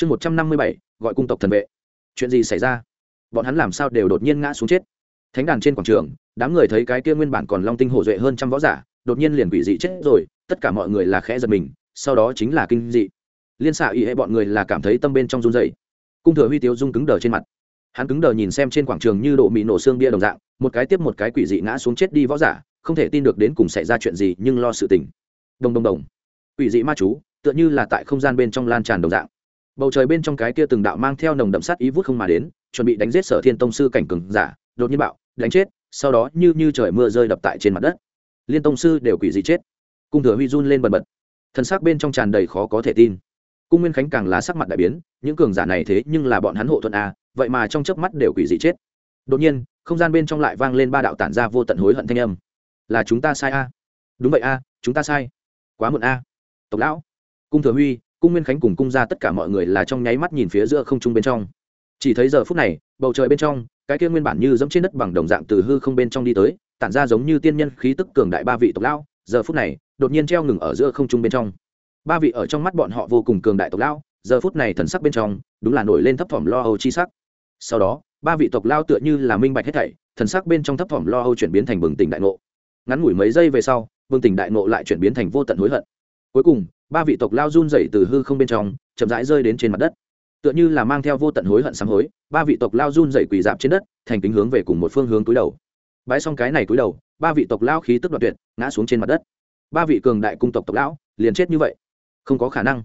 chương một trăm năm mươi bảy, gọi cung tộc thần vệ. Chuyện gì xảy ra? Bọn hắn làm sao đều đột nhiên ngã xuống chết. Thánh đàn trên quảng trường, đám người thấy cái kia nguyên bản còn long tinh hổ duệ hơn trăm võ giả, đột nhiên liền quỷ dị chết rồi, tất cả mọi người là khẽ giật mình, sau đó chính là kinh dị. Liên xạ ý hệ bọn người là cảm thấy tâm bên trong run dày cung thừa huy tiếu rung cứng đờ trên mặt. Hắn cứng đờ nhìn xem trên quảng trường như độ mị nổ xương bia đồng dạng, một cái tiếp một cái quỷ dị ngã xuống chết đi võ giả, không thể tin được đến cùng xảy ra chuyện gì, nhưng lo sự tình. Đồng đồng đồng. Quỷ dị ma chú, tựa như là tại không gian bên trong lan tràn đồng dạng bầu trời bên trong cái kia từng đạo mang theo nồng đậm sát ý vút không mà đến, chuẩn bị đánh giết sở thiên tông sư cảnh cường giả, đột nhiên bạo, đánh chết, sau đó như như trời mưa rơi đập tại trên mặt đất. Liên tông sư đều quỷ dị chết. Cung thừa huy run lên bần bật. Thân xác bên trong tràn đầy khó có thể tin. Cung nguyên khánh càng lá sắc mặt đại biến, những cường giả này thế nhưng là bọn hắn hộ thuận a vậy mà trong chớp mắt đều quỷ dị chết. Đột nhiên, không gian bên trong lại vang lên ba đạo tản ra vô tận hối hận thanh âm. Là chúng ta sai a. Đúng vậy a, chúng ta sai. Quá muộn a. Tộc lão. Cung thừa huy cung nguyên khánh cùng cung ra tất cả mọi người là trong nháy mắt nhìn phía giữa không trung bên trong. Chỉ thấy giờ phút này, bầu trời bên trong, cái kia nguyên bản như dẫm trên đất bằng đồng dạng từ hư không bên trong đi tới, tản ra giống như tiên nhân khí tức cường đại ba vị tộc lão. Giờ phút này, đột nhiên treo ngừng ở giữa không trung bên trong. Ba vị ở trong mắt bọn họ vô cùng cường đại tộc lão, giờ phút này thần sắc bên trong, đúng là nổi lên thấp thỏm lo âu chi sắc. Sau đó, ba vị tộc lao tựa như là minh bạch hết thảy, thần sắc bên trong thấp thỏm lo âu chuyển biến thành bừng tỉnh đại ngộ. Ngắn ngủi mấy giây về sau, bừng tỉnh đại ngộ lại chuyển biến thành vô tận hối hận cuối cùng, ba vị tộc lao run dậy từ hư không bên trong, chậm rãi rơi đến trên mặt đất. Tựa như là mang theo vô tận hối hận sám hối, ba vị tộc lao run dậy quỳ dạp trên đất, thành kính hướng về cùng một phương hướng túi đầu. Bãi xong cái này túi đầu, ba vị tộc lao khí tức đoạt tuyệt, ngã xuống trên mặt đất. Ba vị cường đại cung tộc tộc lão, liền chết như vậy. Không có khả năng.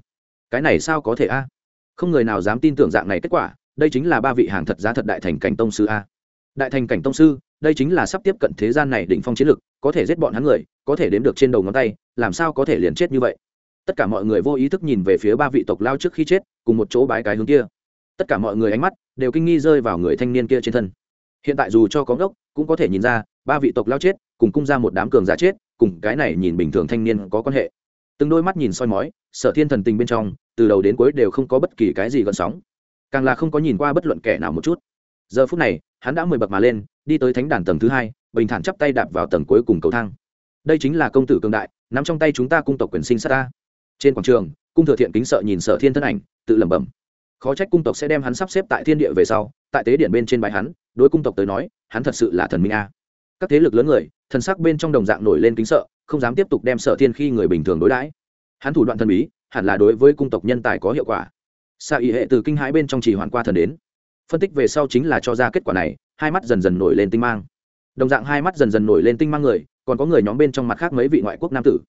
Cái này sao có thể a? Không người nào dám tin tưởng dạng này kết quả, đây chính là ba vị hàng thật giá thật đại thành cảnh tông sư a. Đại thành cảnh tông sư, đây chính là sắp tiếp cận thế gian này đỉnh phong chiến lực, có thể giết bọn hắn người, có thể đếm được trên đầu ngón tay làm sao có thể liền chết như vậy? Tất cả mọi người vô ý thức nhìn về phía ba vị tộc lao trước khi chết, cùng một chỗ bái cái hướng kia. Tất cả mọi người ánh mắt đều kinh nghi rơi vào người thanh niên kia trên thân. Hiện tại dù cho có ngốc, cũng có thể nhìn ra, ba vị tộc lao chết, cùng cung ra một đám cường giả chết, cùng cái này nhìn bình thường thanh niên có quan hệ. Từng đôi mắt nhìn soi mói, sở thiên thần tình bên trong, từ đầu đến cuối đều không có bất kỳ cái gì gợn sóng. Càng là không có nhìn qua bất luận kẻ nào một chút. Giờ phút này, hắn đã mười bậc mà lên, đi tới thánh đàn tầng thứ hai, bình thản chắp tay đạp vào tầng cuối cùng cầu thang đây chính là công tử cường đại n ắ m trong tay chúng ta cung tộc quyền sinh sát ta. Trên quảng trường, cung thừa thiện kính sợ nhìn sở thiên thân ảnh, tự lẩm bẩm. Khó trách cung tộc sẽ đem hắn sắp xếp tại thiên địa về sau, tại tế điện bên trên bài hắn, đối cung tộc tới nói, hắn thật sự là thần minh a. Các thế lực lớn người, thần sắc bên trong đồng dạng nổi lên kính sợ, không dám tiếp tục đem sở thiên khi người bình thường đối đãi. Hắn thủ đoạn thần bí, hẳn là đối với cung tộc nhân tài có hiệu quả. Xa ý hệ từ kinh hãi bên trong chỉ hoàn qua thần đến. Phân tích về sau chính là cho ra kết quả này, hai mắt dần dần nổi lên tinh mang. Đồng dạng hai mắt dần dần nổi lên tinh mang người còn có người nhóm bên trong mặt khác mấy vị ngoại quốc nam tử.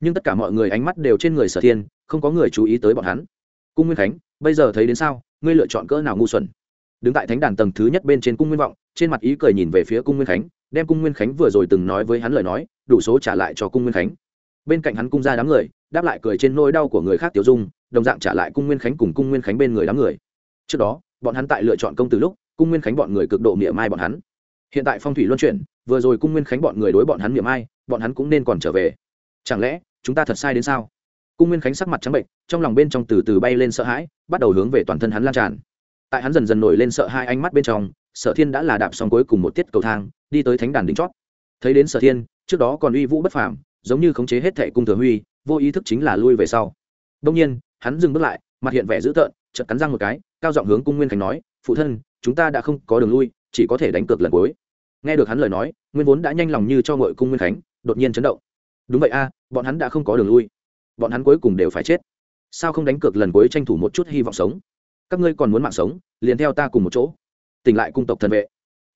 Nhưng tất cả mọi người ánh mắt đều trên người sở thiên, không có người chú ý tới bọn hắn. Cung nguyên khánh, bây giờ thấy đến sao? Ngươi lựa chọn cỡ nào ngu xuẩn? Đứng tại thánh đàn tầng thứ nhất bên trên cung nguyên vọng, trên mặt ý cười nhìn về phía cung nguyên khánh, đem cung nguyên khánh vừa rồi từng nói với hắn lời nói, đủ số trả lại cho cung nguyên khánh. Bên cạnh hắn cung ra đám người, đáp lại cười trên nỗi đau của người khác tiểu dung, đồng dạng trả lại cung nguyên khánh cùng cung nguyên khánh bên người đám người. Trước đó, bọn hắn tại lựa chọn công từ lúc, cung nguyên khánh bọn người cực độ miệng mai bọn hắn hiện tại phong thủy luân chuyển, vừa rồi cung nguyên khánh bọn người đối bọn hắn miệng ai, bọn hắn cũng nên còn trở về. Chẳng lẽ, chúng ta thật sai đến sao? Cung nguyên khánh sắc mặt trắng bệnh trong lòng bên trong từ từ bay lên sợ hãi, bắt đầu hướng về toàn thân hắn lan tràn. Tại hắn dần dần nổi lên sợ hai ánh mắt bên trong, sở thiên đã là đạp xong cuối cùng một tiết cầu thang, đi tới thánh đàn đỉnh chót. Thấy đến sở thiên, trước đó còn uy vũ bất phàm, giống như khống chế hết thệ cung thừa huy, vô ý thức chính là lui về sau. Đông nhiên, hắn dừng bước lại, mặt hiện vẻ dữ tợn, chợt cắn răng một cái, cao giọng hướng cung nguyên khánh nói, phụ thân, chúng ta đã không có đường lui chỉ có thể đánh cược lần cuối. Nghe được hắn lời nói, nguyên vốn đã nhanh lòng như cho ngội cung nguyên khánh, đột nhiên chấn động. Đúng vậy a, bọn hắn đã không có đường lui. Bọn hắn cuối cùng đều phải chết. Sao không đánh cược lần cuối tranh thủ một chút hy vọng sống? Các ngươi còn muốn mạng sống, liền theo ta cùng một chỗ. Tỉnh lại cung tộc thần vệ.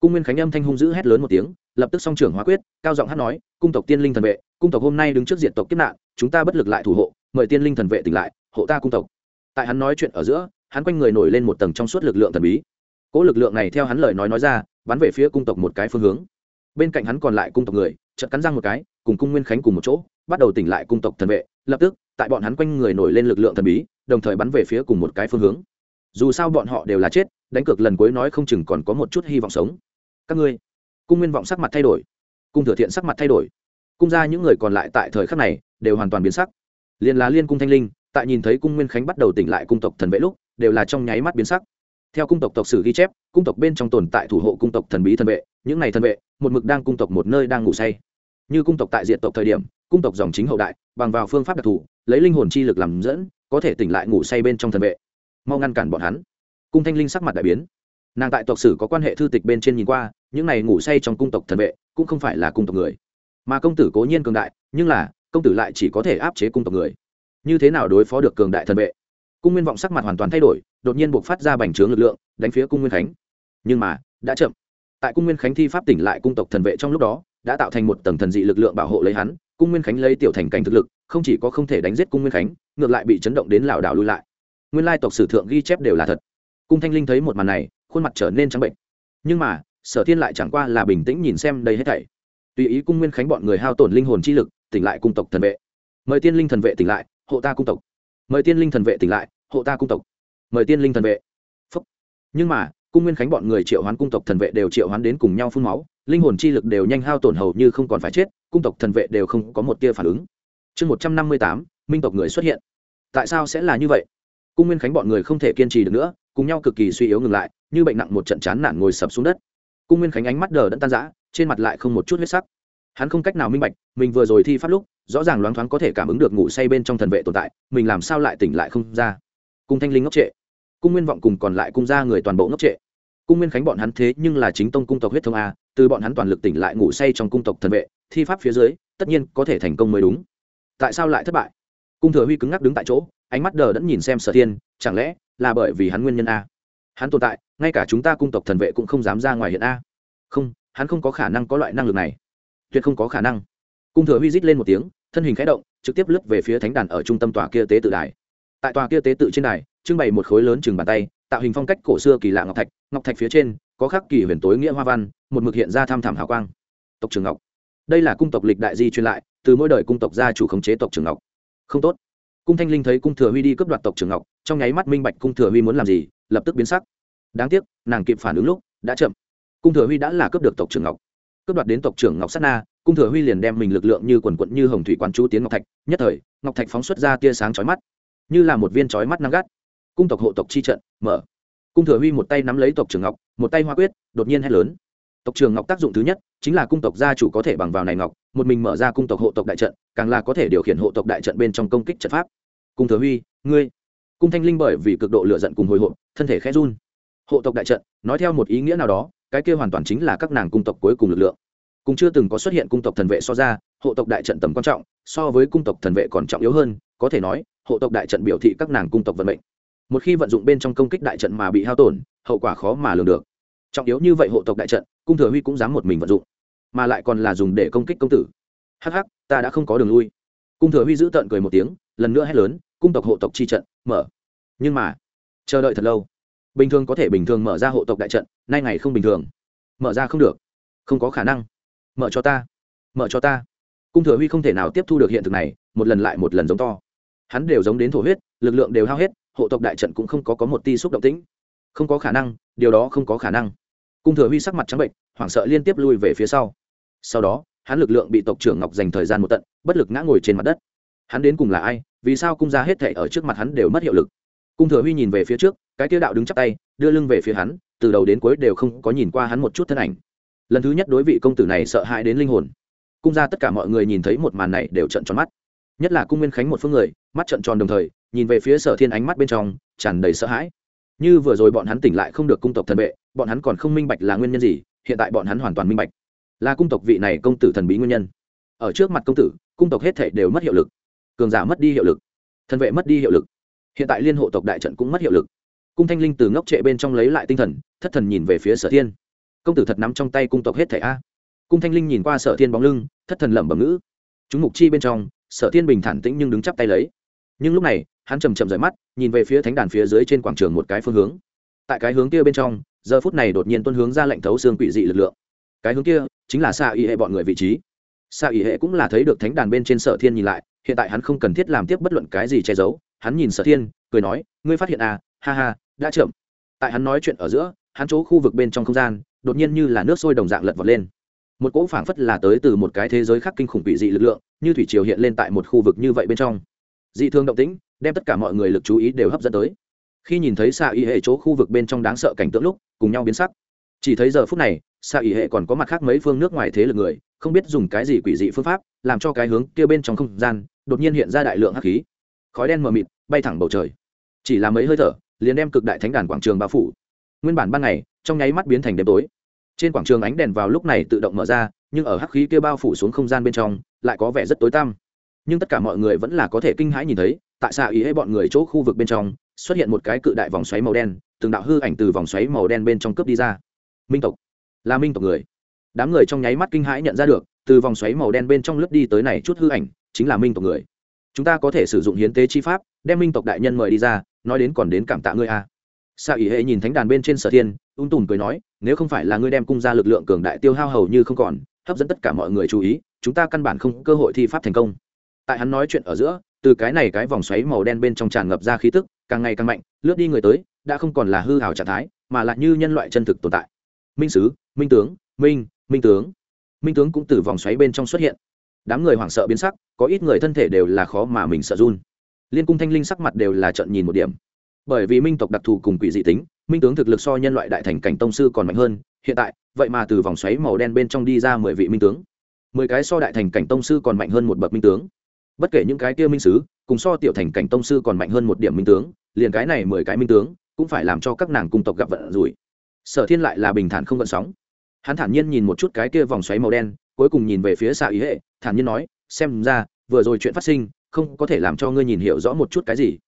Cung nguyên khánh âm thanh hung dữ hét lớn một tiếng, lập tức song trưởng hóa quyết, cao giọng hát nói, cung tộc tiên linh thần vệ, cung tộc hôm nay đứng trước diện tộc kiếp nạn, chúng ta bất lực lại thủ hộ, mời tiên linh thần vệ tỉnh lại, hộ ta cung tộc. Tại hắn nói chuyện ở giữa, hắn quanh người nổi lên một tầng trong suốt lực lượng thần bí cỗ lực lượng này theo hắn lời nói nói ra, bắn về phía cung tộc một cái phương hướng. Bên cạnh hắn còn lại cung tộc người, chợt cắn răng một cái, cùng cung nguyên khánh cùng một chỗ, bắt đầu tỉnh lại cung tộc thần vệ. Lập tức, tại bọn hắn quanh người nổi lên lực lượng thần bí, đồng thời bắn về phía cùng một cái phương hướng. Dù sao bọn họ đều là chết, đánh cược lần cuối nói không chừng còn có một chút hy vọng sống. Các ngươi, cung nguyên vọng sắc mặt thay đổi. Cung thừa thiện sắc mặt thay đổi. Cung ra những người còn lại tại thời khắc này, đều hoàn toàn biến sắc. Liền là liên cung thanh linh, tại nhìn thấy cung nguyên khánh bắt đầu tỉnh lại cung tộc thần vệ lúc, đều là trong nháy mắt biến sắc theo cung tộc tộc sử ghi chép, cung tộc bên trong tồn tại thủ hộ cung tộc thần bí thần vệ, những này thần vệ, một mực đang cung tộc một nơi đang ngủ say. Như cung tộc tại diện tộc thời điểm, cung tộc dòng chính hậu đại, bằng vào phương pháp đặc thù, lấy linh hồn chi lực làm dẫn, có thể tỉnh lại ngủ say bên trong thần vệ. Mau ngăn cản bọn hắn. Cung thanh linh sắc mặt đại biến. Nàng tại tộc sử có quan hệ thư tịch bên trên nhìn qua, những này ngủ say trong cung tộc thần vệ, cũng không phải là cung tộc người. Mà công tử cố nhiên cường đại, nhưng là, công tử lại chỉ có thể áp chế cung tộc người. Như thế nào đối phó được cường đại thần vệ? Cung nguyên vọng sắc mặt hoàn toàn thay đổi đột nhiên buộc phát ra bành trướng lực lượng, đánh phía cung nguyên khánh. Nhưng mà, đã chậm. Tại cung nguyên khánh thi pháp tỉnh lại cung tộc thần vệ trong lúc đó, đã tạo thành một tầng thần dị lực lượng bảo hộ lấy hắn, cung nguyên khánh lấy tiểu thành cảnh thực lực, không chỉ có không thể đánh giết cung nguyên khánh, ngược lại bị chấn động đến lảo đảo lui lại. Nguyên lai tộc sử thượng ghi chép đều là thật. Cung thanh linh thấy một màn này, khuôn mặt trở nên trắng bệnh. Nhưng mà, sở thiên lại chẳng qua là bình tĩnh nhìn xem đây hết thảy. Tùy ý cung nguyên khánh bọn người hao tổn linh hồn chi lực, tỉnh lại cung tộc thần vệ. Mời tiên linh thần vệ tỉnh lại, hộ ta cung tộc. Mời tiên linh thần vệ tỉnh lại, hộ ta cung tộc mời tiên linh thần vệ. Phúc. nhưng mà, cung nguyên khánh bọn người triệu hoán cung tộc thần vệ đều triệu hoán đến cùng nhau phun máu, linh hồn chi lực đều nhanh hao tổn hầu như không còn phải chết, cung tộc thần vệ đều không có một tia phản ứng. Chương một trăm năm mươi tám, minh tộc người xuất hiện. Tại sao sẽ là như vậy? Cung nguyên khánh bọn người không thể kiên trì được nữa, cùng nhau cực kỳ suy yếu ngừng lại, như bệnh nặng một trận chán nản ngồi sập xuống đất. Cung nguyên khánh ánh mắt đờ đẫn tan rã, trên mặt lại không một chút huyết sắc. Hắn không cách nào minh bạch, mình vừa rồi thi pháp lúc, rõ ràng loáng thoáng có thể cảm ứng được ngủ say bên trong thần vệ tồn tại, mình làm sao lại tỉnh lại không ra. Cung thanh linh ngốc trệ cung nguyên vọng cùng còn lại cung ra người toàn bộ ngốc trệ. Cung nguyên khánh bọn hắn thế nhưng là chính tông cung tộc huyết thông a, từ bọn hắn toàn lực tỉnh lại ngủ say trong cung tộc thần vệ, thi pháp phía dưới, tất nhiên có thể thành công mới đúng. Tại sao lại thất bại? Cung thừa huy cứng ngắc đứng tại chỗ, ánh mắt đờ đẫn nhìn xem sở thiên, chẳng lẽ là bởi vì hắn nguyên nhân a? Hắn tồn tại, ngay cả chúng ta cung tộc thần vệ cũng không dám ra ngoài hiện a. Không, hắn không có khả năng có loại năng lực này. Tuyệt không có khả năng. Cung thừa huy rít lên một tiếng, thân hình khẽ động, trực tiếp lướt về phía thánh đàn ở trung tâm tòa kia tế tự đài tại tòa kia tế tự trên đài, trưng bày một khối lớn chừng bàn tay, tạo hình phong cách cổ xưa kỳ lạ ngọc thạch. Ngọc thạch phía trên, có khắc kỳ huyền tối nghĩa hoa văn, một mực hiện ra tham thảm hào quang. Tộc trường ngọc. Đây là cung tộc lịch đại di truyền lại, từ mỗi đời cung tộc gia chủ khống chế tộc trường ngọc. Không tốt. Cung thanh linh thấy cung thừa huy đi cướp đoạt tộc trường ngọc, trong nháy mắt minh bạch cung thừa huy muốn làm gì, lập tức biến sắc. Đáng tiếc, nàng kịp phản ứng lúc, đã chậm. Cung thừa huy đã là cướp được tộc trường ngọc. Cướp đoạt đến tộc trưởng ngọc sát na, cung thừa huy liền đem mình lực lượng như quần quận như hồng thủy quán chú tiến ngọc thạch. Nhất thời, ngọc thạch phóng xuất ra tia sáng chói mắt như là một viên chói mắt nắng gắt. Cung tộc hộ tộc chi trận, mở. Cung thừa huy một tay nắm lấy tộc trưởng ngọc, một tay hoa quyết, đột nhiên hét lớn. Tộc trưởng ngọc tác dụng thứ nhất chính là cung tộc gia chủ có thể bằng vào này ngọc, một mình mở ra cung tộc hộ tộc đại trận, càng là có thể điều khiển hộ tộc đại trận bên trong công kích trận pháp. Cung thừa huy, ngươi. Cung thanh linh bởi vì cực độ lựa giận cùng hồi hộp, thân thể khẽ run. Hộ tộc đại trận, nói theo một ý nghĩa nào đó, cái kia hoàn toàn chính là các nàng cung tộc cuối cùng lực lượng. Cung chưa từng có xuất hiện cung tộc thần vệ so ra, hộ tộc đại trận tầm quan trọng, so với cung tộc thần vệ còn trọng yếu hơn, có thể nói hộ tộc đại trận biểu thị các nàng cung tộc vận mệnh. Một khi vận dụng bên trong công kích đại trận mà bị hao tổn, hậu quả khó mà lường được. Trọng yếu như vậy hộ tộc đại trận, cung thừa huy cũng dám một mình vận dụng, mà lại còn là dùng để công kích công tử. Hh ta đã không có đường lui. Cung thừa huy giữ tợn cười một tiếng, lần nữa hét lớn, cung tộc hộ tộc chi trận, mở. Nhưng mà, chờ đợi thật lâu. Bình thường có thể bình thường mở ra hộ tộc đại trận, nay ngày không bình thường. Mở ra không được. Không có khả năng. Mở cho ta. Mở cho ta. Cung thừa huy không thể nào tiếp thu được hiện thực này, một lần lại một lần giống to hắn đều giống đến thổ huyết, lực lượng đều hao hết, hộ tộc đại trận cũng không có có một ti xúc động tĩnh. Không có khả năng, điều đó không có khả năng. Cung thừa huy sắc mặt trắng bệnh, hoảng sợ liên tiếp lui về phía sau. Sau đó, hắn lực lượng bị tộc trưởng ngọc dành thời gian một tận, bất lực ngã ngồi trên mặt đất. Hắn đến cùng là ai, vì sao cung ra hết thệ ở trước mặt hắn đều mất hiệu lực? Cung thừa huy nhìn về phía trước, cái tiêu đạo đứng chắp tay, đưa lưng về phía hắn, từ đầu đến cuối đều không có nhìn qua hắn một chút thân ảnh. Lần thứ nhất đối vị công tử này sợ hãi đến linh hồn. Cung ra tất cả mọi người nhìn thấy một màn này đều trận tròn mắt. Nhất là cung nguyên khánh một phương người mắt trợn tròn đồng thời, nhìn về phía sở thiên ánh mắt bên trong tràn đầy sợ hãi. Như vừa rồi bọn hắn tỉnh lại không được cung tộc thần vệ, bọn hắn còn không minh bạch là nguyên nhân gì, hiện tại bọn hắn hoàn toàn minh bạch. Là cung tộc vị này công tử thần bí nguyên nhân. Ở trước mặt công tử, cung tộc hết thể đều mất hiệu lực. Cường giả mất đi hiệu lực. Thần vệ mất đi hiệu lực. Hiện tại liên hộ tộc đại trận cũng mất hiệu lực. Cung thanh linh từ ngốc trệ bên trong lấy lại tinh thần, thất thần nhìn về phía sở thiên. Công tử thật nắm trong tay cung tộc hết thẻ a. Cung thanh linh nhìn qua sở thiên bóng lưng, thất thần lẩm bẩm ngữ. Chúng mục chi bên trong, sở thiên bình thản tĩnh nhưng đứng chắp tay lấy nhưng lúc này, hắn chầm chậm rời mắt, nhìn về phía thánh đàn phía dưới trên quảng trường một cái phương hướng. Tại cái hướng kia bên trong, giờ phút này đột nhiên tuân hướng ra lệnh thấu xương quỷ dị lực lượng. Cái hướng kia chính là xa y hệ bọn người vị trí. Xa y hệ cũng là thấy được thánh đàn bên trên sở thiên nhìn lại, hiện tại hắn không cần thiết làm tiếp bất luận cái gì che giấu, hắn nhìn sở thiên, cười nói, ngươi phát hiện à ha ha, đã chậm. Tại hắn nói chuyện ở giữa, hắn chỗ khu vực bên trong không gian, đột nhiên như là nước sôi đồng dạng lật vọt lên. Một cỗ phảng phất là tới từ một cái thế giới khác kinh khủng quỷ dị lực lượng, như thủy triều hiện lên tại một khu vực như vậy bên trong dị thương động tĩnh, đem tất cả mọi người lực chú ý đều hấp dẫn tới. Khi nhìn thấy xạ y hệ chỗ khu vực bên trong đáng sợ cảnh tượng lúc, cùng nhau biến sắc. Chỉ thấy giờ phút này xạ y hệ còn có mặt khác mấy phương nước ngoài thế lực người, không biết dùng cái gì quỷ dị phương pháp, làm cho cái hướng kia bên trong không gian, đột nhiên hiện ra đại lượng hắc khí. Khói đen mờ mịt, bay thẳng bầu trời. Chỉ là mấy hơi thở, liền đem cực đại thánh đàn quảng trường bao phủ. Nguyên bản ban ngày, trong nháy mắt biến thành đêm tối. Trên quảng trường ánh đèn vào lúc này tự động mở ra, nhưng ở hắc khí kia bao phủ xuống không gian bên trong, lại có vẻ rất tối tăm nhưng tất cả mọi người vẫn là có thể kinh hãi nhìn thấy, tại sao ý ấy bọn người chỗ khu vực bên trong, xuất hiện một cái cự đại vòng xoáy màu đen, từng đạo hư ảnh từ vòng xoáy màu đen bên trong cướp đi ra. Minh tộc. Là minh tộc người. Đám người trong nháy mắt kinh hãi nhận ra được, từ vòng xoáy màu đen bên trong lướt đi tới này chút hư ảnh, chính là minh tộc người. Chúng ta có thể sử dụng hiến tế chi pháp, đem minh tộc đại nhân mời đi ra, nói đến còn đến cảm tạ ngươi a. À. sa ỉ hệ nhìn thánh đàn bên trên sở thiên, ung tùm cười nói, nếu không phải là ngươi đem cung ra lực lượng cường đại tiêu hao hầu như không còn, hấp dẫn tất cả mọi người chú ý, chúng ta căn bản không cơ hội thi pháp thành công tại hắn nói chuyện ở giữa, từ cái này cái vòng xoáy màu đen bên trong tràn ngập ra khí tức, càng ngày càng mạnh, lướt đi người tới, đã không còn là hư hào trạng thái, mà lại như nhân loại chân thực tồn tại. Minh sứ, minh tướng, minh minh tướng. Minh tướng cũng từ vòng xoáy bên trong xuất hiện. Đám người hoảng sợ biến sắc, có ít người thân thể đều là khó mà mình sợ run. Liên cung thanh linh sắc mặt đều là trận nhìn một điểm. Bởi vì minh tộc đặc thù cùng quỷ dị tính, minh tướng thực lực so nhân loại đại thành cảnh tông sư còn mạnh hơn, hiện tại, vậy mà từ vòng xoáy màu đen bên trong đi ra mười vị minh tướng. Mười cái so đại thành cảnh tông sư còn mạnh hơn một bậc minh tướng bất kể những cái kia minh sứ, cùng so tiểu thành cảnh tông sư còn mạnh hơn một điểm minh tướng, liền cái này mười cái minh tướng, cũng phải làm cho các nàng cung tộc gặp vận rủi. Sở thiên lại là bình thản không vận sóng. Hắn thản nhiên nhìn một chút cái kia vòng xoáy màu đen, cuối cùng nhìn về phía xạ ý hệ, thản nhiên nói, xem ra, vừa rồi chuyện phát sinh, không có thể làm cho ngươi nhìn hiểu rõ một chút cái gì.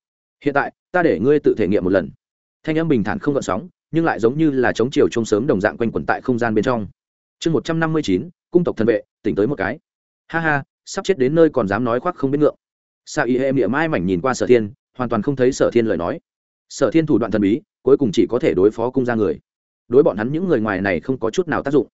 Hiện tại, ta để ngươi tự thể nghiệm một lần. Thanh âm bình thản không gợn sóng, nhưng lại giống như là chống chiều trông sớm đồng dạng quanh quẩn tại không gian bên trong. Chương một trăm năm mươi chín, cung tộc thần vệ, tỉnh tới một cái. Ha ha sắp chết đến nơi còn dám nói khoác không biết ngượng. Xạ ý hệ miệng mai mảnh nhìn qua sở thiên, hoàn toàn không thấy sở thiên lời nói. Sở thiên thủ đoạn thần bí, cuối cùng chỉ có thể đối phó cung ra người. Đối bọn hắn những người ngoài này không có chút nào tác dụng.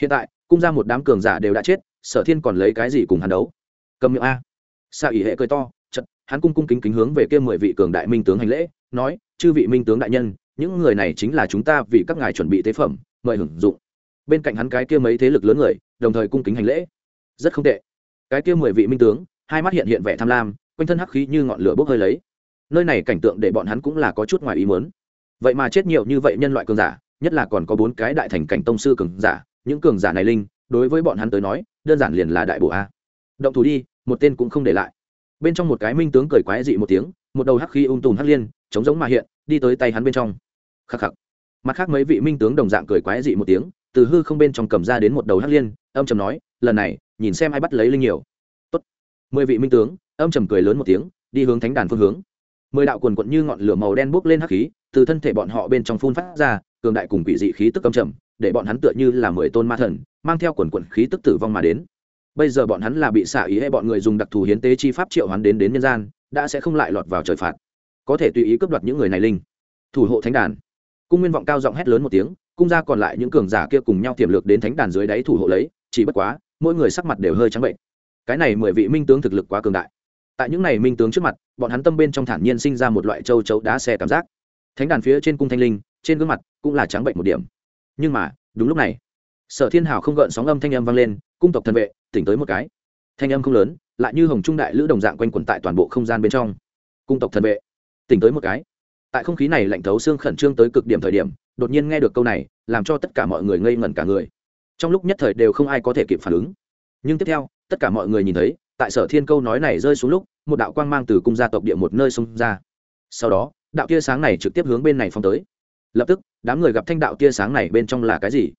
Hiện tại, cung ra một đám cường giả đều đã chết, sở thiên còn lấy cái gì cùng hắn đấu? Cầm miệng a. Xạ Y hệ cười to chật hắn cung cung kính kính hướng về kia mười vị cường đại minh tướng hành lễ, nói, chư vị minh tướng đại nhân, những người này chính là chúng ta vì các ngài chuẩn bị tế phẩm, mời hưởng dụng. Bên cạnh hắn cái kia mấy thế lực lớn người, đồng thời cung kính hành lễ. Rất không tệ cái kia mười vị minh tướng, hai mắt hiện hiện vẻ tham lam, quanh thân hắc khí như ngọn lửa bốc hơi lấy. Nơi này cảnh tượng để bọn hắn cũng là có chút ngoài ý muốn. Vậy mà chết nhiều như vậy nhân loại cường giả, nhất là còn có bốn cái đại thành cảnh tông sư cường giả, những cường giả này linh, đối với bọn hắn tới nói, đơn giản liền là đại bộ a. Động thủ đi, một tên cũng không để lại. Bên trong một cái minh tướng cười quái dị một tiếng, một đầu hắc khí ung tùm hắc liên, chống giống mà hiện, đi tới tay hắn bên trong. Khắc khắc. Mặt khác mấy vị minh tướng đồng dạng cười quái dị một tiếng, từ hư không bên trong cầm ra đến một đầu hắc liên, âm trầm nói, lần này nhìn xem ai bắt lấy linh nhiều. Tốt. mười vị minh tướng, âm trầm cười lớn một tiếng, đi hướng thánh đàn phương hướng. Mười đạo quần quận như ngọn lửa màu đen bốc lên hắc khí, từ thân thể bọn họ bên trong phun phát ra, cường đại cùng quỷ dị khí tức âm trầm, để bọn hắn tựa như là mười tôn ma thần, mang theo quần quận khí tức tử vong mà đến. Bây giờ bọn hắn là bị xả ý hay bọn người dùng đặc thù hiến tế chi pháp triệu hắn đến đến nhân gian, đã sẽ không lại lọt vào trời phạt. Có thể tùy ý cướp đoạt những người này linh. Thủ hộ thánh đàn. Cung nguyên vọng cao giọng hét lớn một tiếng, cung ra còn lại những cường giả kia cùng nhau tiềm lược đến thánh đàn dưới đáy thủ hộ lấy, chỉ bất quá mỗi người sắc mặt đều hơi trắng bệnh. Cái này mười vị minh tướng thực lực quá cường đại. Tại những này minh tướng trước mặt, bọn hắn tâm bên trong thản nhiên sinh ra một loại châu chấu đá xe cảm giác. Thánh đàn phía trên cung thanh linh, trên gương mặt cũng là trắng bệnh một điểm. Nhưng mà, đúng lúc này, sở thiên hào không gợn sóng âm thanh âm vang lên, cung tộc thần vệ, tỉnh tới một cái. Thanh âm không lớn, lại như hồng trung đại lữ đồng dạng quanh quẩn tại toàn bộ không gian bên trong. Cung tộc thần vệ, tỉnh tới một cái. Tại không khí này lạnh thấu xương khẩn trương tới cực điểm thời điểm, đột nhiên nghe được câu này, làm cho tất cả mọi người ngây ngẩn cả người trong lúc nhất thời đều không ai có thể kịp phản ứng. Nhưng tiếp theo, tất cả mọi người nhìn thấy, tại sở thiên câu nói này rơi xuống lúc, một đạo quang mang từ cung gia tộc địa một nơi xông ra. Sau đó, đạo tia sáng này trực tiếp hướng bên này phong tới. Lập tức, đám người gặp thanh đạo tia sáng này bên trong là cái gì?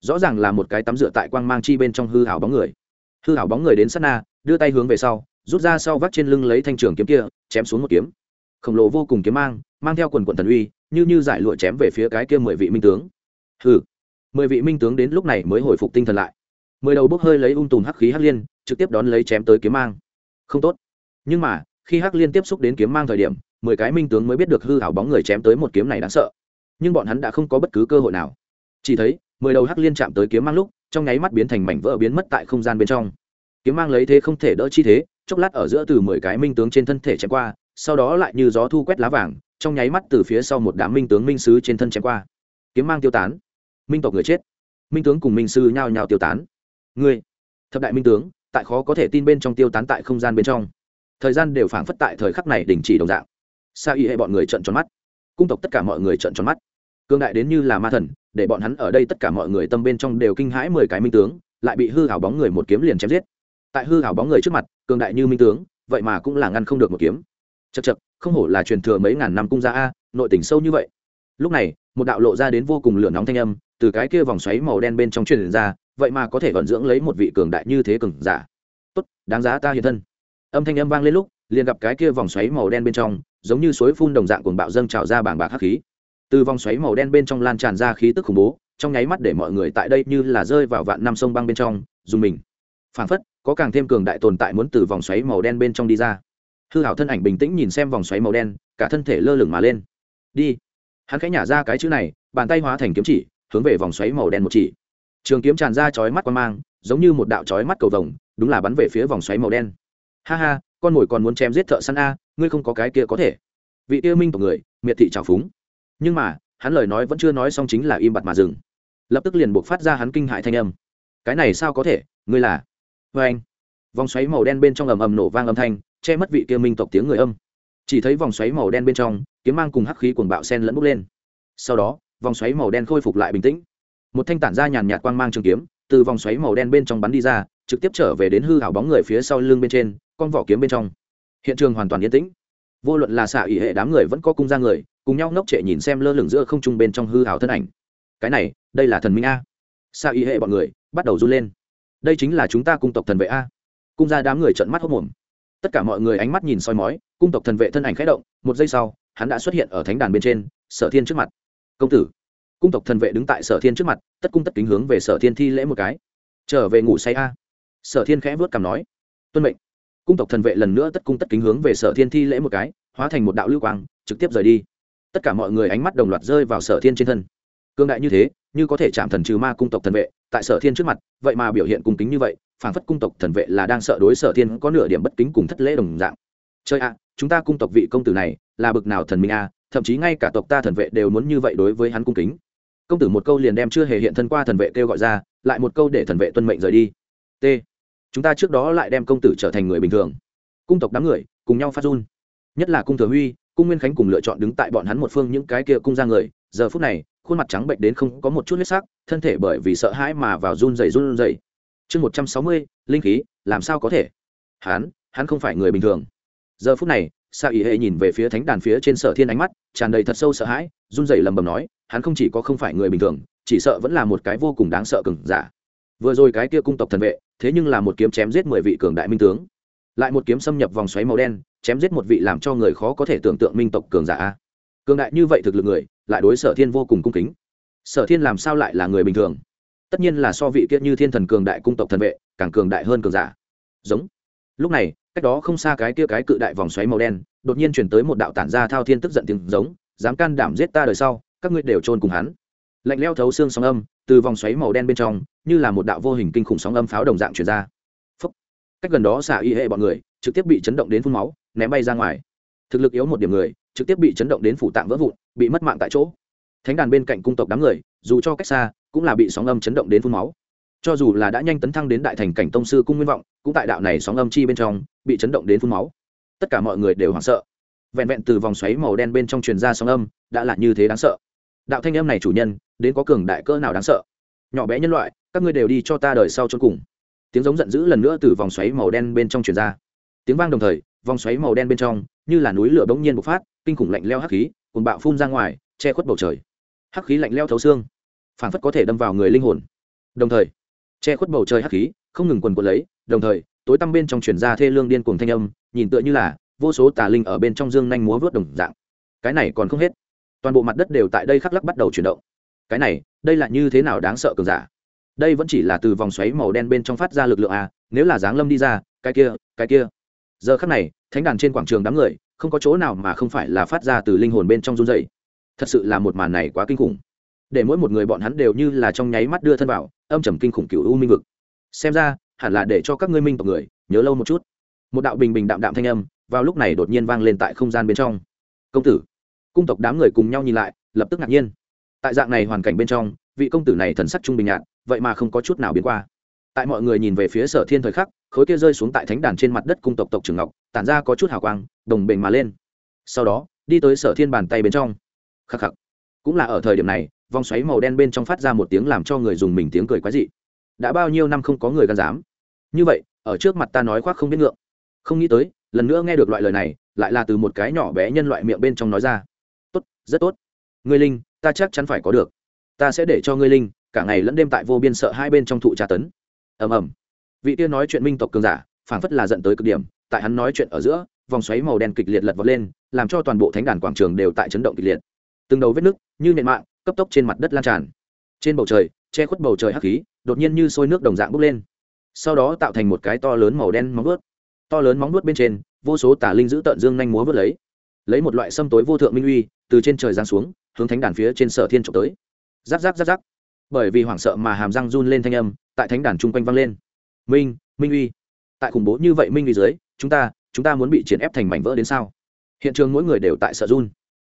Rõ ràng là một cái tắm dựa tại quang mang chi bên trong hư hảo bóng người. Hư hảo bóng người đến sát na, đưa tay hướng về sau, rút ra sau vắt trên lưng lấy thanh trường kiếm kia, chém xuống một kiếm. Khổng lồ vô cùng kiếm mang mang theo quần quần thần uy, như như giải lụa chém về phía cái kia mười vị minh tướng. Hư mười vị minh tướng đến lúc này mới hồi phục tinh thần lại. Mười đầu bốc hơi lấy ung tùm hắc khí hắc liên, trực tiếp đón lấy chém tới kiếm mang. Không tốt. Nhưng mà, khi hắc liên tiếp xúc đến kiếm mang thời điểm, mười cái minh tướng mới biết được hư hảo bóng người chém tới một kiếm này đáng sợ. Nhưng bọn hắn đã không có bất cứ cơ hội nào. Chỉ thấy, mười đầu hắc liên chạm tới kiếm mang lúc, trong nháy mắt biến thành mảnh vỡ biến mất tại không gian bên trong. Kiếm mang lấy thế không thể đỡ chi thế, chốc lát ở giữa từ mười cái minh tướng trên thân thể chém qua, sau đó lại như gió thu quét lá vàng, trong nháy mắt từ phía sau một đám minh tướng minh sứ trên thân chém qua. Kiếm mang tiêu tán minh tộc người chết. Minh tướng cùng minh sư nhao nhao tiêu tán. Ngươi, thập đại minh tướng, tại khó có thể tin bên trong tiêu tán tại không gian bên trong. Thời gian đều phảng phất tại thời khắc này đình chỉ đồng dạng. Sa y hệ bọn người trận tròn mắt. Cung tộc tất cả mọi người trận tròn mắt. Cương đại đến như là ma thần, để bọn hắn ở đây tất cả mọi người tâm bên trong đều kinh hãi mười cái minh tướng, lại bị hư hảo bóng người một kiếm liền chém giết. Tại hư hảo bóng người trước mặt cường đại như minh tướng, vậy mà cũng là ngăn không được một kiếm. Chật chật không hổ là truyền thừa mấy ngàn năm cung gia a, nội tình sâu như vậy. Lúc này, một đạo lộ ra đến vô cùng lửa nóng thanh âm từ cái kia vòng xoáy màu đen bên trong truyền ra, vậy mà có thể vận dưỡng lấy một vị cường đại như thế cường giả. Tốt, đáng giá ta hiện thân. Âm thanh âm vang lên lúc, liền gặp cái kia vòng xoáy màu đen bên trong, giống như suối phun đồng dạng cuồng bạo dâng trào ra bảng bạc hắc khí. Từ vòng xoáy màu đen bên trong lan tràn ra khí tức khủng bố, trong nháy mắt để mọi người tại đây như là rơi vào vạn năm sông băng bên trong, dùng mình. Phảng phất, có càng thêm cường đại tồn tại muốn từ vòng xoáy màu đen bên trong đi ra. Hư hảo thân ảnh bình tĩnh nhìn xem vòng xoáy màu đen, cả thân thể lơ lửng mà lên. Đi. Hắn khẽ nhả ra cái chữ này, bàn tay hóa thành kiếm chỉ hướng về vòng xoáy màu đen một chỉ. Trường kiếm tràn ra chói mắt quan mang, giống như một đạo chói mắt cầu vồng, đúng là bắn về phía vòng xoáy màu đen. Ha ha, con mồi còn muốn chém giết thợ săn a, ngươi không có cái kia có thể. Vị kia minh tộc người, miệt thị trào phúng. Nhưng mà, hắn lời nói vẫn chưa nói xong chính là im bặt mà dừng. Lập tức liền buộc phát ra hắn kinh hại thanh âm. Cái này sao có thể, ngươi là? Vê anh. Vòng xoáy màu đen bên trong ầm ầm nổ vang âm thanh, che mất vị kia minh tộc tiếng người âm. Chỉ thấy vòng xoáy màu đen bên trong, kiếm mang cùng hắc khí cuồng bạo sen lẫn bốc lên. Sau đó vòng xoáy màu đen khôi phục lại bình tĩnh. Một thanh tản ra nhàn nhạt quang mang trường kiếm, từ vòng xoáy màu đen bên trong bắn đi ra, trực tiếp trở về đến hư hảo bóng người phía sau lưng bên trên, con vỏ kiếm bên trong. Hiện trường hoàn toàn yên tĩnh. Vô luận là xạ ỉ hệ đám người vẫn có cung ra người, cùng nhau ngốc trệ nhìn xem lơ lửng giữa không trung bên trong hư hảo thân ảnh. Cái này, đây là thần minh a. Xạ ỉ hệ bọn người, bắt đầu run lên. Đây chính là chúng ta cung tộc thần vệ a. Cung ra đám người trợn mắt hốc mồm. Tất cả mọi người ánh mắt nhìn soi mói, cung tộc thần vệ thân ảnh khẽ động, một giây sau, hắn đã xuất hiện ở thánh đàn bên trên, sở thiên trước mặt công tử. Cung tộc thần vệ đứng tại sở thiên trước mặt, tất cung tất kính hướng về sở thiên thi lễ một cái. Trở về ngủ say a. Sở thiên khẽ vớt cằm nói. Tuân mệnh. Cung tộc thần vệ lần nữa tất cung tất kính hướng về sở thiên thi lễ một cái, hóa thành một đạo lưu quang, trực tiếp rời đi. Tất cả mọi người ánh mắt đồng loạt rơi vào sở thiên trên thân. Cương đại như thế, như có thể chạm thần trừ ma cung tộc thần vệ, tại sở thiên trước mặt, vậy mà biểu hiện cung kính như vậy phản phất cung tộc thần vệ là đang sợ đối sở thiên có nửa điểm bất kính cùng thất lễ đồng dạng. Chơi ạ chúng ta cung tộc vị công tử này, là bực nào thần minh a thậm chí ngay cả tộc ta thần vệ đều muốn như vậy đối với hắn cung kính. Công tử một câu liền đem chưa hề hiện thân qua thần vệ kêu gọi ra, lại một câu để thần vệ tuân mệnh rời đi. T. Chúng ta trước đó lại đem công tử trở thành người bình thường. Cung tộc đám người, cùng nhau phát run. Nhất là cung thừa huy, cung nguyên khánh cùng lựa chọn đứng tại bọn hắn một phương những cái kia cung ra người, giờ phút này, khuôn mặt trắng bệnh đến không có một chút huyết sắc, thân thể bởi vì sợ hãi mà vào run dày run dày chương một trăm sáu mươi, linh khí, làm sao có thể? Hắn hắn không phải người bình thường. Giờ phút này sa ý hệ nhìn về phía thánh đàn phía trên sở thiên ánh mắt, tràn đầy thật sâu sợ hãi, run rẩy lầm bầm nói, hắn không chỉ có không phải người bình thường, chỉ sợ vẫn là một cái vô cùng đáng sợ cừng giả. Vừa rồi cái kia cung tộc thần vệ, thế nhưng là một kiếm chém giết mười vị cường đại minh tướng. Lại một kiếm xâm nhập vòng xoáy màu đen, chém giết một vị làm cho người khó có thể tưởng tượng minh tộc cường giả cường đại như vậy thực lực người, lại đối sở thiên vô cùng cung kính. Sở thiên làm sao lại là người bình thường? Tất nhiên là so vị kia như thiên thần cường đại cung tộc thần vệ, càng cường đại hơn cường giả. Giống lúc này, cách đó không xa cái kia cái cự đại vòng xoáy màu đen, đột nhiên chuyển tới một đạo tản ra thao thiên tức giận tiếng giống, dám can đảm giết ta đời sau, các ngươi đều trôn cùng hắn. Lạnh leo thấu xương sóng âm, từ vòng xoáy màu đen bên trong, như là một đạo vô hình kinh khủng sóng âm pháo đồng dạng chuyển ra. Phúc. cách gần đó xả y hệ bọn người, trực tiếp bị chấn động đến phun máu, ném bay ra ngoài. Thực lực yếu một điểm người, trực tiếp bị chấn động đến phủ tạng vỡ vụn, bị mất mạng tại chỗ. Thánh đàn bên cạnh cung tộc đám người, dù cho cách xa, cũng là bị sóng âm chấn động đến phun máu cho dù là đã nhanh tấn thăng đến đại thành cảnh tông sư cung nguyên vọng, cũng tại đạo này sóng âm chi bên trong, bị chấn động đến phun máu. Tất cả mọi người đều hoảng sợ. Vẹn vẹn từ vòng xoáy màu đen bên trong truyền ra sóng âm, đã là như thế đáng sợ. Đạo thanh âm này chủ nhân, đến có cường đại cỡ nào đáng sợ? Nhỏ bé nhân loại, các ngươi đều đi cho ta đời sau chôn cùng. Tiếng giống giận dữ lần nữa từ vòng xoáy màu đen bên trong truyền ra. Tiếng vang đồng thời, vòng xoáy màu đen bên trong, như là núi lửa bỗng nhiên bộc phát, kinh khủng lạnh leo hắc khí cùng bạo phun ra ngoài, che khuất bầu trời. Hắc khí lạnh leo thấu xương phản phất có thể đâm vào người linh hồn. Đồng thời che khuất bầu trời hắc khí, không ngừng quần quần lấy, đồng thời, tối tăm bên trong truyền ra thê lương điên cuồng thanh âm, nhìn tựa như là vô số tà linh ở bên trong dương nhanh múa vớt đồng dạng. Cái này còn không hết. Toàn bộ mặt đất đều tại đây khắc lắc bắt đầu chuyển động. Cái này, đây là như thế nào đáng sợ cường giả? Đây vẫn chỉ là từ vòng xoáy màu đen bên trong phát ra lực lượng à nếu là giáng lâm đi ra, cái kia cái kia. Giờ khắc này, thánh đàn trên quảng trường đám người, không có chỗ nào mà không phải là phát ra từ linh hồn bên trong run dày thật sự là một màn này quá kinh khủng để mỗi một người bọn hắn đều như là trong nháy mắt đưa thân vào, âm trầm kinh khủng cựu u minh vực. Xem ra, hẳn là để cho các ngươi minh tộc người nhớ lâu một chút. Một đạo bình bình đạm đạm thanh âm vào lúc này đột nhiên vang lên tại không gian bên trong. Công tử. Cung tộc đám người cùng nhau nhìn lại, lập tức ngạc nhiên. Tại dạng này hoàn cảnh bên trong, vị công tử này thần sắc trung bình nhạt, vậy mà không có chút nào biến qua. Tại mọi người nhìn về phía sở thiên thời khắc, khối kia rơi xuống tại thánh đàn trên mặt đất cung tộc tộc trường ngọc, tản ra có chút hào quang, đồng bình mà lên. Sau đó, đi tới sở thiên bàn tay bên trong. Khắc khắc. Cũng là ở thời điểm này vòng xoáy màu đen bên trong phát ra một tiếng làm cho người dùng mình tiếng cười quái dị. Đã bao nhiêu năm không có người gan dám? Như vậy, ở trước mặt ta nói khoác không biết ngượng. Không nghĩ tới, lần nữa nghe được loại lời này, lại là từ một cái nhỏ bé nhân loại miệng bên trong nói ra. Tốt, rất tốt. Ngươi linh, ta chắc chắn phải có được. Ta sẽ để cho ngươi linh, cả ngày lẫn đêm tại vô biên sợ hai bên trong thụ tra tấn. Ầm ầm. Vị tiên nói chuyện minh tộc cường giả, phảng phất là dẫn tới cực điểm, tại hắn nói chuyện ở giữa, vòng xoáy màu đen kịch liệt lật vọt lên, làm cho toàn bộ thánh đàn quảng trường đều tại chấn động kịch liệt. Từng đầu vết nứt, như nền mạng cấp tốc trên mặt đất lan tràn. Trên bầu trời, che khuất bầu trời hắc khí, đột nhiên như sôi nước đồng dạng bốc lên. Sau đó tạo thành một cái to lớn màu đen móng vuốt. To lớn móng vuốt bên trên, vô số tà linh giữ tận dương nhanh múa vớt lấy. Lấy một loại xâm tối vô thượng minh uy, từ trên trời giáng xuống, hướng thánh đàn phía trên sở thiên trộm tới. Giáp giáp giáp giáp. Bởi vì hoảng sợ mà hàm răng run lên thanh âm, tại thánh đàn chung quanh vang lên. Minh minh uy. Tại khủng bố như vậy minh uy dưới, chúng ta chúng ta muốn bị triển ép thành mảnh vỡ đến sao? Hiện trường mỗi người đều tại sợ run.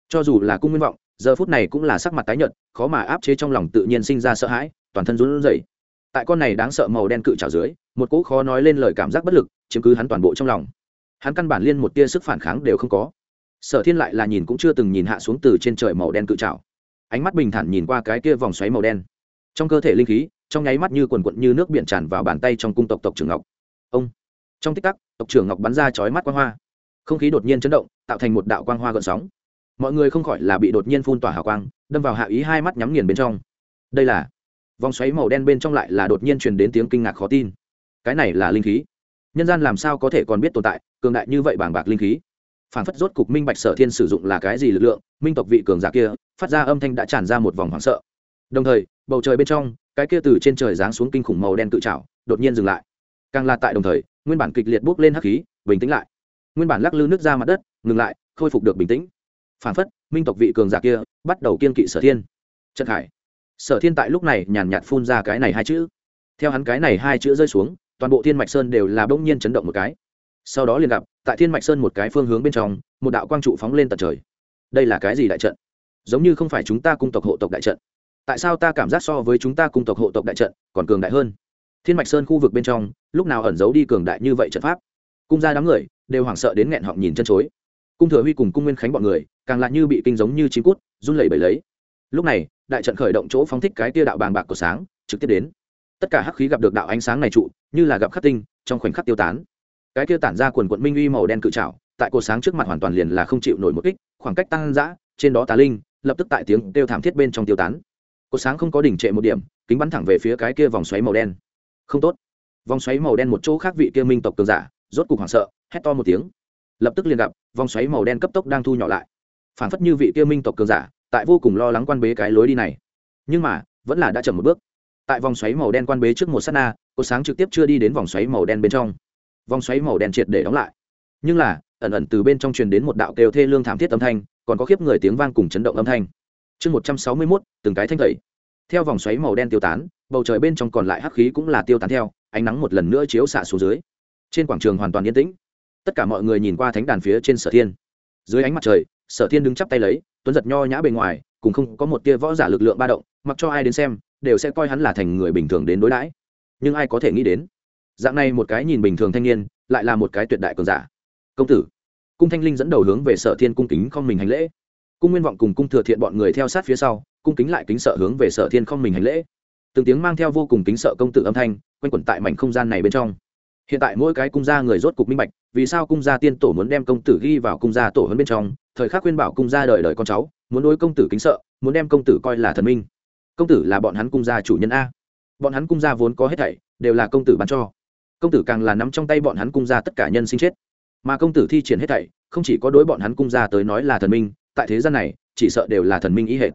Cho dù là cung nguyên vọng giờ phút này cũng là sắc mặt tái nhợt, khó mà áp chế trong lòng tự nhiên sinh ra sợ hãi, toàn thân run rẩy. Tại con này đáng sợ màu đen cự trào dưới, một cỗ khó nói lên lời cảm giác bất lực chiếm cứ hắn toàn bộ trong lòng. Hắn căn bản liên một tia sức phản kháng đều không có. Sở thiên lại là nhìn cũng chưa từng nhìn hạ xuống từ trên trời màu đen cự trào ánh mắt bình thản nhìn qua cái kia vòng xoáy màu đen. Trong cơ thể linh khí, trong nháy mắt như quần quận như nước biển tràn vào bàn tay trong cung tộc tộc trưởng ngọc. Ông! Trong tích tắc, tộc trưởng ngọc bắn ra chói mắt quang hoa. Không khí đột nhiên chấn động, tạo thành một đạo quang hoa gợn sóng mọi người không khỏi là bị đột nhiên phun tỏa hào quang, đâm vào hạ ý hai mắt nhắm nghiền bên trong. Đây là, vòng xoáy màu đen bên trong lại là đột nhiên truyền đến tiếng kinh ngạc khó tin. Cái này là linh khí. Nhân gian làm sao có thể còn biết tồn tại, cường đại như vậy bảng bạc linh khí? Phản phất rốt cục minh bạch sở thiên sử dụng là cái gì lực lượng, minh tộc vị cường giả kia, phát ra âm thanh đã tràn ra một vòng hoảng sợ. Đồng thời, bầu trời bên trong, cái kia từ trên trời giáng xuống kinh khủng màu đen tự trào đột nhiên dừng lại. Càng là tại đồng thời, nguyên bản kịch liệt bốc lên hắc khí, bình tĩnh lại. Nguyên bản lắc lư nước ra mặt đất, ngừng lại, khôi phục được bình tĩnh phản phất, minh tộc vị cường giả kia bắt đầu kiên kỵ sở thiên. Trần khải sở thiên tại lúc này nhàn nhạt phun ra cái này hai chữ. Theo hắn cái này hai chữ rơi xuống, toàn bộ thiên mạch sơn đều là bỗng nhiên chấn động một cái. Sau đó liền gặp, tại thiên mạch sơn một cái phương hướng bên trong, một đạo quang trụ phóng lên tận trời. Đây là cái gì đại trận? Giống như không phải chúng ta cung tộc hộ tộc đại trận. Tại sao ta cảm giác so với chúng ta cung tộc hộ tộc đại trận còn cường đại hơn? Thiên mạch sơn khu vực bên trong, lúc nào ẩn giấu đi cường đại như vậy trận pháp? Cung ra đám người đều hoảng sợ đến nghẹn họng nhìn chân chối. Cung thừa huy cùng cung nguyên khánh bọn người càng lại như bị kinh giống như chim cút, run lẩy bẩy lấy. Lúc này, đại trận khởi động chỗ phóng thích cái tia đạo bàng bạc của sáng, trực tiếp đến. Tất cả hắc khí gặp được đạo ánh sáng này trụ, như là gặp khắc tinh, trong khoảnh khắc tiêu tán. Cái tia tản ra quần quận minh uy màu đen cự trào tại cột sáng trước mặt hoàn toàn liền là không chịu nổi một kích, khoảng cách tăng dã, trên đó tà linh, lập tức tại tiếng kêu thảm thiết bên trong tiêu tán. Cột sáng không có đỉnh trệ một điểm, kính bắn thẳng về phía cái kia vòng xoáy màu đen. Không tốt. Vòng xoáy màu đen một chỗ khác vị kia minh tộc cường giả, rốt cục hoảng sợ, hét to một tiếng. Lập tức liền gặp, vòng xoáy màu đen cấp tốc đang thu nhỏ lại phản phất như vị kia minh tộc cường giả, tại vô cùng lo lắng quan bế cái lối đi này. Nhưng mà, vẫn là đã chậm một bước. Tại vòng xoáy màu đen quan bế trước một s á t na, cột sáng trực tiếp chưa đi đến vòng xoáy màu đen bên trong. Vòng xoáy màu đen triệt để đóng lại. Nhưng là, ẩn ẩn từ bên trong truyền đến một đạo kêu thê lương thảm thiết âm thanh, còn có khiếp người tiếng vang cùng chấn động âm thanh. Chương một trăm sáu mươi mốt, từng cái thanh thầy theo vòng xoáy màu đen tiêu tán, bầu trời bên trong còn lại hắc khí cũng là tiêu tán theo, ánh nắng một lần nữa chiếu xạ xuống dưới. Trên quảng trường hoàn toàn yên tĩnh. Tất cả mọi người nhìn qua thánh đàn phía trên sở thiên. Dưới ánh mặt trời sở thiên đứng chắp tay lấy, tuấn giật nho nhã bề ngoài, cùng không có một tia võ giả lực lượng ba động, mặc cho ai đến xem, đều sẽ coi hắn là thành người bình thường đến đối đãi. Nhưng ai có thể nghĩ đến, dạng này một cái nhìn bình thường thanh niên, lại là một cái tuyệt đại cường giả. Công tử, cung thanh linh dẫn đầu hướng về sở thiên cung kính không mình hành lễ. Cung nguyên vọng cùng cung thừa thiện bọn người theo sát phía sau, cung kính lại kính sợ hướng về sở thiên không mình hành lễ. Từng tiếng mang theo vô cùng kính sợ công tử âm thanh, quanh quẩn tại mảnh không gian này bên trong. Hiện tại mỗi cái cung gia người rốt cục minh bạch, vì sao cung gia tiên tổ muốn đem công tử ghi vào cung gia tổ hơn bên trong thời khắc khuyên bảo cung gia đời đời con cháu, muốn đối công tử kính sợ, muốn đem công tử coi là thần minh. Công tử là bọn hắn cung gia chủ nhân a. Bọn hắn cung gia vốn có hết thảy, đều là công tử bán cho. Công tử càng là nắm trong tay bọn hắn cung gia tất cả nhân sinh chết. Mà công tử thi triển hết thảy, không chỉ có đối bọn hắn cung gia tới nói là thần minh, tại thế gian này, chỉ sợ đều là thần minh ý hệ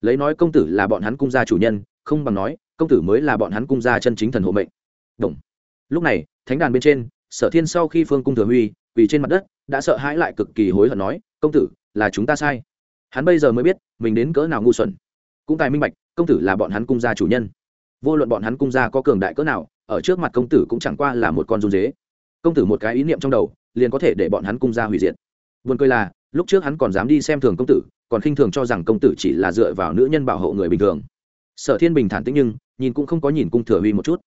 lấy nói công tử là bọn hắn cung gia chủ nhân, không bằng nói, công tử mới là bọn hắn cung gia chân chính thần hộ mệnh. Đồng. lúc này, thánh đàn bên trên, sở thiên sau khi phương cung thừa huy vì trên mặt đất, đã sợ hãi lại cực kỳ hối hận nói công tử, là chúng ta sai. Hắn bây giờ mới biết, mình đến cỡ nào ngu xuẩn. Cũng tài minh bạch, công tử là bọn hắn cung gia chủ nhân. Vô luận bọn hắn cung gia có cường đại cỡ nào, ở trước mặt công tử cũng chẳng qua là một con run dế. Công tử một cái ý niệm trong đầu, liền có thể để bọn hắn cung gia hủy diệt. Vườn cười là, lúc trước hắn còn dám đi xem thường công tử, còn khinh thường cho rằng công tử chỉ là dựa vào nữ nhân bảo hộ người bình thường. Sở thiên bình thản tĩnh nhưng, nhìn cũng không có nhìn cung thừa huy một chút.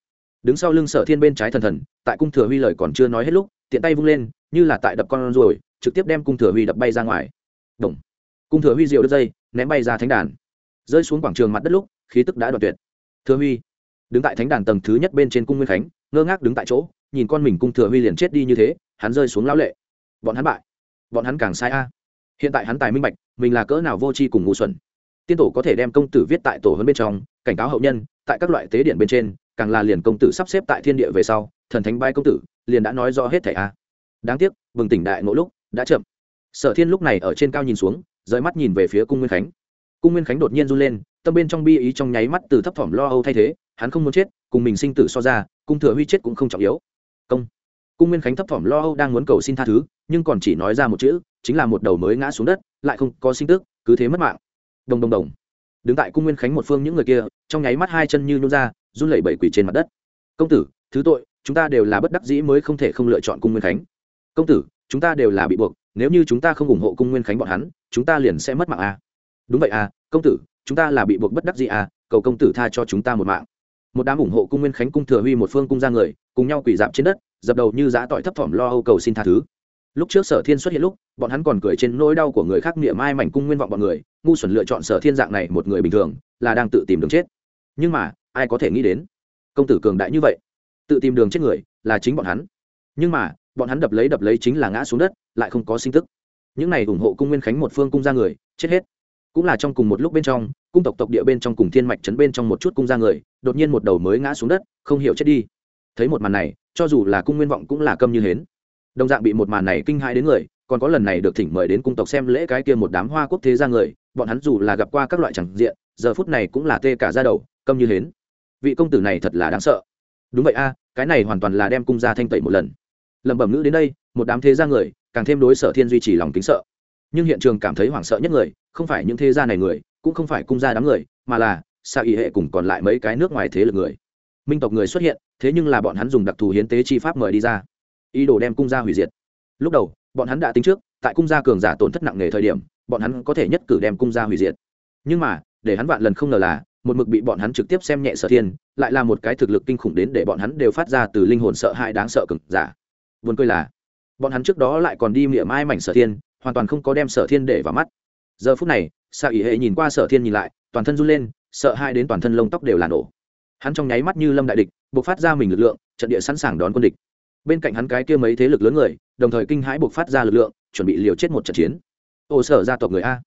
Đứng sau lưng sở thiên bên trái thần thần, tại cung thừa huy lời còn chưa nói hết lúc, tiện tay vung lên như là tại đập con ruồi, trực tiếp đem cung thừa huy đập bay ra ngoài. Động. cung thừa huy diều đứt dây, ném bay ra thánh đàn. Rơi xuống quảng trường mặt đất lúc, khí tức đã đoạn tuyệt. Thừa huy, đứng tại thánh đàn tầng thứ nhất bên trên cung nguyên khánh, ngơ ngác đứng tại chỗ, nhìn con mình cung thừa huy liền chết đi như thế, hắn rơi xuống lão lệ. Bọn hắn bại. Bọn hắn càng sai a. Hiện tại hắn tài minh bạch, mình là cỡ nào vô tri cùng ngu xuẩn. Tiên tổ có thể đem công tử viết tại tổ hơn bên trong, cảnh cáo hậu nhân, tại các loại tế điện bên trên, càng là liền công tử sắp xếp tại thiên địa về sau, thần thánh bai công tử, liền đã nói rõ hết thảy a đáng tiếc, bừng tỉnh đại ngộ lúc đã chậm. Sở thiên lúc này ở trên cao nhìn xuống, rời mắt nhìn về phía cung nguyên khánh. Cung nguyên khánh đột nhiên run lên, tâm bên trong bi ý trong nháy mắt từ thấp thỏm lo âu thay thế, hắn không muốn chết, cùng mình sinh tử so ra, cung thừa huy chết cũng không trọng yếu. Công. Cung nguyên khánh thấp thỏm lo âu đang muốn cầu xin tha thứ, nhưng còn chỉ nói ra một chữ, chính là một đầu mới ngã xuống đất, lại không có sinh tức, cứ thế mất mạng. Đồng đồng đồng. Đứng tại cung nguyên khánh một phương những người kia, trong nháy mắt hai chân như nhún ra, run lẩy bẩy quỷ trên mặt đất. Công tử, thứ tội, chúng ta đều là bất đắc dĩ mới không thể không lựa chọn cung nguyên khánh công tử, chúng ta đều là bị buộc, nếu như chúng ta không ủng hộ cung nguyên khánh bọn hắn, chúng ta liền sẽ mất mạng à. đúng vậy à công tử, chúng ta là bị buộc bất đắc dĩ à cầu công tử tha cho chúng ta một mạng. Một đám ủng hộ cung nguyên khánh cung thừa huy một phương cung ra người, cùng nhau quỳ dạp trên đất, dập đầu như giã tỏi thấp thỏm lo âu cầu xin tha thứ. Lúc trước sở thiên xuất hiện lúc, bọn hắn còn cười trên nỗi đau của người khác niệm ai mảnh cung nguyên vọng bọn người, ngu xuẩn lựa chọn sở thiên dạng này một người bình thường, là đang tự tìm đường chết. Nhưng mà, ai có thể nghĩ đến? Công tử cường đại như vậy, tự tìm đường chết người, là chính bọn hắn. Nhưng mà bọn hắn đập lấy đập lấy chính là ngã xuống đất, lại không có sinh tức. Những này ủng hộ cung nguyên khánh một phương cung ra người, chết hết. Cũng là trong cùng một lúc bên trong, cung tộc tộc địa bên trong cùng thiên mạch trấn bên trong một chút cung ra người, đột nhiên một đầu mới ngã xuống đất, không hiểu chết đi. Thấy một màn này, cho dù là cung nguyên vọng cũng là câm như hến. Đồng dạng bị một màn này kinh hãi đến người, còn có lần này được thỉnh mời đến cung tộc xem lễ cái kia một đám hoa quốc thế ra người, bọn hắn dù là gặp qua các loại chẳng diện, giờ phút này cũng là tê cả ra đầu, câm như hến. Vị công tử này thật là đáng sợ. Đúng vậy a, cái này hoàn toàn là đem cung ra thanh tẩy một lần lẩm bẩm ngữ đến đây, một đám thế gia người, càng thêm đối sở thiên duy trì lòng kính sợ. Nhưng hiện trường cảm thấy hoảng sợ nhất người, không phải những thế gia này người, cũng không phải cung gia đám người, mà là xa ý hệ cùng còn lại mấy cái nước ngoài thế lực người. Minh tộc người xuất hiện, thế nhưng là bọn hắn dùng đặc thù hiến tế chi pháp mời đi ra. Ý đồ đem cung gia hủy diệt. Lúc đầu, bọn hắn đã tính trước, tại cung gia cường giả tổn thất nặng nề thời điểm, bọn hắn có thể nhất cử đem cung gia hủy diệt. Nhưng mà, để hắn vạn lần không ngờ là, một mực bị bọn hắn trực tiếp xem nhẹ sở thiên, lại là một cái thực lực kinh khủng đến để bọn hắn đều phát ra từ linh hồn sợ hãi đáng sợ cực giả vốn cười là, bọn hắn trước đó lại còn đi miệng mai mảnh sở thiên, hoàn toàn không có đem sở thiên để vào mắt. Giờ phút này xạ ỉ hệ nhìn qua sở thiên nhìn lại, toàn thân run lên, sợ hai đến toàn thân lông tóc đều là nổ. Hắn trong nháy mắt như lâm đại địch, buộc phát ra mình lực lượng, trận địa sẵn sàng đón quân địch. Bên cạnh hắn cái kia mấy thế lực lớn người, đồng thời kinh hãi buộc phát ra lực lượng, chuẩn bị liều chết một trận chiến. Ô sở gia tộc người a.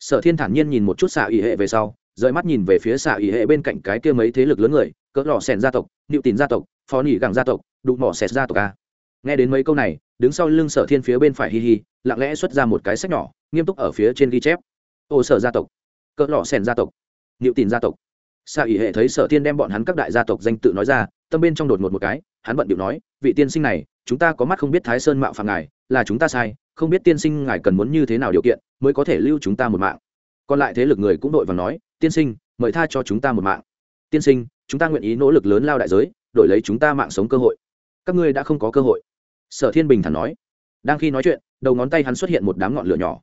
Sở thiên thản nhiên nhìn một chút xạ ỉ hệ về sau, rời mắt nhìn về phía xạ ỉ hệ bên cạnh cái kia mấy thế lực lớn người, cỡ lò sèn gia tộc nịu tín gia tộc, phó nỉ gẳng gia tộc đụng mỏ sẹt gia tộc a nghe đến mấy câu này, đứng sau lưng sở thiên phía bên phải hi hi, lặng lẽ xuất ra một cái sách nhỏ, nghiêm túc ở phía trên ghi chép. Ô sở gia tộc, cỡ lọ sèn gia tộc, niệu tín gia tộc. Xa ỉ hệ thấy sở thiên đem bọn hắn các đại gia tộc danh tự nói ra, tâm bên trong đột một một cái, hắn bận điệu nói, vị tiên sinh này, chúng ta có mắt không biết thái sơn mạo phạm ngài, là chúng ta sai, không biết tiên sinh ngài cần muốn như thế nào điều kiện, mới có thể lưu chúng ta một mạng. Còn lại thế lực người cũng đội và nói, tiên sinh, mời tha cho chúng ta một mạng. Tiên sinh, chúng ta nguyện ý nỗ lực lớn lao đại giới, đổi lấy chúng ta mạng sống cơ hội. Các ngươi đã không có cơ hội sở thiên bình thản nói. Đang khi nói chuyện, đầu ngón tay hắn xuất hiện một đám ngọn lửa nhỏ.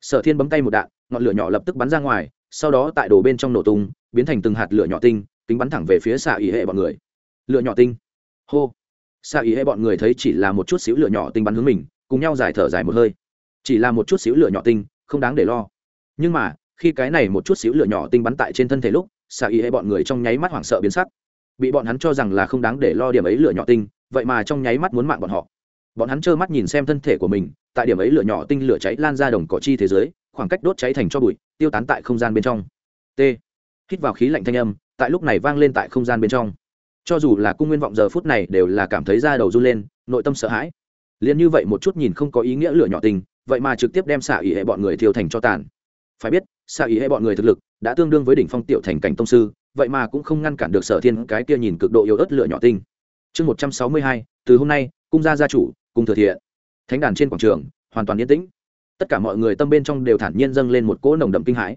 Sở thiên bấm tay một đạn, ngọn lửa nhỏ lập tức bắn ra ngoài, sau đó tại đồ bên trong nổ tung, biến thành từng hạt lửa nhỏ tinh, kính bắn thẳng về phía xạ ý hệ bọn người. Lửa nhỏ tinh. Hô. Xạ ý hệ bọn người thấy chỉ là một chút xíu lửa nhỏ tinh bắn hướng mình, cùng nhau giải thở dài một hơi. Chỉ là một chút xíu lửa nhỏ tinh, không đáng để lo. Nhưng mà, khi cái này một chút xíu lửa nhỏ tinh bắn tại trên thân thể lúc xạ ý hệ bọn người trong nháy mắt hoảng sợ biến sắc. Bị bọn hắn cho rằng là không đáng để lo điểm ấy lửa nhỏ tinh, vậy mà trong nháy mắt muốn mạng bọn họ bọn hắn trơ mắt nhìn xem thân thể của mình, tại điểm ấy lửa nhỏ tinh lửa cháy lan ra đồng cỏ chi thế giới, khoảng cách đốt cháy thành cho bụi, tiêu tán tại không gian bên trong. T. Hít vào khí lạnh thanh âm, tại lúc này vang lên tại không gian bên trong. Cho dù là cung nguyên vọng giờ phút này đều là cảm thấy da đầu run lên, nội tâm sợ hãi. Liền như vậy một chút nhìn không có ý nghĩa lửa nhỏ tình vậy mà trực tiếp đem xạ ý hệ bọn người thiêu thành cho tàn. Phải biết, xạ ý hệ bọn người thực lực đã tương đương với đỉnh phong tiểu thành cảnh tông sư, vậy mà cũng không ngăn cản được sở thiên cái kia nhìn cực độ yếu ớt lửa nhỏ tinh. Chương một trăm sáu mươi hai, từ hôm nay, cung gia gia chủ cùng thừa thiện. Thánh đàn trên quảng trường, hoàn toàn yên tĩnh. Tất cả mọi người tâm bên trong đều thản nhiên dâng lên một cỗ nồng đậm kinh hãi.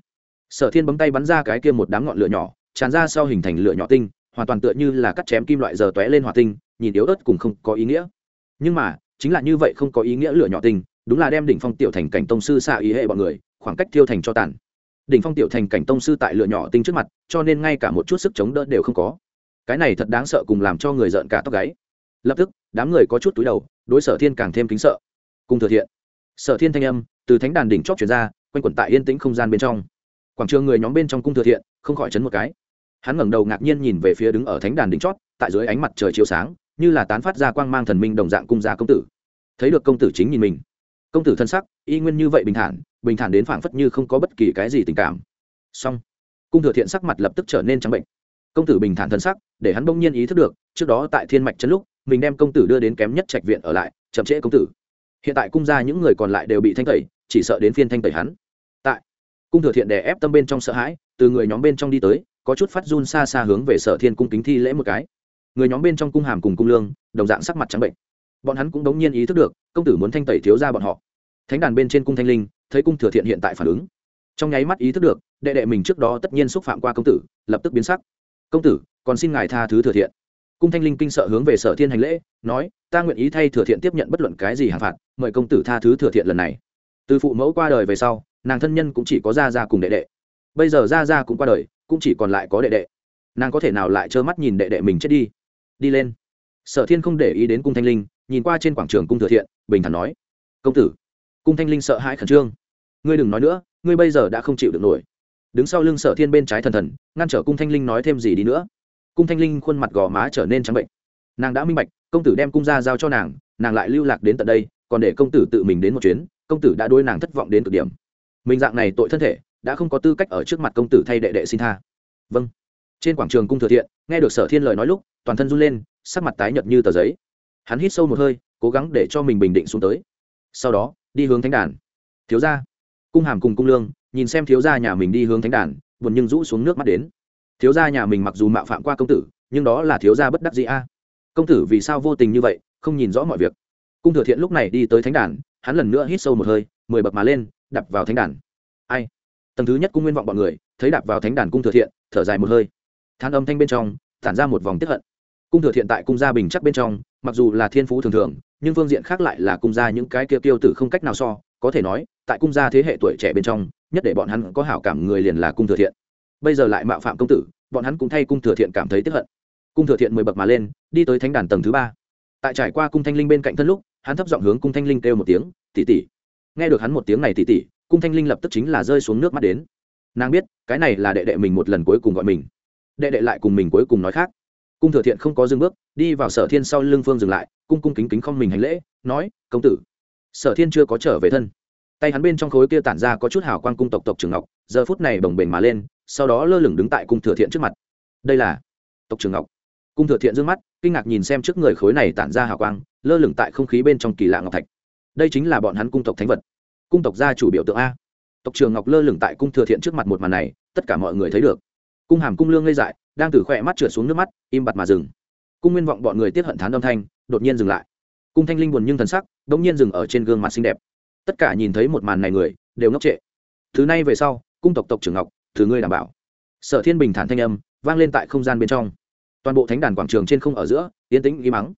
Sở thiên bấm tay bắn ra cái kia một đám ngọn lửa nhỏ, tràn ra sau hình thành lửa nhỏ tinh, hoàn toàn tựa như là cắt chém kim loại giờ tóe lên hỏa tinh, nhìn yếu ớt cùng không có ý nghĩa. Nhưng mà, chính là như vậy không có ý nghĩa lửa nhỏ tinh, đúng là đem đỉnh phong tiểu thành cảnh tông sư xa ý hệ bọn người, khoảng cách thiêu thành cho tàn. Đỉnh phong tiểu thành cảnh tông sư tại lửa nhỏ tinh trước mặt, cho nên ngay cả một chút sức chống đỡ đều không có. Cái này thật đáng sợ cùng làm cho người giận cả tóc gáy. Lập tức, đám người có chút túi đầu đối sở thiên càng thêm kính sợ. Cùng thừa thiện, sở thiên thanh âm từ thánh đàn đỉnh chót chuyển ra, quanh quẩn tại yên tĩnh không gian bên trong. Quảng trường người nhóm bên trong cung thừa thiện, không khỏi chấn một cái. Hắn ngẩng đầu ngạc nhiên nhìn về phía đứng ở thánh đàn đỉnh chót tại dưới ánh mặt trời chiếu sáng, như là tán phát ra quang mang thần minh đồng dạng cung gia công tử. Thấy được công tử chính nhìn mình. Công tử thân sắc, y nguyên như vậy bình thản bình thản đến phảng phất như không có bất kỳ cái gì tình cảm. Song cung thừa thiện sắc mặt lập tức trở nên trắng bệnh. Công tử bình thản thân sắc, để hắn bỗng nhiên ý thức được, trước đó tại thiên mạch chân lúc mình đem công tử đưa đến kém nhất trạch viện ở lại, chậm trễ công tử. Hiện tại cung ra những người còn lại đều bị thanh tẩy, chỉ sợ đến phiên thanh tẩy hắn. Tại, cung thừa thiện đè ép tâm bên trong sợ hãi, từ người nhóm bên trong đi tới, có chút phát run xa xa hướng về sở thiên cung kính thi lễ một cái. Người nhóm bên trong cung hàm cùng cung lương, đồng dạng sắc mặt trắng bệnh. Bọn hắn cũng đống nhiên ý thức được, công tử muốn thanh tẩy thiếu ra bọn họ. Thánh đàn bên trên cung thanh linh, thấy cung thừa thiện hiện tại phản ứng. Trong nháy mắt ý thức được, đệ đệ mình trước đó tất nhiên xúc phạm qua công tử, lập tức biến sắc. Công tử, còn xin ngài tha thứ thừa thiện cung thanh linh kinh sợ hướng về sở thiên hành lễ, nói, ta nguyện ý thay thừa thiện tiếp nhận bất luận cái gì hàng phạt, mời công tử tha thứ thừa thiện lần này. Từ phụ mẫu qua đời về sau, nàng thân nhân cũng chỉ có gia gia cùng đệ đệ. Bây giờ gia gia cũng qua đời, cũng chỉ còn lại có đệ đệ. Nàng có thể nào lại trơ mắt nhìn đệ đệ mình chết đi? Đi lên. Sở thiên không để ý đến cung thanh linh, nhìn qua trên quảng trường cung thừa thiện, bình thản nói, công tử. Cung thanh linh sợ hãi khẩn trương, ngươi đừng nói nữa, ngươi bây giờ đã không chịu được nổi. Đứng sau lưng sở thiên bên trái thần thần, ngăn trở cung thanh linh nói thêm gì đi nữa cung thanh linh khuôn mặt gò má trở nên trắng bệnh. Nàng đã minh bạch, công tử đem cung ra giao cho nàng nàng lại lưu lạc đến tận đây, còn để công tử tự mình đến một chuyến, công tử đã đôi nàng thất vọng đến cực điểm. Mình dạng này tội thân thể, đã không có tư cách ở trước mặt công tử thay đệ đệ xin tha. Vâng. Trên quảng trường cung thừa thiện, nghe được sở thiên lời nói lúc, toàn thân run lên, sắc mặt tái nhợt như tờ giấy. Hắn hít sâu một hơi, cố gắng để cho mình bình định xuống tới. Sau đó, đi hướng thánh đàn. Thiếu gia. Cung hàm cùng cung lương, nhìn xem thiếu gia nhà mình đi hướng thánh đàn, buồn nhưng rũ xuống nước mắt đến thiếu gia nhà mình mặc dù mạo phạm qua công tử, nhưng đó là thiếu gia bất đắc dĩ a. Công tử vì sao vô tình như vậy, không nhìn rõ mọi việc. Cung thừa thiện lúc này đi tới thánh đàn, hắn lần nữa hít sâu một hơi, mười bậc mà lên đập vào thánh đàn. Ai? Tầng thứ nhất cung nguyên vọng bọn người, thấy đạp vào thánh đàn cung thừa thiện, thở dài một hơi. Than âm thanh bên trong, tản ra một vòng tiếp hận. Cung thừa thiện tại cung gia bình chắc bên trong, mặc dù là thiên phú thường thường, nhưng phương diện khác lại là cung gia những cái kia tiêu tử không cách nào so, có thể nói, tại cung gia thế hệ tuổi trẻ bên trong, nhất để bọn hắn có hảo cảm người liền là cung thừa thiện bây giờ lại mạo phạm công tử, bọn hắn cũng thay cung thừa thiện cảm thấy tức hận. Cung thừa thiện mười bậc mà lên, đi tới thánh đàn tầng thứ ba. Tại trải qua cung thanh linh bên cạnh thân lúc, hắn thấp giọng hướng cung thanh linh kêu một tiếng tỉ tỉ nghe được hắn một tiếng này tỉ tỉ cung thanh linh lập tức chính là rơi xuống nước mắt đến. Nàng biết, cái này là đệ đệ mình một lần cuối cùng gọi mình. Đệ đệ lại cùng mình cuối cùng nói khác. Cung thừa thiện không có dừng bước, đi vào sở thiên sau lưng phương dừng lại, cung cung kính kính không mình hành lễ, nói, công tử. Sở thiên chưa có trở về thân. Tay hắn bên trong khối kia tản ra có chút hào quang cung tộc tộc trường ngọc, giờ phút này bồng bềnh mà lên sau đó lơ lửng đứng tại cung thừa thiện trước mặt. Đây là tộc trường ngọc. Cung thừa thiện d mắt, kinh ngạc nhìn xem trước người khối này tản ra hào quang, lơ lửng tại không khí bên trong kỳ lạ ngọc thạch. Đây chính là bọn hắn cung tộc thánh vật. Cung tộc gia chủ biểu tượng a. Tộc trường ngọc lơ lửng tại cung thừa thiện trước mặt một màn này, tất cả mọi người thấy được. Cung hàm cung lương ngây dại, đang từ khỏe mắt trượt xuống nước mắt, im bặt mà dừng. Cung nguyên vọng bọn người tiếp hận thán âm thanh, đột nhiên dừng lại. Cung thanh linh buồn nhưng thần sắc đ ỗ n g nhiên dừng ở trên gương mặt xinh đẹp. Tất cả nhìn thấy một màn này người, đều ngốc trệ. Thứ này về sau, cung tộc tộc trưởng ngọc thử ngươi đảm bảo. Sở thiên bình thản thanh âm vang lên tại không gian bên trong. Toàn bộ thánh đàn quảng trường trên không ở giữa, yên tĩnh ghi mắng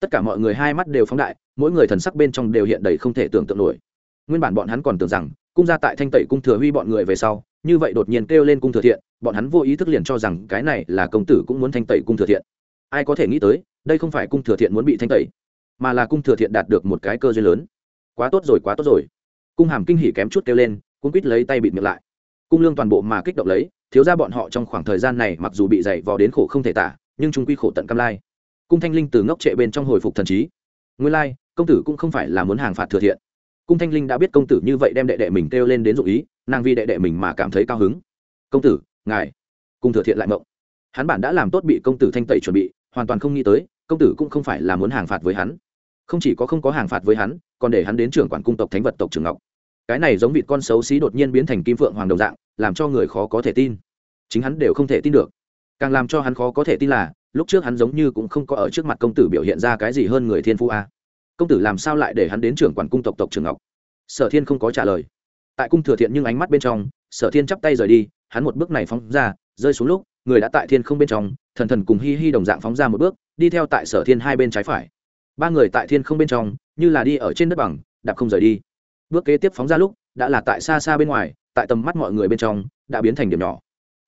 tất cả mọi người hai mắt đều phóng đại, mỗi người thần sắc bên trong đều hiện đầy không thể tưởng tượng nổi. Nguyên bản bọn hắn còn tưởng rằng, cung gia tại thanh tẩy cung thừa huy bọn người về sau, như vậy đột nhiên kêu lên cung thừa thiện, bọn hắn vô ý thức liền cho rằng cái này là công tử cũng muốn thanh tẩy cung thừa thiện. Ai có thể nghĩ tới, đây không phải cung thừa thiện muốn bị thanh tẩy, mà là cung thừa thiện đạt được một cái cơ duyên lớn. Quá tốt rồi, quá tốt rồi. Cung hàm kinh hỉ kém chút kêu lên cung quýt lấy tay bịt miệng lại cung lương toàn bộ mà kích động lấy, thiếu ra bọn họ trong khoảng thời gian này mặc dù bị dày vò đến khổ không thể tả, nhưng chúng quy khổ tận cam lai. Cung thanh linh từ ngốc trệ bên trong hồi phục thần trí. Nguyên lai, công tử cũng không phải là muốn hàng phạt thừa thiện. Cung thanh linh đã biết công tử như vậy đem đệ đệ mình kêu lên đến dụ ý, nàng vì đệ đệ mình mà cảm thấy cao hứng. Công tử, ngài cung thừa thiện lại mộng. Hắn bản đã làm tốt bị công tử thanh tẩy chuẩn bị, hoàn toàn không nghĩ tới, công tử cũng không phải là muốn hàng phạt với hắn. Không chỉ có không có hàng phạt với hắn, còn để hắn đến trưởng quản cung tộc thánh vật tộc trường ngọc cái này giống vịt con xấu xí đột nhiên biến thành kim phượng hoàng đồng dạng, làm cho người khó có thể tin. Chính hắn đều không thể tin được. Càng làm cho hắn khó có thể tin là, lúc trước hắn giống như cũng không có ở trước mặt công tử biểu hiện ra cái gì hơn người thiên phu a. Công tử làm sao lại để hắn đến trưởng quản cung tộc tộc trường ngọc? Sở thiên không có trả lời. Tại cung thừa thiện nhưng ánh mắt bên trong, sở thiên chắp tay rời đi, hắn một bước này phóng ra, rơi xuống lúc, người đã tại thiên không bên trong, thần thần cùng hi hi đồng dạng phóng ra một bước, đi theo tại sở thiên hai bên trái phải. Ba người tại thiên không bên trong, như là đi ở trên đất bằng, đạp không rời đi bước kế tiếp phóng ra lúc, đã là tại xa xa bên ngoài, tại tầm mắt mọi người bên trong, đã biến thành điểm nhỏ.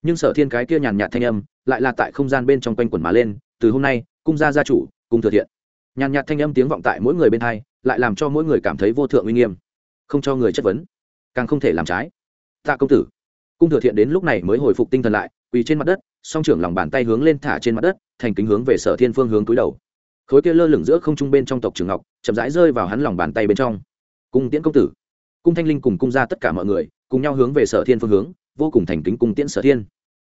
Nhưng sở thiên cái kia nhàn nhạt thanh âm, lại là tại không gian bên trong quanh quần mà lên, từ hôm nay, cung gia gia chủ, cung thừa thiện. Nhàn nhạt thanh âm tiếng vọng tại mỗi người bên hai, lại làm cho mỗi người cảm thấy vô thượng uy nghiêm, không cho người chất vấn, càng không thể làm trái. Tạ công tử, cung thừa thiện đến lúc này mới hồi phục tinh thần lại, quỳ trên mặt đất, song trưởng lòng bàn tay hướng lên thả trên mặt đất, thành kính hướng về sở thiên phương hướng túi đầu. Khối kia lơ lửng giữa không trung bên trong tộc trường ngọc, chậm rãi rơi vào hắn lòng bàn tay bên trong cung tiễn công tử. Cung thanh linh cùng cung ra tất cả mọi người, cùng nhau hướng về sở thiên phương hướng, vô cùng thành kính cung tiễn sở thiên.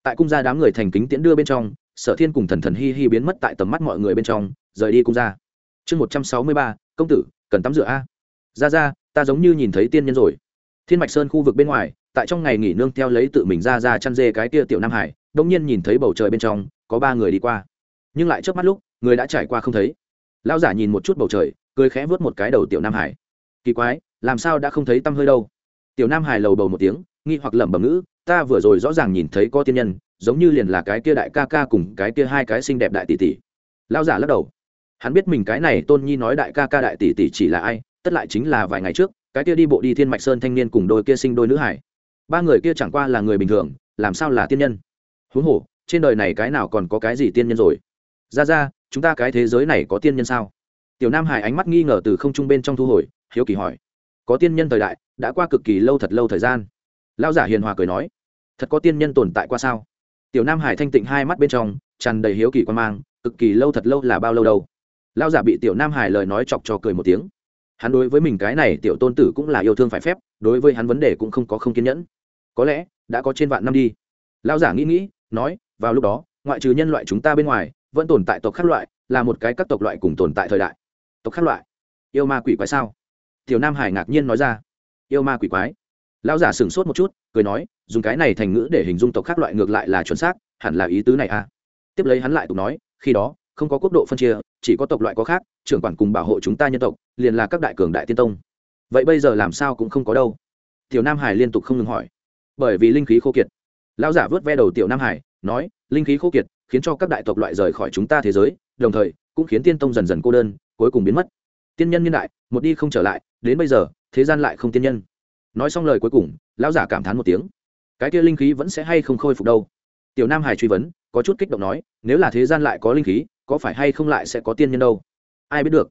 Tại cung gia đám người thành kính tiễn đưa bên trong, sở thiên cùng thần thần hi hi biến mất tại tầm mắt mọi người bên trong, rời đi cung gia. Chương một trăm sáu mươi ba, công tử, cần tắm rửa a. Ra ra ta giống như nhìn thấy tiên nhân rồi. Thiên mạch sơn khu vực bên ngoài, tại trong ngày nghỉ nương theo lấy tự mình ra ra chăn dê cái tia tiểu nam hải, đông nhiên nhìn thấy bầu trời bên trong, có ba người đi qua. Nhưng lại trước mắt lúc, người đã trải qua không thấy. Lão giả nhìn một chút bầu trời, cười khẽ vớt một cái đầu tiểu nam hải kỳ quái, làm sao đã không thấy tăm hơi đâu? Tiểu nam hải lầu bầu một tiếng, nghi hoặc lẩm bẩm ngữ, ta vừa rồi rõ ràng nhìn thấy có tiên nhân, giống như liền là cái kia đại ca ca cùng cái kia hai cái xinh đẹp đại tỷ tỷ. Lao giả lắc đầu. Hắn biết mình cái này tôn nhi nói đại ca ca đại tỷ tỷ chỉ là ai, tất lại chính là vài ngày trước, cái kia đi bộ đi thiên mạch sơn thanh niên cùng đôi kia sinh đôi nữ hải. Ba người kia chẳng qua là người bình thường, làm sao là tiên nhân? Huống hồ, trên đời này cái nào còn có cái gì tiên nhân rồi? Ra ra, chúng ta cái thế giới này có tiên nhân sao? Tiểu nam hải ánh mắt nghi ngờ từ không trung bên trong thu hồi hiếu kỳ hỏi. Có tiên nhân thời đại, đã qua cực kỳ lâu thật lâu thời gian. Lao giả hiền hòa cười nói, thật có tiên nhân tồn tại qua sao? Tiểu nam hải thanh tịnh hai mắt bên trong, tràn đầy hiếu kỳ quan mang, cực kỳ lâu thật lâu là bao lâu đâu? Lao giả bị tiểu nam hải lời nói chọc cho cười một tiếng. Hắn đối với mình cái này tiểu tôn tử cũng là yêu thương phải phép, đối với hắn vấn đề cũng không có không kiên nhẫn. Có lẽ, đã có trên vạn năm đi. Lao giả nghĩ nghĩ, nói, vào lúc đó, ngoại trừ nhân loại chúng ta bên ngoài, vẫn tồn tại tộc khác loại, là một cái các tộc loại cùng tồn tại thời đại. Tộc khác loại? Yêu ma quỷ quái sao? Tiểu nam hải ngạc nhiên nói ra, yêu ma quỷ quái. Lão giả sửng sốt một chút, cười nói, dùng cái này thành ngữ để hình dung tộc khác loại ngược lại là chuẩn xác, hẳn là ý tứ này à? Tiếp lấy hắn lại tục nói, khi đó, không có quốc độ phân chia, chỉ có tộc loại có khác, trưởng quản cùng bảo hộ chúng ta nhân tộc, liền là các đại cường đại tiên tông. Vậy bây giờ làm sao cũng không có đâu. Tiểu nam hải liên tục không ngừng hỏi, bởi vì linh khí khô kiệt. Lão giả vớt ve đầu tiểu nam hải, nói, linh khí khô kiệt khiến cho các đại tộc loại rời khỏi chúng ta thế giới, đồng thời cũng khiến tiên tông dần dần cô đơn, cuối cùng biến mất tiên nhân nhân đại, một đi không trở lại, đến bây giờ, thế gian lại không tiên nhân. Nói xong lời cuối cùng, lão giả cảm thán một tiếng. Cái kia linh khí vẫn sẽ hay không khôi phục đâu? Tiểu nam hải truy vấn, có chút kích động nói, nếu là thế gian lại có linh khí, có phải hay không lại sẽ có tiên nhân đâu? Ai biết được.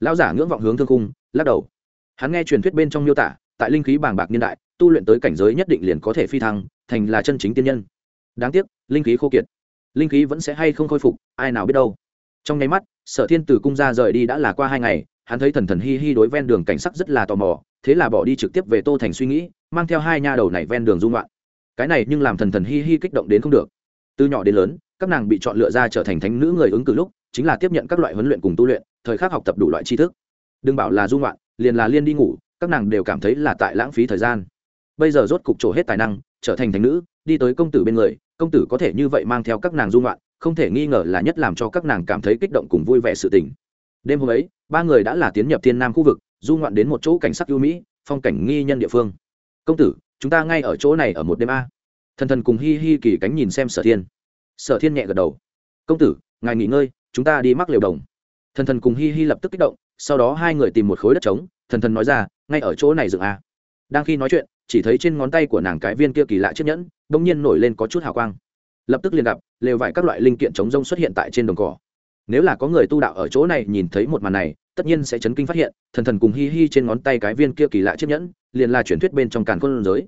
Lão giả ngưỡng vọng hướng thương cung lắc đầu. Hắn nghe truyền thuyết bên trong miêu tả, tại linh khí bàng bạc niên đại, tu luyện tới cảnh giới nhất định liền có thể phi thăng, thành là chân chính tiên nhân. Đáng tiếc, linh khí khô kiệt. Linh khí vẫn sẽ hay không khôi phục, ai nào biết đâu. Trong nháy mắt, sở thiên từ cung ra rời đi đã là qua hai ngày hắn thấy thần thần hi hi đối ven đường cảnh sắc rất là tò mò, thế là bỏ đi trực tiếp về tô thành suy nghĩ, mang theo hai nha đầu này ven đường dung loạn. Cái này nhưng làm thần thần hi hi kích động đến không được. Từ nhỏ đến lớn, các nàng bị chọn lựa ra trở thành thánh nữ người ứng cử lúc, chính là tiếp nhận các loại huấn luyện cùng tu luyện, thời khắc học tập đủ loại tri thức. Đừng bảo là dung loạn, liền là liên đi ngủ, các nàng đều cảm thấy là tại lãng phí thời gian. Bây giờ rốt cục trổ hết tài năng, trở thành thánh nữ, đi tới công tử bên người, công tử có thể như vậy mang theo các nàng dung loạn, không thể nghi ngờ là nhất làm cho các nàng cảm thấy kích động cùng vui vẻ sự tình đêm hôm ấy, ba người đã là tiến nhập thiên nam khu vực, du ngoạn đến một chỗ cảnh sắc ưu mỹ, phong cảnh nghi nhân địa phương. Công tử, chúng ta ngay ở chỗ này ở một đêm a. Thần thần cùng hi hi kỳ cánh nhìn xem sở thiên. Sở thiên nhẹ gật đầu. Công tử, ngài nghỉ ngơi, chúng ta đi mắc liều đồng. Thần thần cùng hi hi lập tức kích động, sau đó hai người tìm một khối đất trống, thần thần nói ra, ngay ở chỗ này dựng a. Đang khi nói chuyện, chỉ thấy trên ngón tay của nàng cái viên kia kỳ lạ chiếc nhẫn đ ỗ n g nhiên nổi lên có chút hào quang. Lập tức liền gặp, lều vải các loại linh kiện chống rông xuất hiện tại trên đồng cỏ nếu là có người tu đạo ở chỗ này nhìn thấy một màn này, tất nhiên sẽ chấn kinh phát hiện, thần thần cùng hi hi trên ngón tay cái viên kia kỳ lạ chiếc nhẫn, liền là truyền thuyết bên trong càn khôn giới.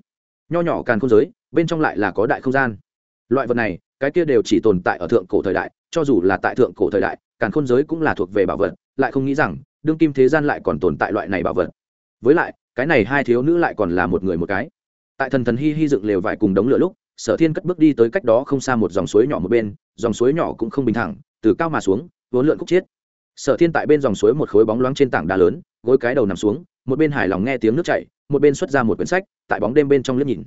Nho nhỏ càn khôn giới, bên trong lại là có đại không gian. Loại vật này, cái kia đều chỉ tồn tại ở thượng cổ thời đại, cho dù là tại thượng cổ thời đại, càn khôn giới cũng là thuộc về bảo vật, lại không nghĩ rằng, đương kim thế gian lại còn tồn tại loại này bảo vật. Với lại, cái này hai thiếu nữ lại còn là một người một cái. Tại thần thần hi hi dựng lều vải cùng đống lửa lúc sở thiên cất bước đi tới cách đó không xa một dòng suối nhỏ một bên, dòng suối nhỏ cũng không bình thẳng, từ cao mà xuống, vốn lượn khúc chiết. Sở thiên tại bên dòng suối một khối bóng loáng trên tảng đá lớn, gối cái đầu nằm xuống, một bên hài lòng nghe tiếng nước chảy, một bên xuất ra một quyển sách, tại bóng đêm bên trong lớp nhìn.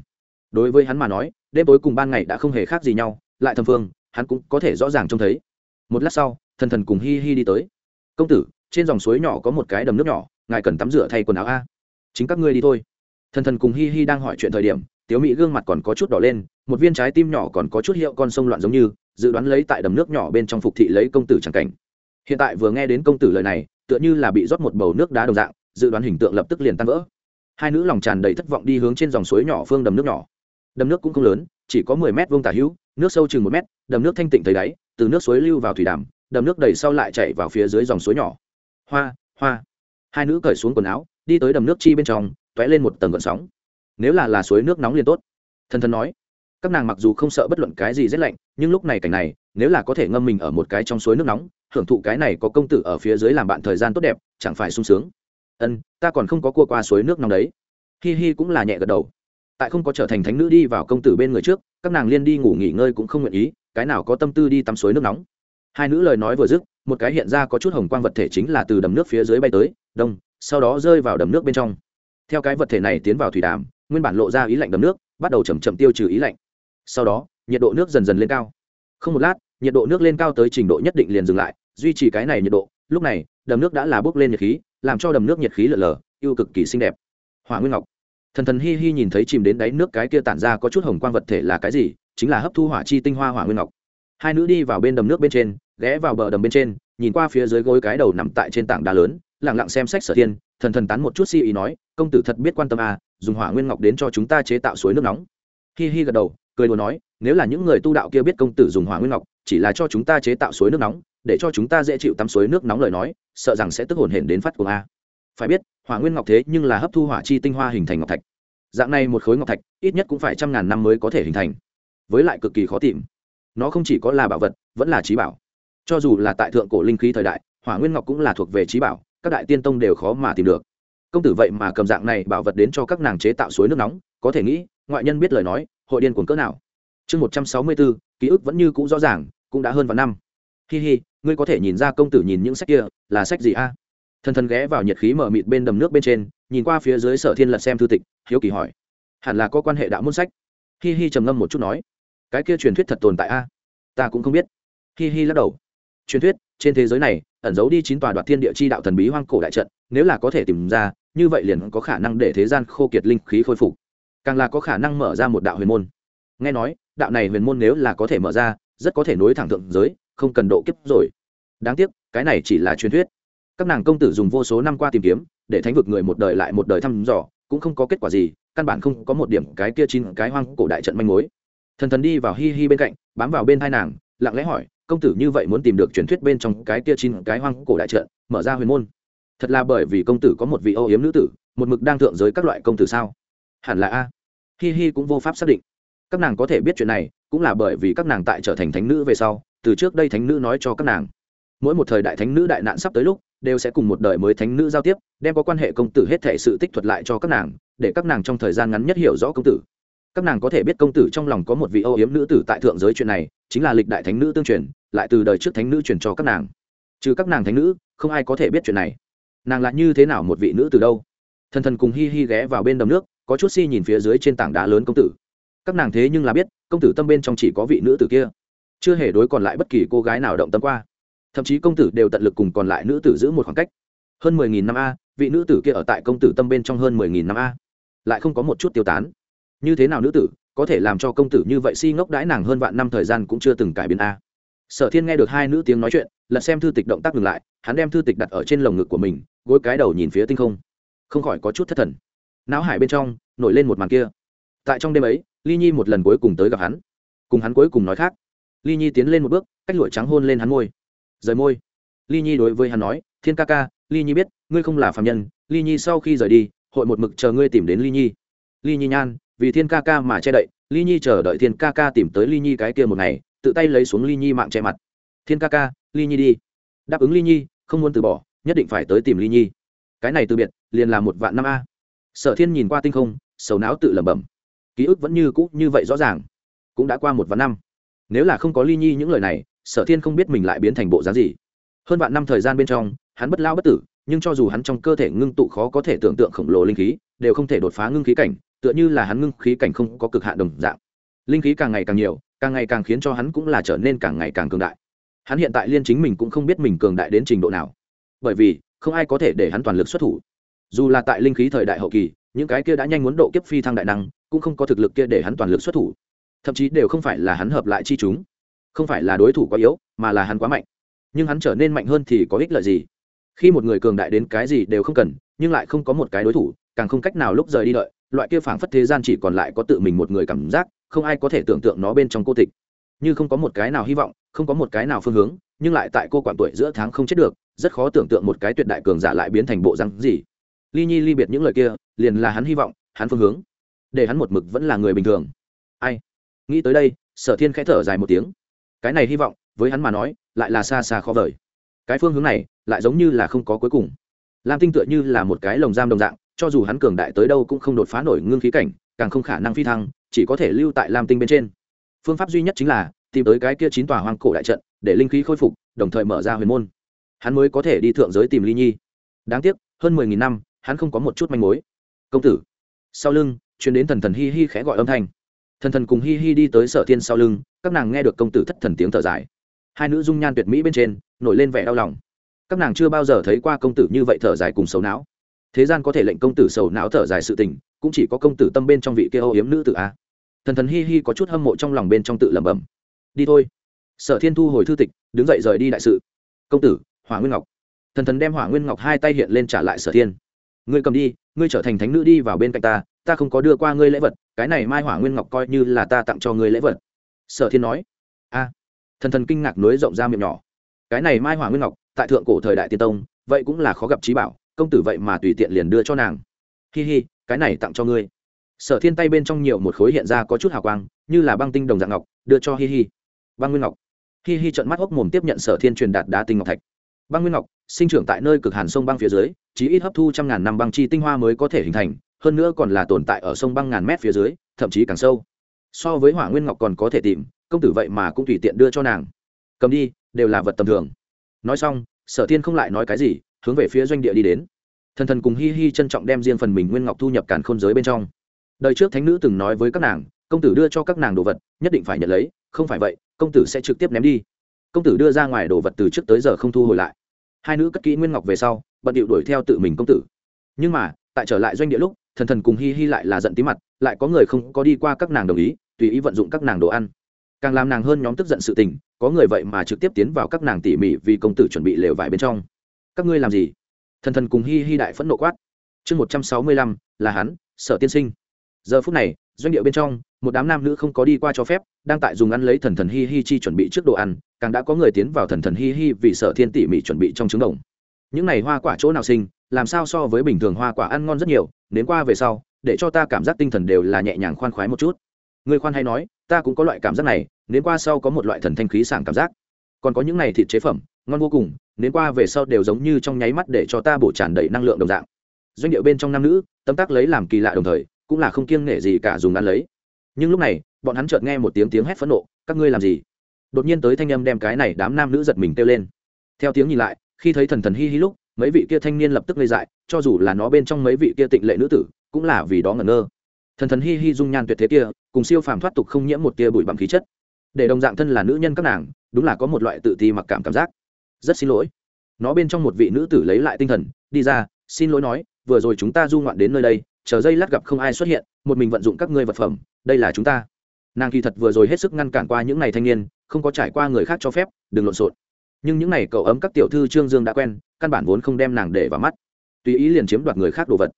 Đối với hắn mà nói, đêm tối cùng ban ngày đã không hề khác gì nhau, lại thầm phương, hắn cũng có thể rõ ràng trông thấy. Một lát sau, thần thần cùng hi hi đi tới. Công tử, trên dòng suối nhỏ có một cái đầm nước nhỏ, ngài cần tắm rửa thay quần áo a. Chính các ngươi đi thôi. Thần thần cùng hi hi đang hỏi chuyện thời điểm, tiếu mỹ gương mặt còn có chút đỏ lên một viên trái tim nhỏ còn có chút hiệu con sông loạn giống như, dự đoán lấy tại đầm nước nhỏ bên trong phục thị lấy công tử c cảnh. Hiện tại vừa nghe đến công tử lời này, tựa như là bị rót một bầu nước đá đồng dạng, dự đoán hình tượng lập tức liền tan vỡ. Hai nữ lòng tràn đầy thất vọng đi hướng trên dòng suối nhỏ phương đầm nước nhỏ. Đầm nước cũng không lớn, chỉ có mười mét vuông tả hữu, nước sâu chừng một mét, đầm nước thanh tịnh thấy đáy, từ nước suối lưu vào thủy đàm, đầm nước đầy sau lại chảy vào phía dưới dòng suối nhỏ. Hoa hoa. Hai nữ cởi xuống quần áo, đi tới đầm nước chi bên trong t ó é lên một tầng gọn sóng. Nếu là là suối nước nóng liền tốt. Thần thần nói các nàng mặc dù không sợ bất luận cái gì rét lạnh, nhưng lúc này cảnh này, nếu là có thể ngâm mình ở một cái trong suối nước nóng, hưởng thụ cái này có công tử ở phía dưới làm bạn thời gian tốt đẹp, chẳng phải sung sướng. Ân, ta còn không có cua qua suối nước nóng đấy. Hi hi cũng là nhẹ gật đầu. Tại không có trở thành thánh nữ đi vào công tử bên người trước, các nàng liên đi ngủ nghỉ ngơi cũng không nguyện ý, cái nào có tâm tư đi tắm suối nước nóng. Hai nữ lời nói vừa dứt, một cái hiện ra có chút hồng quang vật thể chính là từ đầm nước phía dưới bay tới, đông, sau đó rơi vào đầm nước bên trong. Theo cái vật thể này tiến vào thủy đàm, nguyên bản lộ ra ý lạnh đầm nước, bắt đầu chầm chậm tiêu trừ ý lạnh sau đó, nhiệt độ nước dần dần lên cao. Không một lát, nhiệt độ nước lên cao tới trình độ nhất định liền dừng lại, duy trì cái này nhiệt độ. Lúc này, đầm nước đã là bốc lên nhiệt khí, làm cho đầm nước nhiệt khí lở lở yêu cực kỳ xinh đẹp. Hỏa nguyên ngọc. Thần thần hi hi nhìn thấy chìm đến đáy nước cái kia tản ra có chút hồng quang vật thể là cái gì, chính là hấp thu hỏa chi tinh hoa hỏa nguyên ngọc. Hai nữ đi vào bên đầm nước bên trên, ghé vào bờ đầm bên trên, nhìn qua phía dưới gối cái đầu nằm tại trên tảng đá lớn lẳng lặng xem sách sở thiên, thần thần tán một chút si ý nói, công tử thật biết quan tâm à dùng hỏa nguyên ngọc đến cho chúng ta chế tạo suối nước nóng. Hi hi gật đầu cười đùa nói, nếu là những người tu đạo kia biết công tử dùng hỏa nguyên ngọc, chỉ là cho chúng ta chế tạo suối nước nóng, để cho chúng ta dễ chịu tắm suối nước nóng lời nói, sợ rằng sẽ tức hồn hển đến phát cuồng a. Phải biết, hỏa nguyên ngọc thế nhưng là hấp thu hỏa chi tinh hoa hình thành ngọc thạch. Dạng này một khối ngọc thạch, ít nhất cũng phải trăm ngàn năm mới có thể hình thành. Với lại cực kỳ khó tìm. Nó không chỉ có là bảo vật, vẫn là trí bảo. Cho dù là tại thượng cổ linh khí thời đại, hỏa nguyên ngọc cũng là thuộc về trí bảo, các đại tiên tông đều khó mà tìm được. Công tử vậy mà cầm dạng này bảo vật đến cho các nàng chế tạo suối nước nóng, có thể nghĩ, ngoại nhân biết lời nói hội điên cuồng cỡ nào. Chương một trăm sáu mươi bốn ký ức vẫn như cũ rõ ràng, cũng đã hơn vài năm. Hi hi, ngươi có thể nhìn ra công tử nhìn những sách kia, là sách gì a? Thần thần ghé vào nhiệt khí mở mịt bên đầm nước bên trên, nhìn qua phía dưới sở thiên lật xem thư tịch, hiếu kỳ hỏi. Hẳn là có quan hệ đạo môn sách. Hi hi trầm ngâm một chút nói. Cái kia truyền thuyết thật tồn tại a? Ta cũng không biết. Hi hi lắc đầu. Truyền thuyết, trên thế giới này, ẩn giấu đi chín tòa đoạt thiên địa chi đạo thần bí hoang cổ đại trận, nếu là có thể tìm ra, như vậy liền có khả năng để thế gian khô kiệt linh khí khôi phục càng là có khả năng mở ra một đạo huyền môn. Nghe nói, đạo này huyền môn nếu là có thể mở ra, rất có thể nối thẳng thượng giới, không cần độ kiếp rồi. Đáng tiếc, cái này chỉ là truyền thuyết. Các nàng công tử dùng vô số năm qua tìm kiếm, để thánh vực người một đời lại một đời thăm dò, cũng không có kết quả gì, căn bản không có một điểm cái kia chín cái hoang cổ đại trận manh mối. Thần thần đi vào hi hi bên cạnh, bám vào bên hai nàng, lặng lẽ hỏi, công tử như vậy muốn tìm được truyền thuyết bên trong cái kia chín cái hoang cổ đại trận, mở ra huyền môn? Thật là bởi vì công tử có một vị âu yếm nữ tử, một mực đang thượng giới các loại công tử sao? Hẳn là a hi hi cũng vô pháp xác định. Các nàng có thể biết chuyện này, cũng là bởi vì các nàng tại trở thành thánh nữ về sau, từ trước đây thánh nữ nói cho các nàng. Mỗi một thời đại thánh nữ đại nạn sắp tới lúc, đều sẽ cùng một đời mới thánh nữ giao tiếp, đem có quan hệ công tử hết thể sự tích thuật lại cho các nàng, để các nàng trong thời gian ngắn nhất hiểu rõ công tử. Các nàng có thể biết công tử trong lòng có một vị âu yếm nữ tử tại thượng giới chuyện này, chính là lịch đại thánh nữ tương truyền, lại từ đời trước thánh nữ truyền cho các nàng. Trừ các nàng thánh nữ, không ai có thể biết chuyện này. Nàng là như thế nào một vị nữ từ đâu? Thần thần cùng hi hi ghé vào bên đầm nước có chút si nhìn phía dưới trên tảng đá lớn công tử. Các nàng thế nhưng là biết, công tử tâm bên trong chỉ có vị nữ tử kia. Chưa hề đối còn lại bất kỳ cô gái nào động tâm qua. Thậm chí công tử đều tận lực cùng còn lại nữ tử giữ một khoảng cách. Hơn mười nghìn năm a, vị nữ tử kia ở tại công tử tâm bên trong hơn mười nghìn năm a. Lại không có một chút tiêu tán. Như thế nào nữ tử, có thể làm cho công tử như vậy si ngốc đãi nàng hơn vạn năm thời gian cũng chưa từng cải biến a. Sở thiên nghe được hai nữ tiếng nói chuyện, lật xem thư tịch động tác ngừng lại, hắn đem thư tịch đặt ở trên lồng ngực của mình, gối cái đầu nhìn phía tinh không. Không khỏi có chút thất thần não hải bên trong nổi lên một màn kia tại trong đêm ấy ly nhi một lần cuối cùng tới gặp hắn cùng hắn cuối cùng nói khác ly nhi tiến lên một bước cách lụa trắng hôn lên hắn môi rời môi ly nhi đối với hắn nói thiên ca ca ly nhi biết ngươi không là phạm nhân ly nhi sau khi rời đi hội một mực chờ ngươi tìm đến ly nhi ly nhi nhan vì thiên ca ca mà che đậy ly nhi chờ đợi thiên ca ca tìm tới ly nhi cái kia một ngày tự tay lấy xuống ly nhi mạng che mặt thiên ca ca ly nhi đi đáp ứng ly nhi không muốn từ bỏ nhất định phải tới tìm ly nhi cái này từ biệt liền là một vạn năm a sở thiên nhìn qua tinh không, sầu não tự lẩm bẩm. Ký ức vẫn như cũ như vậy rõ ràng. Cũng đã qua một vạn năm. Nếu là không có ly nhi những lời này, sở thiên không biết mình lại biến thành bộ dáng gì. Hơn vạn năm thời gian bên trong, hắn bất lao bất tử, nhưng cho dù hắn trong cơ thể ngưng tụ khó có thể tưởng tượng khổng lồ linh khí, đều không thể đột phá ngưng khí cảnh, tựa như là hắn ngưng khí cảnh không có cực hạn đồng dạng. Linh khí càng ngày càng nhiều, càng ngày càng khiến cho hắn cũng là trở nên càng ngày càng cường đại. Hắn hiện tại liên chính mình cũng không biết mình cường đại đến trình độ nào. Bởi vì, không ai có thể để hắn toàn lực xuất thủ dù là tại linh khí thời đại hậu kỳ, những cái kia đã nhanh muốn độ kiếp phi thăng đại năng, cũng không có thực lực kia để hắn toàn lực xuất thủ. Thậm chí đều không phải là hắn hợp lại chi chúng. Không phải là đối thủ quá yếu, mà là hắn quá mạnh. Nhưng hắn trở nên mạnh hơn thì có ích lợi gì? Khi một người cường đại đến cái gì đều không cần, nhưng lại không có một cái đối thủ, càng không cách nào lúc rời đi đợi, loại kia phảng phất thế gian chỉ còn lại có tự mình một người cảm giác, không ai có thể tưởng tượng nó bên trong cô tịch. Như không có một cái nào hy vọng, không có một cái nào phương hướng, nhưng lại tại cô quản tuổi giữa tháng không chết được, rất khó tưởng tượng một cái tuyệt đại cường giả lại biến thành bộ răng gì ly nhi ly biệt những lời kia, liền là hắn hy vọng, hắn phương hướng. Để hắn một mực vẫn là người bình thường. Ai? Nghĩ tới đây, sở thiên khẽ thở dài một tiếng. Cái này hy vọng, với hắn mà nói, lại là xa xa khó vời. Cái phương hướng này, lại giống như là không có cuối cùng. Lam tinh tựa như là một cái lồng giam đồng dạng, cho dù hắn cường đại tới đâu cũng không đột phá nổi ngưng khí cảnh, càng không khả năng phi thăng, chỉ có thể lưu tại lam tinh bên trên. Phương pháp duy nhất chính là, tìm tới cái kia chín tòa hoang cổ đại trận, để linh khí khôi phục, đồng thời mở ra huyền môn. Hắn mới có thể đi thượng giới tìm ly nhi. Đáng tiếc, hơn mười nghìn năm hắn không có một chút manh mối. Công tử. Sau lưng chuyến đến thần thần hi hi khẽ gọi âm thanh. Thần thần cùng hi hi đi tới sở thiên sau lưng, các nàng nghe được công tử thất thần tiếng thở dài. Hai nữ dung nhan tuyệt mỹ bên trên, nổi lên vẻ đau lòng. Các nàng chưa bao giờ thấy qua công tử như vậy thở dài cùng sầu não. Thế gian có thể lệnh công tử sầu não thở dài sự tình, cũng chỉ có công tử tâm bên trong vị kia âu yếm nữ tử a. Thần thần hi hi có chút hâm mộ trong lòng bên trong tự lẩm bẩm. Đi thôi. Sở thiên thu hồi thư tịch, đứng dậy rời đi đại sự. Công tử, hỏa nguyên ngọc. Thần thần đem hỏa nguyên ngọc hai tay hiện lên trả lại sở thiên ngươi cầm đi, ngươi trở thành thánh nữ đi vào bên cạnh ta ta không có đưa qua ngươi lễ vật, cái này mai hỏa nguyên ngọc coi như là ta tặng cho ngươi lễ vật. Sở thiên nói. A. Thần thần kinh ngạc nối rộng ra miệng nhỏ. Cái này mai hỏa nguyên ngọc, tại thượng cổ thời đại tiên tông, vậy cũng là khó gặp trí bảo, công tử vậy mà tùy tiện liền đưa cho nàng. Hi hi, cái này tặng cho ngươi. Sở thiên tay bên trong nhiều một khối hiện ra có chút hào quang, như là băng tinh đồng dạng ngọc, đưa cho hi hi. Băng nguyên ngọc. Hi hi trận mắt hốc mồm tiếp nhận sở thiên truyền đạt đá tinh ngọc thạch băng nguyên ngọc, sinh trưởng tại nơi cực hàn sông băng phía dưới chỉ ít hấp thu trăm ngàn năm băng chi tinh hoa mới có thể hình thành, hơn nữa còn là tồn tại ở sông băng ngàn mét phía dưới, thậm chí càng sâu. So với hỏa nguyên ngọc còn có thể tìm, công tử vậy mà cũng tùy tiện đưa cho nàng. Cầm đi, đều là vật tầm thường. Nói xong, sở thiên không lại nói cái gì, hướng về phía doanh địa đi đến. Thần thần cùng hi hi trân trọng đem riêng phần mình nguyên ngọc thu nhập cản khôn giới bên trong. Đời trước thánh nữ từng nói với các nàng, công tử đưa cho các nàng đồ vật, nhất định phải nhận lấy, không phải vậy, công tử sẽ trực tiếp ném đi công tử đưa ra ngoài đồ vật từ trước tới giờ không thu hồi lại. Hai nữ cất kỹ nguyên ngọc về sau, bận điệu đuổi theo tự mình công tử. Nhưng mà, tại trở lại doanh địa lúc, thần thần cùng hi hi lại là giận tí mặt, lại có người không có đi qua các nàng đồng ý, tùy ý vận dụng các nàng đồ ăn. Càng làm nàng hơn nhóm tức giận sự tình, có người vậy mà trực tiếp tiến vào các nàng tỉ mỉ vì công tử chuẩn bị lều vải bên trong. Các ngươi làm gì? Thần thần cùng hi hi đại phẫn nộ quát. Chương một trăm sáu mươi lăm, là hắn, sở tiên sinh. Giờ phút này, doanh địa bên trong một đám nam nữ không có đi qua cho phép, đang tại dùng ăn lấy thần thần hi hi chi chuẩn bị trước đồ ăn, càng đã có người tiến vào thần thần hi hi vì sở thiên tỉ mỉ chuẩn bị trong trứng đồng. Những này hoa quả chỗ nào sinh, làm sao so với bình thường hoa quả ăn ngon rất nhiều đến qua về sau, để cho ta cảm giác tinh thần đều là nhẹ nhàng khoan khoái một chút. Người khoan hay nói, ta cũng có loại cảm giác này đến qua sau có một loại thần thanh khí sảng cảm giác. Còn có những này thịt chế phẩm, ngon vô cùng đến qua về sau đều giống như trong nháy mắt để cho ta bổ tràn đầy năng lượng đồng dạng. Doanh điệu bên trong nam nữ tâm tác lấy làm kỳ lạ đồng thời, cũng là không kiêng nể gì cả dùng ăn lấy nhưng lúc này, bọn hắn chợt nghe một tiếng tiếng hét phẫn nộ, các ngươi làm gì? Đột nhiên tới thanh âm đem cái này đám nam nữ giật mình kêu lên. Theo tiếng nhìn lại, khi thấy thần thần hi hi lúc, mấy vị kia thanh niên lập tức ngây dại, cho dù là nó bên trong mấy vị kia tịnh lệ nữ tử, cũng là vì đó ngẩn ngơ. Thần thần hi hi dung nhan tuyệt thế kia, cùng siêu phàm thoát tục không nhiễm một tia bụi bằng khí chất. Để đồng dạng thân là nữ nhân các nàng, đúng là có một loại tự ti mặc cảm cảm giác. Rất xin lỗi. Nó bên trong một vị nữ tử lấy lại tinh thần, đi ra, xin lỗi nói, vừa rồi chúng ta du ngoạn đến nơi đây chờ giây lát gặp không ai xuất hiện, một mình vận dụng các ngươi vật phẩm, đây là chúng ta. Nàng kỳ thật vừa rồi hết sức ngăn cản qua những n à y thanh niên, không có trải qua người khác cho phép, đừng lộn xộn. Nhưng những n à y cậu ấm các tiểu thư trương dương đã quen, căn bản vốn không đem nàng để vào mắt. Tùy ý liền chiếm đoạt người khác đồ vật.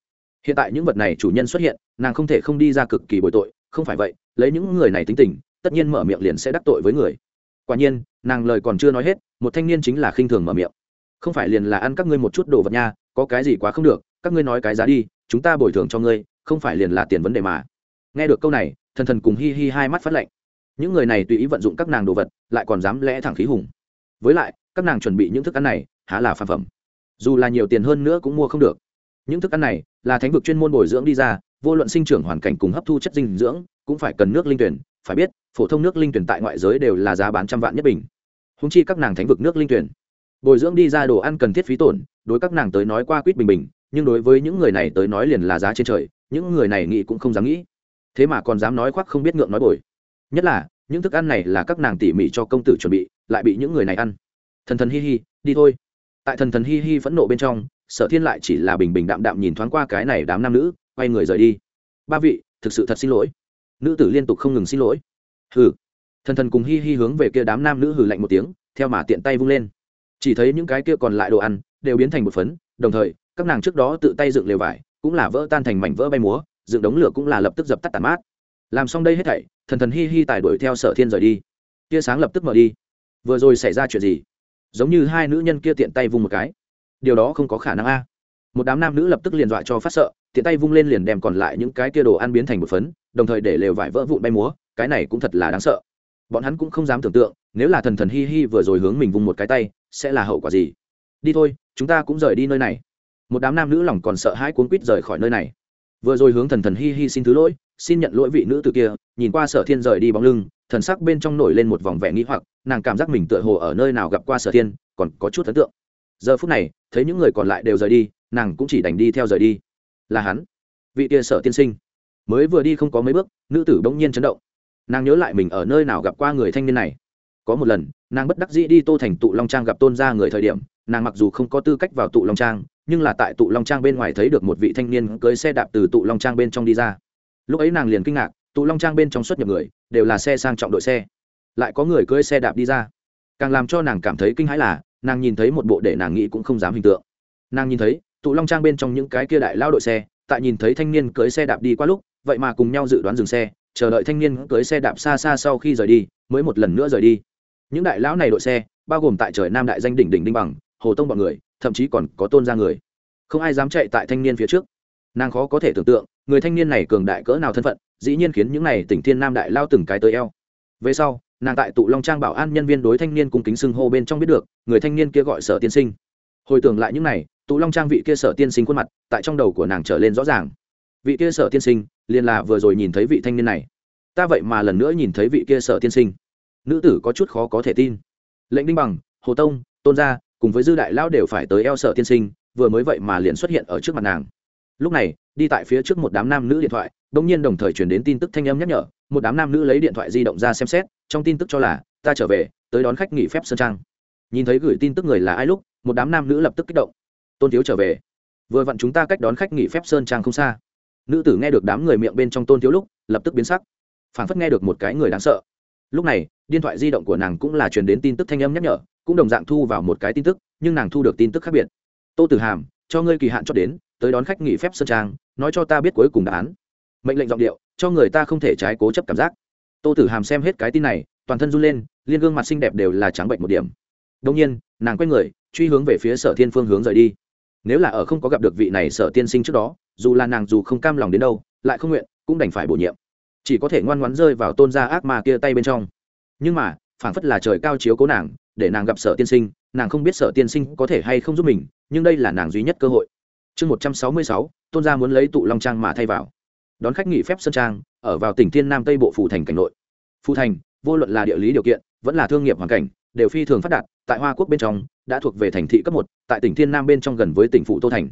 Hiện tại những vật này chủ nhân xuất hiện, nàng không thể không đi ra cực kỳ bồi tội, không phải vậy, lấy những người này tính tình, tất nhiên mở miệng liền sẽ đắc tội với người. Quả nhiên, nàng lời còn chưa nói hết, một thanh niên chính là khinh thường mở miệng. Không phải liền là ăn các ngươi một chút đồ vật nha, có cái gì quá không được, các ngươi nói cái giá đi chúng ta bồi thường cho ngươi, không phải liền là tiền vấn đề mà. Nghe được câu này, thần thần cùng hi hi hai mắt phát lệnh. những người này tùy ý vận dụng các nàng đồ vật, lại còn dám lẽ thẳng khí hùng. Với lại, các nàng chuẩn bị những thức ăn này, há là phàm phẩm. Dù là nhiều tiền hơn nữa cũng mua không được. Những thức ăn này là thánh vực chuyên môn bồi dưỡng đi ra, vô luận sinh trưởng hoàn cảnh cùng hấp thu chất dinh dưỡng, cũng phải cần nước linh tuyển. Phải biết, phổ thông nước linh tuyển tại ngoại giới đều là giá bán trăm vạn nhất bình. Húng chi các nàng thánh vực nước linh tuyển. Bồi dưỡng đi ra đồ ăn cần thiết phí tổn, đối các nàng tới nói qua quýt bình bình nhưng đối với những người này tới nói liền là giá trên trời, những người này nghĩ cũng không dám nghĩ. Thế mà còn dám nói khoác không biết ngượng nói bồi. Nhất là, những thức ăn này là các nàng tỉ mỉ cho công tử chuẩn bị, lại bị những người này ăn. Thần thần hi hi, đi thôi. Tại thần thần hi hi phẫn nộ bên trong, sở thiên lại chỉ là bình bình đạm đạm nhìn thoáng qua cái này đám nam nữ, quay người rời đi. Ba vị, thực sự thật xin lỗi. Nữ tử liên tục không ngừng xin lỗi. Hừ. Thần thần cùng hi hi hướng về kia đám nam nữ hừ lạnh một tiếng, theo mà tiện tay vung lên. Chỉ thấy những cái kia còn lại đồ ăn, đều biến thành một phấn, đồng thời các nàng trước đó tự tay dựng lều vải, cũng là vỡ tan thành mảnh vỡ bay múa, dựng đống lửa cũng là lập tức dập tắt tàn mát. Làm xong đây hết thảy, thần thần hi hi tài đuổi theo sở thiên rời đi. Tia sáng lập tức mở đi. Vừa rồi xảy ra chuyện gì? Giống như hai nữ nhân kia tiện tay vung một cái. Điều đó không có khả năng a. Một đám nam nữ lập tức liền dọa cho phát sợ, tiện tay vung lên liền đem còn lại những cái kia đồ ăn biến thành một phấn, đồng thời để lều vải vỡ vụn bay múa, cái này cũng thật là đáng sợ. Bọn hắn cũng không dám tưởng tượng, nếu là thần thần hi hi vừa rồi hướng mình vung một cái tay, sẽ là hậu quả gì? Đi thôi, chúng ta cũng rời đi nơi này một đám nam nữ lòng còn sợ hãi cuốn quýt rời khỏi nơi này. Vừa rồi hướng thần thần hi hi xin thứ lỗi, xin nhận lỗi vị nữ từ kia, nhìn qua sở thiên rời đi bóng lưng, thần sắc bên trong nổi lên một vòng vẻ nghĩ hoặc, nàng cảm giác mình tựa hồ ở nơi nào gặp qua sở thiên, còn có chút ấn tượng. Giờ phút này, thấy những người còn lại đều rời đi, nàng cũng chỉ đành đi theo rời đi. Là hắn, vị kia sở tiên sinh. Mới vừa đi không có mấy bước, nữ tử bỗng nhiên chấn động. Nàng nhớ lại mình ở nơi nào gặp qua người thanh niên này. Có một lần, nàng bất đắc dĩ đi tô thành tụ long trang gặp tôn ra người thời điểm nàng mặc dù không có tư cách vào tụ long trang, nhưng là tại tụ long trang bên ngoài thấy được một vị thanh niên cưới xe đạp từ tụ long trang bên trong đi ra. Lúc ấy nàng liền kinh ngạc, tụ long trang bên trong xuất nhập người, đều là xe sang trọng đội xe. Lại có người cưới xe đạp đi ra. Càng làm cho nàng cảm thấy kinh hãi là, nàng nhìn thấy một bộ để nàng nghĩ cũng không dám hình tượng. Nàng nhìn thấy, tụ long trang bên trong những cái kia đại lao đội xe, tại nhìn thấy thanh niên cưới xe đạp đi qua lúc, vậy mà cùng nhau dự đoán dừng xe, chờ đợi thanh niên cưới xe đạp xa xa sau khi rời đi, mới một lần nữa rời đi. Những đại lão này đội xe, bao gồm tại trời nam đại danh đỉnh đỉnh đinh bằng hồ tông bọn người, thậm chí còn có tôn ra người. Không ai dám chạy tại thanh niên phía trước. Nàng khó có thể tưởng tượng, người thanh niên này cường đại cỡ nào thân phận, dĩ nhiên khiến những này tỉnh thiên nam đại lao từng cái tới eo. Về sau, nàng tại tụ long trang bảo an nhân viên đối thanh niên cung kính xưng hô bên trong biết được, người thanh niên kia gọi sở tiên sinh. Hồi tưởng lại những này, tụ long trang vị kia sở tiên sinh khuôn mặt, tại trong đầu của nàng trở lên rõ ràng. Vị kia sở tiên sinh, liền là vừa rồi nhìn thấy vị thanh niên này. Ta vậy mà lần nữa nhìn thấy vị kia sở tiên sinh. Nữ tử có chút khó có thể tin. Lệnh đinh bằng, hồ tông, tôn gia cùng với dư đại lao đều phải tới eo sở tiên sinh, vừa mới vậy mà liền xuất hiện ở trước mặt nàng. Lúc này, đi tại phía trước một đám nam nữ điện thoại đ ỗ n g nhiên đồng thời chuyển đến tin tức thanh âm nhắc nhở, một đám nam nữ lấy điện thoại di động ra xem xét, trong tin tức cho là, ta trở về, tới đón khách nghỉ phép sơn trang. Nhìn thấy gửi tin tức người là ai lúc, một đám nam nữ lập tức kích động. Tôn thiếu trở về. Vừa vặn chúng ta cách đón khách nghỉ phép sơn trang không xa. Nữ tử nghe được đám người miệng bên trong tôn thiếu lúc, lập tức biến sắc. Phản phất nghe được một cái người đáng sợ. Lúc này, điện thoại di động của nàng cũng là truyền đến tin tức thanh âm nhắc nhở cũng đồng dạng thu vào một cái tin tức, nhưng nàng thu được tin tức khác biệt. Tô tử hàm, cho ngươi kỳ hạn cho đến, tới đón khách nghỉ phép sơn trang, nói cho ta biết cuối cùng đáp án. Mệnh lệnh giọng điệu, cho người ta không thể trái cố chấp cảm giác. Tô tử hàm xem hết cái tin này, toàn thân run lên, liên gương mặt xinh đẹp đều là trắng bệnh một điểm. Đông nhiên, nàng quay người, truy hướng về phía sở thiên phương hướng rời đi. Nếu là ở không có gặp được vị này sở tiên sinh trước đó, dù là nàng dù không cam lòng đến đâu, lại không nguyện, cũng đành phải bổ nhiệm. Chỉ có thể ngoan ngoãn rơi vào tôn gia ác ma kia tay bên trong. Nhưng mà, phảng phất là trời cao chiếu cố nàng để nàng gặp sở tiên sinh, nàng không biết sở tiên sinh có thể hay không giúp mình, nhưng đây là nàng duy nhất cơ hội. Chương một trăm sáu mươi sáu, tôn gia muốn lấy tụ long trang mà thay vào. Đón khách nghỉ phép sơn trang, ở vào tỉnh thiên nam tây bộ phủ thành cảnh nội. Phủ thành, vô luận là địa lý điều kiện, vẫn là thương nghiệp hoàn cảnh, đều phi thường phát đạt, tại hoa quốc bên trong, đã thuộc về thành thị cấp một, tại tỉnh thiên nam bên trong gần với tỉnh phủ tô thành.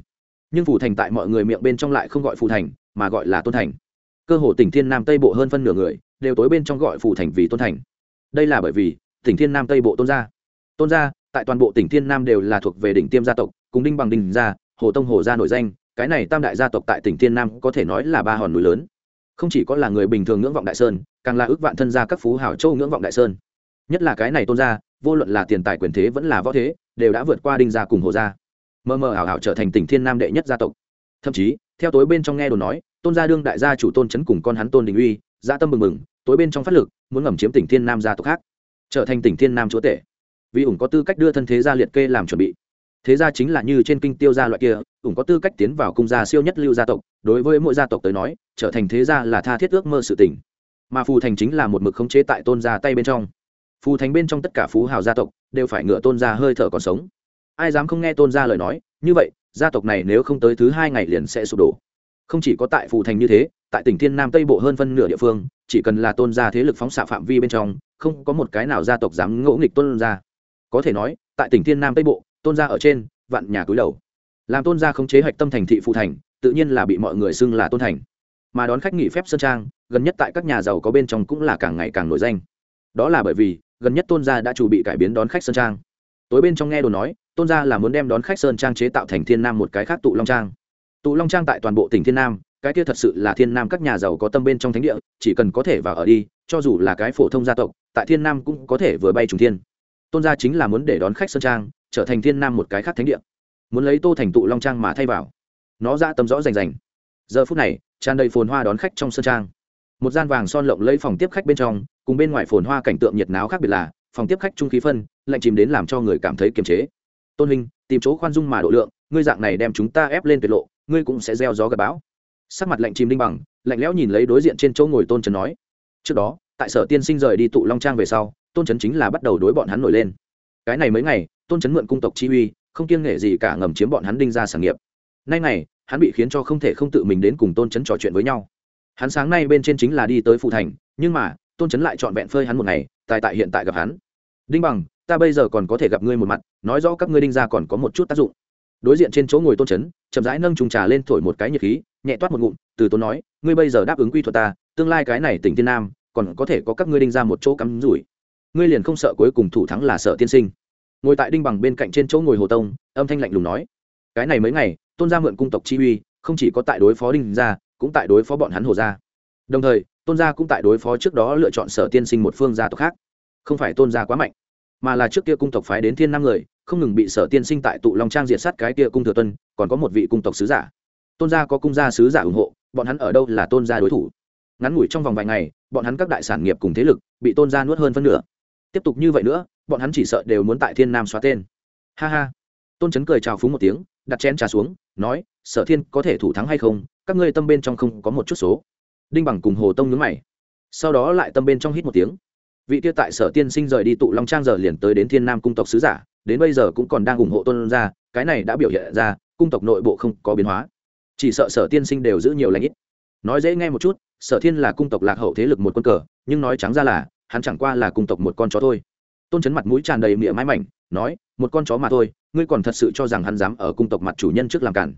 Nhưng phủ thành tại mọi người miệng bên trong lại không gọi phủ thành, mà gọi là tôn thành. Cơ hồ tỉnh thiên nam tây bộ hơn phân nửa người, đều tối bên trong gọi phủ thành vì tôn thành. Đây là bởi vì, tỉnh thiên nam tây bộ tôn gia tôn gia, tại toàn bộ tỉnh thiên nam đều là thuộc về đỉnh tiêm gia tộc, cùng đinh bằng đình gia hồ tông hồ gia nổi danh, cái này tam đại gia tộc tại tỉnh thiên nam có thể nói là ba hòn núi lớn. Không chỉ có là người bình thường ngưỡng vọng đại sơn, càng là ước vạn thân gia các phú hảo châu ngưỡng vọng đại sơn. Nhất là cái này tôn gia, vô luận là tiền tài quyền thế vẫn là võ thế, đều đã vượt qua đinh gia cùng hồ gia. Mơ mơ ảo ảo trở thành tỉnh thiên nam đệ nhất gia tộc. Thậm chí, theo tối bên trong nghe đồn nói, tôn gia đương đại gia chủ tôn chấn cùng con hắn tôn đình uy gia tâm mừng mừng tối bên trong phát lực, muốn ngầm chiếm tỉnh thiên nam gia tộc khác, trở thành tỉnh thiên nam chúa tể vì ủng có tư cách đưa thân thế gia liệt kê làm chuẩn bị. Thế gia chính là như trên kinh tiêu gia loại kia, ủng có tư cách tiến vào cung gia siêu nhất lưu gia tộc, đối với mỗi gia tộc tới nói, trở thành thế gia là tha thiết ước mơ sự tỉnh mà phù thành chính là một mực khống chế tại tôn gia tay bên trong. Phù thành bên trong tất cả phú hào gia tộc đều phải ngựa tôn gia hơi thở còn sống. Ai dám không nghe tôn gia lời nói, như vậy, gia tộc này nếu không tới thứ hai ngày liền sẽ sụp đổ. Không chỉ có tại phù thành như thế, tại tỉnh thiên nam tây bộ hơn phân nửa địa phương, chỉ cần là tôn gia thế lực phóng xạ phạm vi bên trong, không có một cái nào gia tộc dám ngỗ nghịch tôn gia có thể nói, tại tỉnh thiên nam tây bộ, tôn gia ở trên, vạn nhà cúi đầu. Làm tôn gia khống chế hạch tâm thành thị phụ thành, tự nhiên là bị mọi người xưng là tôn thành. Mà đón khách nghỉ phép sơn trang, gần nhất tại các nhà giàu có bên trong cũng là càng ngày càng nổi danh. Đó là bởi vì, gần nhất tôn gia đã chủ bị cải biến đón khách sơn trang. Tối bên trong nghe đồ nói, tôn gia là muốn đem đón khách sơn trang chế tạo thành thiên nam một cái khác tụ long trang. Tụ long trang tại toàn bộ tỉnh thiên nam, cái kia thật sự là thiên nam các nhà giàu có tâm bên trong thánh địa, chỉ cần có thể vào ở đi, cho dù là cái phổ thông gia tộc, tại thiên nam cũng có thể vừa bay trùng thiên tôn gia chính là muốn để đón khách sơn trang, trở thành thiên nam một cái khác thánh địa. Muốn lấy tô thành tụ long trang mà thay vào. Nó ra tầm rõ rành rành. Giờ phút này, tràn đầy phồn hoa đón khách trong sơn trang. Một gian vàng son lộng lấy phòng tiếp khách bên trong, cùng bên ngoài phồn hoa cảnh tượng nhiệt náo khác biệt là, phòng tiếp khách trung khí phân, lạnh chìm đến làm cho người cảm thấy kiềm chế. Tôn hình tìm chỗ khoan dung mà độ lượng, ngươi dạng này đem chúng ta ép lên tuyệt lộ, ngươi cũng sẽ gieo gió gặp bão. Sắc mặt lạnh chìm đinh bằng, lạnh lẽo nhìn lấy đối diện trên chỗ ngồi tôn trần nói. Trước đó, tại sở tiên sinh rời đi tụ long trang về sau tôn trấn chính là bắt đầu đối bọn hắn nổi lên. Cái này mấy ngày, tôn trấn mượn cung tộc chi uy, không kiêng nghệ gì cả ngầm chiếm bọn hắn đinh ra sản nghiệp. Nay này hắn bị khiến cho không thể không tự mình đến cùng tôn chấn trò chuyện với nhau. Hắn sáng nay bên trên chính là đi tới phụ thành, nhưng mà, tôn chấn lại trọn vẹn phơi hắn một ngày, tại tại hiện tại gặp hắn. Đinh bằng, ta bây giờ còn có thể gặp ngươi một mặt, nói rõ các ngươi đinh ra còn có một chút tác dụng. Đối diện trên chỗ ngồi tôn chấn, chậm rãi nâng trùng trà lên thổi một cái nhiệt khí, nhẹ toát một ngụm, từ tôn nói, ngươi bây giờ đáp ứng quy thuật ta, tương lai cái này tỉnh tiên nam, còn có thể có các ngươi đinh ra một chỗ cắm rủi ngươi liền không sợ cuối cùng thủ thắng là sợ tiên sinh. Ngồi tại đinh bằng bên cạnh trên chỗ ngồi hồ tông, âm thanh lạnh lùng nói, cái này mấy ngày, tôn gia mượn cung tộc chi uy, không chỉ có tại đối phó đinh gia, cũng tại đối phó bọn hắn hồ gia. Đồng thời, tôn gia cũng tại đối phó trước đó lựa chọn sở tiên sinh một phương gia tộc khác. Không phải tôn gia quá mạnh, mà là trước kia cung tộc phái đến thiên năm người, không ngừng bị sở tiên sinh tại tụ long trang diệt sát cái kia cung thừa tuân, còn có một vị cung tộc sứ giả. Tôn gia có cung gia sứ giả ủng hộ, bọn hắn ở đâu là tôn gia đối thủ. Ngắn ngủi trong vòng vài ngày, bọn hắn các đại sản nghiệp cùng thế lực bị tôn gia nuốt hơn phân nửa tiếp tục như vậy nữa, bọn hắn chỉ sợ đều muốn tại thiên nam xóa tên. Ha ha. Tôn trấn cười chào phúng một tiếng, đặt chén trà xuống, nói, sở thiên, có thể thủ thắng hay không? Các ngươi tâm bên trong không có một chút số. Đinh bằng cùng hồ tông nhướng mày. Sau đó lại tâm bên trong hít một tiếng. Vị tiêu tại sở tiên sinh rời đi tụ long trang giờ liền tới đến thiên nam cung tộc sứ giả, đến bây giờ cũng còn đang ủng hộ tôn ra cái này đã biểu hiện ra, cung tộc nội bộ không có biến hóa. Chỉ sợ sở tiên sinh đều giữ nhiều lãnh ít. Nói dễ nghe một chút, sở thiên là cung tộc lạc hậu thế lực một quân cờ, nhưng nói trắng ra là hắn chẳng qua là cung tộc một con chó thôi. Tôn chấn mặt mũi tràn đầy mỉa mái mảnh, nói, một con chó mà thôi, ngươi còn thật sự cho rằng hắn dám ở cung tộc mặt chủ nhân trước làm cản?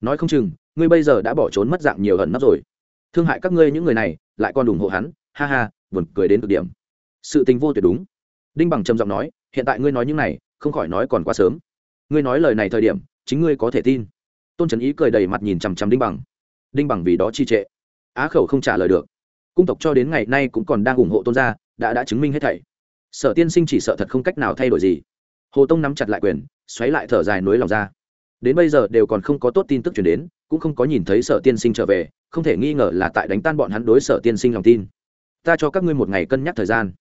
Nói không chừng, ngươi bây giờ đã bỏ trốn mất dạng nhiều hận nấp rồi. Thương hại các ngươi những người này, lại còn ủng hộ hắn, ha ha, buồn cười đến cực điểm. Sự tình vô tuyệt đúng. Đinh bằng trầm giọng nói, hiện tại ngươi nói những này, không khỏi nói còn quá sớm. Ngươi nói lời này thời điểm, chính ngươi có thể tin. Tôn trấn ý cười đầy mặt nhìn chằm chằm đinh bằng. Đinh bằng vì đó chi trệ. Á khẩu không trả lời được. Cung tộc cho đến ngày nay cũng còn đang ủng hộ tôn gia đã đã chứng minh hết thảy. Sở tiên sinh chỉ sợ thật không cách nào thay đổi gì. Hồ tông nắm chặt lại quyền, xoáy lại thở dài nối lòng ra. Đến bây giờ đều còn không có tốt tin tức chuyển đến, cũng không có nhìn thấy sở tiên sinh trở về, không thể nghi ngờ là tại đánh tan bọn hắn đối sở tiên sinh lòng tin. Ta cho các ngươi một ngày cân nhắc thời gian.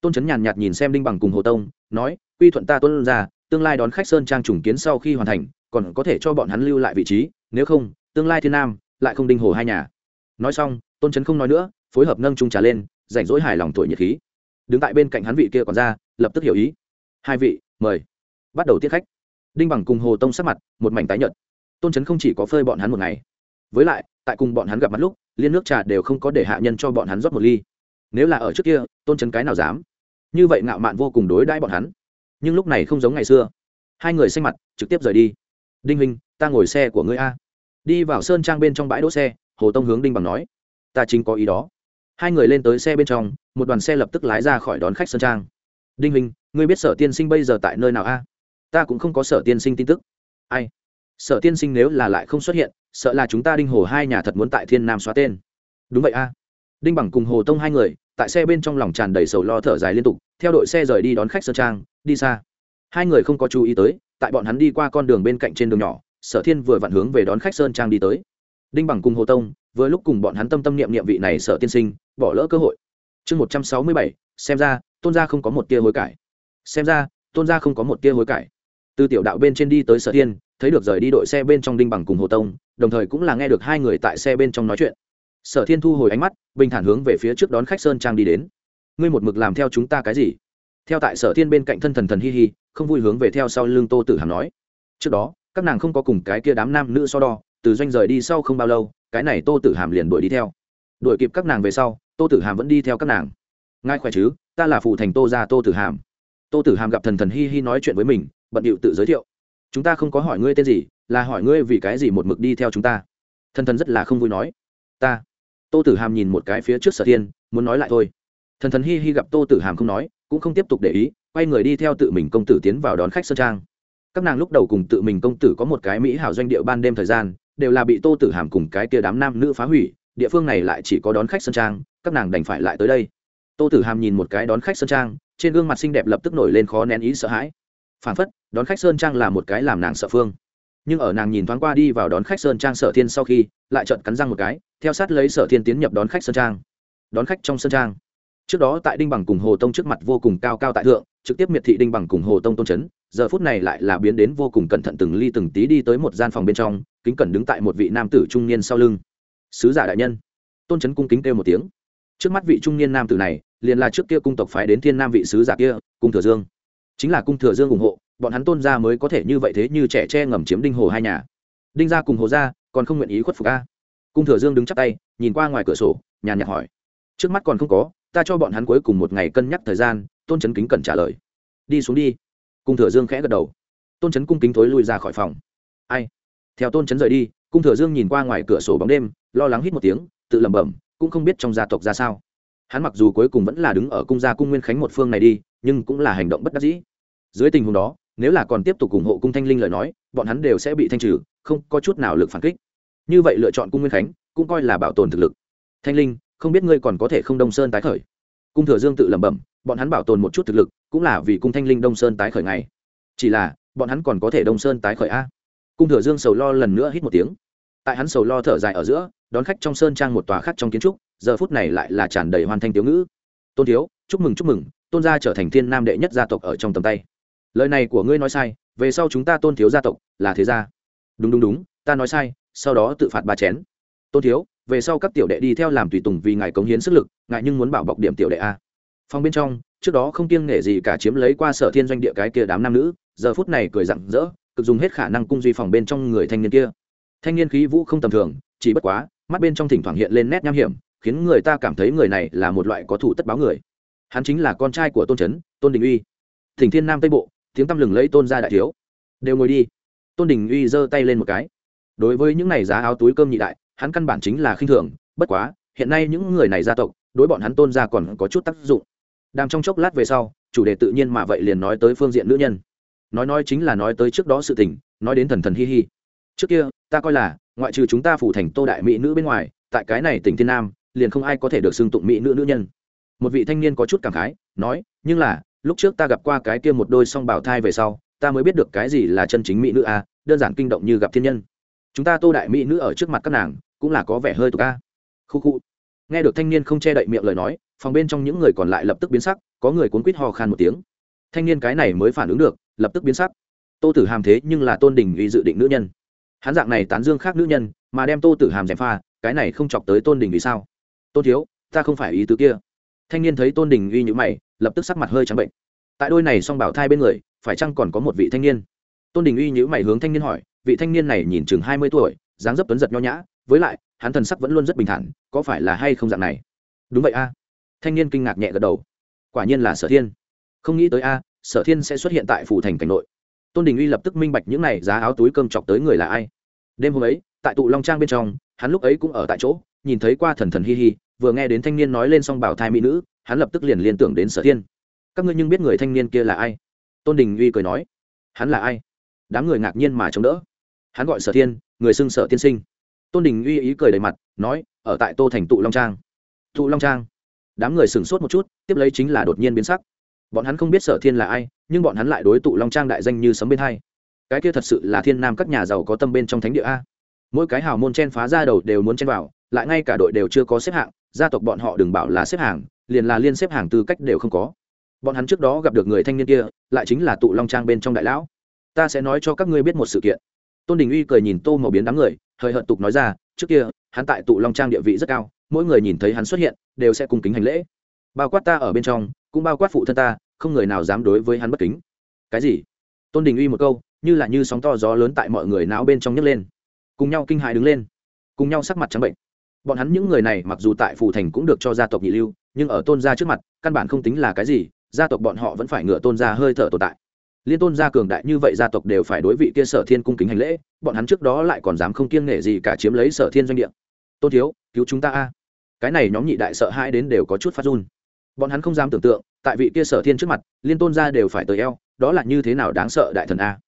Tôn trấn nhàn nhạt nhìn xem đinh bằng cùng hồ tông, nói, quy thuận ta tuân ra, tương lai đón khách sơn trang trùng kiến sau khi hoàn thành, còn có thể cho bọn hắn lưu lại vị trí, nếu không, tương lai thiên nam, lại không đinh hồ hai nhà. Nói xong, tôn trấn không nói nữa, phối hợp nâng trung trà lên, rảnh rỗi hài lòng tuổi nhiệt khí đứng tại bên cạnh hắn vị kia còn ra, lập tức hiểu ý. Hai vị, mời. Bắt đầu tiết khách. Đinh bằng cùng hồ tông sắc mặt, một mảnh tái nhợt. Tôn trấn không chỉ có phơi bọn hắn một ngày. Với lại, tại cùng bọn hắn gặp mặt lúc, liên nước trà đều không có để hạ nhân cho bọn hắn rót một ly. Nếu là ở trước kia, tôn trấn cái nào dám? Như vậy ngạo mạn vô cùng đối đãi bọn hắn. Nhưng lúc này không giống ngày xưa. Hai người xanh mặt, trực tiếp rời đi. Đinh huynh, ta ngồi xe của ngươi a. Đi vào sơn trang bên trong bãi đỗ xe, hồ tông hướng đinh bằng nói. Ta chính có ý đó hai người lên tới xe bên trong, một đoàn xe lập tức lái ra khỏi đón khách sơn trang. Đinh hình ngươi biết sở tiên sinh bây giờ tại nơi nào a? Ta cũng không có sở tiên sinh tin tức. Ai? Sở tiên sinh nếu là lại không xuất hiện, sợ là chúng ta đinh hồ hai nhà thật muốn tại thiên nam xóa tên. Đúng vậy a. Đinh bằng cùng hồ tông hai người, tại xe bên trong lòng tràn đầy sầu lo thở dài liên tục, theo đội xe rời đi đón khách sơn trang, đi xa. Hai người không có chú ý tới, tại bọn hắn đi qua con đường bên cạnh trên đường nhỏ, sở thiên vừa vặn hướng về đón khách sơn trang đi tới đinh bằng cùng hồ tông vừa lúc cùng bọn hắn tâm tâm niệm niệm vị này sở tiên sinh, bỏ lỡ cơ hội. Chương một trăm sáu mươi bảy, xem ra, tôn gia không có một tia hối cải. Xem ra, tôn gia không có một tia hối cải. Từ tiểu đạo bên trên đi tới sở thiên thấy được rời đi đội xe bên trong đinh bằng cùng hồ tông, đồng thời cũng là nghe được hai người tại xe bên trong nói chuyện. Sở thiên thu hồi ánh mắt, bình thản hướng về phía trước đón khách sơn trang đi đến. Ngươi một mực làm theo chúng ta cái gì? Theo tại sở thiên bên cạnh thân thần thần hi hi, không vui hướng về theo sau lưng tô tử hàm nói. Trước đó, các nàng không có cùng cái kia đám nam nữ so đo từ doanh rời đi sau không bao lâu, cái này tô tử hàm liền đuổi đi theo. Đuổi kịp các nàng về sau, tô tử hàm vẫn đi theo các nàng. Ngay khỏe chứ? Ta là phụ thành tô gia tô tử hàm. Tô tử hàm gặp thần thần hi hi nói chuyện với mình, bận điệu tự giới thiệu. Chúng ta không có hỏi ngươi tên gì, là hỏi ngươi vì cái gì một mực đi theo chúng ta. Thần thần rất là không vui nói. Ta. Tô tử hàm nhìn một cái phía trước sở thiên, muốn nói lại thôi. Thần thần hi hi gặp tô tử hàm không nói, cũng không tiếp tục để ý, quay người đi theo tự mình công tử tiến vào đón khách sơn trang. Các nàng lúc đầu cùng tự mình công tử có một cái mỹ hảo doanh điệu ban đêm thời gian đều là bị tô tử hàm cùng cái kia đám nam nữ phá hủy, địa phương này lại chỉ có đón khách sơn trang, các nàng đành phải lại tới đây. Tô tử hàm nhìn một cái đón khách sơn trang, trên gương mặt xinh đẹp lập tức nổi lên khó nén ý sợ hãi. Phản phất, đón khách sơn trang là một cái làm nàng sợ phương. Nhưng ở nàng nhìn thoáng qua đi vào đón khách sơn trang sở thiên sau khi, lại trợn cắn răng một cái, theo sát lấy sở thiên tiến nhập đón khách sơn trang. Đón khách trong sơn trang. Trước đó tại đinh bằng cùng hồ tông trước mặt vô cùng cao cao tại thượng, trực tiếp miệt thị đinh bằng cùng hồ tông tôn chấn giờ phút này lại là biến đến vô cùng cẩn thận từng ly từng tí đi tới một gian phòng bên trong, kính cẩn đứng tại một vị nam tử trung niên sau lưng. Sứ giả đại nhân. Tôn trấn cung kính kêu một tiếng. Trước mắt vị trung niên nam tử này, liền là trước kia cung tộc phái đến thiên nam vị sứ giả kia, cung thừa dương. Chính là cung thừa dương ủng hộ, bọn hắn tôn gia mới có thể như vậy thế như trẻ tre ngầm chiếm đinh hồ hai nhà. Đinh gia cùng hồ gia, còn không nguyện ý khuất phục a? Cung thừa dương đứng chắp tay, nhìn qua ngoài cửa sổ, nhàn nhạt hỏi. Trước mắt còn không có, ta cho bọn hắn cuối cùng một ngày cân nhắc thời gian, tôn trấn kính cần trả lời. Đi xuống đi cung thừa dương khẽ gật đầu. Tôn trấn cung kính thối lui ra khỏi phòng. Ai? Theo tôn trấn rời đi, cung thừa dương nhìn qua ngoài cửa sổ bóng đêm, lo lắng hít một tiếng, tự lẩm bẩm, cũng không biết trong gia tộc ra sao. Hắn mặc dù cuối cùng vẫn là đứng ở cung gia cung nguyên khánh một phương này đi, nhưng cũng là hành động bất đắc dĩ. Dưới tình huống đó, nếu là còn tiếp tục ủng hộ cung thanh linh lời nói, bọn hắn đều sẽ bị thanh trừ, không có chút nào lực phản kích. Như vậy lựa chọn cung nguyên khánh, cũng coi là bảo tồn thực lực. Thanh linh, không biết ngươi còn có thể không đông sơn tái khởi. Cung thừa dương tự lẩm bẩm bọn hắn bảo tồn một chút thực lực, cũng là vì cung thanh linh đông sơn tái khởi ngày. Chỉ là, bọn hắn còn có thể đông sơn tái khởi a. Cung thừa dương sầu lo lần nữa hít một tiếng. Tại hắn sầu lo thở dài ở giữa, đón khách trong sơn trang một tòa khác trong kiến trúc, giờ phút này lại là tràn đầy hoàn thanh tiếu ngữ. Tôn thiếu, chúc mừng chúc mừng, tôn gia trở thành thiên nam đệ nhất gia tộc ở trong tầm tay. Lời này của ngươi nói sai, về sau chúng ta tôn thiếu gia tộc là thế gia. Đúng đúng đúng, ta nói sai, sau đó tự phạt ba chén. Tôn thiếu, về sau các tiểu đệ đi theo làm tùy tùng vì ngài cống hiến sức lực, ngài nhưng muốn bảo bọc điểm tiểu đệ a phòng bên trong, trước đó không kiêng nể gì cả chiếm lấy qua sở thiên doanh địa cái kia đám nam nữ, giờ phút này cười rặng rỡ, cực dùng hết khả năng cung duy phòng bên trong người thanh niên kia. Thanh niên khí vũ không tầm thường, chỉ bất quá, mắt bên trong thỉnh thoảng hiện lên nét nham hiểm, khiến người ta cảm thấy người này là một loại có thủ tất báo người. Hắn chính là con trai của tôn trấn tôn đình uy. Thỉnh thiên nam tây bộ, tiếng tăm lừng lấy tôn gia đại thiếu. Đều ngồi đi. Tôn đình uy giơ tay lên một cái. Đối với những này giá áo túi cơm nhị đại, hắn căn bản chính là khinh thường, bất quá, hiện nay những người này gia tộc, đối bọn hắn tôn gia còn có chút tác dụng đang trong chốc lát về sau, chủ đề tự nhiên mà vậy liền nói tới phương diện nữ nhân. Nói nói chính là nói tới trước đó sự tình, nói đến thần thần hi hi. Trước kia, ta coi là, ngoại trừ chúng ta phủ thành tô đại mỹ nữ bên ngoài, tại cái này tỉnh thiên nam, liền không ai có thể được xưng tụng mỹ nữ nữ nhân. Một vị thanh niên có chút cảm khái, nói, nhưng là, lúc trước ta gặp qua cái kia một đôi song bảo thai về sau, ta mới biết được cái gì là chân chính mỹ nữ a, đơn giản kinh động như gặp thiên nhân. Chúng ta tô đại mỹ nữ ở trước mặt các nàng, cũng là có vẻ hơi tục a. Khu khu. Nghe được thanh niên không che đậy miệng lời nói phòng bên trong những người còn lại lập tức biến sắc, có người cuốn quýt ho khan một tiếng. Thanh niên cái này mới phản ứng được, lập tức biến sắc. Tô tử hàm thế nhưng là tôn đình uy dự định nữ nhân. Hắn dạng này tán dương khác nữ nhân, mà đem tô tử hàm gièm pha, cái này không chọc tới tôn đình vì sao? Tôn thiếu, ta không phải ý tứ kia. Thanh niên thấy tôn đình uy nhữ mày, lập tức sắc mặt hơi trắng bệnh. Tại đôi này song bảo thai bên người, phải chăng còn có một vị thanh niên? Tôn đình uy nhữ mày hướng thanh niên hỏi, vị thanh niên này nhìn chừng hai mươi tuổi, dáng dấp tuấn giật nho nhã, với lại, hắn thần sắc vẫn luôn rất bình thản, có phải là hay không dạng này? Đúng vậy a thanh niên kinh ngạc nhẹ gật đầu. Quả nhiên là sở thiên. Không nghĩ tới a, sở thiên sẽ xuất hiện tại phủ thành cảnh nội. Tôn đình uy lập tức minh bạch những này giá áo túi cơm chọc tới người là ai. Đêm hôm ấy, tại tụ long trang bên trong, hắn lúc ấy cũng ở tại chỗ, nhìn thấy qua thần thần hi hi, vừa nghe đến thanh niên nói lên xong bảo thai mỹ nữ, hắn lập tức liền liên tưởng đến sở thiên. Các ngươi nhưng biết người thanh niên kia là ai? Tôn đình uy cười nói. Hắn là ai? Đám người ngạc nhiên mà chống đỡ. Hắn gọi sở thiên, người xưng sở tiên sinh. Tôn đình uy ý cười đầy mặt, nói, ở tại tô thành tụ long trang. Tụ long trang đám người sửng sốt một chút, tiếp lấy chính là đột nhiên biến sắc. Bọn hắn không biết sở thiên là ai, nhưng bọn hắn lại đối tụ long trang đại danh như sấm bên hai. Cái kia thật sự là thiên nam các nhà giàu có tâm bên trong thánh địa a. Mỗi cái hào môn chen phá ra đầu đều muốn chen vào, lại ngay cả đội đều chưa có xếp hạng, gia tộc bọn họ đừng bảo là xếp hàng, liền là liên xếp hàng tư cách đều không có. Bọn hắn trước đó gặp được người thanh niên kia, lại chính là tụ long trang bên trong đại lão. Ta sẽ nói cho các ngươi biết một sự kiện. Tôn đình uy cười nhìn tô màu biến đám người, hơi hợt tục nói ra, trước kia, hắn tại tụ long trang địa vị rất cao mỗi người nhìn thấy hắn xuất hiện, đều sẽ cung kính hành lễ. Bao quát ta ở bên trong, cũng bao quát phụ thân ta, không người nào dám đối với hắn bất kính. Cái gì? Tôn đình uy một câu, như là như sóng to gió lớn tại mọi người não bên trong nhấc lên. Cùng nhau kinh hại đứng lên. Cùng nhau sắc mặt trắng bệnh. Bọn hắn những người này mặc dù tại phủ thành cũng được cho gia tộc nhị lưu, nhưng ở tôn gia trước mặt, căn bản không tính là cái gì, gia tộc bọn họ vẫn phải ngựa tôn gia hơi thở tồn tại. Liên tôn gia cường đại như vậy gia tộc đều phải đối vị kia sở thiên cung kính hành lễ, bọn hắn trước đó lại còn dám không kiêng nể gì cả chiếm lấy sở thiên doanh địa. Tôn thiếu, cứu chúng ta a cái này nhóm nhị đại sợ hãi đến đều có chút phát run. Bọn hắn không dám tưởng tượng, tại vị kia sở thiên trước mặt, liên tôn gia đều phải tới eo, đó là như thế nào đáng sợ đại thần a.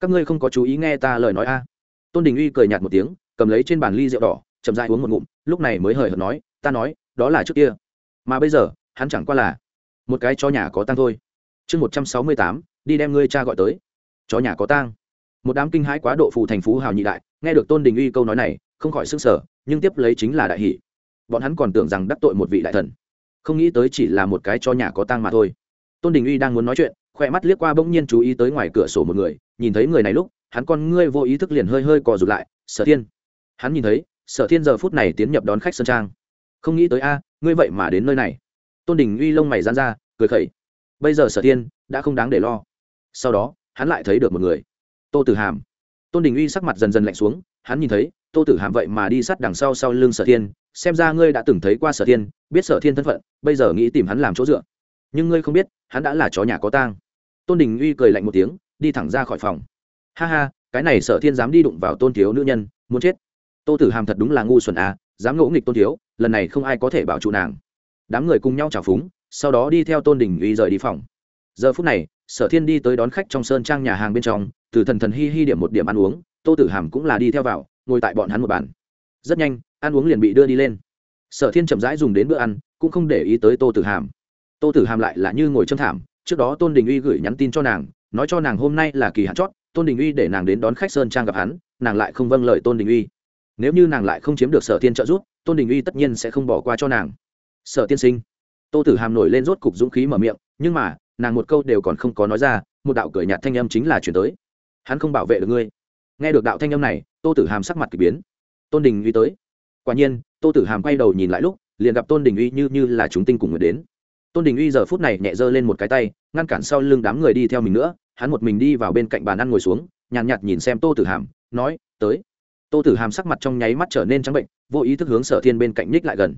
Các ngươi không có chú ý nghe ta lời nói a. Tôn đình uy cười nhạt một tiếng, cầm lấy trên bàn ly rượu đỏ, chậm dại uống một ngụm, lúc này mới hời hợt nói, ta nói, đó là trước kia. Mà bây giờ, hắn chẳng qua là một cái chó nhà có tăng thôi. Chương một trăm sáu mươi tám, đi đem ngươi cha gọi tới. Chó nhà có tang. Một đám kinh hãi quá độ phù thành phú hào nhị đại, nghe được tôn đình uy câu nói này, không khỏi sức sở nhưng tiếp lấy chính là đại hỷ bọn hắn còn tưởng rằng đắc tội một vị đại thần. Không nghĩ tới chỉ là một cái cho nhà có tang mà thôi. Tôn đình uy đang muốn nói chuyện khoe mắt liếc qua bỗng nhiên chú ý tới ngoài cửa sổ một người, nhìn thấy người này lúc, hắn con ngươi vô ý thức liền hơi hơi cò rụt lại, sở thiên. Hắn nhìn thấy, sở thiên giờ phút này tiến nhập đón khách sơn trang. Không nghĩ tới a, ngươi vậy mà đến nơi này. Tôn đình uy lông mày gian ra, cười khẩy. Bây giờ sở thiên đã không đáng để lo. Sau đó, hắn lại thấy được một người. Tô tử hàm. Tôn đình uy sắc mặt dần dần lạnh xuống, hắn nhìn thấy tô tử hàm vậy mà đi sát đằng sau sau lưng sở thiên, xem ra ngươi đã từng thấy qua sở thiên, biết sở thiên thân phận, bây giờ nghĩ tìm hắn làm chỗ dựa. Nhưng ngươi không biết, hắn đã là chó nhà có tang. Tôn đình uy cười lạnh một tiếng, đi thẳng ra khỏi phòng. Ha ha, cái này sở thiên dám đi đụng vào tôn thiếu nữ nhân, muốn chết. Tô tử hàm thật đúng là ngu xuẩn à dám ngỗ nghịch tôn thiếu, lần này không ai có thể bảo trụ nàng. Đám người cùng nhau trào phúng, sau đó đi theo tôn đình uy rời đi phòng. Giờ phút này, sở thiên đi tới đón khách trong sơn trang nhà hàng bên trong, từ thần thần hi hi điểm một điểm ăn uống, tô tử hàm cũng là đi theo vào ngồi tại bọn hắn một bàn. Rất nhanh, ăn uống liền bị đưa đi lên. Sở thiên chậm rãi dùng đến bữa ăn, cũng không để ý tới tô tử hàm. Tô tử hàm lại là như ngồi châm thảm, trước đó tôn đình uy gửi nhắn tin cho nàng, nói cho nàng hôm nay là kỳ hạn chót, tôn đình uy để nàng đến đón khách sơn trang gặp hắn, nàng lại không vâng lời tôn đình uy. Nếu như nàng lại không chiếm được sở thiên trợ giúp, tôn đình uy tất nhiên sẽ không bỏ qua cho nàng. Sở tiên sinh. Tô tử hàm nổi lên rốt cục dũng khí mở miệng, nhưng mà, nàng một câu đều còn không có nói ra, một đạo cười nhạt thanh âm chính là chuyển tới. Hắn không bảo vệ được ngươi nghe được đạo thanh âm này tô tử hàm sắc mặt k ỳ biến. Tôn đình uy tới. Quả nhiên tô tử hàm quay đầu nhìn lại lúc liền gặp tôn đình uy như như là chúng tinh cùng người đến. Tôn đình uy giờ phút này nhẹ giơ lên một cái tay ngăn cản sau lưng đám người đi theo mình nữa hắn một mình đi vào bên cạnh bàn ăn ngồi xuống nhàn nhạt, nhạt nhìn xem tô tử hàm nói tới. Tô tử hàm sắc mặt trong nháy mắt trở nên trắng bệnh vô ý thức hướng sở thiên bên cạnh ních lại gần.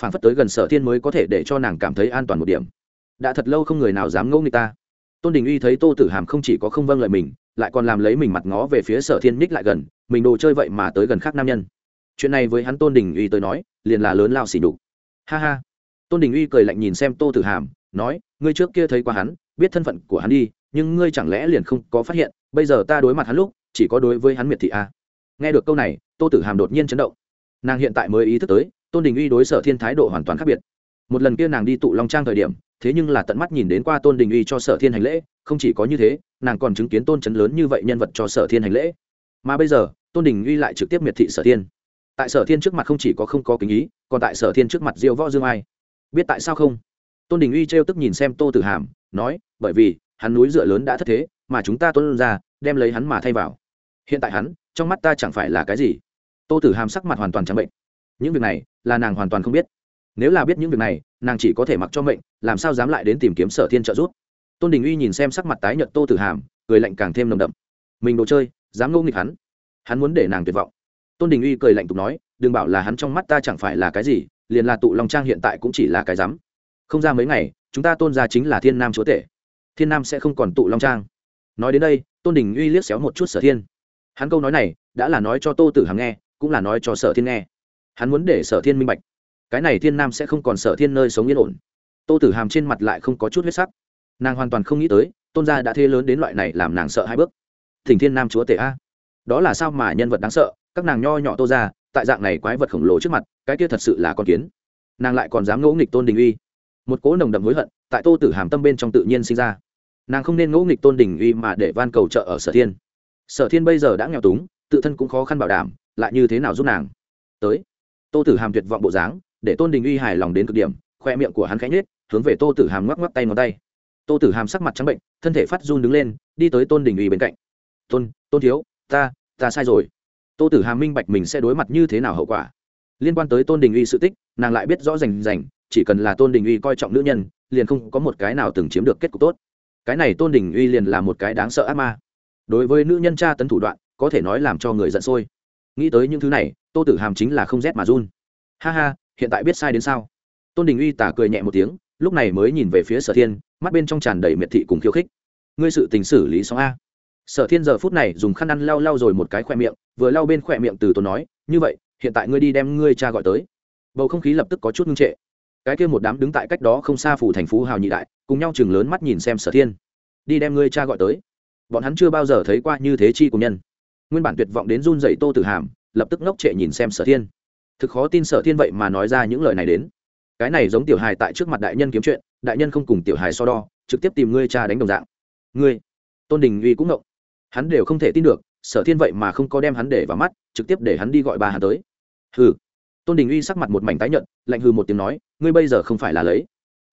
Phản phất tới gần sở thiên mới có thể để cho nàng cảm thấy an toàn một điểm. Đã thật lâu không người nào dám ngẫu người ta. Tôn đình uy thấy tô tử hàm không chỉ có không vâng lời mình lại còn làm lấy mình mặt ngó về phía sở thiên ních lại gần, mình đồ chơi vậy mà tới gần khác nam nhân. Chuyện này với hắn tôn đình uy tới nói, liền là lớn lao xỉ đục ha ha. Tôn đình uy cười lạnh nhìn xem tô tử hàm, nói, ngươi trước kia thấy qua hắn, biết thân phận của hắn đi, nhưng ngươi chẳng lẽ liền không có phát hiện, bây giờ ta đối mặt hắn lúc, chỉ có đối với hắn miệt thị a à. nghe được câu này, tô tử hàm đột nhiên chấn động. Nàng hiện tại mới ý thức tới, tôn đình uy đối sở thiên thái độ hoàn toàn khác biệt. Một lần kia nàng đi tụ long trang thời điểm, thế nhưng là tận mắt nhìn đến qua tôn đình uy cho sở thiên hành lễ không chỉ có như thế, nàng còn chứng kiến tôn trấn lớn như vậy nhân vật cho sở thiên hành lễ. Mà bây giờ, tôn đình uy lại trực tiếp miệt thị sở thiên. Tại sở thiên trước mặt không chỉ có không có kính ý, còn tại sở thiên trước mặt diêu võ dương ai. Biết tại sao không? Tôn đình uy trêu tức nhìn xem tô tử hàm, nói, bởi vì, hắn núi dựa lớn đã thất thế, mà chúng ta tuân ra, đem lấy hắn mà thay vào. Hiện tại hắn, trong mắt ta chẳng phải là cái gì? Tô tử hàm sắc mặt hoàn toàn trắng bệnh. Những việc này, là nàng hoàn toàn không biết. Nếu là biết những việc này, nàng chỉ có thể mặc cho mệnh, làm sao dám lại đến tìm kiếm sở thiên trợ giúp? Tôn đình uy nhìn xem sắc mặt tái nhợt tô tử hàm, cười lạnh càng thêm nồng đậm. Mình đồ chơi, dám ngô nghịch hắn. Hắn muốn để nàng tuyệt vọng. Tôn đình uy cười lạnh tục nói, đừng bảo là hắn trong mắt ta chẳng phải là cái gì, liền là tụ long trang hiện tại cũng chỉ là cái dám. không ra mấy ngày, chúng ta tôn ra chính là thiên nam chúa tể. Thiên nam sẽ không còn tụ long trang. Nói đến đây, tôn đình uy liếc xéo một chút sở thiên. Hắn câu nói này, đã là nói cho tô tử hàm nghe, cũng là nói cho sở thiên nghe. Hắn muốn để sở thiên minh bạch. Cái này thiên nam sẽ không còn sở thiên nơi sống yên ổn. Tô tử hàm trên mặt lại không có chút huyết sắc nàng hoàn toàn không nghĩ tới, tôn gia đã thế lớn đến loại này làm nàng sợ hai bước. Thỉnh thiên nam chúa tể a. Đó là sao mà nhân vật đáng sợ, các nàng nho nhỏ tô ra, tại dạng này quái vật khổng lồ trước mặt, cái kia thật sự là con kiến. Nàng lại còn dám ngỗ nghịch tôn đình uy. Một cố nồng đậm hối hận, tại tô tử hàm tâm bên trong tự nhiên sinh ra. Nàng không nên ngỗ nghịch tôn đình uy mà để van cầu trợ ở sở thiên. Sở thiên bây giờ đã nghèo túng, tự thân cũng khó khăn bảo đảm, lại như thế nào giúp nàng? Tới. Tô tử hàm tuyệt vọng bộ dáng, để tôn đình uy hài lòng đến cực điểm, khoe miệng của hắn khẽ nhết hướng về tô tử hàm ngoắc ngoắc tay ngón tay tô tử hàm sắc mặt trắng bệnh, thân thể phát run đứng lên, đi tới tôn đình uy bên cạnh. Tôn tôn thiếu, ta ta sai rồi. Tô tử hàm minh bạch mình sẽ đối mặt như thế nào hậu quả. Liên quan tới tôn đình uy sự tích, nàng lại biết rõ rành rành, chỉ cần là tôn đình uy coi trọng nữ nhân, liền không có một cái nào từng chiếm được kết cục tốt. Cái này tôn đình uy liền là một cái đáng sợ ác ma. Đối với nữ nhân tra tấn thủ đoạn, có thể nói làm cho người giận sôi. Nghĩ tới những thứ này, tô tử hàm chính là không rét mà run. Ha ha, hiện tại biết sai đến sao? Tôn đình uy tả cười nhẹ một tiếng, lúc này mới nhìn về phía sở thiên mắt bên trong tràn đầy miệt thị cùng khiêu khích. Ngươi sự tình xử lý xong a. Sở thiên giờ phút này dùng khăn ăn lau lau rồi một cái khoe miệng, vừa lau bên khoe miệng từ tốn nói, như vậy, hiện tại ngươi đi đem ngươi cha gọi tới. Bầu không khí lập tức có chút ngưng trệ. Cái kia một đám đứng tại cách đó không xa phủ thành phú hào nhị đại, cùng nhau chừng lớn mắt nhìn xem sở thiên. Đi đem ngươi cha gọi tới. Bọn hắn chưa bao giờ thấy qua như thế chi của nhân. Nguyên bản tuyệt vọng đến run dậy tô tử hàm, lập tức ngốc trệ nhìn xem sở thiên. Thực khó tin sở thiên vậy mà nói ra những lời này đến cái này giống tiểu hài tại trước mặt đại nhân kiếm chuyện, đại nhân không cùng tiểu hài so đo, trực tiếp tìm ngươi cha đánh đồng dạng. Ngươi, tôn đình uy cũng ngộng. Hắn đều không thể tin được, sở thiên vậy mà không có đem hắn để vào mắt, trực tiếp để hắn đi gọi bà hắn tới. Hừ. Tôn đình uy sắc mặt một mảnh tái nhận lạnh hừ một tiếng nói, ngươi bây giờ không phải là lấy.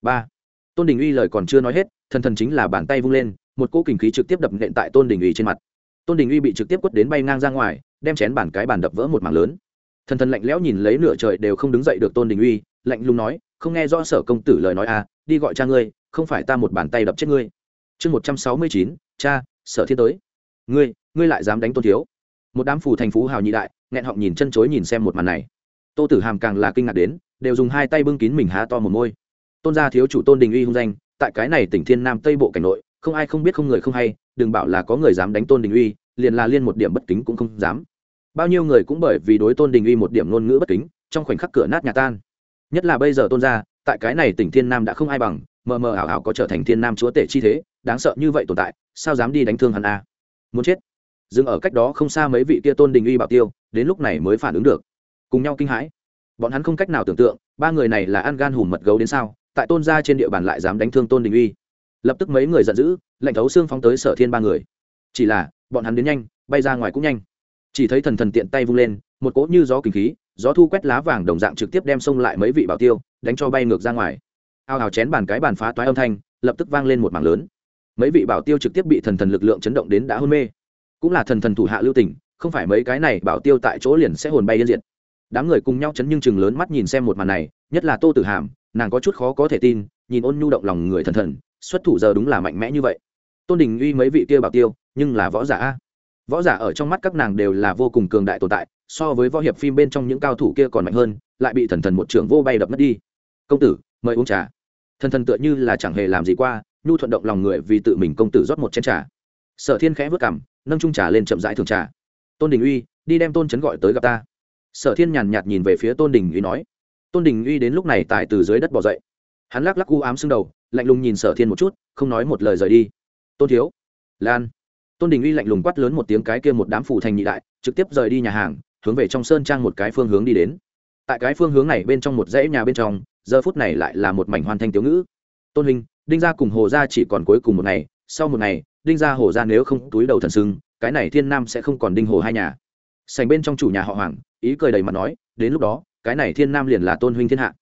Ba. Tôn đình uy lời còn chưa nói hết, thần thần chính là bàn tay vung lên, một cỗ kình khí trực tiếp đập nện tại tôn đình uy trên mặt. Tôn đình uy bị trực tiếp quất đến bay ngang ra ngoài, đem chén bàn cái bàn đập vỡ một mảng lớn. Thần thần lạnh lẽo nhìn lấy nửa trời đều không đứng dậy được tôn đình uy lạnh lùng nói, không nghe rõ sở công tử lời nói à đi gọi cha ngươi, không phải ta một bàn tay đập chết ngươi. Chương một trăm sáu mươi chín, cha, sở thiên tới. Ngươi ngươi lại dám đánh tôn thiếu? Một đám phù thành phú hào nhị đại, nghẹn họng nhìn chân chối nhìn xem một màn này. Tô tử hàm càng là kinh ngạc đến, đều dùng hai tay bưng kín mình há to một môi. Tôn gia thiếu chủ tôn đình uy hung danh, tại cái này tỉnh thiên nam tây bộ cảnh nội, không ai không biết không người không hay, đừng bảo là có người dám đánh tôn đình uy, liền là liên một điểm bất kính cũng không dám. Bao nhiêu người cũng bởi vì đối tôn đình uy một điểm ngôn ngữ bất kính, trong khoảnh khắc cửa nát nhà tan nhất là bây giờ tôn gia, tại cái này tỉnh thiên nam đã không ai bằng, mờ mờ ảo ảo có trở thành thiên nam chúa tể chi thế, đáng sợ như vậy tồn tại, sao dám đi đánh thương hắn a? Muốn chết. Dừng ở cách đó không xa mấy vị kia tôn đình uy bảo tiêu, đến lúc này mới phản ứng được. Cùng nhau kinh hãi. Bọn hắn không cách nào tưởng tượng, ba người này là ăn gan hùm mật gấu đến sao, tại tôn gia trên địa bàn lại dám đánh thương tôn đình uy. Lập tức mấy người giận dữ lệnh thấu xương phóng tới sở thiên ba người. Chỉ là, bọn hắn đến nhanh, bay ra ngoài cũng nhanh. Chỉ thấy thần thần tiện tay vung lên, một cỗ như gió kinh khí gió thu quét lá vàng đồng dạng trực tiếp đem xông lại mấy vị bảo tiêu, đánh cho bay ngược ra ngoài. Ao hào chén bàn cái bàn phá toái âm thanh, lập tức vang lên một mảng lớn. Mấy vị bảo tiêu trực tiếp bị thần thần lực lượng chấn động đến đã hôn mê. Cũng là thần thần thủ hạ lưu tình, không phải mấy cái này bảo tiêu tại chỗ liền sẽ hồn bay yên diệt. Đám người cùng nhau chấn nhưng chừng lớn mắt nhìn xem một màn này, nhất là tô tử hàm, nàng có chút khó có thể tin, nhìn ôn nhu động lòng người thần thần, xuất thủ giờ đúng là mạnh mẽ như vậy. Tôn đình uy mấy vị kia bảo tiêu, nhưng là võ giả a võ giả ở trong mắt các nàng đều là vô cùng cường đại tồn tại, so với võ hiệp phim bên trong những cao thủ kia còn mạnh hơn, lại bị thần thần một trưởng vô bay đập mất đi. Công tử, mời uống trà. Thần thần tựa như là chẳng hề làm gì qua, nhu thuận động lòng người vì tự mình công tử rót một chén trà. Sở thiên khẽ vất cảm nâng trung trà lên chậm rãi thường trà. Tôn đình uy, đi đem tôn chấn gọi tới gặp ta. Sở thiên nhàn nhạt nhìn về phía tôn đình uy nói. Tôn đình uy đến lúc này tài từ dưới đất bỏ dậy. Hắn lắc lắc u ám xương đầu, lạnh lùng nhìn sở thiên một chút, không nói một lời rời đi. Tôn thiếu, lan tôn đình uy lạnh lùng quát lớn một tiếng cái kia một đám phủ thành nhị đại, trực tiếp rời đi nhà hàng, hướng về trong sơn trang một cái phương hướng đi đến. Tại cái phương hướng này bên trong một dãy nhà bên trong, giờ phút này lại là một mảnh hoàn thanh tiểu ngữ. Tôn hình đinh gia cùng hồ gia chỉ còn cuối cùng một ngày, sau một ngày, đinh gia hồ gia nếu không túi đầu thần sưng, cái này thiên nam sẽ không còn đinh hồ hai nhà. Sành bên trong chủ nhà họ hoàng, ý cười đầy mặt nói, đến lúc đó, cái này thiên nam liền là tôn huynh thiên hạ.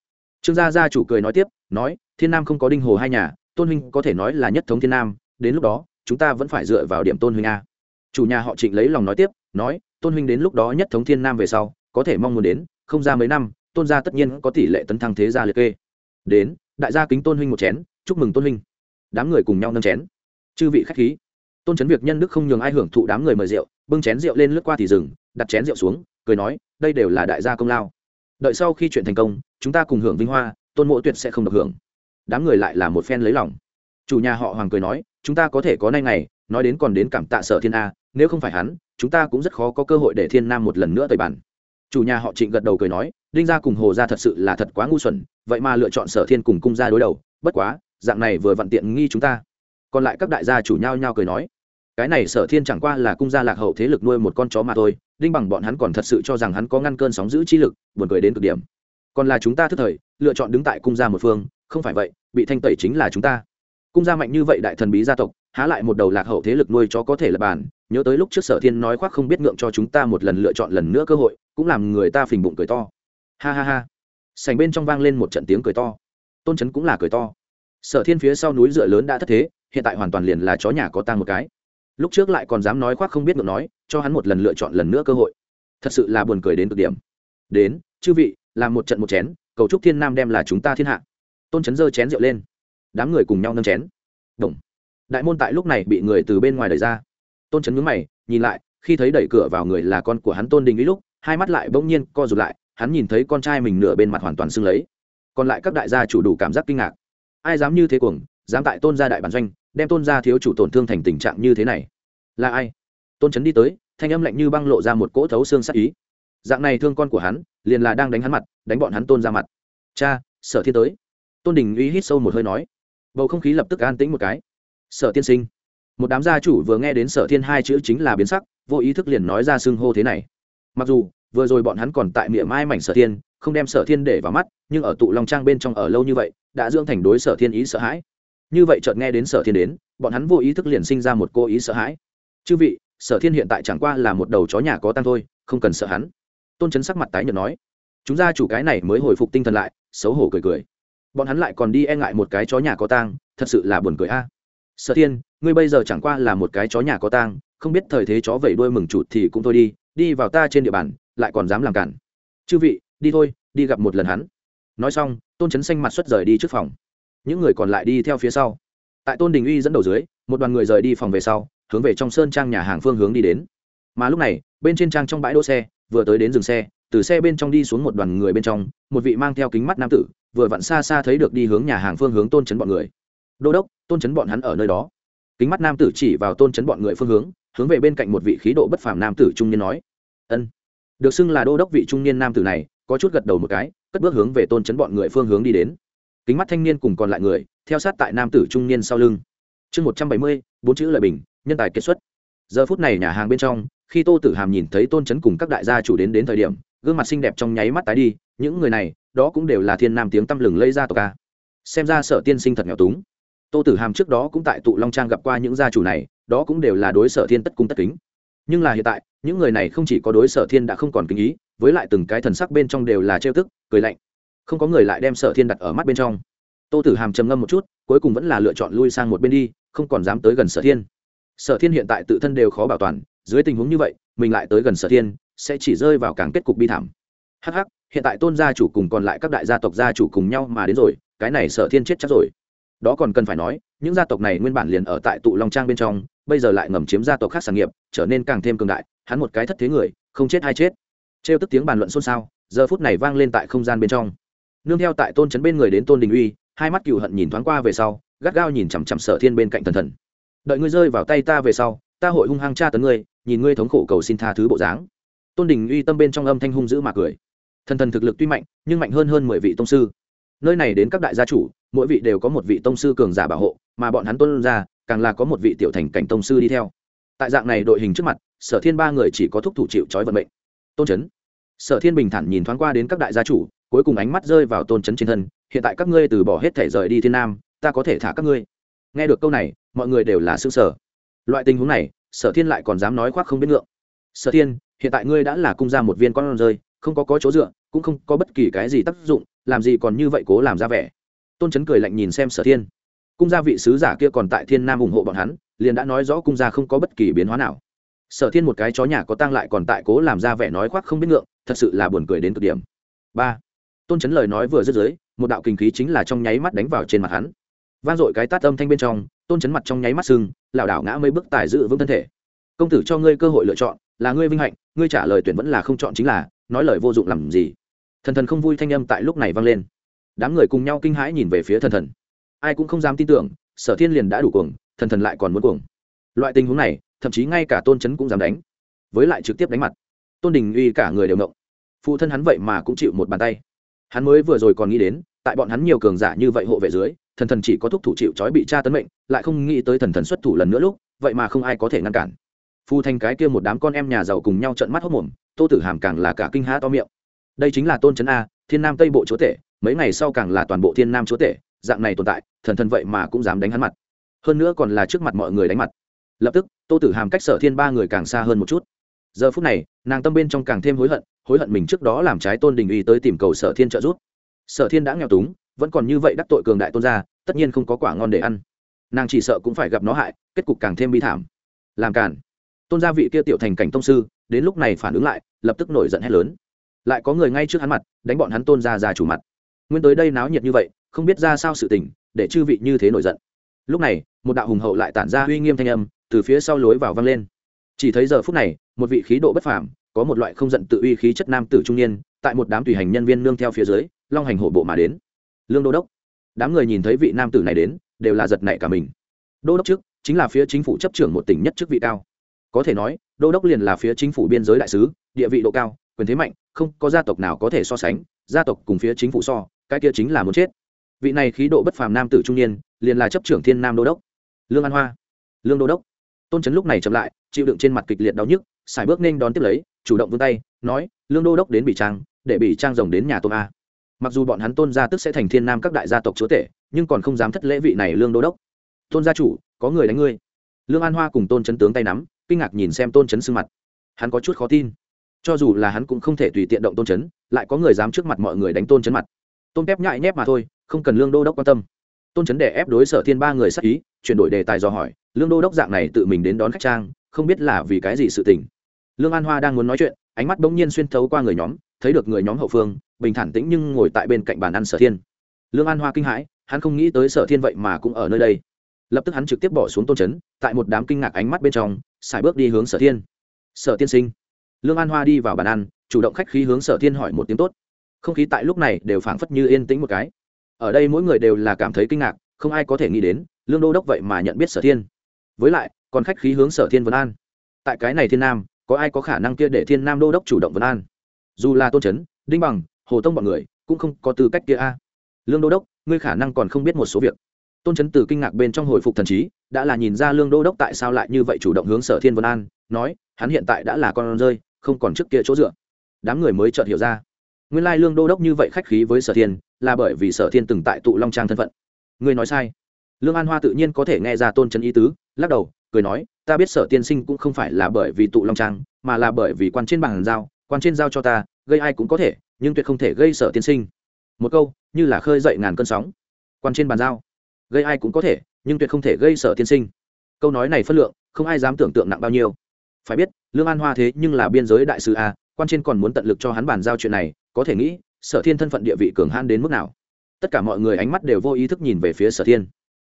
Trương gia gia chủ cười nói tiếp, nói, thiên nam không có đinh hồ hai nhà, tôn huynh có thể nói là nhất thống thiên nam, đến lúc đó chúng ta vẫn phải dựa vào điểm tôn huynh a. Chủ nhà họ trịnh lấy lòng nói tiếp, nói, tôn huynh đến lúc đó nhất thống thiên nam về sau, có thể mong muốn đến, không ra mấy năm, tôn gia tất nhiên có tỷ lệ tấn thăng thế gia liệt kê. Đến, đại gia kính tôn huynh một chén, chúc mừng tôn huynh. Đám người cùng nhau nâng chén. Chư vị khách khí. Tôn chấn việc nhân đức không nhường ai hưởng thụ đám người mời rượu, bưng chén rượu lên lướt qua thì dừng, đặt chén rượu xuống, cười nói, đây đều là đại gia công lao. Đợi sau khi chuyện thành công, chúng ta cùng hưởng vinh hoa, tôn mộ tuyệt sẽ không được hưởng. Đám người lại là một phen lấy lòng chủ nhà họ hoàng cười nói, chúng ta có thể có nay ngày, nói đến còn đến cảm tạ sở thiên a, nếu không phải hắn, chúng ta cũng rất khó có cơ hội để thiên nam một lần nữa tời bản. Chủ nhà họ trịnh gật đầu cười nói, đinh gia cùng hồ gia thật sự là thật quá ngu xuẩn, vậy mà lựa chọn sở thiên cùng cung gia đối đầu, bất quá, dạng này vừa vặn tiện nghi chúng ta. Còn lại các đại gia chủ nhau nhau cười nói, cái này sở thiên chẳng qua là cung gia lạc hậu thế lực nuôi một con chó mà thôi, đinh bằng bọn hắn còn thật sự cho rằng hắn có ngăn cơn sóng giữ chi lực, buồn cười đến cực điểm. Còn là chúng ta thức thời, lựa chọn đứng tại cung gia một phương, không phải vậy, bị thanh tẩy chính là chúng ta cung gia mạnh như vậy đại thần bí gia tộc, há lại một đầu lạc hậu thế lực nuôi chó có thể là bàn nhớ tới lúc trước sở thiên nói khoác không biết ngượng cho chúng ta một lần lựa chọn lần nữa cơ hội, cũng làm người ta phình bụng cười to. Ha ha ha. Sành bên trong vang lên một trận tiếng cười to. Tôn trấn cũng là cười to. Sở thiên phía sau núi dựa lớn đã thất thế, hiện tại hoàn toàn liền là chó nhà có tang một cái. Lúc trước lại còn dám nói khoác không biết ngượng nói, cho hắn một lần lựa chọn lần nữa cơ hội. Thật sự là buồn cười đến cực điểm. Đến, chư vị, làm một trận một chén, cầu chúc thiên nam đem là chúng ta thiên hạ. Tôn trấn giơ chén rượu lên đám người cùng nhau nâng chén. Đồng. đại môn tại lúc này bị người từ bên ngoài đẩy ra. Tôn trấn nhướng mày, nhìn lại, khi thấy đẩy cửa vào người là con của hắn tôn đình ý lúc, hai mắt lại bỗng nhiên co rụt lại, hắn nhìn thấy con trai mình nửa bên mặt hoàn toàn sưng lấy. Còn lại các đại gia chủ đủ cảm giác kinh ngạc. Ai dám như thế cuồng, dám tại tôn gia đại bản doanh, đem tôn gia thiếu chủ tổn thương thành tình trạng như thế này? Là ai? Tôn trấn đi tới, thanh âm lạnh như băng lộ ra một cỗ thấu xương sắc ý. Dạng này thương con của hắn, liền là đang đánh hắn mặt, đánh bọn hắn tôn ra mặt. Cha, sở thiên tới. Tôn đình uy hít sâu một hơi nói bầu không khí lập tức an tĩnh một cái. Sở tiên sinh, một đám gia chủ vừa nghe đến sở thiên hai chữ chính là biến sắc, vô ý thức liền nói ra xưng hô thế này. Mặc dù, vừa rồi bọn hắn còn tại miệng mai mảnh sở thiên, không đem sở thiên để vào mắt, nhưng ở tụ long trang bên trong ở lâu như vậy, đã dưỡng thành đối sở thiên ý sợ hãi. Như vậy chợt nghe đến sở thiên đến, bọn hắn vô ý thức liền sinh ra một cô ý sợ hãi. Chư vị, sở thiên hiện tại chẳng qua là một đầu chó nhà có tăng thôi, không cần sợ hắn. Tôn chấn sắc mặt tái nhợt nói, chúng gia chủ cái này mới hồi phục tinh thần lại, xấu hổ cười cười bọn hắn lại còn đi e ngại một cái chó nhà có tang, thật sự là buồn cười a. Sở thiên, ngươi bây giờ chẳng qua là một cái chó nhà có tang, không biết thời thế chó vẩy đuôi mừng chụt thì cũng thôi đi đi vào ta trên địa bàn, lại còn dám làm cản. Chư vị, đi thôi, đi gặp một lần hắn. Nói xong, tôn trấn xanh mặt xuất rời đi trước phòng. Những người còn lại đi theo phía sau. Tại tôn đình uy dẫn đầu dưới, một đoàn người rời đi phòng về sau, hướng về trong sơn trang nhà hàng phương hướng đi đến. Mà lúc này, bên trên trang trong bãi đỗ xe, vừa tới đến dừng xe, từ xe bên trong đi xuống một đoàn người bên trong một vị mang theo kính mắt nam tử, vừa vặn xa xa thấy được đi hướng nhà hàng phương hướng tôn chấn bọn người. Đô đốc, tôn chấn bọn hắn ở nơi đó. Kính mắt nam tử chỉ vào tôn chấn bọn người phương hướng hướng về bên cạnh một vị khí độ bất phàm nam tử trung niên nói, ân. Được xưng là đô đốc vị trung niên nam tử này, có chút gật đầu một cái, cất bước hướng về tôn chấn bọn người phương hướng đi đến. Kính mắt thanh niên cùng còn lại người, theo sát tại nam tử trung niên sau lưng. Chương một trăm bảy mươi, bốn chữ lời bình, nhân tài kết xuất. Giờ phút này nhà hàng bên trong, khi tô tử hàm nhìn thấy tôn chấn cùng các đại gia chủ đến đến thời điểm, gương mặt xinh đẹp trong nháy mắt tái đi những người này, đó cũng đều là thiên nam tiếng tăm lừng lây ra tộc ca xem ra sở tiên sinh thật nghèo túng. Tô tử hàm trước đó cũng tại tụ long trang gặp qua những gia chủ này, đó cũng đều là đối sở thiên tất cung tất kính. Nhưng là hiện tại, những người này không chỉ có đối sở thiên đã không còn kính ý, với lại từng cái thần sắc bên trong đều là trêu tức, cười lạnh. Không có người lại đem sở thiên đặt ở mắt bên trong. Tô tử hàm trầm ngâm một chút, cuối cùng vẫn là lựa chọn lui sang một bên đi, không còn dám tới gần sở thiên. Sở thiên hiện tại tự thân đều khó bảo toàn, dưới tình huống như vậy, mình lại tới gần sở thiên, sẽ chỉ rơi vào càng kết cục bi thảm. Hh hiện tại tôn gia chủ cùng còn lại các đại gia tộc gia chủ cùng nhau mà đến rồi, cái này sở thiên chết chắc rồi. Đó còn cần phải nói, những gia tộc này nguyên bản liền ở tại tụ long trang bên trong, bây giờ lại ngầm chiếm gia tộc khác sản nghiệp, trở nên càng thêm cường đại, hắn một cái thất thế người, không chết hay chết. Trêu tức tiếng bàn luận xôn xao, giờ phút này vang lên tại không gian bên trong. Nương theo tại tôn chấn bên người đến tôn đình uy, hai mắt cựu hận nhìn thoáng qua về sau, gắt gao nhìn chằm chằm sở thiên bên cạnh thần thần. Đợi ngươi rơi vào tay ta về sau, ta hội hung hăng tra tấn ngươi, nhìn ngươi thống khổ cầu xin tha thứ bộ dáng. Tôn đình uy tâm bên trong âm thanh hung dữ mà cười thần thần thực lực tuy mạnh, nhưng mạnh hơn hơn mười vị tông sư. Nơi này đến các đại gia chủ, mỗi vị đều có một vị tông sư cường giả bảo hộ, mà bọn hắn tôn ra, càng là có một vị tiểu thành cảnh tông sư đi theo. Tại dạng này đội hình trước mặt, sở thiên ba người chỉ có thúc thủ chịu trói vận mệnh. Tôn trấn sở thiên bình thản nhìn thoáng qua đến các đại gia chủ, cuối cùng ánh mắt rơi vào tôn trấn trên thân, hiện tại các ngươi từ bỏ hết thể rời đi thiên nam, ta có thể thả các ngươi. Nghe được câu này, mọi người đều là s ư ơ n g sở loại tình huống này, sở thiên lại còn dám nói khoác không biết ngượng. Sở thiên, hiện tại ngươi đã là cung ra một viên con rơi không có có chỗ dựa, cũng không có bất kỳ cái gì tác dụng, làm gì còn như vậy cố làm ra vẻ. Tôn trấn cười lạnh nhìn xem sở thiên. Cung gia vị sứ giả kia còn tại thiên nam ủng hộ bọn hắn, liền đã nói rõ cung gia không có bất kỳ biến hóa nào. Sở thiên một cái chó nhà có tang lại còn tại cố làm ra vẻ nói khoác không biết ngượng, thật sự là buồn cười đến cực điểm. Ba. Tôn trấn lời nói vừa dứt dưới, một đạo kinh khí chính là trong nháy mắt đánh vào trên mặt hắn. Vang dội cái tát âm thanh bên trong, tôn chấn mặt trong nháy mắt sưng, lảo đảo ngã mấy bước tài giữ vững thân thể. Công tử cho ngươi cơ hội lựa chọn, là ngươi vinh hạnh, ngươi trả lời tuyển vẫn là không chọn chính là nói lời vô dụng làm gì? Thần thần không vui thanh âm tại lúc này vang lên. Đám người cùng nhau kinh hãi nhìn về phía thần thần. Ai cũng không dám tin tưởng, sở thiên liền đã đủ cuồng, thần thần lại còn muốn cuồng. Loại tình huống này, thậm chí ngay cả tôn chấn cũng dám đánh. Với lại trực tiếp đánh mặt. Tôn đình uy cả người đều ngộng. Phụ thân hắn vậy mà cũng chịu một bàn tay. Hắn mới vừa rồi còn nghĩ đến, tại bọn hắn nhiều cường giả như vậy hộ vệ dưới, thần thần chỉ có thúc thủ chịu trói bị tra tấn mệnh, lại không nghĩ tới thần thần xuất thủ lần nữa lúc, vậy mà không ai có thể ngăn cản phu thành cái kia một đám con em nhà giàu cùng nhau trận mắt hốc mồm, tô tử hàm càng là cả kinh há to miệng. Đây chính là tôn trấn a, thiên nam tây bộ chúa tể, mấy ngày sau càng là toàn bộ thiên nam chúa tể, dạng này tồn tại, thần thần vậy mà cũng dám đánh hắn mặt. Hơn nữa còn là trước mặt mọi người đánh mặt. Lập tức, tô tử hàm cách sở thiên ba người càng xa hơn một chút. Giờ phút này, nàng tâm bên trong càng thêm hối hận hối hận mình trước đó làm trái tôn đình uy tới tìm cầu sở thiên trợ giúp. Sở thiên đã nghèo túng, vẫn còn như vậy đắc tội cường đại tôn gia, tất nhiên không có quả ngon để ăn. Nàng chỉ sợ cũng phải gặp nó hại, kết cục càng thêm bi thảm. Làm cản tôn gia vị kia tiểu thành cảnh tông sư, đến lúc này phản ứng lại, lập tức nổi giận hét lớn. Lại có người ngay trước hắn mặt, đánh bọn hắn tôn gia ra chủ mặt. Nguyên tới đây náo nhiệt như vậy, không biết ra sao sự tình, để chư vị như thế nổi giận. Lúc này, một đạo hùng hậu lại tản ra uy nghiêm thanh âm, từ phía sau lối vào vang lên. Chỉ thấy giờ phút này, một vị khí độ bất phàm, có một loại không giận tự uy khí chất nam tử trung niên, tại một đám tùy hành nhân viên nương theo phía dưới, long hành hổ bộ mà đến. Lương đô đốc. Đám người nhìn thấy vị nam tử này đến, đều là giật nảy cả mình. Đô đốc trước, chính là phía chính phủ chấp trưởng một tỉnh nhất chức vị cao có thể nói, đô đốc liền là phía chính phủ biên giới đại sứ, địa vị độ cao, quyền thế mạnh, không có gia tộc nào có thể so sánh, gia tộc cùng phía chính phủ so, cái kia chính là muốn chết. Vị này khí độ bất phàm nam tử trung niên, liền là chấp trưởng thiên nam đô đốc. Lương an hoa. Lương đô đốc. Tôn trấn lúc này chậm lại, chịu đựng trên mặt kịch liệt đau nhức xài bước nên đón tiếp lấy, chủ động vươn tay, nói, lương đô đốc đến bị trang, để bị trang rồng đến nhà tôn a. Mặc dù bọn hắn tôn gia tức sẽ thành thiên nam các đại gia tộc chúa tể, nhưng còn không dám thất lễ vị này lương đô đốc. Tôn gia chủ, có người đánh ngươi. Lương an hoa cùng tôn chấn tướng tay nắm kinh ngạc nhìn xem tôn chấn sưng mặt. Hắn có chút khó tin. Cho dù là hắn cũng không thể tùy tiện động tôn chấn, lại có người dám trước mặt mọi người đánh tôn chấn mặt. Tôn kép nhại nhép mà thôi, không cần lương đô đốc quan tâm. Tôn chấn để ép đối sở thiên ba người sắc ý, chuyển đổi đề tài dò hỏi, lương đô đốc dạng này tự mình đến đón khách trang, không biết là vì cái gì sự tình? Lương an hoa đang muốn nói chuyện, ánh mắt bỗng nhiên xuyên thấu qua người nhóm, thấy được người nhóm hậu phương, bình thản tĩnh nhưng ngồi tại bên cạnh bàn ăn sở thiên. Lương an hoa kinh hãi, hắn không nghĩ tới sở thiên vậy mà cũng ở nơi đây lập tức hắn trực tiếp bỏ xuống tôn trấn tại một đám kinh ngạc ánh mắt bên trong, xài bước đi hướng sở thiên. Sở tiên sinh. Lương an hoa đi vào bàn ăn, chủ động khách khí hướng sở thiên hỏi một tiếng tốt. Không khí tại lúc này đều phảng phất như yên tĩnh một cái. Ở đây mỗi người đều là cảm thấy kinh ngạc, không ai có thể nghĩ đến, lương đô đốc vậy mà nhận biết sở thiên. Với lại, còn khách khí hướng sở thiên vân an. Tại cái này thiên nam, có ai có khả năng kia để thiên nam đô đốc chủ động vân an? Dù là tôn trấn đinh bằng, hồ tông bọn người, cũng không có tư cách kia a. Lương đô đốc, ngươi khả năng còn không biết một số việc tôn trấn từ kinh ngạc bên trong hồi phục thần trí, đã là nhìn ra lương đô đốc tại sao lại như vậy chủ động hướng sở thiên vân an, nói, hắn hiện tại đã là con rơi, không còn trước kia chỗ dựa. Đám người mới chợt hiểu ra. Nguyên lai lương đô đốc như vậy khách khí với sở thiên, là bởi vì sở thiên từng tại tụ long trang thân phận. Ngươi nói sai. Lương an hoa tự nhiên có thể nghe ra tôn trấn ý tứ, lắc đầu, cười nói, ta biết sở tiên sinh cũng không phải là bởi vì tụ long trang, mà là bởi vì quan trên bàn giao, quan trên giao cho ta, gây ai cũng có thể, nhưng tuyệt không thể gây sở tiên sinh. Một câu, như là khơi dậy ngàn cơn sóng. Quan trên bàn giao gây ai cũng có thể, nhưng tuyệt không thể gây sở tiên sinh. Câu nói này phân lượng, không ai dám tưởng tượng nặng bao nhiêu. Phải biết, lương an hoa thế nhưng là biên giới đại sứ a, quan trên còn muốn tận lực cho hắn bàn giao chuyện này, có thể nghĩ, sở thiên thân phận địa vị cường han đến mức nào. Tất cả mọi người ánh mắt đều vô ý thức nhìn về phía sở thiên.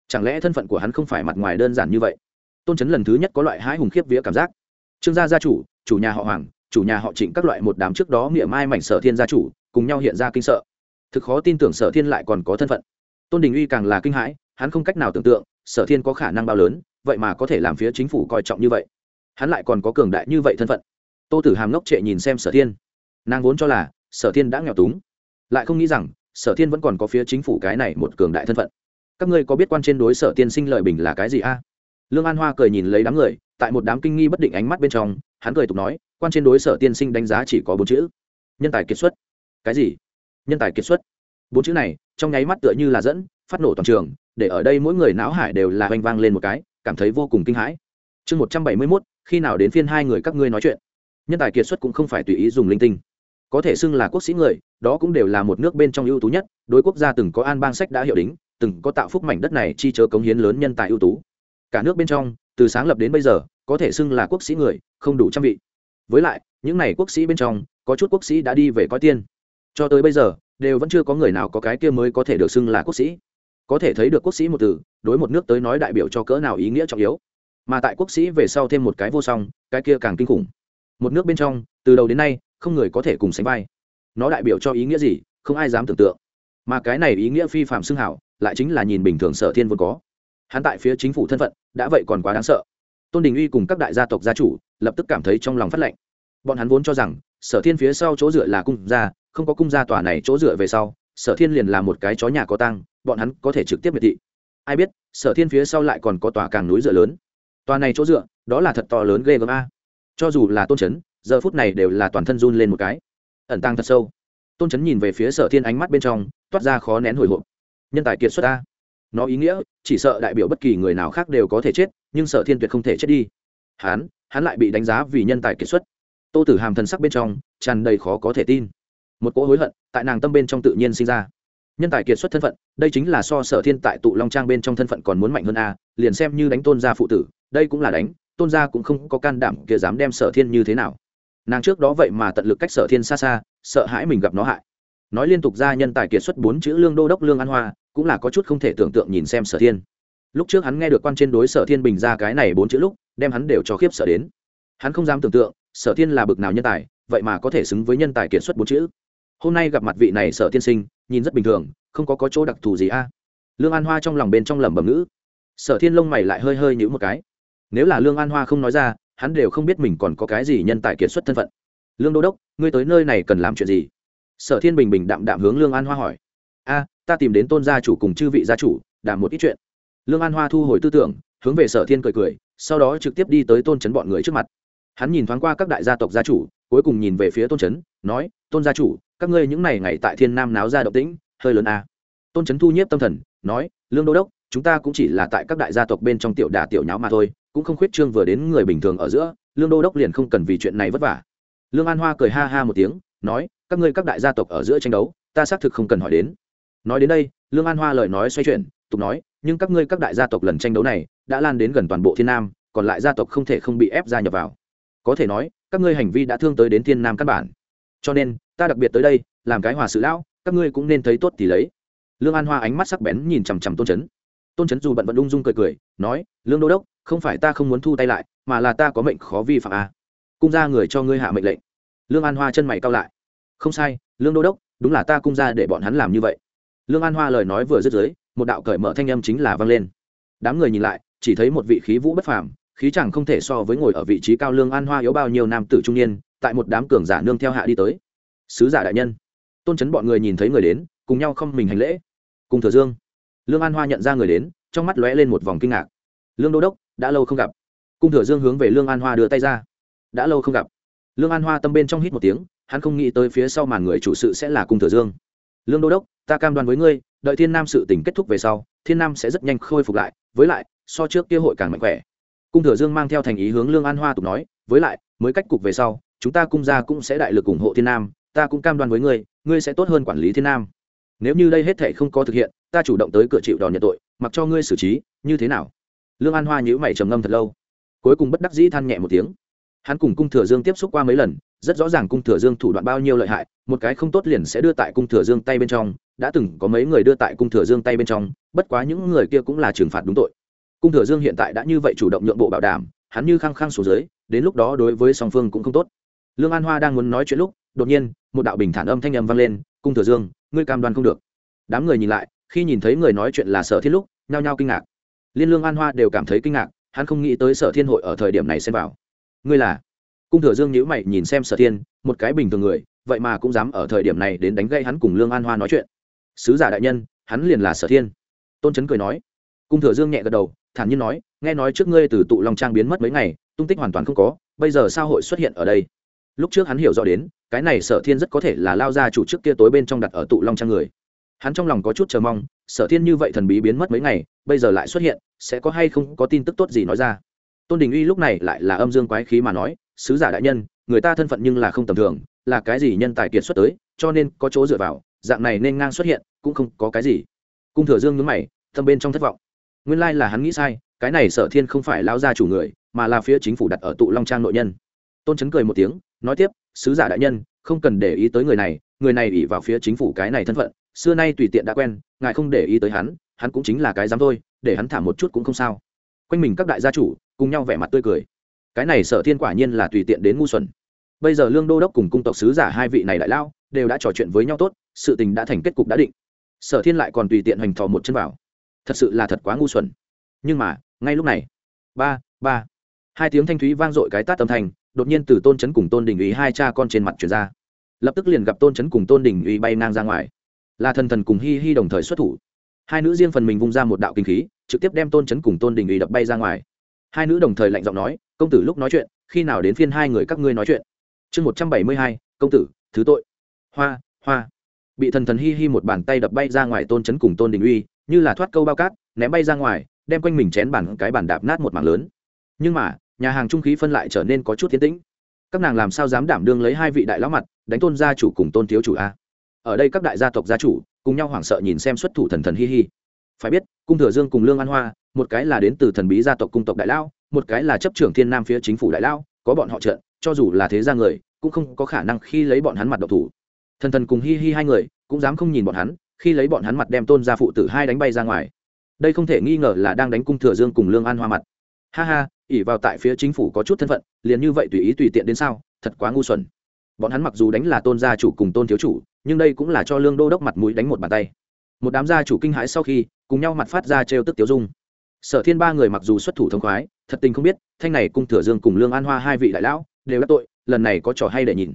Chẳng lẽ thân phận của hắn không phải mặt ngoài đơn giản như vậy? Tôn trấn lần thứ nhất có loại hái hùng khiếp vía cảm giác. Trương gia gia chủ chủ nhà họ hoàng, chủ nhà họ trịnh các loại một đám trước đó nghĩa mai mảnh sở thiên gia chủ, cùng nhau hiện ra kinh sợ. Thực khó tin tưởng sở thiên lại còn có thân phận. Tôn đình uy càng là kinh hãi hắn không cách nào tưởng tượng, sở thiên có khả năng bao lớn, vậy mà có thể làm phía chính phủ coi trọng như vậy. Hắn lại còn có cường đại như vậy thân phận. Tô tử hàm ngốc trệ nhìn xem sở thiên. Nàng vốn cho là, sở thiên đã nghèo túng. Lại không nghĩ rằng, sở thiên vẫn còn có phía chính phủ cái này một cường đại thân phận. Các ngươi có biết quan trên đối sở tiên sinh lợi bình là cái gì a? Lương an hoa cười nhìn lấy đám người, tại một đám kinh nghi bất định ánh mắt bên trong, hắn cười tục nói, quan trên đối sở tiên sinh đánh giá chỉ có bốn chữ. Nhân tài kiệt xuất. Cái gì? Nhân tài kiệt xuất. Bốn chữ này, trong nháy mắt tựa như là dẫn phát nổ toàn trường, để ở đây mỗi người não hải đều là oanh vang lên một cái, cảm thấy vô cùng kinh hãi. Chương một trăm bảy mươi mốt, khi nào đến phiên hai người các ngươi nói chuyện? Nhân tài kiệt xuất cũng không phải tùy ý dùng linh tinh. Có thể xưng là quốc sĩ người, đó cũng đều là một nước bên trong ưu tú nhất, đối quốc gia từng có an bang sách đã hiệu đính, từng có tạo phúc mảnh đất này chi chớ cống hiến lớn nhân tài ưu tú. Cả nước bên trong, từ sáng lập đến bây giờ, có thể xưng là quốc sĩ người, không đủ trăm vị. Với lại, những n à y quốc sĩ bên trong, có chút quốc sĩ đã đi về coi tiên. Cho tới bây giờ, đều vẫn chưa có người nào có cái kia mới có thể được xưng là quốc sĩ có thể thấy được quốc sĩ một từ, đối một nước tới nói đại biểu cho cỡ nào ý nghĩa trọng yếu. Mà tại quốc sĩ về sau thêm một cái vô song, cái kia càng kinh khủng. Một nước bên trong, từ đầu đến nay, không người có thể cùng sánh vai. Nó đại biểu cho ý nghĩa gì, không ai dám tưởng tượng. Mà cái này ý nghĩa phi phạm xưng hảo, lại chính là nhìn bình thường sở thiên vốn có. Hắn tại phía chính phủ thân phận, đã vậy còn quá đáng sợ. Tôn đình uy cùng các đại gia tộc gia chủ, lập tức cảm thấy trong lòng phát lệnh. Bọn hắn vốn cho rằng, sở thiên phía sau chỗ dựa là cung gia, không có cung gia tòa này chỗ dựa về sau, sở thiên liền là một cái chó nhà có tăng bọn hắn có thể trực tiếp miệt thị. Ai biết, sở thiên phía sau lại còn có tòa càng núi dựa lớn. Tòa này chỗ dựa, đó là thật to lớn ghê gớm a. Cho dù là tôn trấn giờ phút này đều là toàn thân run lên một cái. Ẩn tăng thật sâu. Tôn trấn nhìn về phía sở thiên ánh mắt bên trong, toát ra khó nén hồi hộp. Nhân tài kiệt xuất ta nó ý nghĩa, chỉ sợ đại biểu bất kỳ người nào khác đều có thể chết, nhưng sở thiên tuyệt không thể chết đi. Hắn hắn lại bị đánh giá vì nhân tài kiệt xuất. Tô tử hàm thần sắc bên trong, tràn đầy khó có thể tin. Một cỗ hối hận tại nàng tâm bên trong tự nhiên sinh ra nhân tài kiệt xuất thân phận, đây chính là so sở thiên tại tụ long trang bên trong thân phận còn muốn mạnh hơn a, liền xem như đánh tôn gia phụ tử, đây cũng là đánh, tôn gia cũng không có can đảm kia dám đem sở thiên như thế nào. Nàng trước đó vậy mà tận lực cách sở thiên xa xa, sợ hãi mình gặp nó hại. Nói liên tục ra nhân tài kiệt xuất bốn chữ lương đô đốc lương an hoa, cũng là có chút không thể tưởng tượng nhìn xem sở thiên. Lúc trước hắn nghe được quan trên đối sở thiên bình ra cái này bốn chữ lúc, đem hắn đều cho khiếp sợ đến. Hắn không dám tưởng tượng, sở thiên là bực nào nhân tài, vậy mà có thể xứng với nhân tài kiệt xuất bốn chữ. Hôm nay gặp mặt vị này sở tiên sinh nhìn rất bình thường không có, có chỗ đặc thù gì a? Lương an hoa trong lòng bên trong lẩm bẩm ngữ. Sở thiên lông mày lại hơi hơi nhữ một cái. Nếu là lương an hoa không nói ra hắn đều không biết mình còn có cái gì nhân tài kiệt xuất thân phận. Lương đô đốc ngươi tới nơi này cần làm chuyện gì? Sở thiên bình bình đạm đạm hướng lương an hoa hỏi. A ta tìm đến tôn gia chủ cùng chư vị gia chủ đảm một ít chuyện. Lương an hoa thu hồi tư tưởng hướng về sở thiên cười cười sau đó trực tiếp đi tới tôn trấn bọn người trước mặt. Hắn nhìn thoáng qua các đại gia tộc gia chủ cuối cùng nhìn về phía tôn trấn nói, tôn gia chủ, các ngươi những ngày ngày tại thiên nam náo ra động tĩnh, hơi lớn a. Tôn trấn thu nhiếp tâm thần, nói, lương đô đốc, chúng ta cũng chỉ là tại các đại gia tộc bên trong tiểu đà tiểu nháo mà thôi, cũng không khuyết trương vừa đến người bình thường ở giữa, lương đô đốc liền không cần vì chuyện này vất vả. Lương an hoa cười ha ha một tiếng, nói, các ngươi các đại gia tộc ở giữa tranh đấu, ta xác thực không cần hỏi đến. Nói đến đây, lương an hoa lời nói xoay chuyển, tục nói, nhưng các ngươi các đại gia tộc lần tranh đấu này, đã lan đến gần toàn bộ thiên nam, còn lại gia tộc không thể không bị ép gia nhập vào. Có thể nói, các ngươi hành vi đã thương tới đến thiên nam căn bản cho nên, ta đặc biệt tới đây, làm cái hòa sự lão, các ngươi cũng nên thấy tốt thì lấy. Lương an hoa ánh mắt sắc bén nhìn chằm chằm tôn trấn tôn trấn dù bận vẫn ung dung cười cười, nói, lương đô đốc, không phải ta không muốn thu tay lại, mà là ta có mệnh khó vi phạm a. Cung ra người cho ngươi hạ mệnh lệnh. Lương an hoa chân mày cao lại. Không sai, lương đô đốc, đúng là ta cung ra để bọn hắn làm như vậy. Lương an hoa lời nói vừa dứt dưới, một đạo cởi mở thanh âm chính là vang lên. Đám người nhìn lại, chỉ thấy một vị khí vũ bất phàm, khí chẳng không thể so với ngồi ở vị trí cao lương an hoa yếu bao nhiêu nam tử trung niên tại một đám cường giả nương theo hạ đi tới. Sứ giả đại nhân, tôn chấn bọn người nhìn thấy người đến, cùng nhau không mình hành lễ. Cùng thừa dương, lương an hoa nhận ra người đến, trong mắt lóe lên một vòng kinh ngạc. Lương đô đốc, đã lâu không gặp. Cung thừa dương hướng về lương an hoa đưa tay ra. Đã lâu không gặp. Lương an hoa tâm bên trong hít một tiếng, hắn không nghĩ tới phía sau màn người chủ sự sẽ là cung thừa dương. Lương đô đốc, ta cam đoan với ngươi, đợi thiên nam sự tình kết thúc về sau, thiên nam sẽ rất nhanh khôi phục lại, với lại, so trước kia hội càng mạnh khỏe. Cung thừa dương mang theo thành ý hướng lương an hoa tục nói, với lại, mới cách cục về sau chúng ta cung gia cũng sẽ đại lực ủng hộ thiên nam, ta cũng cam đoan với ngươi ngươi sẽ tốt hơn quản lý thiên nam. Nếu như đây hết thể không có thực hiện, ta chủ động tới cửa chịu đòn nhận tội, mặc cho ngươi xử trí, như thế nào? Lương an hoa nhữ mày trầm ngâm thật lâu. Cuối cùng bất đắc dĩ than nhẹ một tiếng. Hắn cùng cung thừa dương tiếp xúc qua mấy lần, rất rõ ràng cung thừa dương thủ đoạn bao nhiêu lợi hại, một cái không tốt liền sẽ đưa tại cung thừa dương tay bên trong, đã từng có mấy người đưa tại cung thừa dương tay bên trong, bất quá những người kia cũng là trừng phạt đúng tội. Cung thừa dương hiện tại đã như vậy chủ động nhượng bộ bảo đảm, hắn như khăng khăng xuống dưới, đến lúc đó đối với song phương cũng không tốt lương an hoa đang muốn nói chuyện lúc, đột nhiên, một đạo bình thản âm thanh âm vang lên, cung thừa dương, ngươi cam đoan không được. Đám người nhìn lại, khi nhìn thấy người nói chuyện là sở thiên lúc, nhao nhao kinh ngạc. Liên lương an hoa đều cảm thấy kinh ngạc, hắn không nghĩ tới sở thiên hội ở thời điểm này xem vào. Ngươi là? Cung thừa dương nhữ mày nhìn xem sở thiên, một cái bình thường người, vậy mà cũng dám ở thời điểm này đến đánh gây hắn cùng lương an hoa nói chuyện. Sứ giả đại nhân, hắn liền là sở thiên. Tôn trấn cười nói. Cung thừa dương nhẹ gật đầu, thản nhiên nói, nghe nói trước ngươi từ tụ long trang biến mất mấy ngày, tung tích hoàn toàn không có, bây giờ sao hội xuất hiện ở đây? Lúc trước hắn hiểu rõ đến, cái này sở thiên rất có thể là lao ra chủ trước kia tối bên trong đặt ở tụ long trang người. Hắn trong lòng có chút chờ mong, sở thiên như vậy thần bí biến mất mấy ngày, bây giờ lại xuất hiện, sẽ có hay không có tin tức tốt gì nói ra. Tôn đình uy lúc này lại là âm dương quái khí mà nói, sứ giả đại nhân, người ta thân phận nhưng là không tầm thường, là cái gì nhân tài kiệt xuất tới, cho nên có chỗ dựa vào, dạng này nên ngang xuất hiện, cũng không có cái gì. Cung thừa dương nhớ mày tâm bên trong thất vọng. Nguyên lai là hắn nghĩ sai, cái này sở thiên không phải lao ra chủ người, mà là phía chính phủ đặt ở tụ long trang nội nhân. Tôn chấn cười một tiếng nói tiếp, sứ giả đại nhân, không cần để ý tới người này người này ỉ vào phía chính phủ cái này thân phận, xưa nay tùy tiện đã quen, ngài không để ý tới hắn hắn cũng chính là cái dám thôi, để hắn thả một chút cũng không sao. Quanh mình các đại gia chủ, cùng nhau vẻ mặt tươi cười. Cái này sở thiên quả nhiên là tùy tiện đến ngu xuẩn. Bây giờ lương đô đốc cùng cung tộc sứ giả hai vị này đại lao, đều đã trò chuyện với nhau tốt, sự tình đã thành kết cục đã định. Sở thiên lại còn tùy tiện hoành thò một chân vào. Thật sự là thật quá ngu xuẩn. Nhưng mà, ngay lúc này, ba ba, hai tiếng thanh thúy vang dội cái tát âm thanh đột nhiên từ tôn chấn cùng tôn đình uy hai cha con trên mặt chuyển ra. Lập tức liền gặp tôn chấn cùng tôn đình uy bay ngang ra ngoài. Là thần thần cùng hi hi đồng thời xuất thủ. Hai nữ riêng phần mình vung ra một đạo kinh khí, trực tiếp đem tôn chấn cùng tôn đình uy đập bay ra ngoài. Hai nữ đồng thời lạnh giọng nói, công tử lúc nói chuyện, khi nào đến phiên hai người các ngươi nói chuyện? Chương một trăm bảy mươi hai, công tử, thứ tội. Hoa hoa. Bị thần thần hi hi một bàn tay đập bay ra ngoài tôn chấn cùng tôn đình uy, như là thoát câu bao cát, ném bay ra ngoài, đem quanh mình chén bàn cái bàn đạp nát một mảng lớn. Nhưng mà nhà hàng trung khí phân lại trở nên có chút tiến tĩnh. Các nàng làm sao dám đảm đương lấy hai vị đại lão mặt, đánh tôn gia chủ cùng tôn thiếu chủ a? Ở đây các đại gia tộc gia chủ, cùng nhau hoảng sợ nhìn xem xuất thủ thần thần hi hi. Phải biết, cung thừa dương cùng lương an hoa, một cái là đến từ thần bí gia tộc cung tộc đại lão, một cái là chấp trưởng thiên nam phía chính phủ đại lão, có bọn họ trợn cho dù là thế gia người, cũng không có khả năng khi lấy bọn hắn mặt độc thủ. Thần thần cùng hi hi hai người, cũng dám không nhìn bọn hắn, khi lấy bọn hắn mặt đem tôn gia phụ tử hai đánh bay ra ngoài. Đây không thể nghi ngờ là đang đánh cung thừa dương cùng lương an hoa mặt. Ha ha ỉ vào tại phía chính phủ có chút thân phận, liền như vậy tùy ý tùy tiện đến sao, thật quá ngu xuẩn. Bọn hắn mặc dù đánh là tôn gia chủ cùng tôn thiếu chủ, nhưng đây cũng là cho lương đô đốc mặt mũi đánh một bàn tay. Một đám gia chủ kinh hãi sau khi, cùng nhau mặt phát ra trêu tức tiêu dung. Sở thiên ba người mặc dù xuất thủ thông khoái, thật tình không biết, thanh này cung thừa dương cùng lương an hoa hai vị đại lão, đều đắc tội, lần này có trò hay để nhìn.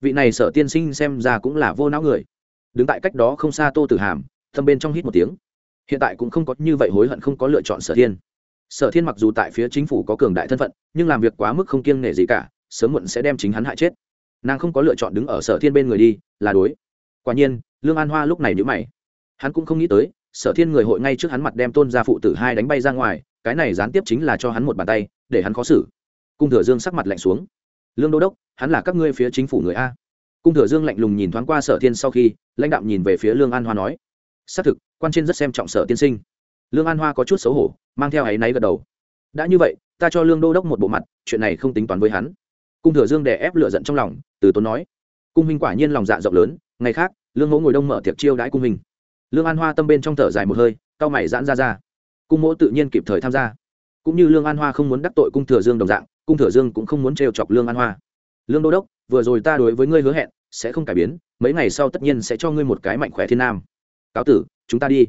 Vị này sở tiên sinh xem ra cũng là vô não người. Đứng tại cách đó không xa tô tử hàm, thâm bên trong hít một tiếng. Hiện tại cũng không có như vậy hối hận không có lựa chọn sở thiên sở thiên mặc dù tại phía chính phủ có cường đại thân phận, nhưng làm việc quá mức không kiêng nể gì cả, sớm muộn sẽ đem chính hắn hại chết. Nàng không có lựa chọn đứng ở sở thiên bên người đi, là đối. Quả nhiên, lương an hoa lúc này nhữ mày. Hắn cũng không nghĩ tới, sở thiên người hội ngay trước hắn mặt đem tôn gia phụ tử hai đánh bay ra ngoài, cái này gián tiếp chính là cho hắn một bàn tay, để hắn khó xử. Cung thừa dương sắc mặt lạnh xuống. Lương đô đốc, hắn là các ngươi phía chính phủ người a? Cung thừa dương lạnh lùng nhìn thoáng qua sở thiên sau khi, lãnh đạo nhìn về phía lương an hoa nói. Xác thực, quan trên rất xem trọng sở tiên sinh lương an hoa có chút xấu hổ, mang theo áy náy gật đầu. Đã như vậy, ta cho lương đô đốc một bộ mặt, chuyện này không tính toán với hắn. Cung thừa dương đè ép lựa giận trong lòng, từ tốn nói. Cung minh quả nhiên lòng dạ rộng lớn, ngày khác, lương mẫu ngồi đông mở tiệc chiêu đãi cung minh lương an hoa tâm bên trong thở dài một hơi, cao mày giãn ra ra. Cung mẫu tự nhiên kịp thời tham gia. Cũng như lương an hoa không muốn đắc tội cung thừa dương đồng dạng, cung thừa dương cũng không muốn trêu chọc lương an hoa. Lương đô đốc, vừa rồi ta đối với ngươi hứa hẹn, sẽ không cải biến, mấy ngày sau tất nhiên sẽ cho ngươi một cái mạnh khỏe thiên nam. Cáo tử, chúng ta đi.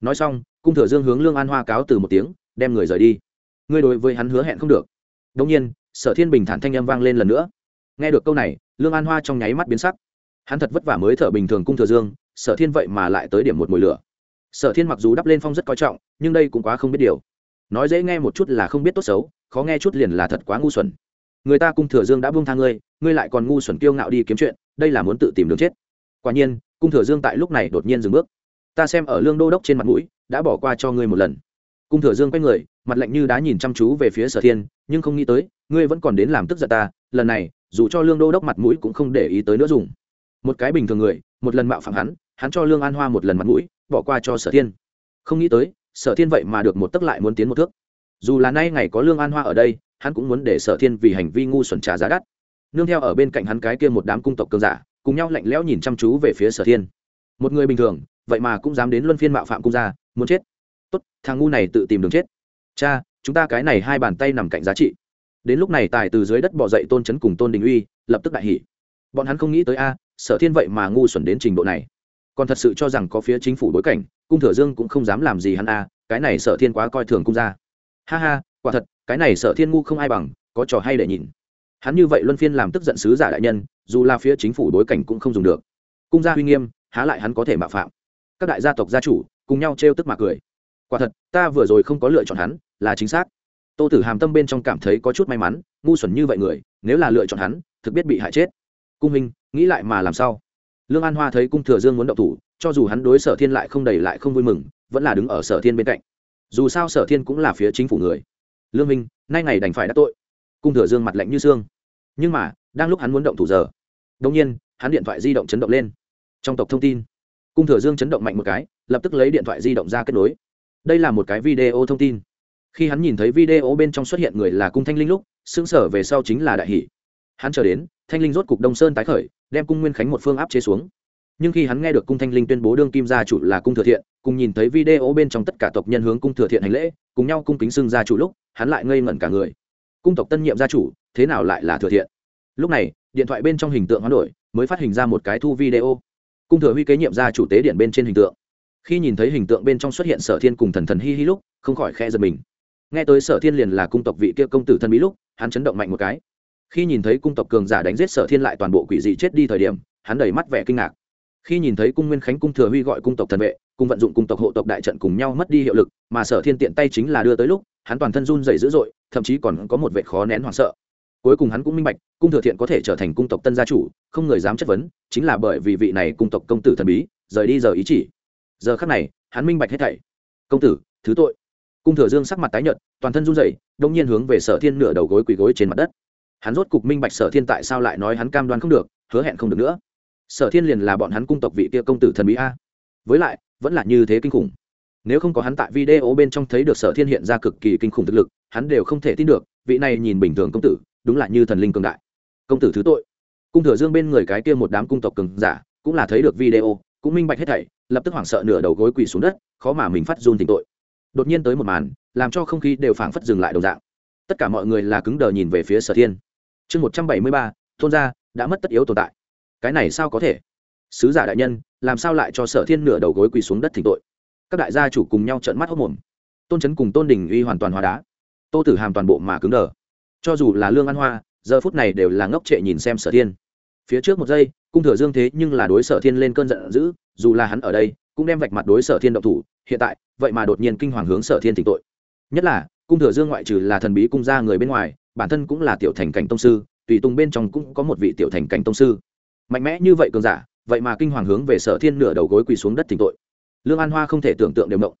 Nói xong cung thừa dương hướng lương an hoa cáo từ một tiếng, đem người rời đi. Ngươi đối với hắn hứa hẹn không được. Đông nhiên, sở thiên bình thản thanh âm vang lên lần nữa. Nghe được câu này, lương an hoa trong nháy mắt biến sắc. Hắn thật vất vả mới thở bình thường cung thừa dương, sở thiên vậy mà lại tới điểm một mùi lửa. Sở thiên mặc dù đắp lên phong rất coi trọng, nhưng đây cũng quá không biết điều. Nói dễ nghe một chút là không biết tốt xấu, khó nghe chút liền là thật quá ngu xuẩn. Người ta cung thừa dương đã buông tha ngươi ngươi lại còn ngu xuẩn kiêu ngạo đi kiếm chuyện, đây là muốn tự tìm đường chết. Quả nhiên, cung thừa dương tại lúc này đột nhiên dừng bước ta xem ở lương đô đốc trên mặt mũi, đã bỏ qua cho ngươi một lần. Cung thừa dương quay người, mặt lạnh như đá nhìn chăm chú về phía sở thiên, nhưng không nghĩ tới, ngươi vẫn còn đến làm tức giận ta, lần này, dù cho lương đô đốc mặt mũi cũng không để ý tới nữa dùng. Một cái bình thường người, một lần mạo phạm hắn hắn cho lương an hoa một lần mặt mũi, bỏ qua cho sở thiên. Không nghĩ tới, sở thiên vậy mà được một tấc lại muốn tiến một thước. Dù là nay ngày có lương an hoa ở đây, hắn cũng muốn để sở thiên vì hành vi ngu xuẩn trả giá đắt. Nương theo ở bên cạnh hắn cái kia một đám cung tộc cường giả, cùng nhau lạnh lẽo nhìn chăm chú về phía sở thiên. Một người bình thường vậy mà cũng dám đến luân phiên mạo phạm cung gia, muốn chết. Tốt, thằng ngu này tự tìm đường chết. Cha, chúng ta cái này hai bàn tay nằm cạnh giá trị. Đến lúc này tài từ dưới đất bỏ dậy tôn chấn cùng tôn đình uy, lập tức đại hỉ. Bọn hắn không nghĩ tới a, sở thiên vậy mà ngu xuẩn đến trình độ này. Còn thật sự cho rằng có phía chính phủ bối cảnh, cung thừa dương cũng không dám làm gì hắn a, cái này sở thiên quá coi thường cung gia. Ha ha, quả thật, cái này sở thiên ngu không ai bằng, có trò hay để nhìn. Hắn như vậy luân phiên làm tức giận sứ giả đại nhân, dù là phía chính phủ bối cảnh cũng không dùng được. Cung gia uy nghiêm, há lại hắn có thể mạo phạm các đại gia tộc gia chủ cùng nhau trêu tức mà cười. Quả thật, ta vừa rồi không có lựa chọn hắn, là chính xác. Tô tử hàm tâm bên trong cảm thấy có chút may mắn, ngu xuẩn như vậy người, nếu là lựa chọn hắn, thực biết bị hại chết. Cung hình nghĩ lại mà làm sao? Lương an hoa thấy cung thừa dương muốn động thủ, cho dù hắn đối sở thiên lại không đầy lại không vui mừng, vẫn là đứng ở sở thiên bên cạnh. Dù sao sở thiên cũng là phía chính phủ người. Lương minh, nay ngày đành phải đắc tội. Cung thừa dương mặt lạnh như xương. Nhưng mà, đang lúc hắn muốn động thủ giờ đông nhiên, hắn điện thoại di động chấn động lên. Trong tộc thông tin cung thừa dương chấn động mạnh một cái, lập tức lấy điện thoại di động ra kết nối. Đây là một cái video thông tin. Khi hắn nhìn thấy video bên trong xuất hiện người là cung thanh linh lúc xứng sở về sau chính là đại hỷ. Hắn chờ đến, thanh linh rốt cục đông sơn tái khởi, đem cung nguyên khánh một phương áp chế xuống. Nhưng khi hắn nghe được cung thanh linh tuyên bố đương kim gia chủ là cung thừa thiện, cùng nhìn thấy video bên trong tất cả tộc nhân hướng cung thừa thiện hành lễ, cùng nhau cung kính xưng gia chủ lúc, hắn lại ngây ngẩn cả người. Cung tộc tân nhiệm gia chủ, thế nào lại là thừa thiện? Lúc này, điện thoại bên trong hình tượng hoán đổi, mới phát hình ra một cái thu video cung thừa huy kế nhiệm ra chủ tế điện bên trên hình tượng. Khi nhìn thấy hình tượng bên trong xuất hiện sở thiên cùng thần thần hi hi lúc, không khỏi khe giật mình. Nghe tới sở thiên liền là cung tộc vị kia công tử thân bí lúc, hắn chấn động mạnh một cái. Khi nhìn thấy cung tộc cường giả đánh giết sở thiên lại toàn bộ quỷ dị chết đi thời điểm, hắn đầy mắt vẻ kinh ngạc. Khi nhìn thấy cung nguyên khánh cung thừa huy gọi cung tộc thần vệ, cùng vận dụng cung tộc hộ tộc đại trận cùng nhau mất đi hiệu lực, mà sở thiên tiện tay chính là đưa tới lúc, hắn toàn thân run dày dữ dội, thậm chí còn có một vệ khó nén hoảng sợ cuối cùng hắn cũng minh bạch, cung thừa thiện có thể trở thành cung tộc tân gia chủ, không người dám chất vấn, chính là bởi vì vị này cung tộc công tử thần bí, rời đi giờ ý chỉ. Giờ khắc này, hắn minh bạch hết thảy. Công tử, thứ tội. Cung thừa dương sắc mặt tái nhợt, toàn thân run rẩy, đông nhiên hướng về sở thiên nửa đầu gối quỳ gối trên mặt đất. Hắn rốt cục minh bạch sở thiên tại sao lại nói hắn cam đoan không được, hứa hẹn không được nữa. Sở thiên liền là bọn hắn cung tộc vị kia công tử thần bí a. Với lại, vẫn là như thế kinh khủng. Nếu không có hắn tại video bên trong thấy được sở thiên hiện ra cực kỳ kinh khủng thực lực, hắn đều không thể tin được, vị này nhìn bình thường công tử đúng là như thần linh cường đại. Công tử thứ tội. Cung thừa dương bên người cái kia một đám cung tộc cường giả cũng là thấy được video, cũng minh bạch hết thảy, lập tức hoảng sợ nửa đầu gối quỳ xuống đất, khó mà mình phát run tình tội. Đột nhiên tới một màn, làm cho không khí đều phảng phất dừng lại đồng dạng. Tất cả mọi người là cứng đờ nhìn về phía sở thiên. Chương một trăm bảy mươi ba, thôn gia đã mất tất yếu tồn tại. Cái này sao có thể? Sứ giả đại nhân, làm sao lại cho sở thiên nửa đầu gối quỳ xuống đất thỉnh tội? Các đại gia chủ cùng nhau trợn mắt hốc mồm. Tôn trấn cùng tôn đình uy hoàn toàn hóa đá. Tô tử hàm toàn bộ mà cứng đờ cho dù là lương an hoa, giờ phút này đều là ngốc trệ nhìn xem sở thiên. Phía trước một giây, cung thừa dương thế nhưng là đối sở thiên lên cơn giận dữ, dù là hắn ở đây, cũng đem vạch mặt đối sở thiên động thủ, hiện tại, vậy mà đột nhiên kinh hoàng hướng sở thiên tịnh tội. Nhất là, cung thừa dương ngoại trừ là thần bí cung gia người bên ngoài, bản thân cũng là tiểu thành cảnh tông sư, tùy tùng bên trong cũng có một vị tiểu thành cảnh tông sư. Mạnh mẽ như vậy cường giả, vậy mà kinh hoàng hướng về sở thiên nửa đầu gối quỳ xuống đất tịnh tội. Lương an hoa không thể tưởng tượng đều mộng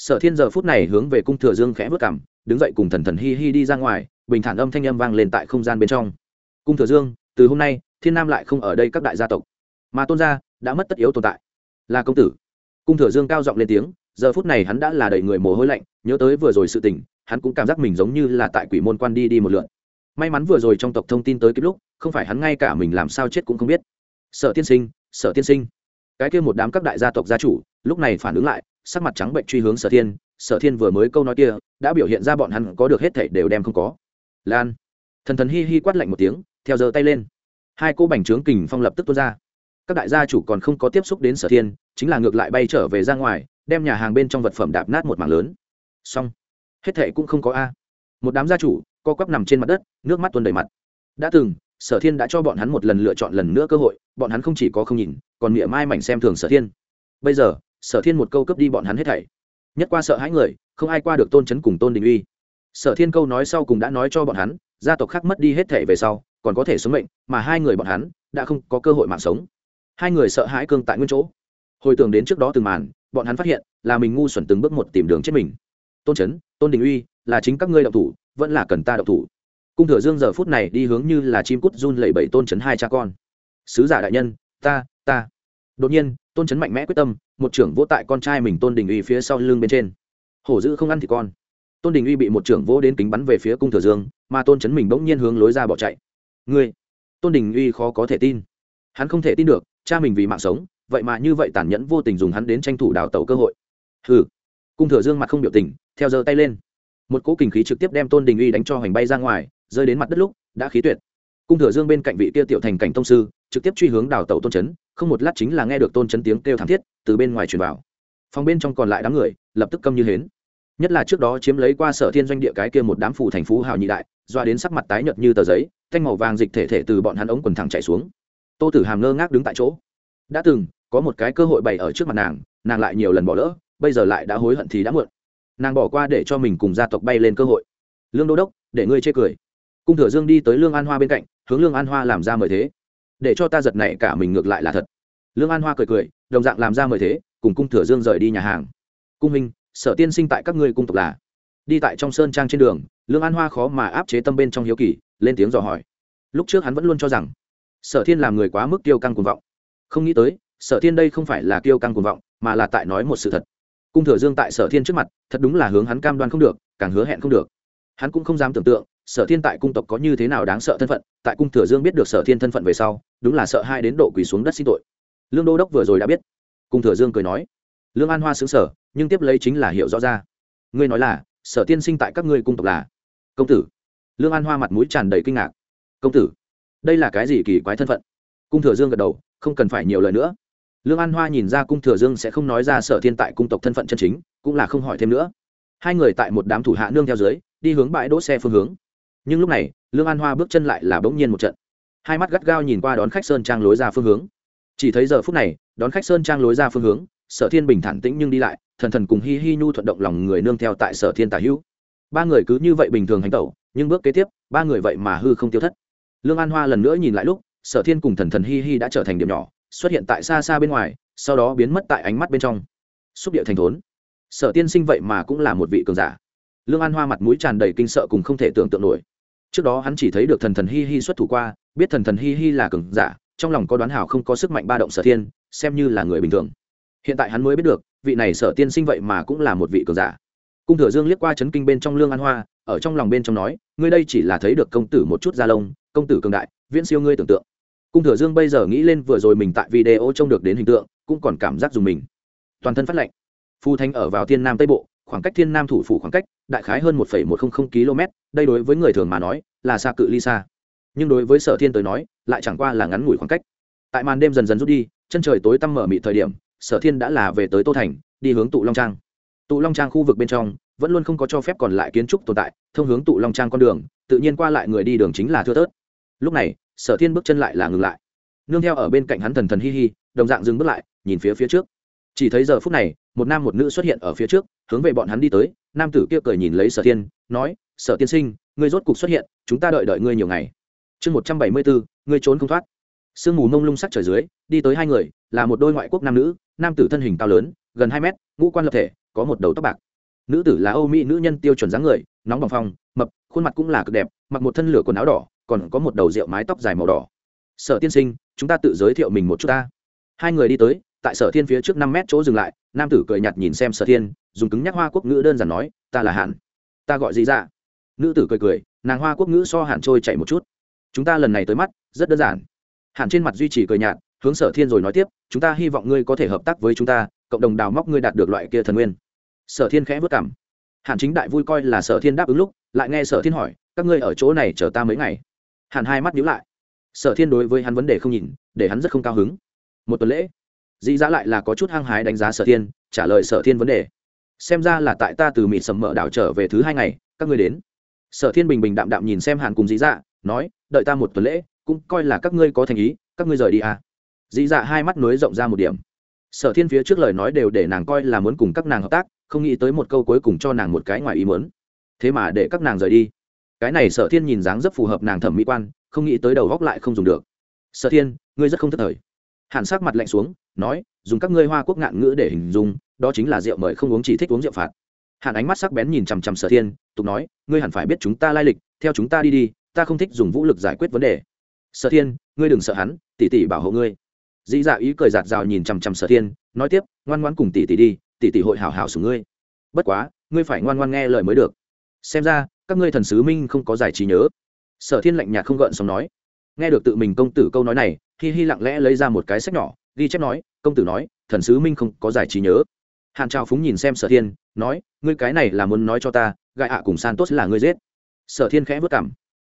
sở thiên giờ phút này hướng về cung thừa dương khẽ vất cảm đứng dậy cùng thần thần hi hi đi ra ngoài bình thản âm thanh âm vang lên tại không gian bên trong. Cung thừa dương, từ hôm nay, thiên nam lại không ở đây các đại gia tộc. Mà tôn gia đã mất tất yếu tồn tại. Là công tử. Cung thừa dương cao giọng lên tiếng, giờ phút này hắn đã là đầy người mồ hôi lạnh, nhớ tới vừa rồi sự tình, hắn cũng cảm giác mình giống như là tại quỷ môn quan đi đi một lượn. May mắn vừa rồi trong tộc thông tin tới kịp lúc, không phải hắn ngay cả mình làm sao chết cũng không biết. Sợ tiên sinh sợ tiên sinh. Cái kia một đám các đại gia tộc gia chủ, lúc này phản ứng lại, sắc mặt trắng bệnh truy hướng sở thiên. Sở thiên vừa mới câu nói kia, đã biểu hiện ra bọn hắn có được hết thảy đều đem không có lan. Thần thần hi hi quát lạnh một tiếng, theo giờ tay lên. Hai cô bành trướng kình phong lập tức tuôn ra. Các đại gia chủ còn không có tiếp xúc đến sở thiên, chính là ngược lại bay trở về ra ngoài, đem nhà hàng bên trong vật phẩm đạp nát một mảng lớn. Xong. Hết thệ cũng không có a. Một đám gia chủ, co quắp nằm trên mặt đất, nước mắt tuôn đầy mặt. Đã từng, sở thiên đã cho bọn hắn một lần lựa chọn lần nữa cơ hội, bọn hắn không chỉ có không nhìn, còn mỉa mai mảnh xem thường sở thiên. Bây giờ, sở thiên một câu cấp đi bọn hắn hết thảy. Nhất qua sợ hãi người, không ai qua được tôn chấn cùng tôn đình uy sở thiên câu nói sau cùng đã nói cho bọn hắn, gia tộc khác mất đi hết thể về sau, còn có thể sống mệnh, mà hai người bọn hắn đã không có cơ hội mạng sống. Hai người sợ hãi cương tại nguyên chỗ. Hồi tưởng đến trước đó từng màn, bọn hắn phát hiện là mình ngu xuẩn từng bước một tìm đường chết mình. Tôn trấn tôn đình uy, là chính các ngươi động thủ, vẫn là cần ta động thủ. Cung thừa dương giờ phút này đi hướng như là chim cút run lẩy bẩy tôn trấn hai cha con. Sứ giả đại nhân, ta ta. Đột nhiên, tôn trấn mạnh mẽ quyết tâm, một trưởng vỗ tại con trai mình tôn đình uy phía sau lưng bên trên. Hổ dữ không ăn thì con tôn đình uy bị một trưởng vỗ đến kính bắn về phía cung thừa dương, mà tôn chấn mình bỗng nhiên hướng lối ra bỏ chạy. Ngươi! Tôn đình uy khó có thể tin. Hắn không thể tin được, cha mình vì mạng sống, vậy mà như vậy tàn nhẫn vô tình dùng hắn đến tranh thủ đào tẩu cơ hội. Hừ! Cung thừa dương mặt không biểu tình, theo giơ tay lên. Một cỗ kinh khí trực tiếp đem tôn đình uy đánh cho hoành bay ra ngoài, rơi đến mặt đất lúc, đã khí tuyệt. Cung thừa dương bên cạnh vị kia tiểu thành cảnh tông sư, trực tiếp truy hướng đào tẩu tôn chấn, không một lát chính là nghe được tôn chấn tiếng kêu thảm thiết, từ bên ngoài truyền vào. Phòng bên trong còn lại đám người, lập tức câm như hến nhất là trước đó chiếm lấy qua sở thiên doanh địa cái kia một đám phủ thành phú hào nhị đại, doa đến sắc mặt tái nhợt như tờ giấy, thanh màu vàng dịch thể thể từ bọn hắn ống quần thẳng chạy xuống. Tô tử hàm ngơ ngác đứng tại chỗ. Đã từng, có một cái cơ hội bày ở trước mặt nàng nàng lại nhiều lần bỏ lỡ, bây giờ lại đã hối hận thì đã muộn. Nàng bỏ qua để cho mình cùng gia tộc bay lên cơ hội. Lương đô đốc, để ngươi chê cười. Cung thừa dương đi tới lương an hoa bên cạnh, hướng lương an hoa làm ra mời thế. Để cho ta giật này cả mình ngược lại là thật. Lương an hoa cười cười, đồng dạng làm ra mời thế, cùng cung thừa dương rời đi nhà hàng. Cung minh sở tiên sinh tại các ngươi cung tộc là? Đi tại trong sơn trang trên đường, lương an hoa khó mà áp chế tâm bên trong hiếu kỳ, lên tiếng dò hỏi. Lúc trước hắn vẫn luôn cho rằng, sở thiên làm người quá mức tiêu căng cuồng vọng. Không nghĩ tới, sở thiên đây không phải là tiêu căng cuồng vọng, mà là tại nói một sự thật. Cung thừa dương tại sở thiên trước mặt, thật đúng là hướng hắn cam đoan không được, càng hứa hẹn không được. Hắn cũng không dám tưởng tượng, sở thiên tại cung tộc có như thế nào đáng sợ thân phận, tại cung thừa dương biết được sở thiên thân phận về sau, đúng là sợ hai đến độ quỳ xuống đất xin tội. Lương đô đốc vừa rồi đã biết. Cung thừa dương cười nói lương an hoa xứng sở, nhưng tiếp lấy chính là hiểu rõ ra. Ngươi nói là, sở tiên sinh tại các ngươi cung tộc là? Công tử. Lương an hoa mặt mũi tràn đầy kinh ngạc. Công tử. Đây là cái gì kỳ quái thân phận? Cung thừa dương gật đầu, không cần phải nhiều lời nữa. Lương an hoa nhìn ra cung thừa dương sẽ không nói ra sở thiên tại cung tộc thân phận chân chính, cũng là không hỏi thêm nữa. Hai người tại một đám thủ hạ nương theo dưới, đi hướng bãi đỗ xe phương hướng. Nhưng lúc này, lương an hoa bước chân lại là bỗng nhiên một trận. Hai mắt gắt gao nhìn qua đón khách sơn trang lối ra phương hướng. Chỉ thấy giờ phút này, đón khách sơn trang lối ra phương hướng sở thiên bình thản tĩnh nhưng đi lại, thần thần cùng hi hi nhu thuận động lòng người nương theo tại sở thiên tả hữu. Ba người cứ như vậy bình thường hành tẩu, nhưng bước kế tiếp, ba người vậy mà hư không tiêu thất. Lương an hoa lần nữa nhìn lại lúc, sở thiên cùng thần thần hi hi đã trở thành điểm nhỏ, xuất hiện tại xa xa bên ngoài, sau đó biến mất tại ánh mắt bên trong. Xúc địa thành thốn. Sở tiên sinh vậy mà cũng là một vị cường giả. Lương an hoa mặt mũi tràn đầy kinh sợ cùng không thể tưởng tượng nổi. Trước đó hắn chỉ thấy được thần thần hi hi xuất thủ qua, biết thần thần hi hi là cường giả, trong lòng có đoán hảo không có sức mạnh ba động sở thiên, xem như là người bình thường hiện tại hắn mới biết được, vị này sở tiên sinh vậy mà cũng là một vị cường giả. Cung thừa dương liếc qua chấn kinh bên trong lương an hoa, ở trong lòng bên trong nói, ngươi đây chỉ là thấy được công tử một chút da lông, công tử cường đại, viễn siêu ngươi tưởng tượng. Cung thừa dương bây giờ nghĩ lên vừa rồi mình tại video trông được đến hình tượng, cũng còn cảm giác dùng mình. Toàn thân phát lệnh phu thanh ở vào thiên nam tây bộ, khoảng cách thiên nam thủ phủ khoảng cách, đại khái hơn một một trăm linh km đây đối với người thường mà nói, là xa cự ly xa. Nhưng đối với sở thiên tới nói, lại chẳng qua là ngắn ngủi khoảng cách. Tại màn đêm dần dần rút đi, chân trời tối tăm mở mị thời điểm sở thiên đã là về tới tô thành, đi hướng tụ long trang. Tụ long trang khu vực bên trong, vẫn luôn không có cho phép còn lại kiến trúc tồn tại, thông hướng tụ long trang con đường, tự nhiên qua lại người đi đường chính là thưa thớt. Lúc này, sở thiên bước chân lại là ngừng lại. Nương theo ở bên cạnh hắn thần thần hi hi, đồng dạng dừng bước lại, nhìn phía phía trước. Chỉ thấy giờ phút này, một nam một nữ xuất hiện ở phía trước, hướng về bọn hắn đi tới. Nam tử kia cười nhìn lấy sở thiên, nói, sở tiên sinh, ngươi rốt cục xuất hiện, chúng ta đợi đợi ngươi nhiều ngày. Chương một trăm bảy mươi bốn, ngươi trốn không thoát. Sương mù mông lung sắc trời dưới đi tới hai người, là một đôi ngoại quốc nam nữ, nam tử thân hình cao lớn, gần hai mét, ngũ quan lập thể, có một đầu tóc bạc. Nữ tử là âu mỹ nữ nhân tiêu chuẩn dáng người, nóng bằng phong, mập, khuôn mặt cũng là cực đẹp, mặc một thân lửa quần áo đỏ, còn có một đầu rượu mái tóc dài màu đỏ. Sở tiên sinh, chúng ta tự giới thiệu mình một chút ta. Hai người đi tới, tại sở thiên phía trước năm mét chỗ dừng lại, nam tử cười nhạt nhìn xem sở thiên, dùng cứng nhắc hoa quốc ngữ đơn giản nói, ta là hạn ta gọi gì ra nữ tử cười cười, nàng hoa quốc ngữ so hạn trôi chạy một chút. Chúng ta lần này tới mắt, rất đơn giản. Hạn trên mặt duy trì cười nhạt hướng sở thiên rồi nói tiếp, chúng ta hy vọng ngươi có thể hợp tác với chúng ta, cộng đồng đào móc ngươi đạt được loại kia thần nguyên. Sở thiên khẽ vất cảm. Hàn chính đại vui coi là sở thiên đáp ứng lúc, lại nghe sở thiên hỏi, các ngươi ở chỗ này chờ ta mấy ngày? Hàn hai mắt nhíu lại. Sở thiên đối với hắn vấn đề không nhìn, để hắn rất không cao hứng. Một tuần lễ, dĩ dã lại là có chút hăng hái đánh giá sở thiên, trả lời sở thiên vấn đề. Xem ra là tại ta từ mịt sầm mỡ đảo trở về thứ hai ngày, các ngươi đến. Sở thiên bình bình đạm đạm nhìn xem hàn cùng dĩ dạ nói, đợi ta một tuần lễ, cũng coi là các ngươi có thành ý, các ngươi rời đi à dĩ dạ hai mắt nối rộng ra một điểm. Sở thiên phía trước lời nói đều để nàng coi là muốn cùng các nàng hợp tác, không nghĩ tới một câu cuối cùng cho nàng một cái ngoài ý muốn. Thế mà để các nàng rời đi. Cái này sở thiên nhìn dáng rất phù hợp nàng thẩm mỹ quan, không nghĩ tới đầu góc lại không dùng được. Sở thiên, ngươi rất không thất thời. Hàn sắc mặt lạnh xuống, nói, dùng các ngươi hoa quốc ngạn ngữ để hình dung, đó chính là rượu mời không uống chỉ thích uống rượu phạt. Hàn ánh mắt sắc bén nhìn chằm chằm sở thiên, tục nói, ngươi hẳn phải biết chúng ta lai lịch, theo chúng ta đi đi, ta không thích dùng vũ lực giải quyết vấn đề. Sở thiên, ngươi đừng sợ hắn, tỷ tỷ bảo hộ ngươi dĩ dạ ý cười giạt rào nhìn chằm chằm sở thiên, nói tiếp, ngoan ngoan cùng tỷ tỷ đi, tỷ tỷ hội hảo hảo xử ngươi. Bất quá, ngươi phải ngoan ngoan nghe lời mới được. Xem ra, các ngươi thần sứ minh không có giải trí nhớ. Sở thiên lạnh nhạt không gợn xong nói. Nghe được tự mình công tử câu nói này, hi hi lặng lẽ lấy ra một cái sách nhỏ, ghi chép nói, công tử nói, thần sứ minh không có giải trí nhớ. Hàn trào phúng nhìn xem sở thiên, nói, ngươi cái này là muốn nói cho ta gại ạ cùng san tốt là ngươi giết. Sở thiên khẽ vất cảm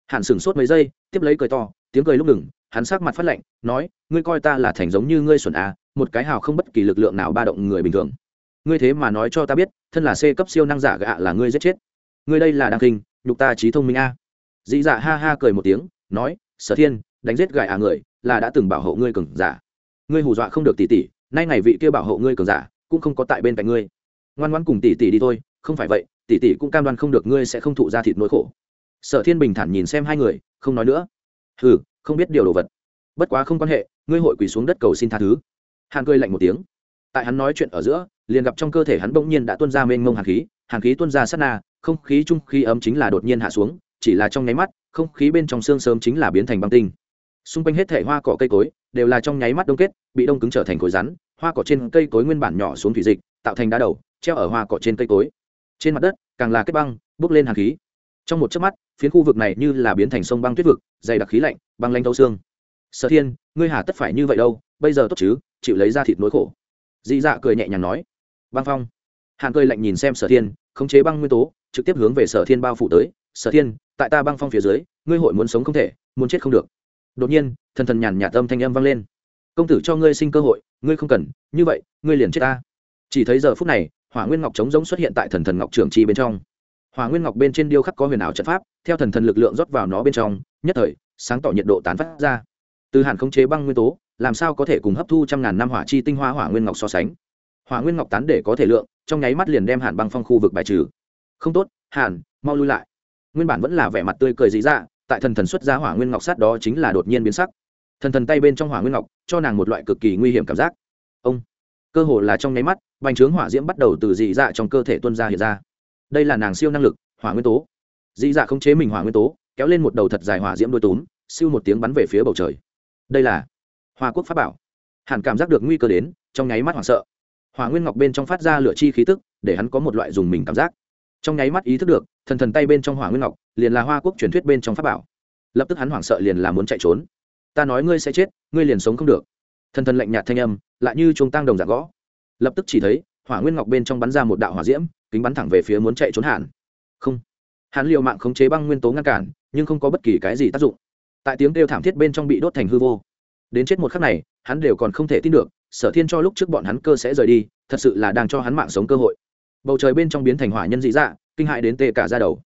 hàn sửng sốt mấy giây, tiếp lấy cười to, tiếng cười lúc ngừng hắn sắc mặt phát lạnh, nói, ngươi coi ta là thành giống như ngươi xuẩn à một cái hào không bất kỳ lực lượng nào ba động người bình thường. Ngươi thế mà nói cho ta biết, thân là c cấp siêu năng giả gạ là ngươi giết chết. Ngươi đây là đăng kinh, nhục ta trí thông minh a à. dị dạ ha ha cười một tiếng, nói, sở thiên, đánh giết gại à người, là đã từng bảo hộ ngươi cường giả. Ngươi hù dọa không được tỷ tỷ, nay ngày vị kia bảo hộ ngươi cường giả, cũng không có tại bên cạnh ngươi. Ngoan ngoan cùng tỷ tỷ đi thôi, không phải vậy, tỷ tỷ cũng cam đoan không được ngươi sẽ không thụ ra thịt nỗi khổ. Sở thiên bình thản nhìn xem hai người, không nói nữa. Ừ không biết điều đồ vật. Bất quá không quan hệ, ngươi hội quỳ xuống đất cầu xin tha thứ. Hàn cười lạnh một tiếng. Tại hắn nói chuyện ở giữa, liền gặp trong cơ thể hắn bỗng nhiên đã tuôn ra mênh mông hàn khí hàn khí tuôn ra sát na, không khí chung khí ấm chính là đột nhiên hạ xuống, chỉ là trong nháy mắt, không khí bên trong xương sớm chính là biến thành băng tinh. Xung quanh hết thể hoa cỏ cây cối đều là trong nháy mắt đông kết, bị đông cứng trở thành cối rắn, hoa cỏ trên cây cối nguyên bản nhỏ xuống thủy dịch, tạo thành đá đầu, treo ở hoa cỏ trên cây cối. Trên mặt đất, càng là kết băng, bốc lên hàn khí trong một chớp mắt, phiến khu vực này như là biến thành sông băng tuyết vực, dày đặc khí lạnh, băng lanh thấu xương. Sở thiên, ngươi hà tất phải như vậy đâu, bây giờ tốt chứ, chịu lấy ra thịt nỗi khổ. Dị dạ cười nhẹ nhàng nói. Băng phong. Hàn cười lạnh nhìn xem sở thiên, khống chế băng nguyên tố, trực tiếp hướng về sở thiên bao phủ tới. Sở thiên, tại ta băng phong phía dưới, ngươi hội muốn sống không thể, muốn chết không được. Đột nhiên, thần thần nhàn nhạt âm thanh âm vang lên. Công tử cho ngươi sinh cơ hội, ngươi không cần, như vậy, ngươi liền chết ta. Chỉ thấy giờ phút này, hỏa nguyên ngọc trống giống xuất hiện tại thần thần ngọc trường chi bên trong hỏa nguyên ngọc bên trên điêu khắc có huyền ảo trận pháp, theo thần thần lực lượng rót vào nó bên trong, nhất thời, sáng tỏ nhiệt độ tán phát ra. Từ hàn khống chế băng nguyên tố, làm sao có thể cùng hấp thu trăm ngàn năm hỏa chi tinh hoa hỏa nguyên ngọc so sánh? Hỏa nguyên ngọc tán để có thể lượng, trong nháy mắt liền đem hàn băng phong khu vực bài trừ. Không tốt, hàn, mau lui lại. Nguyên bản vẫn là vẻ mặt tươi cười dị dạ tại thần thần xuất ra hỏa nguyên ngọc sát đó chính là đột nhiên biến sắc. Thần thần tay bên trong hỏa nguyên ngọc, cho nàng một loại cực kỳ nguy hiểm cảm giác. Ông, cơ hồ là trong nháy mắt, bành trướng hỏa diễm bắt đầu từ dị dạ trong cơ thể tuân ra hiện ra đây là nàng siêu năng lực, hỏa nguyên tố. Dị dạ không chế mình hỏa nguyên tố, kéo lên một đầu thật dài hỏa diễm đôi túm, siêu một tiếng bắn về phía bầu trời. Đây là hoa quốc pháp bảo. Hẳn cảm giác được nguy cơ đến, trong nháy mắt hoảng sợ. Hỏa nguyên ngọc bên trong phát ra lửa chi khí tức, để hắn có một loại dùng mình cảm giác. Trong nháy mắt ý thức được, thần thần tay bên trong hỏa nguyên ngọc, liền là hoa quốc truyền thuyết bên trong pháp bảo. Lập tức hắn hoảng sợ liền là muốn chạy trốn. Ta nói ngươi sẽ chết, ngươi liền sống không được. Thần thần lạnh nhạt thanh âm, lại như chúng tăng đồng giả gõ. Lập tức chỉ thấy, hỏa nguyên ngọc bên trong bắn ra một đạo hỏa diễm kính bắn thẳng về phía muốn chạy trốn hàn. Không. Hắn liều mạng khống chế băng nguyên tố ngăn cản, nhưng không có bất kỳ cái gì tác dụng. Tại tiếng kêu thảm thiết bên trong bị đốt thành hư vô. Đến chết một khắc này, hắn đều còn không thể tin được, sở thiên cho lúc trước bọn hắn cơ sẽ rời đi, thật sự là đang cho hắn mạng sống cơ hội. Bầu trời bên trong biến thành hỏa nhân dị dạ kinh hại đến tê cả ra đầu.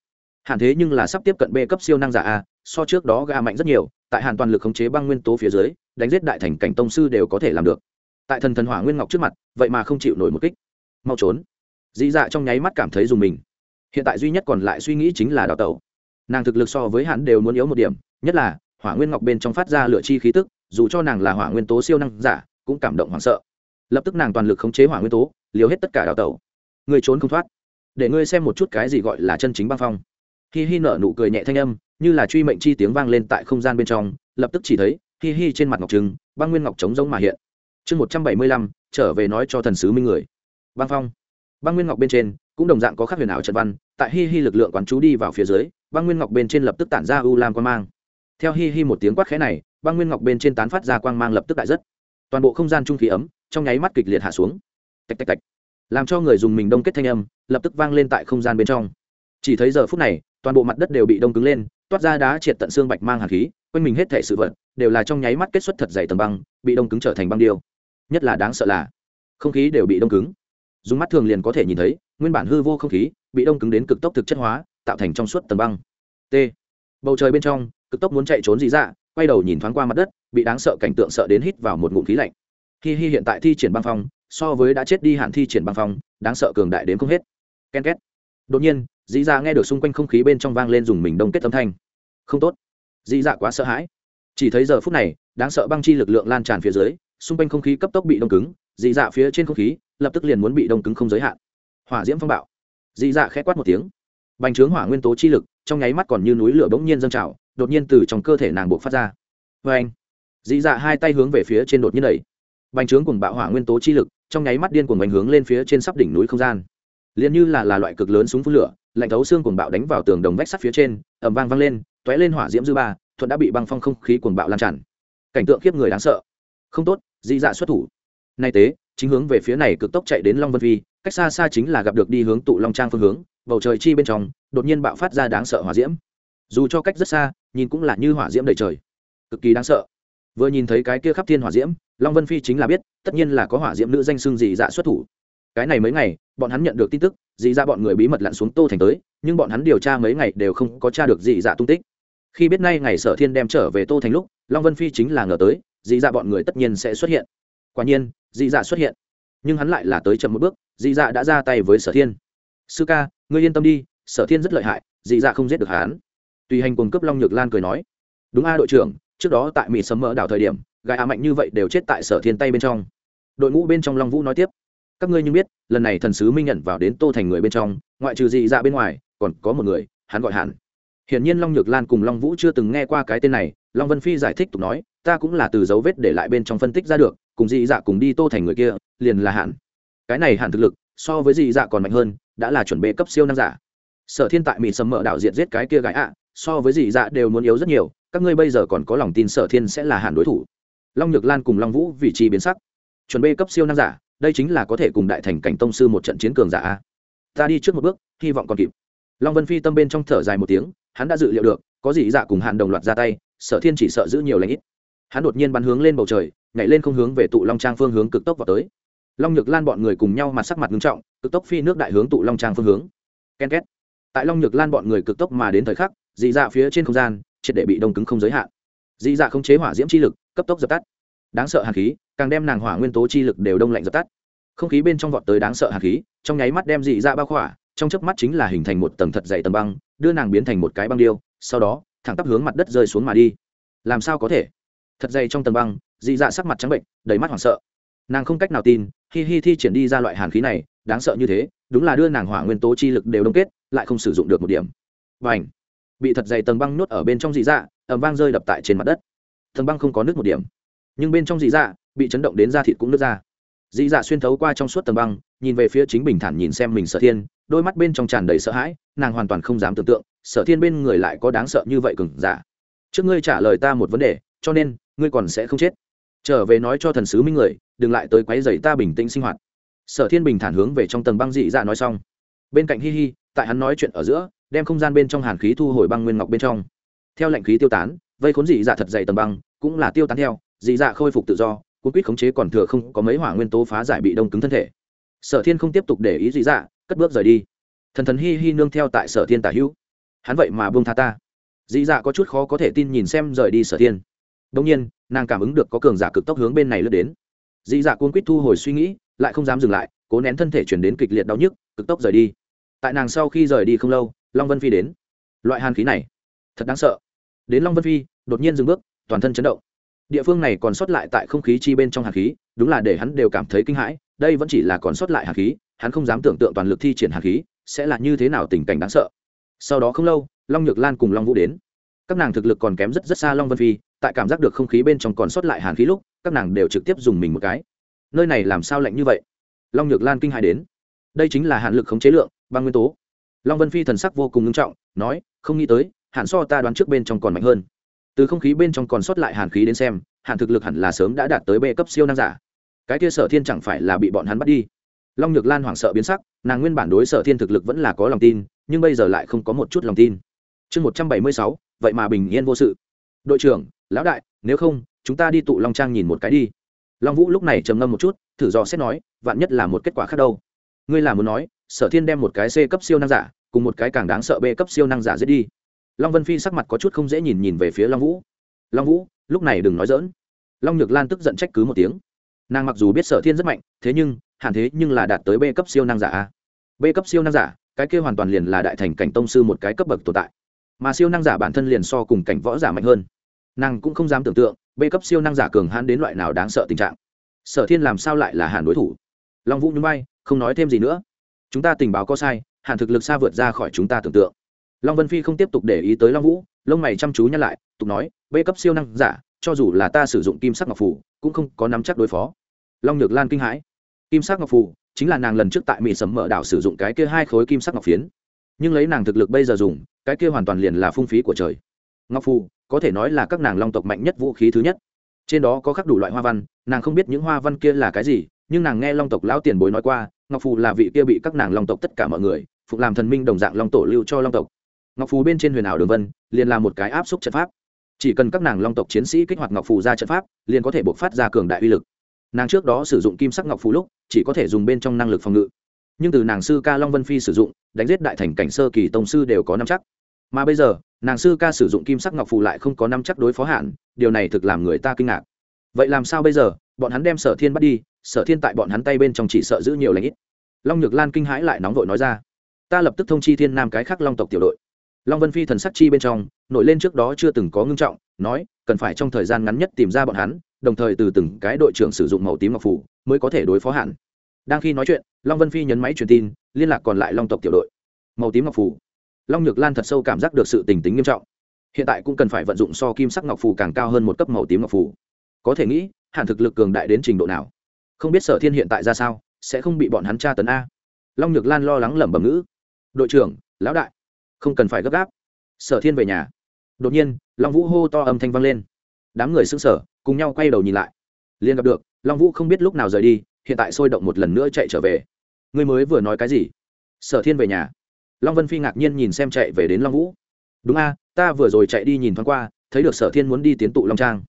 Hàn thế nhưng là sắp tiếp cận b cấp siêu năng giả a, so trước đó ga mạnh rất nhiều, tại hàn toàn lực khống chế băng nguyên tố phía dưới, đánh giết đại thành cảnh tông sư đều có thể làm được. Tại thần thần hỏa nguyên ngọc trước mặt, vậy mà không chịu nổi một kích. Mau trốn dị dạ trong nháy mắt cảm thấy dùng mình. Hiện tại duy nhất còn lại suy nghĩ chính là đào tẩu. Nàng thực lực so với hắn đều muốn yếu một điểm nhất là hỏa nguyên ngọc bên trong phát ra lửa chi khí tức dù cho nàng là hỏa nguyên tố siêu năng giả cũng cảm động hoảng sợ. Lập tức nàng toàn lực khống chế hỏa nguyên tố liều hết tất cả đào tẩu. Người trốn không thoát. Để ngươi xem một chút cái gì gọi là chân chính băng phong. Hi hi nở nụ cười nhẹ thanh âm như là truy mệnh chi tiếng vang lên tại không gian bên trong lập tức chỉ thấy hi hi trên mặt ngọc trứng, băng nguyên ngọc trống giống mà hiện. Chương một trăm bảy mươi lăm trở về nói cho thần sứ minh người. Băng phong băng nguyên ngọc bên trên cũng đồng dạng có khắc huyền ảo trận văn, tại hi hi lực lượng quán chú đi vào phía dưới, băng nguyên ngọc bên trên lập tức tản ra u lam quang mang. Theo hi hi một tiếng quát khẽ này, băng nguyên ngọc bên trên tán phát ra quang mang lập tức đại rất. Toàn bộ không gian trung khí ấm, trong nháy mắt kịch liệt hạ xuống. Tạch tạch tạch. Làm cho người dùng mình đông kết thanh âm, lập tức vang lên tại không gian bên trong. Chỉ thấy giờ phút này, toàn bộ mặt đất đều bị đông cứng lên, toát ra đá triệt tận xương bạch mang hạt khí, quanh mình hết thể sự vật, đều là trong nháy mắt kết xuất thật dày tầng băng, bị đông cứng trở thành băng điêu. Nhất là đáng sợ là, không khí đều bị đông cứng dùng mắt thường liền có thể nhìn thấy, nguyên bản hư vô không khí, bị đông cứng đến cực tốc thực chất hóa, tạo thành trong suốt tầng băng. T. Bầu trời bên trong, cực tốc muốn chạy trốn dị dạ quay đầu nhìn thoáng qua mặt đất, bị đáng sợ cảnh tượng sợ đến hít vào một ngụm khí lạnh. Hi hi hiện tại thi triển băng phong, so với đã chết đi hạn thi triển băng phong, đáng sợ cường đại đến không hết. Ken két. Đột nhiên dĩ dạ nghe được xung quanh không khí bên trong vang lên dùng mình đông kết âm thanh. Không tốt. Dĩ dạ quá sợ hãi. Chỉ thấy giờ phút này, đáng sợ băng chi lực lượng lan tràn phía dưới xung quanh không khí cấp tốc bị đông cứng dị dạ phía trên không khí lập tức liền muốn bị đông cứng không giới hạn. Hỏa diễm phong bạo. Dị dạ khẽ quát một tiếng. Bành trướng hỏa nguyên tố chi lực trong nháy mắt còn như núi lửa bỗng nhiên dâng trào đột nhiên từ trong cơ thể nàng buộc phát ra. Vê anh dị dạ hai tay hướng về phía trên đột nhiên đẩy. Bành trướng cùng bạo hỏa nguyên tố chi lực trong nháy mắt điên cuồng bành hướng lên phía trên sắp đỉnh núi không gian. Liền như là, là loại cực lớn súng phun lửa lạnh thấu xương cuồng bạo đánh vào tường đồng vách sắt phía trên ẩm vang vang lên t ó é lên hỏa diễm dư ba thuận đã bị băng phong không khí cuồng bạo lan tràn. Cảnh tượng khiếp người đáng sợ không tốt dị dạ xuất thủ. Nay tế, chính hướng về phía này cực tốc chạy đến long vân phi, cách xa xa chính là gặp được đi hướng tụ long trang phương hướng, bầu trời chi bên trong, đột nhiên bạo phát ra đáng sợ hỏa diễm. Dù cho cách rất xa, nhìn cũng là như hỏa diễm đầy trời. Cực kỳ đáng sợ. Vừa nhìn thấy cái kia khắp thiên hỏa diễm, long vân phi chính là biết, tất nhiên là có hỏa diễm nữ danh xưng dị dạ xuất thủ. Cái này mấy ngày, bọn hắn nhận được tin tức dị dạ bọn người bí mật lặn xuống tô thành tới, nhưng bọn hắn điều tra mấy ngày đều không có tra được dị dạ tung tích. Khi biết nay ngày sở thiên đem trở về tô thành lúc, long vân phi chính là ngờ tới dị dạ bọn người tất nhiên sẽ xuất hiện. Quả nhiên, dị dạ xuất hiện. Nhưng hắn lại là tới chậm một bước, dị dạ đã ra tay với sở thiên. Sư ca, ngươi yên tâm đi, sở thiên rất lợi hại, dị dạ không giết được hắn. Tùy hành cùng cấp long nhược lan cười nói. Đúng a đội trưởng, trước đó tại mỹ sấm mỡ đảo thời điểm gai a mạnh như vậy đều chết tại sở thiên tay bên trong. Đội ngũ bên trong long vũ nói tiếp. Các ngươi như biết, lần này thần sứ minh nhận vào đến tô thành người bên trong, ngoại trừ dị dạ bên ngoài, còn có một người, hắn gọi hẳn hiển nhiên long nhược lan cùng long vũ chưa từng nghe qua cái tên này, long vân phi giải thích tục nói ta cũng là từ dấu vết để lại bên trong phân tích ra được, cùng dị dạ cùng đi tô thành người kia, liền là hạn. Cái này hạn thực lực, so với dị dạ còn mạnh hơn, đã là chuẩn bị cấp siêu năng giả. Sở thiên tại mỹ sầm mỡ đạo diện giết cái kia gái ạ, so với dị dạ đều muốn yếu rất nhiều, các ngươi bây giờ còn có lòng tin sở thiên sẽ là hạn đối thủ. Long nhược lan cùng long vũ vị trí biến sắc. Chuẩn bị cấp siêu năng giả, đây chính là có thể cùng đại thành cảnh tông sư một trận chiến cường giả ta đi trước một bước, hy vọng còn kịp. Long vân phi tâm bên trong thở dài một tiếng, hắn đã dự liệu được, có Dị dạ cùng hạn đồng loạt ra tay, sở thiên chỉ sợ giữ nhiều lãnh ít hắn đột nhiên bắn hướng lên bầu trời, nhảy lên không hướng về tụ long trang phương hướng cực tốc vào tới. Long nhược lan bọn người cùng nhau mặt sắc mặt nghiêm trọng, cực tốc phi nước đại hướng tụ long trang phương hướng. Ken két. Tại long nhược lan bọn người cực tốc mà đến thời khắc, dị dạ phía trên không gian, triệt để bị đông cứng không giới hạn. Dị dạ không chế hỏa diễm chi lực, cấp tốc dập tắt. Đáng sợ hàn khí, càng đem nàng hỏa nguyên tố chi lực đều đông lạnh dập tắt. Không khí bên trong vọt tới đáng sợ hàn khí, trong nháy mắt đem dị dạ bao khỏa, trong chớp mắt chính là hình thành một tầng thật dày tầng băng, đưa nàng biến thành một cái băng điêu, sau đó, thẳng tắp hướng mặt đất rơi xuống mà đi. Làm sao có thể? Thật dày trong tầng băng, dị dạ sắc mặt trắng bệnh, đầy mắt hoảng sợ. Nàng không cách nào tin, hi hi thi triển đi ra loại hàn khí này, đáng sợ như thế, đúng là đưa nàng hỏa nguyên tố chi lực đều đông kết, lại không sử dụng được một điểm. Và ảnh bị thật dày tầng băng nuốt ở bên trong dị dạ ẩm vang rơi đập tại trên mặt đất. Tầng băng không có nước một điểm, nhưng bên trong dị dạ bị chấn động đến da thịt cũng nước ra. Dị dạ xuyên thấu qua trong suốt tầng băng, nhìn về phía chính bình thản nhìn xem mình sở thiên, đôi mắt bên trong tràn đầy sợ hãi, nàng hoàn toàn không dám tưởng tượng, sở thiên bên người lại có đáng sợ như vậy cừng giả. Trước ngươi trả lời ta một vấn đề, cho nên ngươi còn sẽ không chết. Trở về nói cho thần sứ minh người, đừng lại tới quấy dày ta bình tĩnh sinh hoạt. Sở thiên bình thản hướng về trong tầng băng dị dạ nói xong. Bên cạnh hi hi, tại hắn nói chuyện ở giữa, đem không gian bên trong hàn khí thu hồi băng nguyên ngọc bên trong. Theo lệnh khí tiêu tán, vây khốn dị dạ thật dày tầng băng, cũng là tiêu tán theo, dị dạ khôi phục tự do, cuốn quýt khống chế còn thừa không có mấy hỏa nguyên tố phá giải bị đông cứng thân thể. Sở thiên không tiếp tục để ý dị dạ cất bước rời đi. Thần thần hi hi nương theo tại sở thiên tả hữu. Hắn vậy mà buông tha ta. Dị dạ có chút khó có thể tin nhìn xem rời đi sở thiên đông nhiên, nàng cảm ứng được có cường giả cực tốc hướng bên này lướt đến. Dị dạ cuống quýt thu hồi suy nghĩ, lại không dám dừng lại, cố nén thân thể chuyển đến kịch liệt đau nhức, cực tốc rời đi. Tại nàng sau khi rời đi không lâu, long vân phi đến. Loại hàn khí này, thật đáng sợ. Đến long vân phi, đột nhiên dừng bước, toàn thân chấn động. Địa phương này còn sót lại tại không khí chi bên trong hàn khí, đúng là để hắn đều cảm thấy kinh hãi, đây vẫn chỉ là còn sót lại hàn khí, hắn không dám tưởng tượng toàn lực thi triển hàn khí sẽ là như thế nào tình cảnh đáng sợ. Sau đó không lâu, long nhược lan cùng long vũ đến các nàng thực lực còn kém rất rất xa long vân phi, tại cảm giác được không khí bên trong còn sót lại hàn khí lúc, các nàng đều trực tiếp dùng mình một cái. Nơi này làm sao lạnh như vậy? Long nhược lan kinh hài đến. Đây chính là hạn lực khống chế lượng, băng nguyên tố. Long vân phi thần sắc vô cùng nghiêm trọng, nói, không nghĩ tới hạn so ta đoán trước bên trong còn mạnh hơn. Từ không khí bên trong còn sót lại hàn khí đến xem hạn thực lực hẳn là sớm đã đạt tới bê cấp siêu năng giả. Cái kia sở thiên chẳng phải là bị bọn hắn bắt đi? Long nhược lan hoảng sợ biến sắc, nàng nguyên bản đối sở thiên thực lực vẫn là có lòng tin, nhưng bây giờ lại không có một chút lòng tin. Chương một trăm bảy mươi sáu vậy mà bình yên vô sự. Đội trưởng, lão đại, nếu không, chúng ta đi tụ long trang nhìn một cái đi. Long vũ lúc này trầm ngâm một chút, thử dò xét nói, vạn nhất là một kết quả khác đâu? Ngươi là muốn nói, sở thiên đem một cái c cấp siêu năng giả, cùng một cái càng đáng sợ b cấp siêu năng giả giết đi. Long vân phi sắc mặt có chút không dễ nhìn nhìn về phía long vũ. Long vũ, lúc này đừng nói dỡn long nhược lan tức giận trách cứ một tiếng. Nàng mặc dù biết sở thiên rất mạnh, thế nhưng hạn thế nhưng là đạt tới b cấp siêu năng giả a. B cấp siêu năng giả, cái kia hoàn toàn liền là đại thành cảnh tông sư một cái cấp bậc tồn tại mà siêu năng giả bản thân liền so cùng cảnh võ giả mạnh hơn. Nàng cũng không dám tưởng tượng, b cấp siêu năng giả cường hãn đến loại nào đáng sợ tình trạng. Sở thiên làm sao lại là hàn đối thủ? Long vũ nhún bay không nói thêm gì nữa. Chúng ta tình báo có sai, hàn thực lực xa vượt ra khỏi chúng ta tưởng tượng. Long vân phi không tiếp tục để ý tới long vũ, lông mày chăm chú nhắc lại, tục nói, b cấp siêu năng giả, cho dù là ta sử dụng kim sắc ngọc phủ, cũng không có nắm chắc đối phó. Long nhược lan kinh hãi. Kim sắc ngọc phủ, chính là nàng lần trước tại mỹ sấm mở đảo sử dụng cái kia hai khối kim sắc ngọc phiến nhưng lấy nàng thực lực bây giờ dùng, cái kia hoàn toàn liền là phung phí của trời. Ngọc phù, có thể nói là các nàng long tộc mạnh nhất vũ khí thứ nhất. Trên đó có khắc đủ loại hoa văn, nàng không biết những hoa văn kia là cái gì, nhưng nàng nghe long tộc lão tiền bối nói qua, ngọc phù là vị kia bị các nàng long tộc tất cả mọi người phục làm thần minh đồng dạng long tổ lưu cho long tộc. Ngọc phù bên trên huyền ảo đường vân, liền là một cái áp xúc trận pháp. Chỉ cần các nàng long tộc chiến sĩ kích hoạt ngọc phù ra trận pháp, liền có thể buộc phát ra cường đại uy lực. Nàng trước đó sử dụng kim sắc ngọc phù lúc, chỉ có thể dùng bên trong năng lực phòng ngự nhưng từ nàng sư ca long vân phi sử dụng, đánh giết đại thành cảnh sơ kỳ tông sư đều có năm chắc. Mà bây giờ, nàng sư ca sử dụng kim sắc ngọc phù lại không có năm chắc đối phó hạn, điều này thực làm người ta kinh ngạc. Vậy làm sao bây giờ? Bọn hắn đem sở thiên bắt đi, sở thiên tại bọn hắn tay bên trong chỉ sợ giữ nhiều lãnh ít. Long nhược lan kinh hãi lại nóng vội nói ra, ta lập tức thông chi thiên nam cái khác long tộc tiểu đội. Long vân phi thần sắc chi bên trong, nổi lên trước đó chưa từng có ngưng trọng, nói, cần phải trong thời gian ngắn nhất tìm ra bọn hắn, đồng thời từ từng cái đội trưởng sử dụng màu tím ngọc phủ mới có thể đối phó hạn đang khi nói chuyện, long vân phi nhấn máy truyền tin, liên lạc còn lại long tộc tiểu đội. Màu tím ngọc phủ long nhược lan thật sâu cảm giác được sự tình tính nghiêm trọng. Hiện tại cũng cần phải vận dụng so kim sắc ngọc phủ càng cao hơn một cấp màu tím ngọc phủ có thể nghĩ, hẳn thực lực cường đại đến trình độ nào? Không biết sở thiên hiện tại ra sao, sẽ không bị bọn hắn tra tấn a. Long nhược lan lo lắng lẩm bẩm ngữ. Đội trưởng, lão đại, không cần phải gấp gáp. Sở thiên về nhà. Đột nhiên, long vũ hô to âm thanh vang lên. Đám người xưng sở cùng nhau quay đầu nhìn lại. Liền gặp được, long vũ không biết lúc nào rời đi hiện tại sôi động một lần nữa chạy trở về. Ngươi mới vừa nói cái gì? Sở thiên về nhà. Long vân phi ngạc nhiên nhìn xem chạy về đến long vũ. Đúng a, ta vừa rồi chạy đi nhìn thoáng qua, thấy được sở thiên muốn đi tiến tụ long trang.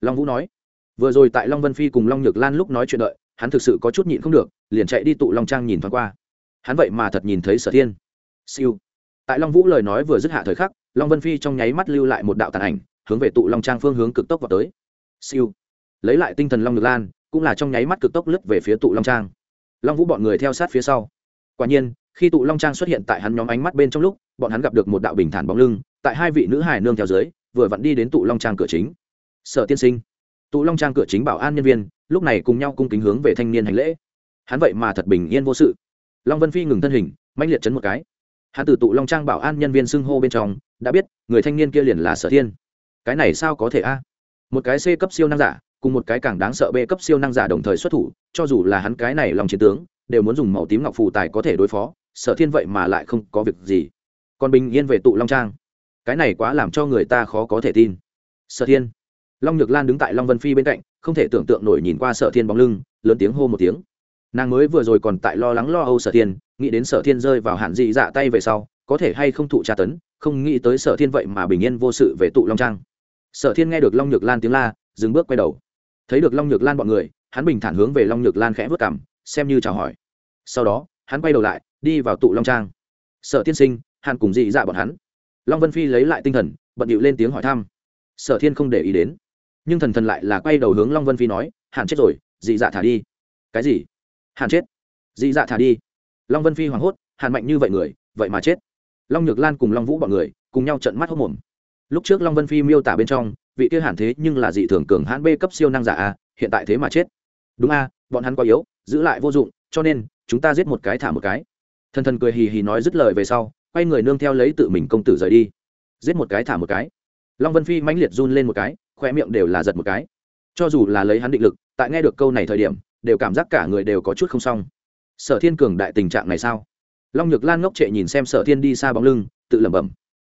Long vũ nói. Vừa rồi tại long vân phi cùng long nhược lan lúc nói chuyện đợi, hắn thực sự có chút nhịn không được, liền chạy đi tụ long trang nhìn thoáng qua. Hắn vậy mà thật nhìn thấy sở thiên. Siêu. Tại long vũ lời nói vừa dứt hạ thời khắc, long vân phi trong nháy mắt lưu lại một đạo tàn ảnh, hướng về tụ long trang phương hướng cực tốc vào tới. Siêu. Lấy lại tinh thần long nhược lan cũng là trong nháy mắt cực tốc lướt về phía tụ long trang. Long vũ bọn người theo sát phía sau. Quả nhiên, khi tụ long trang xuất hiện tại hắn nhóm ánh mắt bên trong lúc, bọn hắn gặp được một đạo bình thản bóng lưng, tại hai vị nữ hải nương theo dưới, vừa vặn đi đến tụ long trang cửa chính. Sở tiên sinh. Tụ long trang cửa chính bảo an nhân viên, lúc này cùng nhau cung kính hướng về thanh niên hành lễ. Hắn vậy mà thật bình yên vô sự. Long vân phi ngừng thân hình mạnh liệt chấn một cái. Hắn từ tụ long trang bảo an nhân viên xưng hô bên trong, đã biết, người thanh niên kia liền là sở thiên. Cái này sao có thể a? Một cái c cấp siêu năng giả cùng một cái càng đáng sợ bê cấp siêu năng giả đồng thời xuất thủ, cho dù là hắn cái này lòng chiến tướng, đều muốn dùng màu tím ngọc phù tài có thể đối phó, sở thiên vậy mà lại không có việc gì. Còn bình yên về tụ long trang. Cái này quá làm cho người ta khó có thể tin. Sở thiên. Long nhược lan đứng tại long vân phi bên cạnh, không thể tưởng tượng nổi nhìn qua sở thiên bóng lưng, lớn tiếng hô một tiếng. Nàng mới vừa rồi còn tại lo lắng lo âu sở thiên, nghĩ đến sở thiên rơi vào hạn dị dạ tay về sau, có thể hay không thụ tra tấn, không nghĩ tới sở thiên vậy mà bình yên vô sự về tụ long trang. Sở thiên nghe được long nhược lan tiếng la, dừng bước quay đầu thấy được long nhược lan bọn người, hắn bình thản hướng về long nhược lan khẽ vớt cảm xem như chào hỏi. Sau đó, hắn quay đầu lại, đi vào tụ long trang. Sở tiên sinh, hàn cùng dị dạ bọn hắn. Long vân phi lấy lại tinh thần, bận điệu lên tiếng hỏi thăm. Sở thiên không để ý đến. Nhưng thần thần lại là quay đầu hướng long vân phi nói, hàn chết rồi, dị dạ thả đi. Cái gì? Hàn chết. Dị dạ thả đi. Long vân phi hoảng hốt, hàn mạnh như vậy người, vậy mà chết. Long nhược lan cùng long vũ bọn người, cùng nhau trận mắt hốc mồm. Lúc trước long vân phi miêu tả bên trong vị kia hàn thế nhưng là dị thường cường hãn b cấp siêu năng giả a, hiện tại thế mà chết. Đúng a, bọn hắn quá yếu, giữ lại vô dụng, cho nên, chúng ta giết một cái thả một cái. Thần thần cười hì hì nói dứt lời về sau, quay người nương theo lấy tự mình công tử rời đi. Giết một cái thả một cái. Long vân phi mãnh liệt run lên một cái khoe miệng đều là giật một cái. Cho dù là lấy hắn định lực, tại nghe được câu này thời điểm, đều cảm giác cả người đều có chút không xong. Sở thiên cường đại tình trạng này sao? Long nhược lan ngốc trệ nhìn xem sở thiên đi xa bóng lưng, tự lẩm bẩm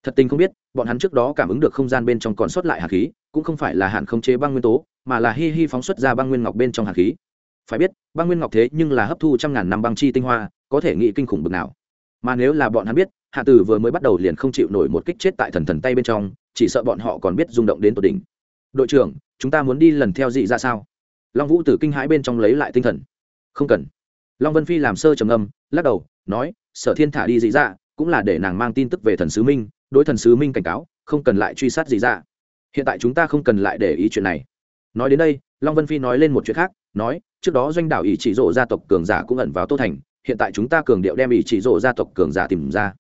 thật tình không biết, bọn hắn trước đó cảm ứng được không gian bên trong còn sót lại hạt khí, cũng không phải là hạn không chế băng nguyên tố, mà là hi hi phóng xuất ra băng nguyên ngọc bên trong hạt khí. Phải biết, băng nguyên ngọc thế nhưng là hấp thu trăm ngàn năm băng chi tinh hoa, có thể nghĩ kinh khủng bực nào. Mà nếu là bọn hắn biết, hạ tử vừa mới bắt đầu liền không chịu nổi một kích chết tại thần thần tay bên trong, chỉ sợ bọn họ còn biết rung động đến tột đỉnh. Đội trưởng, chúng ta muốn đi lần theo dị ra sao? Long vũ tử kinh hãi bên trong lấy lại tinh thần. Không cần. Long vân phi làm sơ trầm âm lắc đầu, nói, sở thiên thả đi dị ra, cũng là để nàng mang tin tức về thần sứ minh đối thần sứ minh cảnh cáo, không cần lại truy sát gì ra. Hiện tại chúng ta không cần lại để ý chuyện này. Nói đến đây, long vân phi nói lên một chuyện khác, nói, trước đó doanh đảo ỷ chỉ rộ gia tộc cường giả cũng ẩn vào tô thành, hiện tại chúng ta cường điệu đem ỷ chỉ rộ gia tộc cường giả tìm ra.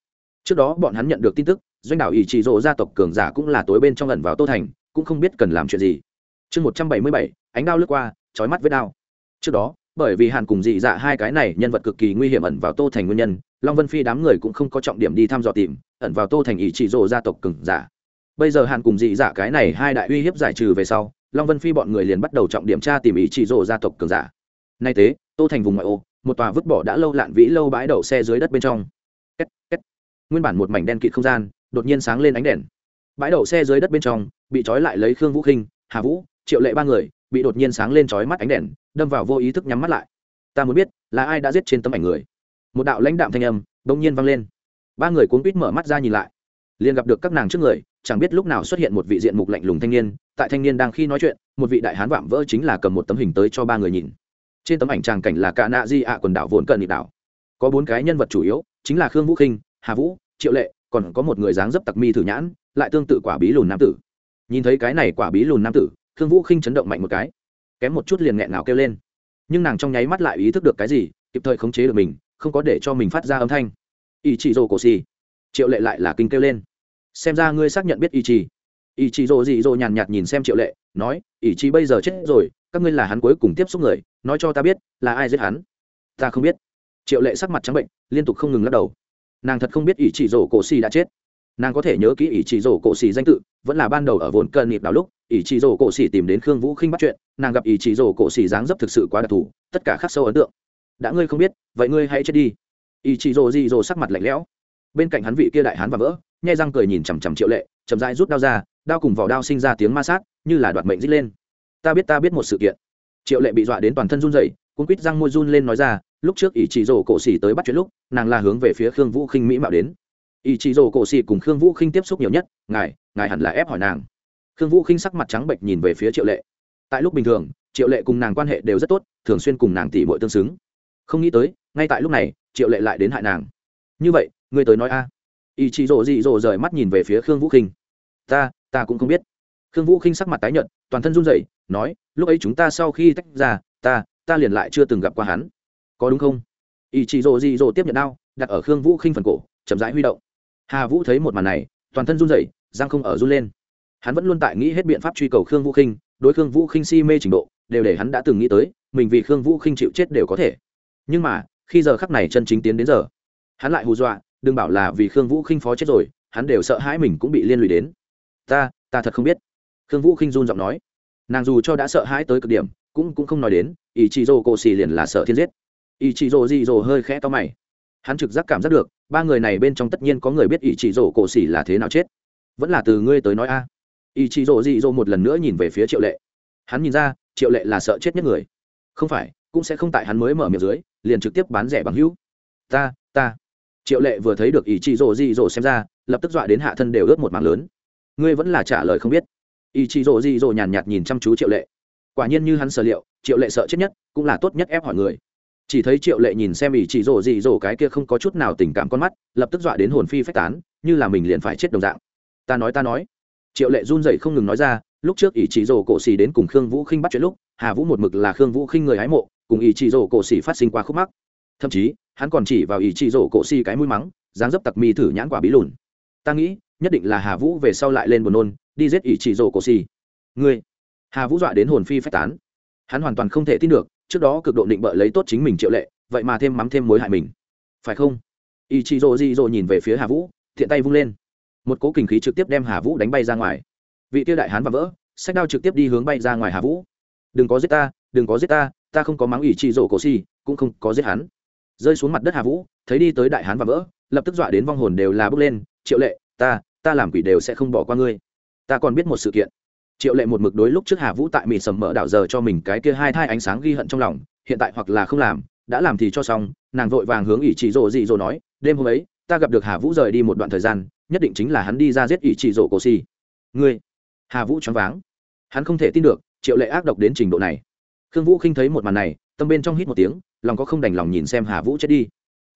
Trước đó bọn hắn nhận được tin tức, doanh đảo ỷ chỉ rộ gia tộc cường giả cũng là tối bên trong ẩn vào tô thành, cũng không biết cần làm chuyện gì. Chương một trăm bảy mươi bảy, ánh đao lướt qua trói mắt với đao. Trước đó bởi vì hàn cùng dị dạ hai cái này nhân vật cực kỳ nguy hiểm ẩn vào tô thành nguyên nhân long vân phi đám người cũng không có trọng điểm đi thăm dò tìm ẩn vào tô thành ý chỉ rộ gia tộc cường giả. Bây giờ hàn cùng dị dạ cái này hai đại uy hiếp giải trừ về sau long vân phi bọn người liền bắt đầu trọng điểm tra tìm ý chỉ rộ gia tộc cường giả. Nay thế tô thành vùng ngoại ô một tòa vứt bỏ đã lâu lạn vĩ lâu bãi đậu xe dưới đất bên trong. Két, két. nguyên bản một mảnh đen kịt không gian đột nhiên sáng lên ánh đèn. Bãi đậu xe dưới đất bên trong bị trói lại lấy khương vũ khinh hà vũ triệu lệ ba người bị đột nhiên sáng lên trói mắt ánh đèn, đâm vào vô ý thức nhắm mắt lại. Ta muốn biết, là ai đã giết trên tấm ảnh người? Một đạo lãnh đạm thanh âm bỗng nhiên vang lên. Ba người cuốn quýt mở mắt ra nhìn lại. Liền gặp được các nàng trước người, chẳng biết lúc nào xuất hiện một vị diện mục lạnh lùng thanh niên, tại thanh niên đang khi nói chuyện, một vị đại hán vạm vỡ chính là cầm một tấm hình tới cho ba người nhìn. Trên tấm ảnh tràng cảnh là cả nạ di ạ quần đảo vốn cận nhị đảo. Có bốn cái nhân vật chủ yếu, chính là khương vũ khinh, hà vũ, triệu lệ, còn có một người dáng dấp tặc mi thử nhãn, lại tương tự quả bí lùn nam tử. Nhìn thấy cái này quả bí lùn nam tử khương vũ khinh chấn động mạnh một cái. Kém một chút liền nghẹn nào kêu lên. Nhưng nàng trong nháy mắt lại ý thức được cái gì, kịp thời khống chế được mình, không có để cho mình phát ra âm thanh. Ý chị rồ cổ xì triệu lệ lại là kinh kêu lên. Xem ra ngươi xác nhận biết ý chí ý chí rồ dị rồ nhàn nhạt nhìn xem triệu lệ, nói ý chí bây giờ chết rồi, các ngươi là hắn cuối cùng tiếp xúc người, nói cho ta biết, là ai giết hắn? Ta không biết. Triệu lệ sắc mặt trắng bệnh, liên tục không ngừng lắc đầu. Nàng thật không biết ý chỉ rổ cổ xì đã chết. Nàng có thể nhớ kỹ ý chỉ rổ cổ xì danh tự, vẫn là ban đầu ở vốn cơn nhịp đào lúc ý chỉ rổ cổ xỉ tìm đến khương vũ khinh bắt chuyện, nàng gặp ý chỉ rổ cổ xỉ dáng dấp thực sự quá đặc thù, tất cả khắc sâu ấn tượng. Đã ngươi không biết, vậy ngươi hãy chết đi. Ý chỉ rổ dị dỗ sắc mặt lạnh lẽo. Bên cạnh hắn vị kia đại hán và vỡ, nhai răng cười nhìn chằm chằm triệu lệ, chậm rãi rút đao ra, đao cùng vỏ đao sinh ra tiếng ma sát, như là đoạt mệnh dít lên. Ta biết ta biết một sự kiện. Triệu lệ bị dọa đến toàn thân run rẩy cung quýt răng môi run lên nói ra, lúc trước ỷ chỉ rổ cổ xỉ tới bắt chuyện lúc, nàng là hướng về phía khương vũ khinh mỹ mạo đến. Ỷ chỉ rổ cổ xỉ cùng khương vũ khinh tiếp xúc nhiều nhất, ngài ngài hẳn là ép hỏi nàng khương vũ khinh sắc mặt trắng bệnh nhìn về phía triệu lệ. Tại lúc bình thường, triệu lệ cùng nàng quan hệ đều rất tốt, thường xuyên cùng nàng tỉ bội tương xứng. Không nghĩ tới, ngay tại lúc này, triệu lệ lại đến hại nàng. Như vậy, ngươi tới nói a. Ý chị rộ dị rộ rời mắt nhìn về phía khương vũ khinh. Ta ta cũng không biết. Khương vũ khinh sắc mặt tái nhợt, toàn thân run rẩy, nói, lúc ấy chúng ta sau khi tách ra, ta ta liền lại chưa từng gặp qua hắn. Có đúng không? Ý chị rộ dị rộ tiếp nhận đao, đặt ở khương vũ khinh phần cổ, chậm rãi huy động. Hà vũ thấy một màn này, toàn thân run rẩy giang không ở run lên hắn vẫn luôn tại nghĩ hết biện pháp truy cầu khương vũ khinh, đối khương vũ khinh si mê trình độ, đều để hắn đã từng nghĩ tới, mình vì khương vũ khinh chịu chết đều có thể. Nhưng mà, khi giờ khắc này chân chính tiến đến giờ, hắn lại hù dọa, đừng bảo là vì khương vũ khinh phó chết rồi, hắn đều sợ hãi mình cũng bị liên lụy đến. Ta ta thật không biết. Khương vũ khinh run giọng nói. Nàng dù cho đã sợ hãi tới cực điểm, cũng cũng không nói đến ý chị dô cổ xì liền là sợ thiên giết. Ý chị dô dị dỗ hơi khẽ to mày. Hắn trực giác cảm giác được, ba người này bên trong tất nhiên có người biết ý chị dô cổ xì là thế nào chết. Vẫn là từ ngươi tới nói a ý chí rộ dị dỗ một lần nữa nhìn về phía triệu lệ. Hắn nhìn ra, triệu lệ là sợ chết nhất người. Không phải, cũng sẽ không tại hắn mới mở miệng dưới, liền trực tiếp bán rẻ bằng hữu. Ta ta. Triệu lệ vừa thấy được ý chí rộ dị dỗ xem ra, lập tức dọa đến hạ thân đều ướt một mảng lớn. Ngươi vẫn là trả lời không biết. Ý chí rộ dị dỗ nhàn nhạt nhìn chăm chú triệu lệ. Quả nhiên như hắn sở liệu, triệu lệ sợ chết nhất, cũng là tốt nhất ép hỏi người. Chỉ thấy triệu lệ nhìn xem ý chị rổ dị dỗ cái kia không có chút nào tình cảm con mắt, lập tức dọa đến hồn phi phách tán, như là mình liền phải chết đồng dạng. Ta nói ta nói triệu lệ run rẩy không ngừng nói ra, lúc trước ý chí rổ cổ xì đến cùng khương vũ khinh bắt chuyện lúc, hà vũ một mực là khương vũ khinh người hái mộ, cùng ý chí rổ cổ xì phát sinh qua khúc mắc. Thậm chí, hắn còn chỉ vào ý chí rổ cổ xi cái mũi mắng, dáng dấp tặc mi thử nhãn quả bí lùn. Ta nghĩ, nhất định là hà vũ về sau lại lên buồn nôn, đi giết ý chí rổ cổ xi ngươi. Hà vũ dọa đến hồn phi phách tán. Hắn hoàn toàn không thể tin được, trước đó cực độ định bợ lấy tốt chính mình triệu lệ, vậy mà thêm mắm thêm mối hại mình. Phải không? Ý chí rổ di rổ nhìn về phía hà vũ, thiện tay vung lên một cố kinh khí trực tiếp đem hà vũ đánh bay ra ngoài. Vị tiêu đại hán và vỡ sách đao trực tiếp đi hướng bay ra ngoài hà vũ. Đừng có giết ta, đừng có giết ta ta không có mắng ủy trị rổ cổ xi cũng không có giết hắn. Rơi xuống mặt đất hà vũ, thấy đi tới đại hán và vỡ, lập tức dọa đến vong hồn đều là bước lên. Triệu lệ, ta ta làm quỷ đều sẽ không bỏ qua ngươi. Ta còn biết một sự kiện. Triệu lệ một mực đối lúc trước hà vũ tại mịt sầm mở đảo giờ cho mình cái kia hai thai ánh sáng ghi hận trong lòng, hiện tại hoặc là không làm, đã làm thì cho xong. Nàng vội vàng hướng ỷ trị rộ dị dỗ nói, đêm hôm ấy, ta gặp được hà vũ rời đi một đoạn thời gian nhất định chính là hắn đi ra giết ỷ trị rổ cổ si ngươi, hà vũ choáng váng. Hắn không thể tin được, triệu lệ ác độc đến trình độ này. Khương vũ khinh thấy một màn này, tâm bên trong hít một tiếng, lòng có không đành lòng nhìn xem hà vũ chết đi.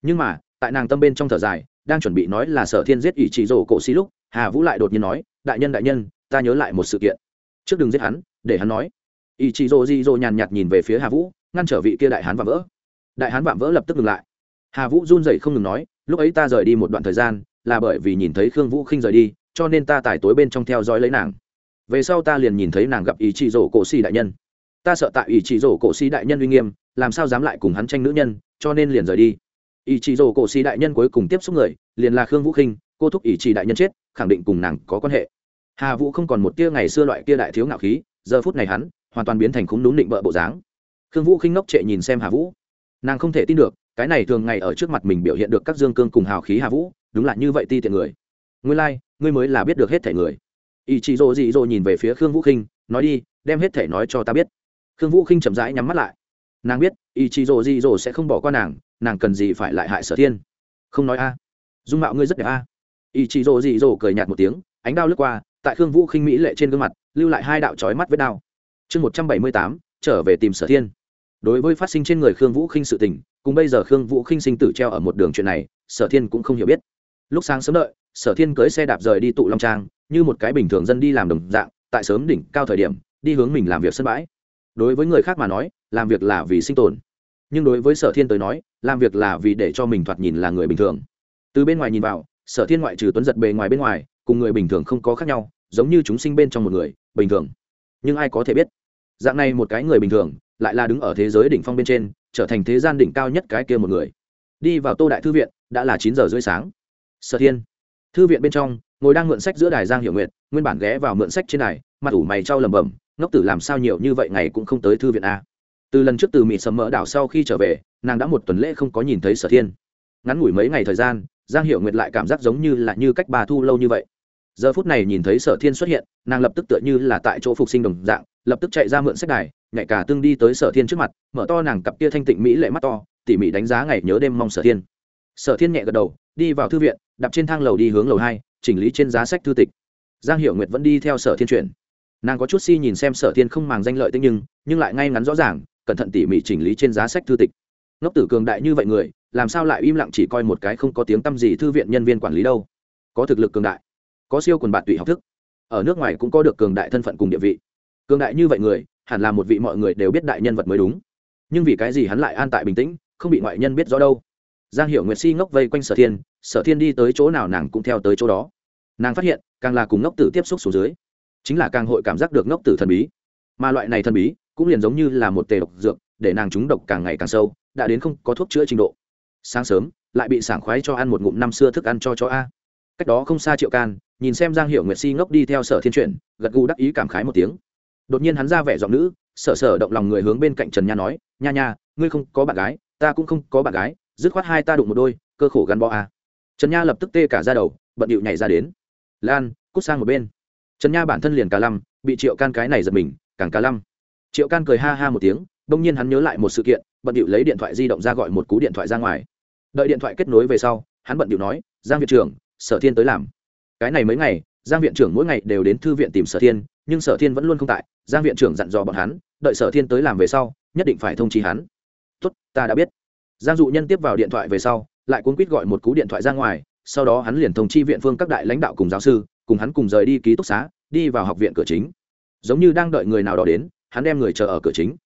Nhưng mà, tại nàng tâm bên trong thở dài, đang chuẩn bị nói là sở thiên giết ỷ trị rổ cổ xì lúc, hà vũ lại đột nhiên nói, đại nhân đại nhân, ta nhớ lại một sự kiện. Trước đừng giết hắn, để hắn nói. Ỷ trị rổ di rổ nhàn nhạt nhìn về phía hà vũ, ngăn trở vị kia đại hán vạm vỡ. Đại hán vạm vỡ lập tức ngừng lại. Hà vũ run rẩy không ngừng nói, lúc ấy ta rời đi một đoạn thời gian là bởi vì nhìn thấy khương vũ khinh rời đi, cho nên ta tải tối bên trong theo dõi lấy nàng. Về sau ta liền nhìn thấy nàng gặp ý chỉ rổ cổ xì đại nhân. Ta sợ tại ý chỉ rổ cổ xì đại nhân uy nghiêm, làm sao dám lại cùng hắn tranh nữ nhân, cho nên liền rời đi. Ý chỉ rổ cổ xì đại nhân cuối cùng tiếp xúc người, liền là khương vũ khinh, cô thúc ý chỉ đại nhân chết, khẳng định cùng nàng có quan hệ. Hà vũ không còn một tia ngày xưa loại kia đại thiếu ngạo khí, giờ phút này hắn, hoàn toàn biến thành khúng đúng định bợ bộ dáng. Khương vũ khinh ngốc trệ nhìn xem hà vũ. Nàng không thể tin được, cái này thường ngày ở trước mặt mình biểu hiện được các dương cương cùng hào khí hà vũ đúng là như vậy ti tiện người. Ngươi lai、like, ngươi mới là biết được hết thể người. Ý chị rồ dị rồ nhìn về phía khương vũ khinh nói đi đem hết thể nói cho ta biết. Khương vũ khinh chậm rãi nhắm mắt lại. Nàng biết ý chị rồ dị rồ sẽ không bỏ qua nàng nàng cần gì phải lại hại sở thiên. Không nói a. Dung mạo ngươi rất đẹp a. Ý chị rồ dị rồ cười nhạt một tiếng ánh đao lướt qua tại khương vũ khinh mỹ lệ trên gương mặt lưu lại hai đạo trói mắt vết đao. Chương một trăm bảy mươi tám trở về tìm sở thiên. Đối với phát sinh trên người khương vũ khinh sự tình cùng bây giờ khương vũ khinh sinh tử treo ở một đường chuyện này sở thiên cũng không hiểu biết lúc sáng sớm đợi, sở thiên cưới xe đạp rời đi tụ long trang, như một cái bình thường dân đi làm đồng dạng, tại sớm đỉnh cao thời điểm, đi hướng mình làm việc sân bãi. Đối với người khác mà nói, làm việc là vì sinh tồn. Nhưng đối với sở thiên tới nói, làm việc là vì để cho mình thoạt nhìn là người bình thường. Từ bên ngoài nhìn vào, sở thiên ngoại trừ tuấn giật bề ngoài bên ngoài, cùng người bình thường không có khác nhau, giống như chúng sinh bên trong một người, bình thường. Nhưng ai có thể biết? Dạng này một cái người bình thường, lại là đứng ở thế giới đỉnh phong bên trên, trở thành thế gian đỉnh cao nhất cái kia một người. Đi vào tô đại thư viện, đã là chín giờ rưỡi sáng sở thiên. Thư viện bên trong, ngồi đang mượn sách giữa đài giang hiểu nguyện nguyên bản ghé vào mượn sách trên đài, mặt ủ mày trao lẩm bẩm, ngốc tử làm sao nhiều như vậy ngày cũng không tới thư viện a từ lần trước từ mỹ sầm mỡ đảo sau khi trở về, nàng đã một tuần lễ không có nhìn thấy sở thiên. Ngắn ngủi mấy ngày thời gian, giang hiểu nguyệt lại cảm giác giống như là như cách bà thu lâu như vậy. Giờ phút này nhìn thấy sở thiên xuất hiện, nàng lập tức tựa như là tại chỗ phục sinh đồng dạng, lập tức chạy ra mượn sách đài nhạy cả tương đi tới sở thiên trước mặt, mở to nàng cặp kia thanh tịnh mỹ lệ mắt to, tỉ mỉ đánh giá ngày nhớ đêm mong sở thiên sở thiên nhẹ gật đầu, đi vào thư viện, đạp trên thang lầu đi hướng lầu hai, chỉnh lý trên giá sách thư tịch. Giang hiệu nguyệt vẫn đi theo sở thiên chuyển. Nàng có chút si nhìn xem sở thiên không màng danh lợi tinh nhưng nhưng lại ngay ngắn rõ ràng, cẩn thận tỉ mỉ chỉnh lý trên giá sách thư tịch. Ngốc tử cường đại như vậy người, làm sao lại im lặng chỉ coi một cái không có tiếng t â m gì thư viện nhân viên quản lý đâu? Có thực lực cường đại, có siêu quần bạn tụy học thức, ở nước ngoài cũng có được cường đại thân phận cùng địa vị. Cường đại như vậy người, hẳn là một vị mọi người đều biết đại nhân vật mới đúng. Nhưng vì cái gì hắn lại an tại bình tĩnh, không bị ngoại nhân biết rõ đâu? Giang hiểu nguyệt si ngốc vây quanh sở thiên sở thiên đi tới chỗ nào nàng cũng theo tới chỗ đó. Nàng phát hiện, càng là cùng ngốc tử tiếp xúc xuống dưới, chính là càng hội cảm giác được ngốc tử thần bí. Mà loại này thần bí, cũng liền giống như là một tề độc dược, để nàng trúng độc càng ngày càng sâu, đã đến không có thuốc chữa trình độ. Sáng sớm, lại bị sảng khoái cho ăn một ngụm năm xưa thức ăn cho chó a. Cách đó không xa triệu can, nhìn xem giang hiểu nguyệt si ngốc đi theo sở thiên chuyển, gật gù đắc ý cảm khái một tiếng. Đột nhiên hắn ra vẻ giọng nữ, sở sở động lòng người hướng bên cạnh trần nha nói, nha nha, ngươi không có bạn gái, ta cũng không có bạn gái dứt khoát hai ta đụng một đôi, cơ khổ gắn bó a trần nha lập tức tê cả ra đầu, bận điệu nhảy ra đến. Lan, cút sang một bên. Trần nha bản thân liền cả lăm, bị triệu can cái này giật mình, càng cả lăm. Triệu can cười ha ha một tiếng, bỗng nhiên hắn nhớ lại một sự kiện, bận điệu lấy điện thoại di động ra gọi một cú điện thoại ra ngoài. Đợi điện thoại kết nối về sau, hắn bận điệu nói, giang viện trưởng, sở thiên tới làm. Cái này mấy ngày, giang viện trưởng mỗi ngày đều đến thư viện tìm sở thiên, nhưng sở thiên vẫn luôn không tại, giang viện trưởng dặn dò bọn hắn, đợi sở thiên tới làm về sau, nhất định phải thông trí hắn. Tốt, ta đã biết giang dụ nhân tiếp vào điện thoại về sau, lại cuốn quýt gọi một cú điện thoại ra ngoài, sau đó hắn liền thông chi viện phương các đại lãnh đạo cùng giáo sư, cùng hắn cùng rời đi ký túc xá, đi vào học viện cửa chính. Giống như đang đợi người nào đó đến, hắn đem người chờ ở cửa chính.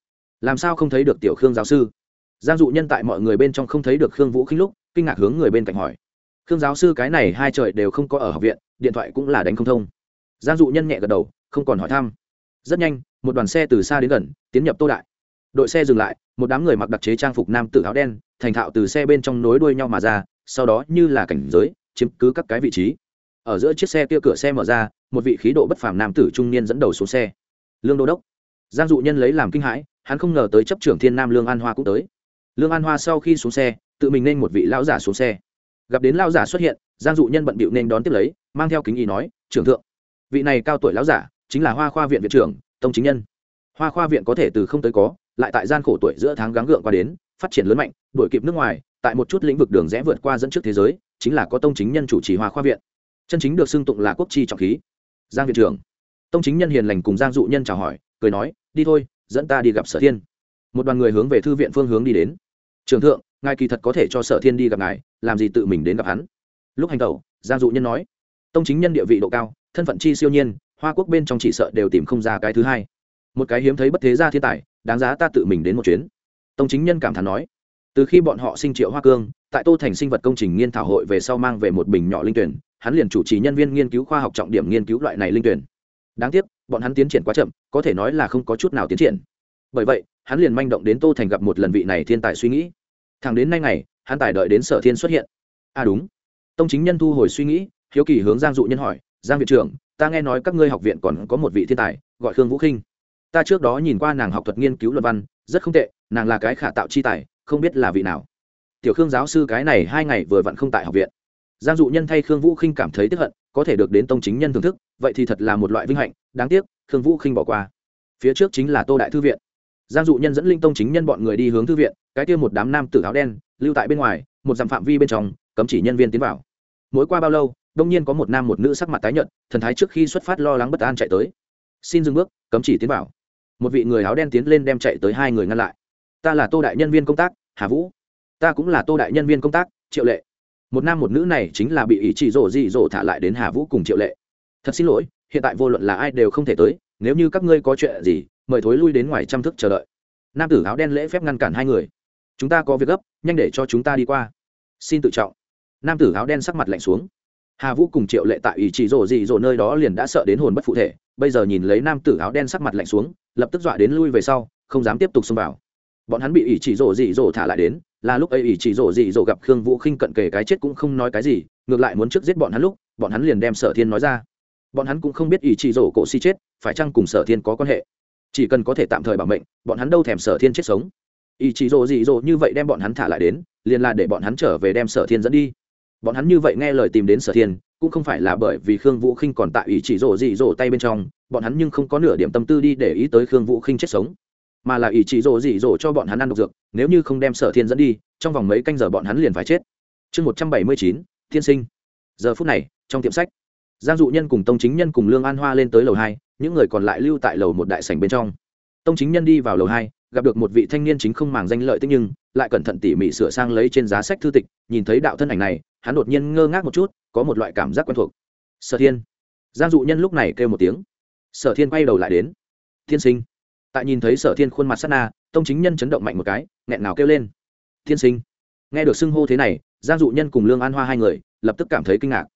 Làm sao không thấy được tiểu khương giáo sư? Giang dụ nhân tại mọi người bên trong không thấy được khương vũ khinh lúc, kinh ngạc hướng người bên cạnh hỏi. Khương giáo sư cái này hai trời đều không có ở học viện, điện thoại cũng là đánh không thông. Giang dụ nhân nhẹ gật đầu, không còn hỏi thăm. Rất nhanh, một đoàn xe từ xa đến gần, tiến nhập tô đại đội xe dừng lại, một đám người mặc đặc chế trang phục nam tử áo đen, thành thạo từ xe bên trong nối đuôi nhau mà ra, sau đó như là cảnh giới, chiếm cứ các cái vị trí. Ở giữa chiếc xe kia cửa xe mở ra, một vị khí độ bất phàm nam tử trung niên dẫn đầu xuống xe. Lương đô đốc. Giang dụ nhân lấy làm kinh hãi, hắn không ngờ tới chấp trưởng thiên nam lương an hoa cũng tới. Lương an hoa sau khi xuống xe, tự mình nên một vị lão giả xuống xe. Gặp đến lão giả xuất hiện, giang dụ nhân bận bịu nên đón tiếp lấy, mang theo kính ý nói, trưởng thượng, vị này cao tuổi lão giả chính là hoa khoa viện viện trưởng, tông chính nhân. Hoa khoa viện có thể từ không tới có lại tại gian khổ tuổi giữa tháng gắng gượng qua đến, phát triển lớn mạnh, đuổi kịp nước ngoài, tại một chút lĩnh vực đường rẽ vượt qua dẫn trước thế giới, chính là có tông chính nhân chủ trì hoa khoa viện. Chân chính được xưng tụng là quốc chi trọng khí. Giang viện trưởng. Tông chính nhân hiền lành cùng giang dụ nhân chào hỏi, cười nói, đi thôi, dẫn ta đi gặp sở thiên. Một đoàn người hướng về thư viện phương hướng đi đến. Trường thượng, ngài kỳ thật có thể cho sở thiên đi gặp ngài, làm gì tự mình đến gặp hắn. Lúc hành tẩu, giang dụ nhân nói, tông chính nhân địa vị độ cao, thân phận chi siêu nhiên, hoa quốc bên trong chỉ sợ đều tìm không ra cái thứ hai một cái hiếm thấy bất thế gia thiên tài, đáng giá ta tự mình đến một chuyến. Tông chính nhân cảm thán nói. Từ khi bọn họ sinh triệu hoa cương, tại tô thành sinh vật công trình nghiên thảo hội về sau mang về một bình nhỏ linh tuyển, hắn liền chủ trì nhân viên nghiên cứu khoa học trọng điểm nghiên cứu loại này linh tuyển. Đáng tiếc, bọn hắn tiến triển quá chậm, có thể nói là không có chút nào tiến triển. Bởi vậy, hắn liền manh động đến tô thành gặp một lần vị này thiên tài suy nghĩ. Thẳng đến nay ngày, hắn tài đợi đến sở thiên xuất hiện. À đúng. Tông chính nhân thu hồi suy nghĩ, hiếu kỳ hướng giang dụ nhân hỏi, giang viện trưởng, ta nghe nói các ngươi học viện còn có một vị thiên tài, gọi khương vũ khinh ta trước đó nhìn qua nàng học thuật nghiên cứu luận văn, rất không tệ, nàng là cái khả tạo chi tài, không biết là vị nào. Tiểu khương giáo sư cái này hai ngày vừa vặn không tại học viện. Giang dụ nhân thay khương vũ khinh cảm thấy tiếp hận, có thể được đến tông chính nhân thưởng thức, vậy thì thật là một loại vinh hạnh, đáng tiếc, khương vũ khinh bỏ qua. Phía trước chính là tô đại thư viện. Giang dụ nhân dẫn linh tông chính nhân bọn người đi hướng thư viện, cái kia một đám nam tử áo đen, lưu tại bên ngoài, một dặm phạm vi bên trong, cấm chỉ nhân viên tiến vào. Mỗi qua bao lâu, đông nhiên có một nam một nữ sắc mặt tái nhợt, thần thái trước khi xuất phát lo lắng bất an chạy tới. Xin dừng bước, cấm chỉ tiến vào một vị người áo đen tiến lên đem chạy tới hai người ngăn lại. Ta là tô đại nhân viên công tác, hà vũ. Ta cũng là tô đại nhân viên công tác, triệu lệ. Một nam một nữ này chính là bị ý chỉ rổ dị rổ thả lại đến hà vũ cùng triệu lệ. Thật xin lỗi, hiện tại vô luận là ai đều không thể tới, nếu như các ngươi có chuyện gì, mời thối lui đến ngoài chăm thức chờ đợi. Nam tử áo đen lễ phép ngăn cản hai người. Chúng ta có việc gấp, nhanh để cho chúng ta đi qua. Xin tự trọng. Nam tử áo đen sắc mặt lạnh xuống hà vũ cùng triệu lệ tại ý chỉ rổ dị rổ nơi đó liền đã sợ đến hồn bất phụ thể, bây giờ nhìn lấy nam tử áo đen sắc mặt lạnh xuống, lập tức dọa đến lui về sau, không dám tiếp tục xông vào. Bọn hắn bị ý chỉ rổ dị rổ thả lại đến, là lúc ấy ý chỉ rổ dị rổ gặp khương vũ khinh cận kề cái chết cũng không nói cái gì, ngược lại muốn trước giết bọn hắn lúc, bọn hắn liền đem sở thiên nói ra. Bọn hắn cũng không biết ý chỉ rổ cổ si chết, phải chăng cùng sở thiên có quan hệ? Chỉ cần có thể tạm thời bảo mệnh, bọn hắn đâu thèm sở thiên chết sống. Ý chỉ rổ dị rổ như vậy đem bọn hắn thả lại đến, liền là để bọn hắn trở về đem sở thiên dẫn đi bọn hắn như vậy nghe lời tìm đến sở thiên, cũng không phải là bởi vì khương vũ khinh còn tại ý chỉ rổ dị rổ tay bên trong, bọn hắn nhưng không có nửa điểm tâm tư đi để ý tới khương vũ khinh chết sống, mà là ý chỉ rổ dị rổ cho bọn hắn ăn độc dược, nếu như không đem sở thiên dẫn đi, trong vòng mấy canh giờ bọn hắn liền phải chết. Chương một trăm bảy mươi chín, thiên sinh. Giờ phút này, trong tiệm sách, giang dụ nhân cùng tông chính nhân cùng lương an hoa lên tới lầu hai, những người còn lại lưu tại lầu một đại sảnh bên trong. Tông chính nhân đi vào lầu hai gặp được một vị thanh niên chính không màng danh lợi tích nhưng lại cẩn thận tỉ mỉ sửa sang lấy trên giá sách thư tịch, nhìn thấy đạo thân ảnh này, hắn đột nhiên ngơ ngác một chút, có một loại cảm giác quen thuộc. Sở thiên. Giang dụ nhân lúc này kêu một tiếng. Sở thiên quay đầu lại đến. Thiên sinh. Tại nhìn thấy sở thiên khuôn mặt sát na, tông chính nhân chấn động mạnh một cái, nghẹn nào kêu lên. Thiên sinh. Nghe được xưng hô thế này, giang dụ nhân cùng lương an hoa hai người, lập tức cảm thấy kinh ngạc.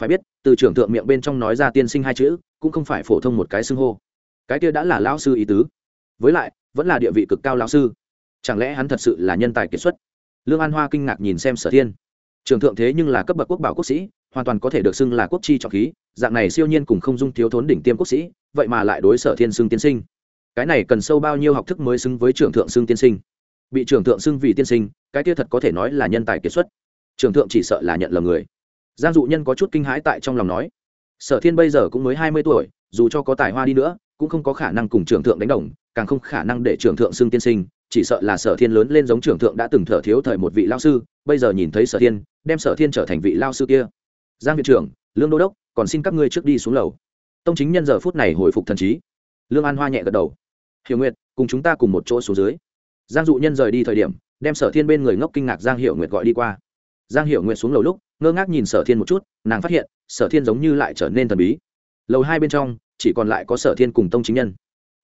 Phải biết, từ trưởng thượng miệng bên trong nói ra tiên sinh hai chữ, cũng không phải phổ thông một cái xưng hô. Cái kia đã là lão sư ý tứ. Với lại vẫn là địa vị cực cao lão sư. Chẳng lẽ hắn thật sự là nhân tài kiệt xuất? Lương an hoa kinh ngạc nhìn xem sở thiên. Trường thượng thế nhưng là cấp bậc quốc bảo quốc sĩ, hoàn toàn có thể được xưng là quốc chi trọng khí, dạng này siêu nhiên cùng không dung thiếu thốn đỉnh tiêm quốc sĩ, vậy mà lại đối sở thiên xưng tiên sinh. Cái này cần sâu bao nhiêu học thức mới xứng với trưởng thượng xưng tiên sinh? Bị trưởng thượng xưng vì tiên sinh, cái kia thật có thể nói là nhân tài kiệt xuất. Trưởng thượng chỉ sợ là nhận lầm người. Giang dụ nhân có chút kinh hãi tại trong lòng nói. Sở thiên bây giờ cũng mới hai mươi tuổi, dù cho có tài hoa đi nữa, cũng không có khả năng cùng trưởng thượng đánh đồng càng không khả năng để trưởng thượng xưng tiên sinh, chỉ sợ là sở thiên lớn lên giống trưởng thượng đã từng thở thiếu thời một vị lao sư, bây giờ nhìn thấy sở thiên, đem sở thiên trở thành vị lao sư kia. Giang viện trưởng, lương đô đốc, còn xin các ngươi trước đi xuống lầu. Tông chính nhân giờ phút này hồi phục thần trí. Lương an hoa nhẹ gật đầu. Hiểu nguyệt, cùng chúng ta cùng một chỗ xuống dưới. Giang dụ nhân rời đi thời điểm, đem sở thiên bên người ngốc kinh ngạc giang Hiểu nguyệt gọi đi qua. Giang Hiểu nguyệt xuống lầu lúc, ngơ ngác nhìn sở thiên một chút, nàng phát hiện, sở thiên giống như lại trở nên thần bí. Lầu hai bên trong, chỉ còn lại có sở thiên cùng tông chính nhân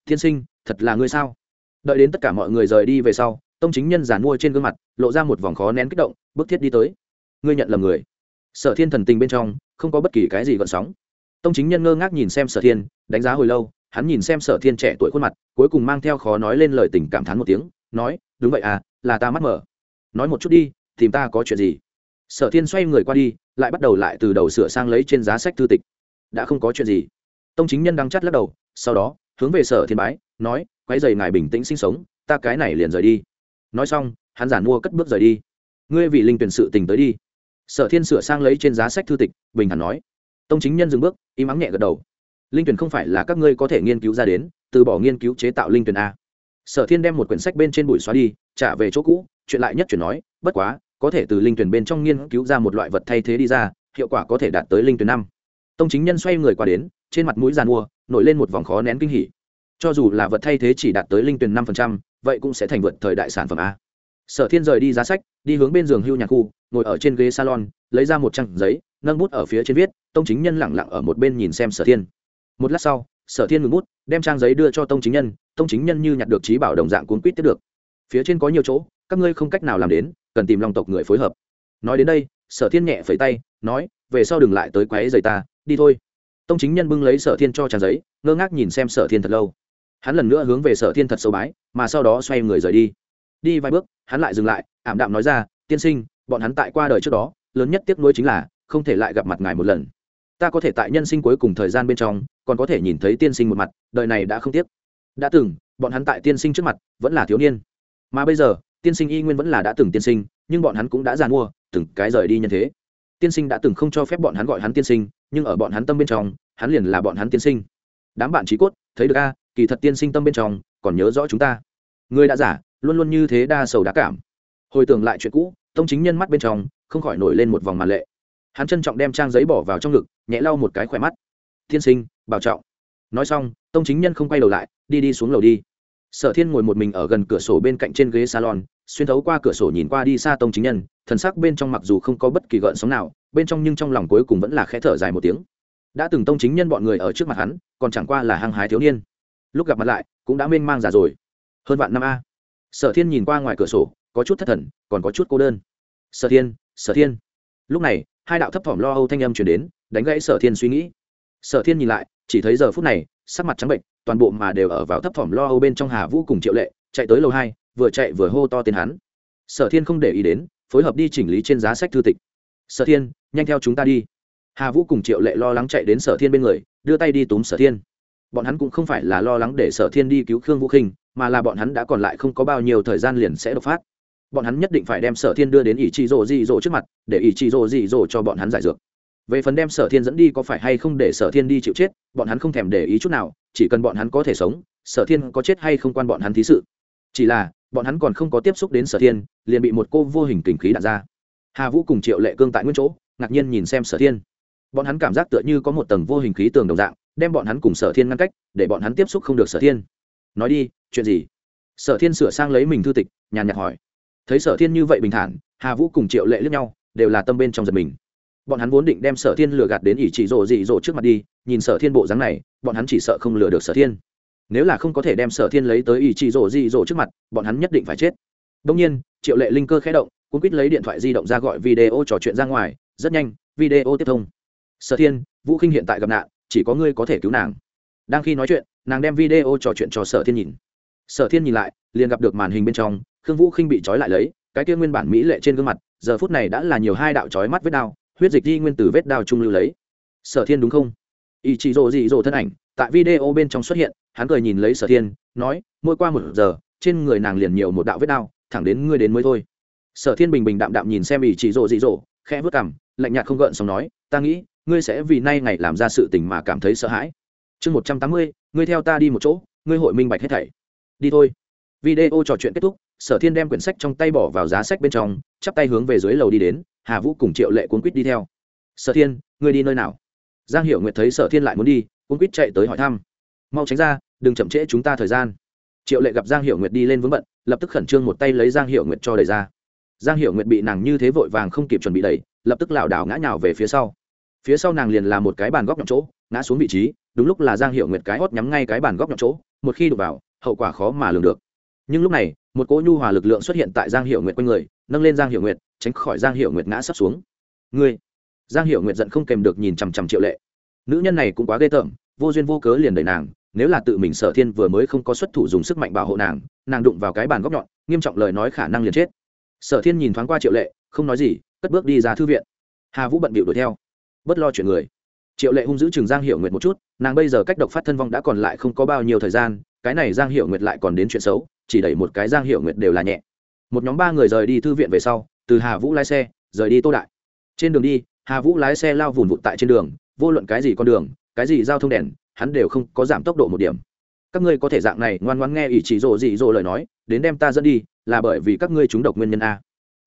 thiên sinh, thật là ngươi sao? Đợi đến tất cả mọi người rời đi về sau, tông chính nhân giàn mua trên gương mặt, lộ ra một vòng khó nén kích động bức thiết đi tới. Ngươi nhận lầm người. Sở thiên thần tình bên trong, không có bất kỳ cái gì gợn sóng. Tông chính nhân ngơ ngác nhìn xem sở thiên, đánh giá hồi lâu, hắn nhìn xem sở thiên trẻ tuổi khuôn mặt, cuối cùng mang theo khó nói lên lời tình cảm thán một tiếng, nói, đúng vậy à là ta mắt mở. Nói một chút đi, tìm ta có chuyện gì? Sở thiên xoay người qua đi, lại bắt đầu lại từ đầu sửa sang lấy trên giá sách thư tịch. Đã không có chuyện gì. Tông chính nhân đang chắt lắc đầu, sau đó hướng về sở thiên bái, nói quái dày ngài bình tĩnh sinh sống, ta cái này liền rời đi. Nói xong, hắn giản mua cất bước rời đi. Ngươi vì linh tuyển sự tình tới đi. Sở thiên sửa sang lấy trên giá sách thư tịch, bình thản nói. Tông chính nhân dừng bước im ắng nhẹ gật đầu. Linh tuyển không phải là các ngươi có thể nghiên cứu ra đến, từ bỏ nghiên cứu chế tạo linh tuyển a. Sở thiên đem một quyển sách bên trên bụi xóa đi, trả về chỗ cũ, chuyện lại nhất chuyển nói, bất quá, có thể từ linh tuyển bên trong nghiên cứu ra một loại vật thay thế đi ra, hiệu quả có thể đạt tới linh tuyển năm. Tông chính nhân xoay người qua đến, trên mặt mũi giàn mua nổi lên một vòng khó nén kinh hỉ. Cho dù là vật thay thế chỉ đạt tới linh tuyển năm phần trăm, vậy cũng sẽ thành vượt thời đại sản phẩm a. Sở thiên rời đi giá sách, đi hướng bên giường hưu nhạc khu, ngồi ở trên ghế salon, lấy ra một trang giấy, nâng bút ở phía trên viết, tông chính nhân lẳng lặng ở một bên nhìn xem sở thiên. Một lát sau, sở thiên ngừng bút, đem trang giấy đưa cho tông chính nhân, tông chính nhân như nhặt được trí bảo đồng dạng cuốn quýt tiếp được. Phía trên có nhiều chỗ, các ngươi không cách nào làm đến, cần tìm lòng tộc người phối hợp. Nói đến đây, sở thiên nhẹ phẩy tay, nói, về sau đừng lại tới quấy giày ta, đi thôi tông chính nhân bưng lấy sở thiên cho tràn giấy, ngơ ngác nhìn xem sở thiên thật lâu. Hắn lần nữa hướng về sở thiên thật sâu bái, mà sau đó xoay người rời đi. Đi vài bước, hắn lại dừng lại, ảm đạm nói ra, tiên sinh, bọn hắn tại qua đời trước đó, lớn nhất tiếc nuối chính là không thể lại gặp mặt ngài một lần. Ta có thể tại nhân sinh cuối cùng thời gian bên trong, còn có thể nhìn thấy tiên sinh một mặt, đời này đã không tiếc. Đã từng, bọn hắn tại tiên sinh trước mặt vẫn là thiếu niên. Mà bây giờ, tiên sinh y nguyên vẫn là đã từng tiên sinh, nhưng bọn hắn cũng đã giàn mua từng cái rời đi nhân thế tiên sinh đã từng không cho phép bọn hắn gọi hắn tiên sinh, nhưng ở bọn hắn tâm bên trong, hắn liền là bọn hắn tiên sinh. Đám bạn trí cốt, thấy được a, kỳ thật tiên sinh tâm bên trong, còn nhớ rõ chúng ta. Người đã giả, luôn luôn như thế đa sầu đá cảm. Hồi tưởng lại chuyện cũ, tông chính nhân mắt bên trong, không khỏi nổi lên một vòng màn lệ. Hắn trân trọng đem trang giấy bỏ vào trong ngực, nhẹ lau một cái khỏe mắt. Tiên sinh, bảo trọng. Nói xong, tông chính nhân không quay đầu lại, đi đi xuống lầu đi. Sở thiên ngồi một mình ở gần cửa sổ bên cạnh trên ghế salon xuyên thấu qua cửa sổ nhìn qua đi xa tông chính nhân, thần sắc bên trong mặc dù không có bất kỳ gợn sóng nào, bên trong nhưng trong lòng cuối cùng vẫn là khẽ thở dài một tiếng. Đã từng tông chính nhân bọn người ở trước mặt hắn, còn chẳng qua là hăng hái thiếu niên. Lúc gặp mặt lại, cũng đã mênh mang già rồi. Hơn vạn năm a. Sở thiên nhìn qua ngoài cửa sổ, có chút thất thần, còn có chút cô đơn. Sở thiên sở thiên. Lúc này, hai đạo thấp thỏm lo âu thanh âm chuyển đến, đánh gãy sở thiên suy nghĩ. Sở thiên nhìn lại, chỉ thấy giờ phút này, sắc mặt trắng bệnh toàn bộ mà đều ở vào thấp thỏm lo âu bên trong hà vũ cùng triệu lệ, chạy tới lầu hai vừa chạy vừa hô to tên hắn. Sở thiên không để ý đến, phối hợp đi chỉnh lý trên giá sách thư tịch. Sở thiên, nhanh theo chúng ta đi. Hà vũ cùng triệu lệ lo lắng chạy đến sở thiên bên người, đưa tay đi túm sở thiên. Bọn hắn cũng không phải là lo lắng để sở thiên đi cứu khương vũ khinh, mà là bọn hắn đã còn lại không có bao nhiêu thời gian liền sẽ đột phát. Bọn hắn nhất định phải đem sở thiên đưa đến ỷ trị rộ dị dỗ trước mặt, để ỷ trị rộ dị dỗ cho bọn hắn giải dược. Về phần đem sở thiên dẫn đi có phải hay không để sở thiên đi chịu chết, bọn hắn không thèm để ý chút nào, chỉ cần bọn hắn có thể sống, sở thiên có chết hay không quan bọn hắn thí sự chỉ là, bọn hắn còn không có tiếp xúc đến sở thiên, liền bị một cô vô hình kình khí đạn ra. Hà vũ cùng triệu lệ cương tại nguyên chỗ, ngạc nhiên nhìn xem sở thiên. Bọn hắn cảm giác tựa như có một tầng vô hình khí tường đồng dạng, đem bọn hắn cùng sở thiên ngăn cách, để bọn hắn tiếp xúc không được sở thiên. Nói đi, chuyện gì? Sở thiên sửa sang lấy mình thư tịch, nhàn nhạt hỏi. Thấy sở thiên như vậy bình thản, hà vũ cùng triệu lệ lướt nhau, đều là tâm bên trong giật mình. Bọn hắn vốn định đem sở thiên lừa gạt đến ỷ chỉ rộ dị rộ trước mặt đi, nhìn sở thiên bộ dáng này, bọn hắn chỉ sợ không lừa được sở thiên nếu là không có thể đem sở thiên lấy tới ý chỉ rổ di rổ trước mặt, bọn hắn nhất định phải chết. Đông nhiên, triệu lệ linh cơ khé động cũng quýt lấy điện thoại di động ra gọi video trò chuyện ra ngoài, rất nhanh, video tiếp thông. Sở thiên, vũ khinh hiện tại gặp nạn, chỉ có ngươi có thể cứu nàng. Đang khi nói chuyện, nàng đem video trò chuyện cho sở thiên nhìn. Sở thiên nhìn lại, liền gặp được màn hình bên trong, khương vũ khinh bị trói lại lấy, cái kia nguyên bản mỹ lệ trên gương mặt, giờ phút này đã là nhiều hai đạo trói mắt vết đao, huyết dịch đi nguyên từ vết đao trung lưu lấy. Sở thiên đúng không? Ý chị rồ dị rổ thân ảnh tại video bên trong xuất hiện, hắn cười nhìn lấy sở thiên, nói, mỗi qua một giờ, trên người nàng liền nhiều một đạo vết đao thẳng đến ngươi đến mới thôi. Sở thiên bình bình đạm đạm nhìn xem ỷ chị rộ dị dỗ khẽ vớt cằm, lạnh nhạt không gợn xong nói, ta nghĩ, ngươi sẽ vì nay ngày làm ra sự tình mà cảm thấy sợ hãi. Chương một trăm tám mươi, ngươi theo ta đi một chỗ, ngươi hội minh bạch hết thảy. Đi thôi. Video trò chuyện kết thúc, sở thiên đem quyển sách trong tay bỏ vào giá sách bên trong, chắp tay hướng về dưới lầu đi đến, hà vũ cùng triệu lệ cuốn quýt đi theo. Sở thiên, ngươi đi nơi nào? Giang Hiểu nguyệt thấy sở thiên lại muốn đi cuốn quýt chạy tới hỏi thăm. Mau tránh ra, đừng chậm trễ chúng ta thời gian. Triệu lệ gặp giang hiệu nguyệt đi lên vướng bận, lập tức khẩn trương một tay lấy giang hiệu nguyệt cho đẩy ra. Giang hiệu nguyệt bị nàng như thế vội vàng không kịp chuẩn bị đẩy, lập tức lảo đảo ngã nhào về phía sau. Phía sau nàng liền là một cái bàn góc nhọn chỗ, ngã xuống vị trí, đúng lúc là giang hiệu nguyệt cái hót nhắm ngay cái bàn góc nhọn chỗ, một khi đụng vào, hậu quả khó mà lường được. Nhưng lúc này, một cỗ nhu hòa lực lượng xuất hiện tại giang hiệu nguyệt quanh người, nâng lên giang hiệu nguyệt, tránh khỏi giang hiệu nguyệt ngã sắp xuống. Ngươi! Giang hiệu nguyệt giận không kèm được nhìn chằm chằm triệu lệ nữ nhân này cũng quá ghê tởm, vô duyên vô cớ liền đẩy nàng, nếu là tự mình sở thiên vừa mới không có xuất thủ dùng sức mạnh bảo hộ nàng nàng đụng vào cái bàn góc nhọn, nghiêm trọng lời nói khả năng liền chết. Sở thiên nhìn thoáng qua triệu lệ, không nói gì, cất bước đi ra thư viện. Hà vũ bận bịu đuổi theo. Bất lo chuyện người. Triệu lệ hung giữ Trường giang hiệu nguyệt một chút, nàng bây giờ cách độc phát thân vong đã còn lại không có bao nhiêu thời gian, cái này giang hiệu nguyệt lại còn đến chuyện xấu, chỉ đẩy một cái giang hiệu nguyệt đều là nhẹ. Một nhóm ba người rời đi thư viện về sau, từ hà vũ lái xe, rời đi tô đại. Trên đường đi, hà vũ lái xe lao vùn vụt tại trên đường vô luận cái gì con đường, cái gì giao thông đèn, hắn đều không có giảm tốc độ một điểm. Các ngươi có thể dạng này ngoan ngoan nghe ý chỉ rộ dị rộ lời nói, đến đem ta dẫn đi, là bởi vì các ngươi trúng độc nguyên nhân a.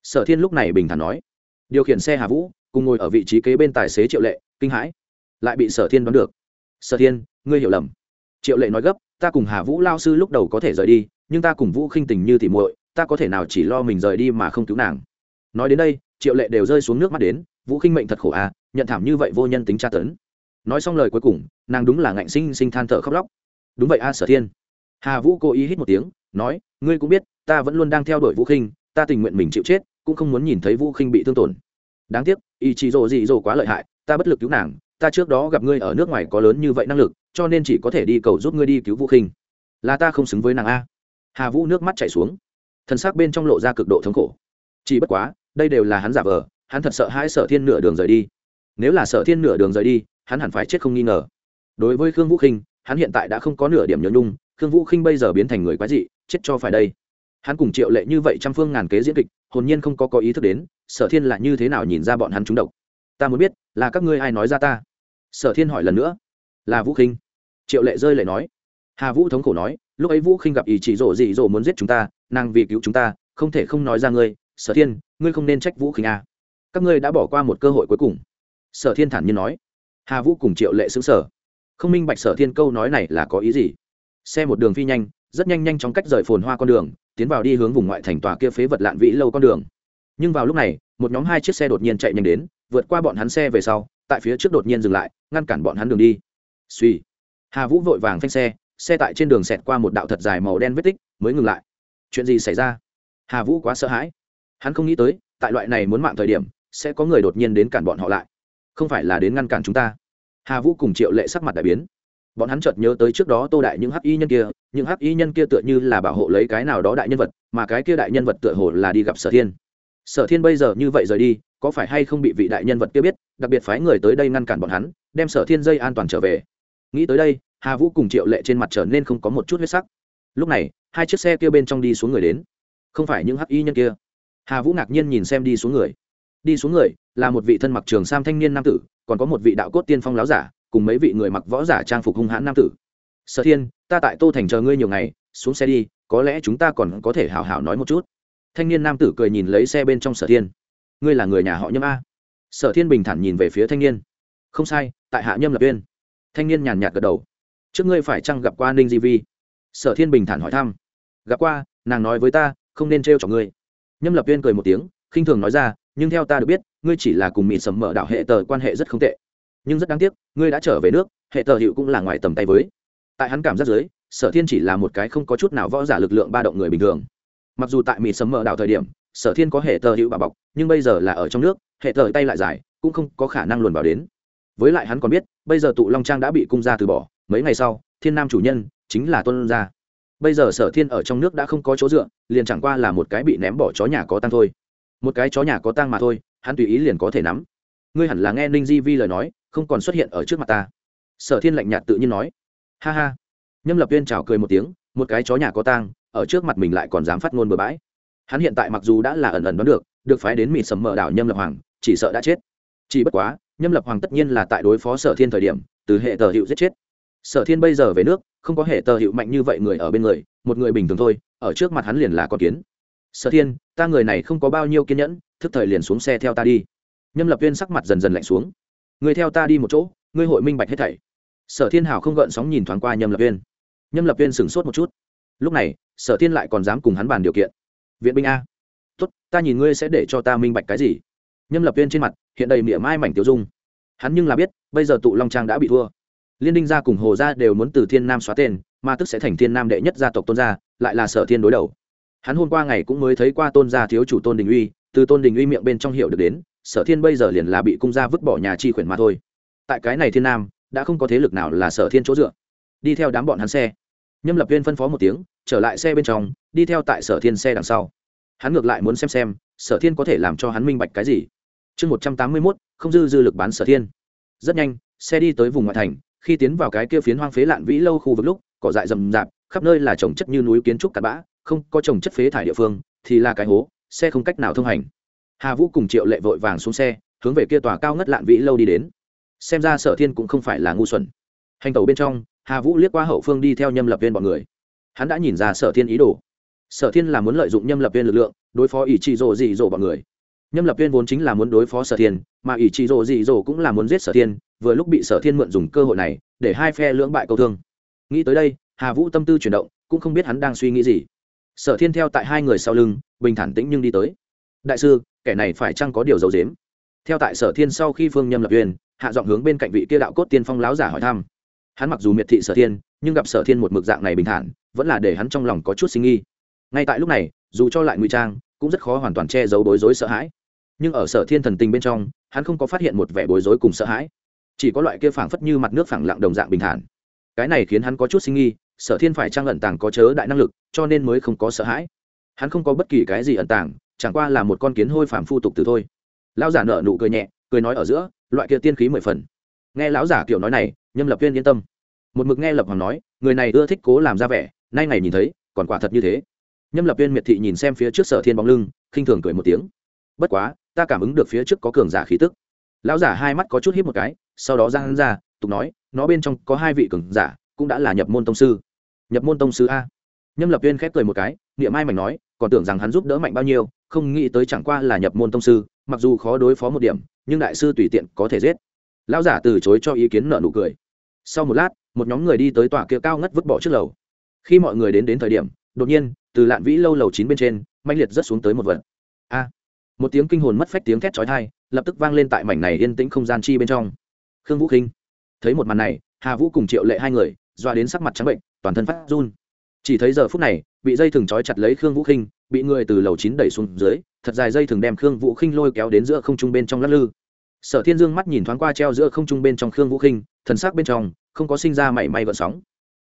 Sở thiên lúc này bình thản nói. Điều khiển xe hà vũ, cùng ngồi ở vị trí kế bên tài xế triệu lệ, kinh hãi. Lại bị sở thiên đoán được. Sở thiên, ngươi hiểu lầm. Triệu lệ nói gấp, ta cùng hà vũ lao sư lúc đầu có thể rời đi, nhưng ta cùng vũ khinh tình như tỉ muội, ta có thể nào chỉ lo mình rời đi mà không cứu nàng? Nói đến đây, triệu lệ đều rơi xuống nước mắt đến, vũ khinh mệnh thật khổ à nhận thảm như vậy vô nhân tính tra tấn. Nói xong lời cuối cùng, nàng đúng là ngạnh sinh sinh than thở khóc lóc. Đúng vậy a, sở thiên. Hà vũ cố ý hít một tiếng, nói, ngươi cũng biết, ta vẫn luôn đang theo đuổi vũ khinh, ta tình nguyện mình chịu chết, cũng không muốn nhìn thấy vũ khinh bị thương tổn. Đáng tiếc, ý chí rồ dị dỗ quá lợi hại, ta bất lực cứu nàng, ta trước đó gặp ngươi ở nước ngoài có lớn như vậy năng lực, cho nên chỉ có thể đi cầu giúp ngươi đi cứu vũ khinh. Là ta không xứng với nàng a. Hà vũ nước mắt chảy xuống. Thân xác bên trong lộ ra cực độ thống khổ. Chỉ bất quá, đây đều là hắn giả vờ, hắn thật sợ hãi sở thiên nửa đường rời đi nếu là sở thiên nửa đường rời đi, hắn hẳn phải chết không nghi ngờ. Đối với khương vũ khinh, hắn hiện tại đã không có nửa điểm nhớ nhung, khương vũ khinh bây giờ biến thành người quái dị, chết cho phải đây. Hắn cùng triệu lệ như vậy trăm phương ngàn kế diễn kịch, hồn nhiên không có có ý thức đến, sở thiên là như thế nào nhìn ra bọn hắn trúng độc. Ta muốn biết, là các ngươi ai nói ra ta? Sở thiên hỏi lần nữa. Là vũ khinh. Triệu lệ rơi lệ nói. Hà vũ thống khổ nói, lúc ấy vũ khinh gặp ý chỉ rổ dị rổ muốn giết chúng ta, nàng vì cứu chúng ta, không thể không nói ra ngươi, sở thiên, ngươi không nên trách vũ khinh à. các ngươi đã bỏ qua một cơ hội cuối cùng sở thiên thản nhiên nói. Hà vũ cùng triệu lệ xứng sở không minh bạch sở thiên câu nói này là có ý gì. Xe một đường phi nhanh, rất nhanh nhanh chóng cách rời phồn hoa con đường, tiến vào đi hướng vùng ngoại thành tòa kia phế vật lạn vĩ lâu con đường. Nhưng vào lúc này, một nhóm hai chiếc xe đột nhiên chạy nhanh đến, vượt qua bọn hắn xe về sau, tại phía trước đột nhiên dừng lại, ngăn cản bọn hắn đường đi. Suy hà vũ vội vàng phanh xe xe tại trên đường xẹt qua một đạo thật dài màu đen vết tích, mới ngừng lại. Chuyện gì xảy ra? Hà vũ quá sợ hãi. Hắn không nghĩ tới, tại loại này muốn mạng thời điểm, sẽ có người đột nhiên đến cản bọn họ lại không phải là đến ngăn cản chúng ta. Hà vũ cùng triệu lệ sắc mặt đại biến. Bọn hắn chợt nhớ tới trước đó tô đại những hắc y nhân kia, những hắc y nhân kia tựa như là bảo hộ lấy cái nào đó đại nhân vật, mà cái kia đại nhân vật tựa hồ là đi gặp sở thiên. Sở thiên bây giờ như vậy rời đi, có phải hay không bị vị đại nhân vật kia biết, đặc biệt phái người tới đây ngăn cản bọn hắn, đem sở thiên dây an toàn trở về. Nghĩ tới đây, hà vũ cùng triệu lệ trên mặt trở nên không có một chút huyết sắc. Lúc này, hai chiếc xe kia bên trong đi xuống người đến. Không phải những hắc y nhân kia. Hà vũ ngạc nhiên nhìn xem đi xuống người. Đi xuống người là một vị thân mặc trường sam thanh niên nam tử, còn có một vị đạo cốt tiên phong láo giả, cùng mấy vị người mặc võ giả trang phục hung hãn nam tử. Sở thiên, ta tại tô thành chờ ngươi nhiều ngày, xuống xe đi, có lẽ chúng ta còn có thể hào hào nói một chút. Thanh niên nam tử cười nhìn lấy xe bên trong sở thiên. Ngươi là người nhà họ nhâm a. Sở thiên bình thản nhìn về phía thanh niên. Không sai, tại hạ nhâm lập viên thanh niên nhàn nhạt gật đầu. Trước ngươi phải chăng gặp qua ninh di vi? Sở thiên bình thản hỏi thăm. Gặp qua, nàng nói với ta, không nên trêu cho ngươi. Nhâm lập viên cười một tiếng, khinh thường nói ra nhưng theo ta được biết, ngươi chỉ là cùng mỹ sầm mở đảo hệ tờ quan hệ rất không tệ. Nhưng rất đáng tiếc, ngươi đã trở về nước, hệ tờ hiệu cũng là ngoài tầm tay với. Tại hắn cảm giác giới sở thiên chỉ là một cái không có chút nào võ giả lực lượng ba động người bình thường. Mặc dù tại mỹ sầm mở đảo thời điểm, sở thiên có hệ tờ hiệu bà bọc, nhưng bây giờ là ở trong nước, hệ tờ tay lại dài, cũng không có khả năng luồn vào đến. Với lại hắn còn biết, bây giờ tụ long trang đã bị cung gia từ bỏ, mấy ngày sau, thiên nam chủ nhân chính là tuân gia. Bây giờ sở thiên ở trong nước đã không có chỗ dựa, liền chẳng qua là một cái bị ném bỏ chó nhà có tăng thôi một cái chó nhà có tang mà thôi, hắn tùy ý liền có thể nắm. Ngươi hẳn là nghe ninh di vi lời nói, không còn xuất hiện ở trước mặt ta. Sở thiên lạnh nhạt tự nhiên nói. Ha ha. Nhâm lập viên chào cười một tiếng, một cái chó nhà có tang, ở trước mặt mình lại còn dám phát ngôn bừa bãi. Hắn hiện tại mặc dù đã là ẩn ẩn đoán được được phái đến mịt sầm mờ đảo nhâm lập hoàng, chỉ sợ đã chết. Chỉ bất quá, nhâm lập hoàng tất nhiên là tại đối phó sở thiên thời điểm, từ hệ tờ hiệu giết chết. Sở thiên bây giờ về nước, không có hệ tờ hiệu mạnh như vậy người ở bên người, một người bình thường thôi, ở trước mặt hắn liền là con kiến sở thiên, ta người này không có bao nhiêu kiên nhẫn, thức thời liền xuống xe theo ta đi. Nhâm lập viên sắc mặt dần dần lạnh xuống. Người theo ta đi một chỗ, ngươi hội minh bạch hết thảy. Sở thiên hảo không gợn sóng nhìn thoáng qua nhâm lập viên nhâm lập viên sửng sốt một chút. Lúc này, sở thiên lại còn dám cùng hắn bàn điều kiện. Viện binh a. Tốt, ta nhìn ngươi sẽ để cho ta minh bạch cái gì? Nhâm lập viên trên mặt, hiện đầy mỉa mai mảnh tiêu dung. Hắn nhưng là biết, bây giờ tụ long trang đã bị thua. Liên đinh gia cùng hồ gia đều muốn từ thiên nam xóa tên, mà tức sẽ thành thiên nam đệ nhất gia tộc tôn gia, lại là sở thiên đối đầu hắn hôm qua ngày cũng mới thấy qua tôn gia thiếu chủ tôn đình uy, từ tôn đình uy miệng bên trong hiệu được đến, sở thiên bây giờ liền là bị cung gia vứt bỏ nhà chi khuyển mà thôi. Tại cái này thiên nam, đã không có thế lực nào là sở thiên chỗ dựa. Đi theo đám bọn hắn xe. Nhâm lập viên phân phó một tiếng, trở lại xe bên trong, đi theo tại sở thiên xe đằng sau. Hắn ngược lại muốn xem xem, sở thiên có thể làm cho hắn minh bạch cái gì. Chương một trăm tám mươi mốt, không dư dư lực bán sở thiên. Rất nhanh, xe đi tới vùng ngoại thành, khi tiến vào cái kia phiến hoang phế lạn vĩ lâu khu vực lúc, cỏ dại rậm rạp, khắp nơi là trồng chất như núi kiến trúc cặn bã không có trồng chất phế thải địa phương, thì là cái hố, xe không cách nào thông hành. Hà vũ cùng triệu lệ vội vàng xuống xe, hướng về kia tòa cao ngất lạn vĩ lâu đi đến. Xem ra sở thiên cũng không phải là ngu xuẩn. Hành tàu bên trong, hà vũ liếc qua hậu phương đi theo nhâm lập viên bọn người. Hắn đã nhìn ra sở thiên ý đồ. Sở thiên là muốn lợi dụng nhâm lập viên lực lượng, đối phó ỷ trị rộ dị rộ bọn người. Nhâm lập viên vốn chính là muốn đối phó sở thiên, mà ỷ trị rộ dị dỗ cũng là muốn giết sở thiên, vừa lúc bị sở thiên mượn dùng cơ hội này, để hai phe lưỡng bại câu thương. Nghĩ tới đây, hà vũ tâm tư chuyển động, cũng không biết hắn đang suy nghĩ gì sở thiên theo tại hai người sau lưng, bình thản tĩnh nhưng đi tới. Đại sư, kẻ này phải chăng có điều giấu dếm theo tại sở thiên sau khi phương nhâm lập viên hạ giọng hướng bên cạnh vị kia đạo cốt tiên phong láo giả hỏi thăm. Hắn mặc dù miệt thị sở thiên, nhưng gặp sở thiên một mực dạng này bình thản, vẫn là để hắn trong lòng có chút sinh nghi. Ngay tại lúc này, dù cho lại ngụy trang, cũng rất khó hoàn toàn che giấu bối rối sợ hãi. Nhưng ở sở thiên thần tình bên trong, hắn không có phát hiện một vẻ bối rối cùng sợ hãi. Chỉ có loại kia phảng phất như mặt nước phẳng lặng đồng dạng bình thản. Cái này khiến hắn có chút sinh nghi sở thiên phải trang ẩn tàng có chớ đại năng lực, cho nên mới không có sợ hãi. Hắn không có bất kỳ cái gì ẩn tàng, chẳng qua là một con kiến hôi phàm phu tục từ thôi. Lão giả nợ nụ cười nhẹ, cười nói ở giữa, loại kia tiên khí mười phần. Nghe lão giả kiểu nói này, nhâm lập viên yên tâm. Một mực nghe lập hoàng nói, người này ưa thích cố làm ra vẻ, nay ngày nhìn thấy, còn quả thật như thế. Nhâm lập viên miệt thị nhìn xem phía trước sở thiên bóng lưng, khinh thường cười một tiếng. Bất quá, ta cảm ứng được phía trước có cường giả khí tức. Lão giả hai mắt có chút hít một cái, sau đó ra hắn ra, tục nói, nó bên trong có hai vị cường giả, cũng đã là nhập môn tông sư nhập môn tông sư a. Nhâm lập viên khép cười một cái, niệm ai mảnh nói, còn tưởng rằng hắn giúp đỡ mạnh bao nhiêu, không nghĩ tới chẳng qua là nhập môn tông sư, mặc dù khó đối phó một điểm, nhưng đại sư tùy tiện có thể giết. Lão giả từ chối cho ý kiến nợ nụ cười. Sau một lát, một nhóm người đi tới tòa kia cao ngất vứt bỏ trước lầu. Khi mọi người đến đến thời điểm, đột nhiên, từ lạn vĩ lâu lầu chín bên trên mạnh liệt rất xuống tới một vật. A! Một tiếng kinh hồn mất phách tiếng thét chói tai, lập tức vang lên tại mảnh này yên tĩnh không gian chi bên trong. Khương vũ khinh thấy một màn này, hà vũ cùng triệu lệ hai người, doa đến sắc mặt trắng bệnh toàn thân phát run. Chỉ thấy giờ phút này, bị dây thừng trói chặt lấy khương vũ khinh, bị người từ lầu chín đẩy xuống dưới, thật dài dây thừng đem khương vũ khinh lôi kéo đến giữa không trung bên trong lắc lư. Sở thiên dương mắt nhìn thoáng qua treo giữa không trung bên trong khương vũ khinh, thần sắc bên trong, không có sinh ra mảy may vợ sóng.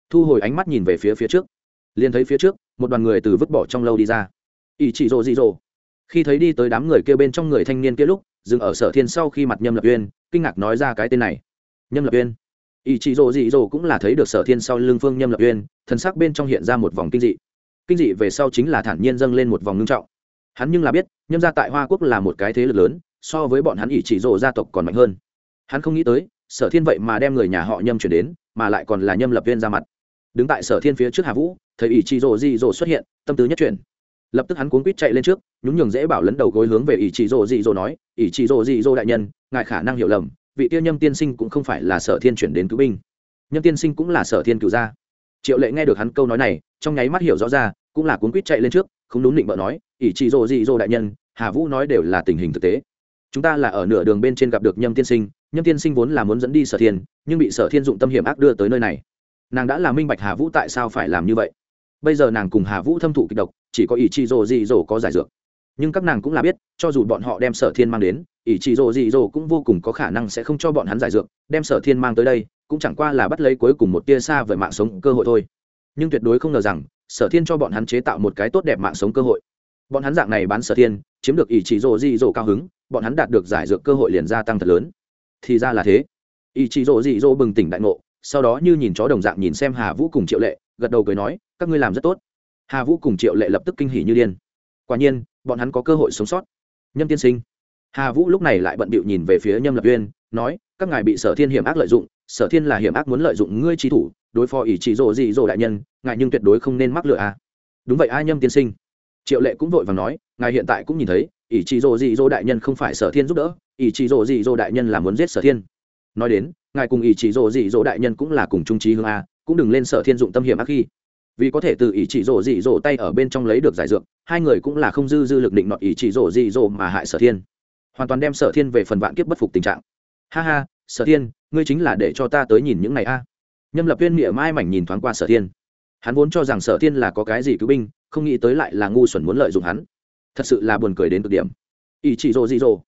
Thu hồi ánh mắt nhìn về phía phía trước. Liền thấy phía trước, một đoàn người từ vứt bỏ trong lâu đi ra. Ỷ chỉ rồ dị rồ. Khi thấy đi tới đám người kia bên trong người thanh niên kia lúc, dừng ở sở thiên sau khi mặt nhâm lập uyên, kinh ngạc nói ra cái tên này. Nhâm lập uyên ỷ chỉ rồ dị rồ cũng là thấy được sở thiên sau lưng phương nhâm lập uyên, thần sắc bên trong hiện ra một vòng kinh dị. Kinh dị về sau chính là thản nhiên dâng lên một vòng ngưng trọng. Hắn nhưng là biết, nhâm gia tại hoa quốc là một cái thế lực lớn, so với bọn hắn ỷ chỉ rồ gia tộc còn mạnh hơn. Hắn không nghĩ tới, sở thiên vậy mà đem người nhà họ nhâm chuyển đến, mà lại còn là nhâm lập viên ra mặt. Đứng tại sở thiên phía trước hà vũ, thấy ỷ chỉ rồ dị rồ xuất hiện, tâm tứ nhất chuyển. Lập tức hắn cuốn quýt chạy lên trước, nhún nhường dễ bảo lấn đầu gối hướng về ỷ chỉ rồ dị dỗ nói ỷ chỉ rồ dị dỗ đại nhân, ngài khả năng hiểu lầm vị tiêu nhâm tiên sinh cũng không phải là sở thiên chuyển đến cứu binh. Nhâm tiên sinh cũng là sở thiên cứu gia. Triệu lệ nghe được hắn câu nói này, trong nháy mắt hiểu rõ ra, cũng là cuốn quýt chạy lên trước, không đúng định bợ nói, ỷ chỉ rồ dị dỗ đại nhân, hà vũ nói đều là tình hình thực tế. Chúng ta là ở nửa đường bên trên gặp được nhâm tiên sinh, nhâm tiên sinh vốn là muốn dẫn đi sở thiên, nhưng bị sở thiên dụng tâm hiểm ác đưa tới nơi này. Nàng đã là minh bạch hà vũ tại sao phải làm như vậy. Bây giờ nàng cùng hà vũ thâm thụ kịch độc, chỉ có ỷ chí rồ dị dỗ có giải dược nhưng các nàng cũng là biết, cho dù bọn họ đem sở thiên mang đến, ỷ chí rồ dị rồ cũng vô cùng có khả năng sẽ không cho bọn hắn giải dược, đem sở thiên mang tới đây, cũng chẳng qua là bắt lấy cuối cùng một tia xa về mạng sống cơ hội thôi. Nhưng tuyệt đối không ngờ rằng, sở thiên cho bọn hắn chế tạo một cái tốt đẹp mạng sống cơ hội. Bọn hắn dạng này bán sở thiên, chiếm được ỷ chí rồ dị rồ cao hứng, bọn hắn đạt được giải dược cơ hội liền gia tăng thật lớn. Thì ra là thế. Ỷ chí rồ dị rồ bừng tỉnh đại ngộ, sau đó như nhìn chó đồng dạng nhìn xem hà vũ cùng triệu lệ, gật đầu cười nói, các ngươi làm rất tốt. Hà vũ cùng triệu lệ lập tức kinh hỉ như điên. Quả nhiên bọn hắn có cơ hội sống sót. Nhâm tiên sinh. Hà vũ lúc này lại bận bịu nhìn về phía nhâm lập uyên, nói, các ngài bị sở thiên hiểm ác lợi dụng, sở thiên là hiểm ác muốn lợi dụng ngươi trí thủ, đối phó ỷ chỉ rộ dị dỗ đại nhân, ngài nhưng tuyệt đối không nên mắc lựa à. đúng vậy a, nhâm tiên sinh. Triệu lệ cũng vội và nói, ngài hiện tại cũng nhìn thấy, ỷ chỉ rộ dị dỗ đại nhân không phải sở thiên giúp đỡ, ỷ chỉ rộ dị dỗ đại nhân là muốn giết sở thiên. Nói đến, ngài cùng ỷ chỉ rộ dị dỗ đại nhân cũng là cùng trung trí hương a, cũng đừng lên sở thiên dụng tâm hiểm ác khi vì có thể từ ý chỉ rổ dị dỗ tay ở bên trong lấy được giải dược, hai người cũng là không dư dư lực định nọt ý chỉ rổ dị dỗ mà hại sở thiên. Hoàn toàn đem sở thiên về phần vạn kiếp bất phục tình trạng. Ha ha, sở thiên, ngươi chính là để cho ta tới nhìn những này a. Nhâm lập viên miệng mai mảnh nhìn thoáng qua sở thiên. Hắn vốn cho rằng sở thiên là có cái gì cứu binh, không nghĩ tới lại là ngu xuẩn muốn lợi dụng hắn. Thật sự là buồn cười đến cực điểm. Ý chỉ rổ dị dỗ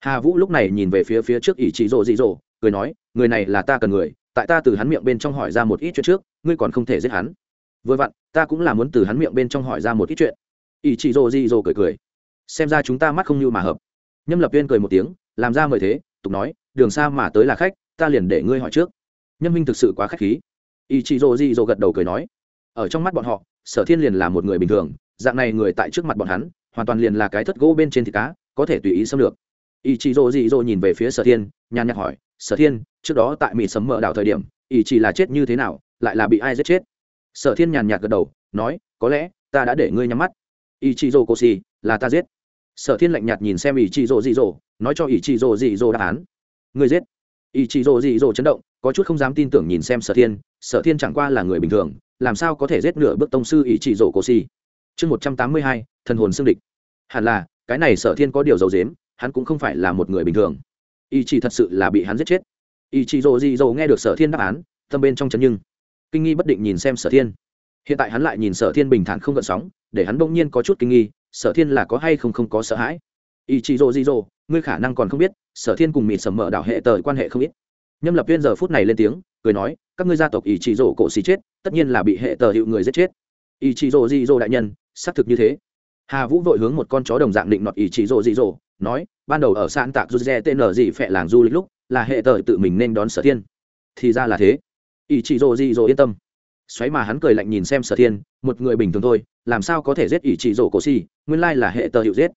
hà vũ lúc này nhìn về phía phía trước ý chỉ rổ dị dỗ cười nói, người này là ta cần người, tại ta từ hắn miệng bên trong hỏi ra một ít chuyện trước, ngươi còn không thể giết hắn vừa vặn, ta cũng là muốn từ hắn miệng bên trong hỏi ra một ít chuyện. Ỷ chị rồ di rồ cười cười. Xem ra chúng ta mắt không như mà hợp. Nhâm lập viên cười một tiếng, làm ra mời thế, tục nói, đường xa mà tới là khách, ta liền để ngươi hỏi trước. Nhâm minh thực sự quá khách khí. Ỷ chị rồ di rồ gật đầu cười nói, ở trong mắt bọn họ, sở thiên liền là một người bình thường, dạng này người tại trước mặt bọn hắn, hoàn toàn liền là cái thất gỗ bên trên thịt cá, có thể tùy ý xâm lược. Ỷ chị rồ di rồ nhìn về phía sở thiên, nhàn nhạt hỏi, sở thiên, trước đó tại mỹ sấm mở đảo thời điểm ỷ chỉ là chết như thế nào, lại là bị ai giết chết? Sở thiên nhàn nhạt gật đầu, nói, có lẽ ta đã để ngươi nhắm mắt. Ý chị dô cô xì là ta giết. Sở thiên lạnh nhạt nhìn xem ý chị rồ dị dỗ nói cho ý chị rồ dị dỗ đáp án. Người giết. Ý chị rồ dị dỗ chấn động, có chút không dám tin tưởng nhìn xem sở thiên. Sở thiên chẳng qua là người bình thường, làm sao có thể giết nửa bước tông sư ý chị rồ cô xì chương một trăm tám mươi hai, thần hồn xương địch. Hẳn là, cái này sở thiên có điều dầu dếm hắn cũng không phải là một người bình thường. Ý chỉ thật sự là bị hắn giết chết. Ý chỉ rồ Dị rồ nghe được sở thiên đáp án, tâm bên trong chấn nhưng kinh nghi bất định nhìn xem sở thiên. Hiện tại hắn lại nhìn sở thiên bình thản không gợn sóng, để hắn bỗng nhiên có chút kinh nghi, sở thiên là có hay không không có sợ hãi? Ý chỉ rô di rô ngươi khả năng còn không biết, sở thiên cùng mịt sầm mở đảo hệ tờ quan hệ không ít. Nhâm lập viên giờ phút này lên tiếng, cười nói, các ngươi gia tộc ý chỉ rô cổ xì chết, tất nhiên là bị hệ tờ hiệu người giết chết. Ý chỉ rô di rô đại nhân, xác thực như thế. Hà vũ vội hướng một con chó đồng dạng định nọt ý chỉ rô di rô nói, ban đầu ở san tạc du dê tên gì phẹ làng du lịch lúc, là hệ tờ tự mình nên đón sở thiên. Thì ra là thế ý chỉ rồ dị dỗ yên tâm. Xoáy mà hắn cười lạnh nhìn xem sở thiên, một người bình thường thôi, làm sao có thể giết ý chỉ rồ cổ si nguyên lai là hệ tờ hiệu giết.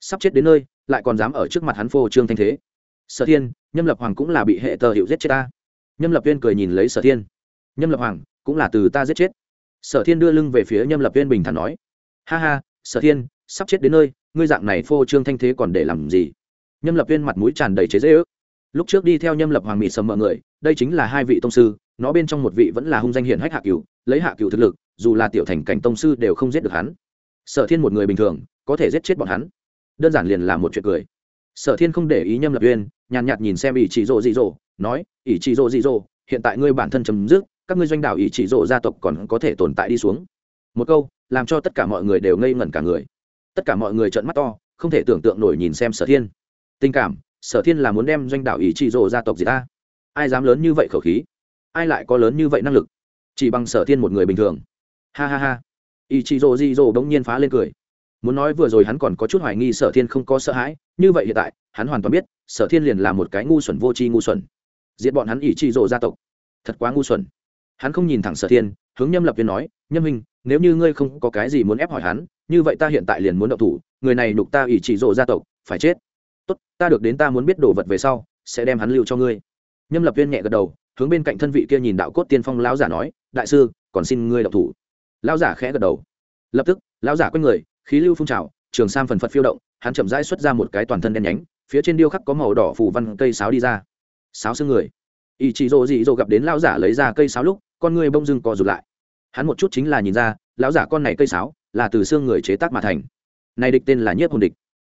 Sắp chết đến nơi, lại còn dám ở trước mặt hắn phô trương thanh thế. Sở thiên, nhâm lập hoàng cũng là bị hệ tờ hiệu giết chết ta. Nhâm lập viên cười nhìn lấy sở thiên. Nhâm lập hoàng cũng là từ ta giết chết. Sở thiên đưa lưng về phía nhâm lập viên bình thản nói. Ha ha, sở thiên, sắp chết đến nơi, ngươi dạng này phô trương thanh thế còn để làm gì? Nhâm lập viên mặt mũi tràn đầy chế dễ ước lúc trước đi theo nhâm lập hoàng mị sầm mọi người, đây chính là hai vị tông sư nó bên trong một vị vẫn là hung danh hiển hách hạ cửu lấy hạ cửu thực lực dù là tiểu thành cảnh tông sư đều không giết được hắn. Sở thiên một người bình thường có thể giết chết bọn hắn. Đơn giản liền là một chuyện cười. Sở thiên không để ý nhâm lập uyên, nhàn nhạt nhìn xem ỷ chỉ rộ dị rộ, nói ỷ chỉ rộ dị rộ, hiện tại ngươi bản thân chấm dứt các ngươi doanh đảo ỷ chỉ rộ gia tộc còn có thể tồn tại đi xuống. Một câu làm cho tất cả mọi người đều ngây ngẩn cả người. Tất cả mọi người trợn mắt to không thể tưởng tượng nổi nhìn xem sở thiên. Tình cảm sở thiên là muốn đem doanh đảo ỷ trị rộ gia tộc gì ta. Ai dám lớn như vậy khẩu khí? Ai lại có lớn như vậy năng lực? Chỉ bằng sở thiên một người bình thường. Ha ha ha. Ý chị rồ di rồ bỗng nhiên phá lên cười. Muốn nói vừa rồi hắn còn có chút hoài nghi sở thiên không có sợ hãi, như vậy hiện tại, hắn hoàn toàn biết, sở thiên liền là một cái ngu xuẩn vô tri ngu xuẩn. Diện bọn hắn Ý trị rồ gia tộc. Thật quá ngu xuẩn. Hắn không nhìn thẳng sở thiên, hướng nhâm lập viên nói, nhâm hình nếu như ngươi không có cái gì muốn ép hỏi hắn, như vậy ta hiện tại liền muốn động thủ, người này nhục ta ỷ chỉ rộ gia tộc, phải chết. Tốt, ta được đến ta muốn biết đồ vật về sau, sẽ đem hắn lưu cho ngươi. Nhâm lập viên nhẹ gật đầu hướng bên cạnh thân vị kia nhìn đạo cốt tiên phong lão giả nói, đại sư, còn xin ngươi động thủ. Lão giả khẽ gật đầu. Lập tức, lão giả quay người, khí lưu phun trào, trường sam phần phật phiêu động, hắn chậm rãi xuất ra một cái toàn thân đen nhánh, phía trên điêu khắc có màu đỏ phủ văn cây sáo đi ra. Sáo xương người. Ỷ chỉ rộ dị dỗ gặp đến lão giả lấy ra cây sáo lúc, con người bông dưng co rụt lại. Hắn một chút chính là nhìn ra, lão giả con này cây sáo là từ xương người chế tác mà thành. Này địch tên là nhiếp hồn địch.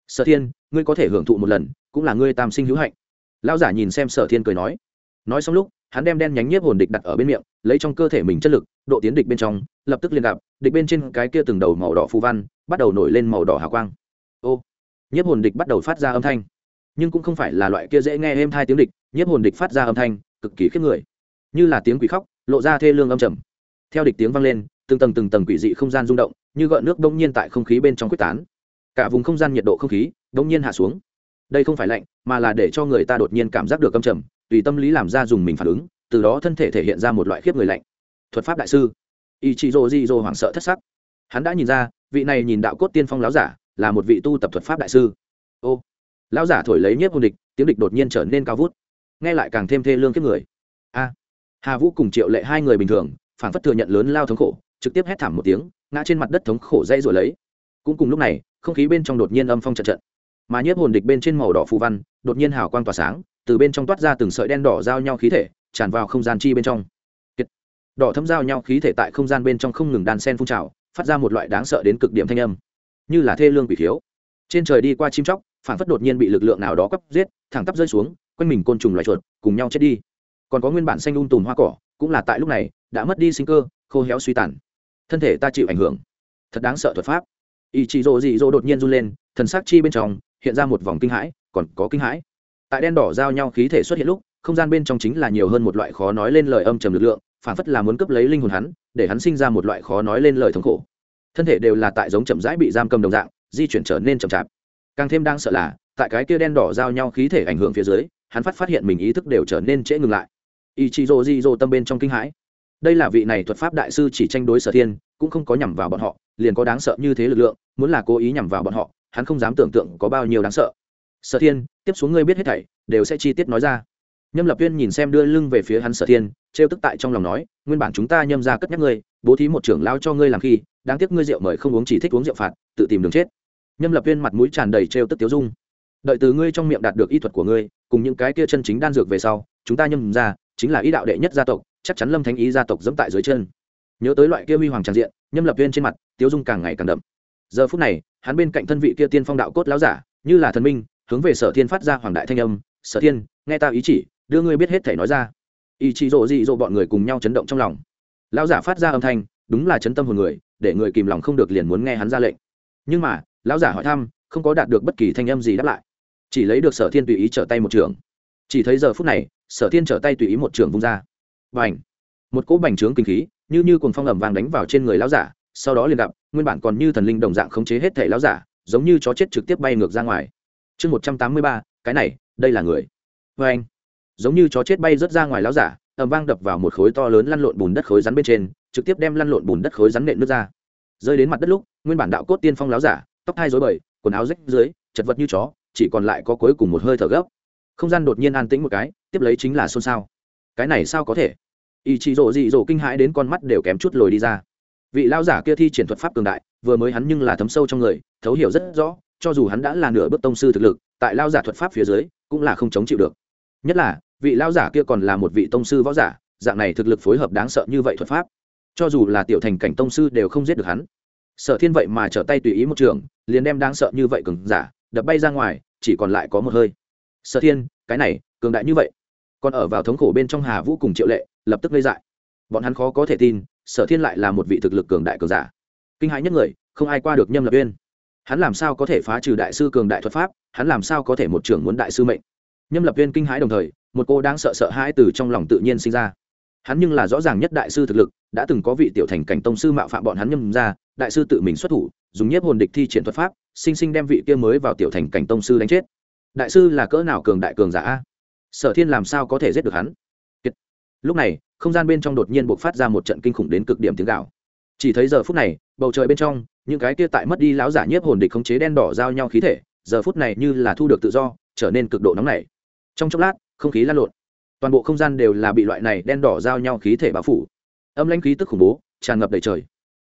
Sở thiên, ngươi có thể hưởng thụ một lần, cũng là ngươi tam sinh hữu hạnh. Lão giả nhìn xem sở thiên cười nói. Nói xong lúc hắn đem đen nhánh nhiếp hồn địch đặt ở bên miệng, lấy trong cơ thể mình chất lực, độ tiến địch bên trong, lập tức liên gặp, địch bên trên cái kia từng đầu màu đỏ phù văn, bắt đầu nổi lên màu đỏ hào quang. Ô, nhiếp hồn địch bắt đầu phát ra âm thanh. Nhưng cũng không phải là loại kia dễ nghe êm thai tiếng địch, nhiếp hồn địch phát ra âm thanh, cực kỳ khiếp người. Như là tiếng quỷ khóc, lộ ra thê lương âm trầm. Theo địch tiếng vang lên, từng tầng từng tầng quỷ dị không gian rung động, như gợn nước đông nhiên tại không khí bên trong quyết tán. Cả vùng không gian nhiệt độ không khí, đông nhiên hạ xuống. Đây không phải lạnh, mà là để cho người ta đột nhiên cảm giác được âm trầm tùy tâm lý làm ra dùng mình phản ứng, từ đó thân thể thể hiện ra một loại khiếp người lạnh. Thuật pháp đại sư. Ý chị rồ di rồ hoảng sợ thất sắc. Hắn đã nhìn ra, vị này nhìn đạo cốt tiên phong láo giả là một vị tu tập thuật pháp đại sư. Ô, lão giả thổi lấy nhiếp hôn địch, tiếng địch đột nhiên trở nên cao vút. Nghe lại càng thêm thê lương kiếp người. A, hà vũ cùng triệu lệ hai người bình thường phản phất thừa nhận lớn lao thống khổ, trực tiếp hét thảm một tiếng, ngã trên mặt đất thống khổ dây rồi lấy. Cũng cùng lúc này, không khí bên trong đột nhiên âm phong trận trận. Mà nhiếp hồn địch bên trên màu đỏ phù văn, đột nhiên hào quang tỏa sáng từ bên trong toát ra từng sợi đen đỏ giao nhau khí thể, tràn vào không gian chi bên trong. Đỏ thấm giao nhau khí thể tại không gian bên trong không ngừng đan sen phun trào, phát ra một loại đáng sợ đến cực điểm thanh âm. Như là thê lương quỷ thiếu. Trên trời đi qua chim chóc, phản phất đột nhiên bị lực lượng nào đó cấp giết, thẳng tắp rơi xuống, quanh mình côn trùng loài chuột, cùng nhau chết đi. Còn có nguyên bản xanh un tùm hoa cỏ, cũng là tại lúc này, đã mất đi sinh cơ, khô héo suy tàn. Thân thể ta chịu ảnh hưởng. Thật đáng sợ thuật pháp. Ý chị rồ dị dỗ đột nhiên run lên, thần sắc chi bên trong, hiện ra một vòng kinh hãi, còn có kinh hãi tại đen đỏ giao nhau khí thể xuất hiện lúc, không gian bên trong chính là nhiều hơn một loại khó nói lên lời âm trầm lực lượng, phản phất là muốn cấp lấy linh hồn hắn, để hắn sinh ra một loại khó nói lên lời thống khổ. Thân thể đều là tại giống chậm rãi bị giam cầm đồng dạng, di chuyển trở nên chậm chạp. Càng thêm đang sợ là, tại cái kia đen đỏ giao nhau khí thể ảnh hưởng phía dưới, hắn phát phát hiện mình ý thức đều trở nên trễ ngừng lại. Ý chí rồ di rồ tâm bên trong kinh hãi. Đây là vị này thuật pháp đại sư chỉ tranh đối sở thiên, cũng không có nhằm vào bọn họ, liền có đáng sợ như thế lực lượng, muốn là cố ý nhằm vào bọn họ, hắn không dám tưởng tượng có bao nhiêu đáng sợ sở thiên, tiếp xuống ngươi biết hết thảy, đều sẽ chi tiết nói ra. Nhâm lập viên nhìn xem đưa lưng về phía hắn sở thiên, trêu tức tại trong lòng nói, nguyên bản chúng ta nhâm ra cất nhắc ngươi, bố thí một trưởng lao cho ngươi làm khi, đáng tiếc ngươi rượu mời không uống chỉ thích uống rượu phạt, tự tìm đường chết. Nhâm lập viên mặt mũi tràn đầy trêu tức tiếu dung. Đợi từ ngươi trong miệng đạt được y thuật của ngươi, cùng những cái kia chân chính đan dược về sau, chúng ta nhâm ra, chính là ý đạo đệ nhất gia tộc, chắc chắn lâm thánh ý gia tộc dẫm tại dưới chân. Nhớ tới loại kia huy hoàng tràn diện, nhâm lập viên trên mặt, tiếu dung càng ngày càng đậm. Giờ phút này, hắn bên cạnh thân vị kia tiên phong đạo cốt láo giả, như là thần minh hướng về sở thiên phát ra hoàng đại thanh âm, sở thiên, nghe ta ý chỉ, đưa ngươi biết hết thể nói ra. Ý chỉ rộ dị rộ bọn người cùng nhau chấn động trong lòng. Lão giả phát ra âm thanh, đúng là chấn tâm hồn người, để người kìm lòng không được liền muốn nghe hắn ra lệnh. Nhưng mà, lão giả hỏi thăm, không có đạt được bất kỳ thanh âm gì đáp lại. Chỉ lấy được sở thiên tùy ý trở tay một trường. Chỉ thấy giờ phút này, sở thiên trở tay tùy ý một trường vung ra. Và ảnh một cỗ bành trướng kinh khí, như như cùng phong ẩm vàng đánh vào trên người lão giả, sau đó liền gặp, nguyên bản còn như thần linh đồng dạng khống chế hết thể lão giả, giống như chó chết trực tiếp bay ngược ra ngoài chương một trăm tám mươi ba, cái này, đây là người. Vê anh, giống như chó chết bay rớt ra ngoài lão giả ẩm vang đập vào một khối to lớn lăn lộn bùn đất khối rắn bên trên, trực tiếp đem lăn lộn bùn đất khối rắn nện nước ra. Rơi đến mặt đất lúc, nguyên bản đạo cốt tiên phong lão giả, tóc hai dối bời, quần áo rách dưới, chật vật như chó, chỉ còn lại có cuối cùng một hơi thở gấp. Không gian đột nhiên an tĩnh một cái, tiếp lấy chính là xôn xao. Cái này sao có thể? Ý chị rộ dị rộ kinh hãi đến con mắt đều kém chút lồi đi ra. Vị lao giả kia thi triển thuật pháp cường đại, vừa mới hắn nhưng là thấm sâu trong người, thấu hiểu rất rõ cho dù hắn đã là nửa bước tông sư thực lực, tại lao giả thuật pháp phía dưới, cũng là không chống chịu được. Nhất là, vị lao giả kia còn là một vị tông sư võ giả, dạng này thực lực phối hợp đáng sợ như vậy thuật pháp. Cho dù là tiểu thành cảnh tông sư đều không giết được hắn. Sở thiên vậy mà trở tay tùy ý một trường, liền đem đáng sợ như vậy cường giả, đập bay ra ngoài, chỉ còn lại có một hơi. Sở thiên, cái này, cường đại như vậy. Còn ở vào thống khổ bên trong hà vũ cùng triệu lệ, lập tức gây dại. Bọn hắn khó có thể tin, sở thiên lại là một vị thực lực cường đại cường giả. Kinh hãi nhất người, không ai qua được nhâm lập uyên hắn làm sao có thể phá trừ đại sư cường đại thuật pháp, hắn làm sao có thể một trưởng muốn đại sư mệnh? Nhâm lập viên kinh hãi đồng thời, một cô đang sợ sợ hãi từ trong lòng tự nhiên sinh ra. Hắn nhưng là rõ ràng nhất đại sư thực lực, đã từng có vị tiểu thành cảnh tông sư mạo phạm bọn hắn nhâm ra, đại sư tự mình xuất thủ, dùng nhiếp hồn địch thi triển thuật pháp, sinh sinh đem vị kia mới vào tiểu thành cảnh tông sư đánh chết. Đại sư là cỡ nào cường đại cường giả sở thiên làm sao có thể giết được hắn? Lúc này, không gian bên trong đột nhiên buộc phát ra một trận kinh khủng đến cực điểm tiếng gạo chỉ thấy giờ phút này, bầu trời bên trong, những cái kia tại mất đi lão giả nhiếp hồn địch khống chế đen đỏ giao nhau khí thể, giờ phút này như là thu được tự do, trở nên cực độ nóng nảy. Trong chốc lát, không khí lan lộn. Toàn bộ không gian đều là bị loại này đen đỏ giao nhau khí thể bao phủ. Âm lãnh khí tức khủng bố, tràn ngập đầy trời.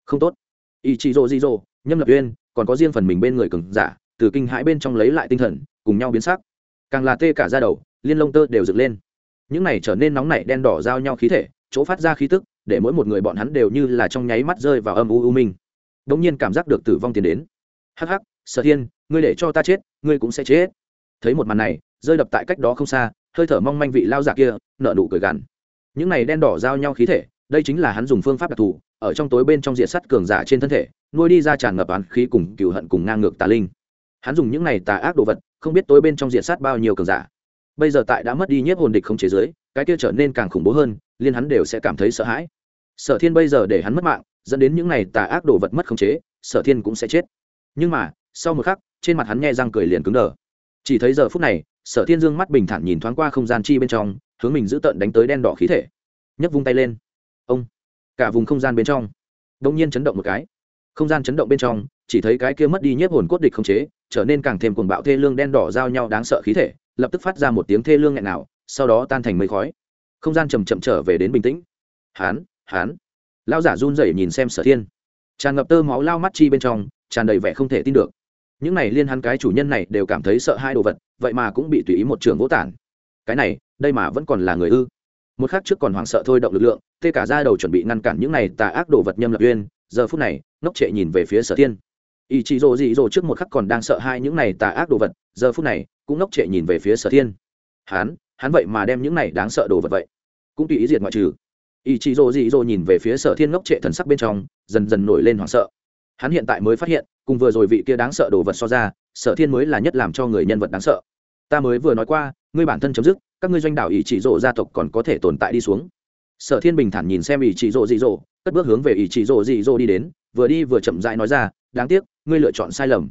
Không tốt. Ý chị rô di rô nhâm lập uyên, còn có riêng phần mình bên người cường giả, từ kinh hãi bên trong lấy lại tinh thần, cùng nhau biến sắc. Càng là tê cả ra đầu, liên lông tơ đều dựng lên. Những này trở nên nóng nảy đen đỏ giao nhau khí thể, chỗ phát ra khí tức để mỗi một người bọn hắn đều như là trong nháy mắt rơi vào âm u u minh. Đ ỗ n g nhiên cảm giác được tử vong tiến đến. Hắc hắc, sở thiên, ngươi để cho ta chết, ngươi cũng sẽ chết. Thấy một màn này, rơi đập tại cách đó không xa, hơi thở mong manh vị lao giả kia nợ nụ cười gằn. Những này đen đỏ giao nhau khí thể, đây chính là hắn dùng phương pháp đặc thù, ở trong tối bên trong diện sắt cường giả trên thân thể, nuôi đi ra tràn ngập án khí cùng cựu hận cùng ngang ngược tà linh. Hắn dùng những này tà ác đồ vật, không biết tối bên trong diện sát bao nhiêu cường giả. Bây giờ tại đã mất đi nhiếp hồn địch không chế giới, cái kia trở nên càng khủng bố hơn, liên hắn đều sẽ cảm thấy sợ hãi sở thiên bây giờ để hắn mất mạng, dẫn đến những n à y tà ác đồ vật mất khống chế, sở thiên cũng sẽ chết. Nhưng mà, sau một khắc, trên mặt hắn nghe răng cười liền cứng đờ. Chỉ thấy giờ phút này, sở thiên dương mắt bình thản nhìn thoáng qua không gian chi bên trong, hướng mình giữ tợn đánh tới đen đỏ khí thể. Nhấc vung tay lên. Ông! Cả vùng không gian bên trong. Đ ỗ n g nhiên chấn động một cái. Không gian chấn động bên trong, chỉ thấy cái kia mất đi nhiếp hồn cốt địch không chế, trở nên càng thêm cuồng bạo thê lương đen đỏ giao nhau đáng sợ khí thể, lập tức phát ra một tiếng thê lương nghẹn nào sau đó tan thành mây khói. Không gian chầm chậm trở về đến bình tĩnh. Hán! Hán. Lao giả run rẩy nhìn xem sở thiên. Tràn ngập tơ máu lao mắt chi bên trong, tràn đầy vẻ không thể tin được. Những này liên hắn cái chủ nhân này đều cảm thấy sợ hai đồ vật, vậy mà cũng bị tùy ý một trường vỗ tản. Cái này, đây mà vẫn còn là người ư? Một khắc trước còn hoảng sợ thôi động lực lượng, tê cả ra đầu chuẩn bị ngăn cản những này tà ác đồ vật nhâm lập uyên, giờ phút này, ngốc trệ nhìn về phía sở thiên. Ý chị rồ dị rồ trước một khắc còn đang sợ hai những này tà ác đồ vật, giờ phút này, cũng ngốc trệ nhìn về phía sở thiên. Hắn hắn vậy mà đem những này đáng sợ đồ vật vậy? Cũng tùy ý diệt ngoại trừ ý chí rồ dị dỗ nhìn về phía sở thiên ngốc trệ thần sắc bên trong, dần dần nổi lên hoảng sợ. Hắn hiện tại mới phát hiện, cùng vừa rồi vị kia đáng sợ đồ vật so ra, sở thiên mới là nhất làm cho người nhân vật đáng sợ. Ta mới vừa nói qua, ngươi bản thân chấm dứt, các ngươi doanh đảo ý chỉ rộ gia tộc còn có thể tồn tại đi xuống. Sở thiên bình thản nhìn xem ý chỉ rộ dị dỗ cất bước hướng về ý chỉ rộ dị dỗ đi đến, vừa đi vừa chậm rãi nói ra, đáng tiếc, ngươi lựa chọn sai lầm.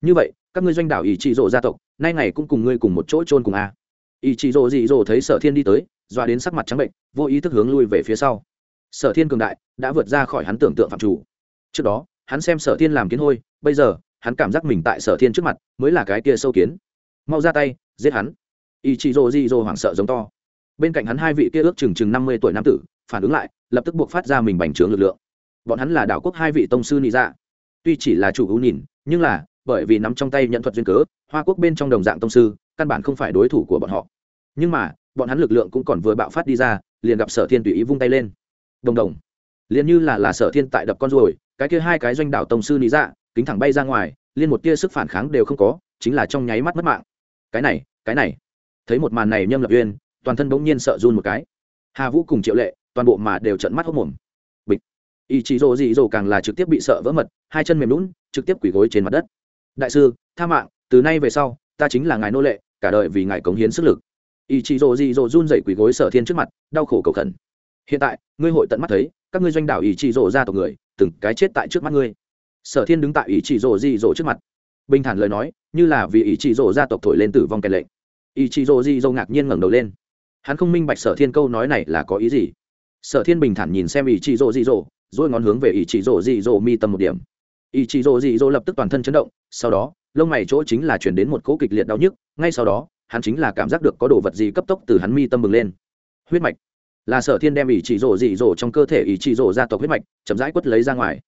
Như vậy, các ngươi doanh đảo ý chỉ rộ gia tộc, nay ngày cũng cùng ngươi cùng một chỗ trôn cùng a ý chỉ rộ dị dỗ thấy sở thiên đi tới doa đến sắc mặt trắng bệnh, vô ý thức hướng lui về phía sau. Sở thiên cường đại, đã vượt ra khỏi hắn tưởng tượng phạm chủ. Trước đó, hắn xem sở thiên làm kiến hôi, bây giờ, hắn cảm giác mình tại sở thiên trước mặt, mới là cái kia sâu kiến. Mau ra tay, giết hắn. Ý chị rồ di rồ hoảng sợ giống to. Bên cạnh hắn hai vị kia ước chừng chừng năm mươi tuổi nam tử, phản ứng lại, lập tức buộc phát ra mình bành trướng lực lượng. Bọn hắn là đảo quốc hai vị tông sư nị dạ. Tuy chỉ là chủ hữu nhìn, nhưng là, bởi vì nắm trong tay nhận thuật duyên cớ, hoa quốc bên trong đồng dạng tông sư căn bản không phải đối thủ của bọn họ. Nhưng mà, bọn hắn lực lượng cũng còn vừa bạo phát đi ra, liền gặp sở thiên tùy ý vung tay lên. Đồng đồng. Liền như là là sở thiên tại đập con ruồi, cái kia hai cái doanh đảo tổng sư lý dạ kính thẳng bay ra ngoài, liên một tia sức phản kháng đều không có, chính là trong nháy mắt mất mạng. Cái này cái này. Thấy một màn này nhâm lập uyên, toàn thân bỗng nhiên sợ run một cái. Hà vũ cùng triệu lệ, toàn bộ mà đều trận mắt hốc mồm. Bịch. Ý chí rồ dị rồ càng là trực tiếp bị sợ vỡ mật, hai chân mềm lún trực tiếp quỳ gối trên mặt đất. Đại sư, tha mạng, từ nay về sau, ta chính là ngài nô lệ cả đời vì ngài cống hiến sức lực. Ý chí rồ dị dỗ run dậy quỳ gối sở thiên trước mặt, đau khổ cầu khẩn. Hiện tại, ngươi hội tận mắt thấy, các ngươi doanh đảo ý chí rồ ra tộc người, từng cái chết tại trước mắt ngươi. Sở thiên đứng tại ý chí rồ dị dỗ trước mặt. Bình thản lời nói, như là vì ý chí rồ gia tộc thổi lên tử vong kèn lệnh. Ý chí rồ dị dỗ ngạc nhiên ngẩng đầu lên. Hắn không minh bạch sở thiên câu nói này là có ý gì. Sở thiên bình thản nhìn xem ý chí rồ dị dỗ rồi ngón hướng về ý chí rồ dị dỗ mi tâm một điểm. Ý chí rồ dị dỗ lập tức toàn thân chấn động, sau đó lông mày chỗ chính là chuyển đến một cỗ kịch liệt đau nhức, ngay sau đó, hắn chính là cảm giác được có đồ vật gì cấp tốc từ hắn mi tâm bừng lên. Huyết mạch. Là sở thiên đem ỷ chỉ rổ dị rổ trong cơ thể ỷ chỉ rổ gia tộc huyết mạch, chậm rãi quất lấy ra ngoài.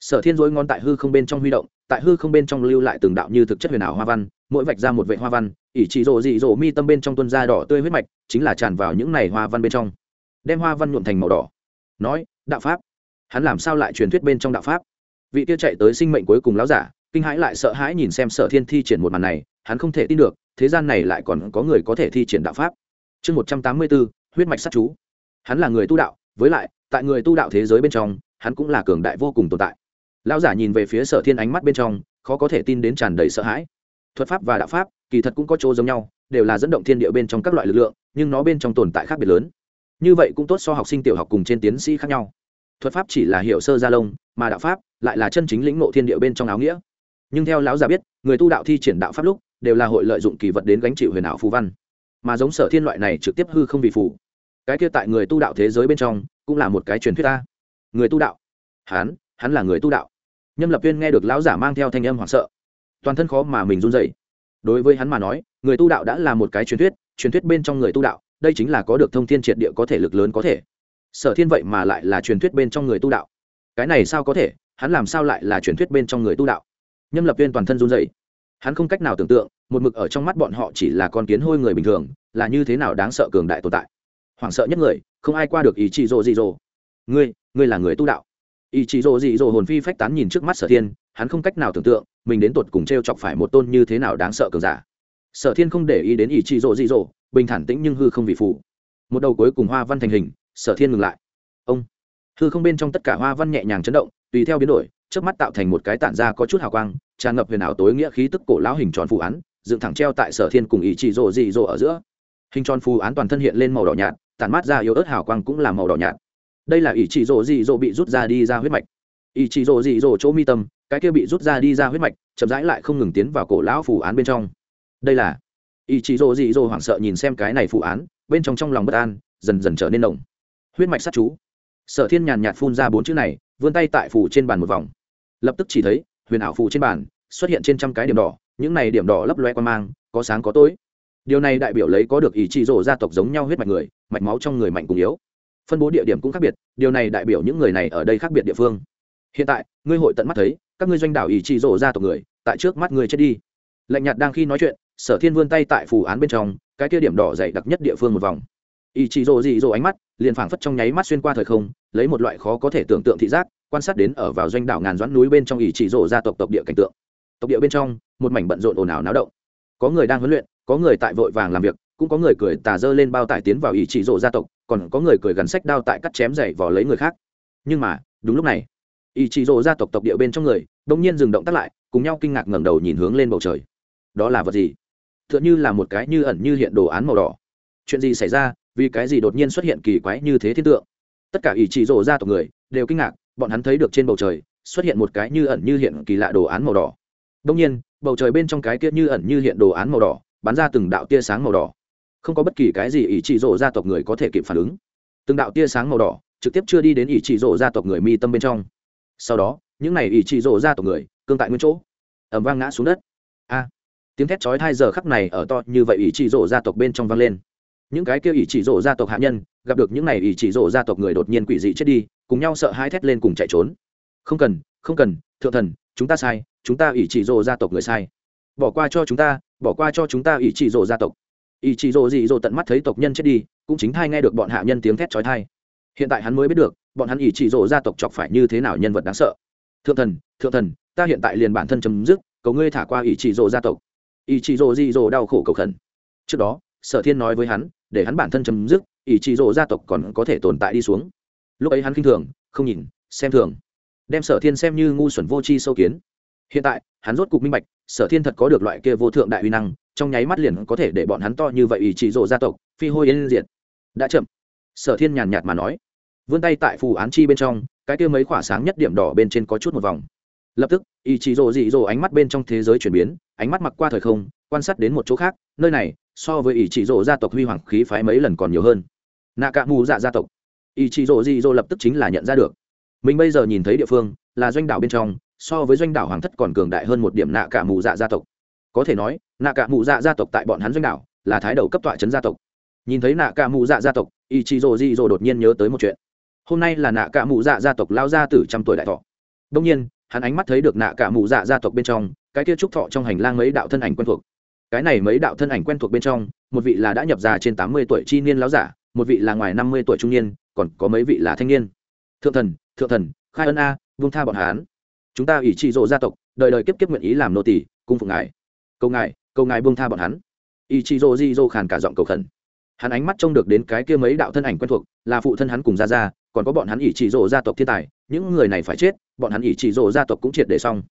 Sở thiên dối ngón tại hư không bên trong huy động, tại hư không bên trong lưu lại từng đạo như thực chất huyền ảo hoa văn, mỗi vạch ra một vệ hoa văn ỷ chỉ rổ dị rổ mi tâm bên trong tuân da đỏ tươi huyết mạch, chính là tràn vào những này hoa văn bên trong. Đem hoa văn nhuộm thành màu đỏ. Nói, đạo pháp. Hắn làm sao lại truyền thuyết bên trong đạo pháp? Vị kia chạy tới sinh mệnh cuối cùng láo giả kinh hãi lại sợ hãi nhìn xem sở thiên thi triển một màn này, hắn không thể tin được, thế gian này lại còn có người có thể thi triển đạo pháp. Chương một trăm tám mươi bốn, huyết mạch sát chú. Hắn là người tu đạo, với lại, tại người tu đạo thế giới bên trong, hắn cũng là cường đại vô cùng tồn tại. Lão giả nhìn về phía sở thiên ánh mắt bên trong, khó có thể tin đến tràn đầy sợ hãi. Thuật pháp và đạo pháp, kỳ thật cũng có chỗ giống nhau, đều là dẫn động thiên địa bên trong các loại lực lượng, nhưng nó bên trong tồn tại khác biệt lớn. Như vậy cũng tốt so học sinh tiểu học cùng trên tiến sĩ khác nhau. Thuật pháp chỉ là hiệu sơ gia lông, mà đạo pháp lại là chân chính lĩnh ngộ thiên địa bên trong áo nghĩa nhưng theo lão già biết, người tu đạo thi triển đạo pháp lúc, đều là hội lợi dụng kỳ vật đến gánh chịu huyền ảo phù văn. Mà giống sở thiên loại này trực tiếp hư không vì phù. Cái kia tại người tu đạo thế giới bên trong, cũng là một cái truyền thuyết ta. Người tu đạo. Hắn hắn là người tu đạo. Nhâm lập viên nghe được lão giả mang theo thanh âm hoảng sợ. Toàn thân khó mà mình run dậy đối với hắn mà nói, người tu đạo đã là một cái truyền thuyết truyền thuyết bên trong người tu đạo, đây chính là có được thông thiên triệt địa có thể lực lớn có thể. Sở thiên vậy mà lại là truyền thuyết bên trong người tu đạo. Cái này sao có thể? Hắn làm sao lại là truyền thuyết bên trong người tu đạo? Nhâm lập viên toàn thân run dậy hắn không cách nào tưởng tượng, một mực ở trong mắt bọn họ chỉ là con kiến hôi người bình thường, là như thế nào đáng sợ cường đại tồn tại. Hoảng sợ nhất người, không ai qua được ý chí rồ dị rô ngươi ngươi là người tu đạo. Ý chí rồ dị rô hồn phi phách tán nhìn trước mắt sở thiên, hắn không cách nào tưởng tượng, mình đến tột cùng t r e o chọc phải một tôn như thế nào đáng sợ cường giả. Sở thiên không để ý đến ý chí rồ dị rô bình thản tĩnh nhưng hư không vị phủ một đầu cuối cùng hoa văn thành hình, sở thiên ngừng lại. Ông. Hư không bên trong tất cả hoa văn nhẹ nhàng chấn động, tùy theo biến đổi trước mắt tạo thành một cái tản ra có chút hào quang tràn ngập huyền ảo tối nghĩa khí tức cổ lão hình tròn phù án dựng thẳng treo tại sở thiên cùng ý chỉ rộ dị rộ ở giữa. Hình tròn phù án toàn thân hiện lên màu đỏ nhạt tản mát ra yếu ớt hào quang cũng là màu đỏ nhạt. Đây là ý chỉ rộ dị rộ bị rút ra đi ra huyết mạch. Ý chỉ rộ dị rộ chỗ mi tâm cái kia bị rút ra đi ra huyết mạch chậm rãi lại không ngừng tiến vào cổ lão phù án bên trong. Đây là ý chỉ rộ dị rộ hoảng sợ nhìn xem cái này phù án bên trong trong lòng bất an dần dần trở nên động, huyết mạch sát chú. Sở thiên nhàn nhạt phun ra bốn chữ này vươn tay tại phủ trên bàn một vòng lập tức chỉ thấy huyền ảo phù trên bàn xuất hiện trên trăm cái điểm đỏ, những này điểm đỏ lấp loe qua mang, có sáng có tối. Điều này đại biểu lấy có được ý chí rổ gia tộc giống nhau huyết mạch người, mạch máu trong người mạnh cùng yếu. Phân bố địa điểm cũng khác biệt, điều này đại biểu những người này ở đây khác biệt địa phương. Hiện tại, ngươi hội tận mắt thấy, các ngươi doanh đảo ý chí rổ gia tộc người, tại trước mắt ngươi chết đi. Lạnh nhạt đang khi nói chuyện, sở thiên vươn tay tại phù án bên trong, cái kia điểm đỏ dày đặc nhất địa phương một vòng. Ý chí rổ dị rổ ánh mắt, liền phảng phất trong nháy mắt xuyên qua thời không, lấy một loại khó có thể tưởng tượng thị giác quan sát đến ở vào doanh đảo ngàn doãn núi bên trong ỷ chỉ rổ gia tộc tộc địa cảnh tượng. Tộc địa bên trong, một mảnh bận rộn ồn ào náo động. Có người đang huấn luyện, có người tại vội vàng làm việc, cũng có người cười tà dơ lên bao tải tiến vào ỷ chỉ rổ gia tộc, còn có người cười gần sách đao tại cắt chém dày vỏ lấy người khác. Nhưng mà, đúng lúc này, ỷ chỉ rổ gia tộc tộc địa bên trong người đông nhiên dừng động tắt lại, cùng nhau kinh ngạc ngẩng đầu nhìn hướng lên bầu trời. Đó là vật gì? T h ư ợ n như là một cái như ẩn như hiện đồ án màu đỏ. Chuyện gì xảy ra? Vì cái gì đột nhiên xuất hiện kỳ quái như thế thiên tượng? Tất cả ỷ chỉ rổ gia tộc người đều kinh ngạc bọn hắn thấy được trên bầu trời xuất hiện một cái như ẩn như hiện kỳ lạ đồ án màu đỏ. Đông nhiên, bầu trời bên trong cái kia như ẩn như hiện đồ án màu đỏ bắn ra từng đạo tia sáng màu đỏ. Không có bất kỳ cái gì ỷ chỉ rộ gia tộc người có thể kịp phản ứng. Từng đạo tia sáng màu đỏ trực tiếp chưa đi đến ỷ chỉ rộ gia tộc người mi tâm bên trong. Sau đó, những này ỷ chỉ rộ gia tộc người cương tại nguyên chỗ ẩm vang ngã xuống đất. A! Tiếng thét chói hai giờ khắc này ở to như vậy ỷ chỉ rộ gia tộc bên trong vang lên. Những cái kia ỷ chỉ rộ gia tộc hạ nhân gặp được những này ỷ chỉ rộ gia tộc người đột nhiên quỷ dị chết đi cùng nhau sợ hai thét lên cùng chạy trốn. Không cần không cần, thượng thần, chúng ta sai, chúng ta ủy chỉ rồ gia tộc người sai. Bỏ qua cho chúng ta, bỏ qua cho chúng ta ủy chỉ rồ gia tộc. Ủy chỉ rồ dị rồ tận mắt thấy tộc nhân chết đi, cũng chính thai nghe được bọn hạ nhân tiếng thét trói thai hiện tại hắn mới biết được, bọn hắn ủy chỉ rồ gia tộc chọc phải như thế nào nhân vật đáng sợ. Thượng thần thượng thần, ta hiện tại liền bản thân chấm dứt, cầu ngươi thả qua ủy chỉ rồ gia tộc. Ủy chỉ rồ dị rồ đau khổ cầu khẩn. Trước đó, sở thiên nói với hắn, để hắn bản thân chấm dứt ủy chỉ rồ gia tộc còn có thể tồn tại đi xuống lúc ấy hắn khinh thường, không nhìn, xem thường. Đem sở thiên xem như ngu xuẩn vô tri sâu kiến. Hiện tại, hắn rốt cục minh bạch, sở thiên thật có được loại kia vô thượng đại uy năng, trong nháy mắt liền có thể để bọn hắn to như vậy ý chỉ rộ gia tộc, phi hôi yên diệt. Đã chậm. Sở thiên nhàn nhạt mà nói. Vươn tay tại phù án chi bên trong, cái kia mấy khỏa sáng nhất điểm đỏ bên trên có chút một vòng. Lập tức, ý chí rộ dị rộ ánh mắt bên trong thế giới chuyển biến, ánh mắt mặc qua thời không, quan sát đến một chỗ khác, nơi này, so với ý chí rộ gia tộc huy hoàng khí phái mấy lần còn nhiều hơn. Nạ cả mù dạ gia tộc ý chí rộ dị dỗ lập tức chính là nhận ra được. Mình bây giờ nhìn thấy địa phương, là doanh đảo bên trong, so với doanh đảo hoàng thất còn cường đại hơn một điểm nạ cả mù dạ gia tộc. Có thể nói, nạ cả mù dạ gia tộc tại bọn hắn doanh đảo, là thái đầu cấp tọa trấn gia tộc. Nhìn thấy nạ cả mù dạ gia tộc, ý chí rộ di rồ đột nhiên nhớ tới một chuyện. Hôm nay là nạ cả mù dạ gia tộc lao gia tử trăm tuổi đại thọ. Đông nhiên, hắn ánh mắt thấy được nạ cả mù dạ gia tộc bên trong, cái kia trúc thọ trong hành lang mấy đạo thân ảnh quen thuộc. Cái này mấy đạo thân ảnh quen thuộc bên trong, một vị là đã nhập già trên tám mươi tuổi chi niên láo giả, một vị là ngoài năm mươi tuổi trung niên còn có mấy vị là thanh niên. Thượng thần thượng thần, khai ân a, vung tha bọn hán chúng ta ủy trị rộ gia tộc, đời đời kiếp kiếp nguyện ý làm nô tỷ cung phục ngài. Câu ngài câu ngài buông tha bọn hắn. Ý chị rô di rô khàn cả giọng cầu khẩn. Hắn ánh mắt trông được đến cái kia mấy đạo thân ảnh quen thuộc, là phụ thân hắn cùng ra ra còn có bọn hắn ủy chỉ rộ gia tộc thiên tài, những người này phải chết, bọn hắn ủy chỉ rộ gia tộc cũng triệt để xong.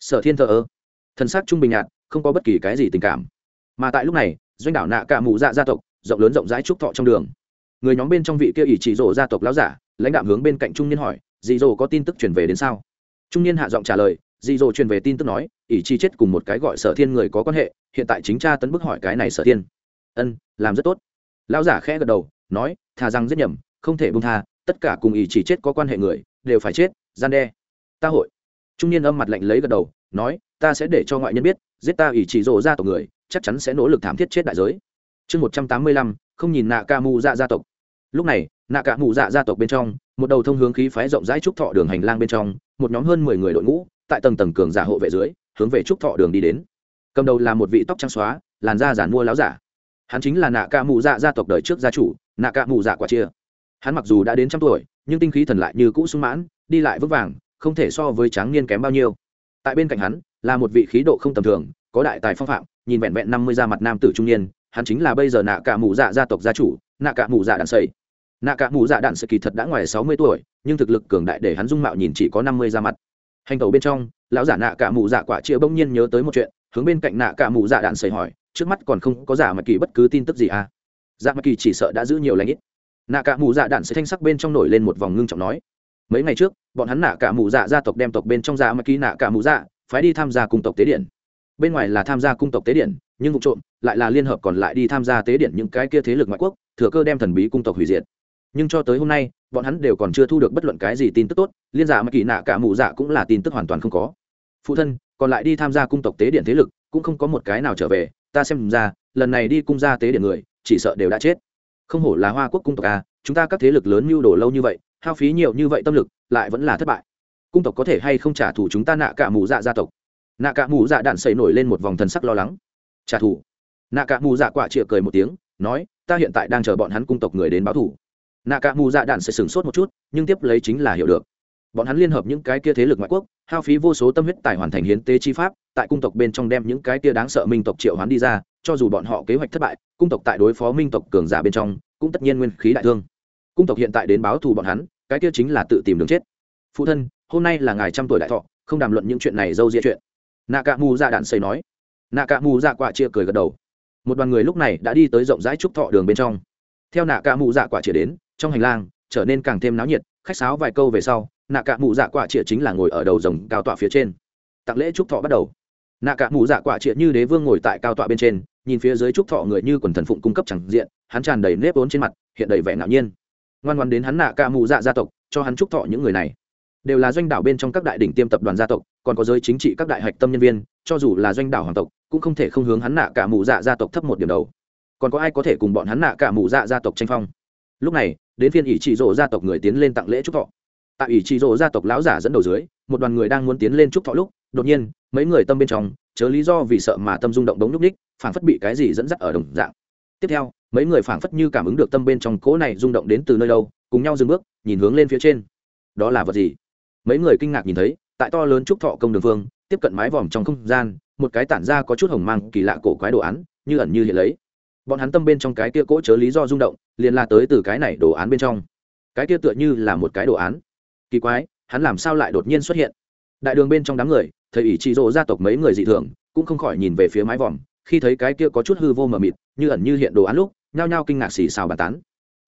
Sở thiên thờ ơ. Thân xác trung bình nhạt, không có bất kỳ cái gì tình cảm. Mà tại lúc này, doanh đảo nạ cả mụ dạ gia tộc, rộng lớn rộng rãi trúc thọ trong đường người nhóm bên trong vị kia ỷ chỉ rổ gia tộc lão giả, lãnh đạo hướng bên cạnh trung niên hỏi, dị dỗ có tin tức truyền về đến sao? Trung niên hạ giọng trả lời, dị dỗ truyền về tin tức nói, ỷ chi chết cùng một cái gọi sở thiên người có quan hệ, hiện tại chính cha tấn bức hỏi cái này sở thiên. Ân, làm rất tốt. Lão giả khẽ gật đầu, nói, thà rằng rất nhầm, không thể bung tha, tất cả cùng ỷ chỉ chết có quan hệ người, đều phải chết, gian đe. Ta hội. Trung niên âm mặt lạnh lấy gật đầu, nói, ta sẽ để cho ngoại nhân biết, giết ta ỷ chỉ rộ ra tộc người, chắc chắn sẽ nỗ lực thảm thiết chết đại giới. Chương một trăm tám mươi lăm, không nhìn nạ ca mù dạ gia tộc lúc này, nạ cả mù dạ gia tộc bên trong, một đầu thông hướng khí phái rộng rãi trúc thọ đường hành lang bên trong, một nhóm hơn mười người đội ngũ, tại tầng tầng cường giả hộ vệ dưới, hướng về trúc thọ đường đi đến. Cầm đầu là một vị tóc trắng xóa, làn da giản mua láo giả. Hắn chính là nạ cả mù dạ gia tộc đời trước gia chủ, nạ cả mù dạ quả chia. Hắn mặc dù đã đến trăm tuổi, nhưng tinh khí thần lại như cũ sung mãn, đi lại vững vàng, không thể so với tráng niên kém bao nhiêu. Tại bên cạnh hắn, là một vị khí độ không tầm thường, có đại tài phong phạm, nhìn vẹn vẹn năm mươi da mặt nam tử trung niên, hắn chính là bây giờ nạ cả mù dạ gia tộc gia chủ, nạ cả mù dạ đàn xây nạ cả mù dạ đạn sự kỳ thật đã ngoài sáu mươi tuổi, nhưng thực lực cường đại để hắn dung mạo nhìn chỉ có năm mươi ra mặt. Hành tẩu bên trong, lão giả nạ cả mù dạ quả chia bỗng nhiên nhớ tới một chuyện, hướng bên cạnh nạ cả mù dạ đạn sầy hỏi, trước mắt còn không có giả mặt kỳ bất cứ tin tức gì à? Dạ mặt kỳ chỉ sợ đã giữ nhiều lãnh ít. Nạ cả mù dạ đạn sẽ thanh sắc bên trong nổi lên một vòng ngưng trọng nói, mấy ngày trước, bọn hắn nạ cả mù dạ gia tộc đem tộc bên trong dạ mặt kỳ nạ cả mù dạ phái đi tham gia cung tộc tế điện. Bên ngoài là tham gia cung tộc tế điện, nhưng vụ trộm lại là liên hợp còn lại đi tham gia tế điện những cái kia thế lực ngoại quốc, thừa cơ đem thần bí cung tộc hủy diệt nhưng cho tới hôm nay, bọn hắn đều còn chưa thu được bất luận cái gì tin tức tốt, liên giả mà kỳ nạ cả mụ dạ cũng là tin tức hoàn toàn không có. Phụ thân, còn lại đi tham gia cung tộc tế điện thế lực, cũng không có một cái nào trở về, ta xem ra, lần này đi cung gia tế điện người, chỉ sợ đều đã chết. Không hổ là hoa quốc cung tộc à chúng ta các thế lực lớn mưu đồ lâu như vậy, hao phí nhiều như vậy tâm lực, lại vẫn là thất bại. Cung tộc có thể hay không trả thù chúng ta nạ cả mù dạ gia tộc? Nạ cả mù dạ đạn xây nổi lên một vòng thần sắc lo lắng. Trả thù. Nạ cả mù dạ quả chịa cười một tiếng, nói, ta hiện tại đang chờ bọn hắn cung tộc người đến báo thù nạ cả mù dạ đạn sẽ sửng sốt một chút, nhưng tiếp lấy chính là hiểu được. Bọn hắn liên hợp những cái kia thế lực ngoại quốc, hao phí vô số tâm huyết tài hoàn thành hiến tế chi pháp, tại cung tộc bên trong đem những cái kia đáng sợ minh tộc triệu hoán đi ra, cho dù bọn họ kế hoạch thất bại, cung tộc tại đối phó minh tộc cường giả bên trong, cũng tất nhiên nguyên khí đại thương. Cung tộc hiện tại đến báo thù bọn hắn, cái kia chính là tự tìm đường chết. Phụ thân, hôm nay là ngài trăm tuổi đại thọ, không đàm luận những chuyện này dâu dịa chuyện. Nạ cả mù dạ đạn xây nói. Nạ cả mù dạ quả chia cười gật đầu. Một đoàn người lúc này đã đi tới rộng rãi trúc thọ đường bên trong. Theo nạ cả mù dạ quả chia đến trong hành lang trở nên càng thêm náo nhiệt, khách sáo vài câu về sau, nạ cả mụ dạ quả trịa chính là ngồi ở đầu rồng cao tọa phía trên. Tặng lễ trúc thọ bắt đầu. Nạ cả mụ dạ quả trịa như đế vương ngồi tại cao tọa bên trên, nhìn phía dưới trúc thọ người như quần thần phụng cung cấp chẳng diện, hắn tràn đầy nếp vốn trên mặt, hiện đầy vẻ ngạo nhiên. Ngoan ngoan đến hắn nạ cả mụ dạ gia tộc, cho hắn trúc thọ những người này. Đều là doanh đảo bên trong các đại đỉnh tiêm tập đoàn gia tộc, còn có giới chính trị các đại hạch tâm nhân viên, cho dù là doanh đảo hoàng tộc, cũng không thể không hướng hắn nạ cả mụ dạ gia tộc thấp một điểm đầu. Còn có ai có thể cùng bọn hắn nạ cả mụ dạ gia tộc tranh phong? Lúc này đến phiên ỷ trị rộ gia tộc người tiến lên tặng lễ chúc thọ. Tại ỷ trị rộ gia tộc lão giả dẫn đầu dưới, một đoàn người đang muốn tiến lên chúc thọ lúc, đột nhiên, mấy người tâm bên trong, chớ lý do vì sợ mà tâm rung động đống nhúc ních, phảng phất bị cái gì dẫn dắt ở đồng dạng. Tiếp theo, mấy người phảng phất như cảm ứng được tâm bên trong cỗ này rung động đến từ nơi đâu, cùng nhau dừng bước, nhìn hướng lên phía trên. Đó là vật gì? Mấy người kinh ngạc nhìn thấy, tại to lớn trúc thọ công đường phương tiếp cận mái vòm trong không gian, một cái tản ra có chút hồng mang kỳ lạ cổ quái đồ án, như ẩn như hiện lấy bọn hắn tâm bên trong cái kia cỗ chớ lý do rung động, liền là tới từ cái này đồ án bên trong. Cái kia tựa như là một cái đồ án. Kỳ quái, hắn làm sao lại đột nhiên xuất hiện? Đại đường bên trong đám người thầy ỷ trị rộ gia tộc mấy người dị thường, cũng không khỏi nhìn về phía mái vòm, khi thấy cái kia có chút hư vô mờ mịt, như ẩn như hiện đồ án lúc, nhao nhao kinh ngạc xì xào bàn tán.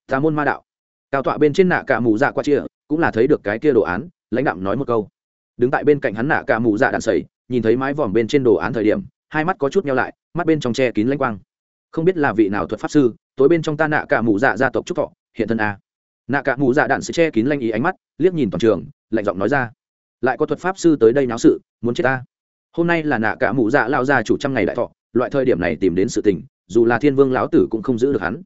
Tà môn ma đạo. Cao tọa bên trên nạ cả mù dạ qua chia cũng là thấy được cái kia đồ án, lãnh đạm nói một câu. Đứng tại bên cạnh hắn nạ cả mù dạ đạn sẩy, nhìn thấy mái vòm bên trên đồ án thời điểm, hai mắt có chút nhau lại, mắt bên trong che kín lãnh quang không biết là vị nào thuật pháp sư, tối bên trong ta nạ cả mù dạ gia tộc trúc thọ, hiện thân a. Nạ cả mù dạ đạn sẽ che kín lanh ý ánh mắt, liếc nhìn toàn trường, lạnh giọng nói ra. Lại có thuật pháp sư tới đây náo sự, muốn chết ta. Hôm nay là nạ cả mù dạ lao ra chủ trăm ngày đại thọ, loại thời điểm này tìm đến sự tình, dù là thiên vương lão tử cũng không giữ được hắn.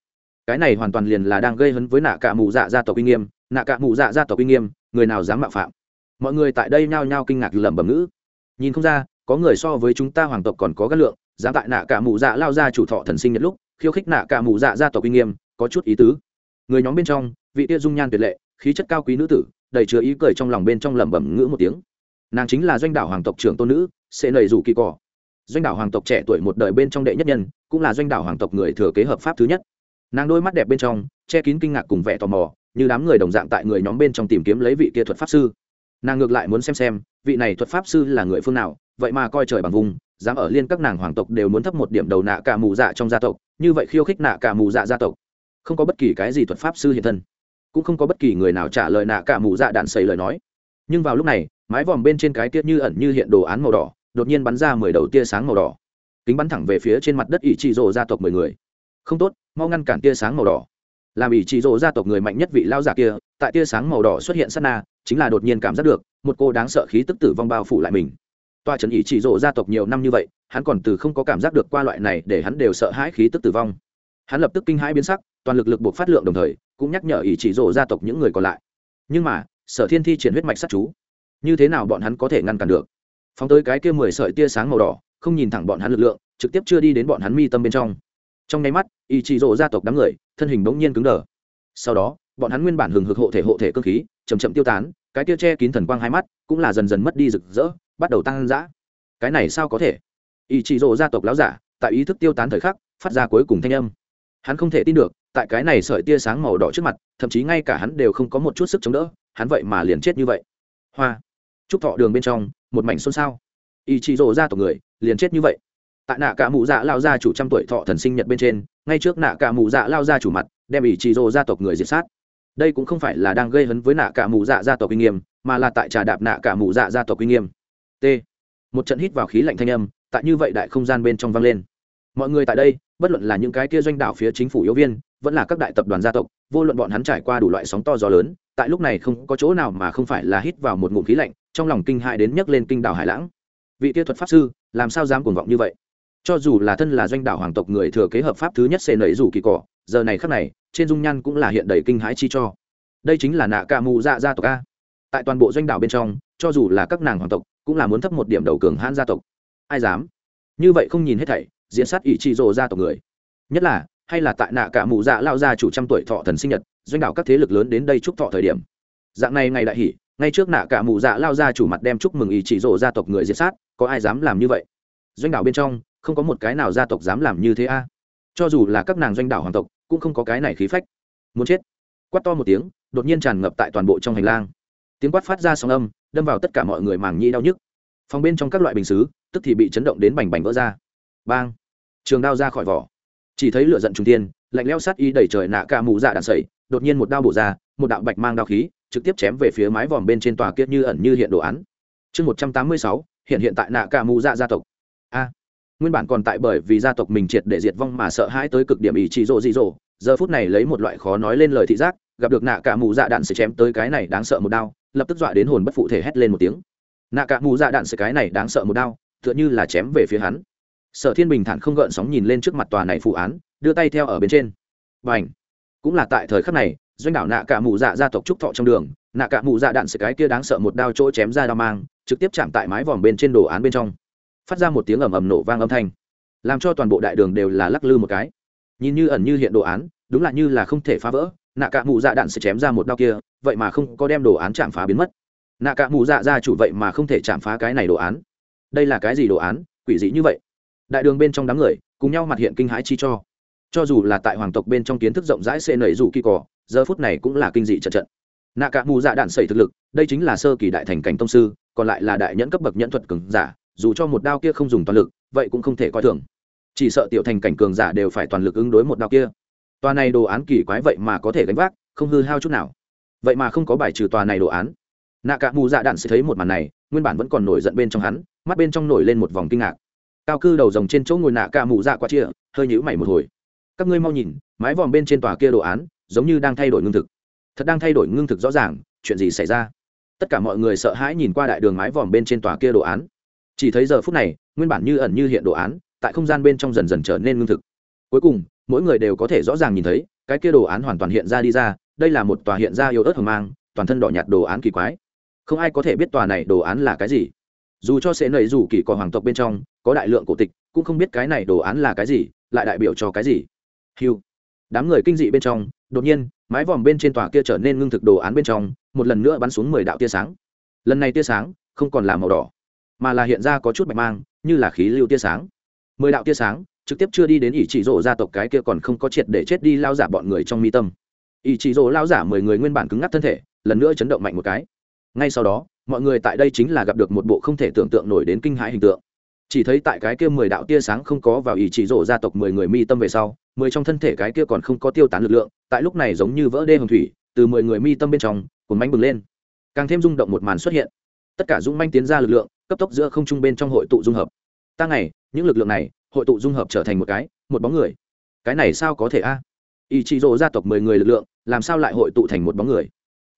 Cái này hoàn toàn liền là đang gây hấn với nạ cả mù dạ gia tộc uy nghiêm, nạ cả mù dạ gia tộc uy nghiêm, người nào dám mạo phạm? Mọi người tại đây nhao nhao kinh ngạc lẩm bẩm ngữ. Nhìn không ra, có người so với chúng ta hoàng tộc còn có gắt lượng dám tại nạ cả mù dạ lao ra chủ thọ thần sinh nhật lúc, khiêu khích nạ cả mù dạ gia tộc uy nghiêm, có chút ý tứ. Người nhóm bên trong, vị tia dung nhan tuyệt lệ, khí chất cao quý nữ tử, đầy chứa ý cười trong lòng bên trong lẩm bẩm ngữ một tiếng. Nàng chính là doanh đảo hoàng tộc trưởng tôn nữ, sẽ nầy rủ kỳ cỏ doanh đảo hoàng tộc trẻ tuổi một đời bên trong đệ nhất nhân, cũng là doanh đảo hoàng tộc người thừa kế hợp pháp thứ nhất. Nàng đôi mắt đẹp bên trong, che kín kinh ngạc cùng vẻ tò mò, như đám người đồng dạng tại người nhóm bên trong tìm kiếm lấy vị kia thuật pháp sư. Nàng ngược lại muốn xem xem, vị này thuật pháp sư là người phương nào, vậy mà coi trời bằng vùng dám ở liên các nàng hoàng tộc đều muốn thấp một điểm đầu nạ cả mù dạ trong gia tộc, như vậy khiêu khích nạ cả mù dạ gia tộc. Không có bất kỳ cái gì thuật pháp sư hiện thân, cũng không có bất kỳ người nào trả lời nạ cả mù dạ đạn xây lời nói. Nhưng vào lúc này, mái vòm bên trên cái tiết như ẩn như hiện đồ án màu đỏ, đột nhiên bắn ra mười đầu tia sáng màu đỏ. Kính bắn thẳng về phía trên mặt đất ỷ trị rộ gia tộc mười người. Không tốt, mau ngăn cản tia sáng màu đỏ. Làm ỷ trị rộ gia tộc người mạnh nhất vị lao giả kia, tại tia sáng màu đỏ xuất hiện sát na, chính là đột nhiên cảm giác được, một cô đáng sợ khí tức tử vong bao phủ lại mình toa trấn ý chỉ rộ gia tộc nhiều năm như vậy, hắn còn từ không có cảm giác được qua loại này để hắn đều sợ hãi khí tức tử vong. Hắn lập tức kinh hãi biến sắc, toàn lực lực buộc phát lượng đồng thời, cũng nhắc nhở Ý Chỉ rộ gia tộc những người còn lại. Nhưng mà, sở thiên thi triển huyết mạch sát chú, như thế nào bọn hắn có thể ngăn cản được? Phóng tới cái kia mười sợi tia sáng màu đỏ, không nhìn thẳng bọn hắn lực lượng, trực tiếp chưa đi đến bọn hắn mi tâm bên trong. Trong nháy mắt, ý chỉ rộ gia tộc đám người, thân hình bỗng nhiên cứng đờ. Sau đó, bọn hắn nguyên bản hừng hực hộ thể hộ thể cơ khí chầm chậm tiêu tán, cái tia che kín thần quang hai mắt, cũng là dần dần mất đi rực rỡ bắt đầu tăng dã cái này sao có thể? Ý chỉ rộ gia tộc láo giả, tại ý thức tiêu tán thời khắc, phát ra cuối cùng thanh âm. Hắn không thể tin được, tại cái này sợi tia sáng màu đỏ trước mặt, thậm chí ngay cả hắn đều không có một chút sức chống đỡ, hắn vậy mà liền chết như vậy. Hoa! Chúc thọ đường bên trong, một mảnh xôn xao. Ý chỉ rộ ra tộc người, liền chết như vậy. Tại nạ cả mụ dạ lao ra chủ trăm tuổi thọ thần sinh nhật bên trên, ngay trước nạ cả mụ dạ lao ra chủ mặt, đem ý chỉ rộ gia tộc người diệt sát. Đây cũng không phải là đang gây hấn với nạ cả mụ dạ gia tộc uy nghiêm, mà là tại trà đạp nạ cả mụ dạ gia tộc uy nghiêm t. Một trận hít vào khí lạnh thanh âm, tại như vậy đại không gian bên trong vang lên. Mọi người tại đây, bất luận là những cái kia doanh đảo phía chính phủ yếu viên, vẫn là các đại tập đoàn gia tộc, vô luận bọn hắn trải qua đủ loại sóng to gió lớn, tại lúc này không có chỗ nào mà không phải là hít vào một ngụm khí lạnh, trong lòng kinh hại đến nhấc lên kinh đảo hải lãng. Vị kia thuật pháp sư, làm sao dám cuồng vọng như vậy? Cho dù là thân là doanh đảo hoàng tộc người thừa kế hợp pháp thứ nhất xê nẩy rủ kỳ cỏ, giờ này khắc này, trên dung nhan cũng là hiện đầy kinh hãi chi cho. Đây chính là nạ ca mù dạ gia tộc a. Tại toàn bộ doanh đảo bên trong, cho dù là các nàng hoàng tộc cũng là muốn thấp một điểm đầu cường hãn gia tộc. Ai dám? Như vậy không nhìn hết thảy, diễn sát ỷ trị rồ gia tộc người. Nhất là, hay là tại nạ cả mù dạ lao gia chủ trăm tuổi thọ thần sinh nhật, doanh đảo các thế lực lớn đến đây chúc thọ thời điểm. Dạng này ngày đại hỷ, ngay trước nạ cả mù dạ lao ra chủ mặt đem chúc mừng ỷ trị rộ gia tộc người diệt sát, có ai dám làm như vậy? Doanh đảo bên trong, không có một cái nào gia tộc dám làm như thế a. À? Cho dù là các nàng doanh đảo hoàng tộc, cũng không có cái này khí phách. Muốn chết. Quát to một tiếng, đột nhiên tràn ngập tại toàn bộ trong hành lang. Tiếng quát phát ra sóng âm đâm vào tất cả mọi người màng nhĩ đau nhức. Phòng bên trong các loại bình xứ, tức thì bị chấn động đến bành bành vỡ ra. Bang! Trường đao ra khỏi vỏ. Chỉ thấy lửa giận trung tiên lạnh leo sát y đẩy trời nạ ca mù dạ đạn sẩy đột nhiên một đao bổ ra, một đạo bạch mang đao khí, trực tiếp chém về phía mái vòm bên trên tòa kiết như ẩn như hiện đồ án. Chương một trăm tám mươi sáu, hiện hiện tại nạ ca mù dạ gia tộc. A! Nguyên bản còn tại bởi vì gia tộc mình triệt để diệt vong mà sợ hãi tới cực điểm ý chí rộ dị rộ giờ phút này lấy một loại khó nói lên lời thị giác, gặp được nạ cả mù dạ đạn sẽ chém tới cái này đáng sợ một đao lập tức dọa đến hồn bất phụ thể hét lên một tiếng. Nạ cả mù dạ đạn sẽ cái này đáng sợ một đao, tựa như là chém về phía hắn. Sở thiên bình thản không gợn sóng nhìn lên trước mặt tòa này phụ án, đưa tay theo ở bên trên. Và ảnh cũng là tại thời khắc này, doanh đảo nạ cả mù dạ gia tộc trúc thọ trong đường, nạ cả mù dạ đạn sự cái kia đáng sợ một đao chỗ chém ra đao mang, trực tiếp chạm tại mái vòm bên trên đồ án bên trong. Phát ra một tiếng ầm ầm nổ vang âm thanh, làm cho toàn bộ đại đường đều là lắc lư một cái. Nhìn như ẩn như hiện đồ án, đúng là như là không thể phá vỡ nạ cả mụ dạ đạn sẽ chém ra một đao kia, vậy mà không có đem đồ án chạm phá biến mất. Nạ cả mụ dạ ra chủ vậy mà không thể chạm phá cái này đồ án. Đây là cái gì đồ án? Quỷ dị như vậy. Đại đường bên trong đám người, cùng nhau mặt hiện kinh hãi chi cho. Cho dù là tại hoàng tộc bên trong kiến thức rộng rãi xê nẩy rủ kỳ cỏ giờ phút này cũng là kinh dị trận trận. Nạ cả mù dạ đạn sẩy thực lực, đây chính là sơ kỳ đại thành cảnh tông sư, còn lại là đại nhẫn cấp bậc nhẫn thuật cường giả, dù cho một đao kia không dùng toàn lực, vậy cũng không thể coi thường. Chỉ sợ tiểu thành cảnh cường giả đều phải toàn lực ứng đối một đao kia tòa này đồ án kỳ quái vậy mà có thể gánh vác, không hư hao chút nào. Vậy mà không có bài trừ tòa này đồ án. Nạ cả mù dạ đạn sẽ thấy một màn này, nguyên bản vẫn còn nổi giận bên trong hắn, mắt bên trong nổi lên một vòng kinh ngạc. Cao cư đầu rồng trên chỗ ngồi nạ cả mù dạ qua chia hơi nhữ mày một hồi. Các ngươi mau nhìn, mái vòm bên trên tòa kia đồ án, giống như đang thay đổi ngưng thực. Thật đang thay đổi ngưng thực rõ ràng, chuyện gì xảy ra? Tất cả mọi người sợ hãi nhìn qua đại đường mái vòm bên trên tòa kia đồ án. Chỉ thấy giờ phút này, nguyên bản như ẩn như hiện đồ án, tại không gian bên trong dần dần trở nên ngưng thực. Cuối cùng mỗi người đều có thể rõ ràng nhìn thấy, cái kia đồ án hoàn toàn hiện ra đi ra, đây là một tòa hiện ra yếu ớt hờ mang, toàn thân đỏ nhạt đồ án kỳ quái. Không ai có thể biết tòa này đồ án là cái gì. Dù cho sẽ nầy dù kỳ có hoàng tộc bên trong, có đại lượng cổ tịch, cũng không biết cái này đồ án là cái gì, lại đại biểu cho cái gì. Hiu đám người kinh dị bên trong, đột nhiên, mái vòm bên trên tòa kia trở nên ngưng thực đồ án bên trong, một lần nữa bắn xuống mười đạo tia sáng. Lần này tia sáng, không còn là màu đỏ, mà là hiện ra có chút bạch mang, như là khí lưu tia sáng. Mười đạo tia sáng trực tiếp chưa đi đến ỷ chỉ rộ gia tộc cái kia còn không có triệt để chết đi lao giả bọn người trong mi tâm. Ỷ chỉ rộ lao giả mười người nguyên bản cứng ngắc thân thể, lần nữa chấn động mạnh một cái. Ngay sau đó, mọi người tại đây chính là gặp được một bộ không thể tưởng tượng nổi đến kinh hãi hình tượng. Chỉ thấy tại cái kia mười đạo tia sáng không có vào ỷ chỉ rộ gia tộc mười người mi tâm về sau, mười trong thân thể cái kia còn không có tiêu tán lực lượng, tại lúc này giống như vỡ đê hồng thủy, từ mười người mi tâm bên trong cuốn bánh bừng lên. Càng thêm rung động một màn xuất hiện. Tất cả dũng manh tiến ra lực lượng, cấp tốc giữa không trung bên trong hội tụ dung hợp. Ta ngày, những lực lượng này hội tụ dung hợp trở thành một cái, một bóng người. Cái này sao có thể a? À? ý chí rỗ gia tộc mười người lực lượng, làm sao lại hội tụ thành một bóng người?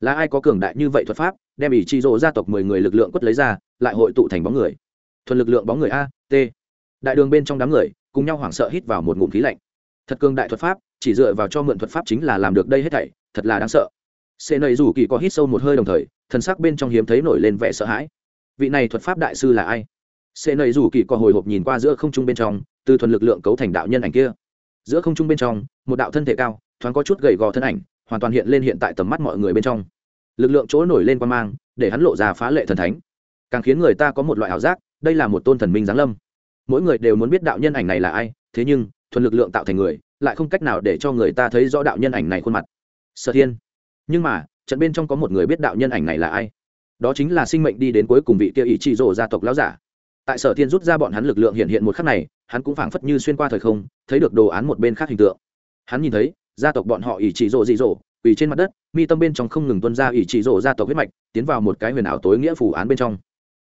Là ai có cường đại như vậy thuật pháp, đem ý chí rỗ gia tộc mười người lực lượng quất lấy ra, lại hội tụ thành bóng người? Thuần lực lượng bóng người a, t. Đại đường bên trong đám người, cùng nhau hoảng sợ hít vào một ngụm khí lạnh. Thật cường đại thuật pháp, chỉ dựa vào cho mượn thuật pháp chính là làm được đây hết thảy, thật là đáng sợ. Xê nầy rủ kỳ có hít sâu một hơi đồng thời, thần sắc bên trong hiếm thấy nổi lên vẻ sợ hãi. Vị này thuật pháp đại sư là ai? Xê nầy rủ kỳ có hồi hộp nhìn qua giữa không trung bên trong, từ thuần lực lượng cấu thành đạo nhân ảnh kia. Giữa không trung bên trong, một đạo thân thể cao, thoáng có chút gầy gò thân ảnh, hoàn toàn hiện lên hiện tại tầm mắt mọi người bên trong. Lực lượng chỗ nổi lên quan mang, để hắn lộ ra phá lệ thần thánh. Càng khiến người ta có một loại ảo giác, đây là một tôn thần minh giáng lâm. Mỗi người đều muốn biết đạo nhân ảnh này là ai, thế nhưng, thuần lực lượng tạo thành người, lại không cách nào để cho người ta thấy rõ đạo nhân ảnh này khuôn mặt. Sở thiên. Nhưng mà, trận bên trong có một người biết đạo nhân ảnh này là ai? Đó chính là sinh mệnh đi đến cuối cùng vị kia ý trị rổ gia tộc lão giả tại sở thiên rút ra bọn hắn lực lượng hiện hiện một khắc này, hắn cũng phảng phất như xuyên qua thời không, thấy được đồ án một bên khác hình tượng. Hắn nhìn thấy, gia tộc bọn họ ỷ trị rộ dị rộ ủy trên mặt đất, mi tâm bên trong không ngừng tuân ra ỷ trị rộ gia tộc huyết mạch, tiến vào một cái huyền ảo tối nghĩa phủ án bên trong.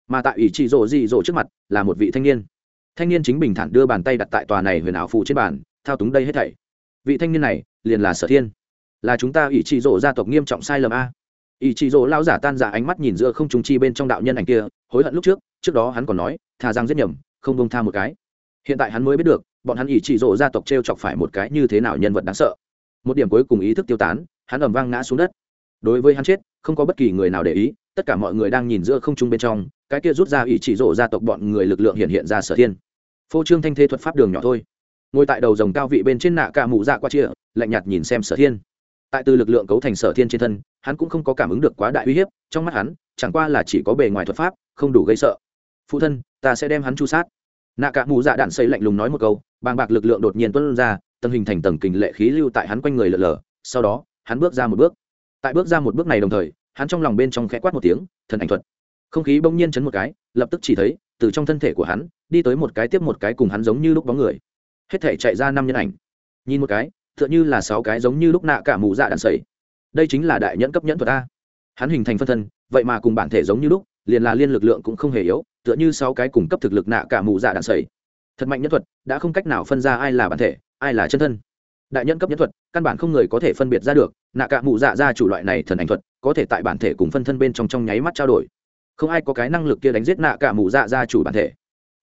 Mà tại ỷ trị rộ dị rộ trước mặt, là một vị thanh niên. Thanh niên chính bình thản đưa bàn tay đặt tại tòa này huyền ảo phủ trên bàn, thao túng đây hết thảy. Vị thanh niên này, liền là sở thiên. Là chúng ta ỷ trị rộ gia tộc nghiêm trọng sai lầm a. Ỷ trị rộ lao giả tan giả ánh mắt nhìn giữa không trùng chi bên trong đạo nhân ảnh kia, hối hận lúc trước trước đó hắn còn nói thà rằng giết nhầm, không bông tha một cái. Hiện tại hắn mới biết được, bọn hắn ỷ chỉ rộ gia tộc t r e o chọc phải một cái như thế nào nhân vật đáng sợ. Một điểm cuối cùng ý thức tiêu tán, hắn ẩm vang ngã xuống đất. Đối với hắn chết, không có bất kỳ người nào để ý, tất cả mọi người đang nhìn giữa không trung bên trong, cái kia rút ra ỷ chỉ rộ gia tộc bọn người lực lượng hiện hiện ra sở thiên. Phô trương thanh thế thuật pháp đường nhỏ thôi. Ngồi tại đầu dòng cao vị bên trên nạ cả mụ dạ qua chia, lạnh nhạt nhìn xem sở thiên. Tại từ lực lượng cấu thành sở thiên trên thân, hắn cũng không có cảm ứng được quá đại uy hiếp, trong mắt hắn, chẳng qua là chỉ có bề ngoài thuật pháp, không đủ gây sợ phụ thân, ta sẽ đem hắn chu sát. Nạ cả mù dạ đạn xây lạnh lùng nói một câu, bàng bạc lực lượng đột nhiên tuân ra, tầng hình thành tầng kình lệ khí lưu tại hắn quanh người lở lở. Sau đó, hắn bước ra một bước. Tại bước ra một bước này đồng thời, hắn trong lòng bên trong khẽ quát một tiếng, thần ảnh thuật. Không khí bỗng nhiên chấn một cái, lập tức chỉ thấy, từ trong thân thể của hắn, đi tới một cái tiếp một cái cùng hắn giống như lúc bóng người. Hết thể chạy ra năm nhân ảnh. Nhìn một cái, tựa như là sáu cái giống như lúc nạ cả mù dạ đạn sẩy đây chính là đại nhẫn cấp nhẫn thuật a. Hắn hình thành phân thân, vậy mà cùng bản thể giống như lúc liền là liên lực lượng cũng không hề yếu, tựa như sáu cái cùng cấp thực lực nạ cả mù dạ đạn sẩy thật mạnh nhân thuật, đã không cách nào phân ra ai là bản thể, ai là chân thân. Đại nhân cấp nhân thuật, căn bản không người có thể phân biệt ra được, nạ cả mù dạ ra chủ loại này thần ảnh thuật, có thể tại bản thể cùng phân thân bên trong trong nháy mắt trao đổi. Không ai có cái năng lực kia đánh giết nạ cả mù dạ ra chủ bản thể.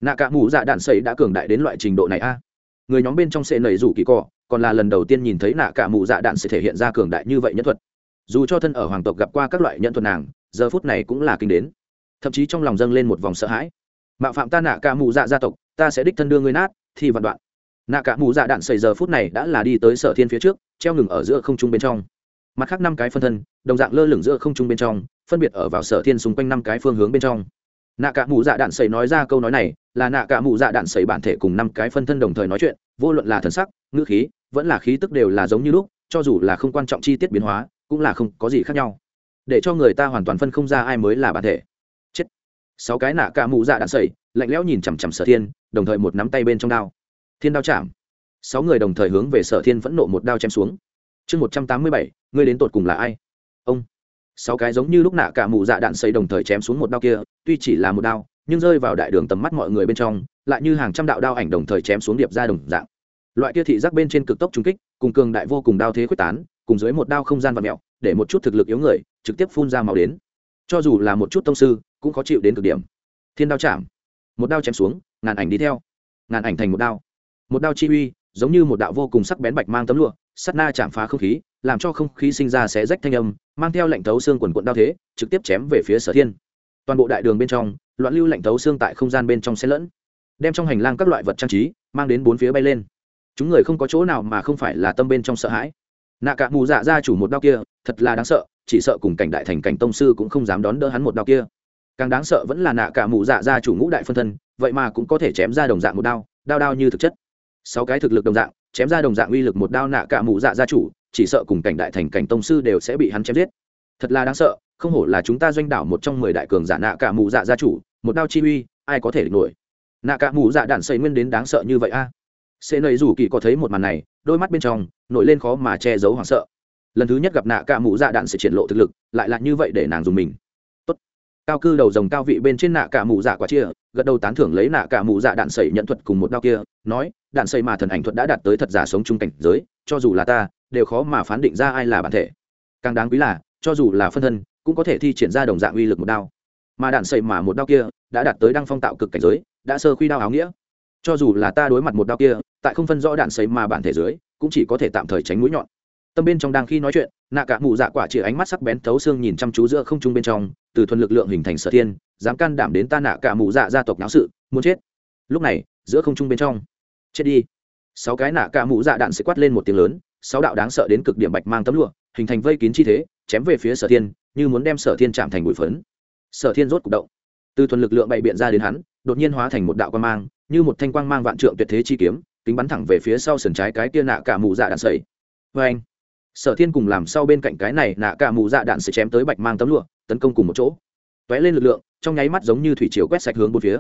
Nạ cả mù dạ đạn sẩy đã cường đại đến loại trình độ này a. Người nhóm bên trong sệ nảy rủ kỳ cỏ còn là lần đầu tiên nhìn thấy nạ cả mù dạ đạn sẽ thể hiện ra cường đại như vậy nhân thuật. Dù cho thân ở hoàng tộc gặp qua các loại nhân thuật nàng, giờ phút này cũng là kinh đến thậm chí trong lòng dâng lên một vòng sợ hãi. Mạo phạm ta nạ cả mù dạ gia tộc, ta sẽ đích thân đưa ngươi nát, thì vạn đoạn. Nạ cả mù dạ đạn xảy giờ phút này đã là đi tới sở thiên phía trước, treo ngừng ở giữa không trung bên trong. Mặt khác năm cái phân thân, đồng dạng lơ lửng giữa không trung bên trong, phân biệt ở vào sở thiên xung quanh năm cái phương hướng bên trong. Nạ cả mù dạ đạn xảy nói ra câu nói này, là nạ cả mù dạ đạn xảy bản thể cùng năm cái phân thân đồng thời nói chuyện, vô luận là thần sắc, ngữ khí, vẫn là khí tức đều là giống như lúc, cho dù là không quan trọng chi tiết biến hóa, cũng là không có gì khác nhau. Để cho người ta hoàn toàn phân không ra ai mới là bản thể sáu cái nạ cả mụ dạ đạn sẩy, lạnh lẽo nhìn chằm chằm sở thiên, đồng thời một nắm tay bên trong đao. Thiên đao chạm. Sáu người đồng thời hướng về sở thiên phẫn nộ một đao chém xuống. Chương một trăm tám mươi bảy, ngươi đến tột cùng là ai? Ông. Sáu cái giống như lúc nạ cả mụ dạ đạn xây đồng thời chém xuống một đao kia, tuy chỉ là một đao, nhưng rơi vào đại đường tầm mắt mọi người bên trong, lại như hàng trăm đạo đao ảnh đồng thời chém xuống điệp ra đồng dạng. Loại kia thị giác bên trên cực tốc trung kích, cùng cường đại vô cùng đao thế quyết tán, cùng dưới một đao không gian và mẹo, để một chút thực lực yếu người, trực tiếp phun ra màu đến. Cho dù là một chút tông sư cũng khó chịu đến cực điểm. Thiên đao chạm. Một đao chém xuống, ngàn ảnh đi theo. Ngàn ảnh thành một đao. Một đao chi uy, giống như một đạo vô cùng sắc bén bạch mang tấm lụa, sắt na chạm phá không khí, làm cho không khí sinh ra xé rách thanh âm, mang theo lệnh thấu xương quần quận đao thế, trực tiếp chém về phía sở thiên. Toàn bộ đại đường bên trong, loạn lưu lệnh thấu xương tại không gian bên trong xe lẫn, đem trong hành lang các loại vật trang trí, mang đến bốn phía bay lên. Chúng người không có chỗ nào mà không phải là tâm bên trong sợ hãi. Nạ cả mù dạ ra chủ một đao kia, thật là đáng sợ, chỉ sợ cùng cảnh đại thành cảnh tông sư cũng không dám đón đỡ hắn một đao kia càng đáng sợ vẫn là nạ cả mù dạ ra chủ ngũ đại phân thân, vậy mà cũng có thể chém ra đồng dạng một đao đao đao như thực chất. Sáu cái thực lực đồng dạng, chém ra đồng dạng uy lực một đao nạ cả mù dạ gia chủ, chỉ sợ cùng cảnh đại thành cảnh tông sư đều sẽ bị hắn chém giết. Thật là đáng sợ, không hổ là chúng ta doanh đảo một trong mười đại cường giả nạ cả mù dạ gia chủ, một đao chi uy, ai có thể địch nổi? Nạ cả mù dạ đạn xây nguyên đến đáng sợ như vậy a? À? xê nầy rủ kỳ có thấy một màn này, đôi mắt bên trong, nổi lên khó mà che giấu hoảng sợ. Lần thứ nhất gặp nạ cả mù dạ đạn sẽ triển lộ thực lực, lại là như vậy để nàng dùng mình cao cư đầu rồng cao vị bên trên nạ cả mù dạ quả chia, gật đầu tán thưởng lấy nạ cả mù dạ đạn sẩy nhận thuật cùng một đao kia, nói, đạn sẩy mà thần ảnh thuật đã đạt tới thật giả sống chung cảnh giới, cho dù là ta, đều khó mà phán định ra ai là bản thể. Càng đáng quý là, cho dù là phân thân, cũng có thể thi triển ra đồng dạng uy lực một đao. Mà đạn sẩy mà một đao kia, đã đạt tới đăng phong tạo cực cảnh giới, đã sơ khuy đao áo nghĩa. Cho dù là ta đối mặt một đao kia, tại không phân rõ đạn sấy mà bản thể dưới, cũng chỉ có thể tạm thời tránh mũi nhọn tâm bên trong đang khi nói chuyện nạ cả mụ dạ quả chỉ ánh mắt sắc bén thấu xương nhìn chăm chú giữa không trung bên trong từ thuần lực lượng hình thành sở thiên, dám can đảm đến ta nạ cả mụ dạ gia tộc náo sự muốn chết. Lúc này giữa không trung bên trong chết đi. Sáu cái nạ cả mụ dạ đạn sẽ quát lên một tiếng lớn sáu đạo đáng sợ đến cực điểm bạch mang tấm lụa hình thành vây kín chi thế chém về phía sở thiên như muốn đem sở thiên chạm thành bụi phấn. Sở thiên rốt cục động. Từ thuần lực lượng bày biện ra đến hắn đột nhiên hóa thành một đạo quan mang như một thanh quang mang vạn trượng tuyệt thế chi kiếm kính bắn thẳng về phía sau sườn trái cái kia nạ cả mù dạ đạn sẩy. Vê anh sở thiên cùng làm sau bên cạnh cái này nạ cả mù dạ đạn sẽ chém tới bạch mang tấm lụa, tấn công cùng một chỗ. T lên lực lượng, trong nháy mắt giống như thủy chiều quét sạch hướng một phía.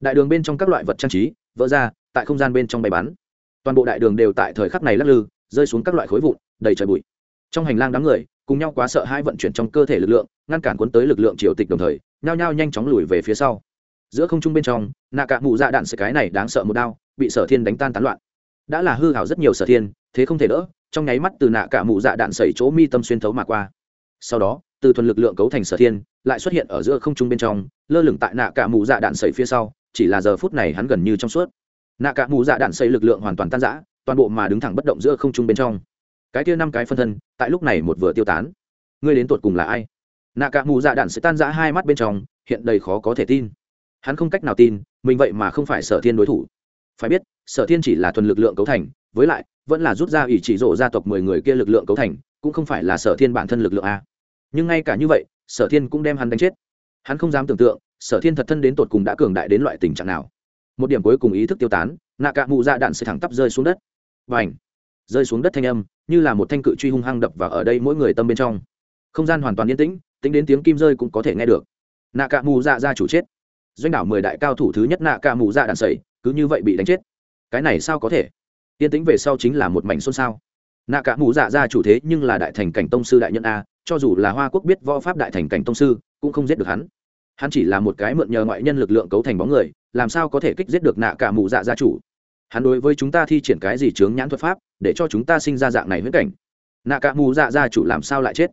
Đại đường bên trong các loại vật trang trí, vỡ ra, tại không gian bên trong bay bắn toàn bộ đại đường đều tại thời khắc này lắc lư, rơi xuống các loại khối vụn, đầy trời bụi. Trong hành lang đám người, cùng nhau quá sợ hai vận chuyển trong cơ thể lực lượng, ngăn cản cuốn tới lực lượng triều tịch đồng thời, nhao nhao nhanh chóng lùi về phía sau. Giữa không trung bên trong, nạ cả mụ dạ đạn sẽ cái này đáng sợ một đao, bị sở thiên đánh tan tán loạn. Đã là hư hảo rất nhiều sở thiên, thế không thể đỡ trong nháy mắt từ nạ cả mụ dạ đạn sẩy chỗ mi tâm xuyên thấu mà qua. Sau đó, từ thuần lực lượng cấu thành sở thiên, lại xuất hiện ở giữa không trung bên trong, lơ lửng tại nạ cả mụ dạ đạn sẩy phía sau, chỉ là giờ phút này hắn gần như trong suốt. Nạ cả mụ dạ đạn sẩy lực lượng hoàn toàn tan rã, toàn bộ mà đứng thẳng bất động giữa không trung bên trong. Cái kia năm cái phân thân, tại lúc này một vừa tiêu tán. Ngươi đến tột cùng là ai? Nạ cả mù dạ đạn sẽ tan rã hai mắt bên trong, hiện đầy khó có thể tin. Hắn không cách nào tin, mình vậy mà không phải sở thiên đối thủ. Phải biết, sở thiên chỉ là thuần lực lượng cấu thành, với lại vẫn là rút ra ủy chỉ rộ gia tộc mười người kia lực lượng cấu thành, cũng không phải là sở thiên bản thân lực lượng a. Nhưng ngay cả như vậy, sở thiên cũng đem hắn đánh chết. Hắn không dám tưởng tượng, sở thiên thật thân đến tột cùng đã cường đại đến loại tình trạng nào. Một điểm cuối cùng ý thức tiêu tán nạ cạ mụ ra đạn sẽ thẳng tắp rơi xuống đất. Và ảnh rơi xuống đất thanh âm, như là một thanh cự truy hung hăng đập vào ở đây mỗi người tâm bên trong. Không gian hoàn toàn yên tĩnh, tính đến tiếng kim rơi cũng có thể nghe được. Nạ cạ mù dạ ra chủ chết. Doanh đảo mười đại cao thủ thứ nhất nạ cạ mù dạ đạn sẩy, cứ như vậy bị đánh chết. Cái này sao có thể? Yên tĩnh về sau chính là một mảnh xôn xao. Nạ cả mù dạ ra chủ thế nhưng là đại thành cảnh tông sư đại nhân a, cho dù là hoa quốc biết võ pháp đại thành cảnh tông sư, cũng không giết được hắn. Hắn chỉ là một cái mượn nhờ ngoại nhân lực lượng cấu thành bóng người, làm sao có thể kích giết được nạ cả mù dạ gia chủ? Hắn đối với chúng ta thi triển cái gì chướng nhãn thuật pháp, để cho chúng ta sinh ra dạng này huyết cảnh? Nạ cả mù dạ gia chủ làm sao lại chết?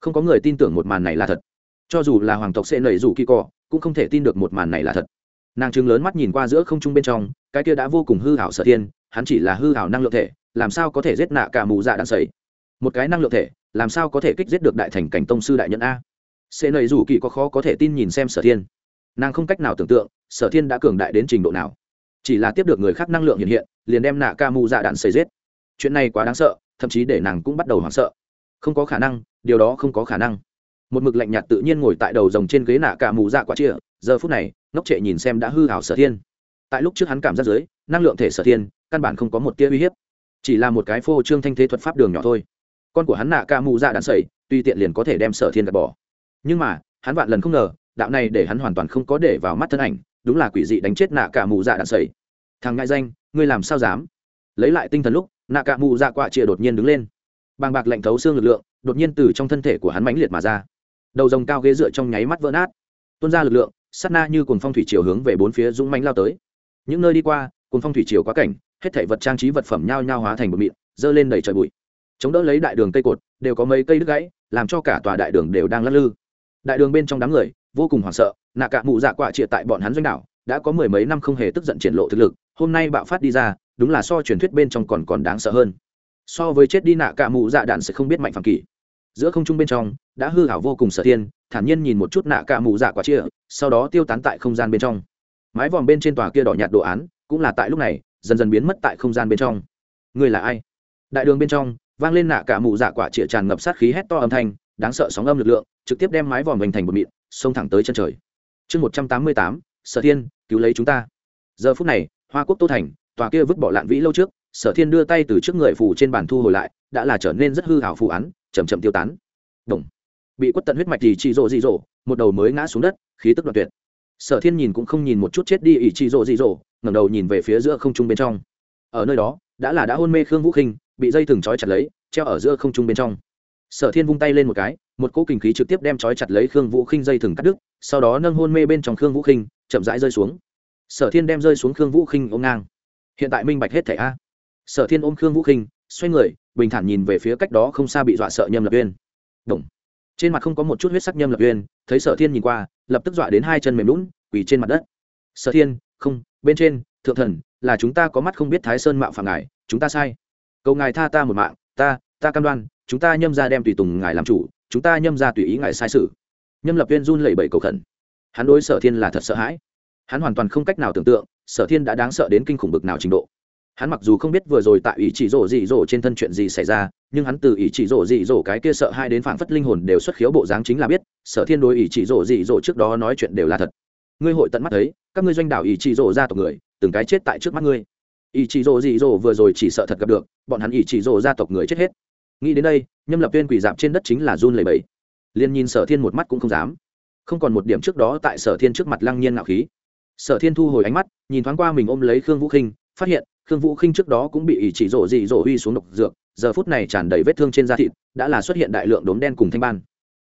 Không có người tin tưởng một màn này là thật. Cho dù là hoàng tộc sẽ nảy rủ kỳ cỏ cũng không thể tin được một màn này là thật. Nàng chứng lớn mắt nhìn qua giữa không trung bên trong, cái kia đã vô cùng hư hảo sở thiên hắn chỉ là hư hảo năng lượng thể, làm sao có thể giết nạ cả mù dạ đạn sầy? Một cái năng lượng thể, làm sao có thể kích giết được đại thành cảnh tông sư đại nhân a? Sẽ nầy rủ kỳ có khó có thể tin nhìn xem sở thiên. Nàng không cách nào tưởng tượng, sở thiên đã cường đại đến trình độ nào. Chỉ là tiếp được người khác năng lượng hiện hiện, liền đem nạ ca mù dạ đạn xây giết. Chuyện này quá đáng sợ, thậm chí để nàng cũng bắt đầu hoảng sợ. Không có khả năng, điều đó không có khả năng. Một mực lạnh nhạt tự nhiên ngồi tại đầu rồng trên ghế nạ ca mù dạ quả chia giờ phút này, ngốc trệ nhìn xem đã hư hảo sở thiên. Tại lúc trước hắn cảm giác giới năng lượng thể sở thiên căn bản không có một tia uy hiếp. Chỉ là một cái phô trương thanh thế thuật pháp đường nhỏ thôi. Con của hắn nạ ca mù dạ đạn sẩy, tuy tiện liền có thể đem sở thiên gạt bỏ. Nhưng mà, hắn vạn lần không ngờ, đạo này để hắn hoàn toàn không có để vào mắt thân ảnh, đúng là quỷ dị đánh chết nạ cả mù dạ đạn sẩy. Thằng ngại danh, ngươi làm sao dám? Lấy lại tinh thần lúc, nạ cả mù dạ quạ chịa đột nhiên đứng lên. Bàng bạc lạnh thấu xương lực lượng, đột nhiên từ trong thân thể của hắn mãnh liệt mà ra. Đầu rồng cao ghế dựa trong nháy mắt vỡ nát. Tuôn ra lực lượng, sát na như cồn phong thủy chiều hướng về bốn phía dũng mãnh lao tới. Những nơi đi qua cồn phong thủy chiều quá cảnh hết thảy vật trang trí vật phẩm nhao nhao hóa thành một mịn, dơ lên đầy trời bụi. Chống đỡ lấy đại đường cây cột, đều có mấy cây đứt gãy, làm cho cả tòa đại đường đều đang lắc lư. Đại đường bên trong đám người, vô cùng hoảng sợ, nạ cả mụ dạ quạ triệt tại bọn hắn doanh đảo, đã có mười mấy năm không hề tức giận triển lộ thực lực, hôm nay bạo phát đi ra, đúng là so truyền thuyết bên trong còn còn đáng sợ hơn. So với chết đi nạ cả mụ dạ đạn sẽ không biết mạnh phàm kỳ. Giữa không trung bên trong, đã hư hảo vô cùng sở thiên, thản nhiên nhìn một chút nạ cả mụ dạ quả chia sau đó tiêu tán tại không gian bên trong. Mái vòm bên trên tòa kia đỏ nhạt đồ án, cũng là tại lúc này dần dần biến mất tại không gian bên trong. Người là ai? Đại đường bên trong, vang lên nạ cả mụ dạ quả chĩa tràn ngập sát khí hét to âm thanh, đáng sợ sóng âm lực lượng, trực tiếp đem mái vòm hình thành một mịn, xông thẳng tới chân trời. Chương một trăm tám mươi tám, sở thiên, cứu lấy chúng ta. Giờ phút này, hoa quốc tô thành, tòa kia vứt bỏ lạn vĩ lâu trước, sở thiên đưa tay từ trước người phủ trên bàn thu hồi lại, đã là trở nên rất hư hảo phù án chầm chậm tiêu tán. Đồng. bị quất tận huyết mạch thì chị rộ dị rộ một đầu mới ngã xuống đất, khí tức đoạn tuyệt. Sở thiên nhìn cũng không nhìn một chút chết đi ỷ chị rộ dị rộ ngẩng đầu nhìn về phía giữa không trung bên trong. Ở nơi đó, đã là đã hôn mê khương vũ khinh, bị dây thừng trói chặt lấy, treo ở giữa không trung bên trong. Sở thiên vung tay lên một cái, một cỗ kinh khí trực tiếp đem trói chặt lấy khương vũ khinh dây thừng cắt đứt, sau đó nâng hôn mê bên trong khương vũ khinh, chậm rãi rơi xuống. Sở thiên đem rơi xuống khương vũ khinh ôm ngang. Hiện tại minh bạch hết thẻ a. Sở thiên ôm khương vũ khinh, xoay người, bình thản nhìn về phía cách đó không xa bị dọa sợ nhâm lập uyên. Động. trên mặt không có một chút huyết sắc nhâm lập uyên, thấy sở thiên nhìn qua, lập tức dọa đến hai chân mềm lún, quỳ trên mặt đất. Sở thiên không, bên trên, thượng thần, là chúng ta có mắt không biết thái sơn mạo phạm ngài, chúng ta sai. Cầu ngài tha ta một mạng, ta ta cam đoan, chúng ta nhâm ra đem tùy tùng ngài làm chủ, chúng ta nhâm ra tùy ý ngài sai sự. Nhâm lập viên run lẩy bẩy cầu khẩn. Hắn đối sở thiên là thật sợ hãi. Hắn hoàn toàn không cách nào tưởng tượng, sở thiên đã đáng sợ đến kinh khủng bực nào trình độ. Hắn mặc dù không biết vừa rồi tại ý chỉ rổ dị rổ trên thân chuyện gì xảy ra, nhưng hắn từ ý chỉ rổ dị rổ cái kia sợ hai đến phảng phất linh hồn đều xuất khiếu bộ dáng chính là biết, sở thiên đối ý chỉ rổ dị rổ trước đó nói chuyện đều là thật. Ngươi hội tận mắt thấy các ngươi doanh đảo ý chỉ rổ ra tộc người, từng cái chết tại trước mắt ngươi. Ý chỉ rổ dị rổ vừa rồi chỉ sợ thật gặp được, bọn hắn ý chỉ rổ ra tộc người chết hết. Nghĩ đến đây, nhâm lập viên quỷ dạp trên đất chính là run lầy bẫy liền nhìn sở thiên một mắt cũng không dám. Không còn một điểm trước đó tại sở thiên trước mặt lăng nhiên ngạo khí. Sở thiên thu hồi ánh mắt, nhìn thoáng qua mình ôm lấy khương vũ khinh, phát hiện khương vũ khinh trước đó cũng bị ỷ chỉ rổ dị rổ huy xuống độc dược, giờ phút này tràn đầy vết thương trên da thịt, đã là xuất hiện đại lượng đốm đen cùng thanh ban.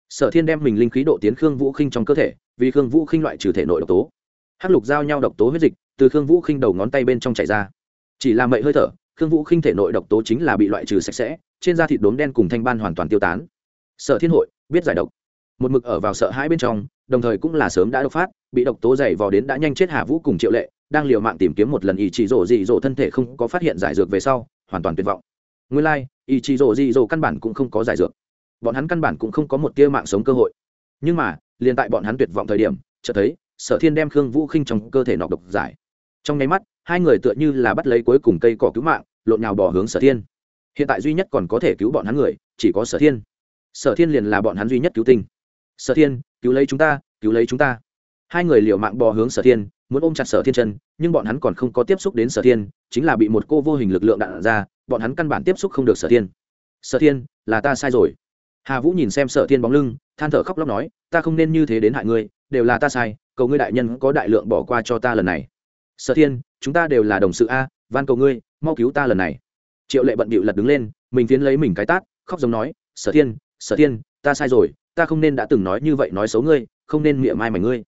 Sở thiên đem mình linh khí độ tiến khương vũ khinh trong cơ thể, vì khương vũ khinh loại trừ thể nội độc tố hắc lục giao nhau độc tố huyết dịch từ khương vũ khinh đầu ngón tay bên trong chảy ra. Chỉ là mậy hơi thở khương vũ khinh thể nội độc tố chính là bị loại trừ sạch sẽ trên da thịt đốm đen cùng thanh ban hoàn toàn tiêu tán. Sở thiên hội biết giải độc. Một mực ở vào sợ hãi bên trong đồng thời cũng là sớm đã độc phát bị độc tố dày vò đến đã nhanh chết hà vũ cùng triệu lệ đang liều mạng tìm kiếm một lần ý chỉ rổ dị rổ thân thể không có phát hiện giải dược về sau hoàn toàn tuyệt vọng. Nguyên lai、like, ý chỉ rổ dị rổ căn bản cũng không có giải dược. Bọn hắn căn bản cũng không có một tia mạng sống cơ hội. Nhưng mà liền tại bọn hắn tuyệt vọng thời điểm chợt thấy sở thiên đem khương vũ khinh trong cơ thể nọc độc giải. Trong nháy mắt, hai người tựa như là bắt lấy cuối cùng cây cỏ cứu mạng, lộn nhào bỏ hướng sở thiên. Hiện tại duy nhất còn có thể cứu bọn hắn người, chỉ có sở thiên. Sở thiên liền là bọn hắn duy nhất cứu tinh. Sở thiên, cứu lấy chúng ta, cứu lấy chúng ta. Hai người liều mạng bò hướng sở thiên, muốn ôm chặt sở thiên chân, nhưng bọn hắn còn không có tiếp xúc đến sở thiên, chính là bị một cô vô hình lực lượng đạn ra, bọn hắn căn bản tiếp xúc không được sở thiên. Sở thiên, là ta sai rồi. Hà vũ nhìn xem sở thiên bóng lưng, than thở khóc lóc nói, ta không nên như thế đến hại ngươi, đều là ta sai cầu ngươi đại nhân có đại lượng bỏ qua cho ta lần này. Sở thiên, chúng ta đều là đồng sự a, van cầu ngươi, mau cứu ta lần này. Triệu lệ bận bịu lật đứng lên, mình tiến lấy mình cái tát, khóc giống nói, sở thiên sở thiên, ta sai rồi, ta không nên đã từng nói như vậy nói xấu ngươi, không nên miệng mai mày ngươi.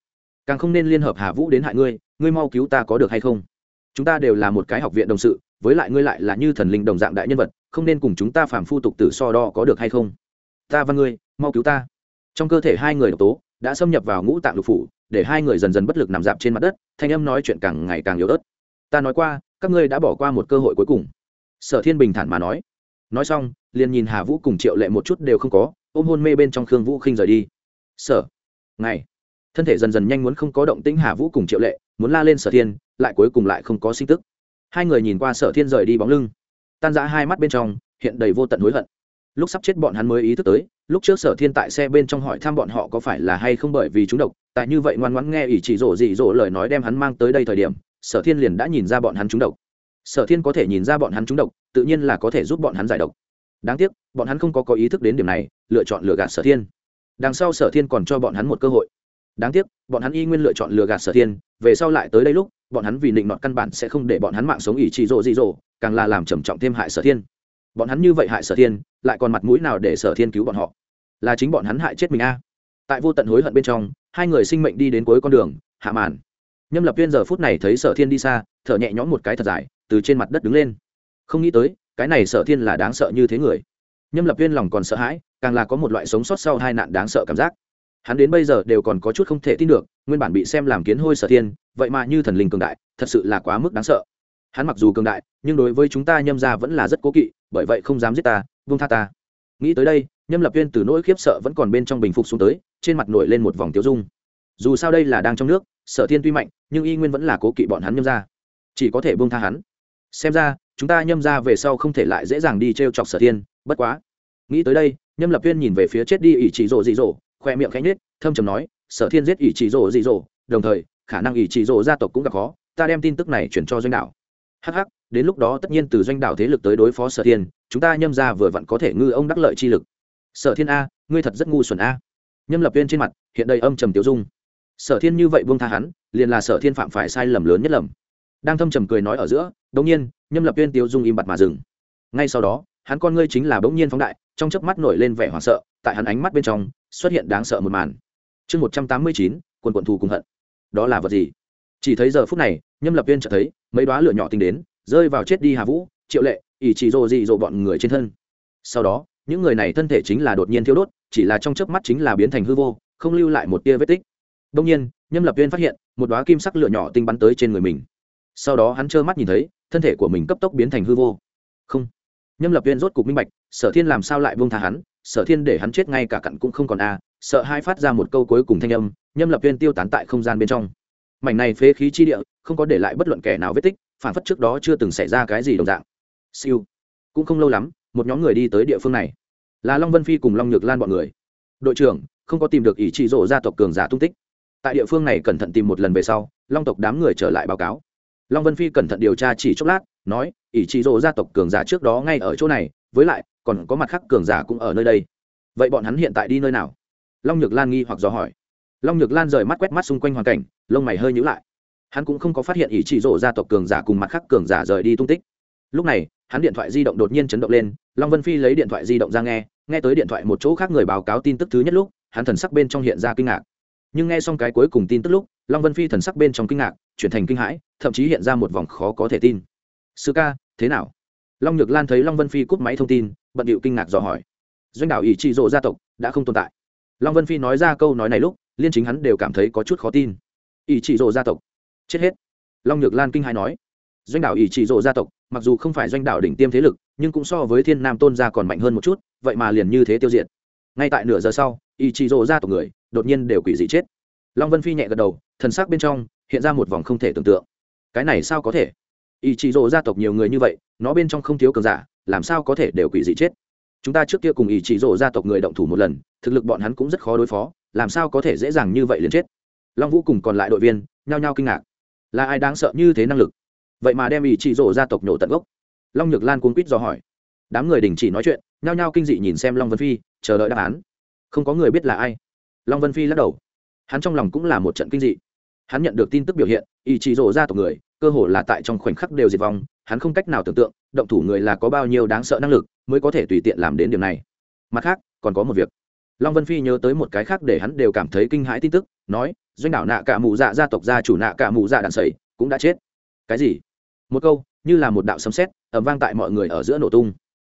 Càng không nên liên hợp hà vũ đến hại ngươi ngươi mau cứu ta có được hay không? Chúng ta đều là một cái học viện đồng sự, với lại ngươi lại là như thần linh đồng dạng đại nhân vật, không nên cùng chúng ta phàm phu tục tử so đo có được hay không? Ta và ngươi, mau cứu ta. Trong cơ thể hai người độc tố, đã xâm nhập vào ngũ tạng lục phủ để hai người dần dần bất lực nằm dạp trên mặt đất, thanh âm nói chuyện càng ngày càng yếu ớt. Ta nói qua, các ngươi đã bỏ qua một cơ hội cuối cùng. Sở thiên bình thản mà nói. Nói xong, liền nhìn hà vũ cùng triệu lệ một chút đều không có, ôm hôn mê bên trong khương vũ khinh rời đi. Sở ngày thân thể dần dần nhanh muốn không có động tĩnh hà vũ cùng triệu lệ, muốn la lên sở thiên, lại cuối cùng lại không có sinh tức. Hai người nhìn qua sở thiên rời đi bóng lưng. Tan giã hai mắt bên trong, hiện đầy vô tận hối hận. Lúc sắp chết bọn hắn mới ý thức tới, lúc trước sở thiên tại xe bên trong hỏi thăm bọn họ có phải là hay không bởi vì chúng độc tại như vậy ngoan ngoãn nghe ỷ chỉ rổ dị rổ lời nói đem hắn mang tới đây thời điểm, sở thiên liền đã nhìn ra bọn hắn trúng độc. Sở thiên có thể nhìn ra bọn hắn trúng độc, tự nhiên là có thể giúp bọn hắn giải độc. Đáng tiếc, bọn hắn không có có ý thức đến điểm này, lựa chọn lừa gạt sở thiên. Đằng sau sở thiên còn cho bọn hắn một cơ hội. Đáng tiếc, bọn hắn y nguyên lựa chọn lừa gạt sở thiên, về sau lại tới đây lúc, bọn hắn vì định nọt căn bản sẽ không để bọn hắn mạng sống ỷ chỉ rộ dị rộ càng là làm trầm trọng thêm hại sở thiên. Bọn hắn như vậy hại sở thiên, lại còn mặt mũi nào để sở thiên cứu bọn họ? Là chính bọn hắn hại chết mình a. Tại vô tận hối hận bên trong hai người sinh mệnh đi đến cuối con đường, hạ màn. Nhâm lập viên giờ phút này thấy sở thiên đi xa, thở nhẹ nhõm một cái thật dài, từ trên mặt đất đứng lên. Không nghĩ tới, cái này sở thiên là đáng sợ như thế người. Nhâm lập viên lòng còn sợ hãi, càng là có một loại sống sót sau hai nạn đáng sợ cảm giác. Hắn đến bây giờ đều còn có chút không thể tin được, nguyên bản bị xem làm kiến hôi sở thiên, vậy mà như thần linh cường đại, thật sự là quá mức đáng sợ. Hắn mặc dù cường đại, nhưng đối với chúng ta nhâm ra vẫn là rất cố kỵ, bởi vậy không dám giết ta vung tha ta. Nghĩ tới đây, nhâm lập viên từ nỗi khiếp sợ vẫn còn bên trong bình phục xuống tới trên mặt nổi lên một vòng tiêu dung. Dù sao đây là đang trong nước, sở thiên tuy mạnh, nhưng y nguyên vẫn là cố kỵ bọn hắn nhâm ra chỉ có thể buông tha hắn. Xem ra, chúng ta nhâm ra về sau không thể lại dễ dàng đi t r e o chọc sở thiên, bất quá. Nghĩ tới đây, nhâm lập viên nhìn về phía chết đi ỷ chỉ rộ dị dỗ khoe miệng khẽ nết thâm trầm nói, sở thiên giết ỷ chỉ rộ dị dỗ đồng thời, khả năng ỷ chỉ rộ gia tộc cũng gặp khó, ta đem tin tức này chuyển cho doanh đạo hh đến lúc đó tất nhiên từ doanh đạo thế lực tới đối phó sở thiên, chúng ta nhâm ra vừa vặn có thể ngư ông đắc lợi chi lực. Sở thiên a, ngươi thật rất ngu xuẩn a nhâm lập viên trên mặt, hiện đầy âm trầm tiêu dung. Sở thiên như vậy buông tha hắn, liền là sở thiên phạm phải sai lầm lớn nhất lầm. Đang thâm trầm cười nói ở giữa đ nhiên, nhâm lập viên tiêu dung im bặt mà dừng. Ngay sau đó, hắn con ngươi chính là bỗng nhiên phóng đại, trong chớp mắt nổi lên vẻ hoảng sợ, tại hắn ánh mắt bên trong, xuất hiện đáng sợ một màn. Chương một trăm tám mươi chín, quần quận thù cùng hận. Đó là vật gì? Chỉ thấy giờ phút này, nhâm lập viên chợt thấy, mấy đoá lửa nhỏ tinh đến, rơi vào chết đi hà vũ, triệu lệ, ỷ chỉ rồ dị rồ bọn người trên thân. Sau đó những người này thân thể chính là đột nhiên thiêu đốt, chỉ là trong chớp mắt chính là biến thành hư vô, không lưu lại một tia vết tích. Đông nhiên, nhâm lập viên phát hiện, một đoá kim sắc lửa nhỏ tinh bắn tới trên người mình. Sau đó hắn trơ mắt nhìn thấy, thân thể của mình cấp tốc biến thành hư vô. Không. Nhâm lập viên rốt cục minh bạch, sở thiên làm sao lại buông tha hắn, sở thiên để hắn chết ngay cả cặn cũng không còn a sợ hai phát ra một câu cuối cùng thanh âm, nhâm lập viên tiêu tán tại không gian bên trong. Mảnh này phế khí chi địa, không có để lại bất luận kẻ nào vết tích, phản phất trước đó chưa từng xảy ra cái gì đồng dạng. Siêu. Cũng không lâu lắm một nhóm người đi tới địa phương này. Là long vân phi cùng long nhược lan bọn người. Đội trưởng, không có tìm được ý trị rộ gia tộc cường giả tung tích. Tại địa phương này cẩn thận tìm một lần về sau, long tộc đám người trở lại báo cáo. Long vân phi cẩn thận điều tra chỉ chốc lát, nói, ý trị rộ gia tộc cường giả trước đó ngay ở chỗ này, với lại, còn có mặt khác cường giả cũng ở nơi đây. Vậy bọn hắn hiện tại đi nơi nào? Long nhược lan nghi hoặc dò hỏi. Long nhược lan rời mắt quét mắt xung quanh hoàn cảnh, lông mày hơi nhữ lại. Hắn cũng không có phát hiện ý trị rộ gia tộc cường giả cùng mặt khác cường giả rời đi tung tích. Lúc này, hắn điện thoại di động đột nhiên chấn động lên long vân phi lấy điện thoại di động ra nghe nghe tới điện thoại một chỗ khác người báo cáo tin tức thứ nhất lúc, hắn thần sắc bên trong hiện ra kinh ngạc. Nhưng nghe xong cái cuối cùng tin tức lúc, long vân phi thần sắc bên trong kinh ngạc, chuyển thành kinh hãi, thậm chí hiện ra một vòng khó có thể tin. Sư ca, thế nào? Long nhược lan thấy long vân phi cúp máy thông tin, bận điệu kinh ngạc dò hỏi. Doanh đảo ỷ trị rộ gia tộc đã không tồn tại. Long vân phi nói ra câu nói này lúc, liên chính hắn đều cảm thấy có chút khó tin. Ỷ trị rộ gia tộc? Chết hết. Long nhược lan kinh hãi nói. Doanh đảo ỷ trị rộ gia tộc, mặc dù không phải doanh đảo đỉnh tiêm thế lực nhưng cũng so với thiên nam tôn gia còn mạnh hơn một chút, vậy mà liền như thế tiêu diệt. Ngay tại nửa giờ sau ý chí rộ gia tộc người, đột nhiên đều quỷ dị chết. Long vân phi nhẹ gật đầu, thần sắc bên trong hiện ra một vòng không thể tưởng tượng. Cái này sao có thể? Ý chí rộ gia tộc nhiều người như vậy, nó bên trong không thiếu cường giả, làm sao có thể đều quỷ dị chết? Chúng ta trước kia cùng ý chí rộ gia tộc người động thủ một lần, thực lực bọn hắn cũng rất khó đối phó, làm sao có thể dễ dàng như vậy liền chết? Long vũ cùng còn lại đội viên nhao nhao kinh ngạc. Là ai đáng sợ như thế năng lực? Vậy mà đem ý chí rộ gia tộc nhổ tận gốc long nhược lan cuốn quýt dò hỏi. Đám người đình chỉ nói chuyện, nhao nhao kinh dị nhìn xem long vân phi, chờ đợi đáp án. Không có người biết là ai. Long vân phi lắc đầu. Hắn trong lòng cũng là một trận kinh dị. Hắn nhận được tin tức biểu hiện, ý chí rộ ra tộc người, cơ hồ là tại trong khoảnh khắc đều diệt vong, hắn không cách nào tưởng tượng, động thủ người là có bao nhiêu đáng sợ năng lực mới có thể tùy tiện làm đến điều này. Mặt khác, còn có một việc. Long vân phi nhớ tới một cái khác để hắn đều cảm thấy kinh hãi tin tức, nói, doanh đảo nạ cả mụ dạ gia tộc gia chủ nạ cả mụ dạ đạn sầy cũng đã chết. Cái gì? Một câu như là một đạo sấm sét ẩm vang tại mọi người ở giữa nổ tung.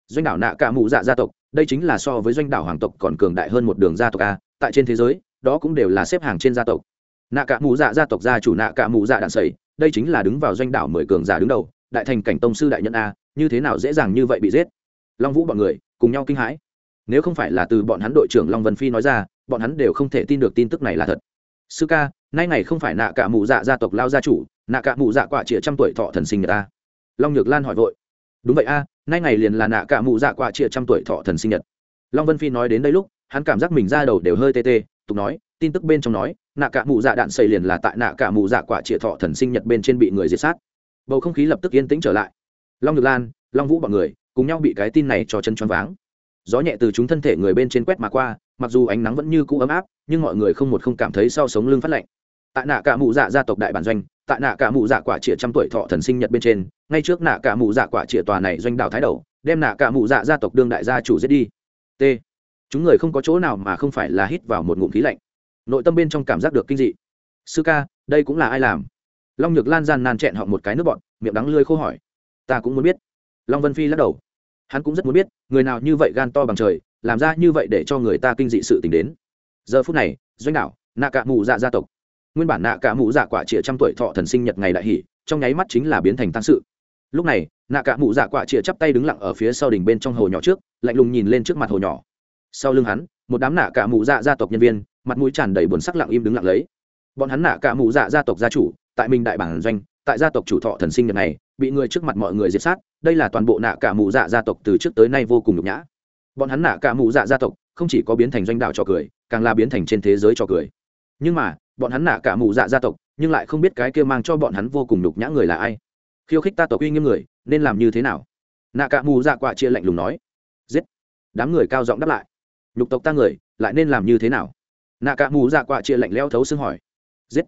Doanh đảo nạ cả mụ dạ gia tộc, đây chính là so với doanh đảo hoàng tộc còn cường đại hơn một đường gia tộc a, tại trên thế giới, đó cũng đều là xếp hàng trên gia tộc. Nạ cả mù dạ gia tộc gia chủ nạ cả mù dạ đạn sầy, đây chính là đứng vào doanh đảo mười cường giả đứng đầu, đại thành cảnh tông sư đại nhân a, như thế nào dễ dàng như vậy bị giết? Long vũ bọn người, cùng nhau kinh hãi. Nếu không phải là từ bọn hắn đội trưởng long vân phi nói ra, bọn hắn đều không thể tin được tin tức này là thật. Sư ca, nay ngày không phải nạ cả mụ dạ gia tộc lao gia chủ, nạ cả mụ dạ quả chĩa trăm tuổi thọ thần sinh người ta long nhược lan hỏi vội. Đúng vậy a, nay ngày liền là nạ cả mụ dạ quả chia trăm tuổi thọ thần sinh nhật. Long vân phi nói đến đây lúc, hắn cảm giác mình ra đầu đều hơi tê tê, tục nói, tin tức bên trong nói, nạ cả mụ dạ đạn xây liền là tại nạ cả mụ dạ quả chĩa thọ thần sinh nhật bên trên bị người diệt sát. Bầu không khí lập tức yên tĩnh trở lại. Long nhược lan, long vũ bọn người, cùng nhau bị cái tin này cho chân choáng váng. Gió nhẹ từ chúng thân thể người bên trên quét mà qua, mặc dù ánh nắng vẫn như cũ ấm áp, nhưng mọi người không một không cảm thấy sau sống lưng phát lạnh tại nạ cả mụ dạ gia tộc đại bản doanh, tại nạ cả mụ dạ quả chĩa trăm tuổi thọ thần sinh nhật bên trên, ngay trước nạ cả mụ dạ quả chĩa tòa này doanh đạo thái đầu, đem nạ cả mụ dạ gia tộc đương đại gia chủ giết đi. T. Chúng người không có chỗ nào mà không phải là hít vào một ngụm khí lạnh. Nội tâm bên trong cảm giác được kinh dị. Sư ca, đây cũng là ai làm? Long nhược lan gian nan chẹn họ một cái nước bọn, miệng đắng lươi khô hỏi. Ta cũng muốn biết. Long vân phi lắc đầu. Hắn cũng rất muốn biết, người nào như vậy gan to bằng trời, làm ra như vậy để cho người ta kinh dị sự t ì n h đến. Giờ phút này, doanh đảo, nạ cả mù dạ gia tộc nguyên bản nạ cả mũ dạ quả chĩa trăm tuổi thọ thần sinh nhật ngày đại hỷ, trong nháy mắt chính là biến thành tăng sự. Lúc này, nạ cả mũ dạ quả chĩa chắp tay đứng lặng ở phía sau đỉnh bên trong hồ nhỏ trước, lạnh lùng nhìn lên trước mặt hồ nhỏ. Sau lưng hắn, một đám nạ cả mũ dạ gia tộc nhân viên, mặt mũi tràn đầy buồn sắc lặng im đứng lặng lấy. Bọn hắn nạ cả mũ dạ gia tộc gia chủ, tại minh đại bản doanh, tại gia tộc chủ thọ thần sinh nhật này, bị người trước mặt mọi người diệt sát, đây là toàn bộ nạ cả mũ dạ gia tộc từ trước tới nay vô cùng nhục nhã. Bọn hắn nạ cả mũ dạ gia tộc không chỉ có biến thành doanh đạo trò cười, càng là biến thành trên thế giới trò cười. Nhưng mà bọn hắn nạ cả mù dạ gia tộc, nhưng lại không biết cái kia mang cho bọn hắn vô cùng nhục nhã người là ai. Khiêu khích ta tộc uy nghiêm người, nên làm như thế nào? Nạ cả mù dạ quạ chia lạnh lùng nói. Giết. Đám người cao giọng đáp lại. Nhục tộc ta người, lại nên làm như thế nào? Nạ cả mù dạ quạ chia lạnh leo thấu xương hỏi. Giết.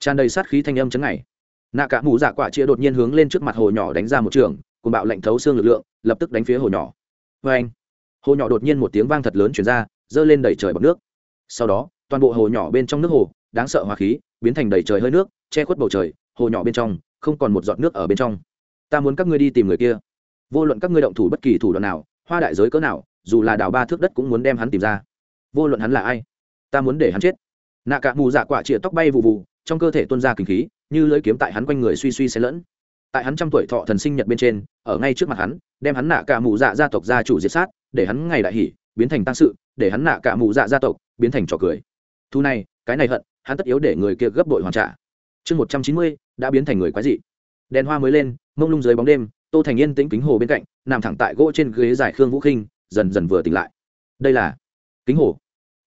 Tràn đầy sát khí thanh âm chấn này nạ cả mù dạ quạ chia đột nhiên hướng lên trước mặt hồ nhỏ đánh ra một trường cùng bạo lệnh thấu xương lực lượng, lập tức đánh phía hồ nhỏ. Vê anh hồ nhỏ đột nhiên một tiếng vang thật lớn chuyển ra dơ lên đẩy trời bọc nước. Sau đó, toàn bộ hồ nhỏ bên trong nước hồ đáng sợ hòa khí, biến thành đầy trời hơi nước, che khuất bầu trời, hồ nhỏ bên trong, không còn một giọt nước ở bên trong. Ta muốn các ngươi đi tìm người kia. Vô luận các ngươi động thủ bất kỳ thủ đoạn nào, hoa đại giới cỡ nào, dù là đào ba thước đất cũng muốn đem hắn tìm ra. Vô luận hắn là ai, ta muốn để hắn chết. Nạ cả mù dạ quả chĩa tóc bay vụ vụ trong cơ thể tuôn ra kinh khí, như lưỡi kiếm tại hắn quanh người suy suy xen lẫn. Tại hắn trăm tuổi thọ thần sinh nhật bên trên, ở ngay trước mặt hắn, đem hắn nạ cả mù dạ gia tộc gia chủ diệt sát, để hắn ngày đại hỉ biến thành tăng sự, để hắn nạ cả mù dạ gia tộc biến thành trò cười. Thu này, cái này hận hắn tất yếu để người kia gấp đội hoàn trả. Chương một trăm chín mươi, đã biến thành người quái dị. Đèn hoa mới lên, mông lung dưới bóng đêm, tô thành yên tĩnh kính hồ bên cạnh, nằm thẳng tại gỗ trên ghế dài khương vũ khinh, dần dần vừa tỉnh lại. Đây là kính hồ.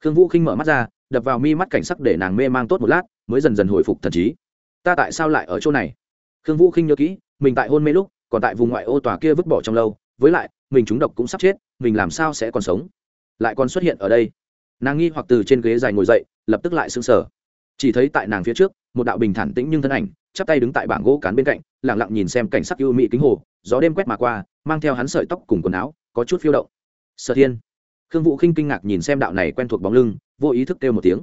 Khương vũ khinh mở mắt ra, đập vào mi mắt cảnh sắc để nàng mê mang tốt một lát, mới dần dần hồi phục thần trí. Ta tại sao lại ở chỗ này? Khương vũ khinh nhớ kỹ, mình tại hôn mê lúc, còn tại vùng ngoại ô tòa kia vứt bỏ trong lâu, với lại, mình trúng độc cũng sắp chết, mình làm sao sẽ còn sống? Lại còn xuất hiện ở đây. Nàng nghi hoặc từ trên ghế dài ngồi dậy, lập tức lại sững sờ chỉ thấy tại nàng phía trước, một đạo bình thản tĩnh nhưng thân ảnh, chắp tay đứng tại bảng gỗ cán bên cạnh lẳng lặng nhìn xem cảnh sắc ưu mỹ kính hồ, gió đêm quét mà qua, mang theo hắn sợi tóc cùng quần áo, có chút phiêu động. Sở thiên. Khương vũ khinh kinh ngạc nhìn xem đạo này quen thuộc bóng lưng, vô ý thức kêu một tiếng.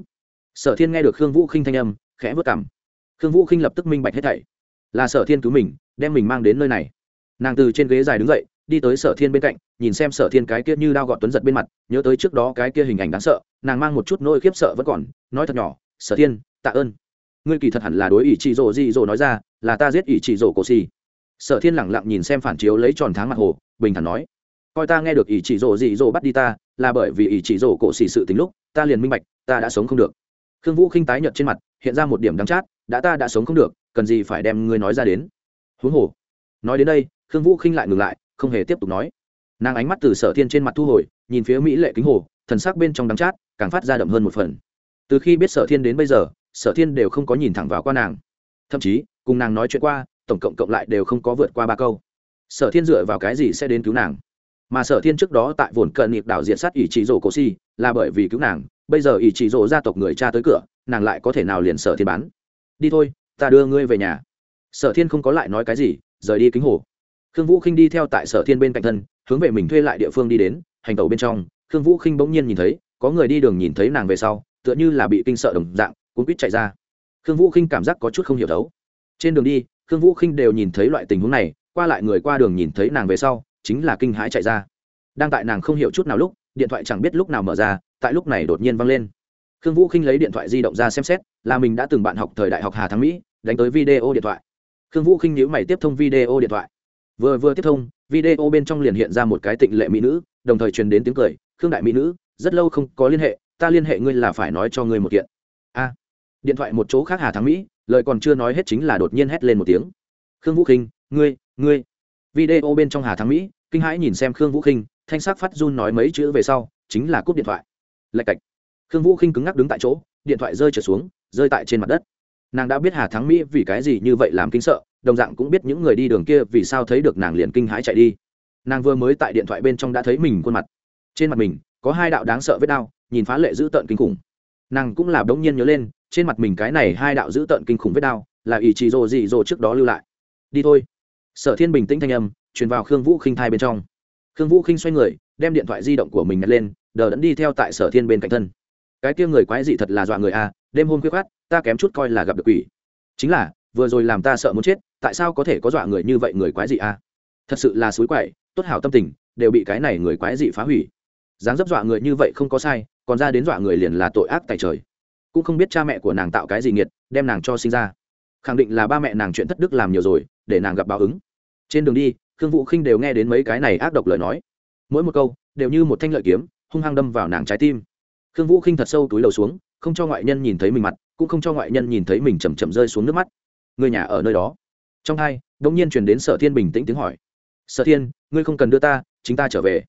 Sở thiên nghe được khương vũ khinh thanh âm, khẽ vớt cảm khương vũ khinh lập tức minh bạch hết thảy. Là sở thiên cứu mình, đem mình mang đến nơi này. Nàng từ trên ghế dài đứng dậy, đi tới sở thiên bên cạnh, nhìn xem sở thiên cái kia như đao gọt tuấn giật bên mặt, nhớ tới trước đó cái kia hình ảnh đáng sợ, nàng mang một chút nỗi khiếp sợ vẫn còn, nói thật nhỏ sở thiên, tạ ơn. Ngươi kỳ thật hẳn là đối ỷ chị rổ dị dỗ nói ra, là ta giết ỷ chị rổ cổ xì. Sở thiên lẳng lặng nhìn xem phản chiếu lấy tròn tháng mặt hồ, bình thản nói. Coi ta nghe được ỷ chị rổ dị dỗ bắt đi ta, là bởi vì ỷ chị rổ cổ xì sự tính lúc, ta liền minh bạch, ta đã sống không được. Khương vũ khinh tái nhợt trên mặt, hiện ra một điểm đắng chát, đã ta đã sống không được, cần gì phải đem ngươi nói ra đến. Huống hồ, nói đến đây, khương vũ khinh lại ngừng lại, không hề tiếp tục nói. Nàng ánh mắt từ sở thiên trên mặt thu hồi, nhìn phía mỹ lệ kính hồ, thần sắc bên trong đắng chát, càng phát ra đậm hơn một phần từ khi biết sở thiên đến bây giờ, sở thiên đều không có nhìn thẳng vào qua nàng. Thậm chí, cùng nàng nói chuyện qua, tổng cộng cộng lại đều không có vượt qua ba câu. Sở thiên dựa vào cái gì sẽ đến cứu nàng? Mà sở thiên trước đó tại vồn cận nhịp đảo diện sát ỷ trị rổ cổ si là bởi vì cứu nàng. Bây giờ ỷ trị rổ gia tộc người cha tới cửa, nàng lại có thể nào liền sở thiên bán? Đi thôi, ta đưa ngươi về nhà. Sở thiên không có lại nói cái gì, rời đi kính hồ. Khương vũ khinh đi theo tại sở thiên bên cạnh thân, hướng về mình thuê lại địa phương đi đến, hành tàu bên trong. Khương vũ khinh bỗng nhiên nhìn thấy, có người đi đường nhìn thấy nàng về sau tựa như là bị kinh sợ đồng dạng, cuốn quýt chạy ra. Khương vũ khinh cảm giác có chút không hiểu thấu trên đường đi, khương vũ khinh đều nhìn thấy loại tình huống này, qua lại người qua đường nhìn thấy nàng về sau, chính là kinh hãi chạy ra. Đang tại nàng không hiểu chút nào lúc, điện thoại chẳng biết lúc nào mở ra, tại lúc này đột nhiên văng lên. Khương vũ khinh lấy điện thoại di động ra xem xét, là mình đã từng bạn học thời đại học hà thắng mỹ, đánh tới video điện thoại. Khương vũ khinh nhíu mày tiếp thông video điện thoại. Vừa vừa tiếp thông, video bên trong liền hiện ra một cái tịnh lệ mỹ nữ, đồng thời truyền đến tiếng cười, khương đại mỹ nữ, rất lâu không có liên hệ ta liên hệ ngươi là phải nói cho ngươi một kiện. A. Điện thoại một chỗ khác hà thắng mỹ, lời còn chưa nói hết chính là đột nhiên hét lên một tiếng. Khương vũ khinh, ngươi ngươi. Video bên trong hà thắng mỹ, kinh hãi nhìn xem khương vũ khinh, thanh sắc phát run nói mấy chữ về sau, chính là cúp điện thoại. Lạch cạch. Khương vũ khinh cứng ngắc đứng tại chỗ, điện thoại rơi trở xuống, rơi tại trên mặt đất. Nàng đã biết hà thắng mỹ vì cái gì như vậy làm kinh sợ, đồng dạng cũng biết những người đi đường kia vì sao thấy được nàng liền kinh hãi chạy đi. Nàng vừa mới tại điện thoại bên trong đã thấy mình khuôn mặt. Trên mặt mình, có hai đạo đáng sợ vết đau nhìn phá lệ dữ tợn kinh khủng. Nàng cũng là đ n g nhiên nhớ lên, trên mặt mình cái này hai đạo dữ tợn kinh khủng vết đao là ý chí rồ dị rồ trước đó lưu lại. Đi thôi. Sở thiên bình tĩnh thanh âm truyền vào khương vũ khinh thai bên trong. Khương vũ khinh xoay người, đem điện thoại di động của mình nhặt lên, đờ đẫn đi theo tại sở thiên bên cạnh thân. Cái kia người quái dị thật là dọa người à? đêm hôm khuya khát ta kém chút coi là gặp được quỷ. Chính là, vừa rồi làm ta sợ muốn chết, tại sao có thể có dọa người như vậy người quái dị à? thật sự là suối quậy, tốt hảo tâm tình, đều bị cái này người quái dị phá hủy. Dáng dấp dọa người như vậy không có sai còn ra đến dọa người liền là tội ác tại trời. Cũng không biết cha mẹ của nàng tạo cái gì nghiệt, đem nàng cho sinh ra. Khẳng định là ba mẹ nàng chuyện thất đức làm nhiều rồi, để nàng gặp báo ứng. Trên đường đi, khương vũ khinh đều nghe đến mấy cái này ác độc lời nói. Mỗi một câu, đều như một thanh lợi kiếm, hung hăng đâm vào nàng trái tim. Khương vũ khinh thật sâu túi đầu xuống, không cho ngoại nhân nhìn thấy mình mặt, cũng không cho ngoại nhân nhìn thấy mình chầm chậm rơi xuống nước mắt. Người nhà ở nơi đó. Trong hai đ ỗ n g nhiên truyền đến sở thiên bình tĩnh tiếng hỏi. Sở thiên, ngươi không cần đưa ta, chính ta trở về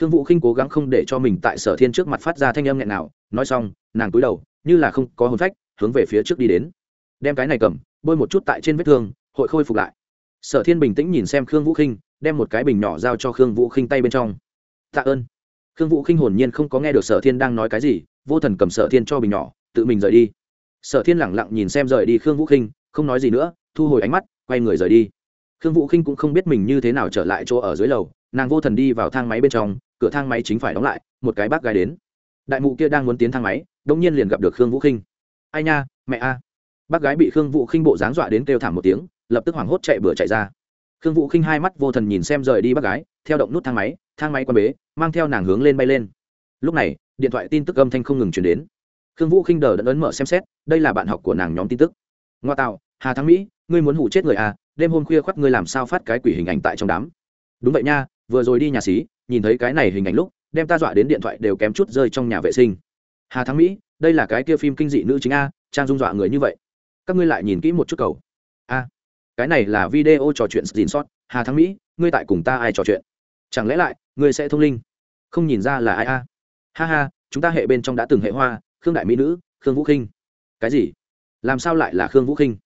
khương vũ khinh cố gắng không để cho mình tại sở thiên trước mặt phát ra thanh âm nghẹn nào, nói xong, nàng cúi đầu, như là không có hồn phách, hướng về phía trước đi đến. Đem cái này cầm, bôi một chút tại trên vết thương, hội khôi phục lại. Sở thiên bình tĩnh nhìn xem khương vũ khinh, đem một cái bình nhỏ giao cho khương vũ khinh tay bên trong. Tạ ơn. Khương vũ khinh hồn nhiên không có nghe được sở thiên đang nói cái gì, vô thần cầm sở thiên cho bình nhỏ, tự mình rời đi. Sở thiên lẳng lặng nhìn xem rời đi khương vũ khinh, không nói gì nữa, thu hồi ánh mắt, quay người rời đi. Khương vũ khinh cũng không biết mình như thế nào trở lại chỗ ở dưới lầu, nàng vô thần đi vào thang máy bên trong cửa thang máy chính phải đóng lại, một cái bác gái đến. Đại mụ kia đang muốn tiến thang máy đông nhiên liền gặp được khương vũ khinh. Ai nha, mẹ a. Bác gái bị khương vũ khinh bộ dáng dọa đến kêu thảm một tiếng, lập tức hoảng hốt chạy bừa chạy ra. Khương vũ khinh hai mắt vô thần nhìn xem rời đi bác gái, theo động nút thang máy thang máy quan bế, mang theo nàng hướng lên bay lên. Lúc này, điện thoại tin tức âm thanh không ngừng chuyển đến. Khương vũ khinh đờ đẫn ấn mở xem xét, đây là bạn học của nàng nhóm tin tức. Ngoa tạo, hà thắng mỹ, ngươi muốn hủ chết người à đêm hôm khuya khoác ngươi làm sao phát cái quỷ hình ảnh tại trong đám. Đúng vậy nha, vừa rồi đi nhà xí nhìn thấy cái này hình ảnh lúc, đem ta dọa đến điện thoại đều kém chút rơi trong nhà vệ sinh. Hà thắng mỹ, đây là cái kia phim kinh dị nữ chính a, trang dung dọa người như vậy. Các ngươi lại nhìn kỹ một chút cầu a, cái này là video trò chuyện dìn sót. Hà thắng mỹ, ngươi tại cùng ta ai trò chuyện? Chẳng lẽ lại, ngươi sẽ thông linh? Không nhìn ra là ai a? Ha ha, chúng ta hệ bên trong đã từng hệ hoa, khương đại mỹ nữ, khương vũ khinh. Cái gì? Làm sao lại là khương vũ khinh?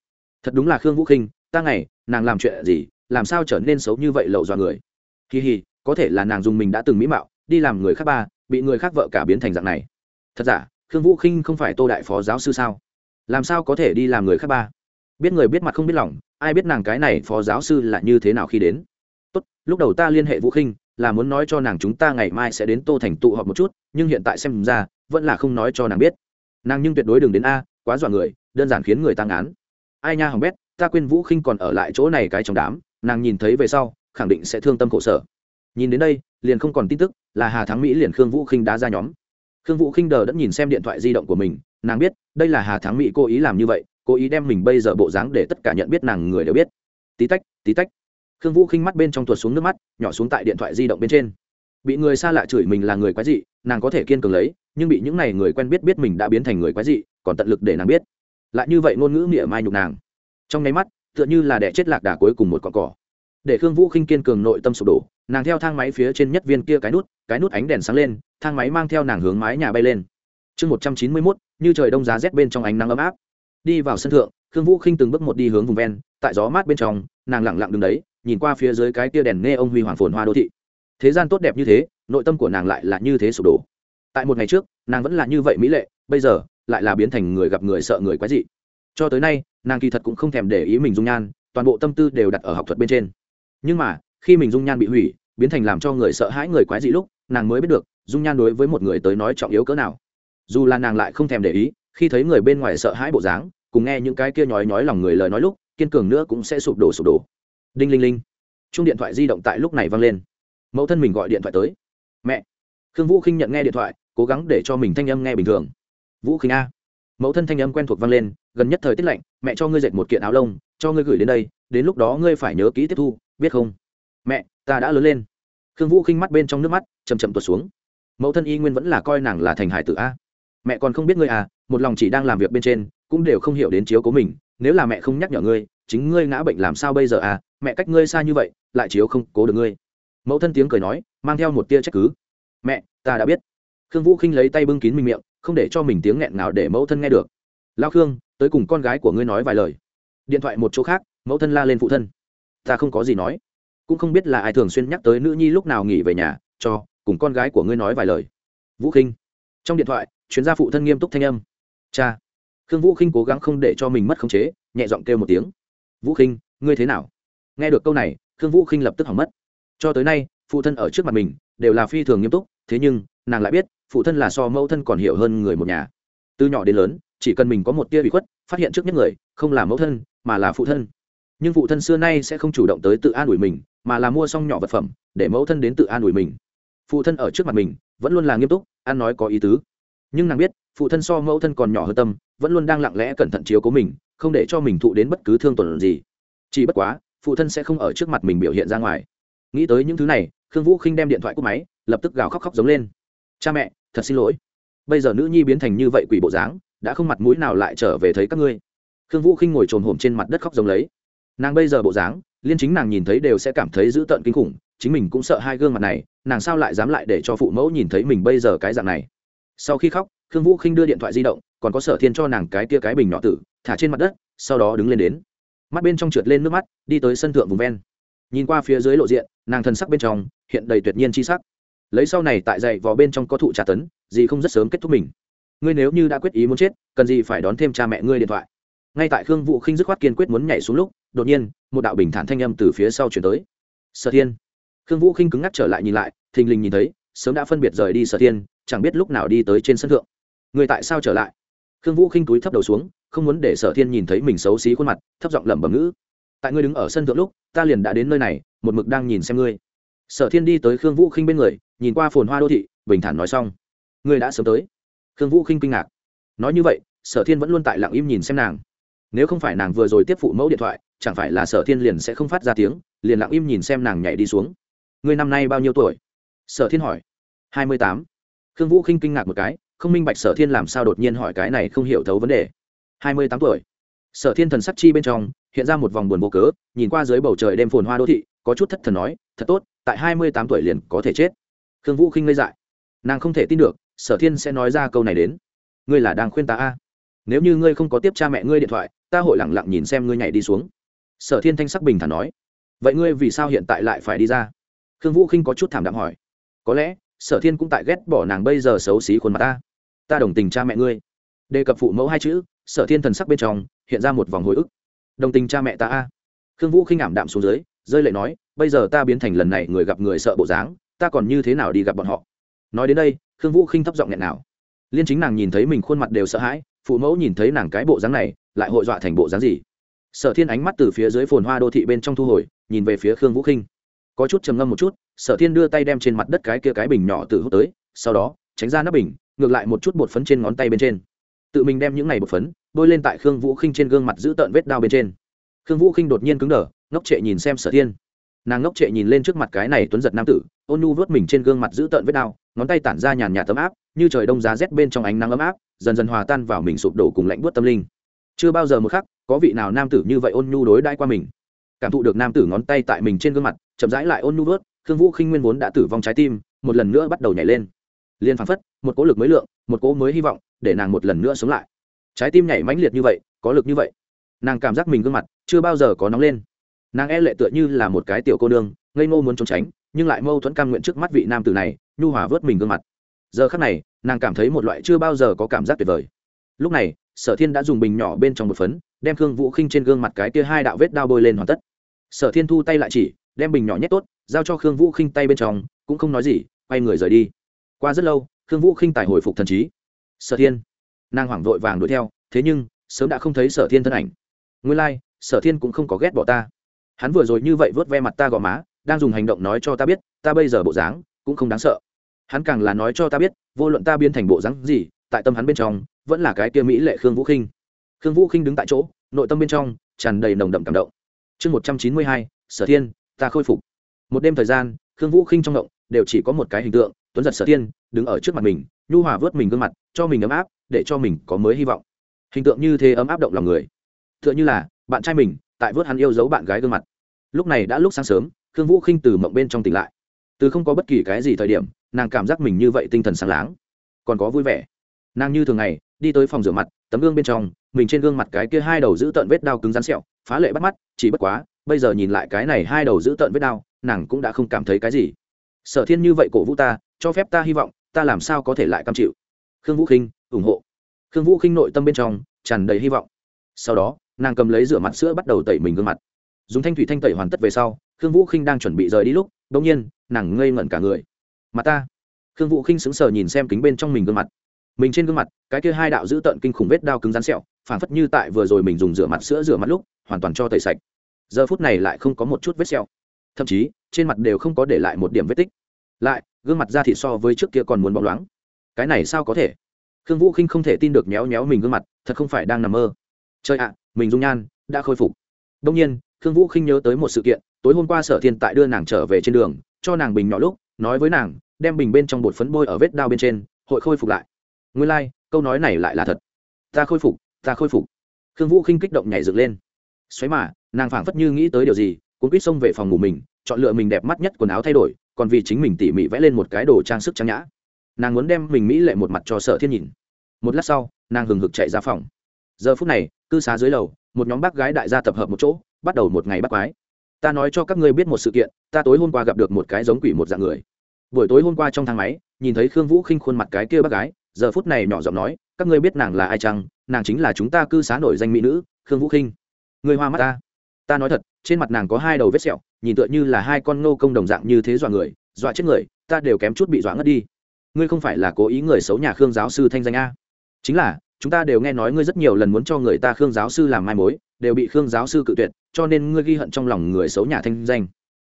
Thật đúng là khương vũ khinh, ta ngày, nàng làm chuyện gì, làm sao trở nên xấu như vậy lậu dọa người? Kỳ hì có thể là nàng dùng mình đã từng mỹ mạo, đi làm người khác ba, bị người khác vợ cả biến thành dạng này. Thật giả, khương vũ khinh không phải tô đại phó giáo sư sao? Làm sao có thể đi làm người khác ba? Biết người biết mặt không biết lòng, ai biết nàng cái này phó giáo sư là như thế nào khi đến? Tốt, lúc đầu ta liên hệ vũ khinh, là muốn nói cho nàng chúng ta ngày mai sẽ đến tô thành tụ họp một chút, nhưng hiện tại xem ra, vẫn là không nói cho nàng biết. Nàng nhưng tuyệt đối đừng đến a, quá dọa người, đơn giản khiến người tăng án ai nha hỏng bét, ta quên vũ khinh còn ở lại chỗ này cái trong đám, nàng nhìn thấy về sau, khẳng định sẽ thương tâm khổ sở nhìn đến đây, liền không còn tin tức, là hà thắng mỹ liền khương vũ khinh đá ra nhóm. Khương vũ khinh đờ đã nhìn xem điện thoại di động của mình, nàng biết, đây là hà thắng mỹ cố ý làm như vậy, cố ý đem mình bây giờ bộ dáng để tất cả nhận biết nàng người đều biết. Tí tách tí tách. Khương vũ khinh mắt bên trong tuột xuống nước mắt, nhỏ xuống tại điện thoại di động bên trên. Bị người xa lạ chửi mình là người quái dị, nàng có thể kiên cường lấy, nhưng bị những n à y người quen biết biết mình đã biến thành người quái dị, còn tận lực để nàng biết. Lại như vậy ngôn ngữ nghĩa mai nhục nàng. Trong nháy mắt, tựa như là đẻ chết lạc đà cuối cùng một con cỏ để khương vũ khinh kiên cường nội tâm sụp đổ, nàng theo thang máy phía trên nhất viên kia cái nút cái nút ánh đèn sáng lên, thang máy mang theo nàng hướng mái nhà bay lên. Chương một trăm chín mươi mốt, như trời đông giá rét bên trong ánh nắng ấm áp. Đi vào sân thượng, khương vũ khinh từng bước một đi hướng vùng ven, tại gió mát bên trong, nàng lẳng lặng đứng đấy, nhìn qua phía dưới cái kia đèn nghe ông huy hoàng phồn hoa đô thị. Thế gian tốt đẹp như thế, nội tâm của nàng lại là như thế sụp đổ. Tại một ngày trước, nàng vẫn là như vậy mỹ lệ, bây giờ, lại là biến thành người gặp người sợ người quái dị. Cho tới nay, nàng kỳ thật cũng không thèm để ý mình dung nhan, toàn bộ tâm tư đều đặt ở học thuật bên trên nhưng mà, khi mình dung nhan bị hủy, biến thành làm cho người sợ hãi người quái dị lúc, nàng mới biết được, dung nhan đối với một người tới nói trọng yếu cỡ nào. Dù là nàng lại không thèm để ý, khi thấy người bên ngoài sợ hãi bộ dáng, cùng nghe những cái kia nhói nhói lòng người lời nói lúc, kiên cường nữa cũng sẽ sụp đổ sụp đổ. Đinh linh linh. Chung điện thoại di động tại lúc này vang lên. Mẫu thân mình gọi điện thoại tới. Mẹ. Khương vũ khinh nhận nghe điện thoại, cố gắng để cho mình thanh âm nghe bình thường. Vũ khinh a. Mẫu thân thanh âm quen thuộc vang lên, gần nhất thời tiết lạnh, mẹ cho ngươi dệt một kiện áo lông, cho ngươi gửi đến đây, đến lúc đó ngươi phải nhớ kỹ tiếp thu biết không? Mẹ, ta đã lớn lên. Khương vũ khinh mắt bên trong nước mắt chầm chậm tuột xuống. Mẫu thân y nguyên vẫn là coi nàng là thành hải tử a. Mẹ còn không biết ngươi à một lòng chỉ đang làm việc bên trên, cũng đều không hiểu đến chiếu cố mình. Nếu là mẹ không nhắc nhở ngươi, chính ngươi ngã bệnh làm sao bây giờ à? Mẹ cách ngươi xa như vậy, lại chiếu không cố được ngươi. Mẫu thân tiếng cười nói, mang theo một tia trách cứ. Mẹ, ta đã biết. Khương vũ khinh lấy tay bưng kín mình miệng, không để cho mình tiếng nghẹn nào để mẫu thân nghe được. Lao khương, tới cùng con gái của ngươi nói vài lời. Điện thoại một chỗ khác, mẫu thân la lên phụ thân ta không có gì nói. Cũng không biết là ai thường xuyên nhắc tới nữ nhi lúc nào nghỉ về nhà, cho, cùng con gái của ngươi nói vài lời. Vũ khinh. Trong điện thoại, chuyên gia phụ thân nghiêm túc thanh âm. Cha. Khương vũ khinh cố gắng không để cho mình mất khống chế, nhẹ giọng kêu một tiếng. Vũ khinh, ngươi thế nào? Nghe được câu này, khương vũ khinh lập tức hỏng mất. Cho tới nay, phụ thân ở trước mặt mình đều là phi thường nghiêm túc, thế nhưng, nàng lại biết, phụ thân là so mẫu thân còn hiểu hơn người một nhà. Từ nhỏ đến lớn, chỉ cần mình có một tia bị khuất, phát hiện trước nhất người, không là mẫu thân, mà là phụ thân nhưng phụ thân xưa nay sẽ không chủ động tới tự an ủi mình, mà là mua xong nhỏ vật phẩm, để mẫu thân đến tự an ủi mình. Phụ thân ở trước mặt mình, vẫn luôn là nghiêm túc, ăn nói có ý tứ. Nhưng nàng biết, phụ thân so mẫu thân còn nhỏ hơn tâm, vẫn luôn đang lặng lẽ cẩn thận chiếu cố mình, không để cho mình thụ đến bất cứ thương tổn gì. Chỉ bất quá, phụ thân sẽ không ở trước mặt mình biểu hiện ra ngoài. Nghĩ tới những thứ này, khương vũ khinh đem điện thoại cúp máy, lập tức gào khóc khóc giống lên. Cha mẹ, thật xin lỗi. Bây giờ nữ nhi biến thành như vậy quỷ bộ dáng, đã không mặt mũi nào lại trở về thấy các ngươi. Khương vũ khinh ngồi trồm hổm trên mặt đất khóc giống lấy nàng bây giờ bộ dáng, liên chính nàng nhìn thấy đều sẽ cảm thấy dữ tợn kinh khủng, chính mình cũng sợ hai gương mặt này, nàng sao lại dám lại để cho phụ mẫu nhìn thấy mình bây giờ cái dạng này? Sau khi khóc, khương vũ khinh đưa điện thoại di động, còn có sở thiên cho nàng cái tia cái bình nhỏ tử, thả trên mặt đất, sau đó đứng lên đến. Mắt bên trong trượt lên nước mắt, đi tới sân thượng vùng ven. Nhìn qua phía dưới lộ diện, nàng thân sắc bên trong hiện đầy tuyệt nhiên chi sắc. Lấy sau này tại dậy vò bên trong có thụ trà tấn, gì không rất sớm kết thúc mình. Ngươi nếu như đã quyết ý muốn chết, cần gì phải đón thêm cha mẹ ngươi điện thoại? Ngay tại khương vũ khinh dứt khoát kiên quyết muốn nhảy xuống lúc, đột nhiên, một đạo bình thản thanh âm từ phía sau chuyển tới. Sở thiên. Khương vũ khinh cứng ngắc trở lại nhìn lại, thình lình nhìn thấy, sớm đã phân biệt rời đi sở thiên, chẳng biết lúc nào đi tới trên sân thượng. Người tại sao trở lại? Khương vũ khinh túi thấp đầu xuống, không muốn để sở thiên nhìn thấy mình xấu xí khuôn mặt, thấp giọng lẩm bẩm ngữ. Tại ngươi đứng ở sân thượng lúc, ta liền đã đến nơi này, một mực đang nhìn xem ngươi. Sở thiên đi tới khương vũ khinh bên người, nhìn qua phồn hoa đô thị, bình thản nói xong. Ngươi đã sớm tới. Khương vũ khinh kinh ngạc. Nói như vậy, sở thiên vẫn luôn tại lặng im nhìn xem nàng nếu không phải nàng vừa rồi tiếp phụ mẫu điện thoại, chẳng phải là sở thiên liền sẽ không phát ra tiếng, liền lặng im nhìn xem nàng nhảy đi xuống. Ngươi năm nay bao nhiêu tuổi? Sở thiên hỏi. Hai mươi tám. Khương vũ khinh kinh ngạc một cái, không minh bạch sở thiên làm sao đột nhiên hỏi cái này không hiểu thấu vấn đề. Hai mươi tám tuổi. Sở thiên thần sắc chi bên trong, hiện ra một vòng buồn vô cớ, nhìn qua dưới bầu trời đêm phồn hoa đô thị, có chút thất thần nói, thật tốt, tại hai mươi tám tuổi liền có thể chết. Khương vũ khinh ngây dại. Nàng không thể tin được, sở thiên sẽ nói ra câu này đến. Ngươi là đang khuyên ta a? Nếu như ngươi không có tiếp cha mẹ ngươi điện thoại ta hội lẳng lặng nhìn xem ngươi nhảy đi xuống. Sở thiên thanh sắc bình thản nói. Vậy ngươi vì sao hiện tại lại phải đi ra? Khương vũ khinh có chút thảm đạm hỏi. Có lẽ, sở thiên cũng tại ghét bỏ nàng bây giờ xấu xí khuôn mặt ta. Ta đồng tình cha mẹ ngươi. Đề cập phụ mẫu hai chữ, sở thiên thần sắc bên trong, hiện ra một vòng hồi ức. Đồng tình cha mẹ ta a. Khương vũ khinh ảm đạm xuống dưới, rơi lệ nói, bây giờ ta biến thành lần này người gặp người sợ bộ dáng, ta còn như thế nào đi gặp bọn họ? Nói đến đây, khương vũ khinh thấp giọng nghẹn nào. Liên chính nàng nhìn thấy mình khuôn mặt đều sợ hãi, phụ mẫu nhìn thấy nàng cái bộ dáng này lại hội dọa thành bộ dáng gì? Sở thiên ánh mắt từ phía dưới phồn hoa đô thị bên trong thu hồi, nhìn về phía khương vũ khinh. Có chút trầm ngâm một chút, sở thiên đưa tay đem trên mặt đất cái kia cái bình nhỏ từ hút tới, sau đó, tránh ra nắp bình, ngược lại một chút bột phấn trên ngón tay bên trên. Tự mình đem những này bột phấn, bôi lên tại khương vũ khinh trên gương mặt giữ tợn vết đao bên trên. Khương vũ khinh đột nhiên cứng đờ, ngốc trệ nhìn xem sở thiên. Nàng ngốc trệ nhìn lên trước mặt cái này tuấn giật nam tử, ôn nhu vớt mình trên gương mặt giữ tợn vết đao ngón tay tản ra nhàn nhạt tấm áp, như trời đông giá rét bên trong ánh nắng ấm áp, dần dần hòa tan vào mình sụp đổ cùng lạnh buốt tâm linh chưa bao giờ một khắc có vị nào nam tử như vậy ôn nhu đối đãi qua mình. Cảm thụ được nam tử ngón tay tại mình trên gương mặt, chậm rãi lại ôn nhu vớt, khương vũ khinh nguyên vốn đã tử vong trái tim, một lần nữa bắt đầu nhảy lên. Liền phảng phất, một cỗ lực mới lượng, một cỗ mới hy vọng, để nàng một lần nữa sống lại. Trái tim nhảy mãnh liệt như vậy, có lực như vậy. Nàng cảm giác mình gương mặt chưa bao giờ có nóng lên. Nàng e lệ tựa như là một cái tiểu cô nương, ngây ngô muốn trốn tránh, nhưng lại mâu thuẫn cam nguyện trước mắt vị nam tử này, nhu hòa vớt mình gương mặt. Giờ khắc này, nàng cảm thấy một loại chưa bao giờ có cảm giác tuyệt vời. Lúc này sở thiên đã dùng bình nhỏ bên trong một phấn đem khương vũ khinh trên gương mặt cái kia hai đạo vết đao bôi lên hoàn tất. Sở thiên thu tay lại chỉ đem bình nhỏ nhét tốt giao cho khương vũ khinh tay bên trong cũng không nói gì quay người rời đi. Qua rất lâu khương vũ khinh tài hồi phục thần trí. Sở thiên nàng hoảng vội vàng đuổi theo thế nhưng sớm đã không thấy sở thiên thân ảnh. Nguyên lai、like, sở thiên cũng không có ghét bỏ ta. Hắn vừa rồi như vậy vớt ve mặt ta gò má đang dùng hành động nói cho ta biết ta bây giờ bộ dáng cũng không đáng sợ. Hắn càng là nói cho ta biết vô luận ta biến thành bộ dáng gì tại tâm hắn bên trong vẫn là cái kia mỹ lệ khương vũ khinh. Khương vũ khinh đứng tại chỗ, nội tâm bên trong tràn đầy nồng đậm cảm động. Chương một trăm chín mươi hai, sở thiên, ta khôi phục. Một đêm thời gian, khương vũ khinh trong động đều chỉ có một cái hình tượng, tuấn giật sở thiên, đứng ở trước mặt mình, nhu hòa vớt mình gương mặt, cho mình ấm áp, để cho mình có mới hy vọng. Hình tượng như thế ấm áp động lòng người. T h ư ợ n h ư là bạn trai mình tại vớt hắn yêu dấu bạn gái gương mặt. Lúc này đã lúc sáng sớm, khương vũ khinh từ mộng bên trong tỉnh lại. Từ không có bất kỳ cái gì thời điểm, nàng cảm giác mình như vậy tinh thần sáng láng. Còn có vui vẻ. Nàng như thường ngày đi tới phòng rửa mặt, tấm gương bên trong, mình trên gương mặt cái kia hai đầu giữ tợn vết đau cứng rắn sẹo, phá lệ bắt mắt, chỉ bất quá, bây giờ nhìn lại cái này hai đầu giữ tợn vết đau nàng cũng đã không cảm thấy cái gì. Sở thiên như vậy cổ vũ ta, cho phép ta hy vọng, ta làm sao có thể lại cam chịu? Khương vũ khinh, ủng hộ. Khương vũ khinh nội tâm bên trong, tràn đầy hy vọng. Sau đó, nàng cầm lấy rửa mặt sữa bắt đầu tẩy mình gương mặt. Dùng thanh thủy thanh tẩy hoàn tất về sau, khương vũ khinh đang chuẩn bị rời đi lúc đ ỗ n g nhiên, nàng ngây ngẩn cả người. Mặt ta? Khương vũ khinh sững sờ nhìn xem kính bên trong mình gương mặt mình trên gương mặt, cái kia hai đạo giữ tận kinh khủng vết đao cứng rắn sẹo phản phất như tại vừa rồi mình dùng rửa mặt sữa rửa mặt lúc, hoàn toàn cho tẩy sạch. Giờ phút này lại không có một chút vết sẹo. Thậm chí, trên mặt đều không có để lại một điểm vết tích. Lại, gương mặt da thịt so với trước kia còn muốn bóng loáng. Cái này sao có thể? Khương vũ khinh không thể tin được méo méo mình gương mặt, thật không phải đang nằm mơ. Chơi ạ, mình dung nhan, đã khôi phục. Đông nhiên, khương vũ khinh nhớ tới một sự kiện, tối hôm qua sở thiên tại đưa nàng trở về trên đường, cho nàng bình nhỏ lúc, nói với nàng, đem bình bên trong bột phấn bôi ở vết đao bên trên, hội khôi phục lại nguyên lai、like, câu nói này lại là thật. Ta khôi phục ta khôi phục. Khương vũ khinh kích động nhảy dựng lên. Xoáy mà nàng phảng phất như nghĩ tới điều gì cuốn quýt xông về phòng ngủ mình chọn lựa mình đẹp mắt nhất quần áo thay đổi còn vì chính mình tỉ mỉ vẽ lên một cái đồ trang sức trang nhã. Nàng muốn đem mình mỹ lệ một mặt cho sở thiên nhìn. Một lát sau nàng hừng hực chạy ra phòng. Giờ phút này cư xá dưới lầu một nhóm bác gái đại gia tập hợp một chỗ bắt đầu một ngày bắt quái. Ta nói cho các ngươi biết một sự kiện ta tối hôm qua gặp được một cái giống quỷ một dạng người. Buổi tối hôm qua trong thang máy nhìn thấy khương vũ khinh khuôn mặt cái kia bác gái giờ phút này nhỏ giọng nói, các ngươi biết nàng là ai chăng? Nàng chính là chúng ta cư xá nổi danh mỹ nữ, khương vũ khinh. Người hoa mắt ta. Ta nói thật, trên mặt nàng có hai đầu vết sẹo, nhìn tựa như là hai con nô công đồng dạng như thế dọa người, dọa chết người, ta đều kém chút bị dọa ngất đi. Ngươi không phải là cố ý người xấu nhà khương giáo sư thanh danh a? Chính là, chúng ta đều nghe nói ngươi rất nhiều lần muốn cho người ta khương giáo sư làm mai mối, đều bị khương giáo sư cự tuyệt, cho nên ngươi ghi hận trong lòng người xấu nhà thanh danh.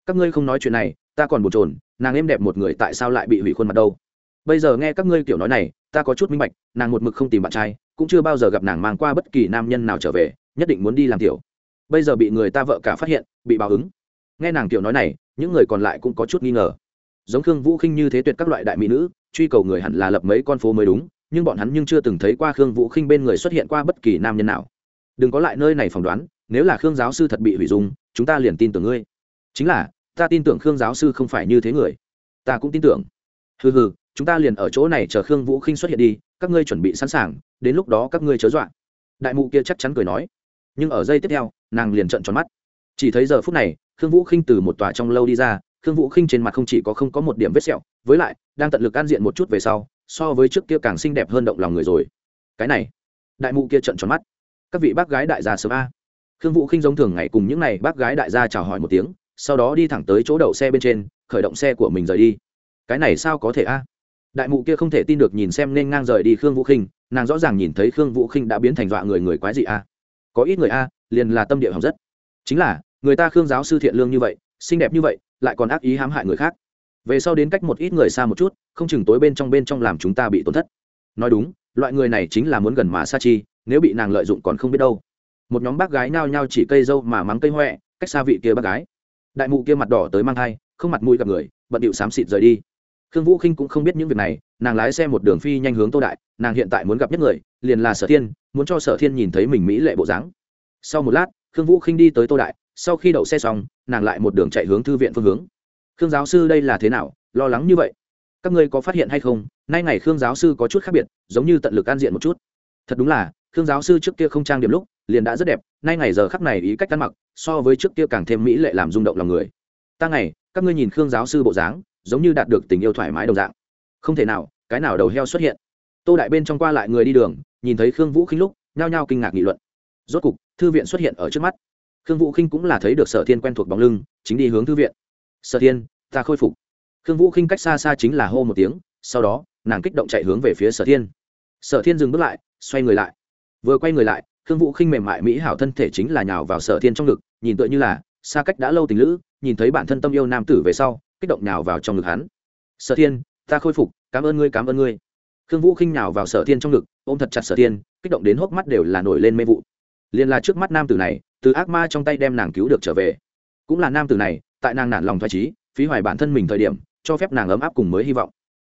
Các ngươi không nói chuyện này, ta còn bồn trồn nàng êm đẹp một người tại sao lại bị hủy khuôn mặt đâu? Bây giờ nghe các ngươi kiểu nói này, ta có chút minh bạch, nàng một mực không tìm bạn trai, cũng chưa bao giờ gặp nàng mang qua bất kỳ nam nhân nào trở về, nhất định muốn đi làm tiểu. Bây giờ bị người ta vợ cả phát hiện, bị báo ứng. Nghe nàng kiểu nói này, những người còn lại cũng có chút nghi ngờ. Giống khương vũ khinh như thế tuyệt các loại đại mỹ nữ, truy cầu người hẳn là lập mấy con phố mới đúng, nhưng bọn hắn nhưng chưa từng thấy qua khương vũ khinh bên người xuất hiện qua bất kỳ nam nhân nào. Đừng có lại nơi này phỏng đoán, nếu là khương giáo sư thật bị hủy dung, chúng ta liền tin tưởng ngươi. Chính là, ta tin tưởng khương giáo sư không phải như thế người. Ta cũng tin tưởng. Hừ hừ chúng ta liền ở chỗ này chờ khương vũ khinh xuất hiện đi, các ngươi chuẩn bị sẵn sàng, đến lúc đó các ngươi chớ dọa. Đại mụ kia chắc chắn cười nói. Nhưng ở giây tiếp theo, nàng liền trợn tròn mắt. Chỉ thấy giờ phút này, khương vũ khinh từ một tòa trong lâu đi ra, khương vũ khinh trên mặt không chỉ có không có một điểm vết sẹo, với lại, đang tận lực an diện một chút về sau, so với trước kia càng xinh đẹp hơn động lòng người rồi. Cái này. Đại mụ kia trợn tròn mắt. Các vị bác gái đại gia sớm a. Khương vũ khinh giống thường ngày cùng những n à y bác gái đại gia chào hỏi một tiếng, sau đó đi thẳng tới chỗ đậu xe bên trên, khởi động xe của mình rời đi. Cái này sao có thể a? Đại mụ kia không thể tin được nhìn xem nên ngang rời đi khương vũ khinh, nàng rõ ràng nhìn thấy khương vũ khinh đã biến thành dọa người người quái dị a. À. Có ít người a à, liền là tâm địa hỏng rất. Chính là, người ta khương giáo sư thiện lương như vậy, xinh đẹp như vậy, lại còn ác ý hãm hại người khác. Về sau đến cách một ít người xa một chút, không chừng tối bên trong bên trong làm chúng ta bị tổn thất. Nói đúng, loại người này chính là muốn gần mà sa chi, nếu bị nàng lợi dụng còn không biết đâu. Một nhóm bác gái nao nhao chỉ cây dâu mà mắng cây huệ cách xa vị kia bác gái. Đại mụ kia mặt đỏ tới mang thai, không mặt mũi gặp người, bận điệu xám xịt rời đi khương vũ khinh cũng không biết những việc này, nàng lái xe một đường phi nhanh hướng tô đại, nàng hiện tại muốn gặp nhất người, liền là sở thiên, muốn cho sở thiên nhìn thấy mình mỹ lệ bộ dáng. Sau một lát, khương vũ khinh đi tới tô đại, sau khi đậu xe xong, nàng lại một đường chạy hướng thư viện phương hướng. Khương giáo sư đây là thế nào, lo lắng như vậy? Các ngươi có phát hiện hay không, nay ngày khương giáo sư có chút khác biệt, giống như tận lực an diện một chút. Thật đúng là, khương giáo sư trước kia không trang điểm lúc, liền đã rất đẹp, nay ngày giờ khắc này ý cách ăn mặc, so với trước kia càng thêm mỹ lệ làm rung động lòng người. Ta ngày, các ngươi nhìn khương giáo sư bộ dáng giống như đạt được tình yêu thoải mái đồng dạng. Không thể nào, cái nào đầu heo xuất hiện. Tô đại bên trong qua lại người đi đường, nhìn thấy khương vũ khinh lúc, nhao nhao kinh ngạc nghị luận. Rốt cục, thư viện xuất hiện ở trước mắt. Khương vũ khinh cũng là thấy được sở thiên quen thuộc bóng lưng, chính đi hướng thư viện. Sở thiên, ta khôi phục. Khương vũ khinh cách xa xa chính là hô một tiếng, sau đó, nàng kích động chạy hướng về phía sở thiên. Sở thiên dừng bước lại, xoay người lại. Vừa quay người lại, khương vũ khinh mềm mại mỹ hảo thân thể chính là nhào vào sở thiên trong ngực, nhìn tựa như là, xa cách đã lâu tình lữ, nhìn thấy bản thân tâm yêu nam tử về sau kích động nhào vào trong ngực hắn. Sở thiên, ta khôi phục, cảm ơn ngươi, cảm ơn ngươi. Khương vũ khinh nhào vào sở thiên trong ngực, ôm thật chặt sở thiên, kích động đến hốc mắt đều là nổi lên mê vụ. Liền là trước mắt nam tử này, từ ác ma trong tay đem nàng cứu được trở về. Cũng là nam tử này, tại nàng nản lòng thoải trí phí hoài bản thân mình thời điểm, cho phép nàng ấm áp cùng mới hy vọng.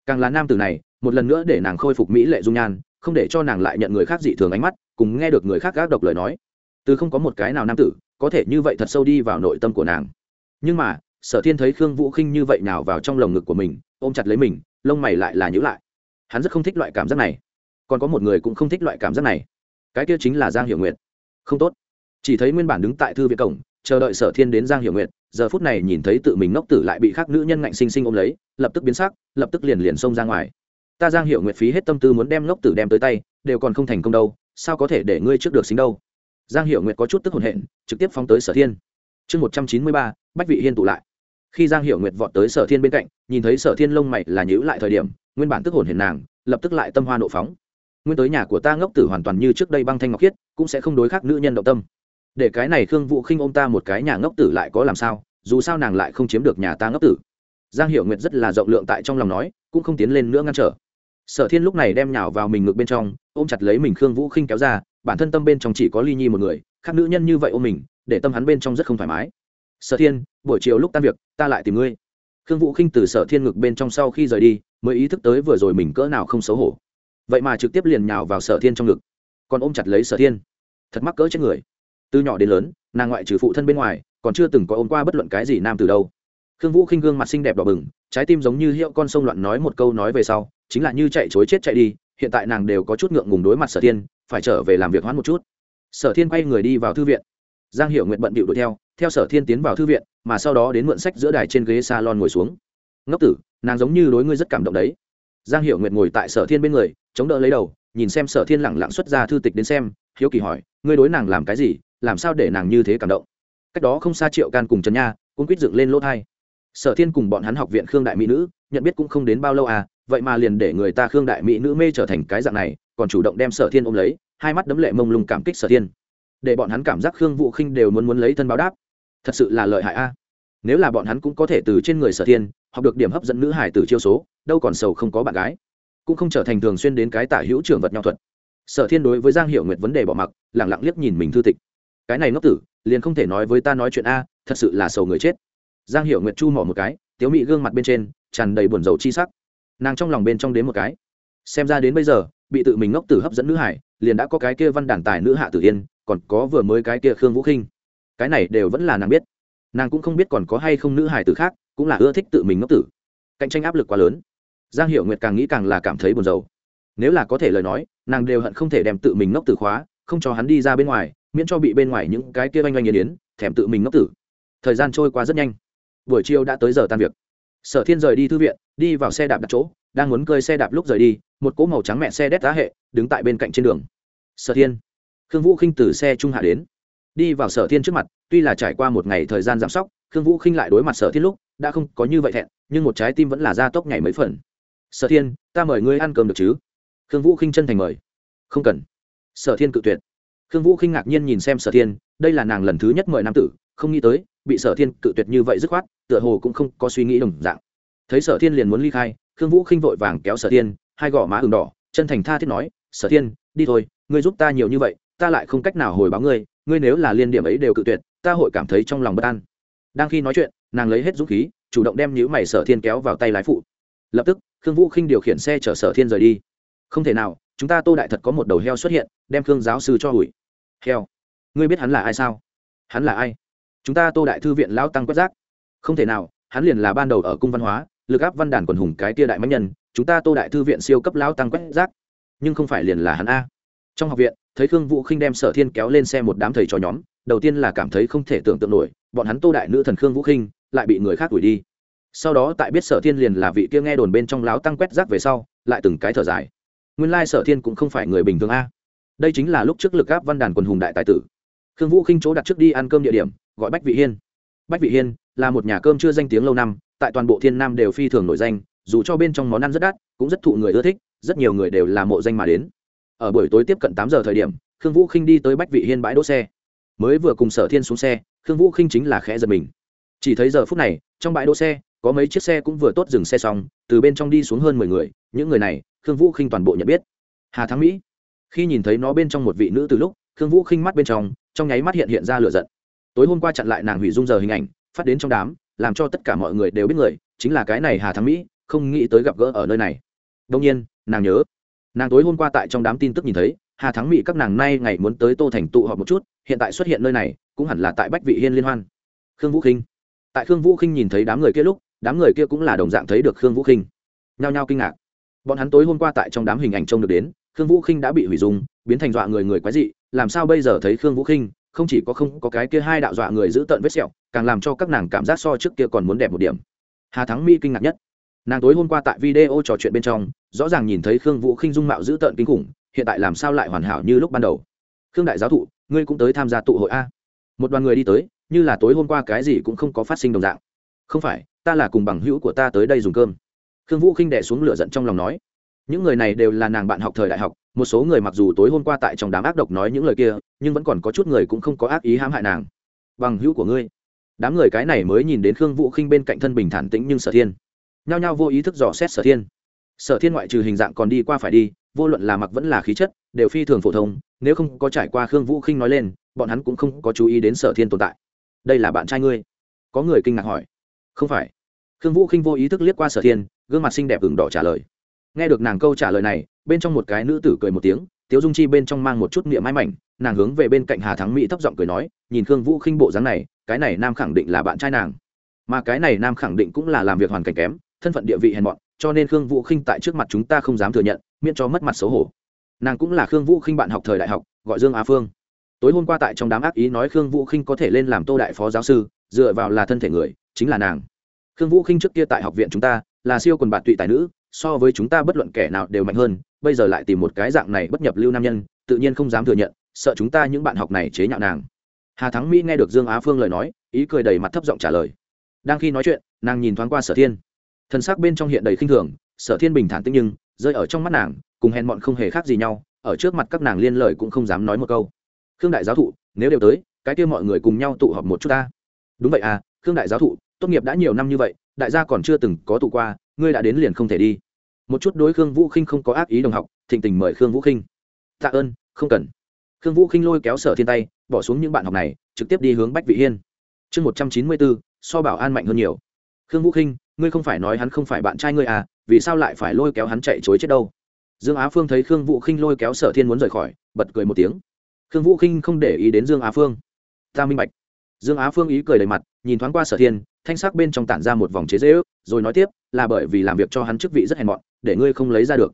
Càng là nam tử này, một lần nữa để nàng khôi phục mỹ lệ dung nhan, không để cho nàng lại nhận người khác dị thường ánh mắt, cùng nghe được người khác gác độc lời nói. Từ không có một cái nào nam tử, có thể như vậy thật sâu đi vào nội tâm của nàng. Nhưng mà sở thiên thấy khương vũ khinh như vậy nào vào trong lồng ngực của mình, ôm chặt lấy mình, lông mày lại là nhữ lại. Hắn rất không thích loại cảm giác này. Còn có một người cũng không thích loại cảm giác này. Cái kia chính là giang hiểu nguyệt. Không tốt. Chỉ thấy nguyên bản đứng tại thư viện cổng, chờ đợi sở thiên đến giang hiểu nguyệt, giờ phút này nhìn thấy tự mình ngốc tử lại bị khác nữ nhân ngạnh sinh sinh ôm lấy, lập tức biến sắc, lập tức liền liền xông ra ngoài. Ta giang hiểu nguyệt phí hết tâm tư muốn đem ngốc tử đem tới tay, đều còn không thành công đâu, sao có thể để ngươi trước được xính đâu? Giang hiểu nguyệt có chút tức hồn hện trực tiếp phóng tới sở thiên. Chương một trăm chín mươi ba, bách vị hiên tụ lại khi giang hiểu nguyệt vọt tới sở thiên bên cạnh, nhìn thấy sở thiên lông mày là nhữ lại thời điểm, nguyên bản tức hồn hiền nàng, lập tức lại tâm hoa nộ phóng. Nguyên tới nhà của ta ngốc tử hoàn toàn như trước đây băng thanh ngọc khiết, cũng sẽ không đối khác nữ nhân động tâm. Để cái này khương vũ khinh ôm ta một cái nhà ngốc tử lại có làm sao, dù sao nàng lại không chiếm được nhà ta ngốc tử. Giang hiểu nguyệt rất là rộng lượng tại trong lòng nói, cũng không tiến lên nữa ngăn trở. Sở thiên lúc này đem nhào vào mình ngực bên trong, ôm chặt lấy mình khương vũ khinh kéo ra, bản thân tâm bên trong chỉ có ly nhi một người, khác nữ nhân như vậy ôm mình, để tâm hắn bên trong rất không thoải mái sở thiên, buổi chiều lúc tan việc, ta lại tìm ngươi. Khương vũ khinh từ sở thiên ngực bên trong sau khi rời đi, mới ý thức tới vừa rồi mình cỡ nào không xấu hổ. Vậy mà trực tiếp liền nhào vào sở thiên trong ngực, còn ôm chặt lấy sở thiên. Thật mắc cỡ chết người. Từ nhỏ đến lớn, nàng ngoại trừ phụ thân bên ngoài, còn chưa từng có ôm qua bất luận cái gì nam từ đâu. Khương vũ khinh gương mặt xinh đẹp đỏ bừng, trái tim giống như hiệu con sông loạn nói một câu nói về sau, chính là như chạy chối chết chạy đi, hiện tại nàng đều có chút ngượng ngùng đối mặt sở thiên, phải trở về làm việc hoãn một chút. Sở thiên quay người đi vào thư viện giang hiệu nguyện bận bịu đuổi theo theo sở thiên tiến vào thư viện, mà sau đó đến mượn sách giữa đài trên ghế salon ngồi xuống. Ngốc tử, nàng giống như đối ngươi rất cảm động đấy. Giang hiệu nguyện ngồi tại sở thiên bên người, chống đỡ lấy đầu, nhìn xem sở thiên lẳng lặng xuất ra thư tịch đến xem, hiếu kỳ hỏi, ngươi đối nàng làm cái gì? Làm sao để nàng như thế cảm động? Cách đó không xa triệu can cùng trần nha cũng quýt dựng lên lỗ thai. Sở thiên cùng bọn hắn học viện khương đại mỹ nữ, nhận biết cũng không đến bao lâu à vậy mà liền để người ta khương đại mỹ nữ mê trở thành cái dạng này, còn chủ động đem sở thiên ôm lấy, hai mắt đấm lệ mông lung cảm kích sở thiên để bọn hắn cảm giác khương vũ khinh đều muốn muốn lấy thân báo đáp. Thật sự là lợi hại a. Nếu là bọn hắn cũng có thể từ trên người sở thiên học được điểm hấp dẫn nữ hải từ chiêu số, đâu còn sầu không có bạn gái. Cũng không trở thành thường xuyên đến cái tả hữu trưởng vật nhau thuật. Sở thiên đối với giang hiệu nguyệt vấn đề bỏ mặc lẳng lặng liếc nhìn mình thư tịch. Cái này ngốc tử, liền không thể nói với ta nói chuyện a, thật sự là sầu người chết. Giang hiệu nguyệt chu mỏ một cái, tiếu mị gương mặt bên trên, tràn đầy buồn dầu chi sắc. Nàng trong lòng bên trong đến một cái. Xem ra đến bây giờ, bị tự mình ngốc tử hấp dẫn nữ hải liền đã có cái kia văn đàn tài nữ hạ tử yên còn có vừa mới cái kia khương vũ khinh. Cái này đều vẫn là nàng biết. Nàng cũng không biết còn có hay không nữ hải tử khác, cũng là ưa thích tự mình ngốc tử. Cạnh tranh áp lực quá lớn. Giang hiệu nguyệt càng nghĩ càng là cảm thấy buồn rầu. Nếu là có thể lời nói, nàng đều hận không thể đem tự mình ngốc tử khóa, không cho hắn đi ra bên ngoài, miễn cho bị bên ngoài những cái kia oanh oanh yên yến thèm tự mình ngốc tử. Thời gian trôi qua rất nhanh. Buổi chiều đã tới giờ tan việc. Sở thiên rời đi thư viện, đi vào xe đạp đặt chỗ, đang muốn cơi xe đạp lúc rời đi, một cỗ màu trắng mẹ xe đét giá hệ, đứng tại bên cạnh trên đường. Sở thiên khương vũ khinh từ xe trung hạ đến. Đi vào sở thiên trước mặt, tuy là trải qua một ngày thời gian giảm sóc, khương vũ khinh lại đối mặt sở thiên lúc, đã không có như vậy thẹn, nhưng một trái tim vẫn là ra tốc nhảy mấy phần. Sở thiên, ta mời ngươi ăn cơm được chứ? Khương vũ khinh chân thành mời. Không cần. Sở thiên cự tuyệt. Khương vũ khinh ngạc nhiên nhìn xem sở thiên, đây là nàng lần thứ nhất mời nam tử, không nghĩ tới, bị sở thiên cự tuyệt như vậy dứt khoát, tựa hồ cũng không có suy nghĩ đồng dạng. Thấy sở thiên liền muốn ly khai, khương vũ khinh vội vàng kéo sở thiên, hai gò má ừng đỏ, chân thành tha thiết nói, sở thiên, đi thôi, ngươi giúp ta nhiều như vậy ta lại không cách nào hồi báo ngươi ngươi nếu là liên điểm ấy đều cự tuyệt, ta hội cảm thấy trong lòng bất an. Đang khi nói chuyện, nàng lấy hết dũng khí, chủ động đem nhữ mày sở thiên kéo vào tay lái phụ. Lập tức, khương vũ khinh điều khiển xe chở sở thiên rời đi. Không thể nào, chúng ta tô đại thật có một đầu heo xuất hiện, đem khương giáo sư cho hủi heo? Ngươi biết hắn là ai sao? Hắn là ai? Chúng ta tô đại thư viện lão tăng quét rác. Không thể nào, hắn liền là ban đầu ở cung văn hóa, lực áp văn đàn quần hùng cái tia đại mạnh nhân, chúng ta tô đại thư viện siêu cấp lão tăng quét rác. Nhưng không phải liền là hắn a. Trong học viện thấy khương vũ khinh đem sở thiên kéo lên xe một đám thầy trò nhóm, đầu tiên là cảm thấy không thể tưởng tượng nổi, bọn hắn tô đại nữ thần khương vũ khinh lại bị người khác đuổi đi. Sau đó tại biết sở thiên liền là vị kia nghe đồn bên trong láo tăng quét rác về sau, lại từng cái thở dài. Nguyên lai sở thiên cũng không phải người bình thường a. Đây chính là lúc trước lực áp văn đàn quần hùng đại tài tử. Khương vũ khinh chỗ đặt trước đi ăn cơm địa điểm, gọi bách vị hiên. Bách vị hiên là một nhà cơm chưa danh tiếng lâu năm, tại toàn bộ thiên nam đều phi thường nổi danh, dù cho bên trong món ăn rất đắt, cũng rất thụ người ưa thích, rất nhiều người đều là mộ danh mà đến ở buổi tối tiếp cận tám giờ thời điểm, khương vũ khinh đi tới bách vị hiên bãi đỗ xe. Mới vừa cùng sở thiên xuống xe, khương vũ khinh chính là khẽ giật mình. Chỉ thấy giờ phút này, trong bãi đỗ xe, có mấy chiếc xe cũng vừa tốt dừng xe xong, từ bên trong đi xuống hơn mười người, những người này, khương vũ khinh toàn bộ nhận biết. Hà thắng mỹ. Khi nhìn thấy nó bên trong một vị nữ từ lúc, khương vũ khinh mắt bên trong trong nháy mắt hiện hiện ra lửa giận. Tối hôm qua chặn lại nàng hủy dung giờ hình ảnh, phát đến trong đám, làm cho tất cả mọi người đều biết người, chính là cái này hà thắng mỹ, không nghĩ tới gặp gỡ ở nơi này. Đông nhiên, nàng nhớ nàng tối hôm qua tại trong đám tin tức nhìn thấy, hà thắng mỹ các nàng nay ngày muốn tới tô thành tụ họp một chút, hiện tại xuất hiện nơi này, cũng hẳn là tại bách vị hiên liên hoan. Khương vũ khinh. Tại khương vũ khinh nhìn thấy đám người kia lúc, đám người kia cũng là đồng dạng thấy được khương vũ khinh. Nhao nhao kinh ngạc. Bọn hắn tối hôm qua tại trong đám hình ảnh trông được đến, khương vũ khinh đã bị hủy dung, biến thành dọa người người quái dị, làm sao bây giờ thấy khương vũ khinh, không chỉ có không có cái kia hai đạo dọa người giữ tợn vết sẹo, càng làm cho các nàng cảm giác so trước kia còn muốn đẹp một điểm. Hà thắng mỹ kinh ngạc nhất nàng tối hôm qua tại video trò chuyện bên trong, rõ ràng nhìn thấy khương vũ khinh dung mạo dữ tợn kinh khủng, hiện tại làm sao lại hoàn hảo như lúc ban đầu? Khương đại giáo thụ, ngươi cũng tới tham gia tụ hội a? Một đoàn người đi tới, như là tối hôm qua cái gì cũng không có phát sinh đồng dạng. Không phải, ta là cùng bằng hữu của ta tới đây dùng cơm. Khương vũ khinh đẻ xuống lửa giận trong lòng nói. Những người này đều là nàng bạn học thời đại học, một số người mặc dù tối hôm qua tại trong đám ác độc nói những lời kia, nhưng vẫn còn có chút người cũng không có ác ý hãm hại nàng. Bằng hữu của ngươi. Đám người cái này mới nhìn đến khương vũ khinh bên cạnh thân bình thản tĩnh nhưng sở thiên nhao nhao vô ý thức dò xét sở thiên. Sở thiên ngoại trừ hình dạng còn đi qua phải đi, vô luận là mặc vẫn là khí chất, đều phi thường phổ thông, nếu không có trải qua khương vũ khinh nói lên, bọn hắn cũng không có chú ý đến sở thiên tồn tại. Đây là bạn trai ngươi? Có người kinh ngạc hỏi. Không phải. Khương vũ khinh vô ý thức liếc qua sở thiên, gương mặt xinh đẹp ửng đỏ trả lời. Nghe được nàng câu trả lời này, bên trong một cái nữ tử cười một tiếng, tiếu dung chi bên trong mang một chút miệng mái mảnh, nàng hướng về bên cạnh hà thắng mỹ thấp giọng cười nói, nhìn khương vũ khinh bộ dáng này, cái này nam khẳng định là bạn trai nàng. Mà cái này nam khẳng định cũng là làm việc hoàn cảnh kém thân phận địa vị hèn mọn, cho nên khương vũ khinh tại trước mặt chúng ta không dám thừa nhận, miễn cho mất mặt xấu hổ. Nàng cũng là khương vũ khinh bạn học thời đại học, gọi dương á phương. Tối hôm qua tại trong đám ác ý nói khương vũ khinh có thể lên làm tô đại phó giáo sư, dựa vào là thân thể người, chính là nàng. Khương vũ khinh trước kia tại học viện chúng ta, là siêu quần bạn tụy tài nữ, so với chúng ta bất luận kẻ nào đều mạnh hơn, bây giờ lại tìm một cái dạng này bất nhập lưu nam nhân, tự nhiên không dám thừa nhận, sợ chúng ta những bạn học này chế nhạo nàng. Hà thắng mỹ nghe được dương á phương lời nói, ý cười đầy mặt thấp giọng trả lời. Đang khi nói chuyện, nàng nhìn thoáng qua sở thiên thân xác bên trong hiện đầy khinh thường, sở thiên bình thản tĩnh nhưng, rơi ở trong mắt nàng, cùng hèn mọn không hề khác gì nhau, ở trước mặt các nàng liên lời cũng không dám nói một câu. Khương đại giáo thụ, nếu đều tới, cái kia mọi người cùng nhau tụ họp một chút ta. Đúng vậy à khương đại giáo thụ, tốt nghiệp đã nhiều năm như vậy, đại gia còn chưa từng có tụ qua, ngươi đã đến liền không thể đi. Một chút đối khương vũ khinh không có ác ý đồng học, thịnh tình mời khương vũ khinh. Tạ ơn, không cần. Khương vũ khinh lôi kéo sở thiên tay, bỏ xuống những bạn học này, trực tiếp đi hướng bách vị hiên. Chương một trăm chín mươi bốn, so bảo an mạnh hơn nhiều. Khương vũ khinh ngươi không phải nói hắn không phải bạn trai ngươi à vì sao lại phải lôi kéo hắn chạy chối chết đâu? Dương á phương thấy khương vũ khinh lôi kéo sở thiên muốn rời khỏi, bật cười một tiếng. Khương vũ khinh không để ý đến dương á phương. Ta minh bạch. Dương á phương ý cười đầy mặt, nhìn thoáng qua sở thiên, thanh sắc bên trong tản ra một vòng chế dễ ước, rồi nói tiếp, là bởi vì làm việc cho hắn chức vị rất hèn mọn, để ngươi không lấy ra được.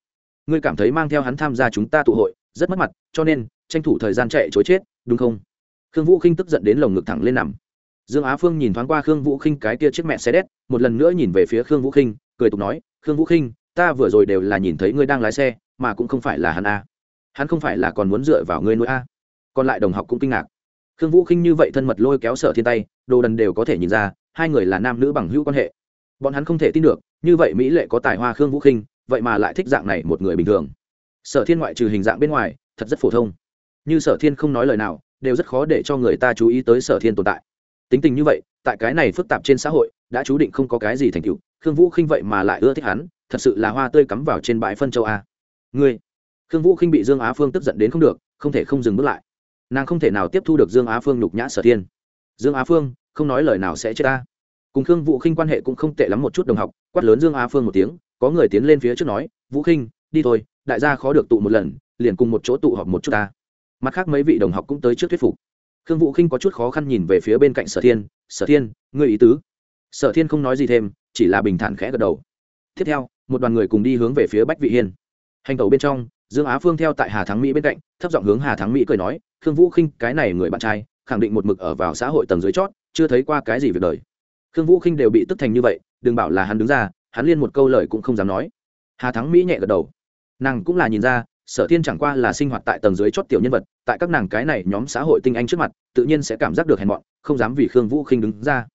Ngươi cảm thấy mang theo hắn tham gia chúng ta tụ hội, rất mất mặt, cho nên tranh thủ thời gian chạy chối chết, đúng không? Khương vũ khinh tức giận đến lồng ngực thẳng lên nằm dương á phương nhìn thoáng qua khương vũ khinh cái kia chiếc mẹ xe đét, một lần nữa nhìn về phía khương vũ khinh, cười tục nói, khương vũ khinh, ta vừa rồi đều là nhìn thấy ngươi đang lái xe, mà cũng không phải là hắn a. Hắn không phải là còn muốn dựa vào ngươi nuôi a. Còn lại đồng học cũng kinh ngạc. Khương vũ khinh như vậy thân mật lôi kéo sở thiên tay, đồ đần đều có thể nhìn ra, hai người là nam nữ bằng hữu quan hệ. Bọn hắn không thể tin được, như vậy mỹ lệ có tài hoa khương vũ khinh, vậy mà lại thích dạng này một người bình thường. Sở thiên ngoại trừ hình dạng bên ngoài, thật rất phổ thông. Như sở thiên không nói lời nào, đều rất khó để cho người ta chú ý tới sở thiên tồn tại tính tình như vậy, tại cái này phức tạp trên xã hội, đã chú định không có cái gì thành tựu. Khương vũ khinh vậy mà lại ưa thích hắn, thật sự là hoa tươi cắm vào trên bãi phân châu a. Ngươi, khương vũ khinh bị dương á phương tức giận đến không được, không thể không dừng bước lại. Nàng không thể nào tiếp thu được dương á phương nhục nhã sở thiên. Dương á phương, không nói lời nào sẽ chết ta. Cùng khương vũ khinh quan hệ cũng không tệ lắm một chút đồng học, quát lớn dương á phương một tiếng, có người tiến lên phía trước nói, vũ khinh, đi thôi, đại gia khó được tụ một lần, liền cùng một chỗ tụ họp một chút ta. Mặt khác mấy vị đồng học cũng tới trước thuyết phục khương vũ khinh có chút khó khăn nhìn về phía bên cạnh sở thiên sở thiên, ngươi ý tứ? Sở thiên không nói gì thêm, chỉ là bình thản khẽ gật đầu. Tiếp theo, một đoàn người cùng đi hướng về phía bách vị hiên. Hành tàu bên trong, dương á phương theo tại hà thắng mỹ bên cạnh, thấp giọng hướng hà thắng mỹ cười nói, khương vũ khinh, cái này người bạn trai, khẳng định một mực ở vào xã hội tầng dưới chót, chưa thấy qua cái gì việc đời. Khương vũ khinh đều bị tức thành như vậy, đừng bảo là hắn đứng ra, hắn liên một câu lời cũng không dám nói. Hà thắng mỹ nhẹ gật đầu. Nàng cũng là nhìn ra sở thiên chẳng qua là sinh hoạt tại tầng dưới chót tiểu nhân vật, tại các nàng cái này nhóm xã hội tinh anh trước mặt, tự nhiên sẽ cảm giác được hèn mọn, không dám vì khương vũ khinh đứng ra.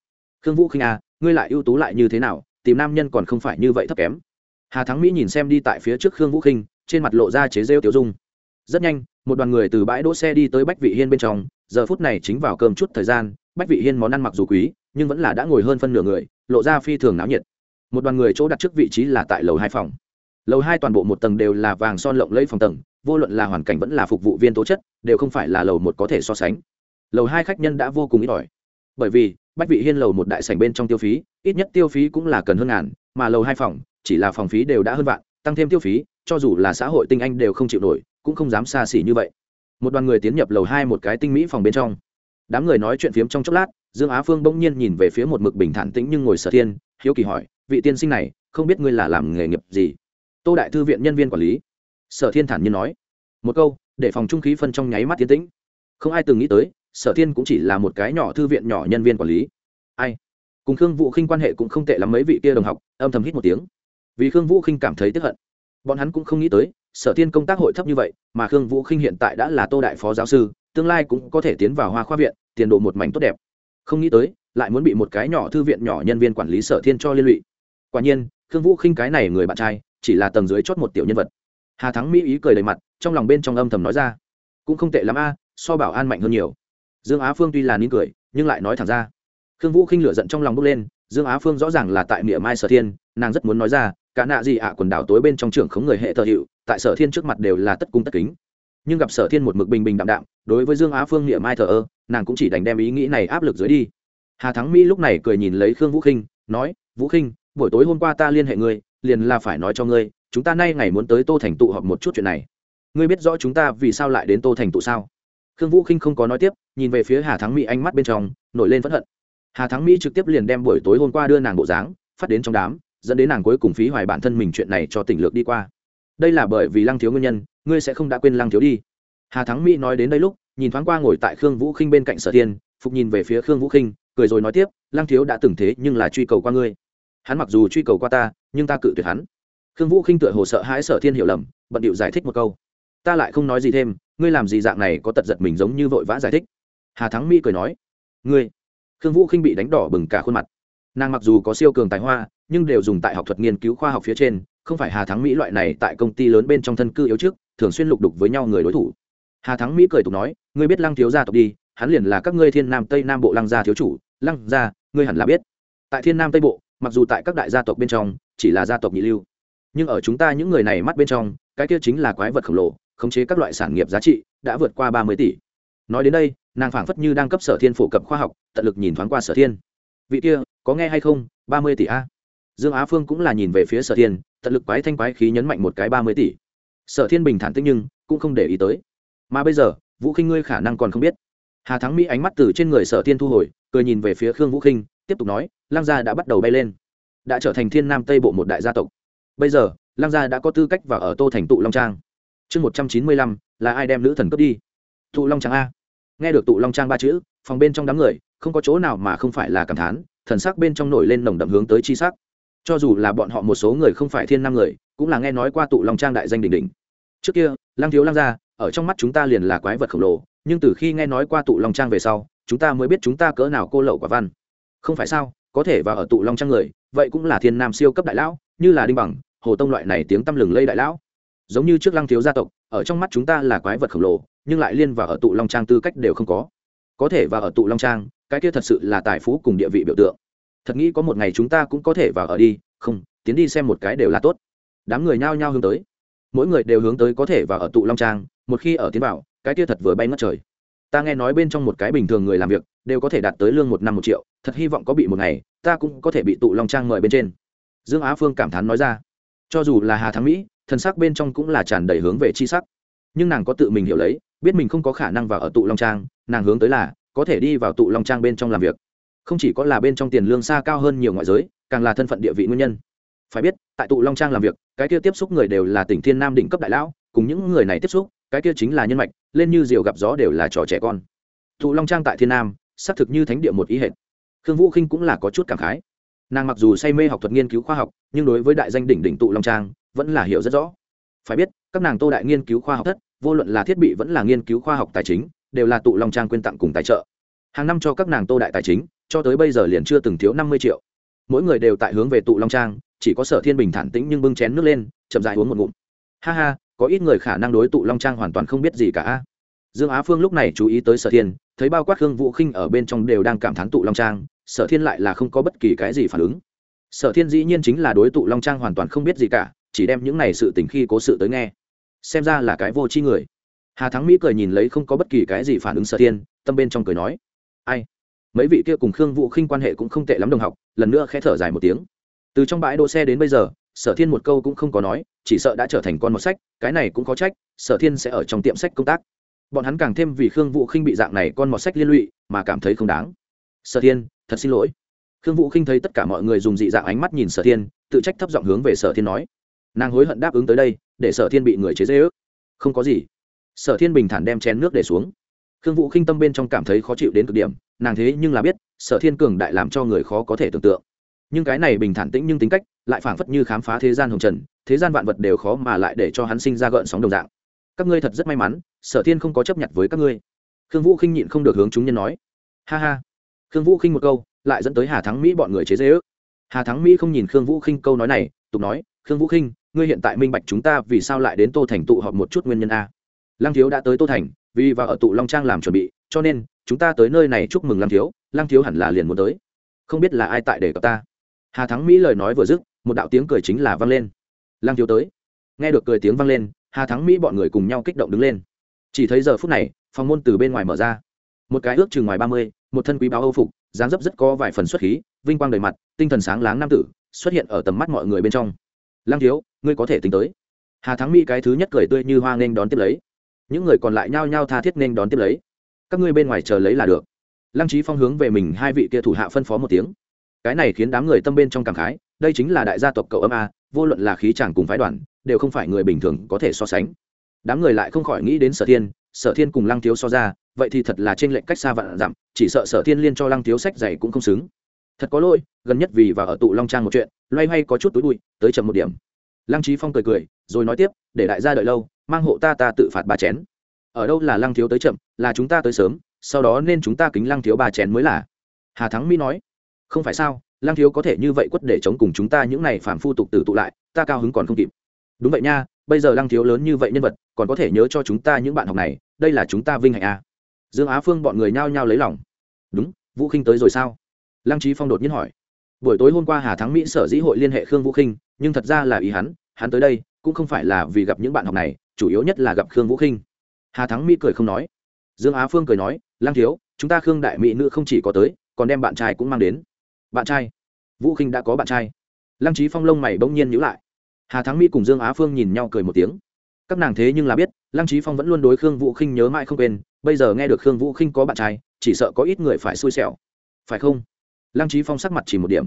Khương vũ khinh à ngươi lại ưu tú lại như thế nào? Tìm nam nhân còn không phải như vậy thấp kém. Hà thắng mỹ nhìn xem đi tại phía trước khương vũ khinh, trên mặt lộ ra chế rêu tiểu dung. Rất nhanh, một đoàn người từ bãi đỗ xe đi tới bách vị hiên bên trong, giờ phút này chính vào cơm chút thời gian, bách vị hiên món ăn mặc dù quý, nhưng vẫn là đã ngồi hơn phân nửa người, lộ ra phi thường náo nhiệt. Một đoàn người chỗ đặt trước vị trí là tại lầu hai phòng lầu hai toàn bộ một tầng đều là vàng son lộng lẫy phòng tầng, vô luận là hoàn cảnh vẫn là phục vụ viên tố chất, đều không phải là lầu một có thể so sánh. Lầu hai khách nhân đã vô cùng ít ỏi. Bởi vì, bách vị hiên lầu một đại sảnh bên trong tiêu phí, ít nhất tiêu phí cũng là cần hơn ngàn, mà lầu hai phòng, chỉ là phòng phí đều đã hơn vạn, tăng thêm tiêu phí, cho dù là xã hội tinh anh đều không chịu nổi, cũng không dám xa xỉ như vậy. Một đoàn người tiến nhập lầu hai một cái tinh mỹ phòng bên trong. Đám người nói chuyện phiếm trong chốc lát, dương á phương bỗng nhiên nhìn về phía một mực bình thản tĩnh nhưng ngồi sở thiên, hiếu kỳ hỏi, vị tiên sinh này, không biết ngươi là làm nghề nghiệp gì? Tô đại thư viện nhân viên quản lý. Sở thiên thản nhiên nói. Một câu, để phòng trung khí phân trong nháy mắt tiến tĩnh. Không ai từng nghĩ tới, sở thiên cũng chỉ là một cái nhỏ thư viện nhỏ nhân viên quản lý. Ai? Cùng khương vũ khinh quan hệ cũng không tệ lắm mấy vị kia đồng học, âm thầm hít một tiếng. Vì khương vũ khinh cảm thấy tức hận. Bọn hắn cũng không nghĩ tới, sở thiên công tác hội thấp như vậy, mà khương vũ khinh hiện tại đã là tô đại phó giáo sư, tương lai cũng có thể tiến vào hoa khoa viện, tiền độ một mảnh tốt đẹp. Không nghĩ tới, lại muốn bị một cái nhỏ thư viện nhỏ nhân viên quản lý sở thiên cho liên lụy. Quả nhiên, khương vũ khinh cái này người bạn trai chỉ là tầng dưới chót một tiểu nhân vật. Hà thắng mỹ ý cười đầy mặt, trong lòng bên trong âm thầm nói ra, cũng không tệ lắm a, so bảo an mạnh hơn nhiều. Dương á phương tuy là nín cười, nhưng lại nói thẳng ra. Khương vũ khinh lửa giận trong lòng bốc lên, dương á phương rõ ràng là tại miệng mai sở thiên, nàng rất muốn nói ra, cả nạ gì ạ, quần đảo tối bên trong trường khống người hệ thợ hiệu, tại sở thiên trước mặt đều là tất cung tất kính. Nhưng gặp sở thiên một mực bình bình đạm đạm, đối với dương á phương miệng mai thờ ơ, nàng cũng chỉ đành đem ý nghĩ này áp lực dưới đi. Hà thắng mỹ lúc này cười nhìn lấy khương vũ khinh, nói, vũ khinh, buổi tối hôm qua ta liên hệ ngươi liền là phải nói cho ngươi, chúng ta nay ngày muốn tới tô thành tụ họp một chút chuyện này. Ngươi biết rõ chúng ta vì sao lại đến tô thành tụ sao? Khương vũ khinh không có nói tiếp, nhìn về phía hà thắng mỹ ánh mắt bên trong, nổi lên phẫn hận. Hà thắng mỹ trực tiếp liền đem buổi tối hôm qua đưa nàng bộ dáng, phát đến trong đám, dẫn đến nàng cuối cùng phí hoài bản thân mình chuyện này cho tỉnh lược đi qua. Đây là bởi vì lăng thiếu nguyên nhân, ngươi sẽ không đã quên lăng thiếu đi. Hà thắng mỹ nói đến đây lúc, nhìn thoáng qua ngồi tại khương vũ khinh bên cạnh sở tiên phục nhìn về phía khương vũ khinh, cười rồi nói tiếp, lăng thiếu đã từng thế nhưng là truy cầu qua ngươi hắn mặc dù truy cầu qua ta, nhưng ta cự tuyệt hắn. Khương vũ khinh tựa hồ sợ hãi sở thiên hiểu lầm, bận điệu giải thích một câu. Ta lại không nói gì thêm, ngươi làm gì dạng này có tật giật mình giống như vội vã giải thích. Hà thắng mỹ cười nói, ngươi. Khương vũ khinh bị đánh đỏ bừng cả khuôn mặt. Nàng mặc dù có siêu cường tài hoa, nhưng đều dùng tại học thuật nghiên cứu khoa học phía trên, không phải hà thắng mỹ loại này tại công ty lớn bên trong thân cư yếu trước, thường xuyên lục đục với nhau người đối thủ. Hà thắng mỹ cười tục nói, ngươi biết lăng thiếu gia tộc đi, hắn liền là các ngươi thiên nam tây nam bộ lăng gia thiếu chủ, lăng gia, ngươi hẳn là biết. Tại thiên nam tây bộ mặc dù tại các đại gia tộc bên trong, chỉ là gia tộc nhị lưu, nhưng ở chúng ta những người này mắt bên trong, cái kia chính là quái vật khổng lồ, khống chế các loại sản nghiệp giá trị, đã vượt qua ba mươi tỷ. Nói đến đây, nàng phảng phất như đang cấp sở thiên phổ cập khoa học, tận lực nhìn thoáng qua sở thiên. Vị kia, có nghe hay không? Ba mươi tỷ a. Dương á phương cũng là nhìn về phía sở thiên, tận lực quái thanh quái khí nhấn mạnh một cái ba mươi tỷ. Sở thiên bình thản tích nhưng, cũng không để ý tới. Mà bây giờ, vũ khinh ngươi khả năng còn không biết. Hà thắng mỹ ánh mắt từ trên người sở thiên thu hồi, cười nhìn về phía khương vũ khinh tiếp tục nói Lang gia đã bắt đầu bay lên. Đã trở thành thiên nam tây bộ một đại gia tộc. Bây giờ Lang gia đã có tư cách vào ở tô thành tụ long trang. Chương một trăm chín mươi lăm, là ai đem nữ thần cướp đi? Tụ long trang a. Nghe được tụ long trang ba chữ, phòng bên trong đám người, không có chỗ nào mà không phải là cảm thán, thần sắc bên trong nổi lên nồng đậm hướng tới chi sắc. Cho dù là bọn họ một số người không phải thiên nam người, cũng là nghe nói qua tụ long trang đại danh đỉnh đỉnh. Trước kia Lang thiếu Lang gia, ở trong mắt chúng ta liền là quái vật khổng lồ, nhưng từ khi nghe nói qua tụ long trang về sau, chúng ta mới biết chúng ta cỡ nào cô lậu quả văn không phải sao, có thể vào ở tụ long trang người, vậy cũng là thiên nam siêu cấp đại lão, như là đinh bằng, hồ tông loại này tiếng tăm lừng lây đại lão. Giống như trước lăng thiếu gia tộc, ở trong mắt chúng ta là quái vật khổng lồ, nhưng lại liên vào ở tụ long trang tư cách đều không có. Có thể vào ở tụ long trang, cái kia thật sự là tài phú cùng địa vị biểu tượng. Thật nghĩ có một ngày chúng ta cũng có thể vào ở đi, không, tiến đi xem một cái đều là tốt. Đám người nhao nhao hướng tới. Mỗi người đều hướng tới có thể vào ở tụ long trang, một khi ở tiến vào, cái kia thật vừa bay ngất trời. Ta nghe nói bên trong một cái bình thường người làm việc, đều có thể đạt tới lương một năm một triệu thật hy vọng có bị một ngày, ta cũng có thể bị tụ long trang mời bên trên. Dương á phương cảm thán nói ra. Cho dù là hà thắng mỹ, thần sắc bên trong cũng là tràn đầy hướng về chi sắc. Nhưng nàng có tự mình hiểu lấy, biết mình không có khả năng vào ở tụ long trang, nàng hướng tới là, có thể đi vào tụ long trang bên trong làm việc. Không chỉ có là bên trong tiền lương xa cao hơn nhiều ngoại giới, càng là thân phận địa vị nguyên nhân. Phải biết, tại tụ long trang làm việc, cái kia tiếp xúc người đều là tỉnh thiên nam đỉnh cấp đại lão, cùng những người này tiếp xúc, cái kia chính là nhân mạch, lên như diều gặp gió đều là trò trẻ con. Tụ long trang tại thiên nam, xác thực như thánh địa một ý hệt khương vũ khinh cũng là có chút cảm khái. Nàng mặc dù say mê học thuật nghiên cứu khoa học, nhưng đối với đại danh đỉnh đỉnh tụ long trang, vẫn là hiểu rất rõ. Phải biết, các nàng tô đại nghiên cứu khoa học thất, vô luận là thiết bị vẫn là nghiên cứu khoa học tài chính, đều là tụ long trang quyên tặng cùng tài trợ. Hàng năm cho các nàng tô đại tài chính, cho tới bây giờ liền chưa từng thiếu năm mươi triệu. Mỗi người đều tại hướng về tụ long trang, chỉ có sở thiên bình thản tĩnh nhưng bưng chén nước lên, chậm dại uống một ngụm. Ha ha, có ít người khả năng đối tụ long trang hoàn toàn không biết gì cả dương á phương lúc này chú ý tới sở thiên, thấy bao quát hương vũ khinh ở bên trong đều đang cảm thán tụ long trang sở thiên lại là không có bất kỳ cái gì phản ứng. Sở thiên dĩ nhiên chính là đối tụ long trang hoàn toàn không biết gì cả, chỉ đem những này sự tình khi cố sự tới nghe. Xem ra là cái vô tri người. Hà thắng mỹ cười nhìn lấy không có bất kỳ cái gì phản ứng sở thiên, tâm bên trong cười nói, ai? Mấy vị kia cùng khương vũ khinh quan hệ cũng không tệ lắm đồng học, lần nữa khẽ thở dài một tiếng. Từ trong bãi đỗ xe đến bây giờ, sở thiên một câu cũng không có nói, chỉ sợ đã trở thành con một sách, cái này cũng có trách, sở thiên sẽ ở trong tiệm sách công tác. Bọn hắn càng thêm vì khương vũ khinh bị dạng này con một sách liên lụy, mà cảm thấy không đáng sở thiên, thật xin lỗi. Khương vũ khinh thấy tất cả mọi người dùng dị dạng ánh mắt nhìn sở thiên, tự trách thấp giọng hướng về sở thiên nói. Nàng hối hận đáp ứng tới đây, để sở thiên bị người chế dễ ước không có gì. Sở thiên bình thản đem chén nước để xuống. Khương vũ khinh tâm bên trong cảm thấy khó chịu đến cực điểm, nàng thế nhưng là biết, sở thiên cường đại làm cho người khó có thể tưởng tượng. Nhưng cái này bình thản tĩnh nhưng tính cách, lại phảng phất như khám phá thế gian hồng trần, thế gian vạn vật đều khó mà lại để cho hắn sinh ra gợn sóng đồng dạng. Các ngươi thật rất may mắn, sở thiên không có chấp nhận với các ngươi. Khương vũ khinh nhịn không được hướng chúng nhân nói. Ha ha khương vũ khinh một câu, lại dẫn tới hà thắng mỹ bọn người chế dễ ước hà thắng mỹ không nhìn khương vũ khinh câu nói này, tục nói, khương vũ khinh, ngươi hiện tại minh bạch chúng ta vì sao lại đến tô thành tụ họp một chút nguyên nhân a? Lăng thiếu đã tới tô thành, vì vào ở tụ long trang làm chuẩn bị, cho nên, chúng ta tới nơi này chúc mừng lăng thiếu lăng thiếu hẳn là liền muốn tới. Không biết là ai tại để gặp ta. Hà thắng mỹ lời nói vừa dứt, một đạo tiếng cười chính là vang lên. Lăng thiếu tới. Nghe được cười tiếng vang lên, hà thắng mỹ bọn người cùng nhau kích động đứng lên. Chỉ thấy giờ phút này, phòng môn từ bên ngoài mở ra một cái ước chừng ngoài ba mươi, một thân quý báo âu phục, dáng dấp rất có vài phần xuất khí, vinh quang đầy mặt, tinh thần sáng láng nam tử, xuất hiện ở tầm mắt mọi người bên trong. Lăng thiếu, ngươi có thể tính tới. Hà thắng mỹ cái thứ nhất cười tươi như hoa nghênh đón tiếp lấy. Những người còn lại nhao nhao tha thiết nghênh đón tiếp lấy. Các ngươi bên ngoài chờ lấy là được. Lăng trí phong hướng về mình hai vị kia thủ hạ phân phó một tiếng. Cái này khiến đám người tâm bên trong cảm khái, đây chính là đại gia tộc cậu âm a, vô luận là khí chàng cùng phái đoàn, đều không phải người bình thường có thể so sánh. Đám người lại không khỏi nghĩ đến sở thiên sở thiên cùng lăng thiếu so ra, vậy thì thật là trên lệnh cách xa vạn dặm, chỉ sợ sở thiên liên cho lăng thiếu sách dày cũng không xứng. Thật có lỗi, gần nhất vì và ở tụ long trang một chuyện, loay hoay có chút túi bụi, tới chậm một điểm. Lăng trí phong cười cười, rồi nói tiếp, để đại gia đợi lâu, mang hộ ta ta tự phạt ba chén. Ở đâu là lăng thiếu tới chậm, là chúng ta tới sớm, sau đó nên chúng ta kính lăng thiếu ba chén mới là. Hà thắng mỹ nói, không phải sao, lăng thiếu có thể như vậy quất để chống cùng chúng ta những này phản phu tục tử tụ lại, ta cao hứng còn không kịp. Đúng vậy nha bây giờ lăng thiếu lớn như vậy nhân vật, còn có thể nhớ cho chúng ta những bạn học này, đây là chúng ta vinh hạnh a dương á phương bọn người nhao nhao lấy lòng. Đúng, vũ khinh tới rồi sao? Lăng trí phong đột nhiên hỏi. Buổi tối hôm qua hà thắng mỹ sở dĩ hội liên hệ khương vũ khinh, nhưng thật ra là ý hắn hắn tới đây, cũng không phải là vì gặp những bạn học này, chủ yếu nhất là gặp khương vũ khinh. Hà thắng mỹ cười không nói. Dương á phương cười nói lang thiếu, chúng ta khương đại mỹ nữ không chỉ có tới, còn đem bạn trai cũng mang đến. Bạn trai? Vũ khinh đã có bạn trai. Lăng trí phong lông mày bỗng nhiên nhữ lại hà thắng mỹ cùng dương á phương nhìn nhau cười một tiếng. Các nàng thế nhưng là biết, lăng trí phong vẫn luôn đối khương vũ khinh nhớ mãi không quên, bây giờ nghe được khương vũ khinh có bạn trai, chỉ sợ có ít người phải xui xẻo. Phải không? Lăng trí phong sắc mặt chỉ một điểm.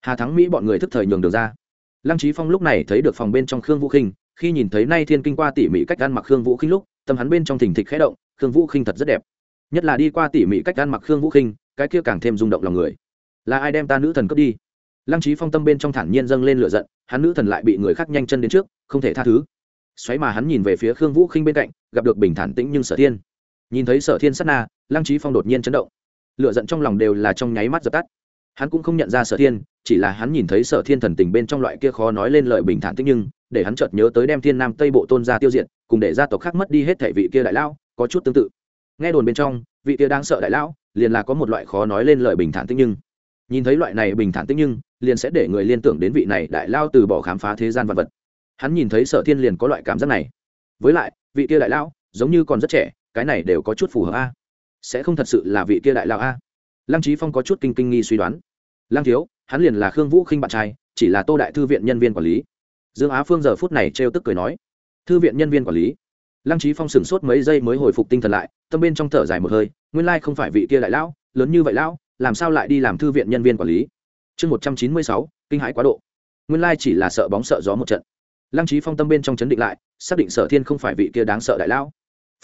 Hà thắng mỹ bọn người thức thời nhường đường ra. Lăng trí phong lúc này thấy được phòng bên trong khương vũ khinh, khi nhìn thấy nay thiên kinh qua tỉ mỉ cách ăn mặc khương vũ khinh lúc, tâm hắn bên trong thình thịch khẽ động, khương vũ khinh thật rất đẹp. Nhất là đi qua tỉ mỉ cách ăn mặc khương vũ khinh, cái kia càng thêm rung động lòng người. Là ai đem ta nữ thần cướp đi? Lăng trí phong tâm bên trong thản nhiên dâng lên lửa giận, hắn nữ thần lại bị người khác nhanh chân đến trước, không thể tha thứ. Xoáy mà hắn nhìn về phía khương vũ khinh bên cạnh, gặp được bình thản tĩnh nhưng sở thiên. Nhìn thấy sở thiên sát na, lăng trí phong đột nhiên chấn động. Lửa giận trong lòng đều là trong nháy mắt dập tắt. Hắn cũng không nhận ra sở thiên, chỉ là hắn nhìn thấy sở thiên thần tình bên trong loại kia khó nói lên lời bình thản tĩnh nhưng, để hắn chợt nhớ tới đem thiên nam tây bộ tôn ra tiêu diệt, cùng để gia tộc khác mất đi hết thể vị kia đại lão, có chút tương tự. Nghe đồn bên trong, vị kia đang sợ đại lão, liền là có một loại khó nói lên lời bình thản tĩnh nhưng nhìn thấy loại này bình thản tích nhưng, liền sẽ để người liên tưởng đến vị này đại lao từ bỏ khám phá thế gian vật vật. Hắn nhìn thấy sở thiên liền có loại cảm giác này. Với lại, vị kia đại lão giống như còn rất trẻ, cái này đều có chút phù hợp a. Sẽ không thật sự là vị kia đại lao a. Lăng trí phong có chút kinh kinh nghi suy đoán. Lăng thiếu, hắn liền là khương vũ khinh bạn trai, chỉ là tô đại thư viện nhân viên quản lý. Dương á phương giờ phút này trêu tức cười nói. Thư viện nhân viên quản lý. Lăng trí phong sửng sốt mấy giây mới hồi phục tinh thần lại, tâm bên trong thở dài một hơi, nguyên lai không phải vị kia đại lão lớn như vậy lão làm sao lại đi làm thư viện nhân viên quản lý? Chương một trăm chín mươi sáu, kinh hãi quá độ. Nguyên lai chỉ là sợ bóng sợ gió một trận. Lăng trí phong tâm bên trong chấn định lại, xác định sở thiên không phải vị kia đáng sợ đại lão.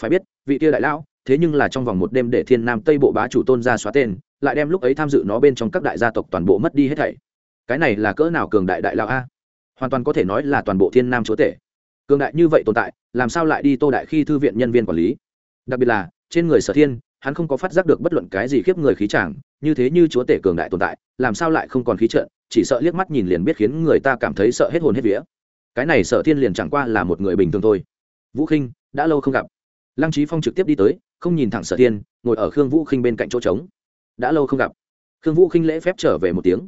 Phải biết, vị kia đại lão, thế nhưng là trong vòng một đêm để thiên nam tây bộ bá chủ tôn ra xóa tên, lại đem lúc ấy tham dự nó bên trong các đại gia tộc toàn bộ mất đi hết thảy. Cái này là cỡ nào cường đại đại lão a? Hoàn toàn có thể nói là toàn bộ thiên nam chúa tể. Cường đại như vậy tồn tại, làm sao lại đi tô đại khi thư viện nhân viên quản lý? Đặc biệt là, trên người sở thiên, hắn không có phát giác được bất luận cái gì khiếp người khí chàng như thế như chúa tể cường đại tồn tại, làm sao lại không còn khí trợn? chỉ sợ liếc mắt nhìn liền biết khiến người ta cảm thấy sợ hết hồn hết vía. Cái này sở thiên liền chẳng qua là một người bình thường thôi. Vũ khinh, đã lâu không gặp. Lăng trí phong trực tiếp đi tới, không nhìn thẳng sở thiên, ngồi ở khương vũ khinh bên cạnh chỗ trống. Đã lâu không gặp. Khương vũ khinh lễ phép trở về một tiếng.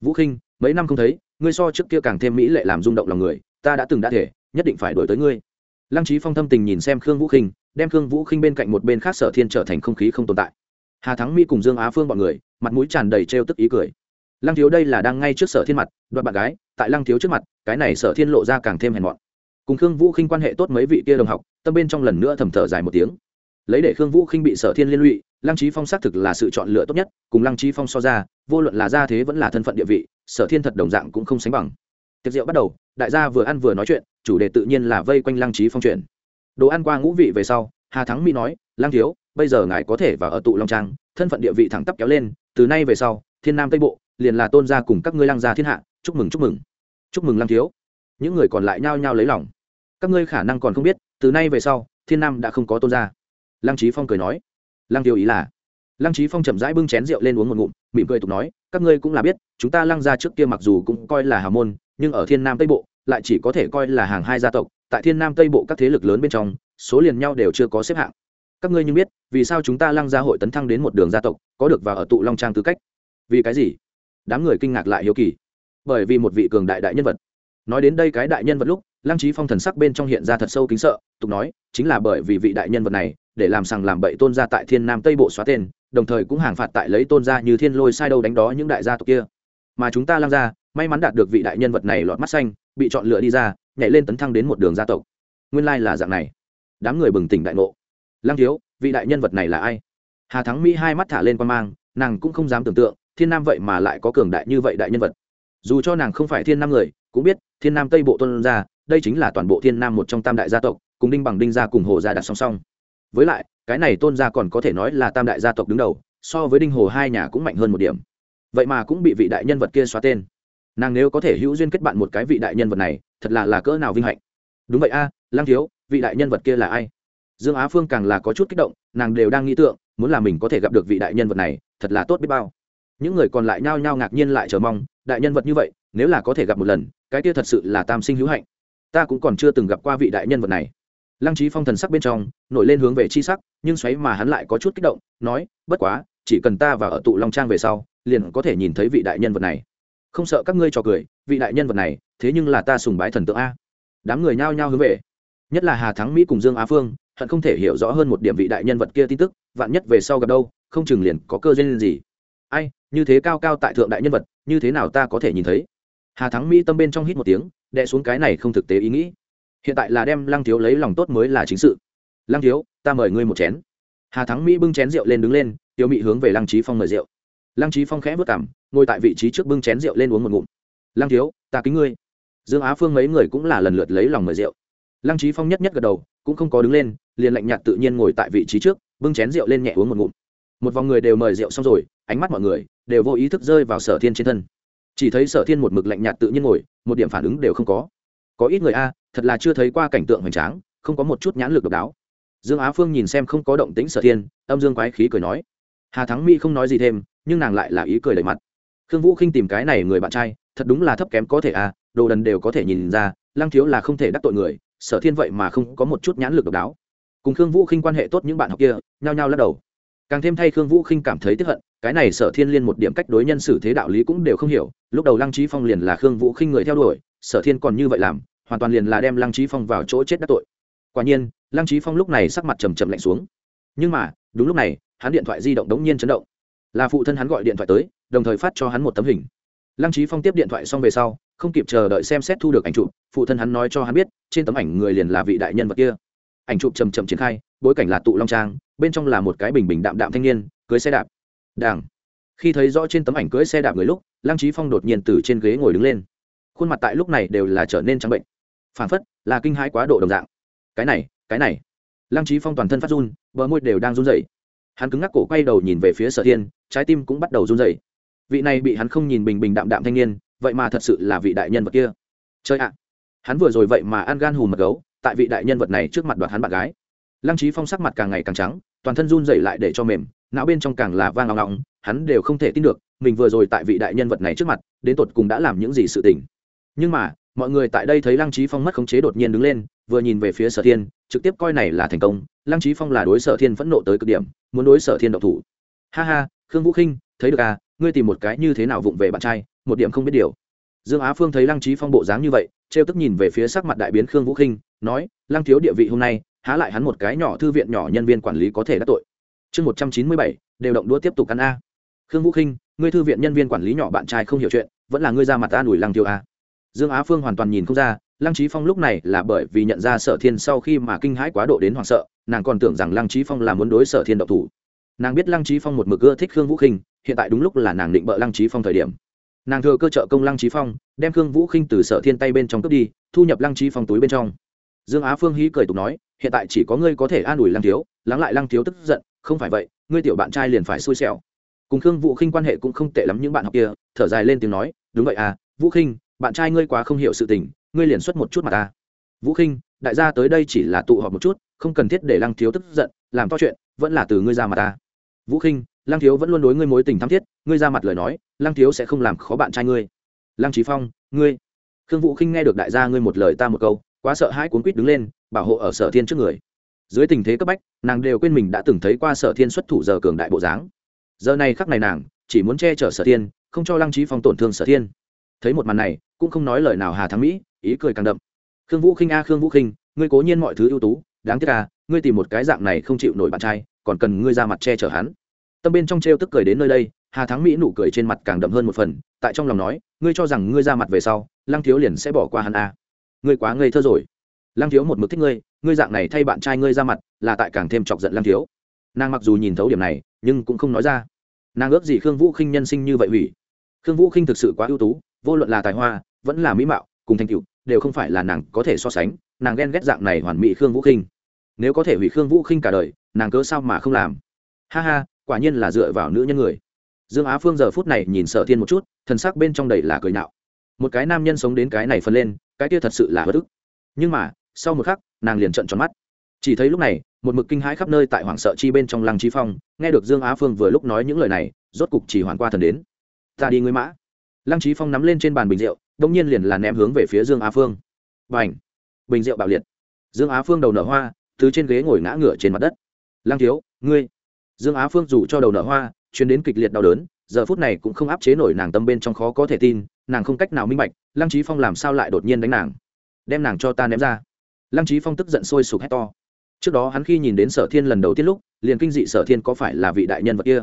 Vũ khinh, mấy năm không thấy, ngươi so trước kia càng thêm mỹ lệ làm rung động lòng người, ta đã từng đã thể, nhất định phải đổi tới ngươi. Lăng trí phong thâm tình nhìn xem khương vũ khinh, đem khương vũ khinh bên cạnh một bên khác sở thiên trở thành không khí không tồn tại hà thắng mỹ cùng dương á phương b ọ n người, mặt mũi tràn đầy trêu tức ý cười. Lăng thiếu đây là đang ngay trước sở thiên mặt đoạn bạn gái, tại lăng thiếu trước mặt, cái này sở thiên lộ ra càng thêm hèn mọn. Cùng khương vũ khinh quan hệ tốt mấy vị kia đồng học, tâm bên trong lần nữa thầm thở dài một tiếng. Lấy để khương vũ khinh bị sở thiên liên lụy, lăng trí phong xác thực là sự chọn lựa tốt nhất, cùng lăng trí phong so ra, vô luận là gia thế vẫn là thân phận địa vị, sở thiên thật đồng dạng cũng không sánh bằng. Tiệc rượu bắt đầu, đại gia vừa ăn vừa nói chuyện, chủ đề tự nhiên là vây quanh lăng trí phong chuyện. Đồ ăn qua ngũ vị về sau, hà thắng mỹ nói, lăng thiếu bây giờ ngài có thể vào ở tụ long trang, thân phận địa vị thẳng tắp kéo lên, từ nay về sau, thiên nam tây bộ, liền là tôn gia cùng các ngươi lăng gia thiên hạ, chúc mừng chúc mừng. Chúc mừng lăng thiếu. Những người còn lại nhao nhao lấy lòng. Các ngươi khả năng còn không biết, từ nay về sau, thiên nam đã không có tôn gia. Lăng trí phong cười nói. Lăng thiếu ý là, lăng trí phong chậm rãi bưng chén rượu lên uống một ngụm, mỉm cười tục nói, các ngươi cũng là biết, chúng ta lăng gia trước kia mặc dù cũng coi là hào môn, nhưng ở thiên nam tây bộ, lại chỉ có thể coi là hàng hai gia tộc, tại thiên nam tây bộ các thế lực lớn bên trong, số liền nhau đều chưa có xếp hạng các ngươi như biết, vì sao chúng ta lăng gia hội tấn thăng đến một đường gia tộc, có được vào ở tụ long trang tư cách? Vì cái gì? Đám người kinh ngạc lại hiếu kỳ. Bởi vì một vị cường đại đại nhân vật. Nói đến đây cái đại nhân vật lúc, lăng trí phong thần sắc bên trong hiện ra thật sâu kính sợ, tục nói, chính là bởi vì vị đại nhân vật này, để làm sằng làm bậy tôn gia tại thiên nam tây bộ xóa tên, đồng thời cũng hàng phạt tại lấy tôn gia như thiên lôi sai đâu đánh đó những đại gia tộc kia. Mà chúng ta lăng gia, may mắn đạt được vị đại nhân vật này lọt mắt xanh, bị chọn lựa đi ra, nhảy lên tấn thăng đến một đường gia tộc. Nguyên lai là dạng này. Đám người bừng tỉnh đại ngộ lăng thiếu vị đại nhân vật này là ai? Hà thắng mỹ hai mắt thả lên quan mang nàng cũng không dám tưởng tượng thiên nam vậy mà lại có cường đại như vậy đại nhân vật. Dù cho nàng không phải thiên nam người cũng biết thiên nam tây bộ tôn gia đây chính là toàn bộ thiên nam một trong tam đại gia tộc cùng đinh bằng đinh gia cùng hồ gia đặt song song. Với lại cái này tôn gia còn có thể nói là tam đại gia tộc đứng đầu so với đinh hồ hai nhà cũng mạnh hơn một điểm. Vậy mà cũng bị vị đại nhân vật kia xóa tên. Nàng nếu có thể hữu duyên kết bạn một cái vị đại nhân vật này thật là là cỡ nào vinh hạnh. Đúng vậy a à, lang thiếu vị đại nhân vật kia là ai? Dương á phương càng là có chút kích động, nàng đều đang nghĩ tượng, muốn là mình có thể gặp được vị đại nhân vật này, thật là tốt biết bao. Những người còn lại nhao nhao ngạc nhiên lại chờ mong, đại nhân vật như vậy, nếu là có thể gặp một lần, cái kia thật sự là tam sinh hữu hạnh. Ta cũng còn chưa từng gặp qua vị đại nhân vật này. Lăng trí phong thần sắc bên trong, nổi lên hướng về chi sắc, nhưng xoáy mà hắn lại có chút kích động, nói, bất quá, chỉ cần ta và ở tụ long trang về sau, liền có thể nhìn thấy vị đại nhân vật này. Không sợ các ngươi trò cười, vị đại nhân vật này, thế nhưng là ta sùng bái thần tượng a. Đám người nhao nhao hướng về. Nhất là hà thắng mỹ cùng dương á phương hận không thể hiểu rõ hơn một điểm vị đại nhân vật kia tin tức, vạn nhất về sau gặp đâu, không chừng liền có cơ duyên gì. Ai, như thế cao cao tại thượng đại nhân vật, như thế nào ta có thể nhìn thấy? Hà thắng mỹ tâm bên trong hít một tiếng đệ xuống cái này không thực tế ý nghĩ. Hiện tại là đem lăng thiếu lấy lòng tốt mới là chính sự. Lăng thiếu, ta mời ngươi một chén. Hà thắng mỹ bưng chén rượu lên đứng lên tiêu mị hướng về lăng trí phong mời rượu. Lăng trí phong khẽ vất cảm, ngồi tại vị trí trước bưng chén rượu lên uống một ngụm. Lăng thiếu, ta kính ngươi. Dương á phương mấy người cũng là lần lượt lấy lòng mời rượu. Lăng trí phong nhất nhất gật đầu cũng không có đứng lên, liền lạnh nhạt tự nhiên ngồi tại vị trí trước, bưng chén rượu lên nhẹ uống một ngụm. Một vòng người đều mời rượu xong rồi, ánh mắt mọi người đều vô ý thức rơi vào sở thiên trên thân. Chỉ thấy sở thiên một mực lạnh nhạt tự nhiên ngồi, một điểm phản ứng đều không có. Có ít người a, thật là chưa thấy qua cảnh tượng hoành tráng, không có một chút nhãn lực độc đáo. Dương á phương nhìn xem không có động tĩnh sở thiên, âm dương quái khí cười nói, hà thắng mỹ không nói gì thêm, nhưng nàng lại là ý cười đầy mặt. Khương vũ khinh tìm cái này người bạn trai, thật đúng là thấp kém có thể à đồ đần đều có thể nhìn ra, lăng thiếu là không thể đắc tội người sở thiên vậy mà không có một chút nhãn lực độc đáo. Cùng khương vũ khinh quan hệ tốt những bạn học kia, nhao nhao lắc đầu. Càng thêm thay khương vũ khinh cảm thấy tiếp hận, cái này sở thiên liên một điểm cách đối nhân xử thế đạo lý cũng đều không hiểu, lúc đầu lăng trí phong liền là khương vũ khinh người theo đuổi, sở thiên còn như vậy làm, hoàn toàn liền là đem lăng trí phong vào chỗ chết đắc tội. Quả nhiên, lăng trí phong lúc này sắc mặt trầm trầm lạnh xuống. Nhưng mà, đúng lúc này, hắn điện thoại di động đống nhiên chấn động. Là phụ thân hắn gọi điện thoại tới, đồng thời phát cho hắn một tấm hình. Lăng trí phong tiếp điện thoại xong về sau không kịp chờ đợi xem xét thu được ảnh chụp, phụ thân hắn nói cho hắn biết, trên tấm ảnh người liền là vị đại nhân vật kia. Ảnh chụp chầm chậm triển khai, bối cảnh là tụ long trang, bên trong là một cái bình bình đạm đạm thanh niên, cưới xe đạp. Đảng khi thấy rõ trên tấm ảnh cưới xe đạp người lúc, lăng trí phong đột nhiên từ trên ghế ngồi đứng lên. Khuôn mặt tại lúc này đều là trở nên trắng bệnh. Phản phất là kinh hãi quá độ đồng dạng. Cái này cái này. Lăng trí phong toàn thân phát run, bờ môi đều đang run rẩy. Hắn cứng ngắc cổ quay đầu nhìn về phía sở thiên, trái tim cũng bắt đầu run rẩy. Vị này bị hắn không nhìn bình bình đạm đạm thanh niên vậy mà thật sự là vị đại nhân vật kia. Chơi ạ, hắn vừa rồi vậy mà ăn gan hùm mật gấu, tại vị đại nhân vật này trước mặt đoạt hắn bạn gái. Lăng trí phong sắc mặt càng ngày càng trắng, toàn thân run dậy lại để cho mềm, não bên trong càng là vang ngọng ngọng hắn đều không thể tin được, mình vừa rồi tại vị đại nhân vật này trước mặt, đến tột cùng đã làm những gì sự tình. Nhưng mà, mọi người tại đây thấy lăng trí phong mất khống chế đột nhiên đứng lên, vừa nhìn về phía sở thiên, trực tiếp coi này là thành công, lăng trí phong là đối sở thiên phẫn nộ tới cực điểm, muốn đối sở thiên độc thủ. Ha ha, khương vũ khinh, thấy được à ngươi tìm một cái như thế nào vụng về bạn trai một điểm không biết điều. Dương á phương thấy lăng trí phong bộ dáng như vậy, trêu tức nhìn về phía sắc mặt đại biến khương vũ khinh, nói, lăng thiếu địa vị hôm nay, há lại hắn một cái nhỏ thư viện nhỏ nhân viên quản lý có thể đắc tội. Chương một trăm chín mươi bảy, đều động đũa tiếp tục ăn a. Khương vũ khinh, ngươi thư viện nhân viên quản lý nhỏ bạn trai không hiểu chuyện, vẫn là ngươi ra mặt ta đuổi lăng thiếu a. Dương á phương hoàn toàn nhìn không ra, lăng trí phong lúc này là bởi vì nhận ra sở thiên sau khi mà kinh hãi quá độ đến hoảng sợ, nàng còn tưởng rằng lăng trí phong là muốn đối sở thiên độc thủ. Nàng biết lăng trí phong một mực ưa thích khương vũ khinh, hiện tại đúng lúc là nàng định bợ lăng trí phong thời điểm nàng thừa cơ trợ công lăng trí phong, đem khương vũ khinh từ sở thiên tay bên trong cướp đi, thu nhập lăng trí phong túi bên trong. Dương á phương hí cười tục nói, hiện tại chỉ có ngươi có thể an ủi lăng thiếu, lắng lại lăng thiếu tức giận, không phải vậy, ngươi tiểu bạn trai liền phải xui xẻo. Cùng khương vũ khinh quan hệ cũng không tệ lắm những bạn học kia, thở dài lên tiếng nói, đúng vậy à vũ khinh, bạn trai ngươi quá không hiểu sự tình, ngươi liền xuất một chút mà ta. Vũ khinh, đại gia tới đây chỉ là tụ họp một chút, không cần thiết để lăng thiếu tức giận, làm to chuyện, vẫn là từ ngươi ra mà ta. Vũ khinh lăng thiếu vẫn luôn đối ngươi mối tình thắm thiết, ngươi ra mặt lời nói, lăng thiếu sẽ không làm khó bạn trai ngươi. Lăng trí phong, ngươi. Khương vũ khinh nghe được đại gia ngươi một lời ta một câu, quá sợ hãi cuốn quýt đứng lên, bảo hộ ở sở thiên trước người. Dưới tình thế cấp bách, nàng đều quên mình đã từng thấy qua sở thiên xuất thủ giờ cường đại bộ dáng. Giờ này khắc này nàng, chỉ muốn che chở sở thiên, không cho lăng trí phong tổn thương sở thiên. Thấy một màn này, cũng không nói lời nào hà thắng mỹ, ý cười càng đậm. Khương vũ khinh a, khương vũ khinh, ngươi cố nhiên mọi thứ ưu tú, đáng tiếc à ngươi tìm một cái dạng này không chịu nổi bạn trai, còn cần ngươi ra mặt che chở hắn tâm bên trong t r e o tức cười đến nơi đây, hà thắng mỹ nụ cười trên mặt càng đậm hơn một phần, tại trong lòng nói, ngươi cho rằng ngươi ra mặt về sau, lăng thiếu liền sẽ bỏ qua hắn à. ngươi quá ngây thơ rồi. Lăng thiếu một mực thích ngươi ngươi dạng này thay bạn trai ngươi ra mặt, là tại càng thêm chọc giận lăng thiếu. Nàng mặc dù nhìn thấu điểm này, nhưng cũng không nói ra. Nàng ước gì khương vũ khinh nhân sinh như vậy hủy. Khương vũ khinh thực sự quá ưu tú, vô luận là tài hoa, vẫn là mỹ mạo, cùng thành tựu, đều không phải là nàng có thể so sánh, nàng ghen ghét dạng này hoàn mỹ khương vũ khinh. Nếu có thể hủy khương vũ khinh cả đời, nàng cớ sao mà không làm? Ha ha quả nhiên là dựa vào nữ nhân người. Dương á phương giờ phút này nhìn sở thiên một chút, thần sắc bên trong đầy là cười nạo. Một cái nam nhân sống đến cái này phân lên, cái kia thật sự là bất ức. Nhưng mà, sau một khắc, nàng liền trận tròn mắt. Chỉ thấy lúc này, một mực kinh hãi khắp nơi tại hoảng sợ chi bên trong lăng trí phong, nghe được dương á phương vừa lúc nói những lời này, rốt cục chỉ hoàn qua thần đến. Ta đi ngươi mã. Lăng trí phong nắm lên trên bàn bình rượu đông nhiên liền là ném hướng về phía dương á phương. B à n h bình rượu bạo liệt. Dương á phương đầu nở hoa, từ trên ghế ngồi ngã ngửa trên mặt đất. Lăng thiếu, ngươi dương á phương dù cho đầu nở hoa chuyến đến kịch liệt đau đớn, giờ phút này cũng không áp chế nổi nàng tâm bên trong khó có thể tin, nàng không cách nào minh bạch, lăng trí phong làm sao lại đột nhiên đánh nàng? Đem nàng cho ta ném ra. Lăng trí phong tức giận sôi sục hét to. Trước đó hắn khi nhìn đến sở thiên lần đầu tiên lúc, liền kinh dị sở thiên có phải là vị đại nhân vật kia?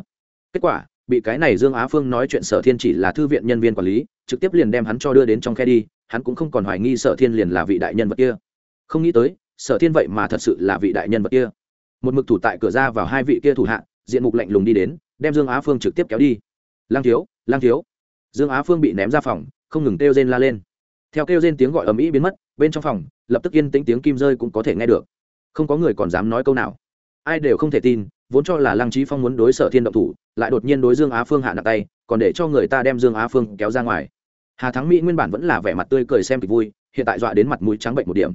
Kết quả, bị cái này dương á phương nói chuyện sở thiên chỉ là thư viện nhân viên quản lý, trực tiếp liền đem hắn cho đưa đến trong khe đi, hắn cũng không còn hoài nghi sở thiên liền là vị đại nhân vật kia. Không nghĩ tới, sở thiên vậy mà thật sự là vị đại nhân vật kia. Một mực thủ tại cửa ra vào hai vị kia thủ hạ diện mục lạnh lùng đi đến, đem dương á phương trực tiếp kéo đi. Lang thiếu lang thiếu. Dương á phương bị ném ra phòng, không ngừng kêu rên la lên. Theo kêu rên tiếng gọi ầm ĩ biến mất, bên trong phòng, lập tức yên tĩnh tiếng kim rơi cũng có thể nghe được. Không có người còn dám nói câu nào. Ai đều không thể tin, vốn cho là lăng trí phong muốn đối sở thiên động thủ, lại đột nhiên đối dương á phương hạ nặng tay, còn để cho người ta đem dương á phương kéo ra ngoài. Hà thắng mỹ nguyên bản vẫn là vẻ mặt tươi cười xem kịch vui, hiện tại dọa đến mặt mũi trắng bệnh một điểm.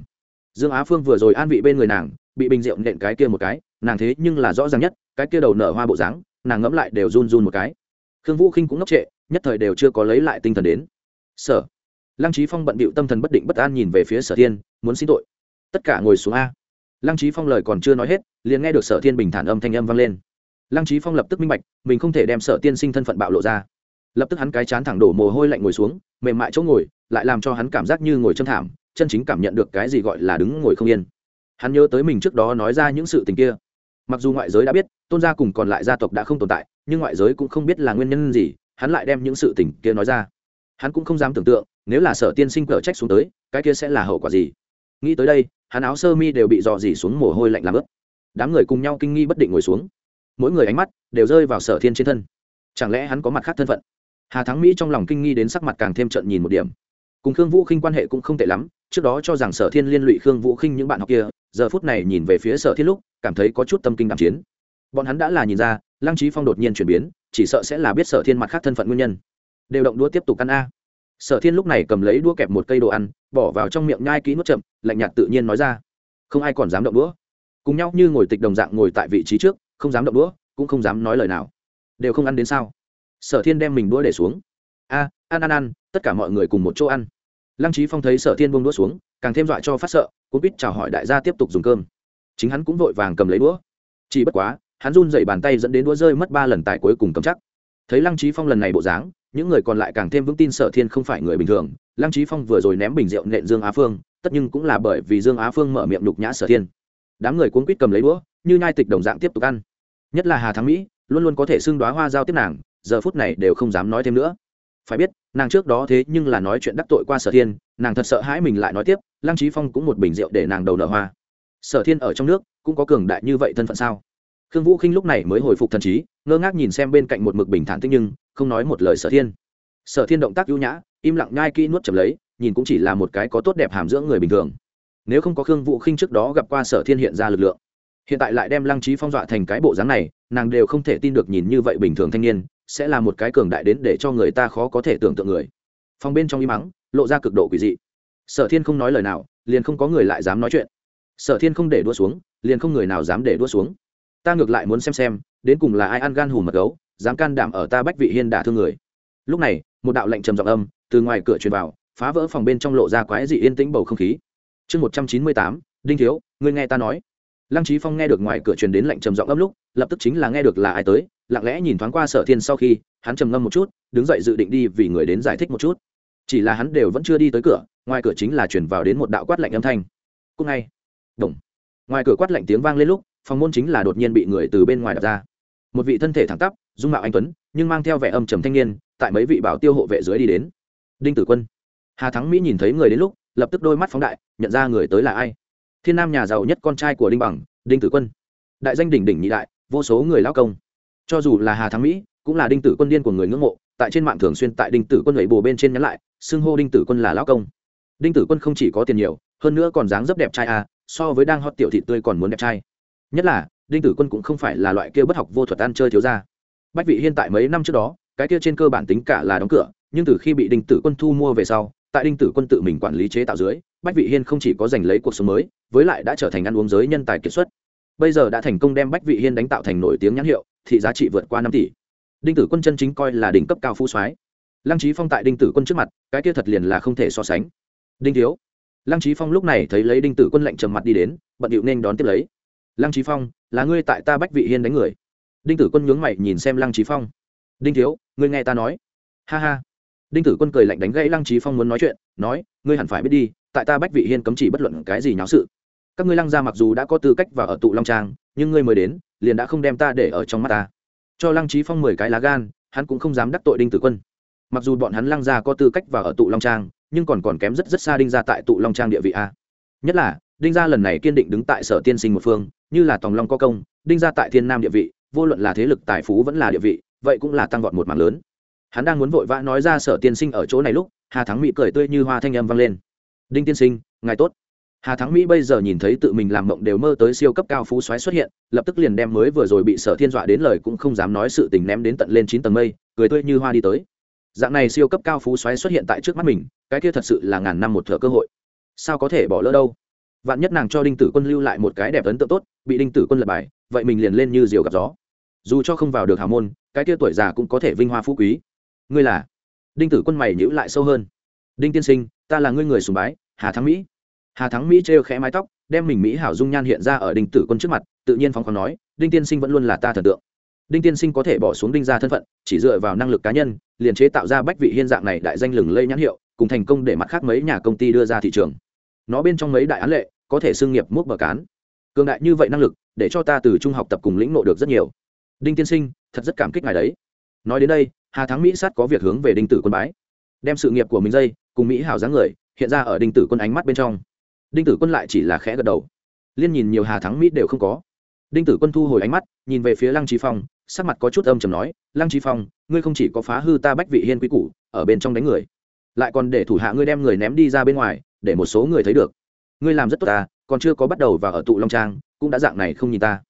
Dương á phương vừa rồi an vị bên người nàng, bị bình rượu nện cái kia một cái, nàng thế nhưng là rõ ràng nhất cái kia đầu nở hoa bộ dáng, nàng ngẫm lại đều run run một cái. Khương vũ khinh cũng ngốc trệ, nhất thời đều chưa có lấy lại tinh thần đến. Sở. Lăng trí phong bận bịu tâm thần bất định bất an nhìn về phía sở thiên, muốn xin tội. Tất cả ngồi xuống a. Lăng trí phong lời còn chưa nói hết, liền nghe được sở thiên bình thản âm thanh âm vang lên. Lăng trí phong lập tức minh bạch, mình không thể đem sở tiên sinh thân phận bạo lộ ra. Lập tức hắn cái chán thẳng đổ mồ hôi lạnh ngồi xuống, mềm mại chỗ ngồi, lại làm cho hắn cảm giác như ngồi chân thảm, chân chính cảm nhận được cái gì gọi là đứng ngồi không yên. Hắn nhớ tới mình trước đó nói ra những sự tình kia mặc dù ngoại giới đã biết, tôn gia cùng còn lại gia tộc đã không tồn tại, nhưng ngoại giới cũng không biết là nguyên nhân gì, hắn lại đem những sự tình kia nói ra. Hắn cũng không dám tưởng tượng, nếu là sở tiên sinh cở trách xuống tới, cái kia sẽ là hậu quả gì? Nghĩ tới đây, hắn áo sơ mi đều bị dò dỉ xuống mồ hôi lạnh làm ướt. Đám người cùng nhau kinh nghi bất định ngồi xuống. Mỗi người ánh mắt đều rơi vào sở thiên trên thân. Chẳng lẽ hắn có mặt khác thân phận? Hà thắng mỹ trong lòng kinh nghi đến sắc mặt càng thêm trận nhìn một điểm. Cùng khương vũ khinh quan hệ cũng không tệ lắm, trước đó cho rằng sở thiên liên lụy khương vũ khinh những bạn học kia, giờ phút này nhìn về phía sở thiên lúc cảm thấy có chút tâm kinh đạm chiến. Bọn hắn đã là nhìn ra, lăng trí phong đột nhiên chuyển biến, chỉ sợ sẽ là biết sở thiên mặt khác thân phận nguyên nhân. Đều động đũa tiếp tục ăn a. Sở thiên lúc này cầm lấy đũa kẹp một cây đồ ăn, bỏ vào trong miệng nhai kỹ nuốt chậm, lạnh nhạt tự nhiên nói ra. Không ai còn dám động đũa. Cùng nhau như ngồi tịch đồng dạng ngồi tại vị trí trước, không dám động đũa, cũng không dám nói lời nào. Đều không ăn đến sao? Sở thiên đem mình đũa để xuống. A, ăn ăn ăn, tất cả mọi người cùng một chỗ ăn. Lăng trí phong thấy sở thiên buông đũa xuống, càng thêm dọa cho phát sợ cũng biết chào hỏi đại gia tiếp tục dùng cơm chính hắn cũng vội vàng cầm lấy đũa. Chỉ bất quá, hắn run dậy bàn tay dẫn đến đũa rơi mất ba lần tại cuối cùng cầm chắc. Thấy lăng trí phong lần này bộ dáng, những người còn lại càng thêm vững tin sở thiên không phải người bình thường. Lăng trí phong vừa rồi ném bình rượu nện dương á phương, tất nhưng cũng là bởi vì dương á phương mở miệng nhục nhã sở thiên. Đám người cuốn quýt cầm lấy đũa, như nhai tịch đồng dạng tiếp tục ăn. Nhất là hà thắng mỹ, luôn luôn có thể xưng đoá hoa giao tiếp nàng, giờ phút này đều không dám nói thêm nữa. Phải biết, nàng trước đó thế nhưng là nói chuyện đắc tội qua sở thiên, nàng thật sợ hãi mình lại nói tiếp, lăng trí phong cũng một bình rượu để nàng đầu nở hoa sở thiên ở trong nước, cũng có cường đại như vậy thân phận sao? Khương vũ khinh lúc này mới hồi phục thần trí, ngơ ngác nhìn xem bên cạnh một mực bình thản tích nhưng, không nói một lời sở thiên. Sở thiên động tác ưu nhã, im lặng ngai kỹ nuốt chầm lấy, nhìn cũng chỉ là một cái có tốt đẹp hàm dưỡng người bình thường. Nếu không có khương vũ khinh trước đó gặp qua sở thiên hiện ra lực lượng, hiện tại lại đem lăng trí phong dọa thành cái bộ dáng này, nàng đều không thể tin được nhìn như vậy bình thường thanh niên, sẽ là một cái cường đại đến để cho người ta khó có thể tưởng tượng người. Phòng bên trong im mắng, lộ ra cực độ quỷ dị. Sở thiên không nói lời nào, liền không có người lại dám nói chuyện sở thiên không để đua xuống, liền không người nào dám để đua xuống. Ta ngược lại muốn xem xem, đến cùng là ai ăn gan hùm mật gấu, dám can đảm ở ta bách vị hiên đả thương người. Lúc này, một đạo lệnh trầm giọng âm từ ngoài cửa truyền vào, phá vỡ phòng bên trong lộ ra quái dị yên tĩnh bầu không khí. Chương một trăm chín mươi tám, đinh thiếu, ngươi nghe ta nói. Lăng trí phong nghe được ngoài cửa truyền đến lệnh trầm giọng âm lúc, lập tức chính là nghe được là ai tới, lặng lẽ nhìn thoáng qua sở thiên sau khi, hắn trầm ngâm một chút, đứng dậy dự định đi vì người đến giải thích một chút. Chỉ là hắn đều vẫn chưa đi tới cửa, ngoài cửa chính là chuyển vào đến một đạo quát lạnh âm thanh. Cúc ngay đồng. Ngoài cửa quát lạnh tiếng vang lên lúc, phòng môn chính là đột nhiên bị người từ bên ngoài đập ra. Một vị thân thể thẳng tắp, dung mạo anh tuấn, nhưng mang theo vẻ âm trầm thanh niên, tại mấy vị bảo tiêu hộ vệ dưới đi đến. Đinh tử quân. Hà thắng mỹ nhìn thấy người đến lúc, lập tức đôi mắt phóng đại, nhận ra người tới là ai? Thiên nam nhà giàu nhất con trai của đinh bằng, đinh tử quân. Đại danh đỉnh đỉnh nhị đại, vô số người lao công. Cho dù là hà thắng mỹ, cũng là đinh tử quân điên của người ngưỡng mộ, tại trên mạng thường xuyên tại đinh tử quân ấy bù bên trên nhắn lại, xưng hô đinh tử quân là lao công. Đinh tử quân không chỉ có tiền nhiều, hơn nữa còn dáng dấp đẹp trai à so với đang hot tiểu thị tươi còn muốn đẹp trai. Nhất là, đinh tử quân cũng không phải là loại kia bất học vô thuật ăn chơi thiếu ra bách vị hiên tại mấy năm trước đó, cái kia trên cơ bản tính cả là đóng cửa, nhưng từ khi bị đinh tử quân thu mua về sau, tại đinh tử quân tự mình quản lý chế tạo dưới, bách vị hiên không chỉ có giành lấy cuộc sống mới, với lại đã trở thành ăn uống giới nhân tài kiệt xuất. Bây giờ đã thành công đem bách vị hiên đánh tạo thành nổi tiếng nhãn hiệu thị giá trị vượt qua năm tỷ. Đinh tử quân chân chính coi là đỉnh cấp cao phú soái. Lăng trí phong tại đinh tử quân trước mặt, cái kia thật liền là không thể so sánh. Đinh thiếu lăng trí phong lúc này thấy lấy đinh tử quân lệnh trầm mặt đi đến, bận điệu nên đón tiếp lấy. Lăng trí phong, là ngươi tại ta bách vị hiên đánh người. Đinh tử quân nhướng mày nhìn xem lăng trí phong. Đinh thiếu, ngươi nghe ta nói. Ha ha. Đinh tử quân cười lạnh đánh gãy lăng trí phong muốn nói chuyện, nói, ngươi hẳn phải biết đi, tại ta bách vị hiên cấm chỉ bất luận cái gì nháo sự. Các ngươi lăng gia mặc dù đã có tư cách vào ở tụ long trang, nhưng ngươi mới đến, liền đã không đem ta để ở trong mắt ta. Cho lăng trí phong mười cái lá gan, hắn cũng không dám đắc tội đinh tử quân. Mặc dù bọn hắn lăng gia có tư cách vào ở tụ long trang nhưng còn còn kém rất rất xa đinh gia tại tụ long trang địa vị a. Nhất là, đinh gia lần này kiên định đứng tại sở tiên sinh một phương, như là tòng long có công, đinh gia tại thiên nam địa vị, vô luận là thế lực tài phú vẫn là địa vị, vậy cũng là tăng vọt một mảng lớn. Hắn đang muốn vội vã nói ra sở tiên sinh ở chỗ này lúc, hà thắng mỹ cười tươi như hoa thanh âm vang lên. Đinh tiên sinh, ngài tốt. Hà thắng mỹ bây giờ nhìn thấy tự mình làm mộng đều mơ tới siêu cấp cao phú xoáy xuất hiện, lập tức liền đem mới vừa rồi bị sở thiên dọa đến lời cũng không dám nói sự tình ném đến tận lên chín tầng mây, cười tươi như hoa đi tới dạng này siêu cấp cao phú xoáy xuất hiện tại trước mắt mình, cái kia thật sự là ngàn năm một thợ cơ hội. Sao có thể bỏ lỡ đâu? Vạn nhất nàng cho đinh tử quân lưu lại một cái đẹp ấn tượng tốt, bị đinh tử quân lật bài, vậy mình liền lên như diều gặp gió. Dù cho không vào được hào môn, cái kia tuổi già cũng có thể vinh hoa phú quý. Ngươi là? Đinh tử quân mày nhữ lại sâu hơn. Đinh tiên sinh, ta là ngươi người sùng bái, hà thắng mỹ. Hà thắng mỹ trêu khẽ mái tóc, đem mình mỹ hảo dung nhan hiện ra ở đinh tử quân trước mặt, tự nhiên phóng khoáng nói, đinh tiên sinh vẫn luôn là ta thần tượng đinh tiên sinh có thể bỏ xuống đinh ra thân phận, chỉ dựa vào năng lực cá nhân, liền chế tạo ra bách vị hiên dạng này đại danh lừng lây nhãn hiệu, cùng thành công để mặt khác mấy nhà công ty đưa ra thị trường. Nó bên trong mấy đại án lệ, có thể xưng nghiệp múc bờ cán. Cường đại như vậy năng lực, để cho ta từ trung học tập cùng lĩnh nộ được rất nhiều. Đinh tiên sinh, thật rất cảm kích ngài đấy. Nói đến đây, hà thắng mỹ sát có việc hướng về đinh tử quân bái. Đem sự nghiệp của mình dây, cùng mỹ Hào dáng người, hiện ra ở đinh tử quân ánh mắt bên trong. Đinh tử quân lại chỉ là khẽ gật đầu. Liên nhìn nhiều hà thắng mỹ đều không có. Đinh tử quân thu hồi ánh mắt, nhìn về phía lăng trí phong sắc mặt có chút âm chầm nói, lăng trí phong, ngươi không chỉ có phá hư ta bách vị hiên quý củ, ở bên trong đánh người, lại còn để thủ hạ ngươi đem người ném đi ra bên ngoài, để một số người thấy được. Ngươi làm rất tốt ta, còn chưa có bắt đầu và ở tụ long trang, cũng đã dạng này không nhìn ta.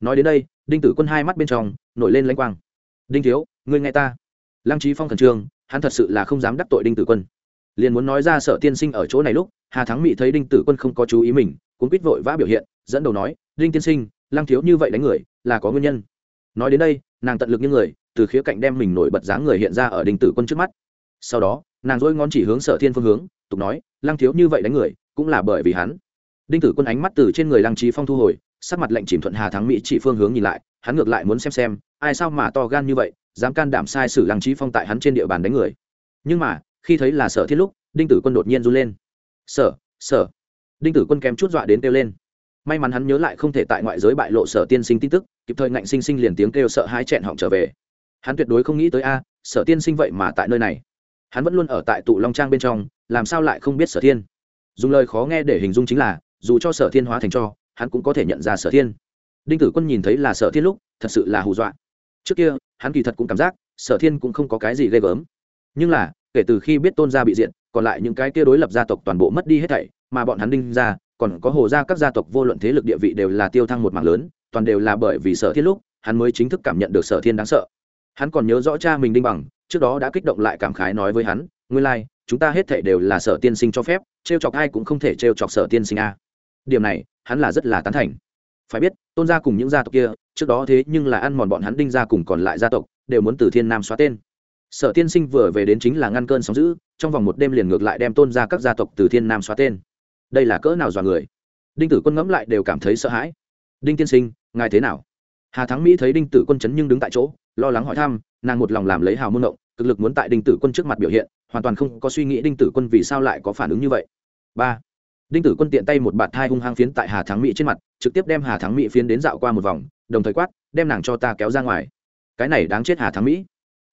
Nói đến đây, đinh tử quân hai mắt bên trong nổi lên lãnh quang. Đinh thiếu, ngươi nghe ta. Lăng trí phong khẩn trương, hắn thật sự là không dám đắc tội đinh tử quân. Liền muốn nói ra sợ tiên sinh ở chỗ này lúc, hà thắng mỹ thấy đinh tử quân không có chú ý mình cũng quýt vội vã biểu hiện, dẫn đầu nói, đinh tiên sinh, lăng thiếu như vậy đánh người, là có nguyên nhân nói đến đây, nàng tận lực những người, từ khía cạnh đem mình nổi bật dáng người hiện ra ở đinh tử quân trước mắt. Sau đó, nàng dỗi ngón chỉ hướng sở thiên phương hướng, tục nói, lăng thiếu như vậy đánh người, cũng là bởi vì hắn. Đinh tử quân ánh mắt từ trên người lăng trí phong thu hồi, sắc mặt lệnh chìm thuận hà thắng mỹ chỉ phương hướng nhìn lại, hắn ngược lại muốn xem xem, ai sao mà to gan như vậy, dám can đảm sai sử lăng trí phong tại hắn trên địa bàn đánh người. Nhưng mà, khi thấy là sở thiên lúc, đinh tử quân đột nhiên run lên. Sở sở. Đinh tử quân kém chút dọa đến kêu lên may mắn hắn nhớ lại không thể tại ngoại giới bại lộ sở tiên sinh tin tức, kịp thời ngạnh sinh sinh liền tiếng kêu sợ hãi chẹn họng trở về. Hắn tuyệt đối không nghĩ tới a, sở tiên sinh vậy mà tại nơi này. Hắn vẫn luôn ở tại tụ long trang bên trong, làm sao lại không biết sở thiên dùng lời khó nghe để hình dung chính là, dù cho sở thiên hóa thành cho, hắn cũng có thể nhận ra sở thiên đinh tử quân nhìn thấy là sở thiên lúc, thật sự là hù dọa. Trước kia, hắn kỳ thật cũng cảm giác, sở thiên cũng không có cái gì ghê gớm. Nhưng là, kể từ khi biết tôn gia bị diện còn lại những cái kia đối lập gia tộc toàn bộ mất đi hết thảy, mà bọn hắn đinh ra còn có hồ gia các gia tộc vô luận thế lực địa vị đều là tiêu thăng một mạng lớn toàn đều là bởi vì sở thiên lúc hắn mới chính thức cảm nhận được sở thiên đáng sợ. Hắn còn nhớ rõ cha mình đinh bằng trước đó đã kích động lại cảm khái nói với hắn nguyên lai、like, chúng ta hết thảy đều là sở tiên sinh cho phép t r e o chọc ai cũng không thể t r e o chọc sở tiên sinh a. Điểm này hắn là rất là tán thành. Phải biết tôn gia cùng những gia tộc kia trước đó thế nhưng là ăn mòn bọn hắn đinh gia cùng còn lại gia tộc đều muốn từ thiên nam xóa tên. Sở tiên sinh vừa về đến chính là ngăn cơn sóng giữ trong vòng một đêm liền ngược lại đem tôn gia các gia tộc từ thiên nam xóa tên đây là cỡ nào dọa người? Đinh tử quân ngẫm lại đều cảm thấy sợ hãi. Đinh tiên sinh, ngài thế nào? Hà thắng mỹ thấy đinh tử quân chấn nhưng đứng tại chỗ, lo lắng hỏi thăm, nàng một lòng làm lấy hào môn động, cực lực muốn tại đinh tử quân trước mặt biểu hiện, hoàn toàn không có suy nghĩ đinh tử quân vì sao lại có phản ứng như vậy. Ba. Đinh tử quân tiện tay một bạt thai hung hăng phiến tại hà thắng mỹ trên mặt, trực tiếp đem hà thắng mỹ phiến đến dạo qua một vòng, đồng thời quát, đem nàng cho ta kéo ra ngoài. Cái này đáng chết hà thắng mỹ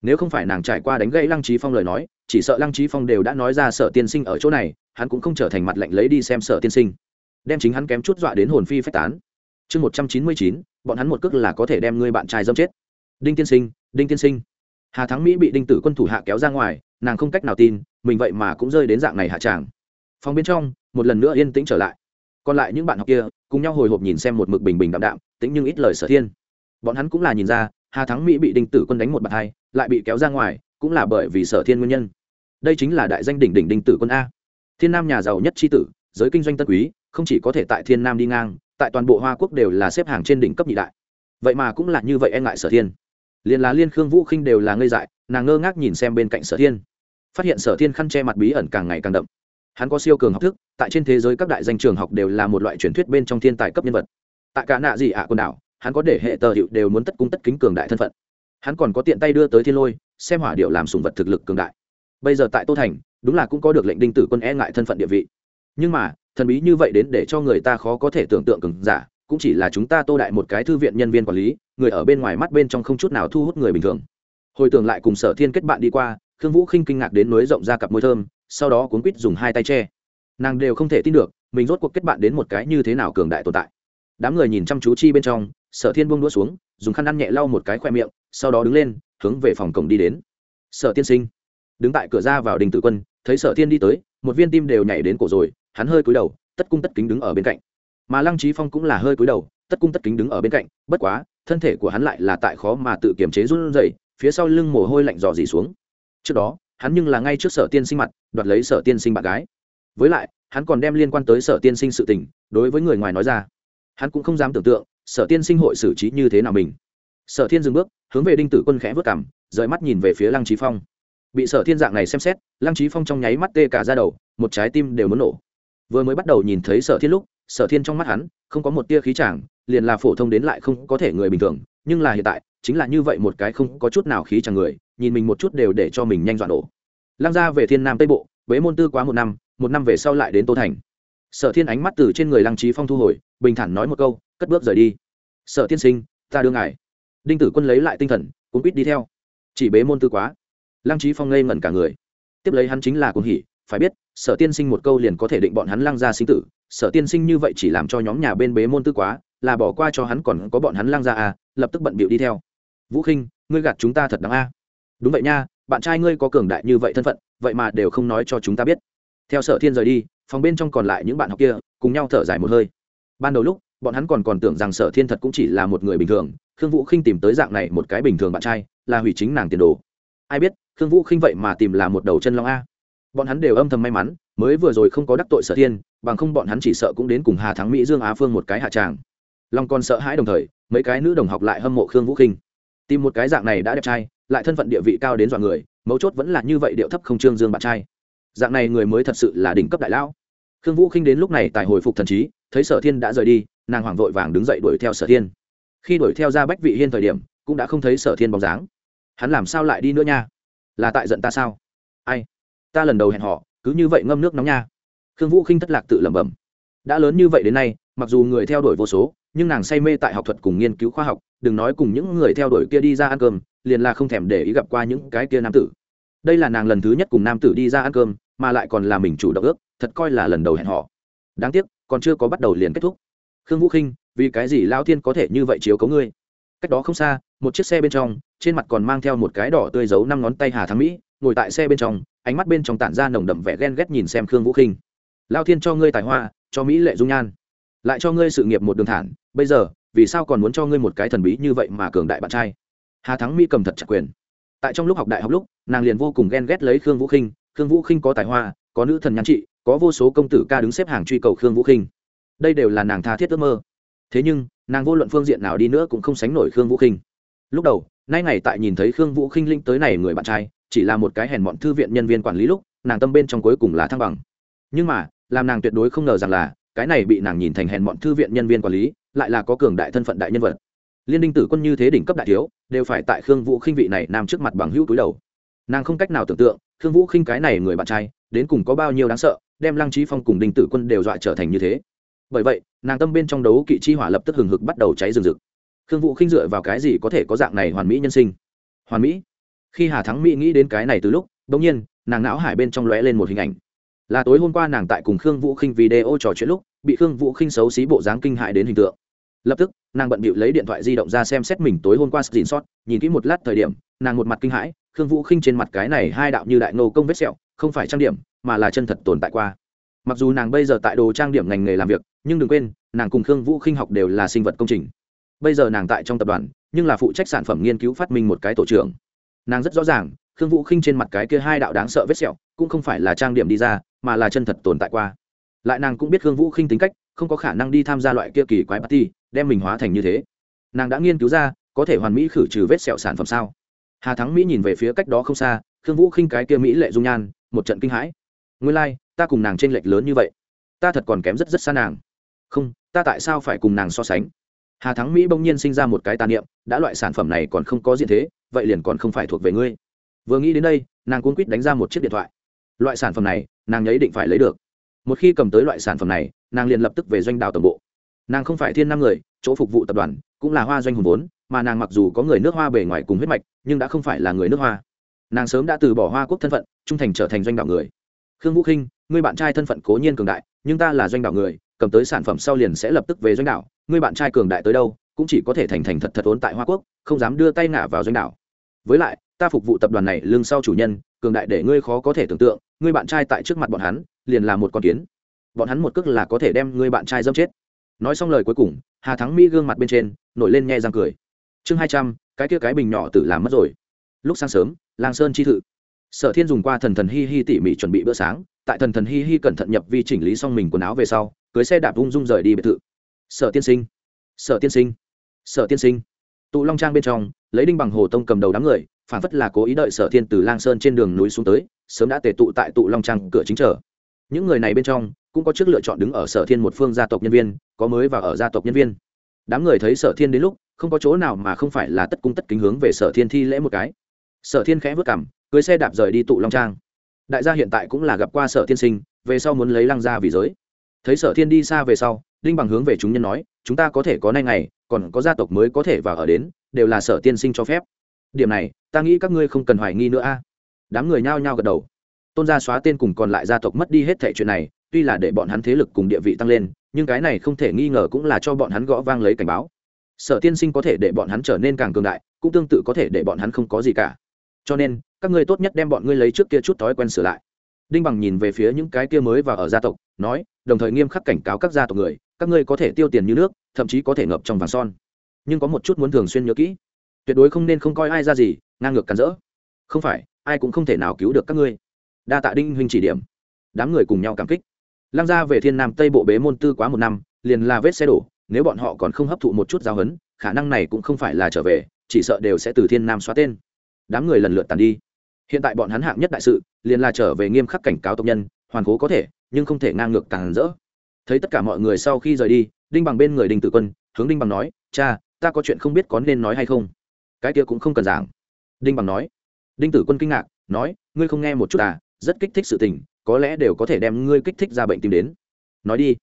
nếu không phải nàng trải qua đánh gãy lăng trí phong lời nói, chỉ sợ lăng trí phong đều đã nói ra sợ tiên sinh ở chỗ này, hắn cũng không trở thành mặt lạnh lấy đi xem sợ tiên sinh. Đem chính hắn kém chút dọa đến hồn phi phách tán. Chương một trăm chín mươi chín, bọn hắn một cước là có thể đem ngươi bạn trai dâm chết. Đinh tiên sinh, đinh tiên sinh. Hà thắng mỹ bị đinh tử quân thủ hạ kéo ra ngoài, nàng không cách nào tin, mình vậy mà cũng rơi đến dạng này hạ tràng. Phòng bên trong, một lần nữa yên tĩnh trở lại. Còn lại những bạn học kia, cùng nhau hồi hộp nhìn xem một mực bình bình đạm đạm tĩnh nhưng ít lời sở thiên. Bọn hắn cũng là nhìn ra, hà thắng mỹ bị đinh tử quân đánh một bàn hai lại bị kéo ra ngoài, cũng là bởi vì sở thiên nguyên nhân. Đây chính là đại danh đỉnh đỉnh đinh tử quân a. Thiên nam nhà giàu nhất tri tử, giới kinh doanh tân quý, không chỉ có thể tại thiên nam đi ngang, tại toàn bộ hoa quốc đều là xếp hàng trên đỉnh cấp nhị đại. Vậy mà cũng là như vậy e ngại sở thiên. Liền là liên khương vũ khinh đều là ngây dại, nàng ngơ ngác nhìn xem bên cạnh sở thiên. Phát hiện sở thiên khăn che mặt bí ẩn càng ngày càng đậm. Hắn có siêu cường học thức, tại trên thế giới các đại danh trường học đều là một loại truyền thuyết bên trong thiên tài cấp nhân vật. Tại cả nạ gì ạ à quần đảo, hắn có để hệ tờ hiệu đều muốn tất cung tất kính cường đại thân phận hắn còn có tiện tay đưa tới thiên lôi, xem hỏa điệu làm sùng vật thực lực cường đại. Bây giờ tại tô thành, đúng là cũng có được lệnh đinh tử quân e ngại thân phận địa vị. Nhưng mà, thần bí như vậy đến để cho người ta khó có thể tưởng tượng cường giả, cũng chỉ là chúng ta tô đại một cái thư viện nhân viên quản lý, người ở bên ngoài mắt bên trong không chút nào thu hút người bình thường. Hồi tưởng lại cùng sở thiên kết bạn đi qua, khương vũ khinh kinh ngạc đến nối rộng ra cặp môi thơm, sau đó cuốn quýt dùng hai tay che. Nàng đều không thể tin được, mình rốt cuộc kết bạn đến một cái như thế nào cường đại tồn tại. Đám người nhìn chăm chú chi bên trong, sở thiên buông đũa xuống dùng khăn ăn nhẹ lau một cái khoe miệng, sau đó đứng lên, hướng về phòng cổng đi đến. Sở tiên sinh. Đứng tại cửa ra vào đình tử quân, thấy sở thiên đi tới, một viên tim đều nhảy đến cổ rồi, hắn hơi cúi đầu, tất cung tất kính đứng ở bên cạnh. Mà lăng trí phong cũng là hơi cúi đầu, tất cung tất kính đứng ở bên cạnh, bất quá, thân thể của hắn lại là tại khó mà tự kiềm chế run rẩy, phía sau lưng mồ hôi lạnh dò dỉ xuống. Trước đó, hắn nhưng là ngay trước sở tiên sinh mặt, đoạt lấy sở tiên sinh bạn gái. Với lại, hắn còn đem liên quan tới sở tiên sinh sự tình, đối với người ngoài nói ra. Hắn cũng không dám tưởng tượng sở tiên sinh hội xử trí như thế nào mình? Sở thiên dừng bước, hướng về đinh tử quân khẽ vớt cảm rời mắt nhìn về phía lăng trí phong. Bị sở thiên dạng này xem xét, lăng trí phong trong nháy mắt tê cả ra đầu, một trái tim đều muốn nổ. Vừa mới bắt đầu nhìn thấy sở thiên lúc, sở thiên trong mắt hắn, không có một tia khí chàng, liền là phổ thông đến lại không có thể người bình thường, nhưng là hiện tại, chính là như vậy một cái không có chút nào khí chàng người, nhìn mình một chút đều để cho mình nhanh dọn nổ. Lăng ra về thiên nam tây bộ với môn tư quá một năm một năm về sau lại đến tô thành sở thiên ánh mắt từ trên người lăng trí phong thu hồi, bình thản nói một câu, cất bước rời đi. Sở tiên sinh, ta đưa ngài. Đinh tử quân lấy lại tinh thần cũng biết đi theo. Chỉ bế môn tư quá. Lăng trí phong ngây ngẩn cả người. Tiếp lấy hắn chính là cuồng hỉ, phải biết, sở tiên sinh một câu liền có thể định bọn hắn lăng ra sinh tử. Sở tiên sinh như vậy chỉ làm cho nhóm nhà bên bế môn tư quá, là bỏ qua cho hắn còn có bọn hắn lăng ra à lập tức bận bịu đi theo. Vũ khinh, ngươi gạt chúng ta thật đáng a. Đúng vậy nha, bạn trai ngươi có cường đại như vậy thân phận, vậy mà đều không nói cho chúng ta biết. Theo sở thiên rời đi phòng bên trong còn lại những bạn học kia cùng nhau thở dài một hơi. Ban đầu lúc, bọn hắn còn còn tưởng rằng sở thiên thật cũng chỉ là một người bình thường, khương vũ khinh tìm tới dạng này một cái bình thường bạn trai, là hủy chính nàng tiền đồ. Ai biết, khương vũ khinh vậy mà tìm là một đầu chân long a. Bọn hắn đều âm thầm may mắn, mới vừa rồi không có đắc tội sở thiên, bằng không bọn hắn chỉ sợ cũng đến cùng hà thắng mỹ dương á phương một cái hạ tràng. Long còn sợ hãi đồng thời, mấy cái nữ đồng học lại hâm mộ khương vũ khinh. Tìm một cái dạng này đã đẹp trai, lại thân phận địa vị cao đến dọa người, mấu chốt vẫn là như vậy điệu thấp không trương dương bạn trai. Dạng này người mới thật sự là đỉnh cấp đại lão khương vũ khinh đến lúc này tại hồi phục thần trí, thấy sở thiên đã rời đi, nàng hoảng vội vàng đứng dậy đuổi theo sở thiên. Khi đuổi theo ra bách vị hiên thời điểm, cũng đã không thấy sở thiên bóng dáng. Hắn làm sao lại đi nữa nha? Là tại giận ta sao? Ai? Ta lần đầu hẹn họ, cứ như vậy ngâm nước nóng nha. Khương vũ khinh thất lạc tự lẩm bẩm. Đã lớn như vậy đến nay, mặc dù người theo đuổi vô số, nhưng nàng say mê tại học thuật cùng nghiên cứu khoa học, đừng nói cùng những người theo đuổi kia đi ra ăn cơm, liền là không thèm để ý gặp qua những cái kia nam tử. Đây là nàng lần thứ nhất cùng nam tử đi ra ăn cơm, mà lại còn là mình chủ động ước thật coi là lần đầu hẹn họ đáng tiếc, còn chưa có bắt đầu liền kết thúc. Khương vũ khinh, vì cái gì lao thiên có thể như vậy chiếu cấu ngươi? Cách đó không xa, một chiếc xe bên trong, trên mặt còn mang theo một cái đỏ tươi giấu năm ngón tay hà thắng mỹ, ngồi tại xe bên trong, ánh mắt bên trong tản ra nồng đậm vẻ ghen ghét nhìn xem khương vũ khinh. Lao thiên cho ngươi tài hoa, cho mỹ lệ dung nhan. Lại cho ngươi sự nghiệp một đường thản. Bây giờ, vì sao còn muốn cho ngươi một cái thần bí như vậy mà cường đại bạn trai? Hà thắng mỹ cầm thật chặt quyền. Tại trong lúc học đại học lúc, nàng liền vô cùng ghen ghét lấy khương vũ khinh. Khương vũ khinh có tài hoa, có nữ thần nhan trị có vô số công tử ca đứng xếp hàng truy cầu khương vũ khinh. Đây đều là nàng tha thiết ước mơ. Thế nhưng, nàng vô luận phương diện nào đi nữa cũng không sánh nổi khương vũ khinh. Lúc đầu, nay ngày tại nhìn thấy khương vũ khinh linh tới này người bạn trai, chỉ là một cái hèn bọn thư viện nhân viên quản lý lúc, nàng tâm bên trong cuối cùng là thăng bằng. Nhưng mà, làm nàng tuyệt đối không ngờ rằng là, cái này bị nàng nhìn thành hèn bọn thư viện nhân viên quản lý, lại là có cường đại thân phận đại nhân vật. Liên đinh tử quân như thế đỉnh cấp đại thiếu, đều phải tại khương vũ khinh vị này nằm trước mặt bằng hữu túi đầu. Nàng không cách nào tưởng tượng, khương vũ khinh cái này người bạn trai, đến cùng có bao nhiêu đáng sợ đem lăng trí phong cùng đinh tử quân đều dọa trở thành như thế. Bởi vậy, nàng tâm bên trong đấu kỵ chi hỏa lập tức hừng hực bắt đầu cháy rừng rực. Khương vũ khinh dựa vào cái gì có thể có dạng này hoàn mỹ nhân sinh? Hoàn mỹ? Khi hà thắng mỹ nghĩ đến cái này từ lúc bỗng nhiên, nàng não hải bên trong lóe lên một hình ảnh. Là tối hôm qua nàng tại cùng khương vũ khinh video trò chuyện lúc, bị khương vũ khinh xấu xí bộ dáng kinh hại đến hình tượng. Lập tức, nàng bận bịu lấy điện thoại di động ra xem xét mình tối hôm qua xin sót nhìn kỹ một lát thời điểm, nàng một mặt kinh hãi, khương vũ khinh trên mặt cái này hai đạo như đại nô công vết sẹo, không phải trang điểm mà là chân thật tồn tại qua. Mặc dù nàng bây giờ tại đồ trang điểm ngành nghề làm việc, nhưng đừng quên, nàng cùng khương vũ khinh học đều là sinh vật công trình. Bây giờ nàng tại trong tập đoàn, nhưng là phụ trách sản phẩm nghiên cứu phát minh một cái tổ trưởng. Nàng rất rõ ràng, khương vũ khinh trên mặt cái kia hai đạo đáng sợ vết sẹo, cũng không phải là trang điểm đi ra, mà là chân thật tồn tại qua. Lại nàng cũng biết khương vũ khinh tính cách, không có khả năng đi tham gia loại kia kỳ quái party, đem mình hóa thành như thế. Nàng đã nghiên cứu ra, có thể hoàn mỹ khử trừ vết sẹo sản phẩm sao? Hà thắng mỹ nhìn về phía cách đó không xa, khương vũ khinh cái kia mỹ lệ dung nhan, một trận kinh hãi nguyên lai、like, ta cùng nàng t r ê n lệch lớn như vậy. Ta thật còn kém rất rất xa nàng. Không ta tại sao phải cùng nàng so sánh? Hà thắng mỹ bỗng nhiên sinh ra một cái tà niệm đã loại sản phẩm này còn không có diện thế vậy liền còn không phải thuộc về ngươi. Vừa nghĩ đến đây nàng cuốn quýt đánh ra một chiếc điện thoại. Loại sản phẩm này nàng nhấy định phải lấy được. Một khi cầm tới loại sản phẩm này nàng liền lập tức về doanh đào tổng bộ. Nàng không phải thiên năm người chỗ phục vụ tập đoàn cũng là hoa doanh hùng vốn mà nàng mặc dù có người nước hoa bề ngoài cùng huyết mạch nhưng đã không phải là người nước hoa. Nàng sớm đã từ bỏ hoa quốc thân phận trung thành trở thành doanh đạo người khương vũ khinh người bạn trai thân phận cố nhiên cường đại, nhưng ta là doanh đảo người, cầm tới sản phẩm sau liền sẽ lập tức về doanh đảo. người bạn trai cường đại tới đâu, cũng chỉ có thể thành thành thật thật ốn tại hoa quốc, không dám đưa tay ngả vào doanh đảo. với lại, ta phục vụ tập đoàn này lương sau chủ nhân, cường đại để ngươi khó có thể tưởng tượng, ngươi bạn trai tại trước mặt bọn hắn, liền là một con kiến. Bọn hắn một cước là có thể đem ngươi bạn trai dâm chết. Nói xong lời cuối cùng, hà thắng mỹ gương mặt bên trên, nổi lên nghe răng cười. Chương hai trăm, cái kia cái bình nhỏ tự làm mất rồi. Lúc sáng sớm lang sơn chi thự sở thiên dùng qua thần thần hi hi tỉ mỉ chuẩn bị bữa sáng, tại thần thần hi hi cẩn thận nhập vi chỉnh lý xong mình quần áo về sau, cưới xe đạp ung dung rời đi biệt thự. Sở tiên sinh, sở tiên sinh, sở tiên sinh. Tụ long trang bên trong, lấy đinh bằng hồ tông cầm đầu đám người phản phất là cố ý đợi sở thiên từ lang sơn trên đường núi xuống tới, sớm đã tề tụ tại tụ long trang cửa chính trở những người này bên trong, cũng có trước lựa chọn đứng ở sở thiên một phương gia tộc nhân viên, có mới và ở gia tộc nhân viên. Đám người thấy sở thiên đến lúc, không có chỗ nào mà không phải là tất cung tất kính hướng về sở thiên thi lễ một cái. Sở thiên khẽ vất cảm cưới xe đạp rời đi tụ long trang. Đại gia hiện tại cũng là gặp qua sở thiên sinh, về sau muốn lấy lăng ra vì giới. Thấy sở thiên đi xa về sau, đinh bằng hướng về chúng nhân nói, chúng ta có thể có nay ngày, còn có gia tộc mới có thể vào ở đến, đều là sở tiên sinh cho phép. Điểm này, ta nghĩ các ngươi không cần hoài nghi nữa a. Đám người nhao nhao gật đầu. Tôn gia xóa tên cùng còn lại gia tộc mất đi hết thẻ chuyện này, tuy là để bọn hắn thế lực cùng địa vị tăng lên, nhưng cái này không thể nghi ngờ cũng là cho bọn hắn gõ vang lấy cảnh báo. Sở tiên sinh có thể để bọn hắn trở nên càng cường đại, cũng tương tự có thể để bọn hắn không có gì cả. Cho nên các ngươi tốt nhất đem bọn ngươi lấy trước kia chút thói quen sửa lại. Đinh bằng nhìn về phía những cái kia mới và ở gia tộc, nói, đồng thời nghiêm khắc cảnh cáo các gia tộc người, các ngươi có thể tiêu tiền như nước, thậm chí có thể ngập trong vàng son. Nhưng có một chút muốn thường xuyên nhớ kỹ, tuyệt đối không nên không coi ai ra gì, ngang ngược cắn rỡ. Không phải, ai cũng không thể nào cứu được các ngươi. Đa tạ đinh huynh chỉ điểm. Đám người cùng nhau cảm kích. Lăng ra về thiên nam tây bộ bế môn tư quá một năm, liền là vết xe đổ, nếu bọn họ còn không hấp thụ một chút giáo hấn khả năng này cũng không phải là trở về, chỉ sợ đều sẽ từ thiên nam xóa tên. Đám người lần lượt tàn đi hiện tại bọn hắn hạng nhất đại sự, liền là trở về nghiêm khắc cảnh cáo tộc nhân, hoàn cố có thể, nhưng không thể ngang ngược càng rỡ. Thấy tất cả mọi người sau khi rời đi, đinh bằng bên người đinh tử quân, hướng đinh bằng nói, cha, ta có chuyện không biết có nên nói hay không? Cái kia cũng không cần giảng. Đinh bằng nói. Đinh tử quân kinh ngạc, nói, ngươi không nghe một chút à rất kích thích sự tình, có lẽ đều có thể đem ngươi kích thích ra bệnh tìm đến. Nói đi.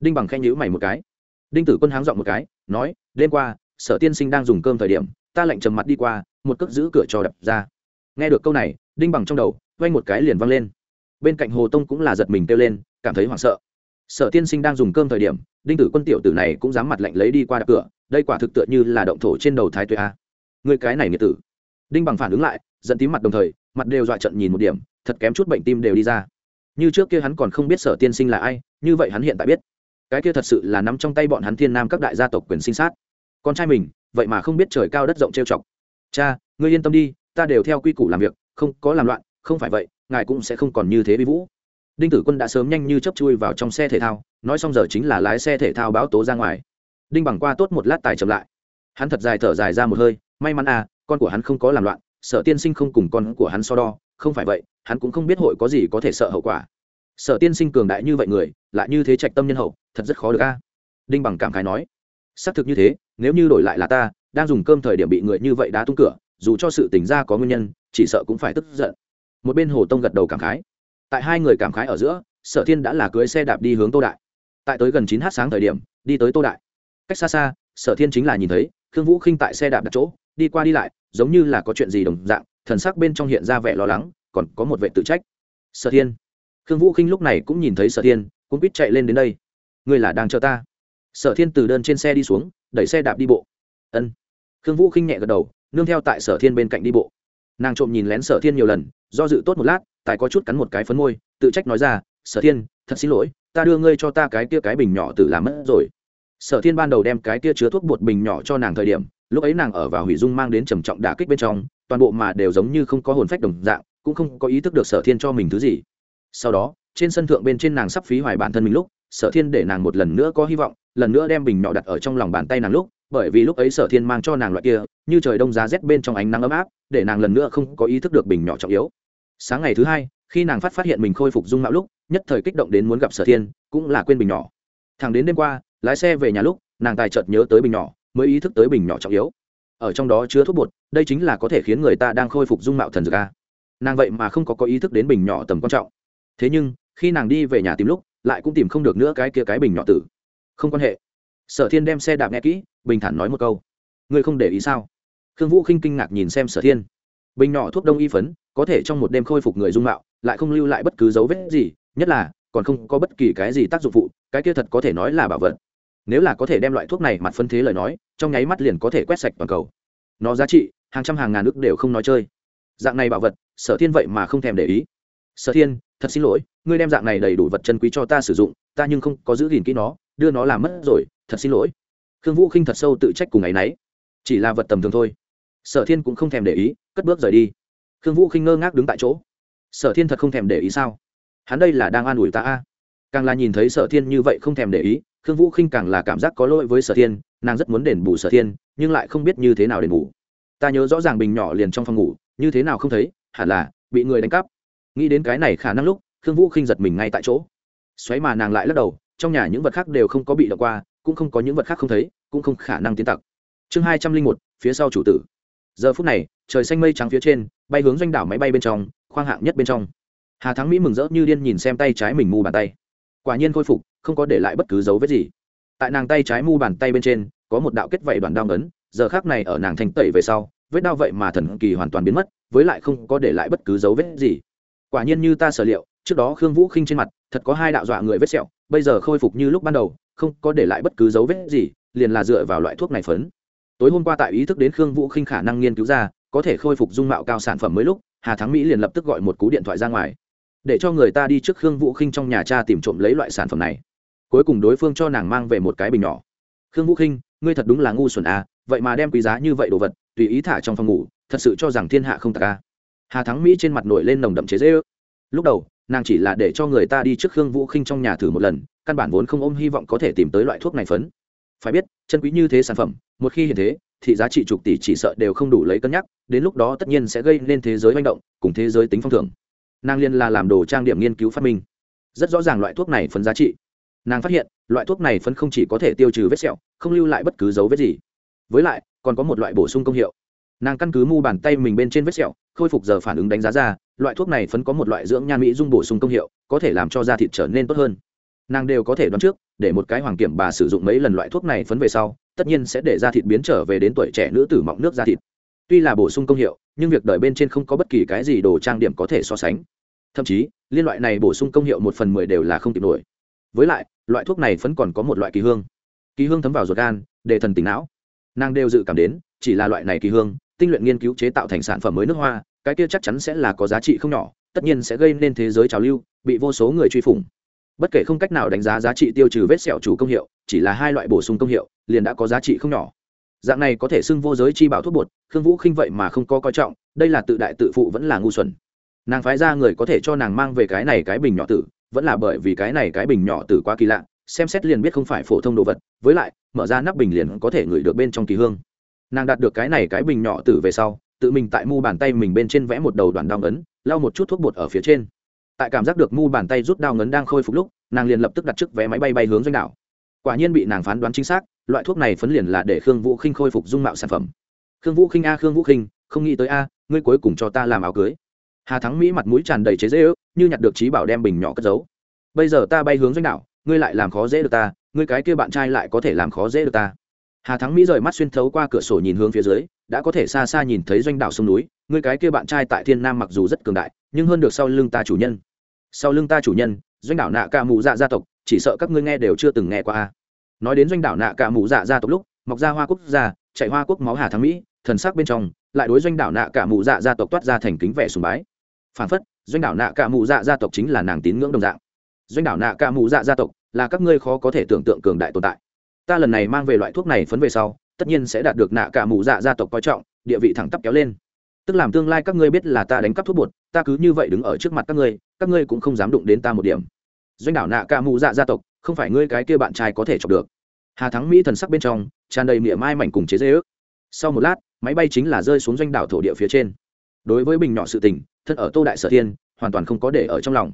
Đinh bằng khen nhữ mày một cái. Đinh tử quân háng dọn một cái, nói, đêm qua, sở tiên sinh đang dùng cơm thời điểm, ta lệnh trầm mặt đi qua, một cước giữ cửa cho đập ra nghe được câu này, đinh bằng trong đầu vay một cái liền văng lên. Bên cạnh hồ tông cũng là giật mình kêu lên, cảm thấy hoảng sợ. Sở tiên sinh đang dùng cơm thời điểm, đinh tử quân tiểu tử này cũng dám mặt lạnh lấy đi qua đập cửa, đây quả thực tựa như là động thổ trên đầu thái tuệ a. Người cái này nghĩa tử. Đinh bằng phản ứng lại dẫn tím mặt đồng thời, mặt đều dọa trận nhìn một điểm, thật kém chút bệnh tim đều đi ra. Như trước kia hắn còn không biết sở tiên sinh là ai, như vậy hắn hiện tại biết. Cái kia thật sự là nắm trong tay bọn hắn thiên nam các đại gia tộc quyền sinh sát. Con trai mình, vậy mà không biết trời cao đất rộng trêu chọc. Cha, ngươi yên tâm đi ta đều theo quy củ làm việc, không có làm loạn, không phải vậy, ngài cũng sẽ không còn như thế vi vũ. Đinh tử quân đã sớm nhanh như chấp chui vào trong xe thể thao, nói xong giờ chính là lái xe thể thao báo tố ra ngoài. Đinh bằng qua tốt một lát tài chậm lại. Hắn thật dài thở dài ra một hơi, may mắn à con của hắn không có làm loạn, sợ tiên sinh không cùng con của hắn so đo, không phải vậy, hắn cũng không biết hội có gì có thể sợ hậu quả. Sở tiên sinh cường đại như vậy người, lại như thế trạch tâm nhân hậu, thật rất khó được a. Đinh bằng cảm khái nói. Xác thực như thế, nếu như đổi lại là ta, đang dùng cơm thời điểm bị người như vậy đá tung cửa dù cho sự tình ra có nguyên nhân, chỉ sợ cũng phải tức giận. Một bên hồ tông gật đầu cảm khái. Tại hai người cảm khái ở giữa, sở thiên đã là cưới xe đạp đi hướng tô đại. Tại tới gần chín h sáng thời điểm, đi tới tô đại. Cách xa xa, sở thiên chính là nhìn thấy, khương vũ khinh tại xe đạp đặt chỗ, đi qua đi lại, giống như là có chuyện gì đồng dạng, thần sắc bên trong hiện ra vẻ lo lắng, còn có một vệ tự trách. Sở thiên. Khương vũ khinh lúc này cũng nhìn thấy sở thiên cũng biết chạy lên đến đây. Ngươi là đang chờ ta. Sở thiên từ đơn trên xe đi xuống, đẩy xe đạp đi bộ. Ân. Khương vũ khinh nhẹ gật đầu nương theo tại sở thiên bên cạnh đi bộ. Nàng trộm nhìn lén sở thiên nhiều lần, do dự tốt một lát tại có chút cắn một cái phấn môi, tự trách nói ra, sở thiên, thật xin lỗi, ta đưa ngươi cho ta cái tia cái bình nhỏ tự làm mất rồi. Sở thiên ban đầu đem cái tia chứa thuốc bột bình nhỏ cho nàng thời điểm, lúc ấy nàng ở vào hủy dung mang đến trầm trọng đả kích bên trong, toàn bộ mà đều giống như không có hồn phách đồng dạng, cũng không có ý thức được sở thiên cho mình thứ gì. Sau đó, trên sân thượng bên trên nàng sắp phí hoài bản thân mình lúc, sở thiên để nàng một lần nữa có hy vọng, lần nữa đem bình nhỏ đặt ở trong lòng bàn tay nàng lúc bởi vì lúc ấy sở thiên mang cho nàng loại kia, như trời đông giá rét bên trong ánh nắng ấm áp, để nàng lần nữa không có ý thức được bình nhỏ trọng yếu. Sáng ngày thứ hai, khi nàng phát phát hiện mình khôi phục dung mạo lúc, nhất thời kích động đến muốn gặp sở thiên, cũng là quên bình nhỏ. Thằng đến đêm qua, lái xe về nhà lúc, nàng tài chợt nhớ tới bình nhỏ, mới ý thức tới bình nhỏ trọng yếu. Ở trong đó chứa thuốc bột, đây chính là có thể khiến người ta đang khôi phục dung mạo thần dược a. Nàng vậy mà không có có ý thức đến bình nhỏ tầm quan trọng. Thế nhưng, khi nàng đi về nhà tìm lúc, lại cũng tìm không được nữa cái kia cái bình nhỏ tử. Không quan hệ sở thiên đem xe đạp nghe kỹ, bình thản nói một câu. Ngươi không để ý sao? Khương vũ khinh kinh ngạc nhìn xem sở thiên. Bình nhỏ thuốc đông y phấn, có thể trong một đêm khôi phục người dung mạo, lại không lưu lại bất cứ dấu vết gì, nhất là, còn không có bất kỳ cái gì tác dụng phụ, cái kia thật có thể nói là bảo vật. Nếu là có thể đem loại thuốc này mặt phân thế lời nói, trong nháy mắt liền có thể quét sạch toàn cầu. Nó giá trị, hàng trăm hàng ngàn ước đều không nói chơi. Dạng này bảo vật, sở thiên vậy mà không thèm để ý. Sở thiên, thật xin lỗi, ngươi đem dạng này đầy đủ vật chân quý cho ta sử dụng, ta nhưng không có giữ gìn kỹ nó, đưa nó làm mất rồi thật xin lỗi. Khương vũ khinh thật sâu tự trách cùng ấ y n ấ y chỉ là vật tầm thường thôi. Sở thiên cũng không thèm để ý, cất bước rời đi. Khương vũ khinh ngơ ngác đứng tại chỗ. Sở thiên thật không thèm để ý sao? Hắn đây là đang an ủi ta a. Càng là nhìn thấy sở thiên như vậy không thèm để ý, khương vũ khinh càng là cảm giác có lỗi với sở thiên, nàng rất muốn đền bù sở thiên, nhưng lại không biết như thế nào đền bù. Ta nhớ rõ ràng bình nhỏ liền trong phòng ngủ, như thế nào không thấy, hẳn là bị người đánh cắp. Nghĩ đến cái này khả năng lúc, khương vũ khinh giật mình ngay tại chỗ. Xoáy mà nàng lại lắc đầu, trong nhà những vật khác đều không có bị đọc qua cũng không có những vật khác không thấy, cũng không khả năng tiến tặc. Chương hai trăm linh một, phía sau chủ tử. Giờ phút này, trời xanh mây trắng phía trên, bay hướng doanh đảo máy bay bên trong, khoang hạng nhất bên trong. Hà thắng mỹ mừng rỡ như điên nhìn xem tay trái mình mu bàn tay. Quả nhiên khôi phục, không có để lại bất cứ dấu vết gì. Tại nàng tay trái mu bàn tay bên trên, có một đạo kết vảy đoàn đao ngấn, giờ khác này ở nàng thanh tẩy về sau, vết đao vậy mà thần kỳ hoàn toàn biến mất, với lại không có để lại bất cứ dấu vết gì. Quả nhiên như ta sở liệu, trước đó khương vũ khinh trên mặt, thật có hai đạo dọa người vết sẹo, bây giờ khôi phục như lúc ban đầu không có để lại bất cứ dấu vết gì, liền là dựa vào loại thuốc này phấn. Tối hôm qua tại ý thức đến khương vũ khinh khả năng nghiên cứu ra, có thể khôi phục dung mạo cao sản phẩm mới lúc, hà thắng mỹ liền lập tức gọi một cú điện thoại ra ngoài. Để cho người ta đi trước khương vũ khinh trong nhà cha tìm trộm lấy loại sản phẩm này. Cuối cùng đối phương cho nàng mang về một cái bình nhỏ. Khương vũ khinh, ngươi thật đúng là ngu xuẩn à vậy mà đem quý giá như vậy đồ vật, tùy ý thả trong phòng ngủ, thật sự cho rằng thiên hạ không tạc à. hà thắng mỹ trên mặt nổi lên nồng đậm chế dễ ước lúc đầu, nàng chỉ là để cho người ta đi trước khương vũ khinh trong nhà thử một lần căn bản vốn không ôm hy vọng có thể tìm tới loại thuốc này phấn. Phải biết, chân quý như thế sản phẩm, một khi hiện thế, thì giá trị chục tỷ chỉ sợ đều không đủ lấy cân nhắc, đến lúc đó tất nhiên sẽ gây nên thế giới manh động, cùng thế giới tính phong thưởng. Nàng liên là làm đồ trang điểm nghiên cứu phát minh. Rất rõ ràng loại thuốc này phấn giá trị. Nàng phát hiện, loại thuốc này phấn không chỉ có thể tiêu trừ vết sẹo, không lưu lại bất cứ dấu vết gì. Với lại, còn có một loại bổ sung công hiệu. Nàng căn cứ mu bàn tay mình bên trên vết sẹo, khôi phục giờ phản ứng đánh giá ra, loại thuốc này phấn có một loại dưỡng nhan mỹ dung bổ sung công hiệu, có thể làm cho da thịt trở nên tốt hơn nàng đều có thể đoán trước, để một cái hoàng kiểm bà sử dụng mấy lần loại thuốc này phấn về sau, tất nhiên sẽ để da thịt biến trở về đến tuổi trẻ nữ tử mọng nước da thịt. Tuy là bổ sung công hiệu, nhưng việc đợi bên trên không có bất kỳ cái gì đồ trang điểm có thể so sánh. Thậm chí, liên loại này bổ sung công hiệu một phần mười đều là không kịp nổi. Với lại, loại thuốc này vẫn còn có một loại kỳ hương. Kỳ hương thấm vào ruột gan, để thần tỉnh não. Nàng đều dự cảm đến, chỉ là loại này kỳ hương, tinh luyện nghiên cứu chế tạo thành sản phẩm mới nước hoa, cái kia chắc chắn sẽ là có giá trị không nhỏ, tất nhiên sẽ gây nên thế giới trào lưu, bị vô số người truy phủng bất kể không cách nào đánh giá giá trị tiêu trừ vết sẹo chủ công hiệu, chỉ là hai loại bổ sung công hiệu, liền đã có giá trị không nhỏ. Dạng này có thể xưng vô giới chi bảo thuốc bột, khương vũ khinh vậy mà không có coi trọng, đây là tự đại tự phụ vẫn là ngu xuẩn. Nàng phái ra người có thể cho nàng mang về cái này cái bình nhỏ tử, vẫn là bởi vì cái này cái bình nhỏ tử quá kỳ lạ, xem xét liền biết không phải phổ thông đồ vật, với lại, mở ra nắp bình liền có thể ngửi được bên trong kỳ hương. Nàng đạt được cái này cái bình nhỏ tử về sau, tự mình tại mu bàn tay mình bên trên vẽ một đầu đoạn đong ấn, lau một chút thuốc bột ở phía trên tại cảm giác được mu bàn tay rút đao ngấn đang khôi phục lúc, nàng liền lập tức đặt trước vé máy bay bay hướng doanh đảo. Quả nhiên bị nàng phán đoán chính xác, loại thuốc này phấn liền là để khương vũ khinh khôi phục dung mạo sản phẩm. Khương vũ khinh a, khương vũ khinh, không nghĩ tới a, ngươi cuối cùng cho ta làm áo cưới. Hà thắng mỹ mặt mũi tràn đầy chế dễ ước như nhặt được trí bảo đem bình nhỏ cất giấu. Bây giờ ta bay hướng doanh đảo, ngươi lại làm khó dễ được ta, ngươi cái kia bạn trai lại có thể làm khó dễ được ta. Hà thắng mỹ rời mắt xuyên thấu qua cửa sổ nhìn hướng phía dưới, đã có thể xa xa nhìn thấy doanh đảo sông núi, ngươi cái kia bạn trai tại thiên nam mặc dù rất cường đại nhưng hơn được sau lưng ta chủ nhân. Sau lưng ta chủ nhân, doanh đảo nạ ca mù dạ gia tộc, chỉ sợ các ngươi nghe đều chưa từng nghe qua nói đến doanh đảo nạ ca mù dạ gia tộc lúc, mọc ra hoa quốc gia, chạy hoa quốc máu hà thắng mỹ, thần sắc bên trong, lại đối doanh đảo nạ cả mù dạ gia tộc toát ra thành kính vẻ sùng bái. Phản phất, doanh đảo nạ cả mù dạ gia tộc chính là nàng tín ngưỡng đồng dạng. Doanh đảo nạ cả mù dạ gia tộc là các ngươi khó có thể tưởng tượng cường đại tồn tại. Ta lần này mang về loại thuốc này phấn về sau, tất nhiên sẽ đạt được nạ cả mù dạ gia tộc coi trọng, địa vị thẳng tắp kéo lên tức làm tương lai các ngươi biết là ta đánh cắp thuốc bột, ta cứ như vậy đứng ở trước mặt các ngươi các ngươi cũng không dám đụng đến ta một điểm. Doanh đảo nạ ca mù dạ gia tộc, không phải ngươi cái kia bạn trai có thể chọc được. Hà thắng mỹ thần sắc bên trong, tràn đầy miệng mai mảnh cùng chế dễ ước. Sau một lát, máy bay chính là rơi xuống doanh đảo thổ địa phía trên. Đối với bình nhỏ sự tình, thân ở tô đại sở thiên, hoàn toàn không có để ở trong lòng.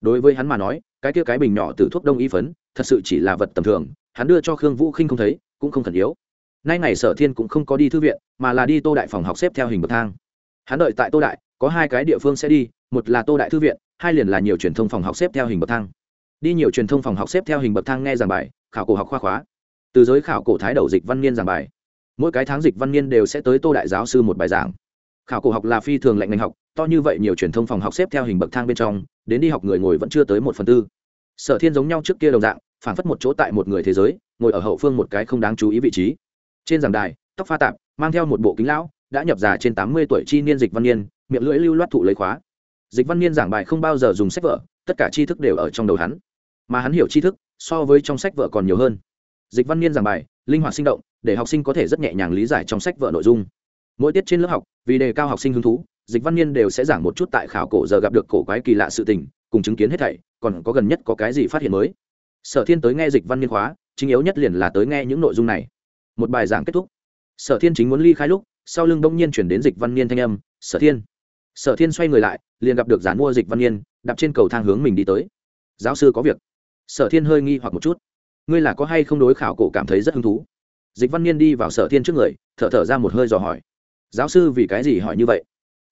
Đối với hắn mà nói, cái kia cái bình nhỏ từ thuốc đông y phấn, thật sự chỉ là vật tầm thường, hắn đưa cho khương vũ khinh không thấy, cũng không khẩn yếu. Nay ngày sở thiên cũng không có đi thư viện, mà là đi tô đại phòng học xếp theo hình bậc thang hắn đợi tại tô đại, có hai cái địa phương sẽ đi, một là tô đại thư viện, hai liền là nhiều truyền thông phòng học xếp theo hình bậc thang. Đi nhiều truyền thông phòng học xếp theo hình bậc thang nghe giảng bài, khảo cổ học khoa khóa. Từ giới khảo cổ thái đầu dịch văn niên giảng bài. Mỗi cái tháng dịch văn niên đều sẽ tới tô đại giáo sư một bài giảng. Khảo cổ học là phi thường lệnh ngành học, to như vậy nhiều truyền thông phòng học xếp theo hình bậc thang bên trong, đến đi học người ngồi vẫn chưa tới một phần tư. Sở thiên giống nhau trước kia đồng dạng, phản phất một chỗ tại một người thế giới, ngồi ở hậu phương một cái không đáng chú ý vị trí. Trên giảng đài, tóc pha tạp, mang theo một bộ kính lão đã nhập già trên tám mươi tuổi chi niên dịch văn niên, miệng lưỡi lưu loát thụ lấy khóa. Dịch văn niên giảng bài không bao giờ dùng sách vở, tất cả tri thức đều ở trong đầu hắn. Mà hắn hiểu tri thức, so với trong sách vở còn nhiều hơn. Dịch văn niên giảng bài, linh hoạt sinh động, để học sinh có thể rất nhẹ nhàng lý giải trong sách vở nội dung. Mỗi tiết trên lớp học, vì đề cao học sinh hứng thú, dịch văn niên đều sẽ giảng một chút tại khảo cổ giờ gặp được cổ quái kỳ lạ sự tình, cùng chứng kiến hết thảy, còn có gần nhất có cái gì phát hiện mới. Sở thiên tới nghe dịch văn niên khóa, chính yếu nhất liền là tới nghe những nội dung này. Một bài giảng kết thúc. Sở thiên chính muốn ly khai lúc sau lưng bỗng nhiên chuyển đến dịch văn niên thanh âm, sở thiên. Sở thiên xoay người lại, liền gặp được giản mua dịch văn niên, đạp trên cầu thang hướng mình đi tới. Giáo sư có việc. Sở thiên hơi nghi hoặc một chút. Ngươi là có hay không đối khảo cổ cảm thấy rất hứng thú? Dịch văn niên đi vào sở thiên trước người, thở thở ra một hơi dò hỏi. Giáo sư vì cái gì hỏi như vậy?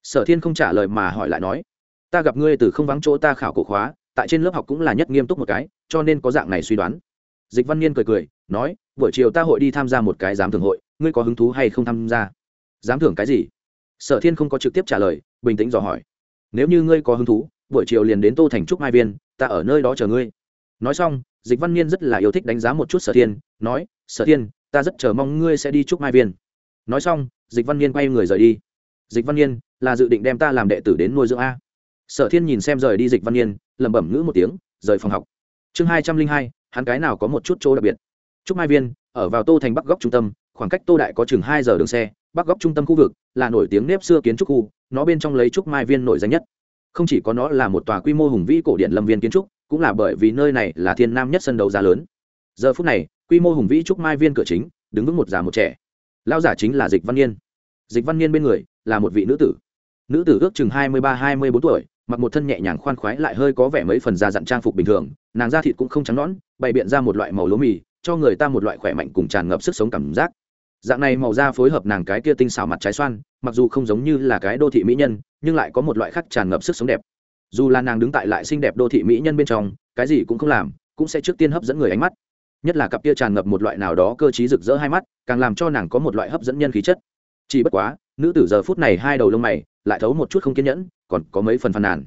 Sở thiên không trả lời mà hỏi lại nói. Ta gặp ngươi từ không vắng chỗ ta khảo cổ khóa, tại trên lớp học cũng là nhất nghiêm túc một cái, cho nên có dạng này suy đoán. Dịch văn niên cười cười, nói, buổi chiều ta hội đi tham gia một cái giám thường hội, ngươi có hứng thú hay không tham gia? Dám thưởng cái gì? Sở thiên không có trực tiếp trả lời, bình tĩnh dò hỏi. Nếu như ngươi có hứng thú, buổi chiều liền đến tô thành trúc mai viên, ta ở nơi đó chờ ngươi. Nói xong, dịch văn niên rất là yêu thích đánh giá một chút sở thiên, nói, sở thiên, ta rất chờ mong ngươi sẽ đi trúc mai viên. Nói xong, dịch văn niên quay người rời đi. Dịch văn niên là dự định đem ta làm đệ tử đến nuôi dưỡng a. Sở thiên nhìn xem rời đi dịch văn niên, lẩm bẩm ngữ một tiếng, rời phòng học. Chương hai trăm linh hai, hắn cái nào có một chút chỗ đặc biệt? Trúc mai viên, ở vào tô thành bắc góc trung tâm khoảng cách tô đại có chừng hai giờ đường xe, bắc góc trung tâm khu vực, là nổi tiếng nếp xưa kiến trúc khu, nó bên trong lấy trúc mai viên nổi danh nhất. Không chỉ có nó là một tòa quy mô hùng vĩ cổ điện lâm viên kiến trúc, cũng là bởi vì nơi này là thiên nam nhất sân đấu giá lớn. Giờ phút này, quy mô hùng vĩ trúc mai viên cửa chính, đứng vững một già một trẻ. Lao giả chính là dịch văn niên. Dịch văn niên bên người, là một vị nữ tử. Nữ tử ước chừng hai mươi ba, hai mươi bốn tuổi, mặc một thân nhẹ nhàng khoan khoái lại hơi có vẻ mấy phần da dặn trang phục bình thường, nàng da thịt cũng không trắng nõn, bày biện ra một loại màu lúa mì, cho người ta một loại khỏe mạnh cùng tràn ngập sức sống cảm giác dạng này màu da phối hợp nàng cái kia tinh xảo mặt trái xoan, mặc dù không giống như là cái đô thị mỹ nhân, nhưng lại có một loại khác tràn ngập sức sống đẹp. Dù là nàng đứng tại lại xinh đẹp đô thị mỹ nhân bên trong, cái gì cũng không làm, cũng sẽ trước tiên hấp dẫn người ánh mắt. Nhất là cặp kia tràn ngập một loại nào đó cơ t rực rỡ hai mắt, càng làm cho nàng có một loại hấp dẫn nhân khí chất. Chỉ bất quá, nữ tử giờ phút này hai đầu lông mày, lại thấu một chút không kiên nhẫn, còn có mấy phần phàn nàn.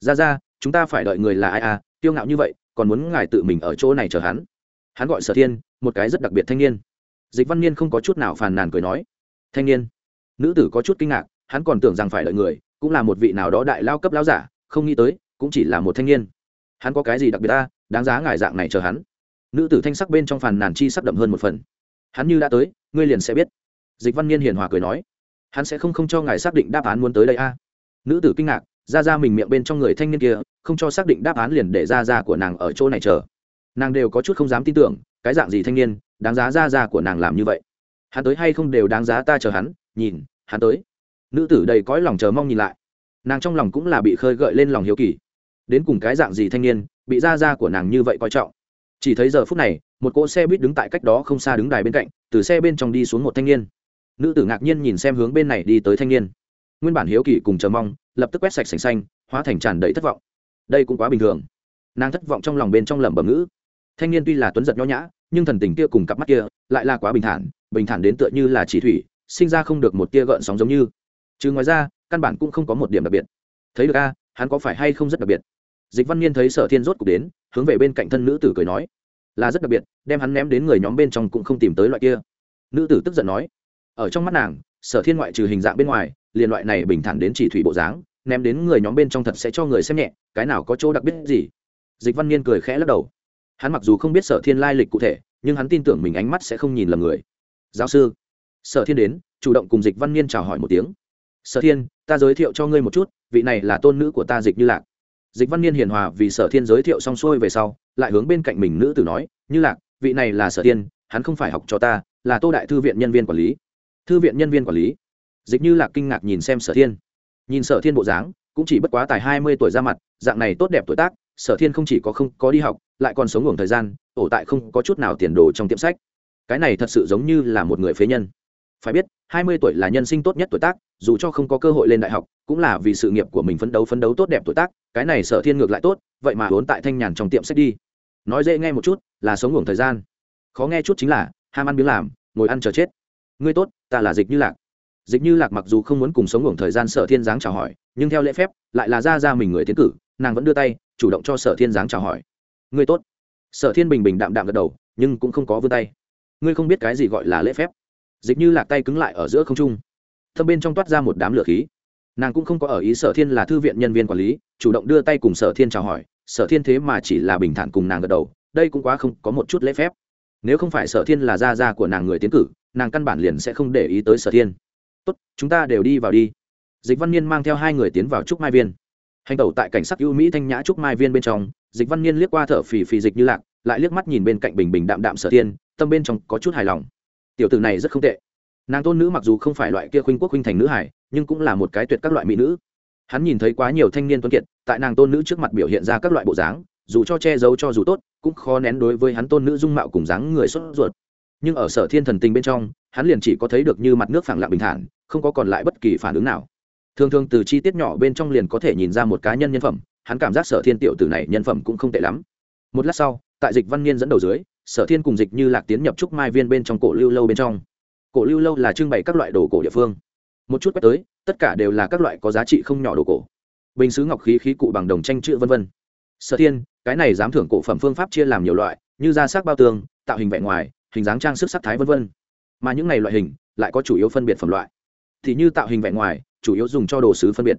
Ra ra, chúng ta phải đợi người là ai à tiêu ngạo như vậy, còn muốn ngài tự mình ở chỗ này chờ hắn. Hắn gọi sở thiên, một cái rất đặc biệt thanh niên dịch văn niên không có chút nào phàn nàn cười nói, thanh niên. Nữ tử có chút kinh ngạc, hắn còn tưởng rằng phải đợi người, cũng là một vị nào đó đại lao cấp lao giả, không nghĩ tới, cũng chỉ là một thanh niên. Hắn có cái gì đặc biệt ta, đáng giá ngài dạng này chờ hắn. Nữ tử thanh sắc bên trong phàn nàn chi sắc đậm hơn một phần. Hắn như đã tới, ngươi liền sẽ biết. Dịch văn niên hiền hòa cười nói, hắn sẽ không không cho ngài xác định đáp án muốn tới đây a. Nữ tử kinh ngạc, ra ra mình miệng bên trong người thanh niên kia, không cho xác định đáp án liền để ra ra của nàng ở chỗ này chờ. Nàng đều có chút không dám tin tưởng, cái dạng gì thanh niên đáng giá ra ra của nàng làm như vậy. Hắn tới hay không đều đáng giá ta chờ hắn, nhìn, hắn tới. Nữ tử đầy cõi lòng chờ mong nhìn lại. Nàng trong lòng cũng là bị khơi gợi lên lòng hiếu kỳ. Đến cùng cái dạng gì thanh niên, bị ra ra của nàng như vậy coi trọng? Chỉ thấy giờ phút này, một cỗ xe buýt đứng tại cách đó không xa đứng đài bên cạnh, từ xe bên trong đi xuống một thanh niên. Nữ tử ngạc nhiên nhìn xem hướng bên này đi tới thanh niên. Nguyên bản hiếu kỳ cùng chờ mong, lập tức quét sạch sành xanh, hóa thành tràn đầy thất vọng. Đây cũng quá bình thường. Nàng thất vọng trong lòng bên trong lẩm bẩm ngữ. Thanh niên tuy là tuấn giật nho nhã nhưng thần tình kia cùng cặp mắt kia lại là quá bình thản bình thản đến tựa như là chỉ thủy, sinh ra không được một tia gợn sóng giống như. Chứ ngoài ra, căn bản cũng không có một điểm đặc biệt. Thấy được a, hắn có phải hay không rất đặc biệt? Dịch văn niên thấy sở thiên rốt cục đến, hướng về bên cạnh thân nữ tử cười nói, là rất đặc biệt, đem hắn ném đến người nhóm bên trong cũng không tìm tới loại kia. Nữ tử tức giận nói, ở trong mắt nàng, sở thiên ngoại trừ hình dạng bên ngoài, liền loại này bình thản đến chỉ thủy bộ dáng, ném đến người nhóm bên trong thật sẽ cho người xem nhẹ, cái nào có chỗ đặc biệt gì? Dịch văn niên cười khẽ lắc đầu hắn mặc dù không biết sở thiên lai lịch cụ thể, nhưng hắn tin tưởng mình ánh mắt sẽ không nhìn lầm người. Giáo sư, sở thiên đến, chủ động cùng dịch văn niên chào hỏi một tiếng. Sở thiên, ta giới thiệu cho ngươi một chút, vị này là tôn nữ của ta dịch như lạc. Dịch văn niên hiền hòa vì sở thiên giới thiệu xong xuôi về sau, lại hướng bên cạnh mình nữ tử nói, như lạc, vị này là sở thiên, hắn không phải học cho ta, là tô đại thư viện nhân viên quản lý. Thư viện nhân viên quản lý? Dịch như lạc kinh ngạc nhìn xem sở thiên. Nhìn sở thiên bộ dáng, cũng chỉ bất quá tài hai mươi tuổi ra mặt, dạng này tốt đẹp tuổi tác sở thiên không chỉ có không có đi học, lại còn sống ngủ thời gian, ổ tại không có chút nào tiền đồ trong tiệm sách. Cái này thật sự giống như là một người phế nhân. Phải biết, hai mươi tuổi là nhân sinh tốt nhất tuổi tác, dù cho không có cơ hội lên đại học, cũng là vì sự nghiệp của mình phấn đấu phấn đấu tốt đẹp tuổi tác, cái này sở thiên ngược lại tốt, vậy mà vốn tại thanh nhàn trong tiệm sách đi. Nói dễ nghe một chút, là sống ngủ thời gian. Khó nghe chút chính là, ham ăn biếng làm, ngồi ăn chờ chết. Ngươi tốt, ta là dịch như lạc. Dịch như lạc mặc dù không muốn cùng sống ngủ thời gian sở thiên dáng chào hỏi, nhưng theo lễ phép, lại là ra ra mình người tiến cử, nàng vẫn đưa tay chủ động cho sở thiên giáng chào hỏi. Ngươi tốt. Sở thiên bình bình đạm đạm gật đầu, nhưng cũng không có vươn tay. Ngươi không biết cái gì gọi là lễ phép. Dịch như lạc tay cứng lại ở giữa không trung. Thâm bên trong toát ra một đám lửa khí. Nàng cũng không có ở ý sở thiên là thư viện nhân viên quản lý, chủ động đưa tay cùng sở thiên chào hỏi. Sở thiên thế mà chỉ là bình thản cùng nàng gật đầu, đây cũng quá không có một chút lễ phép. Nếu không phải sở thiên là gia gia của nàng người tiến cử, nàng căn bản liền sẽ không để ý tới sở thiên. Tốt, chúng ta đều đi vào đi. Dịch văn niên mang theo hai người tiến vào trúc mai viên hành tẩu tại cảnh sắc ưu mỹ thanh nhã trúc mai viên bên trong, dịch văn niên liếc qua thở phì phì dịch như lạc, lại liếc mắt nhìn bên cạnh bình bình đạm đạm sở thiên, tâm bên trong có chút hài lòng. Tiểu tử này rất không tệ. Nàng tôn nữ mặc dù không phải loại kia khuynh quốc khuynh thành nữ hải nhưng cũng là một cái tuyệt các loại mỹ nữ. Hắn nhìn thấy quá nhiều thanh niên tuấn kiệt, tại nàng tôn nữ trước mặt biểu hiện ra các loại bộ dáng, dù cho che giấu cho dù tốt, cũng khó nén đối với hắn tôn nữ dung mạo cùng dáng người xuất ruột. Nhưng ở sở thiên thần tình bên trong, hắn liền chỉ có thấy được như mặt nước phẳng lặng bình thản, không có còn lại bất kỳ phản ứng nào thường thường từ chi tiết nhỏ bên trong liền có thể nhìn ra một cá nhân nhân phẩm, hắn cảm giác sở thiên tiểu tử này nhân phẩm cũng không tệ lắm. Một lát sau, tại dịch văn niên dẫn đầu dưới, sở thiên cùng dịch như lạc tiến nhập trúc mai viên bên trong cổ lưu lâu bên trong. Cổ lưu lâu là trưng bày các loại đồ cổ địa phương. Một chút quét tới, tất cả đều là các loại có giá trị không nhỏ đồ cổ. Bình xứ ngọc khí khí cụ bằng đồng tranh chữ v v sở thiên, cái này dám thưởng cổ phẩm phương pháp chia làm nhiều loại, như da sắc bao tường tạo hình vẻ ngoài, hình dáng trang sức sắc thái v v mà những này loại hình, lại có chủ yếu phân biệt phẩm loại. Thì như tạo hình vẻ ngoài chủ yếu dùng cho đồ sứ phân biệt.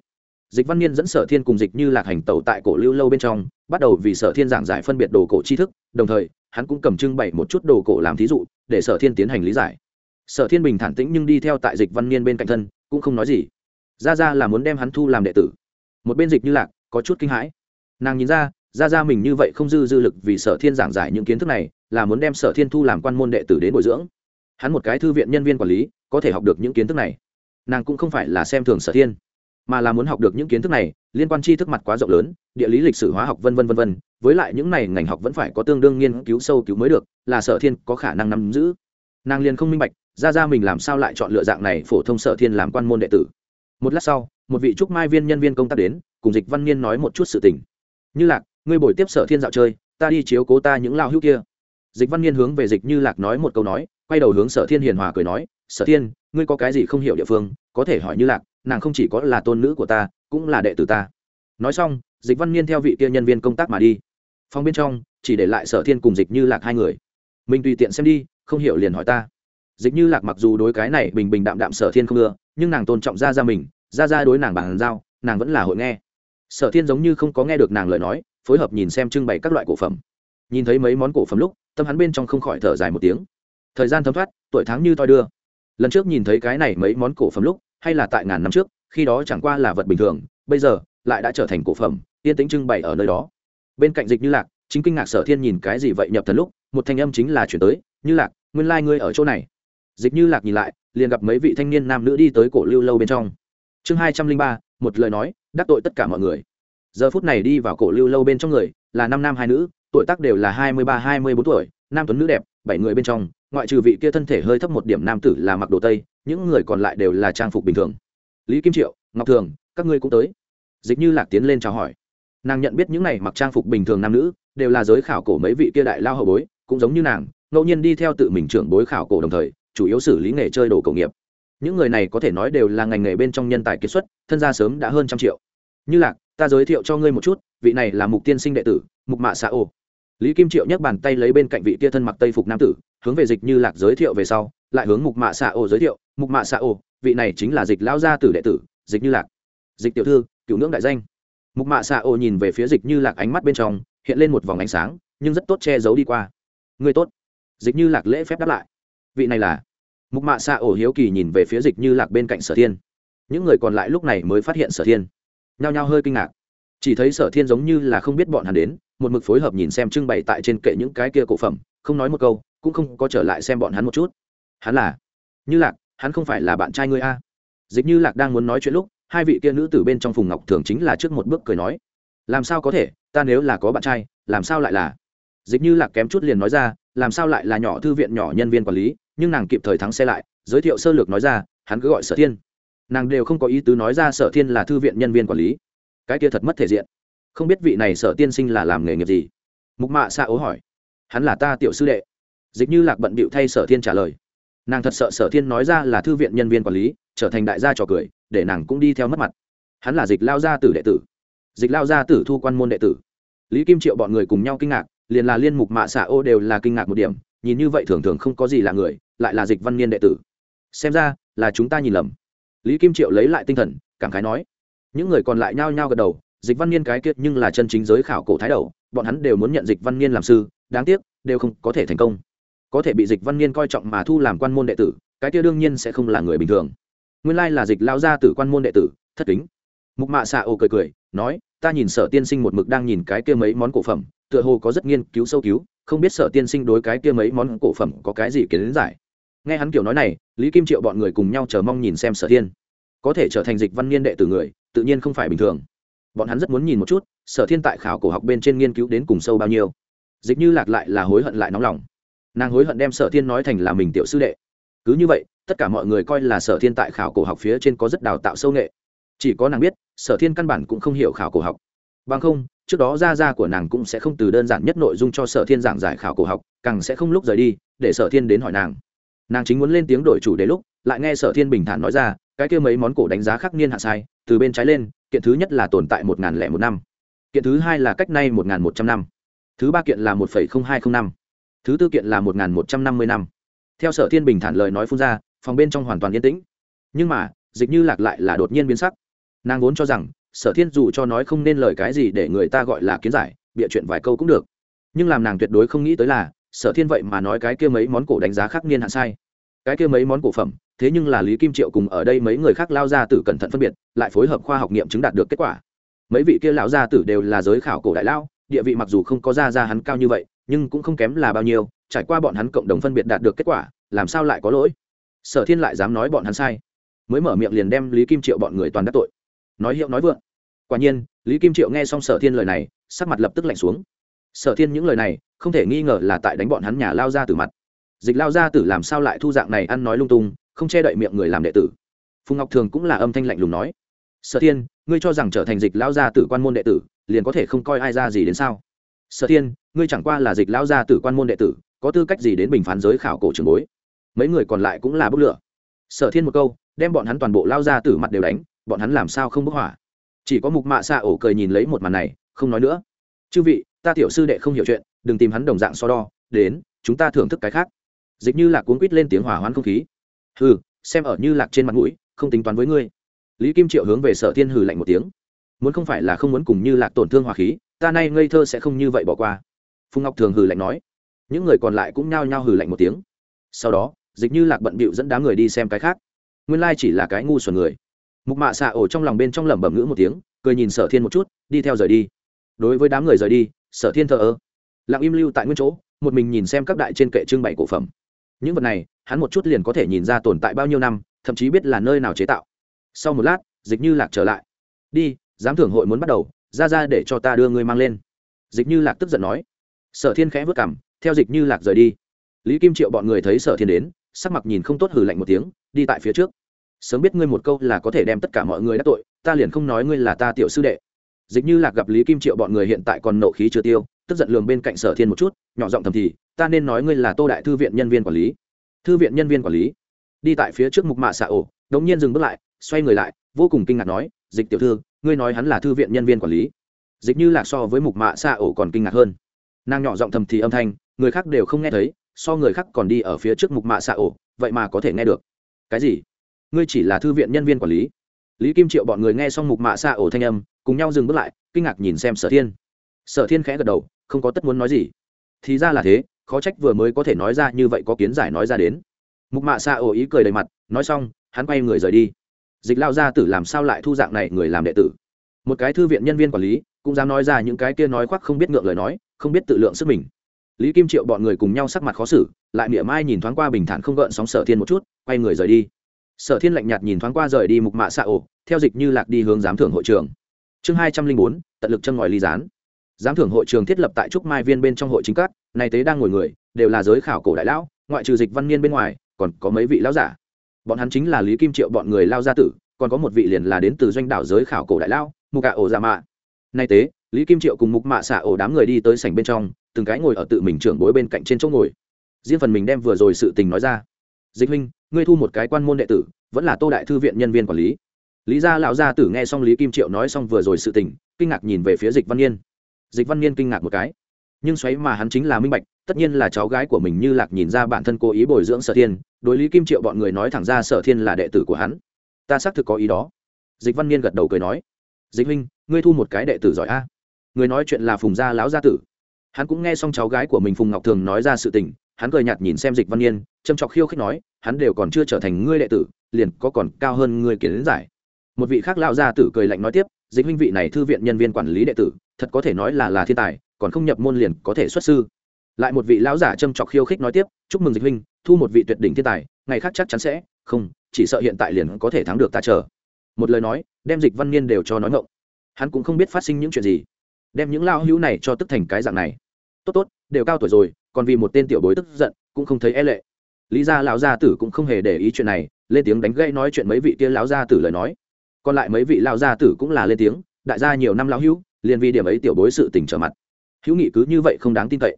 Dịch văn niên dẫn sở thiên cùng dịch như lạc hành tẩu tại cổ lưu lâu bên trong, bắt đầu vì sở thiên giảng giải phân biệt đồ cổ tri thức, đồng thời, hắn cũng cầm trưng bày một chút đồ cổ làm thí dụ, để sở thiên tiến hành lý giải. Sở thiên bình thản tĩnh nhưng đi theo tại dịch văn niên bên cạnh thân, cũng không nói gì. Ra ra là muốn đem hắn thu làm đệ tử. Một bên dịch như lạc có chút kinh hãi. Nàng nhìn ra ra ra mình như vậy không dư dư lực vì sở thiên giảng giải những kiến thức này, là muốn đem sở thiên thu làm quan môn đệ tử đến bồi dưỡng. Hắn một cái thư viện nhân viên quản lý, có thể học được những kiến thức này nàng cũng không phải là xem thường sở thiên, mà là muốn học được những kiến thức này, liên quan tri thức mặt quá rộng lớn, địa lý lịch sử hóa học v v v v với lại những này ngành học vẫn phải có tương đương nghiên cứu sâu cứu mới được, là sở thiên có khả năng nắm giữ. Nàng liền không minh bạch, ra ra mình làm sao lại chọn lựa dạng này phổ thông sở thiên làm quan môn đệ tử. Một lát sau, một vị trúc mai viên nhân viên công tác đến, cùng dịch văn niên nói một chút sự tình. Như lạc, ngươi bồi tiếp sở thiên dạo chơi, ta đi chiếu cố ta những lao hữu kia. Dịch văn niên hướng về dịch như lạc nói một câu nói, quay đầu hướng sở thiên hiền hòa cười nói sở thiên, ngươi có cái gì không hiểu địa phương, có thể hỏi như lạc, nàng không chỉ có là tôn nữ của ta, cũng là đệ tử ta. Nói xong, dịch văn niên theo vị kia nhân viên công tác mà đi. Phòng bên trong, chỉ để lại sở thiên cùng dịch như lạc hai người. Mình tùy tiện xem đi, không hiểu liền hỏi ta. Dịch như lạc mặc dù đối cái này bình bình đạm đạm sở thiên không ưa, nhưng nàng tôn trọng ra ra mình, ra ra đối nàng bàn giao, nàng vẫn là hội nghe. Sở thiên giống như không có nghe được nàng lời nói, phối hợp nhìn xem trưng bày các loại cổ phẩm. Nhìn thấy mấy món cổ phẩm lúc, tâm hắn bên trong không khỏi thở dài một tiếng. Thời gian thấm thoát, tuổi tháng như toi đưa lần trước nhìn thấy cái này mấy món cổ phẩm lúc, hay là tại ngàn năm trước, khi đó chẳng qua là vật bình thường, bây giờ, lại đã trở thành cổ phẩm, yên tĩnh trưng bày ở nơi đó. Bên cạnh dịch như lạc, chính kinh ngạc sở thiên nhìn cái gì vậy nhập thần lúc, một thanh âm chính là chuyển tới, như lạc, nguyên lai、like、ngươi ở chỗ này. Dịch như lạc nhìn lại, liền gặp mấy vị thanh niên nam nữ đi tới cổ lưu lâu bên trong. Chương hai trăm linh ba, một lời nói, đắc tội tất cả mọi người. Giờ phút này đi vào cổ lưu lâu bên trong người, là năm nam hai nữ, tuổi tác đều là hai mươi ba, hai mươi bốn tuổi, nam tuấn nữ đẹp, bảy người bên trong ngoại trừ vị kia thân thể hơi thấp một điểm nam tử là mặc đồ tây, những người còn lại đều là trang phục bình thường. Lý kim triệu, ngọc thường, các ngươi cũng tới. Dịch như lạc tiến lên chào hỏi. Nàng nhận biết những này mặc trang phục bình thường nam nữ, đều là giới khảo cổ mấy vị kia đại lao hậu bối, cũng giống như nàng, ngẫu nhiên đi theo tự mình trưởng bối khảo cổ đồng thời, chủ yếu xử lý nghề chơi đồ cổ nghiệp. Những người này có thể nói đều là ngành nghề bên trong nhân tài kiệt xuất, thân gia sớm đã hơn trăm triệu. Như lạc, ta giới thiệu cho ngươi một chút, vị này là mục tiên sinh đệ tử, mục mạ xã ô. Lý kim triệu nhấc bàn tay lấy bên cạnh vị kia thân mặc tây phục nam tử hướng về dịch như lạc giới thiệu về sau, lại hướng mục mạ xạ ô giới thiệu. Mục mạ xạ ô vị này chính là dịch lao gia tử đệ tử, dịch như lạc. Dịch tiểu thư, cựu ngưỡng đại danh. Mục mạ xạ ô nhìn về phía dịch như lạc ánh mắt bên trong, hiện lên một vòng ánh sáng, nhưng rất tốt che giấu đi qua. Người tốt. Dịch như lạc lễ phép đáp lại. Vị này là? Mục mạ xạ ô hiếu kỳ nhìn về phía dịch như lạc bên cạnh sở thiên. Những người còn lại lúc này mới phát hiện sở thiên. Nhao nhao hơi kinh ngạc. Chỉ thấy sở thiên giống như là không biết bọn hắn đến, một mực phối hợp nhìn xem trưng bày tại trên kệ những cái kia cổ phẩm, không nói một câu cũng không có trở lại xem bọn hắn một chút. Hắn là? Như lạc, hắn không phải là bạn trai ngươi a? Dịch như lạc đang muốn nói chuyện lúc, hai vị kia nữ tử bên trong phùng ngọc thường chính là trước một bước cười nói, làm sao có thể? Ta nếu là có bạn trai, làm sao lại là? Dịch như lạc kém chút liền nói ra, làm sao lại là nhỏ thư viện nhỏ nhân viên quản lý, nhưng nàng kịp thời thắng xe lại, giới thiệu sơ lược nói ra, hắn cứ gọi sở thiên. Nàng đều không có ý tứ nói ra sở thiên là thư viện nhân viên quản lý. Cái kia thật mất thể diện. Không biết vị này sở tiên sinh là làm nghề nghiệp gì? Mục mạ xa ố hỏi, hắn là ta tiểu sư đệ dịch như lạc bận bịu thay sở thiên trả lời. Nàng thật sợ sở thiên nói ra là thư viện nhân viên quản lý, trở thành đại gia trò cười, để nàng cũng đi theo mất mặt. Hắn là dịch lao gia tử đệ tử. Dịch lao gia tử thu quan môn đệ tử. Lý kim triệu bọn người cùng nhau kinh ngạc, liền là liên mục mạ xạ ô đều là kinh ngạc một điểm, nhìn như vậy thường thường không có gì là người, lại là dịch văn niên đệ tử. Xem ra, là chúng ta nhìn lầm. Lý kim triệu lấy lại tinh thần, cảm khái nói. Những người còn lại nhao nhao gật đầu, dịch văn niên cái kiệt nhưng là chân chính giới khảo cổ thái đầu, bọn hắn đều muốn nhận dịch văn niên làm sư, đáng tiếc, đều không có thể thành công có thể bị dịch văn niên coi trọng mà thu làm quan môn đệ tử, cái kia đương nhiên sẽ không là người bình thường. Nguyên lai là dịch lao ra từ quan môn đệ tử, thất kính. Mục mạ xạ ô cười cười, nói, ta nhìn sở tiên sinh một mực đang nhìn cái kia mấy món cổ phẩm, tựa hồ có rất nghiên cứu sâu cứu, không biết sở tiên sinh đối cái kia mấy món cổ phẩm có cái gì kiến giải. Nghe hắn kiểu nói này, lý kim triệu bọn người cùng nhau chờ mong nhìn xem sở thiên có thể trở thành dịch văn niên đệ tử người, tự nhiên không phải bình thường. Bọn hắn rất muốn nhìn một chút, sở thiên tại khảo cổ học bên trên nghiên cứu đến cùng sâu bao nhiêu. Dịch như lạc lại là hối hận lại nóng lòng nàng hối hận đem sở thiên nói thành là mình tiểu sư đệ. Cứ như vậy, tất cả mọi người coi là sở thiên tại khảo cổ học phía trên có rất đào tạo sâu nghệ. Chỉ có nàng biết, sở thiên căn bản cũng không hiểu khảo cổ học. Bằng không, trước đó Ra Ra của nàng cũng sẽ không từ đơn giản nhất nội dung cho sở thiên giảng giải khảo cổ học, càng sẽ không lúc rời đi, để sở thiên đến hỏi nàng. Nàng chính muốn lên tiếng đổi chủ đề lúc, lại nghe sở thiên bình thản nói ra, cái kia mấy món cổ đánh giá khắc niên hạ sai, từ bên trái lên, kiện thứ nhất là tồn tại một ngàn lẻ một năm, kiện thứ hai là cách nay một ngàn một trăm năm, thứ ba kiện là một phẩy không hai không năm thứ tư kiện là một nghìn một trăm năm mươi năm. Theo sở thiên bình thản lời nói phun ra, phòng bên trong hoàn toàn yên tĩnh. Nhưng mà, dịch như lạc lại là đột nhiên biến sắc. Nàng vốn cho rằng, sở thiên dù cho nói không nên lời cái gì để người ta gọi là kiến giải, bịa chuyện vài câu cũng được. Nhưng làm nàng tuyệt đối không nghĩ tới là, sở thiên vậy mà nói cái kia mấy món cổ đánh giá khác niên hạn sai. Cái kia mấy món cổ phẩm, thế nhưng là lý kim triệu cùng ở đây mấy người khác lao ra tử cẩn thận phân biệt, lại phối hợp khoa học nghiệm chứng đạt được kết quả. Mấy vị kia lão gia tử đều là giới khảo cổ đại lao địa vị mặc dù không có ra ra hắn cao như vậy nhưng cũng không kém là bao nhiêu, trải qua bọn hắn cộng đồng phân biệt đạt được kết quả, làm sao lại có lỗi? Sở thiên lại dám nói bọn hắn sai. Mới mở miệng liền đem lý kim triệu bọn người toàn đắc tội. Nói hiệu nói vượng. Quả nhiên, lý kim triệu nghe xong sở thiên lời này, sắc mặt lập tức lạnh xuống. Sở thiên những lời này, không thể nghi ngờ là tại đánh bọn hắn nhà lao ra từ mặt. Dịch lao ra tử làm sao lại thu dạng này ăn nói lung tung, không che đậy miệng người làm đệ tử. Phùng ngọc thường cũng là âm thanh lạnh lùng nói. Sở thiên, ngươi cho rằng trở thành dịch lao gia tử quan môn đệ tử, liền có thể không coi ai ra gì đến sao? Sở thiên ngươi chẳng qua là dịch lao gia tử quan môn đệ tử, có tư cách gì đến bình phán giới khảo cổ trường bối? Mấy người còn lại cũng là bức lửa. Sở thiên một câu, đem bọn hắn toàn bộ lao ra từ mặt đều đánh, bọn hắn làm sao không bức hỏa? Chỉ có mục mạ xạ ổ cười nhìn lấy một màn này, không nói nữa. Chư vị, ta tiểu sư đệ không hiểu chuyện, đừng tìm hắn đồng dạng so đo, đến, chúng ta thưởng thức cái khác. Dịch như lạc cuốn quýt lên tiếng hỏa hoãn không khí. Hừ, xem ở như lạc trên mặt mũi, không tính toán với ngươi. Lý kim triệu hướng về sở thiên hừ lạnh một tiếng. Muốn không phải là không muốn cùng như lạc tổn thương hòa khí, ta nay ngây thơ sẽ không như vậy bỏ qua phùng ngọc thường hừ lạnh nói. Những người còn lại cũng nhao nhao hừ lạnh một tiếng. Sau đó, dịch như lạc bận bịu dẫn đám người đi xem cái khác. Nguyên lai chỉ là cái ngu xuẩn người. Mục mạ xạ ổ trong lòng bên trong lẩm bẩm ngữ một tiếng, cười nhìn sở thiên một chút, đi theo rời đi. Đối với đám người rời đi, sở thiên thờ ơ. Lặng im lưu tại nguyên chỗ, một mình nhìn xem các đại trên kệ trưng bày cổ phẩm. Những vật này, hắn một chút liền có thể nhìn ra tồn tại bao nhiêu năm, thậm chí biết là nơi nào chế tạo. Sau một lát, dịch như lạc trở lại. Đi giám thưởng hội muốn bắt đầu, ra ra để cho ta đưa ngươi mang lên. Dịch như lạc tức giận nói sở thiên khẽ vất cảm theo dịch như lạc rời đi. Lý kim triệu bọn người thấy sở thiên đến, sắc mặt nhìn không tốt hừ lạnh một tiếng, đi tại phía trước. Sớm biết ngươi một câu là có thể đem tất cả mọi người đắc tội, ta liền không nói ngươi là ta tiểu sư đệ. Dịch như lạc gặp lý kim triệu bọn người hiện tại còn nộ khí chưa tiêu, tức giận lường bên cạnh sở thiên một chút, nhỏ giọng thầm thì, ta nên nói ngươi là tô đại thư viện nhân viên quản lý. Thư viện nhân viên quản lý? Đi tại phía trước mục mạ xạ ổ, đống nhiên dừng bước lại, xoay người lại, vô cùng kinh ngạc nói, dịch tiểu thư, ngươi nói hắn là thư viện nhân viên quản lý. Dịch như lạc so với mục mạ xạ ổ còn kinh ngạc hơn nàng nhỏ giọng thầm thì âm thanh, người khác đều không nghe thấy, so người khác còn đi ở phía trước mục mạ xạ ổ, vậy mà có thể nghe được. Cái gì? Ngươi chỉ là thư viện nhân viên quản lý. Lý kim triệu bọn người nghe xong mục mạ xạ ổ thanh âm, cùng nhau dừng bước lại, kinh ngạc nhìn xem sở thiên. Sở thiên khẽ gật đầu, không có tất muốn nói gì. Thì ra là thế, khó trách vừa mới có thể nói ra như vậy có kiến giải nói ra đến. Mục mạ xạ ổ ý cười đầy mặt, nói xong, hắn quay người rời đi. Dịch lao ra tử làm sao lại thu dạng này người làm đệ tử? Một cái thư viện nhân viên quản lý cũng dám nói ra những cái kia nói khoác không biết ngượng lời nói, không biết tự lượng sức mình. Lý kim triệu bọn người cùng nhau sắc mặt khó xử, lại mỉa mai nhìn thoáng qua bình thản không gợn sóng sở thiên một chút, quay người rời đi. Sở thiên lạnh nhạt nhìn thoáng qua rời đi mục mạ xạ ổ, theo dịch như lạc đi hướng giám thưởng hội trường. Chương hai trăm linh bốn, tận lực chân ngòi ly gián. Giám thưởng hội trường thiết lập tại trúc mai viên bên trong hội chính cát nay tế đang ngồi người, đều là giới khảo cổ đại lão, ngoại trừ dịch văn niên bên ngoài, còn có mấy vị lão giả. Bọn hắn chính là lý kim triệu bọn người lao gia tử, còn có một vị liền là đến từ doanh đảo giới khảo cổ đại lão, mục cả ổ giả mạ nay tế, lý kim triệu cùng mục mạ xạ ổ đám người đi tới sảnh bên trong, từng cái ngồi ở tự mình trưởng bối bên cạnh trên chỗ ngồi. Riêng phần mình đem vừa rồi sự tình nói ra. Dịch huynh, ngươi thu một cái quan môn đệ tử, vẫn là tô đại thư viện nhân viên quản lý. Lý gia lão gia tử nghe xong lý kim triệu nói xong vừa rồi sự tình, kinh ngạc nhìn về phía dịch văn niên dịch văn niên kinh ngạc một cái. Nhưng xoáy mà hắn chính là minh bạch, tất nhiên là cháu gái của mình như lạc nhìn ra bản thân cố ý bồi dưỡng sở thiên, đối lý kim triệu bọn người nói thẳng ra sở thiên là đệ tử của hắn. Ta xác thực có ý đó. Dịch văn niên gật đầu cười nói dịch huynh, ngươi thu một cái đệ tử giỏi a. Người nói chuyện là phùng gia lão gia tử. Hắn cũng nghe xong cháu gái của mình phùng ngọc thường nói ra sự tình, hắn cười nhạt nhìn xem dịch văn yên châm chọc khiêu khích nói, hắn đều còn chưa trở thành ngươi đệ tử, liền có còn cao hơn ngươi kiến giải. Một vị khác lão gia tử cười lạnh nói tiếp, dịch huynh vị này thư viện nhân viên quản lý đệ tử, thật có thể nói là là thiên tài, còn không nhập môn liền có thể xuất sư. Lại một vị lão giả châm chọc khiêu khích nói tiếp, chúc mừng dịch huynh, thu một vị tuyệt đỉnh thiên tài, ngày khác chắc chắn sẽ, không, chỉ sợ hiện tại liền có thể thắng được ta chờ một lời nói, đem dịch văn niên đều cho nói ngộng. Hắn cũng không biết phát sinh những chuyện gì. Đem những lao hữu này cho tức thành cái dạng này. Tốt tốt, đều cao tuổi rồi, còn vì một tên tiểu bối tức giận, cũng không thấy e lệ. Lý gia lão gia tử cũng không hề để ý chuyện này, lên tiếng đánh gây nói chuyện mấy vị kia lão gia tử lời nói. Còn lại mấy vị lão gia tử cũng là lên tiếng, đại gia nhiều năm lão hữu, liền vì điểm ấy tiểu bối sự tình trở mặt. Hữu nghị cứ như vậy không đáng tin cậy.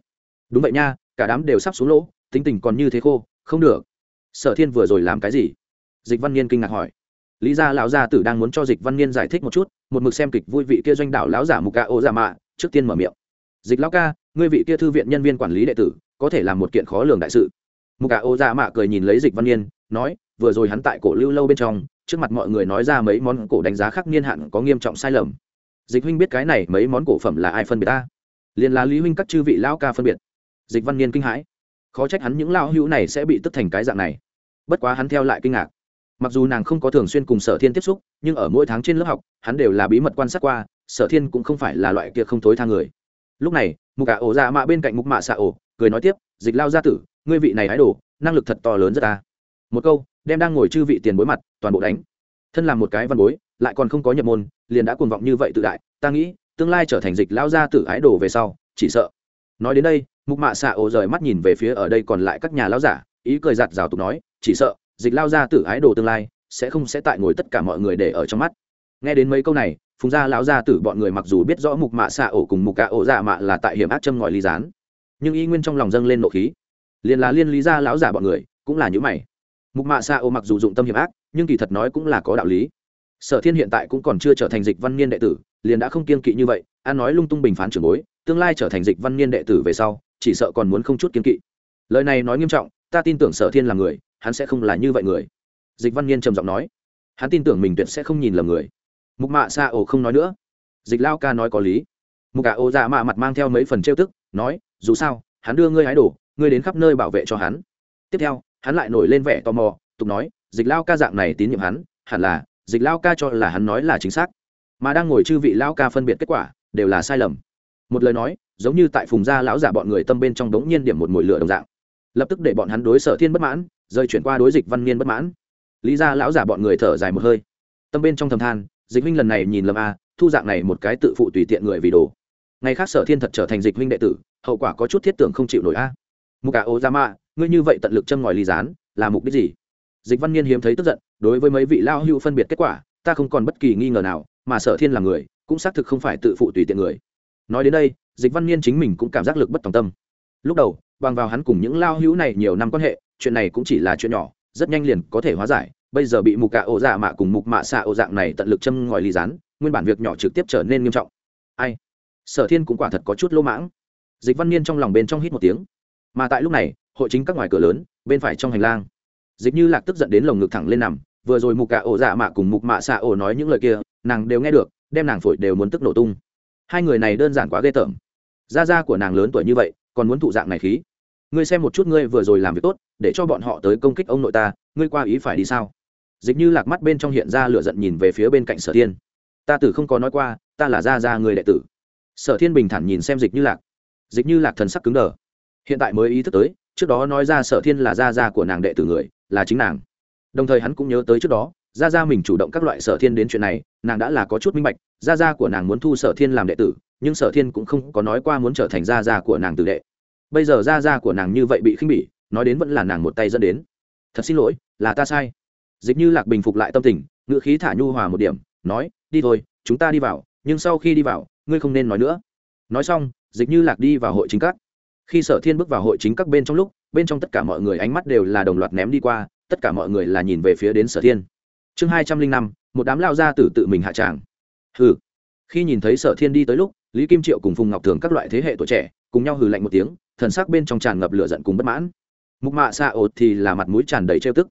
Đúng vậy nha, cả đám đều sắp xuống lỗ, tính tình còn như thế khô, không được. Sở thiên vừa rồi làm cái gì? Dịch văn niên kinh ngạc hỏi lý gia lão gia tử đang muốn cho dịch văn niên giải thích một chút, một mực xem kịch vui vị kia doanh đảo lão giả mục ca ô giả mạ, trước tiên mở miệng. Dịch lão ca, ngươi vị kia thư viện nhân viên quản lý đệ tử, có thể làm một kiện khó lường đại sự. Mục ca ô giả mạ cười nhìn lấy dịch văn niên, nói, vừa rồi hắn tại cổ lưu lâu bên trong, trước mặt mọi người nói ra mấy món cổ đánh giá khác niên hạn có nghiêm trọng sai lầm. Dịch huynh biết cái này mấy món cổ phẩm là ai phân biệt ta? Liền là lý huynh các chư vị lão ca phân biệt. Dịch văn niên kinh hãi. Khó trách hắn những lão hữu này sẽ bị tức thành cái dạng này. Bất quá hắn theo lại kinh ngạc mặc dù nàng không có thường xuyên cùng sở thiên tiếp xúc, nhưng ở mỗi tháng trên lớp học, hắn đều là bí mật quan sát qua, sở thiên cũng không phải là loại kia không thối tha người. Lúc này, mục cả ổ dạ mạ bên cạnh mục mạ xạ ổ, cười nói tiếp, dịch lao gia tử, ngươi vị này hái đồ, năng lực thật to lớn rất ta. Một câu, đem đang ngồi chư vị tiền bối mặt, toàn bộ đánh. Thân làm một cái văn bối, lại còn không có nhập môn, liền đã cuồng vọng như vậy tự đại, ta nghĩ, tương lai trở thành dịch lao gia tử ái đồ về sau, chỉ sợ. Nói đến đây, mục mạ xạ ổ rời mắt nhìn về phía ở đây còn lại các nhà lao giả, ý cười giặt rào tục nói, chỉ sợ dịch lao ra tử ái đồ tương lai, sẽ không sẽ tại ngồi tất cả mọi người để ở trong mắt. Nghe đến mấy câu này, phùng gia lão gia tử bọn người mặc dù biết rõ mục mạ xạ ổ cùng mục cạ ổ dạ mạ là tại hiểm ác châm ngòi ly gián, nhưng y nguyên trong lòng dâng lên nộ khí. Liền là liên lý gia lão giả bọn người, cũng là những mày. Mục mạ xạ ổ mặc dù dụng tâm hiểm ác, nhưng kỳ thật nói cũng là có đạo lý. Sở thiên hiện tại cũng còn chưa trở thành dịch văn niên đệ tử, liền đã không kiên kỵ như vậy an nói lung tung bình phán trưởng bối, tương lai trở thành dịch văn niên đệ tử về sau, chỉ sợ còn muốn không chút kiên kỵ. Lời này nói nghiêm trọng, ta tin tưởng sở thiên là người hắn sẽ không là như vậy người. Dịch văn niên trầm giọng nói. Hắn tin tưởng mình tuyệt sẽ không nhìn lầm người. Mục mạ xa ổ không nói nữa. Dịch lao ca nói có lý. Mục cả ô dạ mạ mặt mang theo mấy phần trêu tức, nói, dù sao, hắn đưa ngươi hái đổ ngươi đến khắp nơi bảo vệ cho hắn. Tiếp theo, hắn lại nổi lên vẻ tò mò, tục nói, dịch lao ca dạng này tín nhiệm hắn, hẳn là, dịch lao ca cho là hắn nói là chính xác. Mà đang ngồi chư vị lao ca phân biệt kết quả, đều là sai lầm. Một lời nói, giống như tại phùng gia lão giả bọn người tâm bên trong đống nhiên điểm một mồi lửa đồng dạng. Lập tức để bọn hắn đối sở thiên bất mãn rơi chuyển qua đối dịch văn niên bất mãn. Lý ra lão giả bọn người thở dài một hơi. Tâm bên trong thầm than, dịch huynh lần này nhìn lầm a, thu dạng này một cái tự phụ tùy tiện người vì đồ. Ngày khác sở thiên thật trở thành dịch huynh đệ tử, hậu quả có chút thiết tưởng không chịu nổi a. À. mục cả ô ra mạ, ngươi như vậy tận lực châm ngòi lý gián, là mục đích gì? Dịch văn niên hiếm thấy tức giận, đối với mấy vị lao hưu phân biệt kết quả, ta không còn bất kỳ nghi ngờ nào, mà sở thiên là người, cũng xác thực không phải tự phụ tùy tiện người. Nói đến đây, dịch văn niên chính mình cũng cảm giác lực bất tòng tâm. Lúc đầu, bằng vào hắn cùng những lao hữu này nhiều năm quan hệ chuyện này cũng chỉ là chuyện nhỏ, rất nhanh liền có thể hóa giải. Bây giờ bị mục cạ ổ dạ mạ cùng mục mạ xạ ổ dạng này tận lực châm ngòi ly rán nguyên bản việc nhỏ trực tiếp trở nên nghiêm trọng. Ai? Sở thiên cũng quả thật có chút lỗ mãng. Dịch văn niên trong lòng bên trong hít một tiếng. Mà tại lúc này, hội chính các ngoài cửa lớn, bên phải trong hành lang. Dịch như lạc tức giận đến lồng ngực thẳng lên nằm, vừa rồi mục cạ ổ dạ mạ cùng mục mạ xạ ổ nói những lời kia, nàng đều nghe được, đem nàng phổi đều muốn tức nổ tung. Hai người này đơn giản quá ghê tởm. Da da của nàng lớn tuổi như vậy, còn muốn thụ dạng này khí ngươi xem một chút ngươi vừa rồi làm việc tốt, để cho bọn họ tới công kích ông nội ta, ngươi qua ý phải đi sao? Dịch như lạc mắt bên trong hiện ra lửa giận nhìn về phía bên cạnh sở thiên. Ta tử không có nói qua, ta là gia gia người đệ tử. Sở thiên bình thản nhìn xem dịch như lạc. Dịch như lạc thần sắc cứng đờ. Hiện tại mới ý thức tới, trước đó nói ra sở thiên là gia gia của nàng đệ tử người, là chính nàng. Đồng thời hắn cũng nhớ tới trước đó, gia gia mình chủ động các loại sở thiên đến chuyện này, nàng đã là có chút minh bạch, gia gia của nàng muốn thu sở thiên làm đệ tử, nhưng sở thiên cũng không có nói qua muốn trở thành gia gia của nàng tử đệ bây giờ gia gia của nàng như vậy bị khinh bỉ, nói đến vẫn là nàng một tay dẫn đến. Thật xin lỗi, là ta sai. Dịch như lạc bình phục lại tâm tình ngựa khí thả nhu hòa một điểm, nói, đi thôi, chúng ta đi vào, nhưng sau khi đi vào, ngươi không nên nói nữa. Nói xong, dịch như lạc đi vào hội chính các. Khi sở thiên bước vào hội chính các bên trong lúc, bên trong tất cả mọi người ánh mắt đều là đồng loạt ném đi qua, tất cả mọi người là nhìn về phía đến sở thiên. Chương hai trăm linh năm, một đám lao ra từ tự mình hạ tràng. Hừ. Khi nhìn thấy sở thiên đi tới lúc, lý kim triệu cùng phùng ngọc thường các loại thế hệ tuổi trẻ, cùng nhau hừ lạnh một tiếng thần sắc bên trong tràn ngập lửa giận cùng bất mãn. Mục mạ xạ ột thì là mặt mũi tràn đầy trêu tức.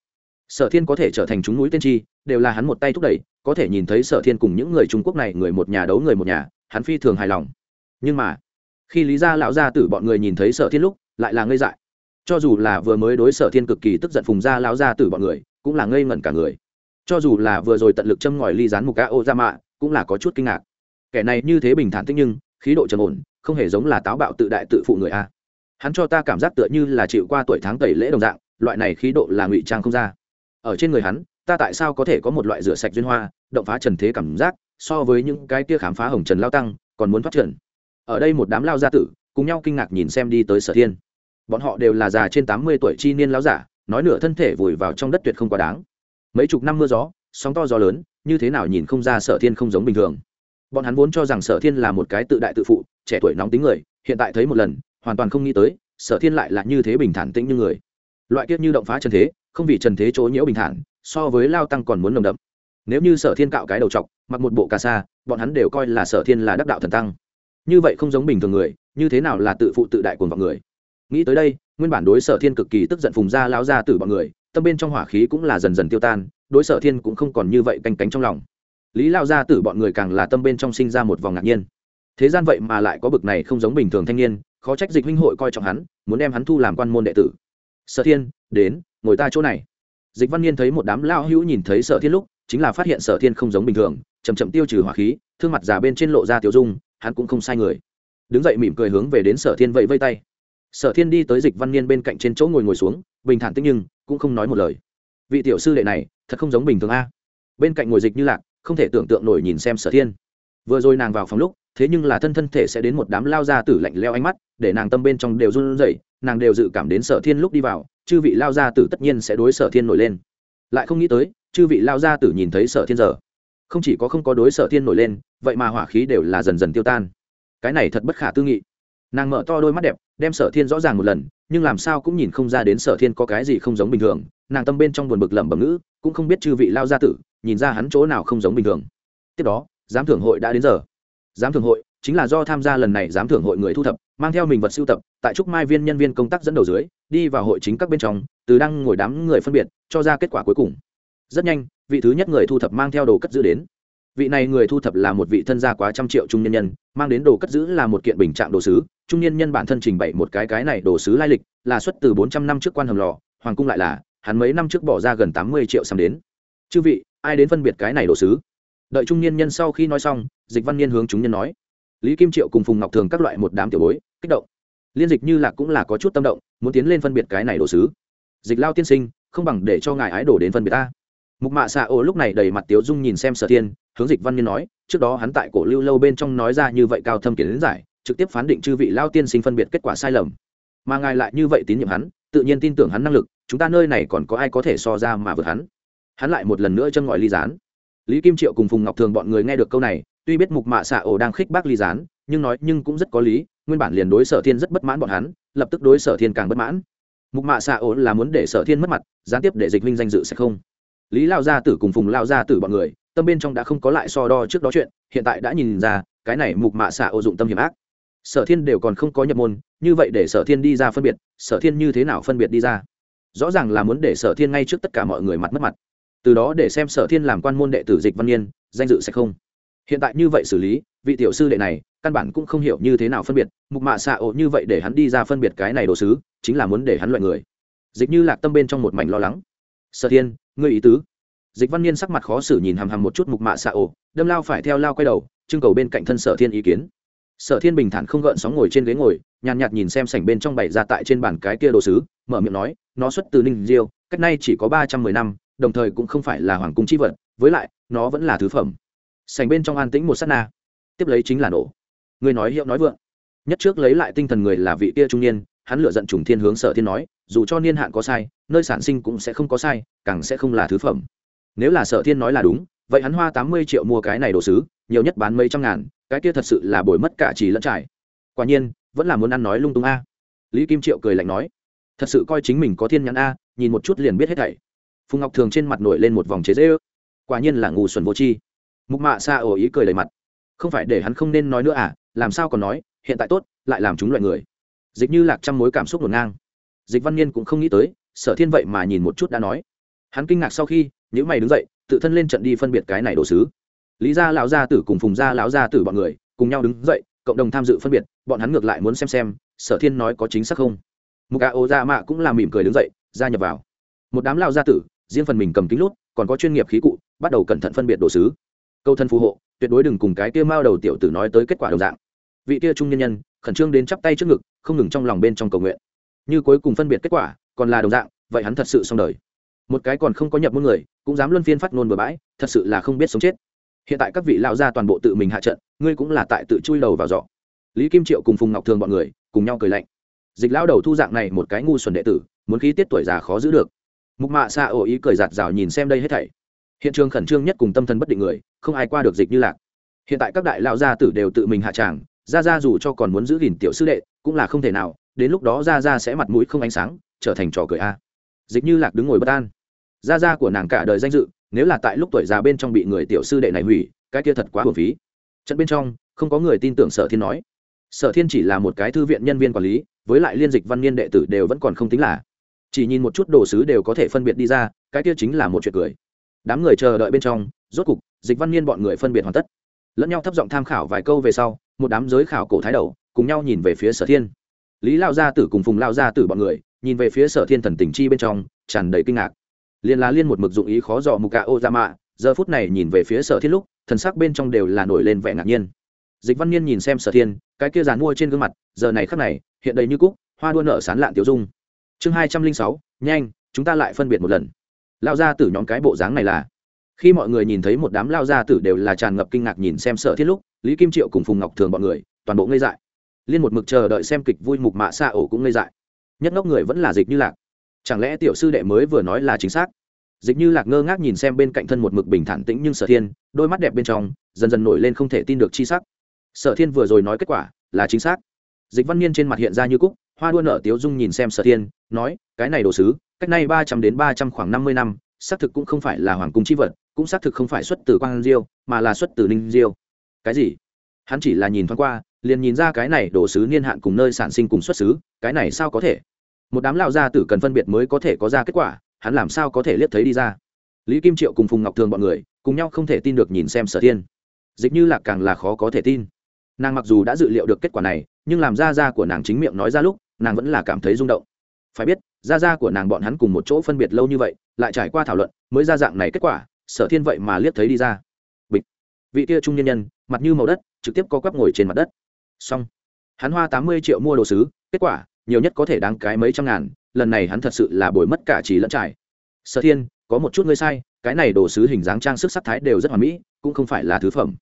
Sở thiên có thể trở thành chúng núi tiên tri, đều là hắn một tay thúc đẩy, có thể nhìn thấy sở thiên cùng những người trung quốc này, người một nhà đấu người một nhà, hắn phi thường hài lòng. Nhưng mà, khi lý gia lão gia tử bọn người nhìn thấy sở thiên lúc, lại là ngây dại. Cho dù là vừa mới đối sở thiên cực kỳ tức giận phùng gia lão gia tử bọn người, cũng là ngây ngẩn cả người. Cho dù là vừa rồi tận lực châm ngòi ly rán mục ca ô ra mạ cũng là có chút kinh ngạc. Kẻ này như thế bình thản thích nhưng, khí độ trầm ổn, không hề giống là táo bạo tự đại tự phụ người a hắn cho ta cảm giác tựa như là chịu qua tuổi tháng tẩy lễ đồng dạng, loại này khí độ là ngụy trang không ra. Ở trên người hắn, ta tại sao có thể có một loại rửa sạch duyên hoa, động phá trần thế cảm giác, so với những cái kia khám phá hồng trần lao tăng, còn muốn phát triển ở đây một đám lao gia tử, cùng nhau kinh ngạc nhìn xem đi tới sở thiên. Bọn họ đều là già trên tám mươi tuổi chi niên lao giả, nói nửa thân thể vùi vào trong đất tuyệt không quá đáng. Mấy chục năm mưa gió, sóng to gió lớn, như thế nào nhìn không ra sở thiên không giống bình thường. Bọn hắn vốn cho rằng sở thiên là một cái tự đại tự phụ, trẻ tuổi nóng tính người, hiện tại thấy một lần hoàn toàn không nghĩ tới, sở thiên lại là như thế bình thản tĩnh như người. Loại kiếp như động phá trần thế, không vì trần thế chỗ nhiễu bình thản, so với lao tăng còn muốn nồng đậm. Nếu như sở thiên cạo cái đầu t mặc một bộ cà sa, bọn hắn đều coi là sở thiên là đắc đạo thần tăng. Như vậy không giống bình thường người, như thế nào là tự phụ tự đại cuồng vọng người? Nghĩ tới đây, nguyên bản đối sở thiên cực kỳ tức giận phùng ra lao ra từ bọn người, tâm bên trong hỏa khí cũng là dần dần tiêu tan, đối sở thiên cũng không còn như vậy canh cánh trong lòng. Lý lao ra từ bọn người càng là tâm bên trong sinh ra một vòng ngạc nhiên. Thế gian vậy mà lại có bực này không giống bình thường thanh niên khó trách dịch huynh hội coi trọng hắn, muốn đem hắn thu làm quan môn đệ tử. Sở thiên, đến, ngồi ta chỗ này. Dịch văn niên thấy một đám lao hữu nhìn thấy sở thiên lúc, chính là phát hiện sở thiên không giống bình thường chầm chậm tiêu trừ hỏa khí, thương mặt già bên trên lộ ra tiểu dung, hắn cũng không sai người. Đứng dậy mỉm cười hướng về đến sở thiên vẫy vây tay. Sở thiên đi tới dịch văn niên bên cạnh trên chỗ ngồi ngồi xuống, bình thản tích nhưng, cũng không nói một lời. Vị tiểu sư đệ này, thật không giống bình thường a. Bên cạnh ngồi dịch như lạc, không thể tưởng tượng nổi nhìn xem sở thiên. Vừa rồi nàng vào phòng lúc thế nhưng là thân thân thể sẽ đến một đám lao ra tử lạnh leo ánh mắt, để nàng tâm bên trong đều run rẩy, nàng đều dự cảm đến sở thiên lúc đi vào, chư vị lao gia tử tất nhiên sẽ đối sở thiên nổi lên. Lại không nghĩ tới, chư vị lao gia tử nhìn thấy sở thiên giờ. Không chỉ có không có đối sở thiên nổi lên, vậy mà hỏa khí đều là dần dần tiêu tan. Cái này thật bất khả tư nghị. Nàng mở to đôi mắt đẹp, đem sở thiên rõ ràng một lần, nhưng làm sao cũng nhìn không ra đến sở thiên có cái gì không giống bình thường. Nàng tâm bên trong buồn bực lẩm bẩm ngữ, cũng không biết chư vị lao gia tử, nhìn ra hắn chỗ nào không giống bình thường. Tiếp đó, giám thưởng hội đã đến giờ giám thưởng hội, chính là do tham gia lần này giám thưởng hội người thu thập, mang theo mình vật sưu tập, tại trúc mai viên nhân viên công tác dẫn đầu dưới, đi vào hội chính các bên trong, từ đang ngồi đám người phân biệt, cho ra kết quả cuối cùng. Rất nhanh, vị thứ nhất người thu thập mang theo đồ cất giữ đến. Vị này người thu thập là một vị thân gia quá trăm triệu trung nhân nhân, mang đến đồ cất giữ là một kiện bình trạng đồ sứ. Trung nhân nhân bản thân trình bày một cái cái này đồ sứ lai lịch, là xuất từ bốn trăm năm trước quan hầm lò, hoàng cung lại là, hắn mấy năm trước bỏ ra gần tám mươi triệu xăm đến. Chư vị, ai đến phân biệt cái này đồ sứ? Đợi trung niên nhân sau khi nói xong dịch văn niên hướng chúng nhân nói. Lý kim triệu cùng phùng ngọc thường các loại một đám tiểu bối, kích động. Liên dịch như lạc cũng là có chút tâm động, muốn tiến lên phân biệt cái này đồ sứ. Dịch lao tiên sinh, không bằng để cho ngài ái đổ đến phân biệt ta. Mục mạ xạ ô lúc này đầy mặt tiếu dung nhìn xem sở thiên, hướng dịch văn niên nói, trước đó hắn tại cổ lưu lâu bên trong nói ra như vậy cao thâm kiến giải, trực tiếp phán định chư vị lao tiên sinh phân biệt kết quả sai lầm. Mà ngài lại như vậy tín nhiệm hắn, tự nhiên tin tưởng hắn năng lực, chúng ta nơi này còn có ai có thể so ra mà vượt hắn. Hắn lại một lần nữa chân ngòi ly gián. Lý kim triệu cùng phùng ngọc thường bọn người nghe được câu này tuy biết mục mạ xạ ổ đang khích bác ly gián, nhưng nói nhưng cũng rất có lý, nguyên bản liền đối sở thiên rất bất mãn bọn hắn, lập tức đối sở thiên càng bất mãn. Mục mạ xạ ổ là muốn để sở thiên mất mặt, gián tiếp để dịch Vinh danh dự sẽ không. Lý lao gia tử cùng phùng lao gia tử bọn người, tâm bên trong đã không có lại so đo trước đó chuyện, hiện tại đã nhìn ra, cái này mục mạ xạ ổ dụng tâm hiểm ác. Sở thiên đều còn không có nhập môn, như vậy để sở thiên đi ra phân biệt, sở thiên như thế nào phân biệt đi ra? Rõ ràng là muốn để sở thiên ngay trước tất cả mọi người mặt mất mặt. Từ đó để xem sở thiên làm quan môn đệ tử dịch văn niên, danh dự sẽ không hiện tại như vậy xử lý, vị tiểu sư đệ này, căn bản cũng không hiểu như thế nào phân biệt, mục mạ xạ ổ như vậy để hắn đi ra phân biệt cái này đồ sứ, chính là muốn để hắn loại người. Dịch như lạc tâm bên trong một mảnh lo lắng. Sở thiên, ngươi ý tứ? Dịch văn niên sắc mặt khó xử nhìn hằm hằm một chút mục mạ xạ ổ, đâm lao phải theo lao quay đầu, trưng cầu bên cạnh thân sở thiên ý kiến. Sở thiên bình thản không gợn sóng ngồi trên ghế ngồi, nhàn nhạt nhìn xem sảnh bên trong bày ra tại trên bàn cái kia đồ sứ, mở miệng nói, nó xuất từ ninh diêu, cách nay chỉ có ba trăm mười năm, đồng thời cũng không phải là hoàng cung chi vật, với lại, nó vẫn là thứ phẩm sành bên trong an tĩnh một s á t na. Tiếp lấy chính là nổ. Người nói hiệu nói vượng. Nhất trước lấy lại tinh thần người là vị kia trung niên, hắn lựa giận trùng thiên hướng sở thiên nói, dù cho niên hạn có sai, nơi sản sinh cũng sẽ không có sai, càng sẽ không là thứ phẩm. Nếu là sở thiên nói là đúng, vậy hắn hoa tám mươi triệu mua cái này đồ sứ, nhiều nhất bán mấy trăm ngàn, cái kia thật sự là bồi mất cả chỉ lẫn trải. Quả nhiên, vẫn là muốn ăn nói lung tung a. Lý kim triệu cười lạnh nói, thật sự coi chính mình có thiên nhãn a, nhìn một chút liền biết hết thảy. Phùng ngọc thường trên mặt nổi lên một vòng chế dễ ước quả nhiên là ngu xuẩn vô tri mục mạ xa ồ ý cười đầy mặt. Không phải để hắn không nên nói nữa à làm sao còn nói, hiện tại tốt, lại làm chúng loại người. Dịch như lạc trăm mối cảm xúc ngổn ngang. Dịch văn niên cũng không nghĩ tới, sở thiên vậy mà nhìn một chút đã nói. Hắn kinh ngạc sau khi những mày đứng dậy, tự thân lên trận đi phân biệt cái này đồ sứ. Lý gia lão gia tử cùng phùng gia lão gia tử bọn người, cùng nhau đứng dậy, cộng đồng tham dự phân biệt, bọn hắn ngược lại muốn xem xem, sở thiên nói có chính xác không. Mục a ô gia mạ cũng làm mỉm cười đứng dậy, gia nhập vào. Một đám lao gia tử, riêng phần mình cầm kính lút, còn có chuyên nghiệp khí cụ, bắt đầu cẩn thận phân biệt đồ sứ câu thân phù hộ, tuyệt đối đừng cùng cái kia mao đầu tiểu tử nói tới kết quả đồng dạng. Vị kia trung nhân nhân, khẩn trương đến chắp tay trước ngực, không ngừng trong lòng bên trong cầu nguyện. Như cuối cùng phân biệt kết quả, còn là đồng dạng, vậy hắn thật sự xong đời. Một cái còn không có nhập môn người, cũng dám luân phiên phát ngôn bừa bãi, thật sự là không biết sống chết. Hiện tại các vị lao gia toàn bộ tự mình hạ trận, ngươi cũng là tại tự chui đầu vào giỏ. Lý kim triệu cùng phùng ngọc thường bọn người, cùng nhau cười lạnh. Dịch lão đầu thu dạng này một cái ngu xuẩn đệ tử, muốn khí tiết tuổi già khó giữ được. Mục mạ xa ổ ý cười giạt rào nhìn xem đây hết thảy hiện trường khẩn trương nhất cùng tâm thần bất định người, không ai qua được dịch như lạc. Hiện tại các đại lão gia tử đều tự mình hạ tràng ra ra dù cho còn muốn giữ gìn tiểu sư đệ, cũng là không thể nào, đến lúc đó ra ra sẽ mặt mũi không ánh sáng, trở thành trò cười a. Dịch như lạc đứng ngồi bất an. Ra ra của nàng cả đời danh dự, nếu là tại lúc tuổi già bên trong bị người tiểu sư đệ này hủy, cái kia thật quá hồn phí. Trận bên trong, không có người tin tưởng sở thiên nói. Sở thiên chỉ là một cái thư viện nhân viên quản lý, với lại liên dịch văn niên đệ tử đều vẫn còn không tính là. Chỉ nhìn một chút đồ sứ đều có thể phân biệt đi ra, cái kia chính là một chuyện cười đám người chờ đợi bên trong, rốt cục, dịch văn niên bọn người phân biệt hoàn tất. Lẫn nhau thấp giọng tham khảo vài câu về sau, một đám giới khảo cổ thái đầu, cùng nhau nhìn về phía sở thiên. Lý lao gia tử cùng phùng lao gia tử bọn người, nhìn về phía sở thiên thần tình chi bên trong, tràn đầy kinh ngạc. Liên lá liên một mực dụng ý khó dò mục cả ô ra mạ, giờ phút này nhìn về phía sở thiên lúc, thần sắc bên trong đều là nổi lên vẻ ngạc nhiên. Dịch văn niên nhìn xem sở thiên, cái kia dàn mua trên gương mặt, giờ này khắc này, hiện đầy như cúc, hoa đua nợ sán lạn tiêu dung. Chương hai trăm linh sáu, nhanh, chúng ta lại phân biệt một lần lao ra tử nhóm cái bộ dáng này là. Khi mọi người nhìn thấy một đám lao gia tử đều là tràn ngập kinh ngạc nhìn xem sở thiết lúc lý kim triệu cùng phùng ngọc thường bọn người, toàn bộ ngây dại. Liên một mực chờ đợi xem kịch vui mục mạ xa ổ cũng ngây dại. Nhất ngốc người vẫn là dịch như lạc. Chẳng lẽ tiểu sư đệ mới vừa nói là chính xác? Dịch như lạc ngơ ngác nhìn xem bên cạnh thân một mực bình thản tĩnh nhưng sở thiên, đôi mắt đẹp bên trong, dần dần nổi lên không thể tin được chi sắc. Sở thiên vừa rồi nói kết quả là chính xác. Dịch văn niên trên mặt hiện ra như cúc, hoa đua nở tiếu dung nhìn xem sở thiên nói, cái này đồ sứ, cách nay ba trăm đến ba trăm khoảng năm mươi năm, xác thực cũng không phải là hoàng cung chi vật, cũng xác thực không phải xuất từ quang diêu, mà là xuất từ ninh diêu. Cái gì? Hắn chỉ là nhìn thoáng qua, liền nhìn ra cái này đồ sứ niên hạn cùng nơi sản sinh cùng xuất xứ, cái này sao có thể? Một đám lao gia tử cần phân biệt mới có thể có ra kết quả, hắn làm sao có thể liếc thấy đi ra? Lý kim triệu cùng phùng ngọc thường bọn người, cùng nhau không thể tin được nhìn xem sở thiên. Dịch như là càng là khó có thể tin. Nàng mặc dù đã dự liệu được kết quả này, nhưng làm ra ra của nàng chính miệng nói ra lúc, nàng vẫn là cảm thấy rung động phải biết, gia gia của nàng bọn hắn cùng một chỗ phân biệt lâu như vậy, lại trải qua thảo luận, mới ra dạng này kết quả, sở thiên vậy mà liếc thấy đi ra. Bịch. Vị kia trung nhân nhân, mặt như màu đất, trực tiếp co quắp ngồi trên mặt đất. Xong. Hắn hoa tám mươi triệu mua đồ sứ, kết quả, nhiều nhất có thể đáng cái mấy trăm ngàn, lần này hắn thật sự là bồi mất cả trí lẫn trải. Sở thiên, có một chút ngươi sai, cái này đồ sứ hình dáng trang sức sắc thái đều rất hoàn mỹ, cũng không phải là thứ phẩm.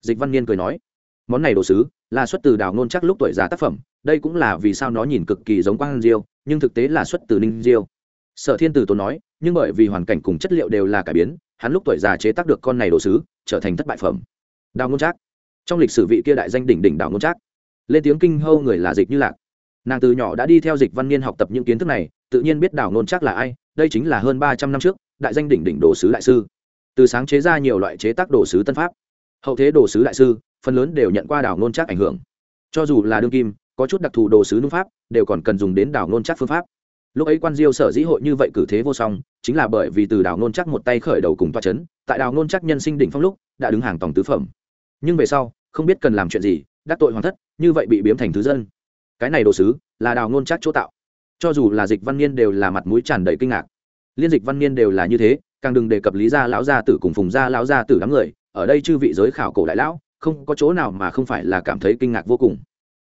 Dịch văn niên cười nói món này đồ sứ là xuất từ đào nôn chắc lúc tuổi già tác phẩm, đây cũng là vì sao nó nhìn cực kỳ giống quang diêu, nhưng thực tế là xuất từ ninh diêu. Sở thiên từ tốn nói, nhưng bởi vì hoàn cảnh cùng chất liệu đều là cải biến, hắn lúc tuổi già chế tác được con này đồ sứ, trở thành thất bại phẩm. Đào nôn trác trong lịch sử vị kia đại danh đỉnh đỉnh đào nôn trác lên tiếng kinh hâu người là dịch như lạc. Nàng từ nhỏ đã đi theo dịch văn niên học tập những kiến thức này, tự nhiên biết đào nôn trác là ai, đây chính là hơn ba trăm năm trước, đại danh đỉnh đỉnh đồ sứ đại sư. Từ sáng chế ra nhiều loại chế tác đồ sứ tân pháp. Hậu thế đồ sứ đại sư phần lớn đều nhận qua đảo nôn chắc ảnh hưởng. Cho dù là đương kim, có chút đặc thù đồ sứ nung pháp, đều còn cần dùng đến đảo nôn chắc phương pháp. Lúc ấy quan diêu sở dĩ hội như vậy cử thế vô song, chính là bởi vì từ đảo nôn chắc một tay khởi đầu cùng toa c h ấ n tại đảo nôn chắc nhân sinh đỉnh phong lúc, đã đứng hàng tổng tứ phẩm. Nhưng về sau, không biết cần làm chuyện gì, đắc tội hoàng thất, như vậy bị biếm thành thứ dân. Cái này đồ sứ, là đào nôn chắc chỗ tạo. Cho dù là dịch văn niên đều là mặt mũi tràn đầy kinh ngạc. Liên dịch văn niên đều là như thế, càng đừng đề cập lý gia lão gia tử cùng phùng gia lão gia tử đám người, ở đây chư vị giới khảo cổ đại lão không có chỗ nào mà không phải là cảm thấy kinh ngạc vô cùng.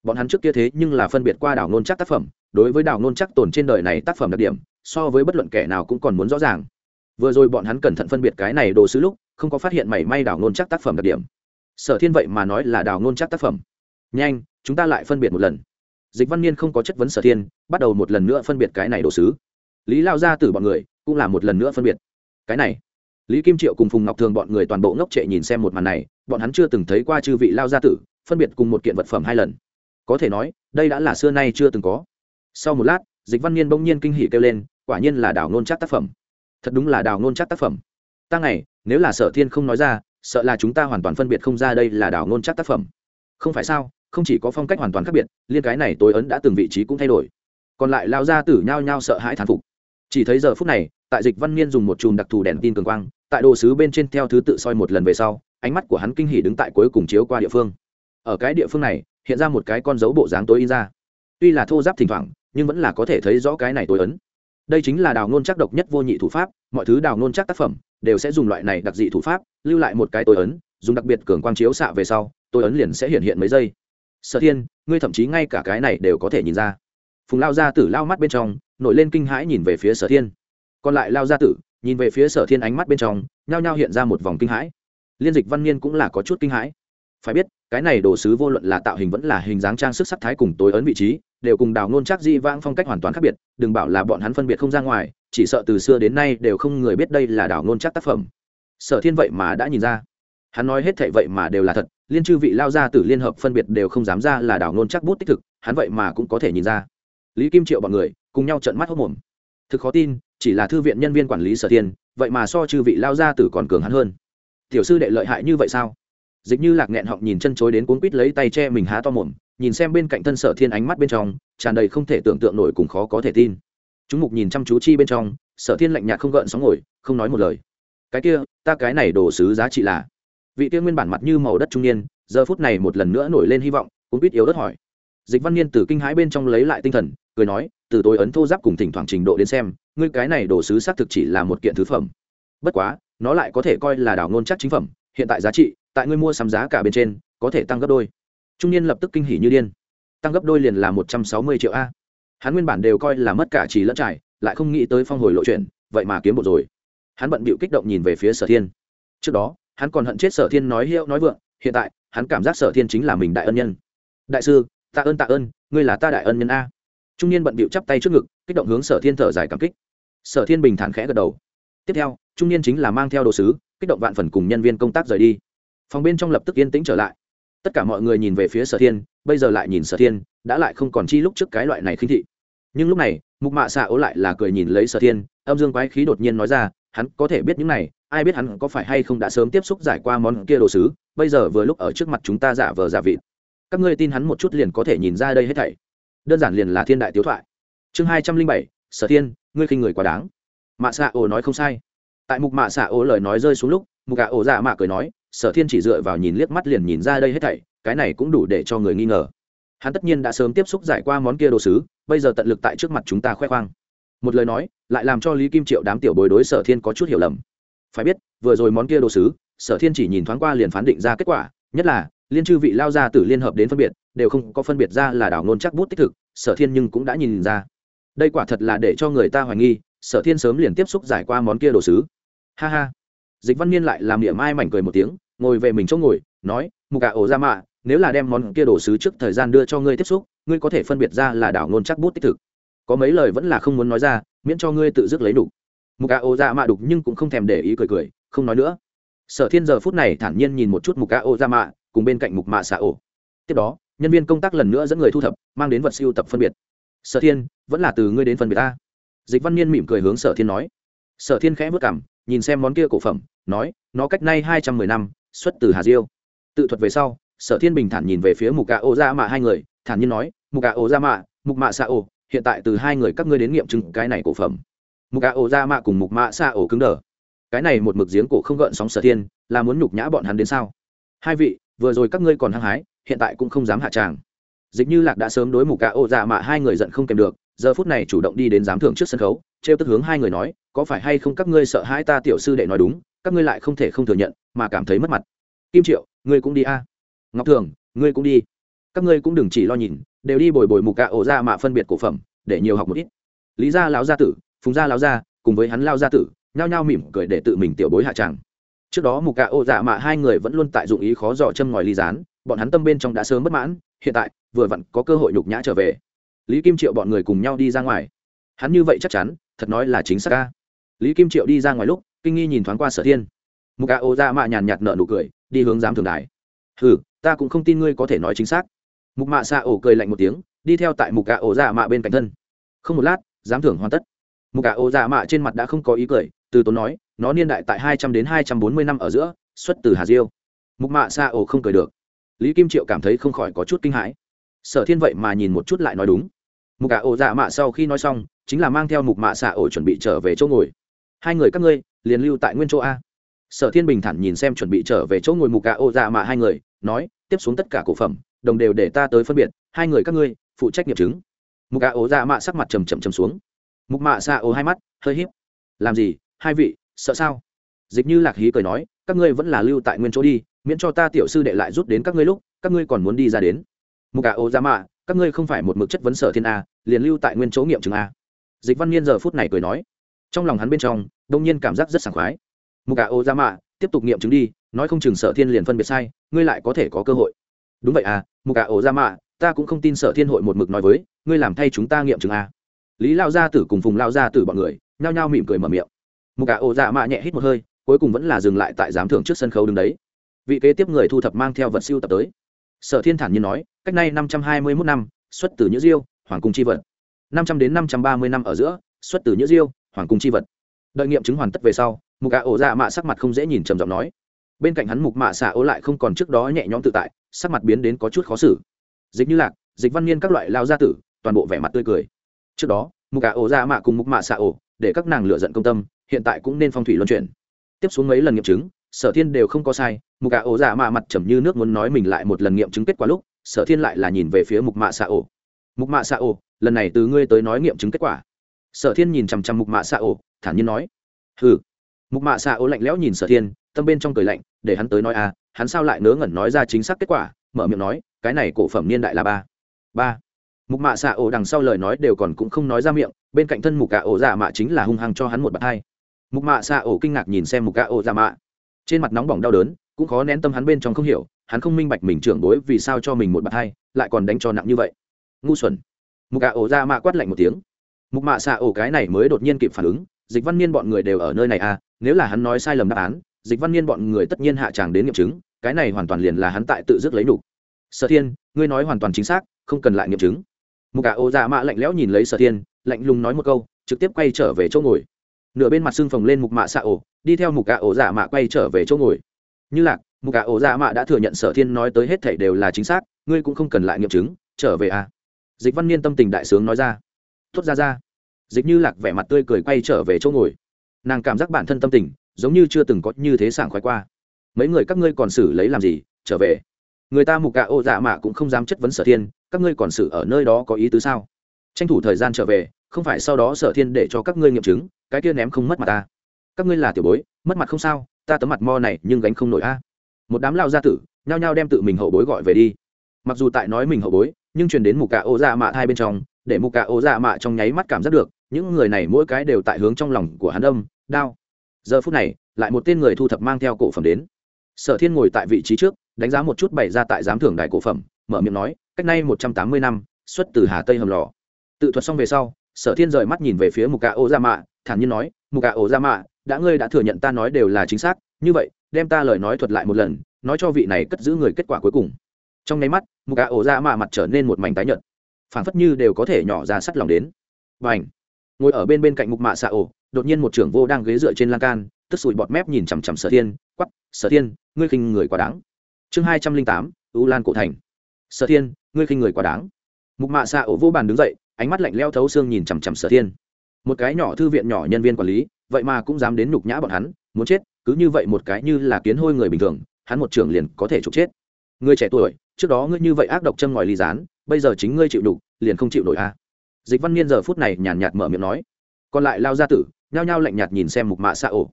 Bọn hắn trước kia thế nhưng là phân biệt qua đảo nôn chắc tác phẩm, đối với đảo nôn chắc tồn trên đời này tác phẩm đặc điểm, so với bất luận kẻ nào cũng còn muốn rõ ràng. Vừa rồi bọn hắn cẩn thận phân biệt cái này đồ sứ lúc, không có phát hiện mảy may đảo nôn chắc tác phẩm đặc điểm. Sở thiên vậy mà nói là đảo nôn chắc tác phẩm. Nhanh, chúng ta lại phân biệt một lần. Dịch văn niên không có chất vấn sở thiên, bắt đầu một lần nữa phân biệt cái này đồ sứ. Lý lao ra từ bọn người cũng là một lần nữa phân biệt. Cái này lý kim triệu cùng phùng ngọc thường bọn người toàn bộ ngốc trệ nhìn xem một màn này, bọn hắn chưa từng thấy qua chư vị lao gia tử, phân biệt cùng một kiện vật phẩm hai lần. Có thể nói, đây đã là xưa nay chưa từng có. Sau một lát, dịch văn niên bỗng nhiên kinh hỉ kêu lên, quả nhiên là đào nôn chắc tác phẩm. Thật đúng là đào nôn chắc tác phẩm. Ta ngày, nếu là sở thiên không nói ra, sợ là chúng ta hoàn toàn phân biệt không ra đây là đào nôn chắc tác phẩm. Không phải sao, không chỉ có phong cách hoàn toàn khác biệt, liên cái này tối ấn đã từng vị trí cũng thay đổi. Còn lại lao gia tử nhao nhao sợ hãi thán phục. Chỉ thấy giờ phút này, tại dịch văn niên dùng một chùm đặc thù đèn tin cường quang tại đồ sứ bên trên theo thứ tự soi một lần về sau, ánh mắt của hắn kinh hỉ đứng tại cuối cùng chiếu qua địa phương. Ở cái địa phương này, hiện ra một cái con dấu bộ dáng tối in ra. Tuy là thô giáp thỉnh thoảng, nhưng vẫn là có thể thấy rõ cái này tối ấn. Đây chính là đào nôn chắc độc nhất vô nhị thủ pháp, mọi thứ đào nôn chắc tác phẩm đều sẽ dùng loại này đặc dị thủ pháp, lưu lại một cái tối ấn, dùng đặc biệt cường quang chiếu xạ về sau, tối ấn liền sẽ hiện hiện mấy giây. Sở thiên, ngươi thậm chí ngay cả cái này đều có thể nhìn ra. Phùng lao gia tử lao mắt bên trong, nổi lên kinh hãi nhìn về phía sở thiên. Còn lại lao gia tử nhìn về phía sở thiên ánh mắt bên trong, nhao nhao hiện ra một vòng kinh hãi. Liên dịch văn niên cũng là có chút kinh hãi. Phải biết, cái này đồ sứ vô luận là tạo hình vẫn là hình dáng trang sức sắc thái cùng tối ấn vị trí, đều cùng đào nôn chắc di vãng phong cách hoàn toàn khác biệt, đừng bảo là bọn hắn phân biệt không ra ngoài, chỉ sợ từ xưa đến nay đều không người biết đây là đào nôn chắc tác phẩm. Sở thiên vậy mà đã nhìn ra. Hắn nói hết thệ vậy mà đều là thật, liên chư vị lao ra từ liên hợp phân biệt đều không dám ra là đào nôn chắc bút tích thực, hắn vậy mà cũng có thể nhìn ra. Lý kim triệu bọn người cùng nhau trận mắt hốc mồm thực khó tin, chỉ là thư viện nhân viên quản lý sở thiên vậy mà so chư vị lao ra tử còn cường hắn hơn. Tiểu sư đệ lợi hại như vậy sao? Dịch như lạc nghẹn họng nhìn chân chối đến cuốn quýt lấy tay che mình há to mồm, nhìn xem bên cạnh thân sở thiên ánh mắt bên trong, tràn đầy không thể tưởng tượng nổi cùng khó có thể tin. Chúng mục nhìn chăm chú chi bên trong, sở thiên lạnh nhạt không gợn sóng ngồi, không nói một lời. Cái kia, ta cái này đồ sứ giá trị là? Vị tiên nguyên bản mặt như màu đất trung niên, giờ phút này một lần nữa nổi lên hy vọng cũng biết yếu đất hỏi. Dịch văn niên từ kinh hãi bên trong lấy lại tinh thần, cười nói từ tôi ấn thô giáp cùng thỉnh thoảng trình độ đến xem, ngươi cái này đồ sứ xác thực chỉ là một kiện thứ phẩm. Bất quá, nó lại có thể coi là đảo ngôn chắc chính phẩm, hiện tại giá trị, tại ngươi mua sắm giá cả bên trên, có thể tăng gấp đôi. Trung niên lập tức kinh hỉ như điên. Tăng gấp đôi liền là một trăm sáu mươi triệu a. Hắn nguyên bản đều coi là mất cả chỉ lẫn trải, lại không nghĩ tới phong hồi lộ chuyện, vậy mà kiếm bộ rồi. Hắn bận bịu kích động nhìn về phía sở thiên. Trước đó, hắn còn hận chết sở thiên nói hiệu nói vượng, hiện tại, hắn cảm giác sở thiên chính là mình đại ân nhân. Đại sư, tạ ơn tạ ơn, ngươi là ta đại ân nhân a trung niên bận bịu chắp tay trước ngực, kích động hướng sở thiên thở dài cảm kích. Sở thiên bình thản khẽ gật đầu. Tiếp theo, trung niên chính là mang theo đồ sứ, kích động vạn phần cùng nhân viên công tác rời đi. Phòng bên trong lập tức yên tĩnh trở lại. Tất cả mọi người nhìn về phía sở thiên, bây giờ lại nhìn sở thiên, đã lại không còn chi lúc trước cái loại này khinh thị. Nhưng lúc này, mục mạ xạ ố lại là cười nhìn lấy sở thiên, âm dương quái khí đột nhiên nói ra, hắn có thể biết những này, ai biết hắn có phải hay không đã sớm tiếp xúc giải qua món kia đồ sứ, bây giờ vừa lúc ở trước mặt chúng ta giả vờ giả vịt. Các ngươi tin hắn một chút liền có thể nhìn ra đây hết thảy đơn giản liền là thiên đại tiếu thoại. Chương hai trăm linh bảy, sở thiên, ngươi khinh người quá đáng. Mạ xạ ổ nói không sai. Tại mục mạ xạ ổ lời nói rơi xuống lúc, mục gà ổ dạ mạ cười nói, sở thiên chỉ dựa vào nhìn liếc mắt liền nhìn ra đây hết thảy, cái này cũng đủ để cho người nghi ngờ. Hắn tất nhiên đã sớm tiếp xúc giải qua món kia đồ sứ, bây giờ tận lực tại trước mặt chúng ta khoe khoang. Một lời nói, lại làm cho lý kim triệu đám tiểu bồi đối sở thiên có chút hiểu lầm. Phải biết, vừa rồi món kia đồ sứ, sở thiên chỉ nhìn thoáng qua liền phán định ra kết quả, nhất là, liên chư vị lao ra từ liên hợp đến phân biệt đều không có phân biệt ra là đảo nôn chắc bút tích thực, sở thiên nhưng cũng đã nhìn ra. Đây quả thật là để cho người ta hoài nghi, sở thiên sớm liền tiếp xúc giải qua món kia đồ sứ. Ha ha. Dịch văn niên lại làm địa ai mảnh cười một tiếng, ngồi về mình chỗ ngồi, nói, mục cả ổ ra mạ, nếu là đem món kia đồ sứ trước thời gian đưa cho ngươi tiếp xúc, ngươi có thể phân biệt ra là đảo ngôn chắc bút tích thực. Có mấy lời vẫn là không muốn nói ra, miễn cho ngươi tự dứt lấy đủ mục cả ổ ra mạ đục nhưng cũng không thèm để ý cười cười, không nói nữa. Sở thiên giờ phút này thản nhiên nhìn một chút mục cả ổ ra mạ, cùng bên cạnh mục mạ xạ ổ. Tiếp đó nhân viên công tác lần nữa dẫn người thu thập, mang đến vật siêu tập phân biệt. Sở thiên, vẫn là từ ngươi đến phân biệt ta. Dịch văn niên mỉm cười hướng sở thiên nói. Sở thiên khẽ vất cảm nhìn xem món kia cổ phẩm, nói, nó cách nay hai trăm mười năm, xuất từ hà diêu. Tự thuật về sau, sở thiên bình thản nhìn về phía mục gà ô ra mạ hai người, thản nhiên nói, mục gà ô ra mạ, mục mạ xạ ô, hiện tại từ hai người các ngươi đến nghiệm chứng cái này cổ phẩm. Mục gà ô ra mạ cùng mục mạ xạ ô cứng đờ. Cái này một mực giếng cổ không gợn sóng sở thiên, là muốn nhục nhã bọn hắn đến sao? Hai vị, vừa rồi các ngươi còn hăng hái hiện tại cũng không dám hạ tràng. Dịch như lạc đã sớm đối mục cả ô dạ mạ hai người giận không kèm được, giờ phút này chủ động đi đến giám thưởng trước sân khấu, trêu tức hướng hai người nói, có phải hay không các ngươi sợ hãi ta tiểu sư đệ nói đúng, các ngươi lại không thể không thừa nhận, mà cảm thấy mất mặt. Kim triệu, ngươi cũng đi a. Ngọc thường, ngươi cũng đi. Các ngươi cũng đừng chỉ lo nhìn, đều đi bồi bồi mục cả ô dạ mạ phân biệt cổ phẩm, để nhiều học một ít. Lý gia lão gia tử, phùng gia lão gia, cùng với hắn lao gia tử, nhao nhao mỉm cười để tự mình tiểu bối hạ tràng. Trước đó mục cả ô dạ mạ hai người vẫn luôn tại dụng ý khó dò châm ngòi ly gián bọn hắn tâm bên trong đã sớm bất mãn, hiện tại, vừa vặn có cơ hội nhục nhã trở về. Lý kim triệu bọn người cùng nhau đi ra ngoài. Hắn như vậy chắc chắn, thật nói là chính xác ca. Lý kim triệu đi ra ngoài lúc, kinh nghi nhìn thoáng qua sở thiên. Mục a ô ra dạ mạ nhàn nhạt nợ nụ cười, đi hướng giám thường đài. Hừ, ta cũng không tin ngươi có thể nói chính xác. Mục mạ xạ ổ cười lạnh một tiếng, đi theo tại mục a ô ra dạ mạ bên cạnh thân. Không một lát, giám thưởng hoàn tất. Mục a ô ra dạ mạ trên mặt đã không có ý cười, từ tốn nói, nó niên đại tại hai trăm đến hai trăm bốn mươi năm ở giữa, xuất từ hà diêu. Mục mạ xạ ổ không cười được lý kim triệu cảm thấy không khỏi có chút kinh hãi. Sở thiên vậy mà nhìn một chút lại nói đúng. Mục ả ổ dạ mạ sau khi nói xong, chính là mang theo mục mạ xạ ổ chuẩn bị trở về chỗ ngồi. Hai người các ngươi, liền lưu tại nguyên chỗ a. Sở thiên bình thản nhìn xem chuẩn bị trở về chỗ ngồi mục ả ổ dạ mạ hai người, nói, tiếp xuống tất cả cổ phẩm, đồng đều để ta tới phân biệt, hai người các ngươi, phụ trách nghiệm chứng. Mục ả ổ dạ mạ sắc mặt trầm trầm trầm xuống. Mục mạ xạ ổ hai mắt, hơi h í p làm gì? Hai vị, sợ sao? Dịch như lạc hí cười nói, các ngươi vẫn là lưu tại nguyên chỗ đi miễn cho ta tiểu sư đệ lại rút đến các ngươi lúc, các ngươi còn muốn đi ra đến. Mục cả ô dạ mạ các ngươi không phải một mực chất vấn sở thiên a, liền lưu tại nguyên chỗ nghiệm chứng a. Dịch văn niên giờ phút này cười nói. Trong lòng hắn bên trong, đông nhiên cảm giác rất sảng khoái. Mục cả ô ra mạ tiếp tục nghiệm chứng đi, nói không chừng sở thiên liền phân biệt sai, ngươi lại có thể có cơ hội. Đúng vậy à mục cả ô ra mạ ta cũng không tin sở thiên hội một mực nói với, ngươi làm thay chúng ta nghiệm chứng a. Lý lao gia tử cùng phùng lao gia tử bọn người, nhao nhao mỉm cười mở miệng. Mục gà ô ra mạ nhẹ hít một hơi, cuối cùng vẫn là dừng lại tại giám thưởng trước sân khấu đứng đấy vị kế tiếp người thu thập mang theo vật siêu tập tới. Sở thiên thản nhiên nói, cách nay năm trăm hai mươi mốt năm, xuất từ nhữ diêu, hoàng cung c h i vật. năm trăm đến năm trăm ba mươi năm ở giữa, xuất từ nhữ diêu, hoàng cung c h i vật. Đợi nghiệm chứng hoàn tất về sau, mục gà ổ dạ mạ sắc mặt không dễ nhìn, trầm giọng nói. Bên cạnh hắn mục mạ xạ ố lại không còn trước đó nhẹ nhõm tự tại, sắc mặt biến đến có chút khó xử. Dịch như lạc, dịch văn niên các loại lao gia tử, toàn bộ vẻ mặt tươi cười. Trước đó, mục gà ổ dạ mạ cùng mục mạ xạ ổ để các nàng lựa giận công tâm, hiện tại cũng nên phong thủy luân chuyển. Tiếp xuống mấy lần nghiệm chứng sở thiên đều không có sai, mục gà ổ dạ mạ mặt trầm như nước muốn nói mình lại một lần nghiệm chứng kết quả lúc, sở thiên lại là nhìn về phía mục mạ xạ ổ mục mạ xạ ổ lần này từ ngươi tới nói nghiệm chứng kết quả. Sở thiên nhìn chằm chằm mục mạ xạ ổ thản nhiên nói. Hừ. Mục mạ xạ ổ lạnh lẽo nhìn sở thiên, tâm bên trong cười lạnh, để hắn tới nói à hắn sao lại nớ ngẩn nói ra chính xác kết quả? Mở miệng nói, cái này cổ phẩm niên đại là ba. Ba. Mục mạ xạ ổ đằng sau lời nói đều còn cũng không nói ra miệng, bên cạnh thân mục gà ổ dạ mạ chính là hung hăng cho hắn một bạt hai. Mục mạ xạ ổ kinh ngạc nhìn xem mục gà ổ dạ mạ trên mặt nóng bỏng đau đớn, cũng khó nén tâm hắn bên trong không hiểu, hắn không minh bạch mình trưởng bối vì sao cho mình một bạt hai, lại còn đánh cho nặng như vậy. Ngu xuẩn. Mục gà ổ ra mạ quát lạnh một tiếng. Mục mạ xạ ổ cái này mới đột nhiên kịp phản ứng, dịch văn niên bọn người đều ở nơi này à nếu là hắn nói sai lầm đáp án, dịch văn niên bọn người tất nhiên hạ tràng đến nghiệm chứng, cái này hoàn toàn liền là hắn tại tự dứt lấy đủ sở thiên, ngươi nói hoàn toàn chính xác, không cần lại nghiệm chứng. Mục cả ổ ra mạ lạnh lẽo nhìn lấy sở thiên, lạnh lùng nói một câu, trực tiếp quay trở về chỗ ngồi nửa bên mặt xương phồng lên mục mạ xạ ổ, đi theo mục cả ổ giả mạ quay trở về chỗ ngồi. Như lạc, mục cả ổ giả mạ đã thừa nhận sở thiên nói tới hết thảy đều là chính xác, ngươi cũng không cần lại nghiệm chứng, trở về à. Dịch văn niên tâm tình đại sướng nói ra. Tốt ra ra. Dịch như lạc vẻ mặt tươi cười quay trở về chỗ ngồi. Nàng cảm giác bản thân tâm tình, giống như chưa từng có như thế sảng khoái qua. Mấy người các ngươi còn xử lấy làm gì, trở về. Người ta mục gạ ô dạ mạ cũng không dám chất vấn sở thiên, các ngươi còn xử ở nơi đó có ý tứ sao? Tranh thủ thời gian trở về không phải sau đó sở thiên để cho các ngươi nghiệm chứng, cái kia ném không mất mặt ta. Các ngươi là tiểu bối, mất mặt không sao, ta tấm mặt mo này nhưng gánh không nổi a. Một đám lao gia tử, nhao nhao đem tự mình hậu bối gọi về đi. Mặc dù tại nói mình hậu bối, nhưng truyền đến mục cả ô dạ mạ hai bên trong, để mục cả ô dạ mạ trong nháy mắt cảm giác được, những người này mỗi cái đều tại hướng trong lòng của hắn âm, đao. Giờ phút này, lại một tên người thu thập mang theo cổ phẩm đến. Sở thiên ngồi tại vị trí trước, đánh giá một chút bày ra tại giám thưởng đại cổ phẩm, mở miệng nói, cách nay một trăm tám mươi năm, xuất từ hà tây hầm lò. Tự thuật xong về sau sở thiên rời mắt nhìn về phía mục ca ô gia mạ, thản nhiên nói, mục ca ô gia mạ, đã ngươi đã thừa nhận ta nói đều là chính xác, như vậy, đem ta lời nói thuật lại một lần, nói cho vị này cất giữ người kết quả cuối cùng. Trong nháy mắt, mục ca ô gia mạ mặt trở nên một mảnh tái nhợt. Phảng phất như đều có thể nhỏ ra sắt lòng đến. Và ảnh ngồi ở bên bên cạnh mục mạ xạ ổ, đột nhiên một trưởng vô đang ghế dựa trên lan can, tức sùi bọt mép nhìn chằm chằm sở thiên quắp sở thiên, ngươi khinh người quá đáng. Chương hai trăm linh tám, u lan cổ thành. Sở thiên, ngươi khinh người quá đáng. Mục mạ xạ ổ vô bàn đứng dậy ánh mắt lạnh leo thấu xương nhìn chằm chằm sở thiên. Một cái nhỏ thư viện nhỏ nhân viên quản lý, vậy mà cũng dám đến nhục nhã bọn hắn, muốn chết, cứ như vậy một cái như là kiến hôi người bình thường, hắn một trưởng liền có thể trục chết. Người trẻ tuổi, trước đó ngươi như vậy ác độc châm ngòi ly gián, bây giờ chính ngươi chịu đục liền không chịu nổi a. Dịch văn niên giờ phút này nhàn nhạt mở miệng nói. Còn lại lao gia tử, nhao nhao lạnh nhạt nhìn xem mục mạ xạ ổ.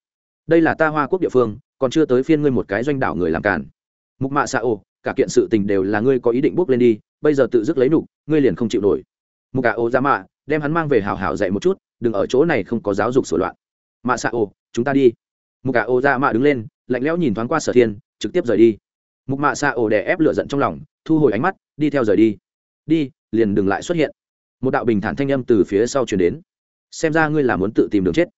Đây là ta hoa quốc địa phương, còn chưa tới phiên ngươi một cái doanh đảo người làm cản mục mạ xạ ổ, cả kiện sự tình đều là ngươi có ý định bước lên đi, bây giờ tự dứt lấy nục ngươi liền không chịu nổi mục cả ô ra mạ đem hắn mang về hảo hảo dạy một chút, đừng ở chỗ này không có giáo dục sửa loạn. Mạ xạ ô chúng ta đi. Mục cả ô ra mạ đứng lên, lạnh lẽo nhìn thoáng qua sở thiên, trực tiếp rời đi. Mục mạ xạ ô đè ép lửa giận trong lòng, thu hồi ánh mắt, đi theo rời đi. Đi, liền đừng lại xuất hiện. Một đạo bình thản thanh âm từ phía sau chuyển đến. Xem ra ngươi là muốn tự tìm đường chết.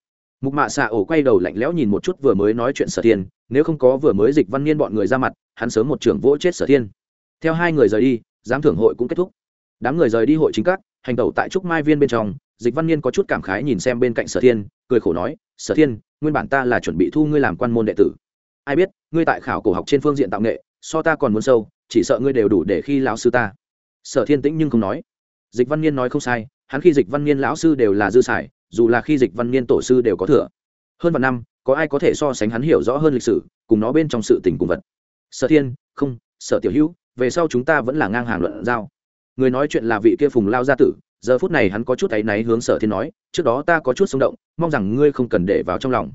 Mục mạ xạ ổ quay đầu lạnh lẽo nhìn một chút vừa mới nói chuyện sở thiên, nếu không có vừa mới dịch văn niên bọn người ra mặt, hắn sớm một trưởng vỗ chết sở thiên. Theo hai người rời đi, giám thưởng hội cũng kết thúc. Đám người rời đi hội chính các hành tẩu tại trúc mai viên bên trong, dịch văn niên có chút cảm khái nhìn xem bên cạnh sở thiên, cười khổ nói, sở thiên, nguyên bản ta là chuẩn bị thu ngươi làm quan môn đệ tử. Ai biết, ngươi tại khảo cổ học trên phương diện tạo nghệ, so ta còn muốn sâu, chỉ sợ ngươi đều đủ để khi lão sư ta. Sở thiên tĩnh nhưng không nói. Dịch văn niên nói không sai, hắn khi dịch văn niên lão sư đều là dư sải dù là khi dịch văn niên tổ sư đều có thừa. Hơn vạn năm, có ai có thể so sánh hắn hiểu rõ hơn lịch sử, cùng nó bên trong sự tình cùng vật. Sở thiên, không, sở tiểu hữu, về sau chúng ta vẫn là ngang hàng luận giao người nói chuyện là vị kia phùng lao gia tử, giờ phút này hắn có chút áy náy hướng sở thiên nói, trước đó ta có chút xung động, mong rằng ngươi không cần để vào trong lòng.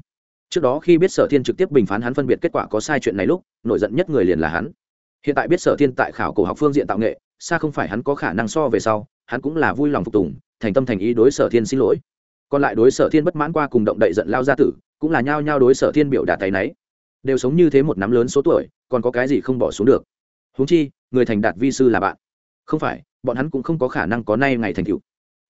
Trước đó khi biết sở thiên trực tiếp bình phán hắn phân biệt kết quả có sai chuyện này lúc, nổi giận nhất người liền là hắn. Hiện tại biết sở thiên tại khảo cổ học phương diện tạo nghệ, xa không phải hắn có khả năng so về sau, hắn cũng là vui lòng phục tùng, thành tâm thành ý đối sở thiên xin lỗi. Còn lại đối sở thiên bất mãn qua cùng động đậy giận lao gia tử, cũng là nhao nhao đối sở thiên biểu đạt tay náy. Đều sống như thế một nắm lớn số tuổi, còn có cái gì không bỏ xuống được? Huống chi, người thành đạt vi sư là bạn. Không phải bọn hắn cũng không có khả năng có nay ngày thành cựu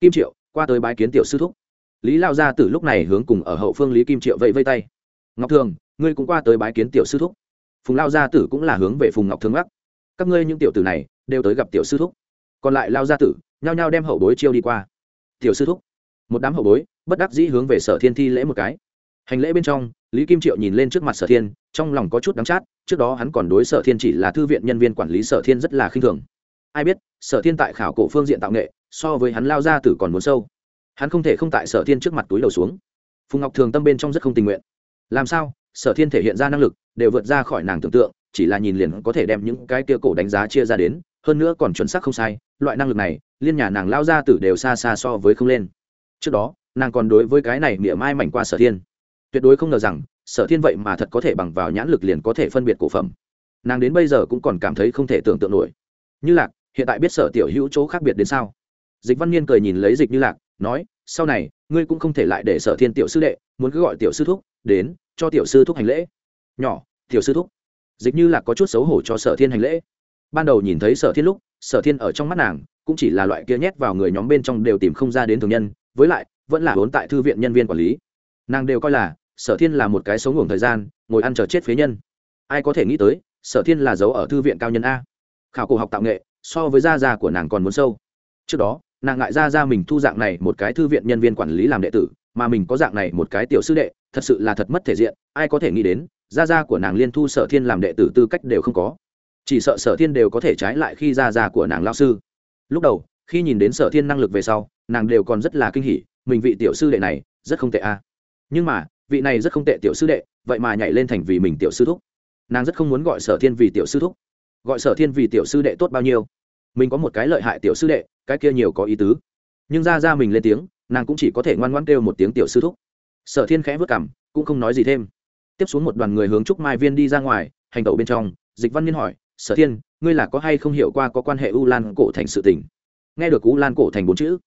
kim triệu, qua tới bái kiến tiểu sư thúc. Lý lao gia tử lúc này hướng cùng ở hậu phương lý kim triệu vẫy vây tay. Ngọc thường, ngươi cũng qua tới bái kiến tiểu sư thúc. Phùng lao gia tử cũng là hướng về phùng ngọc thường gác các ngươi những tiểu tử này, đều tới gặp tiểu sư thúc. Còn lại lao gia tử, nhao nhao đem hậu bối chiêu đi qua. Tiểu sư thúc. Một đám hậu bối, bất đắc dĩ hướng về sở thiên thi lễ một cái. Hành lễ bên trong, lý kim triệu nhìn lên trước mặt sở thiên, trong lòng có chút đắng chát, trước đó hắn còn đối sở thiên chỉ là thư viện nhân viên quản lý sở thiên rất là khinh thường ai biết, sở thiên tại khảo cổ phương diện tạo nghệ, so với hắn lao ra tử còn muốn sâu. Hắn không thể không tại sở thiên trước mặt túi đầu xuống. Phùng ngọc thường tâm bên trong rất không tình nguyện. Làm sao, sở thiên thể hiện ra năng lực, đều vượt ra khỏi nàng tưởng tượng, chỉ là nhìn liền có thể đem những cái kia cổ đánh giá chia ra đến, hơn nữa còn chuẩn xác không sai, loại năng lực này, liên nhà nàng lao ra tử đều xa xa so với không lên. Trước đó, nàng còn đối với cái này mỉa mai mảnh qua sở thiên. Tuyệt đối không ngờ rằng, sở thiên vậy mà thật có thể bằng vào nhãn lực liền có thể phân biệt cổ phẩm. Nàng đến bây giờ cũng còn cảm thấy không thể tưởng tượng nổi. Như lạc hiện tại biết sở tiểu hữu chỗ khác biệt đến sao? Dịch văn niên cười nhìn lấy dịch như lạc, nói, sau này, ngươi cũng không thể lại để sở thiên tiểu sư đệ, muốn cứ gọi tiểu sư thúc, đến, cho tiểu sư thúc hành lễ. Nhỏ, tiểu sư thúc. Dịch như lạc có chút xấu hổ cho sở thiên hành lễ. Ban đầu nhìn thấy sở thiên lúc, sở thiên ở trong mắt nàng, cũng chỉ là loại kia nhét vào người nhóm bên trong đều tìm không ra đến thường nhân, với lại, vẫn là vốn tại thư viện nhân viên quản lý. Nàng đều coi là, sở thiên là một cái sống ngủ thời gian, ngồi ăn chờ chết phế nhân. Ai có thể nghĩ tới, sở thiên là giấu ở thư viện cao nhân a. Khảo cổ học tạo nghệ so với gia gia của nàng còn muốn sâu. Trước đó, nàng ngại ra ra mình thu dạng này một cái thư viện nhân viên quản lý làm đệ tử, mà mình có dạng này một cái tiểu sư đệ, thật sự là thật mất thể diện, ai có thể nghĩ đến, gia gia của nàng liên thu sở thiên làm đệ tử tư cách đều không có. Chỉ sợ sở thiên đều có thể trái lại khi gia gia của nàng lao sư. Lúc đầu, khi nhìn đến sở thiên năng lực về sau, nàng đều còn rất là kinh hỉ, mình vị tiểu sư đệ này, rất không tệ a. Nhưng mà, vị này rất không tệ tiểu sư đệ, vậy mà nhảy lên thành vì mình tiểu sư thúc. Nàng rất không muốn gọi sở thiên vì tiểu sư thúc gọi sở thiên vì tiểu sư đệ tốt bao nhiêu. Mình có một cái lợi hại tiểu sư đệ, cái kia nhiều có ý tứ. Nhưng ra ra mình lên tiếng, nàng cũng chỉ có thể ngoan ngoan kêu một tiếng tiểu sư thúc. Sở thiên khẽ vất cảm cũng không nói gì thêm. Tiếp xuống một đoàn người hướng trúc mai viên đi ra ngoài, hành tẩu bên trong, dịch văn niên hỏi, sở thiên, ngươi là có hay không hiểu qua có quan hệ u lan cổ thành sự tình? Nghe được u lan cổ thành bốn chữ,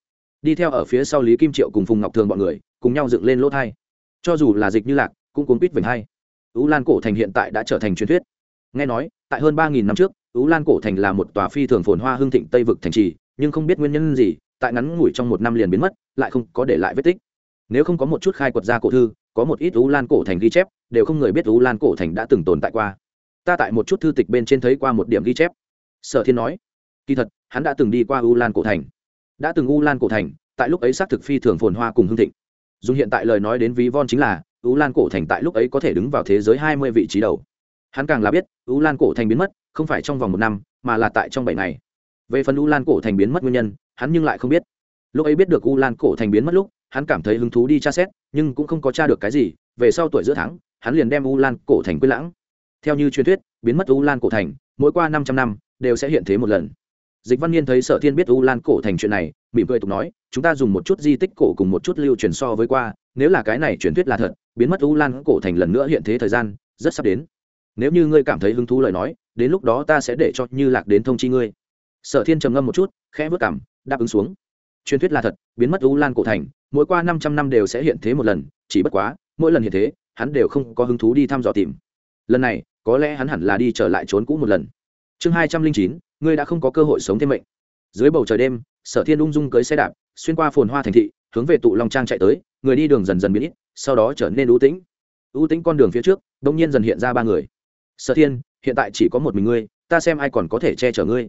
đi theo ở phía sau lý kim triệu cùng phùng ngọc thường bọn người, cùng nhau dựng lên lỗ thai. Cho dù là dịch như lạc, cũng cuốn quýt vểnh hay u lan cổ thành hiện tại đã trở thành truyền thuyết nghe nói, tại hơn ba nghìn năm trước u lan cổ thành là một tòa phi thường phồn hoa hương thịnh tây vực thành trì, nhưng không biết nguyên nhân gì, tại ngắn ngủi trong một năm liền biến mất, lại không có để lại vết tích. Nếu không có một chút khai quật ra cổ thư, có một ít u lan cổ thành ghi chép, đều không người biết u lan cổ thành đã từng tồn tại qua. Ta tại một chút thư tịch bên trên thấy qua một điểm ghi chép. Sở thiên nói, kỳ thật, hắn đã từng đi qua u lan cổ thành. Đã từng u lan cổ thành, tại lúc ấy xác thực phi thường phồn hoa cùng hương thịnh. Dùng hiện tại lời nói đến ví von chính là u lan cổ thành tại lúc ấy có thể đứng vào thế giới hai mươi vị trí đầu hắn càng là biết, u lan cổ thành biến mất, không phải trong vòng một năm, mà là tại trong bảy ngày. Về phần u lan cổ thành biến mất nguyên nhân, hắn nhưng lại không biết. Lúc ấy biết được u lan cổ thành biến mất lúc, hắn cảm thấy hứng thú đi tra xét, nhưng cũng không có tra được cái gì, về sau tuổi giữa tháng, hắn liền đem u lan cổ thành quyết lãng. Theo như truyền thuyết, biến mất u lan cổ thành, mỗi qua năm trăm năm, đều sẽ hiện thế một lần. Dịch văn niên thấy sở thiên biết u lan cổ thành chuyện này, mỉm cười tục nói, chúng ta dùng một chút di tích cổ cùng một chút lưu truyền so với qua, nếu là cái này truyền thuyết là thật, biến mất u lan cổ thành lần nữa hiện thế thời gian, rất sắp đến nếu như ngươi cảm thấy hứng thú lời nói, đến lúc đó ta sẽ để cho như lạc đến thông chi ngươi. Sở thiên trầm ngâm một chút, khẽ vớt cảm đáp ứng xuống. Truyền thuyết là thật, biến mất u lan cổ thành, mỗi qua năm trăm năm đều sẽ hiện thế một lần, chỉ bất quá, mỗi lần hiện thế, hắn đều không có hứng thú đi thăm dò tìm. Lần này, có lẽ hắn hẳn là đi trở lại trốn cũ một lần. Chương hai trăm linh chín, ngươi đã không có cơ hội sống thêm mệnh. Dưới bầu trời đêm, sở thiên ung dung cưới xe đạp, xuyên qua phồn hoa thành thị, hướng về tụ long trang chạy tới, người đi đường dần dần biến ít, sau đó trở nên ưu tĩnh. Ưu tĩnh con đường phía trước đ ỗ n g nhiên dần hiện ra ba người sở thiên, hiện tại chỉ có một mình ngươi, ta xem ai còn có thể che chở ngươi.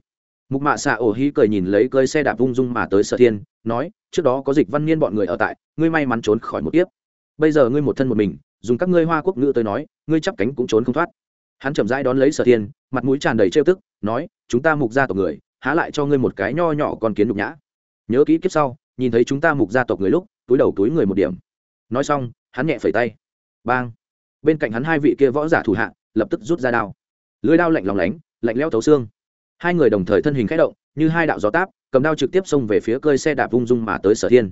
Mục mạ xạ ổ hí cười nhìn lấy cơi xe đạp ung dung mà tới sở thiên, nói, trước đó có dịch văn niên bọn người ở tại, ngươi may mắn trốn khỏi một tiếp bây giờ ngươi một thân một mình, dùng các ngươi hoa quốc ngữ tới nói, ngươi chắp cánh cũng trốn không thoát. Hắn chậm rãi đón lấy sở thiên, mặt mũi tràn đầy trêu tức, nói, chúng ta mục gia tộc người, há lại cho ngươi một cái nho nhỏ con kiến nhục nhã. Nhớ kỹ kiếp sau, nhìn thấy chúng ta mục gia tộc người lúc, túi đầu túi người một điểm. Nói xong, hắn nhẹ phẩy tay. Bang. Bên cạnh hắn hai vị kia võ giả thủ hạ lập tức rút ra đao. Lưới đao lạnh lòng lánh lạnh leo thấu xương. Hai người đồng thời thân hình k h ẽ động như hai đạo gió táp cầm đao trực tiếp xông về phía cơi xe đạp vung dung mà tới sở thiên.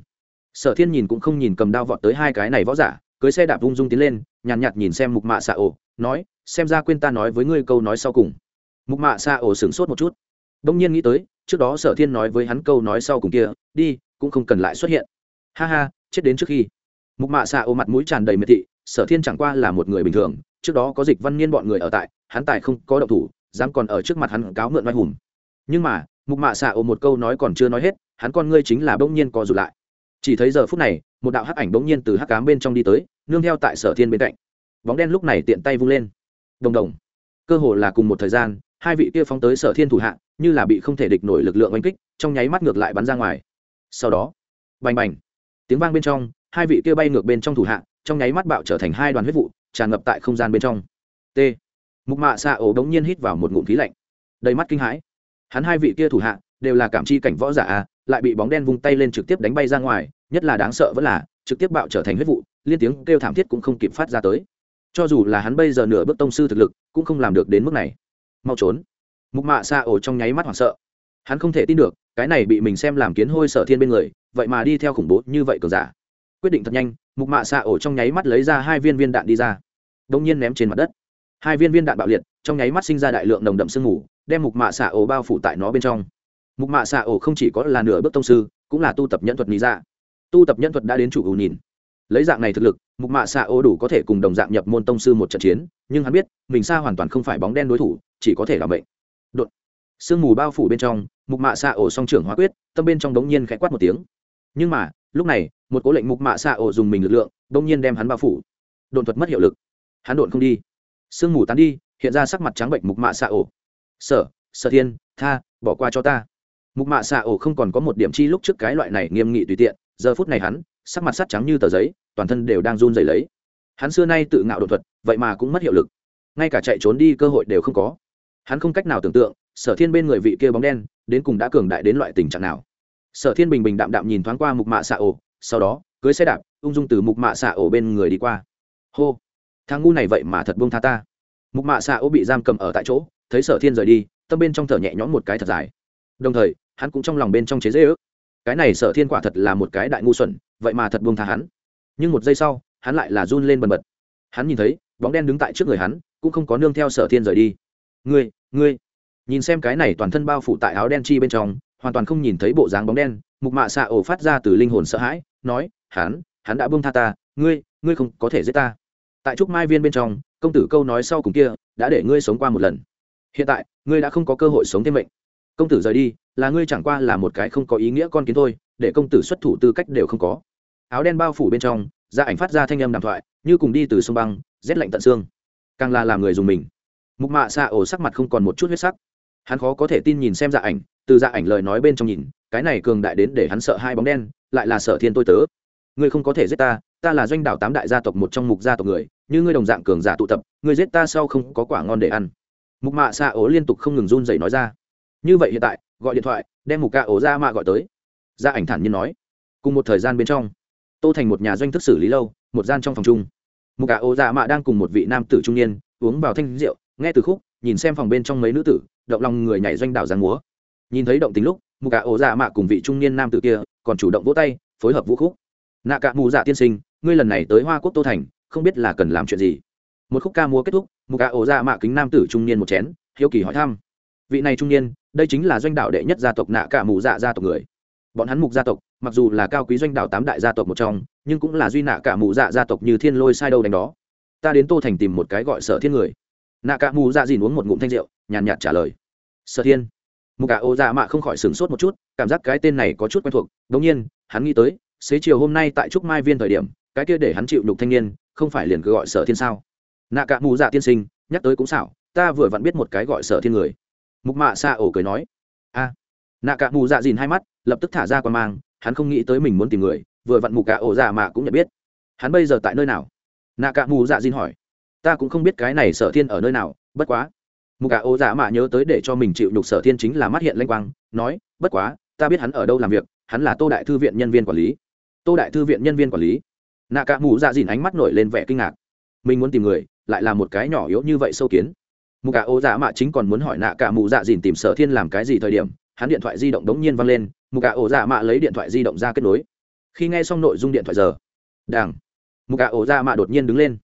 Sở thiên nhìn cũng không nhìn cầm đao vọt tới hai cái này võ giả cưới xe đạp vung dung tiến lên nhàn nhạt, nhạt nhìn xem mục mạ xạ ổ nói xem ra quên ta nói với ngươi câu nói sau cùng. Mục mạ xạ ổ sửng sốt một chút. Đông nhiên nghĩ tới trước đó sở thiên nói với hắn câu nói sau cùng kia đi cũng không cần lại xuất hiện. Ha ha chết đến trước khi. Mục mạ xạ ổ mặt mũi tràn đầy miệt thị sở thiên chẳng qua là một người bình thường trước đó có dịch văn niên bọn người ở tại, hắn tài không có động thủ, dám còn ở trước mặt hắn cáo mượn oai hùng. Nhưng mà, mục mạ xạ ồ một câu nói còn chưa nói hết, hắn con ngươi chính là bỗng nhiên co rụt lại. Chỉ thấy giờ phút này, một đạo hắc ảnh bỗng nhiên từ hắc cám bên trong đi tới, nương theo tại sở thiên bên cạnh. Bóng đen lúc này tiện tay vung lên. Đồng đồng. Cơ hồ là cùng một thời gian, hai vị kia phóng tới sở thiên thủ hạ, như là bị không thể địch nổi lực lượng oanh kích, trong nháy mắt ngược lại bắn ra ngoài. Sau đó, bành bành. Tiếng vang bên trong, hai vị kia bay ngược bên trong thủ hạ, trong nháy mắt bạo trở thành hai đoàn huyết vụ tràn ngập tại không gian bên trong. T. Mục mạ xạ ổ bỗng nhiên hít vào một ngụm khí lạnh. Đầy mắt kinh hãi. Hắn hai vị kia thủ hạ đều là cảm chi cảnh võ giả à lại bị bóng đen vung tay lên trực tiếp đánh bay ra ngoài, nhất là đáng sợ vẫn là trực tiếp bạo trở thành huyết vụ, liên tiếng kêu thảm thiết cũng không kịp phát ra tới. Cho dù là hắn bây giờ nửa bước tông sư thực lực, cũng không làm được đến mức này. Mau trốn. Mục mạ xa ổ trong nháy mắt hoảng sợ. Hắn không thể tin được, cái này bị mình xem làm kiến hôi sở thiên bên người, vậy mà đi theo khủng bố như vậy cờ giả quyết định thật nhanh, mục mạ xạ ổ trong nháy mắt lấy ra hai viên viên đạn đi ra. Đông nhiên ném trên mặt đất. Hai viên viên đạn bạo liệt, trong nháy mắt sinh ra đại lượng nồng đậm sương mù, đem mục mạ xạ ổ bao phủ tại nó bên trong. Mục mạ xạ ổ không chỉ có là nửa bước tông sư, cũng là tu tập nhân thuật lý ra tu tập nhân thuật đã đến chủ ưu nhìn. Lấy dạng này thực lực, mục mạ xạ ổ đủ có thể cùng đồng dạng nhập môn tông sư một trận chiến, nhưng hắn biết, mình xa hoàn toàn không phải bóng đen đối thủ, chỉ có thể làm bệnh đột. Sương mù bao phủ bên trong, mục mạ xạ ổ song trưởng hóa quyết, tâm bên trong đống nhiên khẽ quát một tiếng nhưng mà, lúc này, một cố lệnh mục mạ xạ ổ dùng mình lực lượng, đông nhiên đem hắn bao phủ. Đồn thuật mất hiệu lực. Hắn đột không đi. Sương mù tán đi, hiện ra sắc mặt trắng bệnh mục mạ xạ ổ. Sở sở thiên, tha, bỏ qua cho ta. Mục mạ xạ ổ không còn có một điểm chi lúc trước cái loại này nghiêm nghị tùy tiện, giờ phút này hắn, sắc mặt sắt trắng như tờ giấy, toàn thân đều đang run rẩy lấy. Hắn xưa nay tự ngạo đột thuật, vậy mà cũng mất hiệu lực. Ngay cả chạy trốn đi cơ hội đều không có. Hắn không cách nào tưởng tượng, sở thiên bên người vị kia bóng đen, đến cùng đã cường đại đến loại tình trạng nào sở thiên bình bình đạm đạm nhìn thoáng qua mục mạ xạ ổ, sau đó, cưới xe đạp, ung dung từ mục mạ xạ ổ bên người đi qua. Hô, thằng ngu này vậy mà thật buông tha ta. Mục mạ xạ ổ bị giam cầm ở tại chỗ, thấy sở thiên rời đi, tâm bên trong thở nhẹ nhõm một cái thật dài. Đồng thời, hắn cũng trong lòng bên trong chế dễ ước cái này sở thiên quả thật là một cái đại ngu xuẩn, vậy mà thật buông tha hắn. Nhưng một giây sau, hắn lại là run lên bần bật. Hắn nhìn thấy, bóng đen đứng tại trước người hắn, cũng không có nương theo sở thiên rời đi. Ngươi ngươi. Nhìn xem cái này toàn thân bao phủ tại áo đen chi bên trong hoàn toàn không nhìn thấy bộ dáng bóng đen, mục mạ xạ ổ phát ra từ linh hồn sợ hãi, nói, hắn hắn đã buông tha ta, ngươi ngươi không có thể giết ta. Tại trúc mai viên bên trong, công tử câu nói sau cùng kia đã để ngươi sống qua một lần. Hiện tại, ngươi đã không có cơ hội sống thêm mệnh. Công tử rời đi, là ngươi chẳng qua là một cái không có ý nghĩa con kiến thôi, để công tử xuất thủ tư cách đều không có. Áo đen bao phủ bên trong gia ảnh phát ra thanh âm đàm thoại, như cùng đi từ sông băng, rét lạnh tận xương. Càng là làm người dùng mình. Mục mạ xạ ổ sắc mặt không còn một chút huyết sắc. Hắn khó có thể tin nhìn xem dạ ảnh từ dạ ảnh lời nói bên trong nhìn, cái này cường đại đến để hắn sợ hai bóng đen, lại là sở thiên tôi tớ. Ngươi không có thể giết ta ta là doanh đạo tám đại gia tộc một trong mục gia tộc người, như ngươi đồng dạng cường giả tụ tập, ngươi giết ta sau không có quả ngon để ăn. Mục mạ xạ ố liên tục không ngừng run dậy nói ra. Như vậy hiện tại, gọi điện thoại, đem mục ca ố ra mạ gọi tới. Gia ảnh thản nhiên nói. Cùng một thời gian bên trong, tô thành một nhà doanh thức xử lý lâu, một gian trong phòng chung. Mục ca ố ra mạ đang cùng một vị nam tử trung niên, uống vào thanh rượu, nghe từ khúc, nhìn xem phòng bên trong mấy nữ tử, động lòng người nhảy doanh đảo giang múa nhìn thấy động tính lúc mù cả ổ dạ mạ cùng vị trung niên nam tử kia còn chủ động vỗ tay, phối hợp vũ khúc. Nạ cả mù dạ tiên sinh, ngươi lần này tới hoa quốc tô thành, không biết là cần làm chuyện gì? Một khúc ca múa kết thúc mù cả ổ dạ mạ kính nam tử trung niên một chén, hiếu kỳ hỏi thăm. Vị này trung niên, đây chính là doanh đạo đệ nhất gia tộc nạ cả mù dạ gia tộc người. Bọn hắn mục gia tộc, mặc dù là cao quý doanh đạo tám đại gia tộc một trong, nhưng cũng là duy nạ cả mù dạ gia tộc như thiên lôi sai đâu đánh đó. Ta đến tô thành tìm một cái gọi sở thiên người. Nạ cả mù dạ dìn uống một ngụm thanh rượu, nhàn nhạt trả lời. Sở thiên mục cả ô dạ mạ không khỏi sửng sốt một chút, cảm giác cái tên này có chút quen thuộc. Đ ỗ n g nhiên, hắn nghĩ tới, xế chiều hôm nay tại trúc mai viên thời điểm, cái kia để hắn chịu nhục thanh niên, không phải liền cứ gọi sở thiên sao? Nạ cả mù dạ tiên sinh, nhắc tới cũng xảo, ta vừa vặn biết một cái gọi sở thiên người. Mục mạ xạ ổ cười nói. A. Nạ cả mù dạ dìn hai mắt, lập tức thả ra quan mang, hắn không nghĩ tới mình muốn tìm người, vừa vặn mục cả ổ dạ mạ cũng nhận biết. Hắn bây giờ tại nơi nào? Nạ cả mù dạ dìn hỏi. Ta cũng không biết cái này sở thiên ở nơi nào, bất quá mục cả ô dạ mạ nhớ tới để cho mình chịu nhục sở thiên chính là mắt hiện lanh quang, nói, bất quá, ta biết hắn ở đâu làm việc, hắn là tô đại thư viện nhân viên quản lý. Tô đại thư viện nhân viên quản lý? Nạ cả mù dạ dìn ánh mắt nổi lên vẻ kinh ngạc. Mình muốn tìm người, lại là một cái nhỏ yếu như vậy sâu kiến. Mục cả ô dạ mạ chính còn muốn hỏi nạ cả mù dạ dìn tìm sở thiên làm cái gì thời điểm, hắn điện thoại di động đống nhiên văng lên mù cả ô dạ mạ lấy điện thoại di động ra kết nối. Khi nghe xong nội dung điện thoại giờ đảng mù cả ô dạ mạ đột nhiên đứng lên.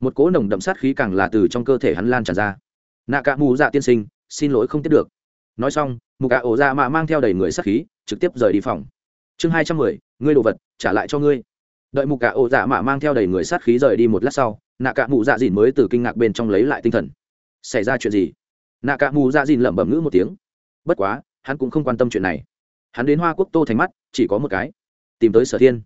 Một cỗ nồng đậm sát khí càng là từ trong cơ thể hắn lan tràn ra nạ cả mù dạ tiên sinh, xin lỗi không tiếp được. Nói xong, mù cả ổ dạ mạ mang theo đầy người sát khí, trực tiếp rời đi phòng. Chương hai trăm mười, ngươi đồ vật, trả lại cho ngươi. Đợi mù cả ổ dạ mạ mang theo đầy người sát khí rời đi một lát sau, nạ cả mù dạ dìn mới từ kinh ngạc bên trong lấy lại tinh thần. Xảy ra chuyện gì? Nạ cả mù dạ dìn lẩm bẩm ngữ một tiếng. Bất quá, hắn cũng không quan tâm chuyện này. Hắn đến hoa quốc tô thành mắt, chỉ có một cái. Tìm tới sở thiên.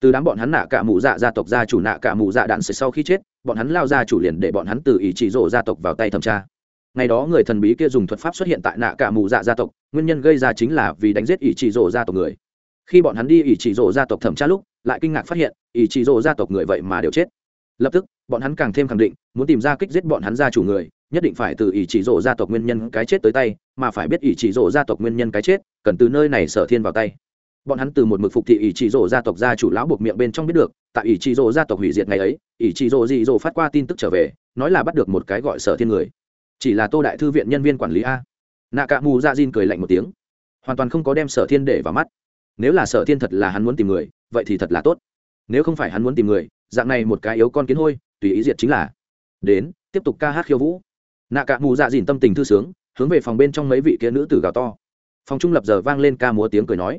Từ đám bọn hắn nạ cả mù dạ gia tộc gia chủ nạ cả mù dạ đạn sệt sau khi chết, bọn hắn lao ra chủ liền để bọn hắn từ ý chỉ rộ gia tộc vào tay thẩm tra ngày đó người thần bí kia dùng thuật pháp xuất hiện tại nạ cả mù dạ gia tộc, nguyên nhân gây ra chính là vì đánh giết ỷ chỉ rộ gia tộc người. Khi bọn hắn đi ỷ chỉ rộ gia tộc thẩm tra lúc, lại kinh ngạc phát hiện, ỷ chỉ rộ gia tộc người vậy mà đều chết. Lập tức, bọn hắn càng thêm khẳng định, muốn tìm ra kích giết bọn hắn gia chủ người, nhất định phải từ ỷ chỉ rộ gia tộc nguyên nhân cái chết tới tay, mà phải biết ỷ chỉ rộ gia tộc nguyên nhân cái chết, cần từ nơi này sở thiên vào tay. Bọn hắn từ một mực phục thị ỷ chỉ rộ gia tộc gia chủ lão buộc miệng bên trong biết được, tại ỷ chỉ rộ gia tộc hủy diệt ngày ấy, ỷ chỉ rộ dị rộ phát qua tin tức trở về, nói là bắt được một cái gọi sở thiên người chỉ là tô đại thư viện nhân viên quản lý a. Nạ cả mù ra dìn cười lạnh một tiếng. Hoàn toàn không có đem sở thiên để vào mắt. Nếu là sở thiên thật là hắn muốn tìm người, vậy thì thật là tốt. Nếu không phải hắn muốn tìm người, dạng này một cái yếu con kiến hôi, tùy ý diệt chính là. Đến, tiếp tục ca hát khiêu vũ. Nạ cả mù dạ dìn tâm tình thư sướng, hướng về phòng bên trong mấy vị kia nữ tử gào to. Phòng trung lập giờ vang lên ca múa tiếng cười nói.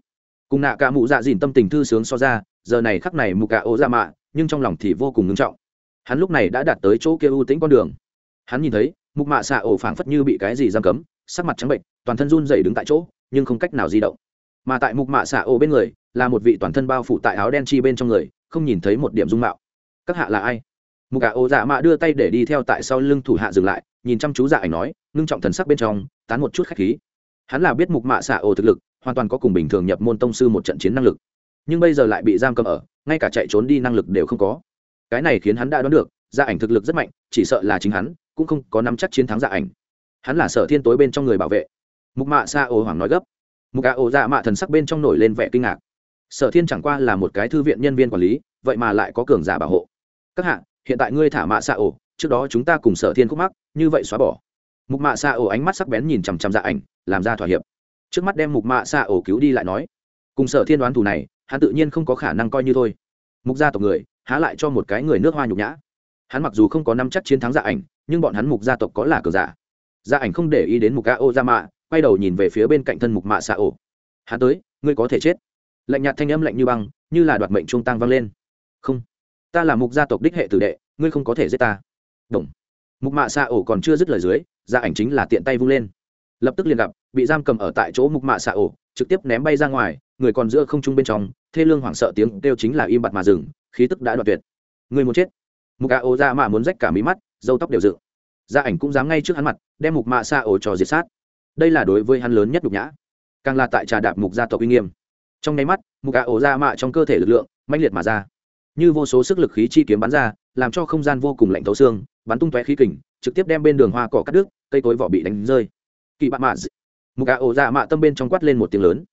Cùng nạ cả mù dạ dìn tâm tình thư sướng so ra, giờ này khắc này mù cả ô ra mạ nhưng trong lòng thì vô cùng ngưng trọng. Hắn lúc này đã đạt tới chỗ kia ưu tĩnh con đường hắn nhìn thấy, mục mạ xạ ổ phảng phất như bị cái gì giam cấm, sắc mặt trắng bệnh, toàn thân run dày đứng tại chỗ, nhưng không cách nào di động. Mà tại mục mạ xạ ổ bên người, là một vị toàn thân bao phủ tại áo đen chi bên trong người, không nhìn thấy một điểm dung mạo. Các hạ là ai? Mục cả ổ dạ mạ đưa tay để đi theo tại sau lưng thủ hạ dừng lại, nhìn chăm chú dạ ảnh nói, ngưng trọng thần sắc bên trong, tán một chút khách khí. Hắn là biết mục mạ xạ ổ thực lực, hoàn toàn có cùng bình thường nhập môn tông sư một trận chiến năng lực. Nhưng bây giờ lại bị giam cầm ở, ngay cả chạy trốn đi năng lực đều không có. Cái này khiến hắn đã đoán được gia ảnh thực lực rất mạnh, chỉ sợ là chính hắn cũng không có nắm chắc chiến thắng dạ ảnh. Hắn là sở thiên tối bên trong người bảo vệ. Mục mạ xa ồ hoàng nói gấp. Mục ạ ồ dạ mạ thần sắc bên trong nổi lên vẻ kinh ngạc. Sở thiên chẳng qua là một cái thư viện nhân viên quản lý, vậy mà lại có cường giả bảo hộ. Các hạ, hiện tại ngươi thả mạ xa ồ trước đó chúng ta cùng sở thiên khúc mắc, như vậy xóa bỏ. Mục mạ xa ồ ánh mắt sắc bén nhìn chằm chằm dạ ảnh, làm ra thỏa hiệp. Trước mắt đem mục mạ xa ổ cứu đi lại nói. Cùng sở thiên đoán thù này, hắn tự nhiên không có khả năng coi như thôi. Mục gia tộc người, há lại cho một cái người nước hoa nhục nhã. Hắn mặc dù không có năm chắc chiến thắng dạ ảnh nhưng bọn hắn mục gia tộc có là cờ giả. Gia ảnh không để ý đến mục ca ô gia mạ quay đầu nhìn về phía bên cạnh thân mục mạ xạ ổ hắn tới, ngươi có thể chết. Lạnh nhạt thanh âm lạnh như băng, như là đoạt mệnh trung tăng vang lên. Không, ta là mục gia tộc đích hệ tử đệ, ngươi không có thể giết ta. Đồng. Mục mạ xạ ổ còn chưa dứt lời dưới, gia ảnh chính là tiện tay vung lên. Lập tức liền gặp, bị giam cầm ở tại chỗ mục mạ xạ ổ trực tiếp ném bay ra ngoài, người còn giữa không trung bên trong, thê lương hoảng sợ tiếng kêu chính là im bặt mà dừng, khí tức đã đoạt tuyệt. Người muốn chết. Mục a ô ra mạ muốn rách cả mí mắt dâu tóc đều dựng. Gia ảnh cũng dám ngay trước hắn mặt, đem mục mạ xa ổ trò diệt sát. Đây là đối với hắn lớn nhất nhục nhã. Càng là tại trà đạp mục gia tộc uy nghiêm. Trong nháy mắt, mục a ổ ra mạ trong cơ thể lực lượng mãnh liệt mà ra. Như vô số sức lực khí chi kiếm bắn ra, làm cho không gian vô cùng lạnh thấu xương, bắn tung tóe khí kình, trực tiếp đem bên đường hoa cỏ cắt đứt, cây cối vỏ bị đánh rơi. Kỳ bạ mạ mục a ổ ra mạ tâm bên trong quát lên một tiếng lớn.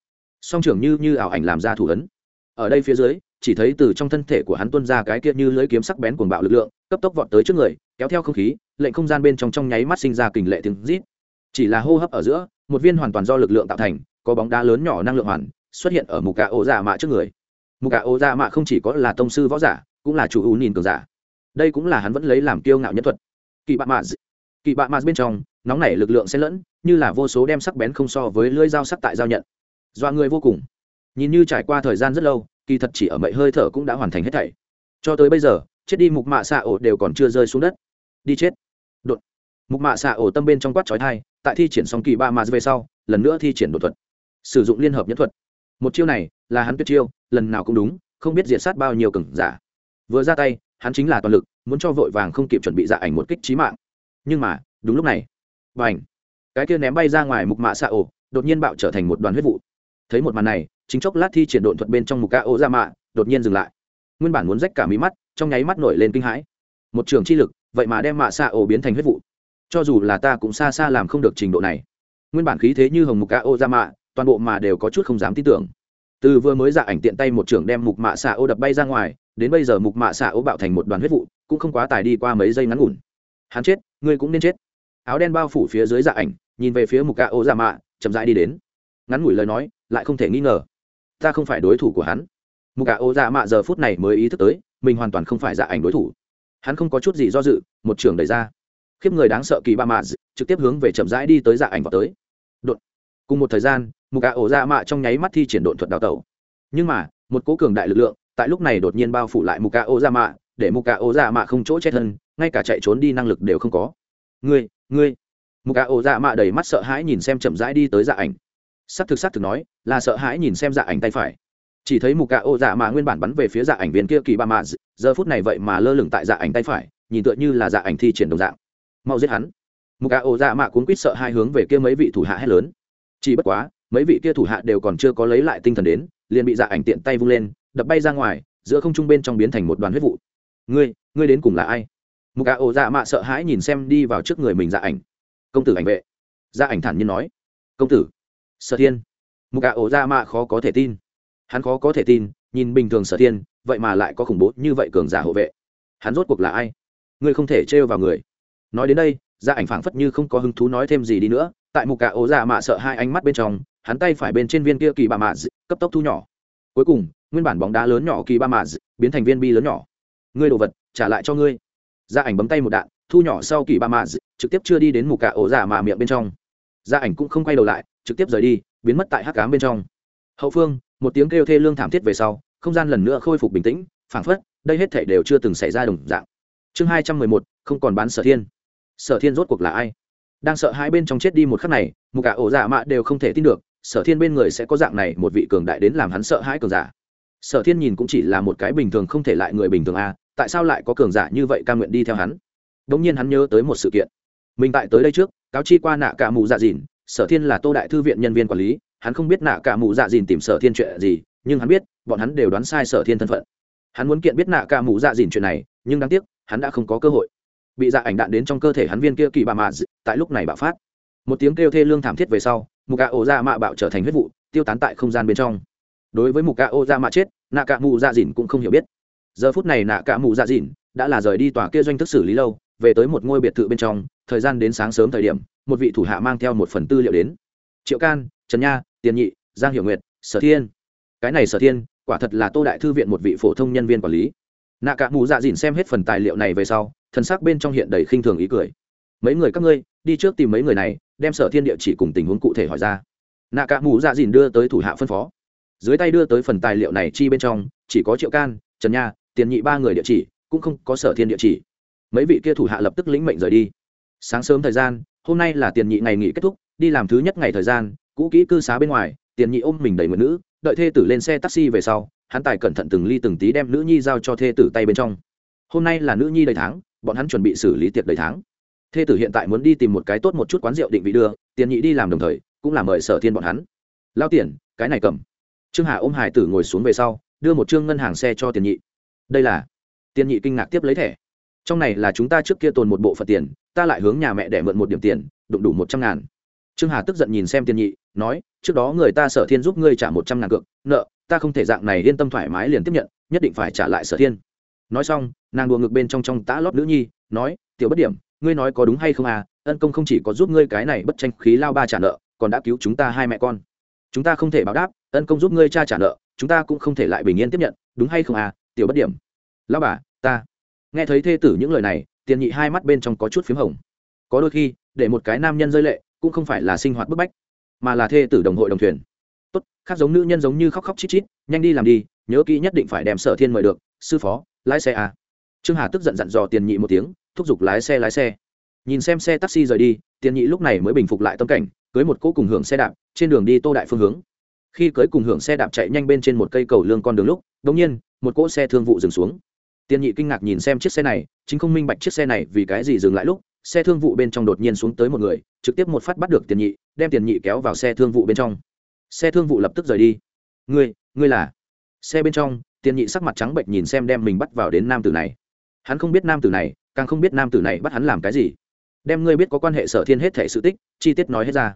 Song trưởng như như ảo ảnh làm ra thủ ấn. Ở đây phía dưới chỉ thấy từ trong thân thể của hắn tuôn ra cái kia như lưỡi kiếm sắc bén cuồng bạo lực lượng, cấp tốc vọt tới trước người, kéo theo không khí, lệnh không gian bên trong trong nháy mắt sinh ra kình lệ tiếng rít. Chỉ là hô hấp ở giữa, một viên hoàn toàn do lực lượng tạo thành, có bóng đá lớn nhỏ năng lượng hoàn, xuất hiện ở mục gà ổ dạ mạ trước người. Mục gà ổ dạ mạ không chỉ có là tông sư võ giả, cũng là chủ hữu nhìn cường giả. Đây cũng là hắn vẫn lấy làm kiêu ngạo nhất thuật. Kỳ bạ mạ kỳ bạ mạ bên trong, nóng nảy lực lượng xen lẫn, như là vô số đem sắc bén không so với lưỡi dao sắc tại giao nhận. Dọa người vô cùng. Nhìn như trải qua thời gian rất lâu kỳ thật chỉ ở mậy hơi thở cũng đã hoàn thành hết thảy. Cho tới bây giờ, chết đi mục mạ xạ ổ đều còn chưa rơi xuống đất. Đi chết. Đột. Mục mạ xạ ổ tâm bên trong quát trói thai tại thi triển xong kỳ ba mà về sau, lần nữa thi triển đột thuật. Sử dụng liên hợp nhất thuật. Một chiêu này, là hắn tuyệt chiêu, lần nào cũng đúng, không biết diện sát bao nhiêu cừng giả. Vừa ra tay, hắn chính là toàn lực, muốn cho vội vàng không kịp chuẩn bị dạ ảnh một kích trí mạng. Nhưng mà, đúng lúc này. Và ảnh cái kia ném bay ra ngoài mục mạ xạ ổ, đột nhiên bạo trở thành một đoàn huyết vụ. Thấy một màn này chính chốc lát thi triển độn thuật bên trong mục ca ô ra mạ đột nhiên dừng lại. Nguyên bản muốn rách cả mí mắt, trong nháy mắt nổi lên kinh hãi. Một trường chi lực, vậy mà đem mạ xạ ô biến thành huyết vụ. Cho dù là ta cũng xa xa làm không được trình độ này. Nguyên bản khí thế như hồng mục ca ô ra mạ toàn bộ mà đều có chút không dám tin tưởng. Từ vừa mới dạ ảnh tiện tay một trưởng đem mục mạ xạ ô đập bay ra ngoài, đến bây giờ mục mạ xạ ô bạo thành một đoàn huyết vụ, cũng không quá tài đi qua mấy giây ngắn ngủn. Hắn chết, ngươi cũng nên chết. Áo đen bao phủ phía dưới dạ ảnh, nhìn về phía mục ca ô dạ mạ chậm rãi đi đến. Ngắn ngủi lời nói, lại không thể nghi ngờ ta không phải đối thủ của hắn. Mục cả ô dạ mạ giờ phút này mới ý thức tới, mình hoàn toàn không phải dạ ảnh đối thủ. Hắn không có chút gì do dự, một trường đẩy ra. Khiếp người đáng sợ kỳ ba mạ trực tiếp hướng về chậm rãi đi tới dạ ảnh vào tới. Đột. Cùng một thời gian, mục cả ô dạ mạ trong nháy mắt thi triển độn thuật đào tẩu. Nhưng mà, một cố cường đại lực lượng, tại lúc này đột nhiên bao phủ lại mục cả ô dạ mạ, để mục cả ô dạ mạ không chỗ chết hơn ngay cả chạy trốn đi năng lực đều không có. Ngươi ngươi. Mục cả ô dạ mạ đầy mắt sợ hãi nhìn xem chậm rãi đi tới dạ ảnh s c thực s ắ c thực nói, là sợ hãi nhìn xem dạ ảnh tay phải. Chỉ thấy mục gà ô dạ mà nguyên bản bắn về phía dạ ảnh viên kia kỳ ba mạ giờ phút này vậy mà lơ lửng tại dạ ảnh tay phải, nhìn tựa như là dạ ảnh thi triển đồng dạng. Mau giết hắn. Mục gà ô dạ mạ cuốn quýt sợ hai hướng về kia mấy vị thủ hạ hét lớn. Chỉ bất quá, mấy vị kia thủ hạ đều còn chưa có lấy lại tinh thần đến, liền bị dạ ảnh tiện tay vung lên, đập bay ra ngoài, giữa không trung bên trong biến thành một đoàn huyết vụ. Ngươi ngươi đến cùng là ai? Mục gà ô dạ mạ sợ hãi nhìn xem đi vào trước người mình dạ ảnh. Công tử ảnh vệ. Dạ ảnh thản nhiên nói. Công tử sở thiên. Mục gà ổ ra mạ khó có thể tin. Hắn khó có thể tin, nhìn bình thường sở thiên, vậy mà lại có khủng bố như vậy cường giả hộ vệ. Hắn rốt cuộc là ai? Ngươi không thể trêu vào người. Nói đến đây, gia ảnh phảng phất như không có hứng thú nói thêm gì đi nữa, tại mục cả ố ra mạ sợ hai ánh mắt bên trong, hắn tay phải bên trên viên kia kỳ bà mạ cấp tốc thu nhỏ. Cuối cùng, nguyên bản bóng đá lớn nhỏ kỳ ba mạ biến thành viên bi lớn nhỏ. Ngươi đồ vật, trả lại cho ngươi. Gia ảnh bấm tay một đạn, thu nhỏ sau kỳ ba mạ trực tiếp chưa đi đến mục cả ố giả mạ miệng bên trong. Gia ảnh cũng không quay đầu lại trực tiếp rời đi biến mất tại hắc cám bên trong. Hậu phương một tiếng kêu thê lương thảm thiết về sau không gian lần nữa khôi phục bình tĩnh phảng phất đây hết thể đều chưa từng xảy ra đồng dạng. Chương hai trăm mười một không còn bán sở thiên. Sở thiên rốt cuộc là ai? Đang sợ hai bên trong chết đi một khắc này một cả ổ dạ mạ đều không thể tin được sở thiên bên người sẽ có dạng này một vị cường đại đến làm hắn sợ hãi cường giả. Sở thiên nhìn cũng chỉ là một cái bình thường không thể lại người bình thường a à, tại sao lại có cường giả như vậy ca nguyện đi theo hắn? Đ ỗ n g nhiên hắn nhớ tới một sự kiện. Mình tại tới đây trước cáo chi qua nạ cả mù dạ dìn sở thiên là tô đại thư viện nhân viên quản lý, hắn không biết nạ cả mụ dạ dìn tìm sở thiên chuyện gì, nhưng hắn biết, bọn hắn đều đoán sai sở thiên thân phận. Hắn muốn kiện biết nạ cả mụ dạ dìn chuyện này, nhưng đáng tiếc, hắn đã không có cơ hội. Bị dạ ảnh đạn đến trong cơ thể hắn viên kia kỳ bà mạ tại lúc này bạo phát. Một tiếng kêu thê lương thảm thiết về sau, mục gà ổ dạ mạ bạo trở thành huyết vụ, tiêu tán tại không gian bên trong. Đối với mục gà ổ dạ mạ chết, nạ cả mụ dạ dìn cũng không hiểu biết. Giờ phút này nạ cả mụ dạ dìn đã là rời đi tòa kia doanh thức xử lý lâu, về tới một ngôi biệt thự bên trong, thời gian đến sáng sớm thời điểm một vị thủ hạ mang theo một phần tư liệu đến. Triệu can, trần nha, tiền nhị, giang hiểu nguyệt, sở thiên. Cái này sở thiên, quả thật là tô đại thư viện một vị phổ thông nhân viên quản lý. Nạ cả mù dạ dìn xem hết phần tài liệu này về sau thân xác bên trong hiện đầy khinh thường ý cười. Mấy người các ngươi, đi trước tìm mấy người này, đem sở thiên địa chỉ cùng tình huống cụ thể hỏi ra. Nạ cả mù dạ dìn đưa tới thủ hạ phân phó. Dưới tay đưa tới phần tài liệu này chi bên trong, chỉ có triệu can, trần nha, tiền nhị ba người địa chỉ, cũng không có sở thiên địa chỉ. Mấy vị kia thủ hạ lập tức lĩnh mệnh rời đi sáng sớm thời gian, hôm nay là tiền nhị ngày nghỉ kết thúc, đi làm thứ nhất ngày thời gian, cũ kỹ cư xá bên ngoài, tiền nhị ôm mình đầy người nữ, đợi thê tử lên xe taxi về sau, hắn tài cẩn thận từng ly từng tí đem nữ nhi giao cho thê tử tay bên trong. Hôm nay là nữ nhi đầy tháng, bọn hắn chuẩn bị xử lý tiệc đầy tháng. Thê tử hiện tại muốn đi tìm một cái tốt một chút quán rượu định vị đưa, tiền nhị đi làm đồng thời, cũng là mời sở thiên bọn hắn. Lao tiền, cái này cầm. Trương hà ôm hải tử ngồi xuống về sau, đưa một chương ngân hàng xe cho tiền nhị. Đây là. Tiền nhị kinh ngạc tiếp lấy thẻ trong này là chúng ta trước kia tồn một bộ phận tiền, ta lại hướng nhà mẹ để mượn một điểm tiền, đụng đủ một trăm ngàn. Trương hà tức giận nhìn xem tiền nhị, nói, trước đó người ta sở thiên giúp ngươi trả một trăm ngàn cược, nợ, ta không thể dạng này yên tâm thoải mái liền tiếp nhận, nhất định phải trả lại sở thiên. Nói xong, nàng đùa ngực bên trong trong tã lót nữ nhi, nói, tiểu bất điểm, ngươi nói có đúng hay không à ân công không chỉ có giúp ngươi cái này bất tranh khí lao ba trả nợ, còn đã cứu chúng ta hai mẹ con. Chúng ta không thể báo đáp, ân công giúp ngươi cha trả nợ, chúng ta cũng không thể lại bình yên tiếp nhận, đúng hay không à tiểu bất điểm? Lao bà, ta nghe thấy thê tử những lời này tiền nhị hai mắt bên trong có chút p h í m hồng. Có đôi khi, để một cái nam nhân rơi lệ, cũng không phải là sinh hoạt bức bách, mà là thê tử đồng hội đồng thuyền. Tốt, khác giống nữ nhân giống như khóc khóc chít chít, nhanh đi làm đi, nhớ kỹ nhất định phải đem sở thiên mời được, sư phó, lái xe à. trương hà tức giận dặn dò tiền nhị một tiếng, thúc giục lái xe lái xe. Nhìn xem xe taxi rời đi tiền nhị lúc này mới bình phục lại tâm cảnh, cưới một cỗ cùng hưởng xe đạp, trên đường đi tô đại phương hướng. Khi cưới cùng hưởng xe đạp chạy nhanh bên trên một cây cầu lương con đường lúc đ ỗ n g nhiên, một cỗ xe thương vụ dừng xuống. Tiên nhị kinh ngạc nhìn xem chiếc xe này, chính không minh bạch chiếc xe này vì cái gì dừng lại lúc, xe thương vụ bên trong đột nhiên xuống tới một người, trực tiếp một phát bắt được tiền nhị, đem tiền nhị kéo vào xe thương vụ bên trong. Xe thương vụ lập tức rời đi. "Ngươi, ngươi là?" Xe bên trong, tiền nhị sắc mặt trắng bệch nhìn xem đem mình bắt vào đến nam tử này. Hắn không biết nam tử này, càng không biết nam tử này bắt hắn làm cái gì. Đem ngươi biết có quan hệ Sở Thiên hết thảy sự tích, chi tiết nói hết ra.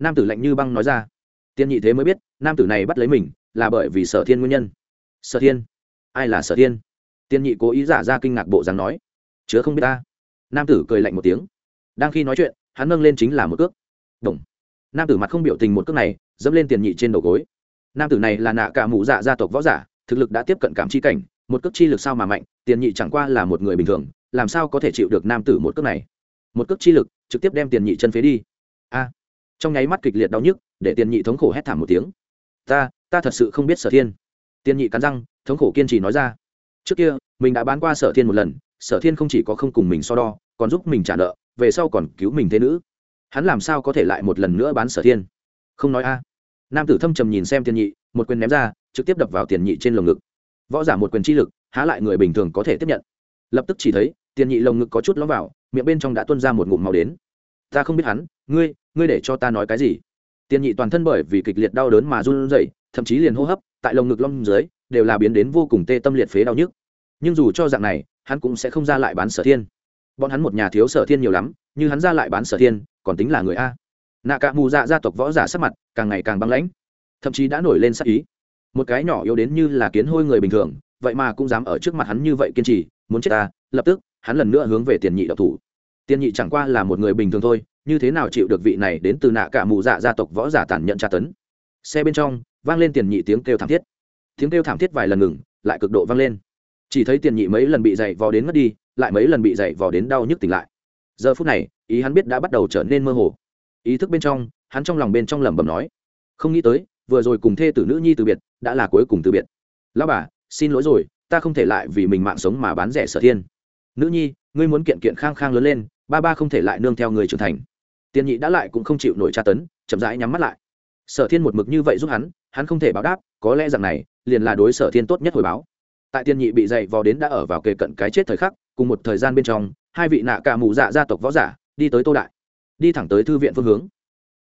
Nam tử lạnh như băng nói ra. Tiên nhị thế mới biết, nam tử này bắt lấy mình, là bởi vì Sở Thiên nguyên nhân. Sở Thiên? Ai là Sở Thiên? Tiên nhị cố ý giả ra kinh ngạc bộ dáng nói, chứa không biết ta. Nam tử cười lạnh một tiếng. Đang khi nói chuyện, hắn nâng lên chính là một cước. Đồng nam tử mặt không biểu tình một cước này, dẫm lên tiền nhị trên đầu gối. Nam tử này là nạ cả mụ dạ gia tộc võ giả, thực lực đã tiếp cận cảm chi cảnh, một cước chi lực sao mà mạnh, tiền nhị chẳng qua là một người bình thường, làm sao có thể chịu được nam tử một cước này? Một cước chi lực, trực tiếp đem tiền nhị chân phế đi. A. Trong nháy mắt kịch liệt đau nhức, để tiền nhị thống khổ hét thảm một tiếng. Ta ta thật sự không biết sở thiên. Tiền nhị cắn răng, thống khổ kiên trì nói ra trước kia, mình đã bán qua sở thiên một lần, sở thiên không chỉ có không cùng mình so đo, còn giúp mình trả nợ, về sau còn cứu mình thế nữ. Hắn làm sao có thể lại một lần nữa bán sở thiên? Không nói a. Nam tử thâm trầm nhìn xem tiền nhị, một quyền ném ra, trực tiếp đập vào tiền nhị trên lồng ngực. Võ giả một quyền chi lực, há lại người bình thường có thể tiếp nhận. Lập tức chỉ thấy tiền nhị lồng ngực có chút lõm vào, miệng bên trong đã tuân ra một ngụm màu đến. Ta không biết hắn, ngươi ngươi để cho ta nói cái gì? Tiền nhị toàn thân bởi vì kịch liệt đau đớn mà run rẩy, thậm chí liền hô hấp, tại lồng ngực lom dưới đều là biến đến vô cùng tê tâm liệt phế đau nhức. Nhưng dù cho dạng này, hắn cũng sẽ không ra lại bán sở thiên. Bọn hắn một nhà thiếu sở thiên nhiều lắm, như hắn ra lại bán sở thiên, còn tính là người a. Nạ cả mù dạ gia tộc võ giả sắc mặt càng ngày càng băng lãnh, thậm chí đã nổi lên sắc ý. Một cái nhỏ yếu đến như là kiến hôi người bình thường, vậy mà cũng dám ở trước mặt hắn như vậy kiên trì, muốn chết ta, lập tức, hắn lần nữa hướng về tiền nhị độc thủ. Tiền nhị chẳng qua là một người bình thường thôi, như thế nào chịu được vị này đến từ nạ cả mù dạ gia tộc võ giả tàn nhận tra tấn? Xe bên trong, vang lên tiền nhị tiếng kêu thảm thiết tiếng kêu thảm thiết vài lần ngừng, lại cực độ vang lên. Chỉ thấy tiền nhị mấy lần bị dày vò đến mất đi, lại mấy lần bị dày vò đến đau nhức tỉnh lại. Giờ phút này, ý hắn biết đã bắt đầu trở nên mơ hồ. Ý thức bên trong, hắn trong lòng bên trong lẩm bẩm nói, không nghĩ tới, vừa rồi cùng thê tử nữ nhi từ biệt, đã là cuối cùng từ biệt. Lão bà, xin lỗi rồi, ta không thể lại vì mình mạng sống mà bán rẻ sở thiên. Nữ nhi, ngươi muốn kiện kiện khang khang lớn lên, ba ba không thể lại nương theo người trưởng thành. Tiền nhị đã lại cũng không chịu nổi tra tấn, chậm rãi nhắm mắt lại. Sở thiên một mực như vậy giúp hắn hắn không thể báo đáp, có lẽ rằng này, liền là đối sở thiên tốt nhất hồi báo. Tại tiên nhị bị dày vò đến đã ở vào kề cận cái chết thời khắc, cùng một thời gian bên trong, hai vị nạ cả mù dạ gia tộc võ giả đi tới tô đại, đi thẳng tới thư viện phương hướng.